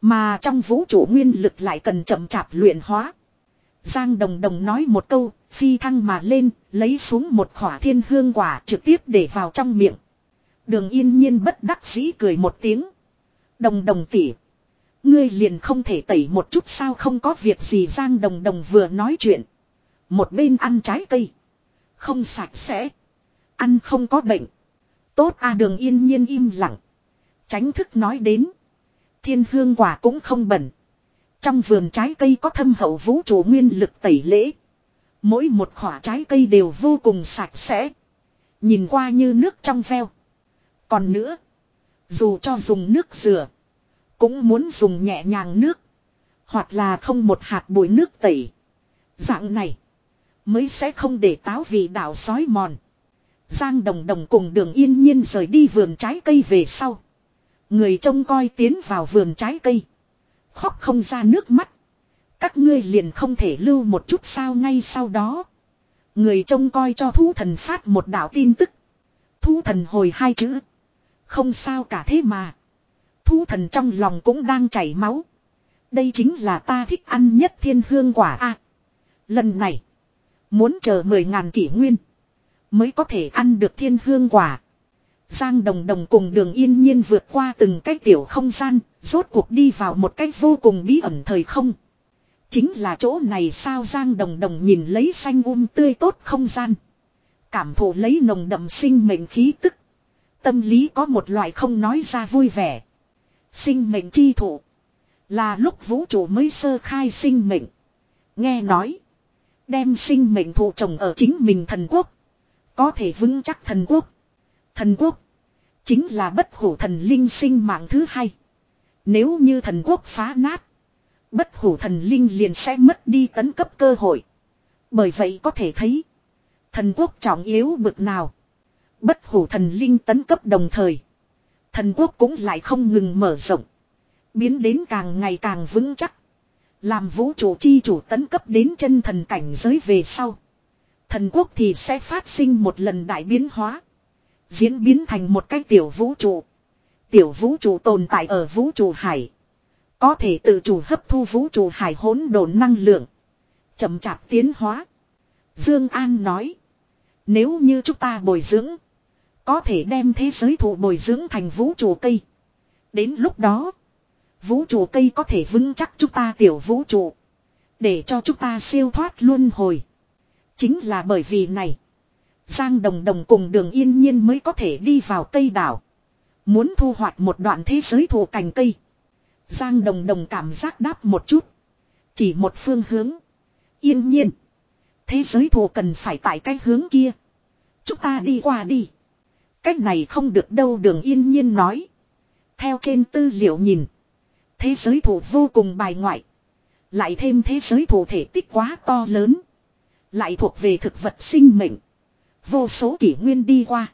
Mà trong vũ trụ nguyên lực lại cần chậm chạp luyện hóa. Giang Đồng Đồng nói một câu, phi thăng mà lên, lấy xuống một khỏa thiên hương quả trực tiếp để vào trong miệng. Đường yên nhiên bất đắc dĩ cười một tiếng. Đồng đồng tỉ. Ngươi liền không thể tẩy một chút sao không có việc gì Giang Đồng Đồng vừa nói chuyện. Một bên ăn trái cây. Không sạch sẽ. Ăn không có bệnh. Tốt à đường yên nhiên im lặng. Tránh thức nói đến. Thiên hương quả cũng không bẩn. Trong vườn trái cây có thâm hậu vũ trụ nguyên lực tẩy lễ. Mỗi một khỏa trái cây đều vô cùng sạch sẽ. Nhìn qua như nước trong veo. Còn nữa. Dù cho dùng nước rửa. Cũng muốn dùng nhẹ nhàng nước. Hoặc là không một hạt bụi nước tẩy. Dạng này. Mới sẽ không để táo vị đảo sói mòn. Giang đồng đồng cùng đường yên nhiên rời đi vườn trái cây về sau. Người trông coi tiến vào vườn trái cây. Khóc không ra nước mắt. Các ngươi liền không thể lưu một chút sao ngay sau đó. Người trông coi cho thú thần phát một đạo tin tức. Thú thần hồi hai chữ. Không sao cả thế mà. Thú thần trong lòng cũng đang chảy máu. Đây chính là ta thích ăn nhất thiên hương quả a. lần này. Muốn chờ mười ngàn kỷ nguyên. Mới có thể ăn được thiên hương quả. Giang Đồng Đồng cùng đường yên nhiên vượt qua từng cái tiểu không gian, rốt cuộc đi vào một cách vô cùng bí ẩn thời không. Chính là chỗ này sao Giang Đồng Đồng nhìn lấy xanh um tươi tốt không gian. Cảm thụ lấy nồng đậm sinh mệnh khí tức. Tâm lý có một loại không nói ra vui vẻ. Sinh mệnh chi thụ. Là lúc vũ trụ mới sơ khai sinh mệnh. Nghe nói. Đem sinh mệnh thụ trồng ở chính mình thần quốc. Có thể vững chắc thần quốc. Thần quốc. Chính là bất hủ thần linh sinh mạng thứ hai. Nếu như thần quốc phá nát. Bất hủ thần linh liền sẽ mất đi tấn cấp cơ hội. Bởi vậy có thể thấy. Thần quốc trọng yếu bực nào. Bất hủ thần linh tấn cấp đồng thời. Thần quốc cũng lại không ngừng mở rộng. Biến đến càng ngày càng vững chắc. Làm vũ trụ chi chủ tấn cấp đến chân thần cảnh giới về sau. Thần quốc thì sẽ phát sinh một lần đại biến hóa. Diễn biến thành một cái tiểu vũ trụ. Tiểu vũ trụ tồn tại ở vũ trụ hải. Có thể tự chủ hấp thu vũ trụ hải hỗn độn năng lượng. chậm chạp tiến hóa. Dương An nói. Nếu như chúng ta bồi dưỡng. Có thể đem thế giới thụ bồi dưỡng thành vũ trụ cây. Đến lúc đó. Vũ trụ cây có thể vững chắc chúng ta tiểu vũ trụ. Để cho chúng ta siêu thoát luân hồi. Chính là bởi vì này. Giang Đồng Đồng cùng đường yên nhiên mới có thể đi vào cây đảo. Muốn thu hoạch một đoạn thế giới thụ cành cây. Giang Đồng Đồng cảm giác đáp một chút. Chỉ một phương hướng. Yên nhiên. Thế giới thù cần phải tại cái hướng kia. Chúng ta đi qua đi. Cách này không được đâu đường yên nhiên nói. Theo trên tư liệu nhìn. Thế giới thù vô cùng bài ngoại. Lại thêm thế giới thù thể tích quá to lớn. Lại thuộc về thực vật sinh mệnh. Vô số kỷ nguyên đi qua.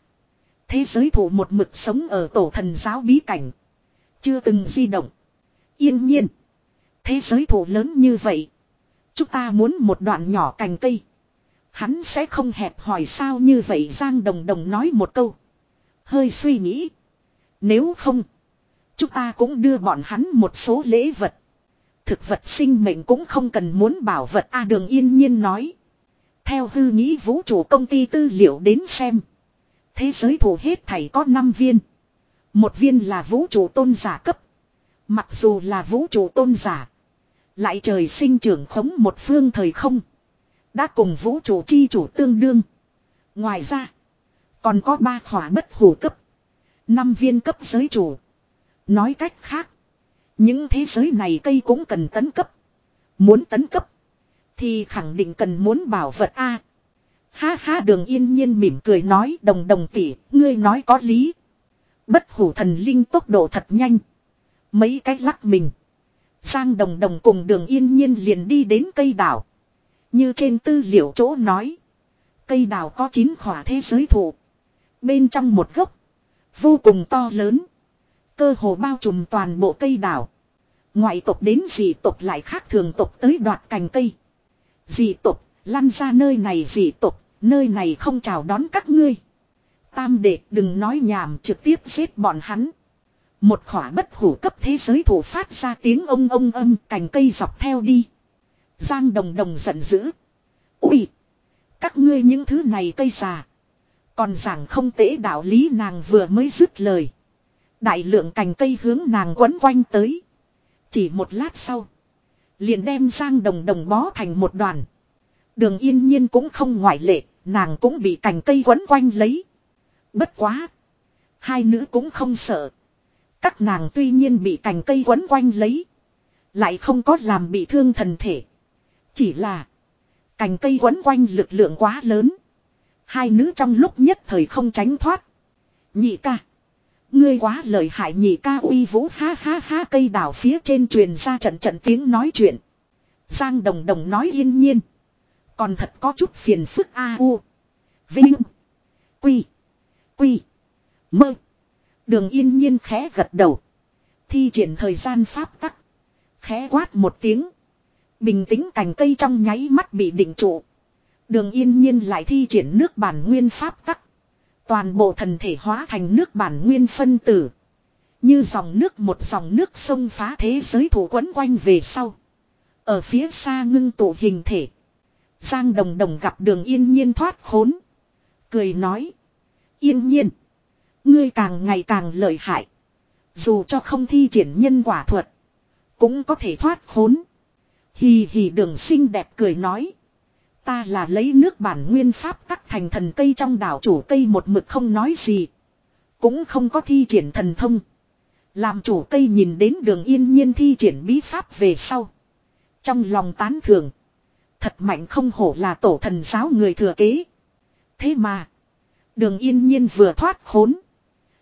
Thế giới thù một mực sống ở tổ thần giáo bí cảnh. Chưa từng di động. Yên nhiên. Thế giới thủ lớn như vậy. Chúng ta muốn một đoạn nhỏ cành cây. Hắn sẽ không hẹp hỏi sao như vậy Giang Đồng Đồng nói một câu. Hơi suy nghĩ. Nếu không. Chúng ta cũng đưa bọn hắn một số lễ vật. Thực vật sinh mệnh cũng không cần muốn bảo vật A đường yên nhiên nói. Theo hư nghĩ vũ trụ công ty tư liệu đến xem. Thế giới thủ hết thảy có 5 viên. Một viên là vũ trụ tôn giả cấp. Mặc dù là vũ trụ tôn giả. Lại trời sinh trưởng khống một phương thời không. Đã cùng vũ trụ chi chủ tương đương. Ngoài ra. Còn có ba khỏa bất hủ cấp. năm viên cấp giới chủ. Nói cách khác. Những thế giới này cây cũng cần tấn cấp. Muốn tấn cấp. Thì khẳng định cần muốn bảo vật A. Ha ha đường yên nhiên mỉm cười nói đồng đồng tỷ, ngươi nói có lý. Bất hủ thần linh tốc độ thật nhanh. Mấy cái lắc mình. Sang đồng đồng cùng đường yên nhiên liền đi đến cây đảo. Như trên tư liệu chỗ nói. Cây đảo có 9 khỏa thế giới thụ. Bên trong một gốc. Vô cùng to lớn. Cơ hồ bao trùm toàn bộ cây đảo. Ngoại tộc đến dị tộc lại khác thường tộc tới đoạt cành cây. Dị tộc, lăn ra nơi này dị tộc, nơi này không chào đón các ngươi. Tam đệ đừng nói nhảm trực tiếp giết bọn hắn. Một khỏa bất hủ cấp thế giới thủ phát ra tiếng ông ông âm cành cây dọc theo đi. Giang đồng đồng giận dữ. Ui! Các ngươi những thứ này cây già. Còn giảng không tễ đạo lý nàng vừa mới dứt lời. Đại lượng cành cây hướng nàng quấn quanh tới. Chỉ một lát sau. Liền đem Giang đồng đồng bó thành một đoàn. Đường yên nhiên cũng không ngoại lệ. Nàng cũng bị cành cây quấn quanh lấy. Bất quá. Hai nữ cũng không sợ. Các nàng tuy nhiên bị cành cây quấn quanh lấy. Lại không có làm bị thương thần thể. Chỉ là. Cành cây quấn quanh lực lượng quá lớn. Hai nữ trong lúc nhất thời không tránh thoát. Nhị ca. Ngươi quá lợi hại nhị ca uy vũ ha ha ha cây đảo phía trên truyền ra trận trận tiếng nói chuyện. Giang đồng đồng nói yên nhiên. Còn thật có chút phiền phức a u. Vinh. Quy. Quy. Mơ. Đường yên nhiên khẽ gật đầu. Thi triển thời gian pháp tắc. Khẽ quát một tiếng. Bình tĩnh cành cây trong nháy mắt bị định trụ. Đường yên nhiên lại thi triển nước bản nguyên pháp tắc. Toàn bộ thần thể hóa thành nước bản nguyên phân tử. Như dòng nước một dòng nước sông phá thế giới thủ quấn quanh về sau. Ở phía xa ngưng tụ hình thể. Giang đồng đồng gặp đường yên nhiên thoát khốn. Cười nói. Yên nhiên. Ngươi càng ngày càng lợi hại. Dù cho không thi triển nhân quả thuật. Cũng có thể thoát khốn. Hì hì đường xinh đẹp cười nói. Ta là lấy nước bản nguyên pháp tắc thành thần cây trong đảo chủ cây một mực không nói gì. Cũng không có thi triển thần thông. Làm chủ cây nhìn đến đường yên nhiên thi triển bí pháp về sau. Trong lòng tán thường. Thật mạnh không hổ là tổ thần giáo người thừa kế. Thế mà. Đường yên nhiên vừa thoát khốn.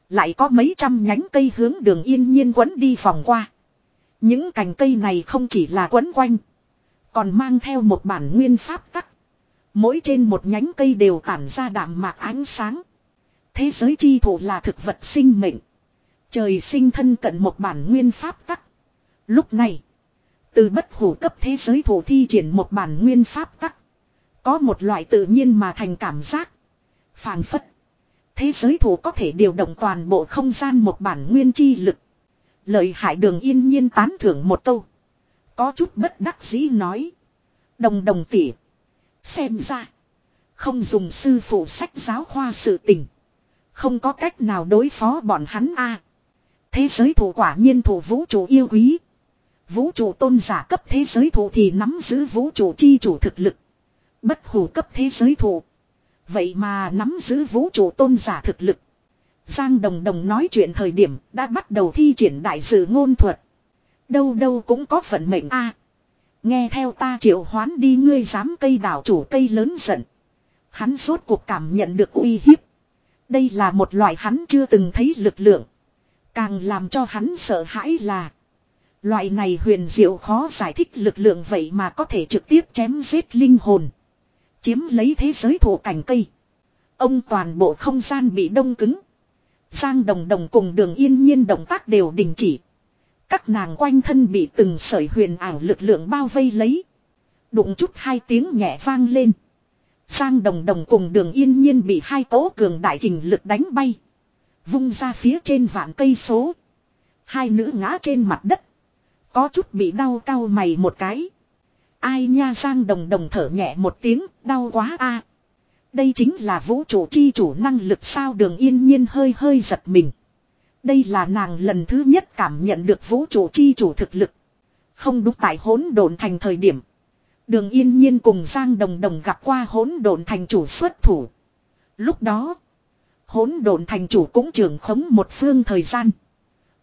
Lại có mấy trăm nhánh cây hướng đường yên nhiên quấn đi vòng qua. Những cành cây này không chỉ là quấn quanh. Còn mang theo một bản nguyên pháp tắc. Mỗi trên một nhánh cây đều tản ra đạm mạc ánh sáng. Thế giới chi thủ là thực vật sinh mệnh. Trời sinh thân cận một bản nguyên pháp tắc. Lúc này. Từ bất hủ cấp thế giới thủ thi triển một bản nguyên pháp tắc. Có một loại tự nhiên mà thành cảm giác. phảng phất. Thế giới thủ có thể điều động toàn bộ không gian một bản nguyên chi lực. Lợi hại đường yên nhiên tán thưởng một câu. Có chút bất đắc dĩ nói. Đồng đồng tỉa. Xem ra. Không dùng sư phụ sách giáo khoa sự tình. Không có cách nào đối phó bọn hắn a. Thế giới thủ quả nhiên thủ vũ trụ yêu quý. Vũ trụ tôn giả cấp thế giới thủ thì nắm giữ vũ trụ chi chủ thực lực. Bất hủ cấp thế giới thủ. Vậy mà nắm giữ vũ trụ tôn giả thực lực. Giang Đồng Đồng nói chuyện thời điểm đã bắt đầu thi triển đại sự ngôn thuật. Đâu đâu cũng có vận mệnh a nghe theo ta triệu hoán đi, ngươi dám cây đảo chủ cây lớn giận. Hắn rốt cuộc cảm nhận được uy hiếp. Đây là một loại hắn chưa từng thấy lực lượng. Càng làm cho hắn sợ hãi là. Loại này huyền diệu khó giải thích lực lượng vậy mà có thể trực tiếp chém giết linh hồn. Chiếm lấy thế giới thổ cảnh cây. Ông toàn bộ không gian bị đông cứng. Giang đồng đồng cùng đường yên nhiên động tác đều đình chỉ. Các nàng quanh thân bị từng sợi huyền ảo lực lượng bao vây lấy. Đụng chút hai tiếng nhẹ vang lên. Giang đồng đồng cùng đường yên nhiên bị hai tố cường đại kình lực đánh bay. Vung ra phía trên vạn cây số. Hai nữ ngã trên mặt đất. Có chút bị đau cao mày một cái. Ai nha Giang Đồng Đồng thở nhẹ một tiếng, đau quá a. Đây chính là vũ trụ chi chủ năng lực sao đường yên nhiên hơi hơi giật mình. Đây là nàng lần thứ nhất cảm nhận được vũ trụ chi chủ thực lực. Không đúng tại hỗn độn thành thời điểm. Đường yên nhiên cùng Giang Đồng Đồng gặp qua hỗn độn thành chủ xuất thủ. Lúc đó, hỗn độn thành chủ cũng trưởng khống một phương thời gian.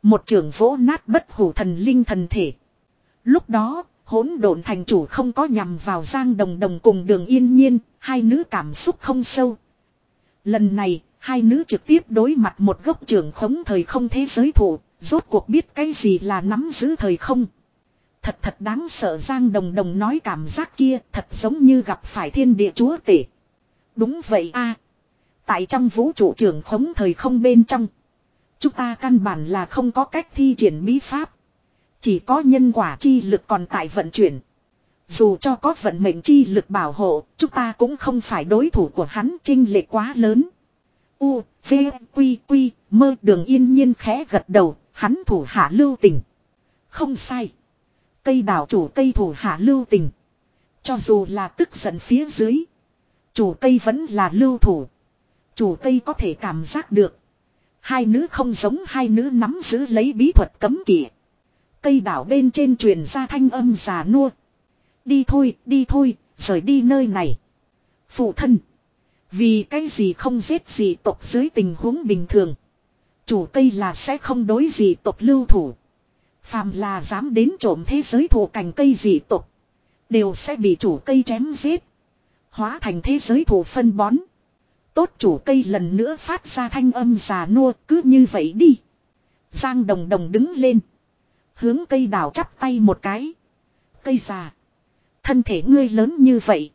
Một trường vỗ nát bất hủ thần linh thần thể. Lúc đó, hỗn độn thành chủ không có nhằm vào Giang Đồng Đồng cùng đường yên nhiên, hai nữ cảm xúc không sâu. Lần này, hai nữ trực tiếp đối mặt một gốc trưởng khống thời không thế giới thủ, rốt cuộc biết cái gì là nắm giữ thời không. Thật thật đáng sợ Giang Đồng Đồng nói cảm giác kia thật giống như gặp phải thiên địa chúa tể. Đúng vậy a Tại trong vũ trụ trưởng khống thời không bên trong. Chúng ta căn bản là không có cách thi triển bí pháp. Chỉ có nhân quả chi lực còn tại vận chuyển. Dù cho có vận mệnh chi lực bảo hộ, chúng ta cũng không phải đối thủ của hắn trinh lệ quá lớn. U, V, Quy, Quy, mơ đường yên nhiên khẽ gật đầu, hắn thủ hạ lưu tình. Không sai. Cây đảo chủ cây thủ hạ lưu tình. Cho dù là tức giận phía dưới. Chủ cây vẫn là lưu thủ. Chủ cây có thể cảm giác được. Hai nữ không giống hai nữ nắm giữ lấy bí thuật cấm kỵ. Cây đảo bên trên truyền ra thanh âm già nua. Đi thôi, đi thôi, rời đi nơi này. Phụ thân. Vì cái gì không giết gì tộc dưới tình huống bình thường. Chủ cây là sẽ không đối gì tộc lưu thủ. Phàm là dám đến trộm thế giới thổ cành cây dị tộc. Đều sẽ bị chủ cây chém giết. Hóa thành thế giới thổ phân bón. Tốt chủ cây lần nữa phát ra thanh âm già nua, cứ như vậy đi. Giang đồng đồng đứng lên. Hướng cây đào chắp tay một cái. Cây già. Thân thể ngươi lớn như vậy.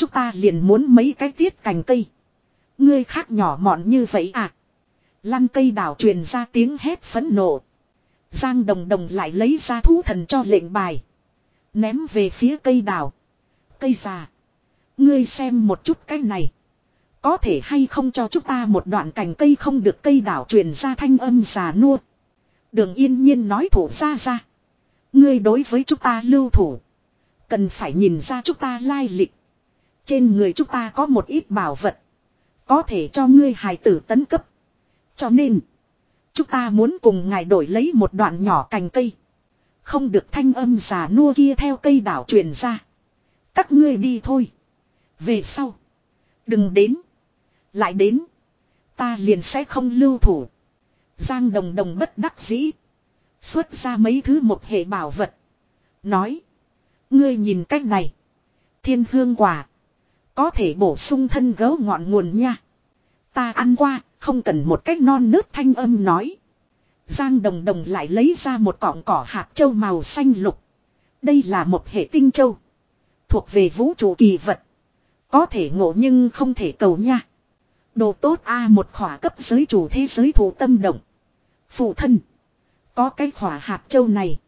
Chúng ta liền muốn mấy cái tiết cành cây. Ngươi khác nhỏ mọn như vậy à. Lăn cây đào truyền ra tiếng hét phẫn nộ. Giang đồng đồng lại lấy ra thú thần cho lệnh bài. Ném về phía cây đào. Cây già. Ngươi xem một chút cái này. Có thể hay không cho chúng ta một đoạn cành cây không được cây đảo truyền ra thanh âm già nua. Đường yên nhiên nói thủ ra ra. Ngươi đối với chúng ta lưu thủ. Cần phải nhìn ra chúng ta lai lịch. Trên người chúng ta có một ít bảo vật. Có thể cho ngươi hài tử tấn cấp. Cho nên. Chúng ta muốn cùng ngài đổi lấy một đoạn nhỏ cành cây. Không được thanh âm già nua kia theo cây đảo truyền ra. Các ngươi đi thôi. Về sau. Đừng đến. Lại đến. Ta liền sẽ không lưu thủ. Giang đồng đồng bất đắc dĩ. Xuất ra mấy thứ một hệ bảo vật. Nói. Ngươi nhìn cách này. Thiên hương quả. Có thể bổ sung thân gấu ngọn nguồn nha. Ta ăn qua, không cần một cách non nớt thanh âm nói. Giang đồng đồng lại lấy ra một cọng cỏ hạt châu màu xanh lục. Đây là một hệ tinh châu. Thuộc về vũ trụ kỳ vật. Có thể ngộ nhưng không thể cầu nha. Đồ tốt a một khỏa cấp giới chủ thế giới thủ tâm động. Phụ thân. Có cái khỏa hạt châu này.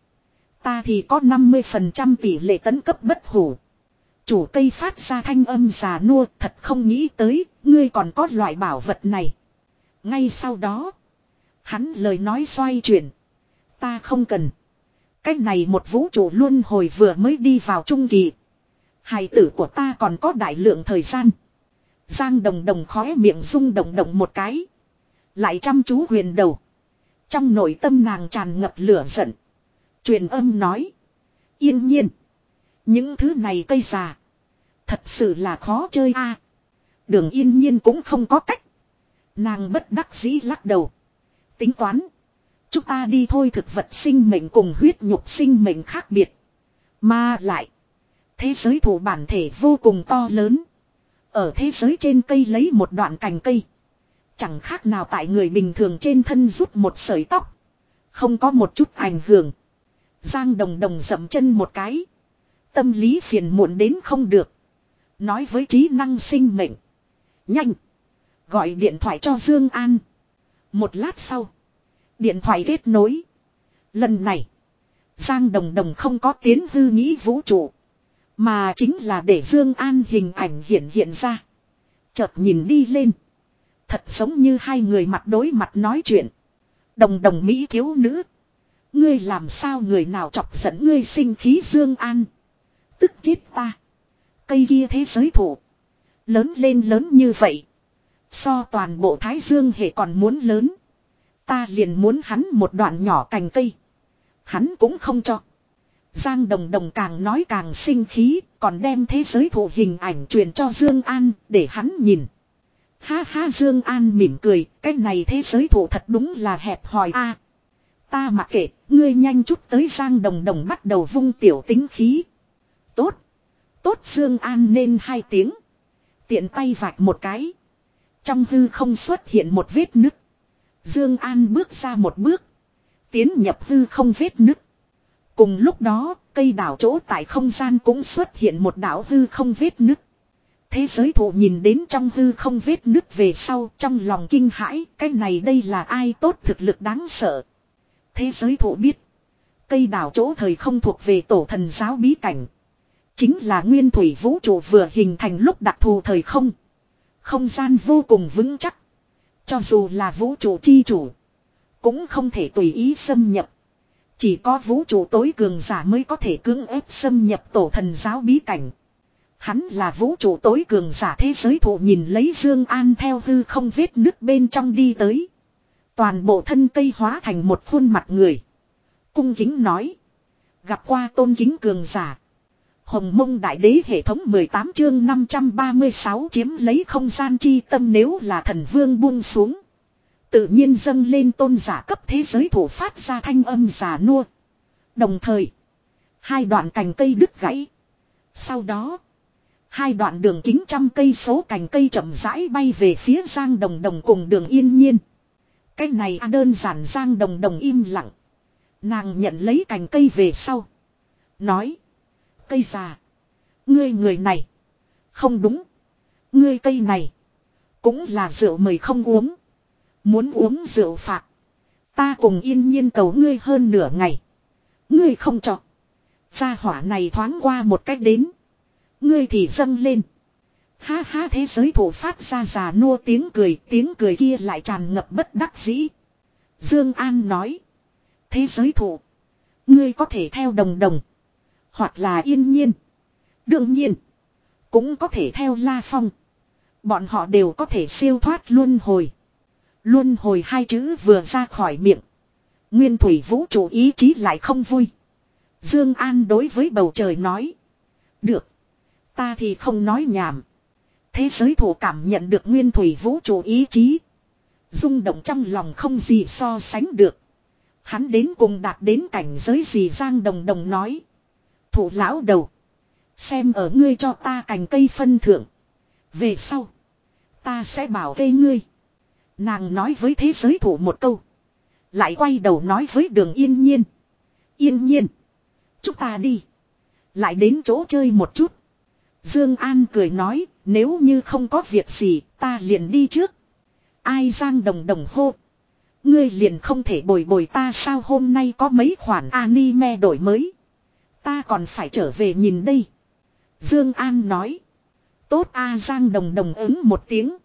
Ta thì có 50% tỷ lệ tấn cấp bất hủ. Chủ cây phát ra thanh âm già nua thật không nghĩ tới, ngươi còn có loại bảo vật này. Ngay sau đó, hắn lời nói xoay chuyển. Ta không cần. Cách này một vũ trụ luôn hồi vừa mới đi vào trung kỳ. Hài tử của ta còn có đại lượng thời gian. Giang đồng đồng khóe miệng rung động động một cái. Lại chăm chú huyền đầu. Trong nội tâm nàng tràn ngập lửa giận. Truyền âm nói. Yên nhiên. Những thứ này cây già. Thật sự là khó chơi a. Đường yên nhiên cũng không có cách. Nàng bất đắc dĩ lắc đầu. Tính toán. Chúng ta đi thôi thực vật sinh mệnh cùng huyết nhục sinh mệnh khác biệt. Mà lại. Thế giới thủ bản thể vô cùng to lớn. Ở thế giới trên cây lấy một đoạn cành cây. Chẳng khác nào tại người bình thường trên thân rút một sợi tóc. Không có một chút ảnh hưởng. Giang đồng đồng dậm chân một cái. Tâm lý phiền muộn đến không được. Nói với trí năng sinh mệnh. Nhanh. Gọi điện thoại cho Dương An. Một lát sau. Điện thoại kết nối. Lần này. Giang đồng đồng không có tiến hư nghĩ vũ trụ. Mà chính là để Dương An hình ảnh hiện hiện ra. Chợt nhìn đi lên. Thật giống như hai người mặt đối mặt nói chuyện. Đồng đồng Mỹ thiếu nữ. Ngươi làm sao người nào chọc giận ngươi sinh khí Dương An. Tức chết ta. Cây kia thế giới thủ. Lớn lên lớn như vậy. So toàn bộ Thái Dương hệ còn muốn lớn. Ta liền muốn hắn một đoạn nhỏ cành cây. Hắn cũng không cho. Giang Đồng Đồng càng nói càng sinh khí, còn đem thế giới thủ hình ảnh truyền cho Dương An để hắn nhìn. Ha ha Dương An mỉm cười, cái này thế giới thủ thật đúng là hẹp hòi a. ta mặc kệ, ngươi nhanh chút tới Giang Đồng Đồng bắt đầu vung tiểu tính khí. Tốt. Tốt Dương An nên hai tiếng. Tiện tay vạch một cái. Trong hư không xuất hiện một vết nứt. Dương An bước ra một bước. Tiến nhập hư không vết nứt. Cùng lúc đó, cây đảo chỗ tại không gian cũng xuất hiện một đảo hư không vết nứt. Thế giới thụ nhìn đến trong hư không vết nứt về sau trong lòng kinh hãi, cái này đây là ai tốt thực lực đáng sợ. Thế giới thụ biết, cây đảo chỗ thời không thuộc về tổ thần giáo bí cảnh. Chính là nguyên thủy vũ trụ vừa hình thành lúc đặc thù thời không. Không gian vô cùng vững chắc. Cho dù là vũ trụ chi chủ, cũng không thể tùy ý xâm nhập. Chỉ có vũ trụ tối cường giả mới có thể cưỡng ép xâm nhập tổ thần giáo bí cảnh. Hắn là vũ trụ tối cường giả thế giới thụ nhìn lấy Dương An theo hư không vết nước bên trong đi tới. Toàn bộ thân cây hóa thành một khuôn mặt người. Cung kính nói. Gặp qua tôn kính cường giả. Hồng mông đại đế hệ thống 18 chương 536 chiếm lấy không gian chi tâm nếu là thần vương buông xuống. Tự nhiên dâng lên tôn giả cấp thế giới thủ phát ra thanh âm giả nua. Đồng thời, hai đoạn cành cây đứt gãy. Sau đó, hai đoạn đường kính trăm cây số cành cây chậm rãi bay về phía Giang Đồng Đồng cùng đường yên nhiên. Cái này à đơn giản Giang Đồng Đồng im lặng. Nàng nhận lấy cành cây về sau. Nói. Cây già. Ngươi người này. Không đúng. Ngươi cây này. Cũng là rượu mời không uống. Muốn uống rượu phạt. Ta cùng yên nhiên cầu ngươi hơn nửa ngày. Ngươi không cho. Gia hỏa này thoáng qua một cách đến. Ngươi thì dâng lên. Ha ha, thế giới thủ phát ra già nua tiếng cười. Tiếng cười kia lại tràn ngập bất đắc dĩ. Dương An nói. Thế giới thủ. Ngươi có thể theo đồng đồng. Hoặc là yên nhiên. Đương nhiên. Cũng có thể theo La Phong. Bọn họ đều có thể siêu thoát luân hồi. Luân hồi hai chữ vừa ra khỏi miệng. Nguyên thủy vũ trụ ý chí lại không vui. Dương An đối với bầu trời nói. Được. Ta thì không nói nhảm. Thế giới thủ cảm nhận được nguyên thủy vũ trụ ý chí. rung động trong lòng không gì so sánh được. Hắn đến cùng đạt đến cảnh giới gì Giang Đồng Đồng nói. Thủ lão đầu. Xem ở ngươi cho ta cành cây phân thượng. Về sau. Ta sẽ bảo cây ngươi. Nàng nói với thế giới thủ một câu. Lại quay đầu nói với đường yên nhiên. Yên nhiên. Chúng ta đi. Lại đến chỗ chơi một chút. Dương An cười nói. Nếu như không có việc gì, ta liền đi trước. Ai giang đồng đồng hô. Ngươi liền không thể bồi bồi ta sao hôm nay có mấy khoản anime đổi mới. Ta còn phải trở về nhìn đây. Dương An nói. Tốt A Giang đồng đồng ứng một tiếng.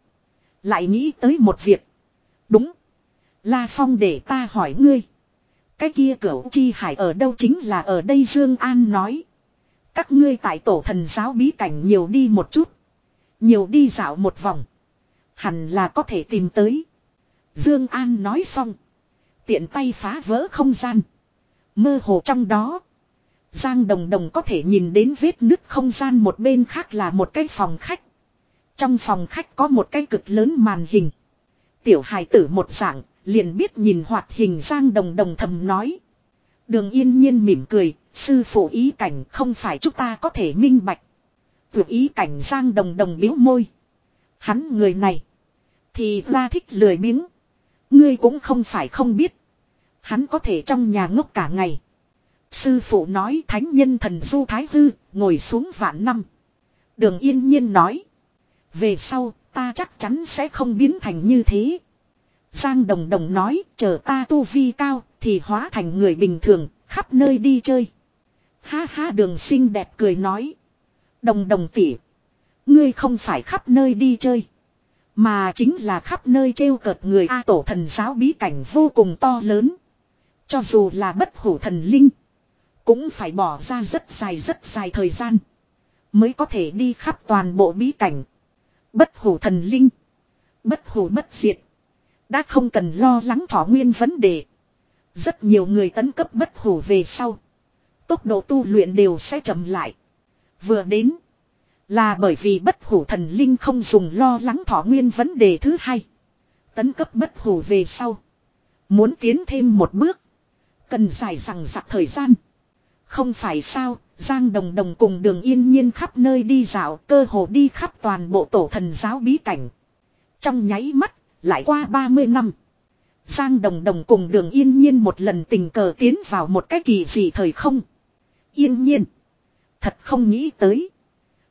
Lại nghĩ tới một việc. Đúng. La Phong để ta hỏi ngươi. Cái kia cửu chi hải ở đâu chính là ở đây Dương An nói. Các ngươi tại tổ thần giáo bí cảnh nhiều đi một chút. Nhiều đi dạo một vòng. Hẳn là có thể tìm tới. Dương An nói xong. Tiện tay phá vỡ không gian. Mơ hồ trong đó. Giang Đồng Đồng có thể nhìn đến vết nứt không gian một bên khác là một cái phòng khách. Trong phòng khách có một cái cực lớn màn hình. Tiểu hài tử một dạng, liền biết nhìn hoạt hình Giang Đồng Đồng thầm nói. Đường yên nhiên mỉm cười, sư phụ ý cảnh không phải chúng ta có thể minh bạch. Vừa ý cảnh Giang Đồng Đồng biếu môi. Hắn người này, thì ra thích lười biếng. Ngươi cũng không phải không biết. Hắn có thể trong nhà ngốc cả ngày. Sư phụ nói thánh nhân thần du thái hư, ngồi xuống vạn năm. Đường yên nhiên nói. Về sau, ta chắc chắn sẽ không biến thành như thế. Giang Đồng Đồng nói, chờ ta tu vi cao, thì hóa thành người bình thường, khắp nơi đi chơi. Ha ha đường xinh đẹp cười nói. Đồng đồng tỉ. Ngươi không phải khắp nơi đi chơi. Mà chính là khắp nơi trêu cợt người A tổ thần giáo bí cảnh vô cùng to lớn. Cho dù là bất hủ thần linh. Cũng phải bỏ ra rất dài rất dài thời gian. Mới có thể đi khắp toàn bộ bí cảnh. Bất hủ thần linh. Bất hủ bất diệt. Đã không cần lo lắng thọ nguyên vấn đề. Rất nhiều người tấn cấp bất hủ về sau. Tốc độ tu luyện đều sẽ chậm lại. Vừa đến. Là bởi vì bất hủ thần linh không dùng lo lắng thọ nguyên vấn đề thứ hai. Tấn cấp bất hủ về sau. Muốn tiến thêm một bước. Cần dài rằng giặc thời gian. Không phải sao, Giang Đồng Đồng cùng đường yên nhiên khắp nơi đi dạo cơ hồ đi khắp toàn bộ tổ thần giáo bí cảnh. Trong nháy mắt, lại qua 30 năm. Giang Đồng Đồng cùng đường yên nhiên một lần tình cờ tiến vào một cái kỳ dị thời không. Yên nhiên. Thật không nghĩ tới.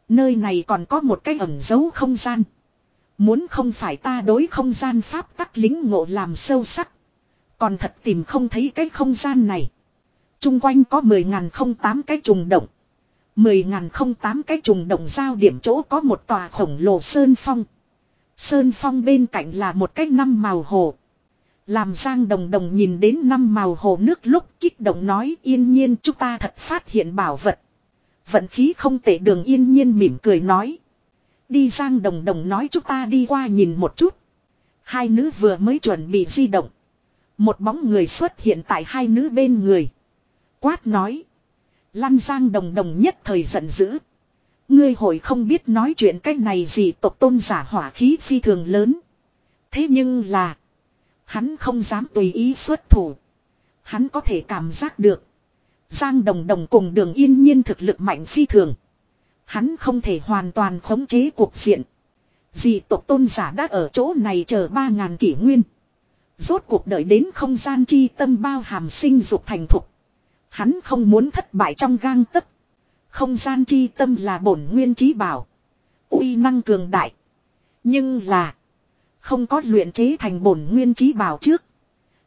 Nơi này còn có một cái ẩn dấu không gian. Muốn không phải ta đối không gian pháp tắc lính ngộ làm sâu sắc. Còn thật tìm không thấy cái không gian này chung quanh có 10.008 cái trùng động. 10.008 cái trùng động giao điểm chỗ có một tòa khổng lồ sơn phong. Sơn phong bên cạnh là một cái năm màu hồ. Làm Giang Đồng Đồng nhìn đến năm màu hồ nước lúc kích động nói, yên nhiên chúng ta thật phát hiện bảo vật. Vận khí không tệ đường yên nhiên mỉm cười nói. Đi Giang Đồng Đồng nói chúng ta đi qua nhìn một chút. Hai nữ vừa mới chuẩn bị di động. Một bóng người xuất hiện tại hai nữ bên người. Quát nói. Lan Giang Đồng Đồng nhất thời giận dữ. Ngươi hồi không biết nói chuyện cách này gì tộc tôn giả hỏa khí phi thường lớn. Thế nhưng là. Hắn không dám tùy ý xuất thủ. Hắn có thể cảm giác được. Giang Đồng Đồng cùng đường yên nhiên thực lực mạnh phi thường. Hắn không thể hoàn toàn khống chế cuộc diện. Dị tộc tôn giả đã ở chỗ này chờ ba ngàn kỷ nguyên. Rốt cuộc đợi đến không gian chi tâm bao hàm sinh dục thành thục. Hắn không muốn thất bại trong gang tấc. Không gian chi tâm là bổn nguyên trí bảo. uy năng cường đại. Nhưng là. Không có luyện chế thành bổn nguyên trí bảo trước.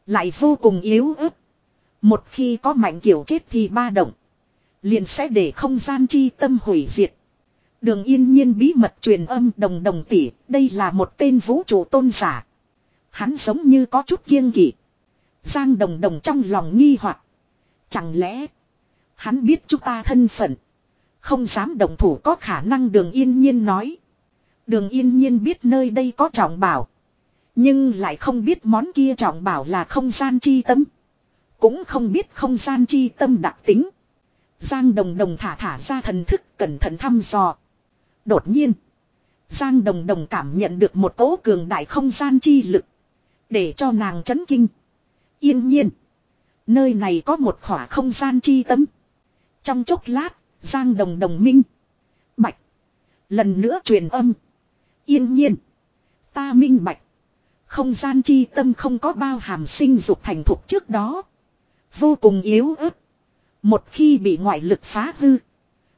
Lại vô cùng yếu ớt. Một khi có mạnh kiểu chết thì ba động. Liền sẽ để không gian chi tâm hủy diệt. Đường yên nhiên bí mật truyền âm đồng đồng tỷ. Đây là một tên vũ trụ tôn giả. Hắn giống như có chút kiêng kỵ. Giang đồng đồng trong lòng nghi hoặc Chẳng lẽ. Hắn biết chúng ta thân phận. Không dám đồng thủ có khả năng đường yên nhiên nói. Đường yên nhiên biết nơi đây có trọng bảo. Nhưng lại không biết món kia trọng bảo là không gian chi tâm. Cũng không biết không gian chi tâm đặc tính. Giang đồng đồng thả thả ra thần thức cẩn thận thăm dò. Đột nhiên. Giang đồng đồng cảm nhận được một cỗ cường đại không gian chi lực. Để cho nàng chấn kinh. Yên nhiên. Nơi này có một khỏa không gian chi tâm. Trong chốc lát, Giang đồng đồng minh. Bạch. Lần nữa truyền âm. Yên nhiên. Ta minh bạch. Không gian chi tâm không có bao hàm sinh dục thành thục trước đó. Vô cùng yếu ớt. Một khi bị ngoại lực phá hư.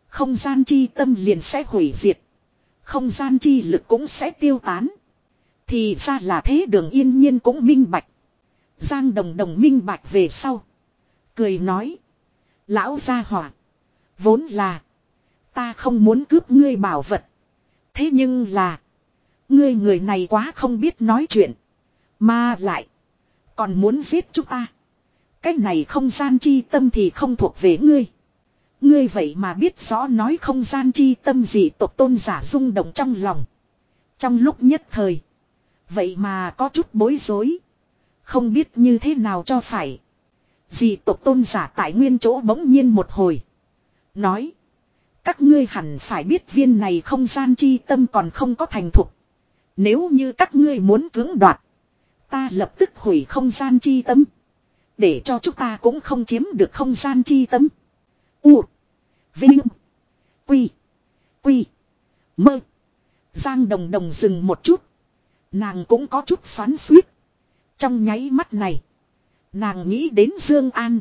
Không gian chi tâm liền sẽ hủy diệt. Không gian chi lực cũng sẽ tiêu tán. Thì ra là thế đường yên nhiên cũng minh bạch. Giang đồng đồng minh bạch về sau. Cười nói. Lão gia hỏa. Vốn là. Ta không muốn cướp ngươi bảo vật. Thế nhưng là. Ngươi người này quá không biết nói chuyện. Mà lại. Còn muốn giết chúng ta. Cái này không gian chi tâm thì không thuộc về ngươi. Ngươi vậy mà biết rõ nói không gian chi tâm gì tộc tôn giả rung động trong lòng. Trong lúc nhất thời. Vậy mà có chút bối rối. Không biết như thế nào cho phải. Dị tộc tôn giả tại nguyên chỗ bỗng nhiên một hồi. Nói. Các ngươi hẳn phải biết viên này không gian chi tâm còn không có thành thục. Nếu như các ngươi muốn cưỡng đoạt. Ta lập tức hủy không gian chi tâm. Để cho chúng ta cũng không chiếm được không gian chi tâm. U. Vinh. Quy. Quy. Mơ. Giang đồng đồng dừng một chút. Nàng cũng có chút xoắn suýt. Trong nháy mắt này. Nàng nghĩ đến Dương An.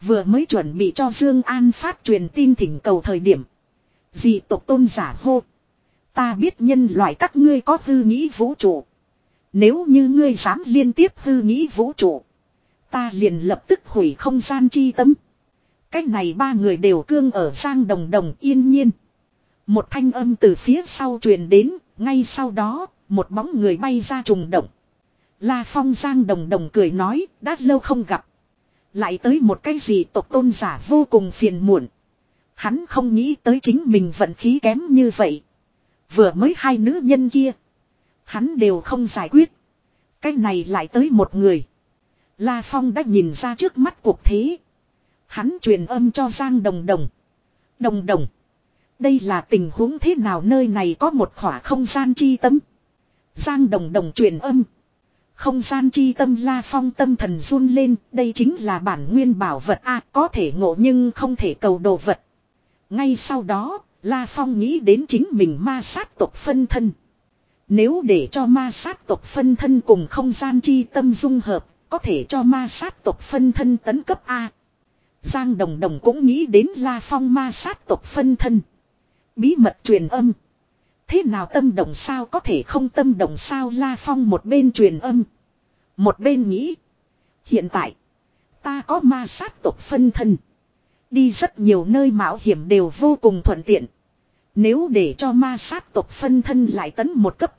Vừa mới chuẩn bị cho Dương An phát truyền tin thỉnh cầu thời điểm. Dị tộc tôn giả hô. Ta biết nhân loại các ngươi có hư nghĩ vũ trụ. Nếu như ngươi dám liên tiếp hư nghĩ vũ trụ. Ta liền lập tức hủy không gian chi tâm. Cách này ba người đều cương ở sang đồng đồng yên nhiên. Một thanh âm từ phía sau truyền đến, ngay sau đó, một bóng người bay ra trùng động. La Phong Giang đồng đồng cười nói, đã lâu không gặp. Lại tới một cái gì tộc tôn giả vô cùng phiền muộn. Hắn không nghĩ tới chính mình vận khí kém như vậy. Vừa mới hai nữ nhân kia. Hắn đều không giải quyết. Cái này lại tới một người. La Phong đã nhìn ra trước mắt cuộc thế. Hắn truyền âm cho Giang Đồng Đồng. Đồng Đồng. Đây là tình huống thế nào nơi này có một khỏa không gian chi tâm. Giang Đồng Đồng truyền âm. Không gian chi tâm La Phong tâm thần run lên. Đây chính là bản nguyên bảo vật a có thể ngộ nhưng không thể cầu đồ vật. Ngay sau đó, La Phong nghĩ đến chính mình ma sát tộc phân thân. Nếu để cho ma sát tộc phân thân cùng không gian chi tâm dung hợp, có thể cho ma sát tộc phân thân tấn cấp A. Giang Đồng Đồng cũng nghĩ đến La Phong ma sát tộc phân thân. Bí mật truyền âm. Thế nào tâm động sao có thể không tâm động sao La Phong một bên truyền âm. Một bên nghĩ. Hiện tại. Ta có ma sát tộc phân thân. Đi rất nhiều nơi mạo hiểm đều vô cùng thuận tiện. Nếu để cho ma sát tộc phân thân lại tấn một cấp.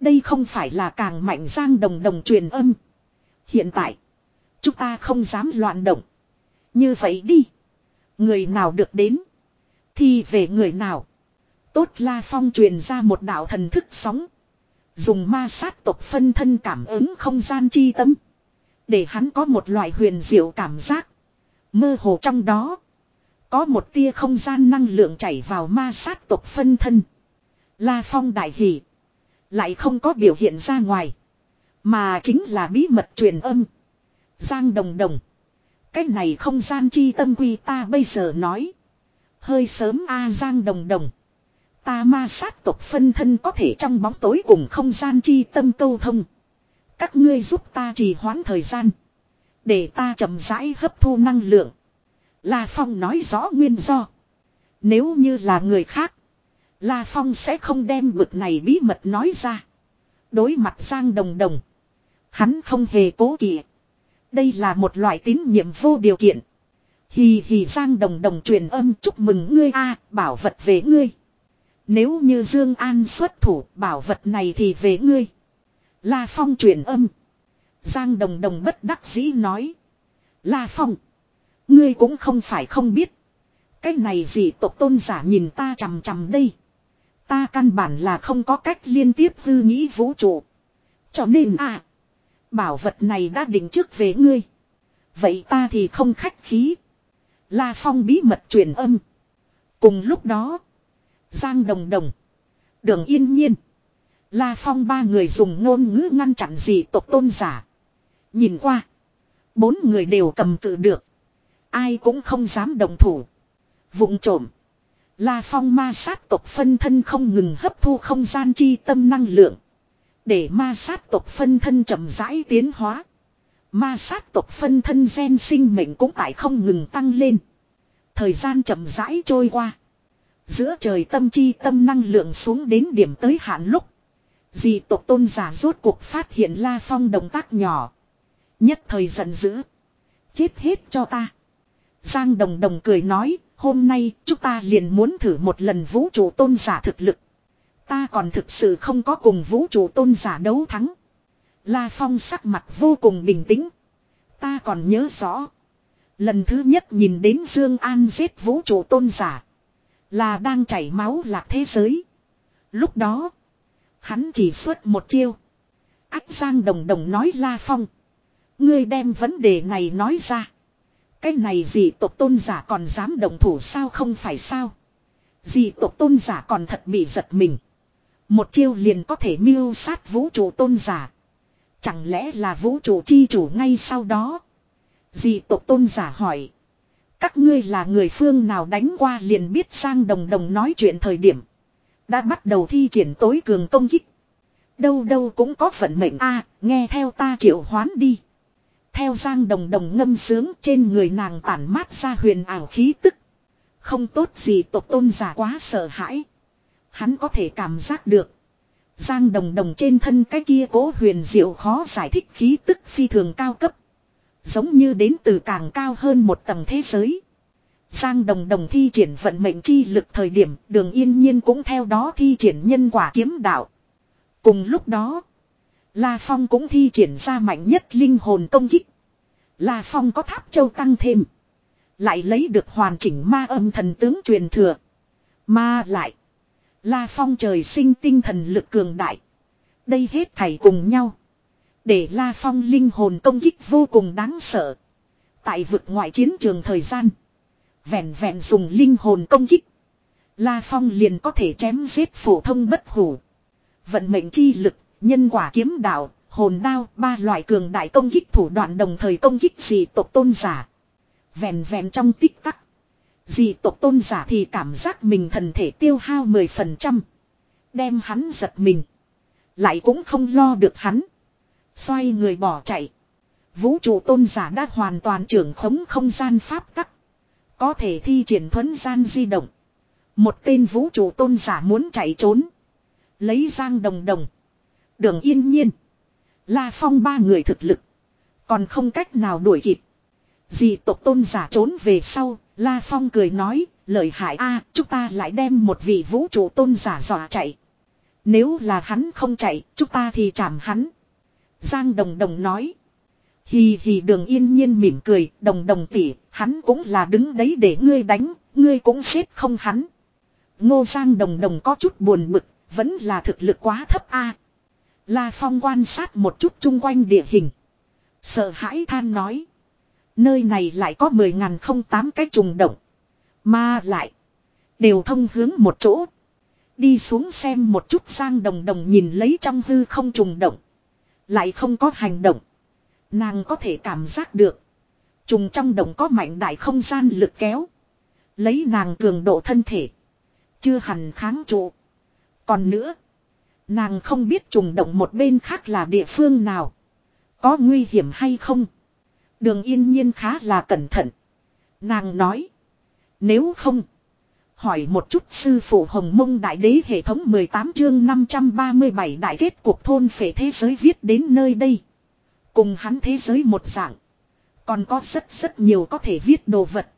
Đây không phải là càng mạnh giang đồng đồng truyền âm. Hiện tại. Chúng ta không dám loạn động. Như vậy đi. Người nào được đến. Thì về người nào. Tốt La Phong truyền ra một đạo thần thức sóng. Dùng ma sát tộc phân thân cảm ứng không gian chi tâm. Để hắn có một loại huyền diệu cảm giác. Mơ hồ trong đó. Có một tia không gian năng lượng chảy vào ma sát tộc phân thân. La Phong đại hỷ. Lại không có biểu hiện ra ngoài. Mà chính là bí mật truyền âm. Giang đồng đồng. Cái này không gian chi tâm quy ta bây giờ nói. Hơi sớm a Giang đồng đồng. Ta ma sát tộc phân thân có thể trong bóng tối cùng không gian chi tâm câu thông. Các ngươi giúp ta trì hoãn thời gian. Để ta chậm rãi hấp thu năng lượng. La Phong nói rõ nguyên do. Nếu như là người khác. La Phong sẽ không đem bực này bí mật nói ra. Đối mặt Giang Đồng Đồng. Hắn không hề cố kỵ. Đây là một loại tín nhiệm vô điều kiện. Hì hì Giang Đồng Đồng truyền âm chúc mừng ngươi a, bảo vật về ngươi. Nếu như Dương An xuất thủ, bảo vật này thì về ngươi. La Phong truyền âm. Giang Đồng Đồng bất đắc dĩ nói. La Phong. Ngươi cũng không phải không biết. Cái này gì tộc tôn giả nhìn ta chằm chằm đây. Ta căn bản là không có cách liên tiếp hư nghĩ vũ trụ. Cho nên à. Bảo vật này đã định trước về ngươi. Vậy ta thì không khách khí. La Phong bí mật truyền âm. Cùng lúc đó. Giang Đồng Đồng. Đường Yên Nhiên. La Phong ba người dùng ngôn ngữ ngăn chặn dị tộc tôn giả. Nhìn qua. Bốn người đều cầm tự được. Ai cũng không dám đồng thủ. Vụng trộm. La phong ma sát tộc phân thân không ngừng hấp thu không gian chi tâm năng lượng. Để ma sát tộc phân thân chậm rãi tiến hóa. Ma sát tộc phân thân gen sinh mệnh cũng tại không ngừng tăng lên. Thời gian chậm rãi trôi qua. Giữa trời tâm chi tâm năng lượng xuống đến điểm tới hạn lúc. Dì tộc tôn giả rốt cuộc phát hiện La Phong động tác nhỏ. Nhất thời giận dữ. Chết hết cho ta. Giang Đồng Đồng cười nói, hôm nay chúng ta liền muốn thử một lần vũ trụ tôn giả thực lực. Ta còn thực sự không có cùng vũ trụ tôn giả đấu thắng. La Phong sắc mặt vô cùng bình tĩnh. Ta còn nhớ rõ. Lần thứ nhất nhìn đến Dương An giết vũ trụ tôn giả. Là đang chảy máu lạc thế giới. Lúc đó. Hắn chỉ xuất một chiêu. Ách Giang Đồng Đồng nói La Phong. Ngươi đem vấn đề này nói ra. Cái này gì tộc tôn giả còn dám đồng thủ sao không phải sao. Gì tộc tôn giả còn thật bị giật mình. Một chiêu liền có thể miêu sát vũ trụ tôn giả. Chẳng lẽ là vũ trụ chi chủ ngay sau đó. Dị tộc tôn giả hỏi. Các ngươi là người phương nào đánh qua liền biết sang đồng đồng nói chuyện thời điểm. Đã bắt đầu thi triển tối cường công kích. Đâu đâu cũng có phận mệnh a, nghe theo ta triệu hoán đi. Theo giang đồng đồng ngâm sướng trên người nàng tản mát ra huyền ảo khí tức. Không tốt gì tộc tôn giả quá sợ hãi. Hắn có thể cảm giác được. Giang đồng đồng trên thân cái kia cố huyền diệu khó giải thích khí tức phi thường cao cấp. Giống như đến từ càng cao hơn một tầng thế giới. Giang đồng đồng thi triển vận mệnh chi lực thời điểm, đường yên nhiên cũng theo đó thi triển nhân quả kiếm đạo. Cùng lúc đó. La Phong cũng thi triển ra mạnh nhất linh hồn công kích. La Phong có tháp châu tăng thêm. Lại lấy được hoàn chỉnh ma âm thần tướng truyền thừa. Mà lại. La Phong trời sinh tinh thần lực cường đại. Đây hết thảy cùng nhau. Để La Phong linh hồn công kích vô cùng đáng sợ. Tại vực ngoại chiến trường thời gian. Vẹn vẹn dùng linh hồn công kích. La Phong liền có thể chém giết phổ thông bất hủ. Vận mệnh chi lực, nhân quả kiếm đạo, hồn đao, ba loại cường đại công kích thủ đoạn đồng thời công kích dị tộc tôn giả. Vẹn vẹn trong tích tắc. Dị tộc tôn giả thì cảm giác mình thần thể tiêu hao 10%. Đem hắn giật mình. Lại cũng không lo được hắn. Xoay người bỏ chạy. Vũ trụ tôn giả đã hoàn toàn trưởng khống không gian pháp tắc. Có thể thi triển thuấn gian di động. Một tên vũ trụ tôn giả muốn chạy trốn. Lấy giang đồng đồng. Đường yên nhiên. La phong ba người thực lực. Còn không cách nào đuổi kịp. Dì tộc tôn giả trốn về sau. La phong cười nói. Lời hại a chúng ta lại đem một vị vũ trụ tôn giả dọa chạy. Nếu là hắn không chạy, chúng ta thì chạm hắn. Giang Đồng Đồng nói. Hì hì đường yên nhiên mỉm cười, đồng đồng tỉ, hắn cũng là đứng đấy để ngươi đánh, ngươi cũng xếp không hắn. Ngô Giang Đồng Đồng có chút buồn bực, vẫn là thực lực quá thấp a. La Phong quan sát một chút chung quanh địa hình. Sợ hãi than nói. Nơi này lại có 10.008 cái trùng động. Mà lại. Đều thông hướng một chỗ. Đi xuống xem một chút Giang Đồng Đồng nhìn lấy trong hư không trùng động. Lại không có hành động. Nàng có thể cảm giác được. Trùng trong động có mạnh đại không gian lực kéo. Lấy nàng cường độ thân thể. Chưa hẳn kháng trụ. Còn nữa. Nàng không biết trùng động một bên khác là địa phương nào. Có nguy hiểm hay không. Đường yên nhiên khá là cẩn thận. Nàng nói. Nếu không. Hỏi một chút sư phụ Hồng Mông Đại Đế hệ thống 18 chương 537 đại kết cuộc thôn phệ thế giới viết đến nơi đây. Cùng hắn thế giới một dạng. Còn có rất rất nhiều có thể viết đồ vật.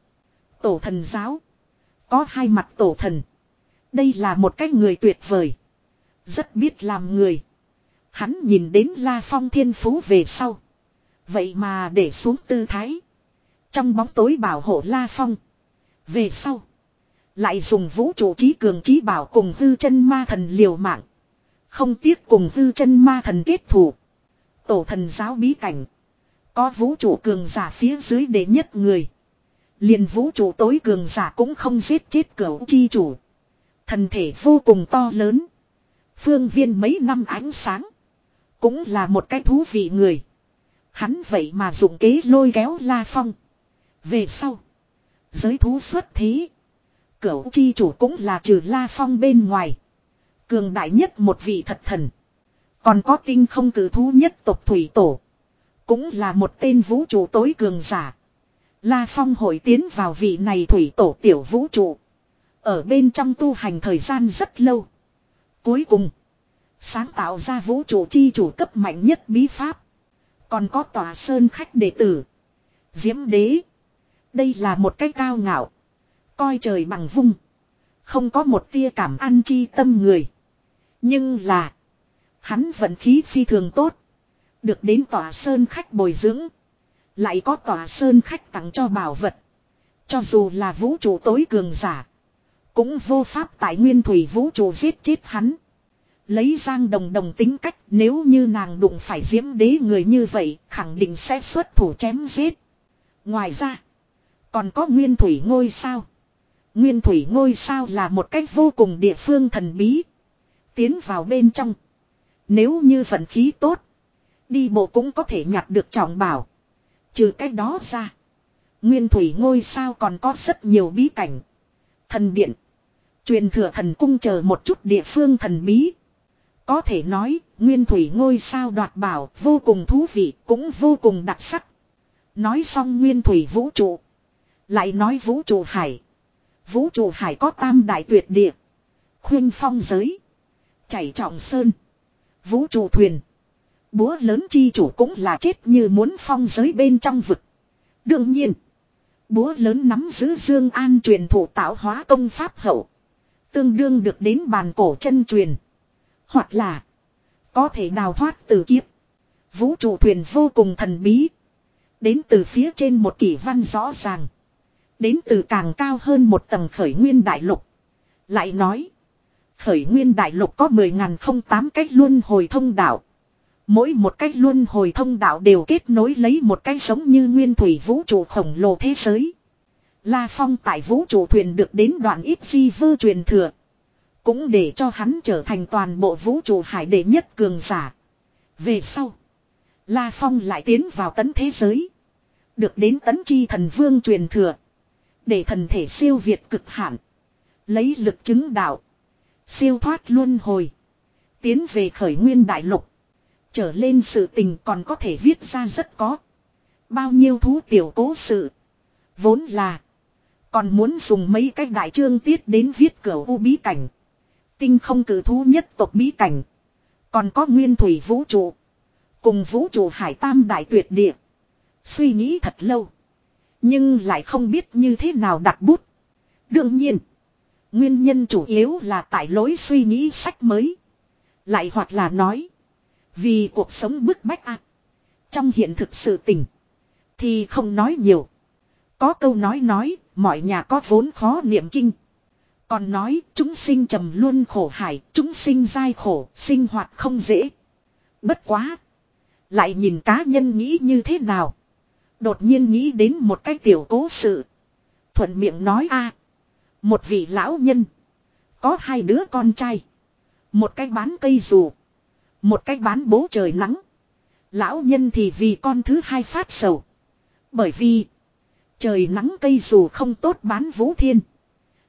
Tổ thần giáo. Có hai mặt tổ thần. Đây là một cái người tuyệt vời. Rất biết làm người. Hắn nhìn đến La Phong thiên phú về sau. Vậy mà để xuống tư thái. Trong bóng tối bảo hộ La Phong. Về sau. Lại dùng vũ trụ trí cường trí bảo cùng hư chân ma thần liều mạng. Không tiếc cùng hư chân ma thần kết thù. Tổ thần giáo bí cảnh. Có vũ trụ cường giả phía dưới đệ nhất người. liền vũ trụ tối cường giả cũng không giết chết cửu chi chủ. Thần thể vô cùng to lớn. Phương viên mấy năm ánh sáng. Cũng là một cái thú vị người. Hắn vậy mà dụng kế lôi kéo La Phong. Về sau. Giới thú xuất thế. Cửu chi chủ cũng là trừ La Phong bên ngoài. Cường đại nhất một vị thật thần. Còn có tinh không cử thú nhất tộc thủy tổ. Cũng là một tên vũ trụ tối cường giả. La Phong hội tiến vào vị này thủy tổ tiểu vũ trụ. Ở bên trong tu hành thời gian rất lâu. Cuối cùng. Sáng tạo ra vũ trụ chi chủ cấp mạnh nhất bí pháp. Còn có tòa sơn khách đệ tử. Diễm đế. Đây là một cái cao ngạo. Coi trời bằng vung. Không có một tia cảm ăn chi tâm người. Nhưng là. Hắn vận khí phi thường tốt. Được đến tòa sơn khách bồi dưỡng. Lại có tòa sơn khách tặng cho bảo vật. Cho dù là vũ trụ tối cường giả. Cũng vô pháp tại nguyên thủy vũ trụ giết chết hắn. Lấy giang đồng đồng tính cách, nếu như nàng đụng phải diễm đế người như vậy, khẳng định sẽ xuất thủ chém giết. Ngoài ra. Còn có nguyên thủy ngôi sao. Nguyên thủy ngôi sao là một cách vô cùng địa phương thần bí. Tiến vào bên trong. Nếu như vận khí tốt. Đi bộ cũng có thể nhặt được trọng bảo. Trừ cách đó ra. Nguyên thủy ngôi sao còn có rất nhiều bí cảnh. Thần điện. Truyền thừa thần cung chờ một chút địa phương thần bí. Có thể nói, nguyên thủy ngôi sao đoạt bảo vô cùng thú vị, cũng vô cùng đặc sắc. Nói xong nguyên thủy vũ trụ. Lại nói vũ trụ hải. Vũ trụ hải có tam đại tuyệt địa. Khuyên phong giới. Chảy trọng sơn. Vũ trụ thuyền. Búa lớn chi chủ cũng là chết như muốn phong giới bên trong vực. Đương nhiên. Búa lớn nắm giữ Dương An truyền thụ tạo hóa công pháp hậu. Tương đương được đến bàn cổ chân truyền. Hoặc là. Có thể đào thoát từ kiếp. Vũ trụ thuyền vô cùng thần bí. Đến từ phía trên một kỷ văn rõ ràng. Đến từ càng cao hơn một tầng khởi nguyên đại lục. Lại nói. Khởi nguyên đại lục có 10.008 cách luân hồi thông đạo. Mỗi một cách luân hồi thông đạo đều kết nối lấy một cái giống như nguyên thủy vũ trụ khổng lồ thế giới. La Phong tại vũ trụ thuyền được đến đoạn ít phi vơ truyền thừa. Cũng để cho hắn trở thành toàn bộ vũ trụ hải đệ nhất cường giả. Về sau. La Phong lại tiến vào tấn thế giới. Được đến tấn chi thần vương truyền thừa. Để thần thể siêu việt cực hạn. Lấy lực chứng đạo. Siêu thoát luân hồi. Tiến về khởi nguyên đại lục. Trở lên sự tình còn có thể viết ra rất có. Bao nhiêu thú tiểu cố sự. Vốn là. Còn muốn dùng mấy cái đại chương tiết đến viết cửa u bí cảnh. Tinh không cử thú nhất tộc bí cảnh. Còn có nguyên thủy vũ trụ. Cùng vũ trụ hải tam đại tuyệt địa. Suy nghĩ thật lâu. Nhưng lại không biết như thế nào đặt bút. Đương nhiên. Nguyên nhân chủ yếu là tại lối suy nghĩ sách mới. Lại hoặc là nói. Vì cuộc sống bức bách ạ. Trong hiện thực sự tình. Thì không nói nhiều. Có câu nói nói. Mọi nhà có vốn khó niệm kinh. Còn nói, chúng sinh trầm luôn khổ hải. Chúng sinh dai khổ. Sinh hoạt không dễ. Bất quá. Lại nhìn cá nhân nghĩ như thế nào. Đột nhiên nghĩ đến một cái tiểu cố sự. Thuận miệng nói a Một vị lão nhân. Có hai đứa con trai. Một cái bán cây dù. Một cái bán bố trời nắng. Lão nhân thì vì con thứ hai phát sầu. Bởi vì. Trời nắng cây dù không tốt bán vũ thiên.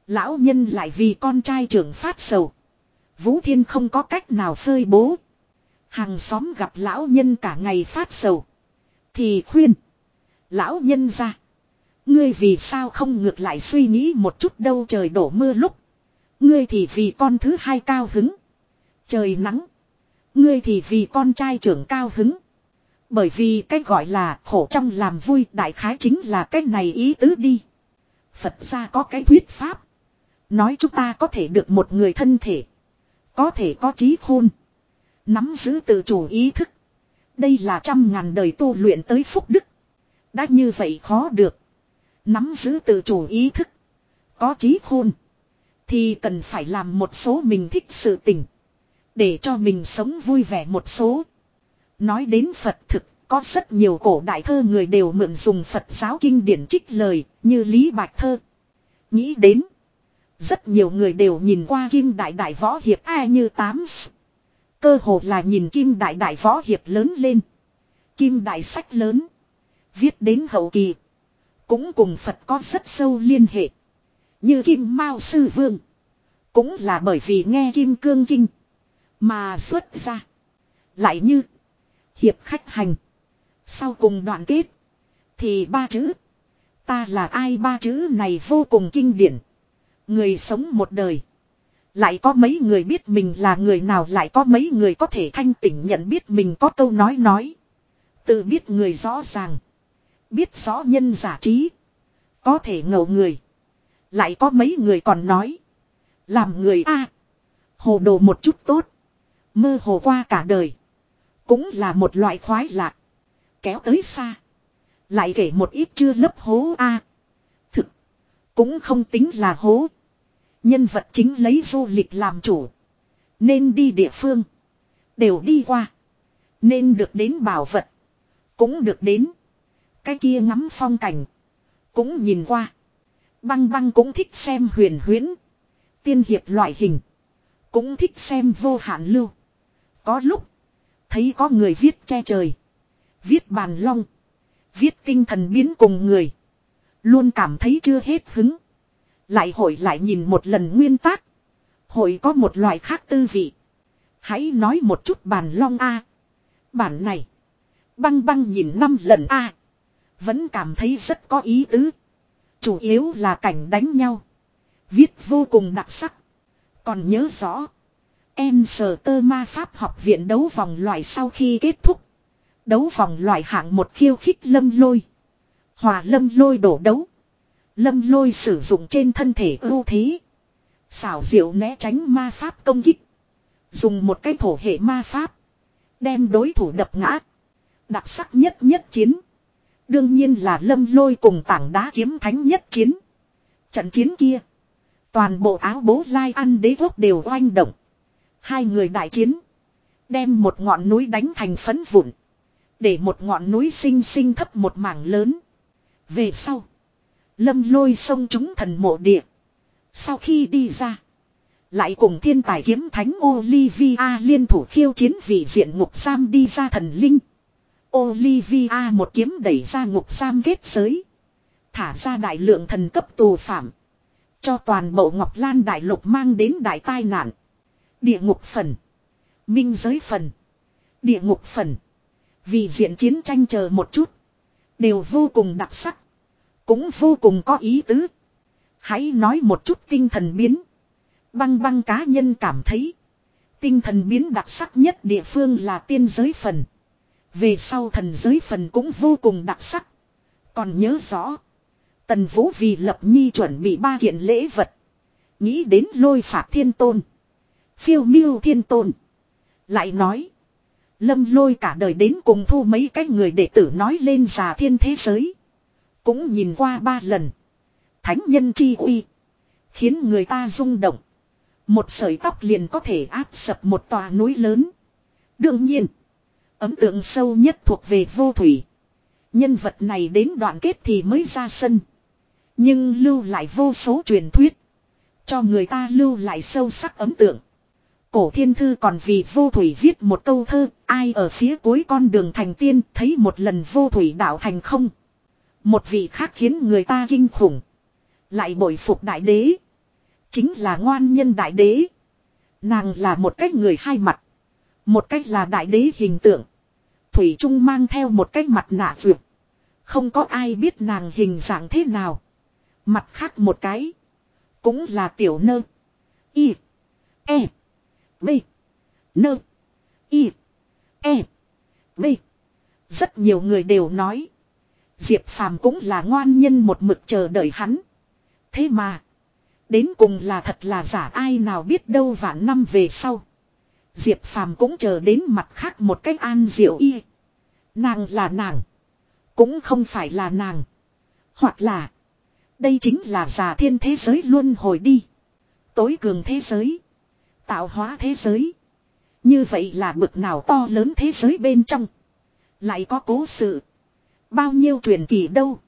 Lão nhân lại vì con trai trưởng phát sầu. Vũ thiên không có cách nào phơi bố. Hàng xóm gặp lão nhân cả ngày phát sầu. Thì khuyên. Lão nhân ra. Ngươi vì sao không ngược lại suy nghĩ một chút đâu trời đổ mưa lúc. Ngươi thì vì con thứ hai cao hứng. Trời nắng. Ngươi thì vì con trai trưởng cao hứng. Bởi vì cách gọi là khổ trong làm vui đại khái chính là cách này ý tứ đi. Phật ra có cái thuyết pháp. Nói chúng ta có thể được một người thân thể. Có thể có trí khôn. Nắm giữ tự chủ ý thức. Đây là trăm ngàn đời tu luyện tới phúc đức. Đã như vậy khó được. Nắm giữ tự chủ ý thức. Có trí khôn. Thì cần phải làm một số mình thích sự tình. Để cho mình sống vui vẻ một số. Nói đến Phật thực, có rất nhiều cổ đại thơ người đều mượn dùng Phật giáo kinh điển trích lời, như Lý Bạch Thơ. Nghĩ đến. Rất nhiều người đều nhìn qua Kim Đại Đại Võ Hiệp a như tám Cơ hồ là nhìn Kim Đại Đại Võ Hiệp lớn lên. Kim Đại Sách lớn. Viết đến hậu kỳ. Cũng cùng Phật có rất sâu liên hệ. Như Kim Mao Sư Vương. Cũng là bởi vì nghe Kim Cương Kinh. Mà xuất ra. Lại như. Hiệp khách hành. Sau cùng đoạn kết. Thì ba chữ. Ta là ai ba chữ này vô cùng kinh điển. Người sống một đời. Lại có mấy người biết mình là người nào lại có mấy người có thể thanh tỉnh nhận biết mình có câu nói nói. Tự biết người rõ ràng. Biết rõ nhân giả trí. Có thể ngầu người. Lại có mấy người còn nói. Làm người a Hồ đồ một chút tốt. Mơ hồ qua cả đời. Cũng là một loại khoái lạc. Kéo tới xa. Lại kể một ít chưa lấp hố a Thực. Cũng không tính là hố. Nhân vật chính lấy du lịch làm chủ. Nên đi địa phương. Đều đi qua. Nên được đến bảo vật. Cũng được đến. Cái kia ngắm phong cảnh. Cũng nhìn qua. Băng băng cũng thích xem huyền huyễn. Tiên hiệp loại hình. Cũng thích xem vô hạn lưu. Có lúc. Thấy có người viết che trời. Viết bàn long. Viết tinh thần biến cùng người. Luôn cảm thấy chưa hết hứng. Lại hội lại nhìn một lần nguyên tác. Hội có một loại khác tư vị. Hãy nói một chút bàn long A. Bản này. Băng băng nhìn năm lần A. Vẫn cảm thấy rất có ý tứ. Chủ yếu là cảnh đánh nhau. Viết vô cùng đặc sắc. Còn nhớ rõ. Em sờ tơ ma pháp học viện đấu vòng loại sau khi kết thúc. Đấu vòng loại hạng một khiêu khích lâm lôi. Hòa lâm lôi đổ đấu. Lâm lôi sử dụng trên thân thể ưu thế. Xảo diệu né tránh ma pháp công kích. Dùng một cái thổ hệ ma pháp. Đem đối thủ đập ngã. Đặc sắc nhất nhất chiến. Đương nhiên là lâm lôi cùng tảng đá kiếm thánh nhất chiến. Trận chiến kia. Toàn bộ áo bố lai ăn đế quốc đều oanh động. Hai người đại chiến. Đem một ngọn núi đánh thành phấn vụn. Để một ngọn núi sinh sinh thấp một mảng lớn. Về sau. Lâm lôi sông chúng thần mộ địa. Sau khi đi ra. Lại cùng thiên tài kiếm thánh Olivia liên thủ khiêu chiến vị diện ngục giam đi ra thần linh. Olivia một kiếm đẩy ra ngục giam kết giới. Thả ra đại lượng thần cấp tù phạm. Cho toàn bộ Ngọc Lan đại lục mang đến đại tai nạn. Địa ngục phần. Minh giới phần. Địa ngục phần. Vì diện chiến tranh chờ một chút. Đều vô cùng đặc sắc. Cũng vô cùng có ý tứ. Hãy nói một chút tinh thần biến. Băng băng cá nhân cảm thấy. Tinh thần biến đặc sắc nhất địa phương là tiên giới phần. Về sau thần giới phần cũng vô cùng đặc sắc. Còn nhớ rõ. Tần Vũ vì lập nhi chuẩn bị ba kiện lễ vật. Nghĩ đến lôi phạt thiên tôn. Phiêu miêu thiên tôn. Lại nói. Lâm lôi cả đời đến cùng thu mấy cái người đệ tử nói lên già thiên thế giới. Cũng nhìn qua ba lần. Thánh nhân chi uy. Khiến người ta rung động. Một sợi tóc liền có thể áp sập một tòa núi lớn. Đương nhiên. Ấm tượng sâu nhất thuộc về vô thủy. Nhân vật này đến đoạn kết thì mới ra sân. Nhưng lưu lại vô số truyền thuyết. Cho người ta lưu lại sâu sắc ấm tượng. Cổ thiên thư còn vì vô thủy viết một câu thơ. Ai ở phía cuối con đường thành tiên, thấy một lần vô thủy đạo thành không. Một vị khác khiến người ta kinh khủng. Lại bội phục đại đế. Chính là ngoan nhân đại đế. Nàng là một cách người hai mặt. Một cách là đại đế hình tượng. Thủy Trung mang theo một cái mặt nạ vượt. Không có ai biết nàng hình dạng thế nào. Mặt khác một cái. Cũng là tiểu nơ. Y. E. B. Nơ. Y. E. B. Rất nhiều người đều nói. Diệp Phàm cũng là ngoan nhân một mực chờ đợi hắn. Thế mà. Đến cùng là thật là giả ai nào biết đâu vạn năm về sau. Diệp Phàm cũng chờ đến mặt khác một cách an diệu y. Nàng là nàng. Cũng không phải là nàng. Hoặc là. Đây chính là giả thiên thế giới luôn hồi đi. Tối cường thế giới. Tạo hóa thế giới. Như vậy là bực nào to lớn thế giới bên trong. Lại có cố sự. Bao nhiêu truyền kỳ đâu.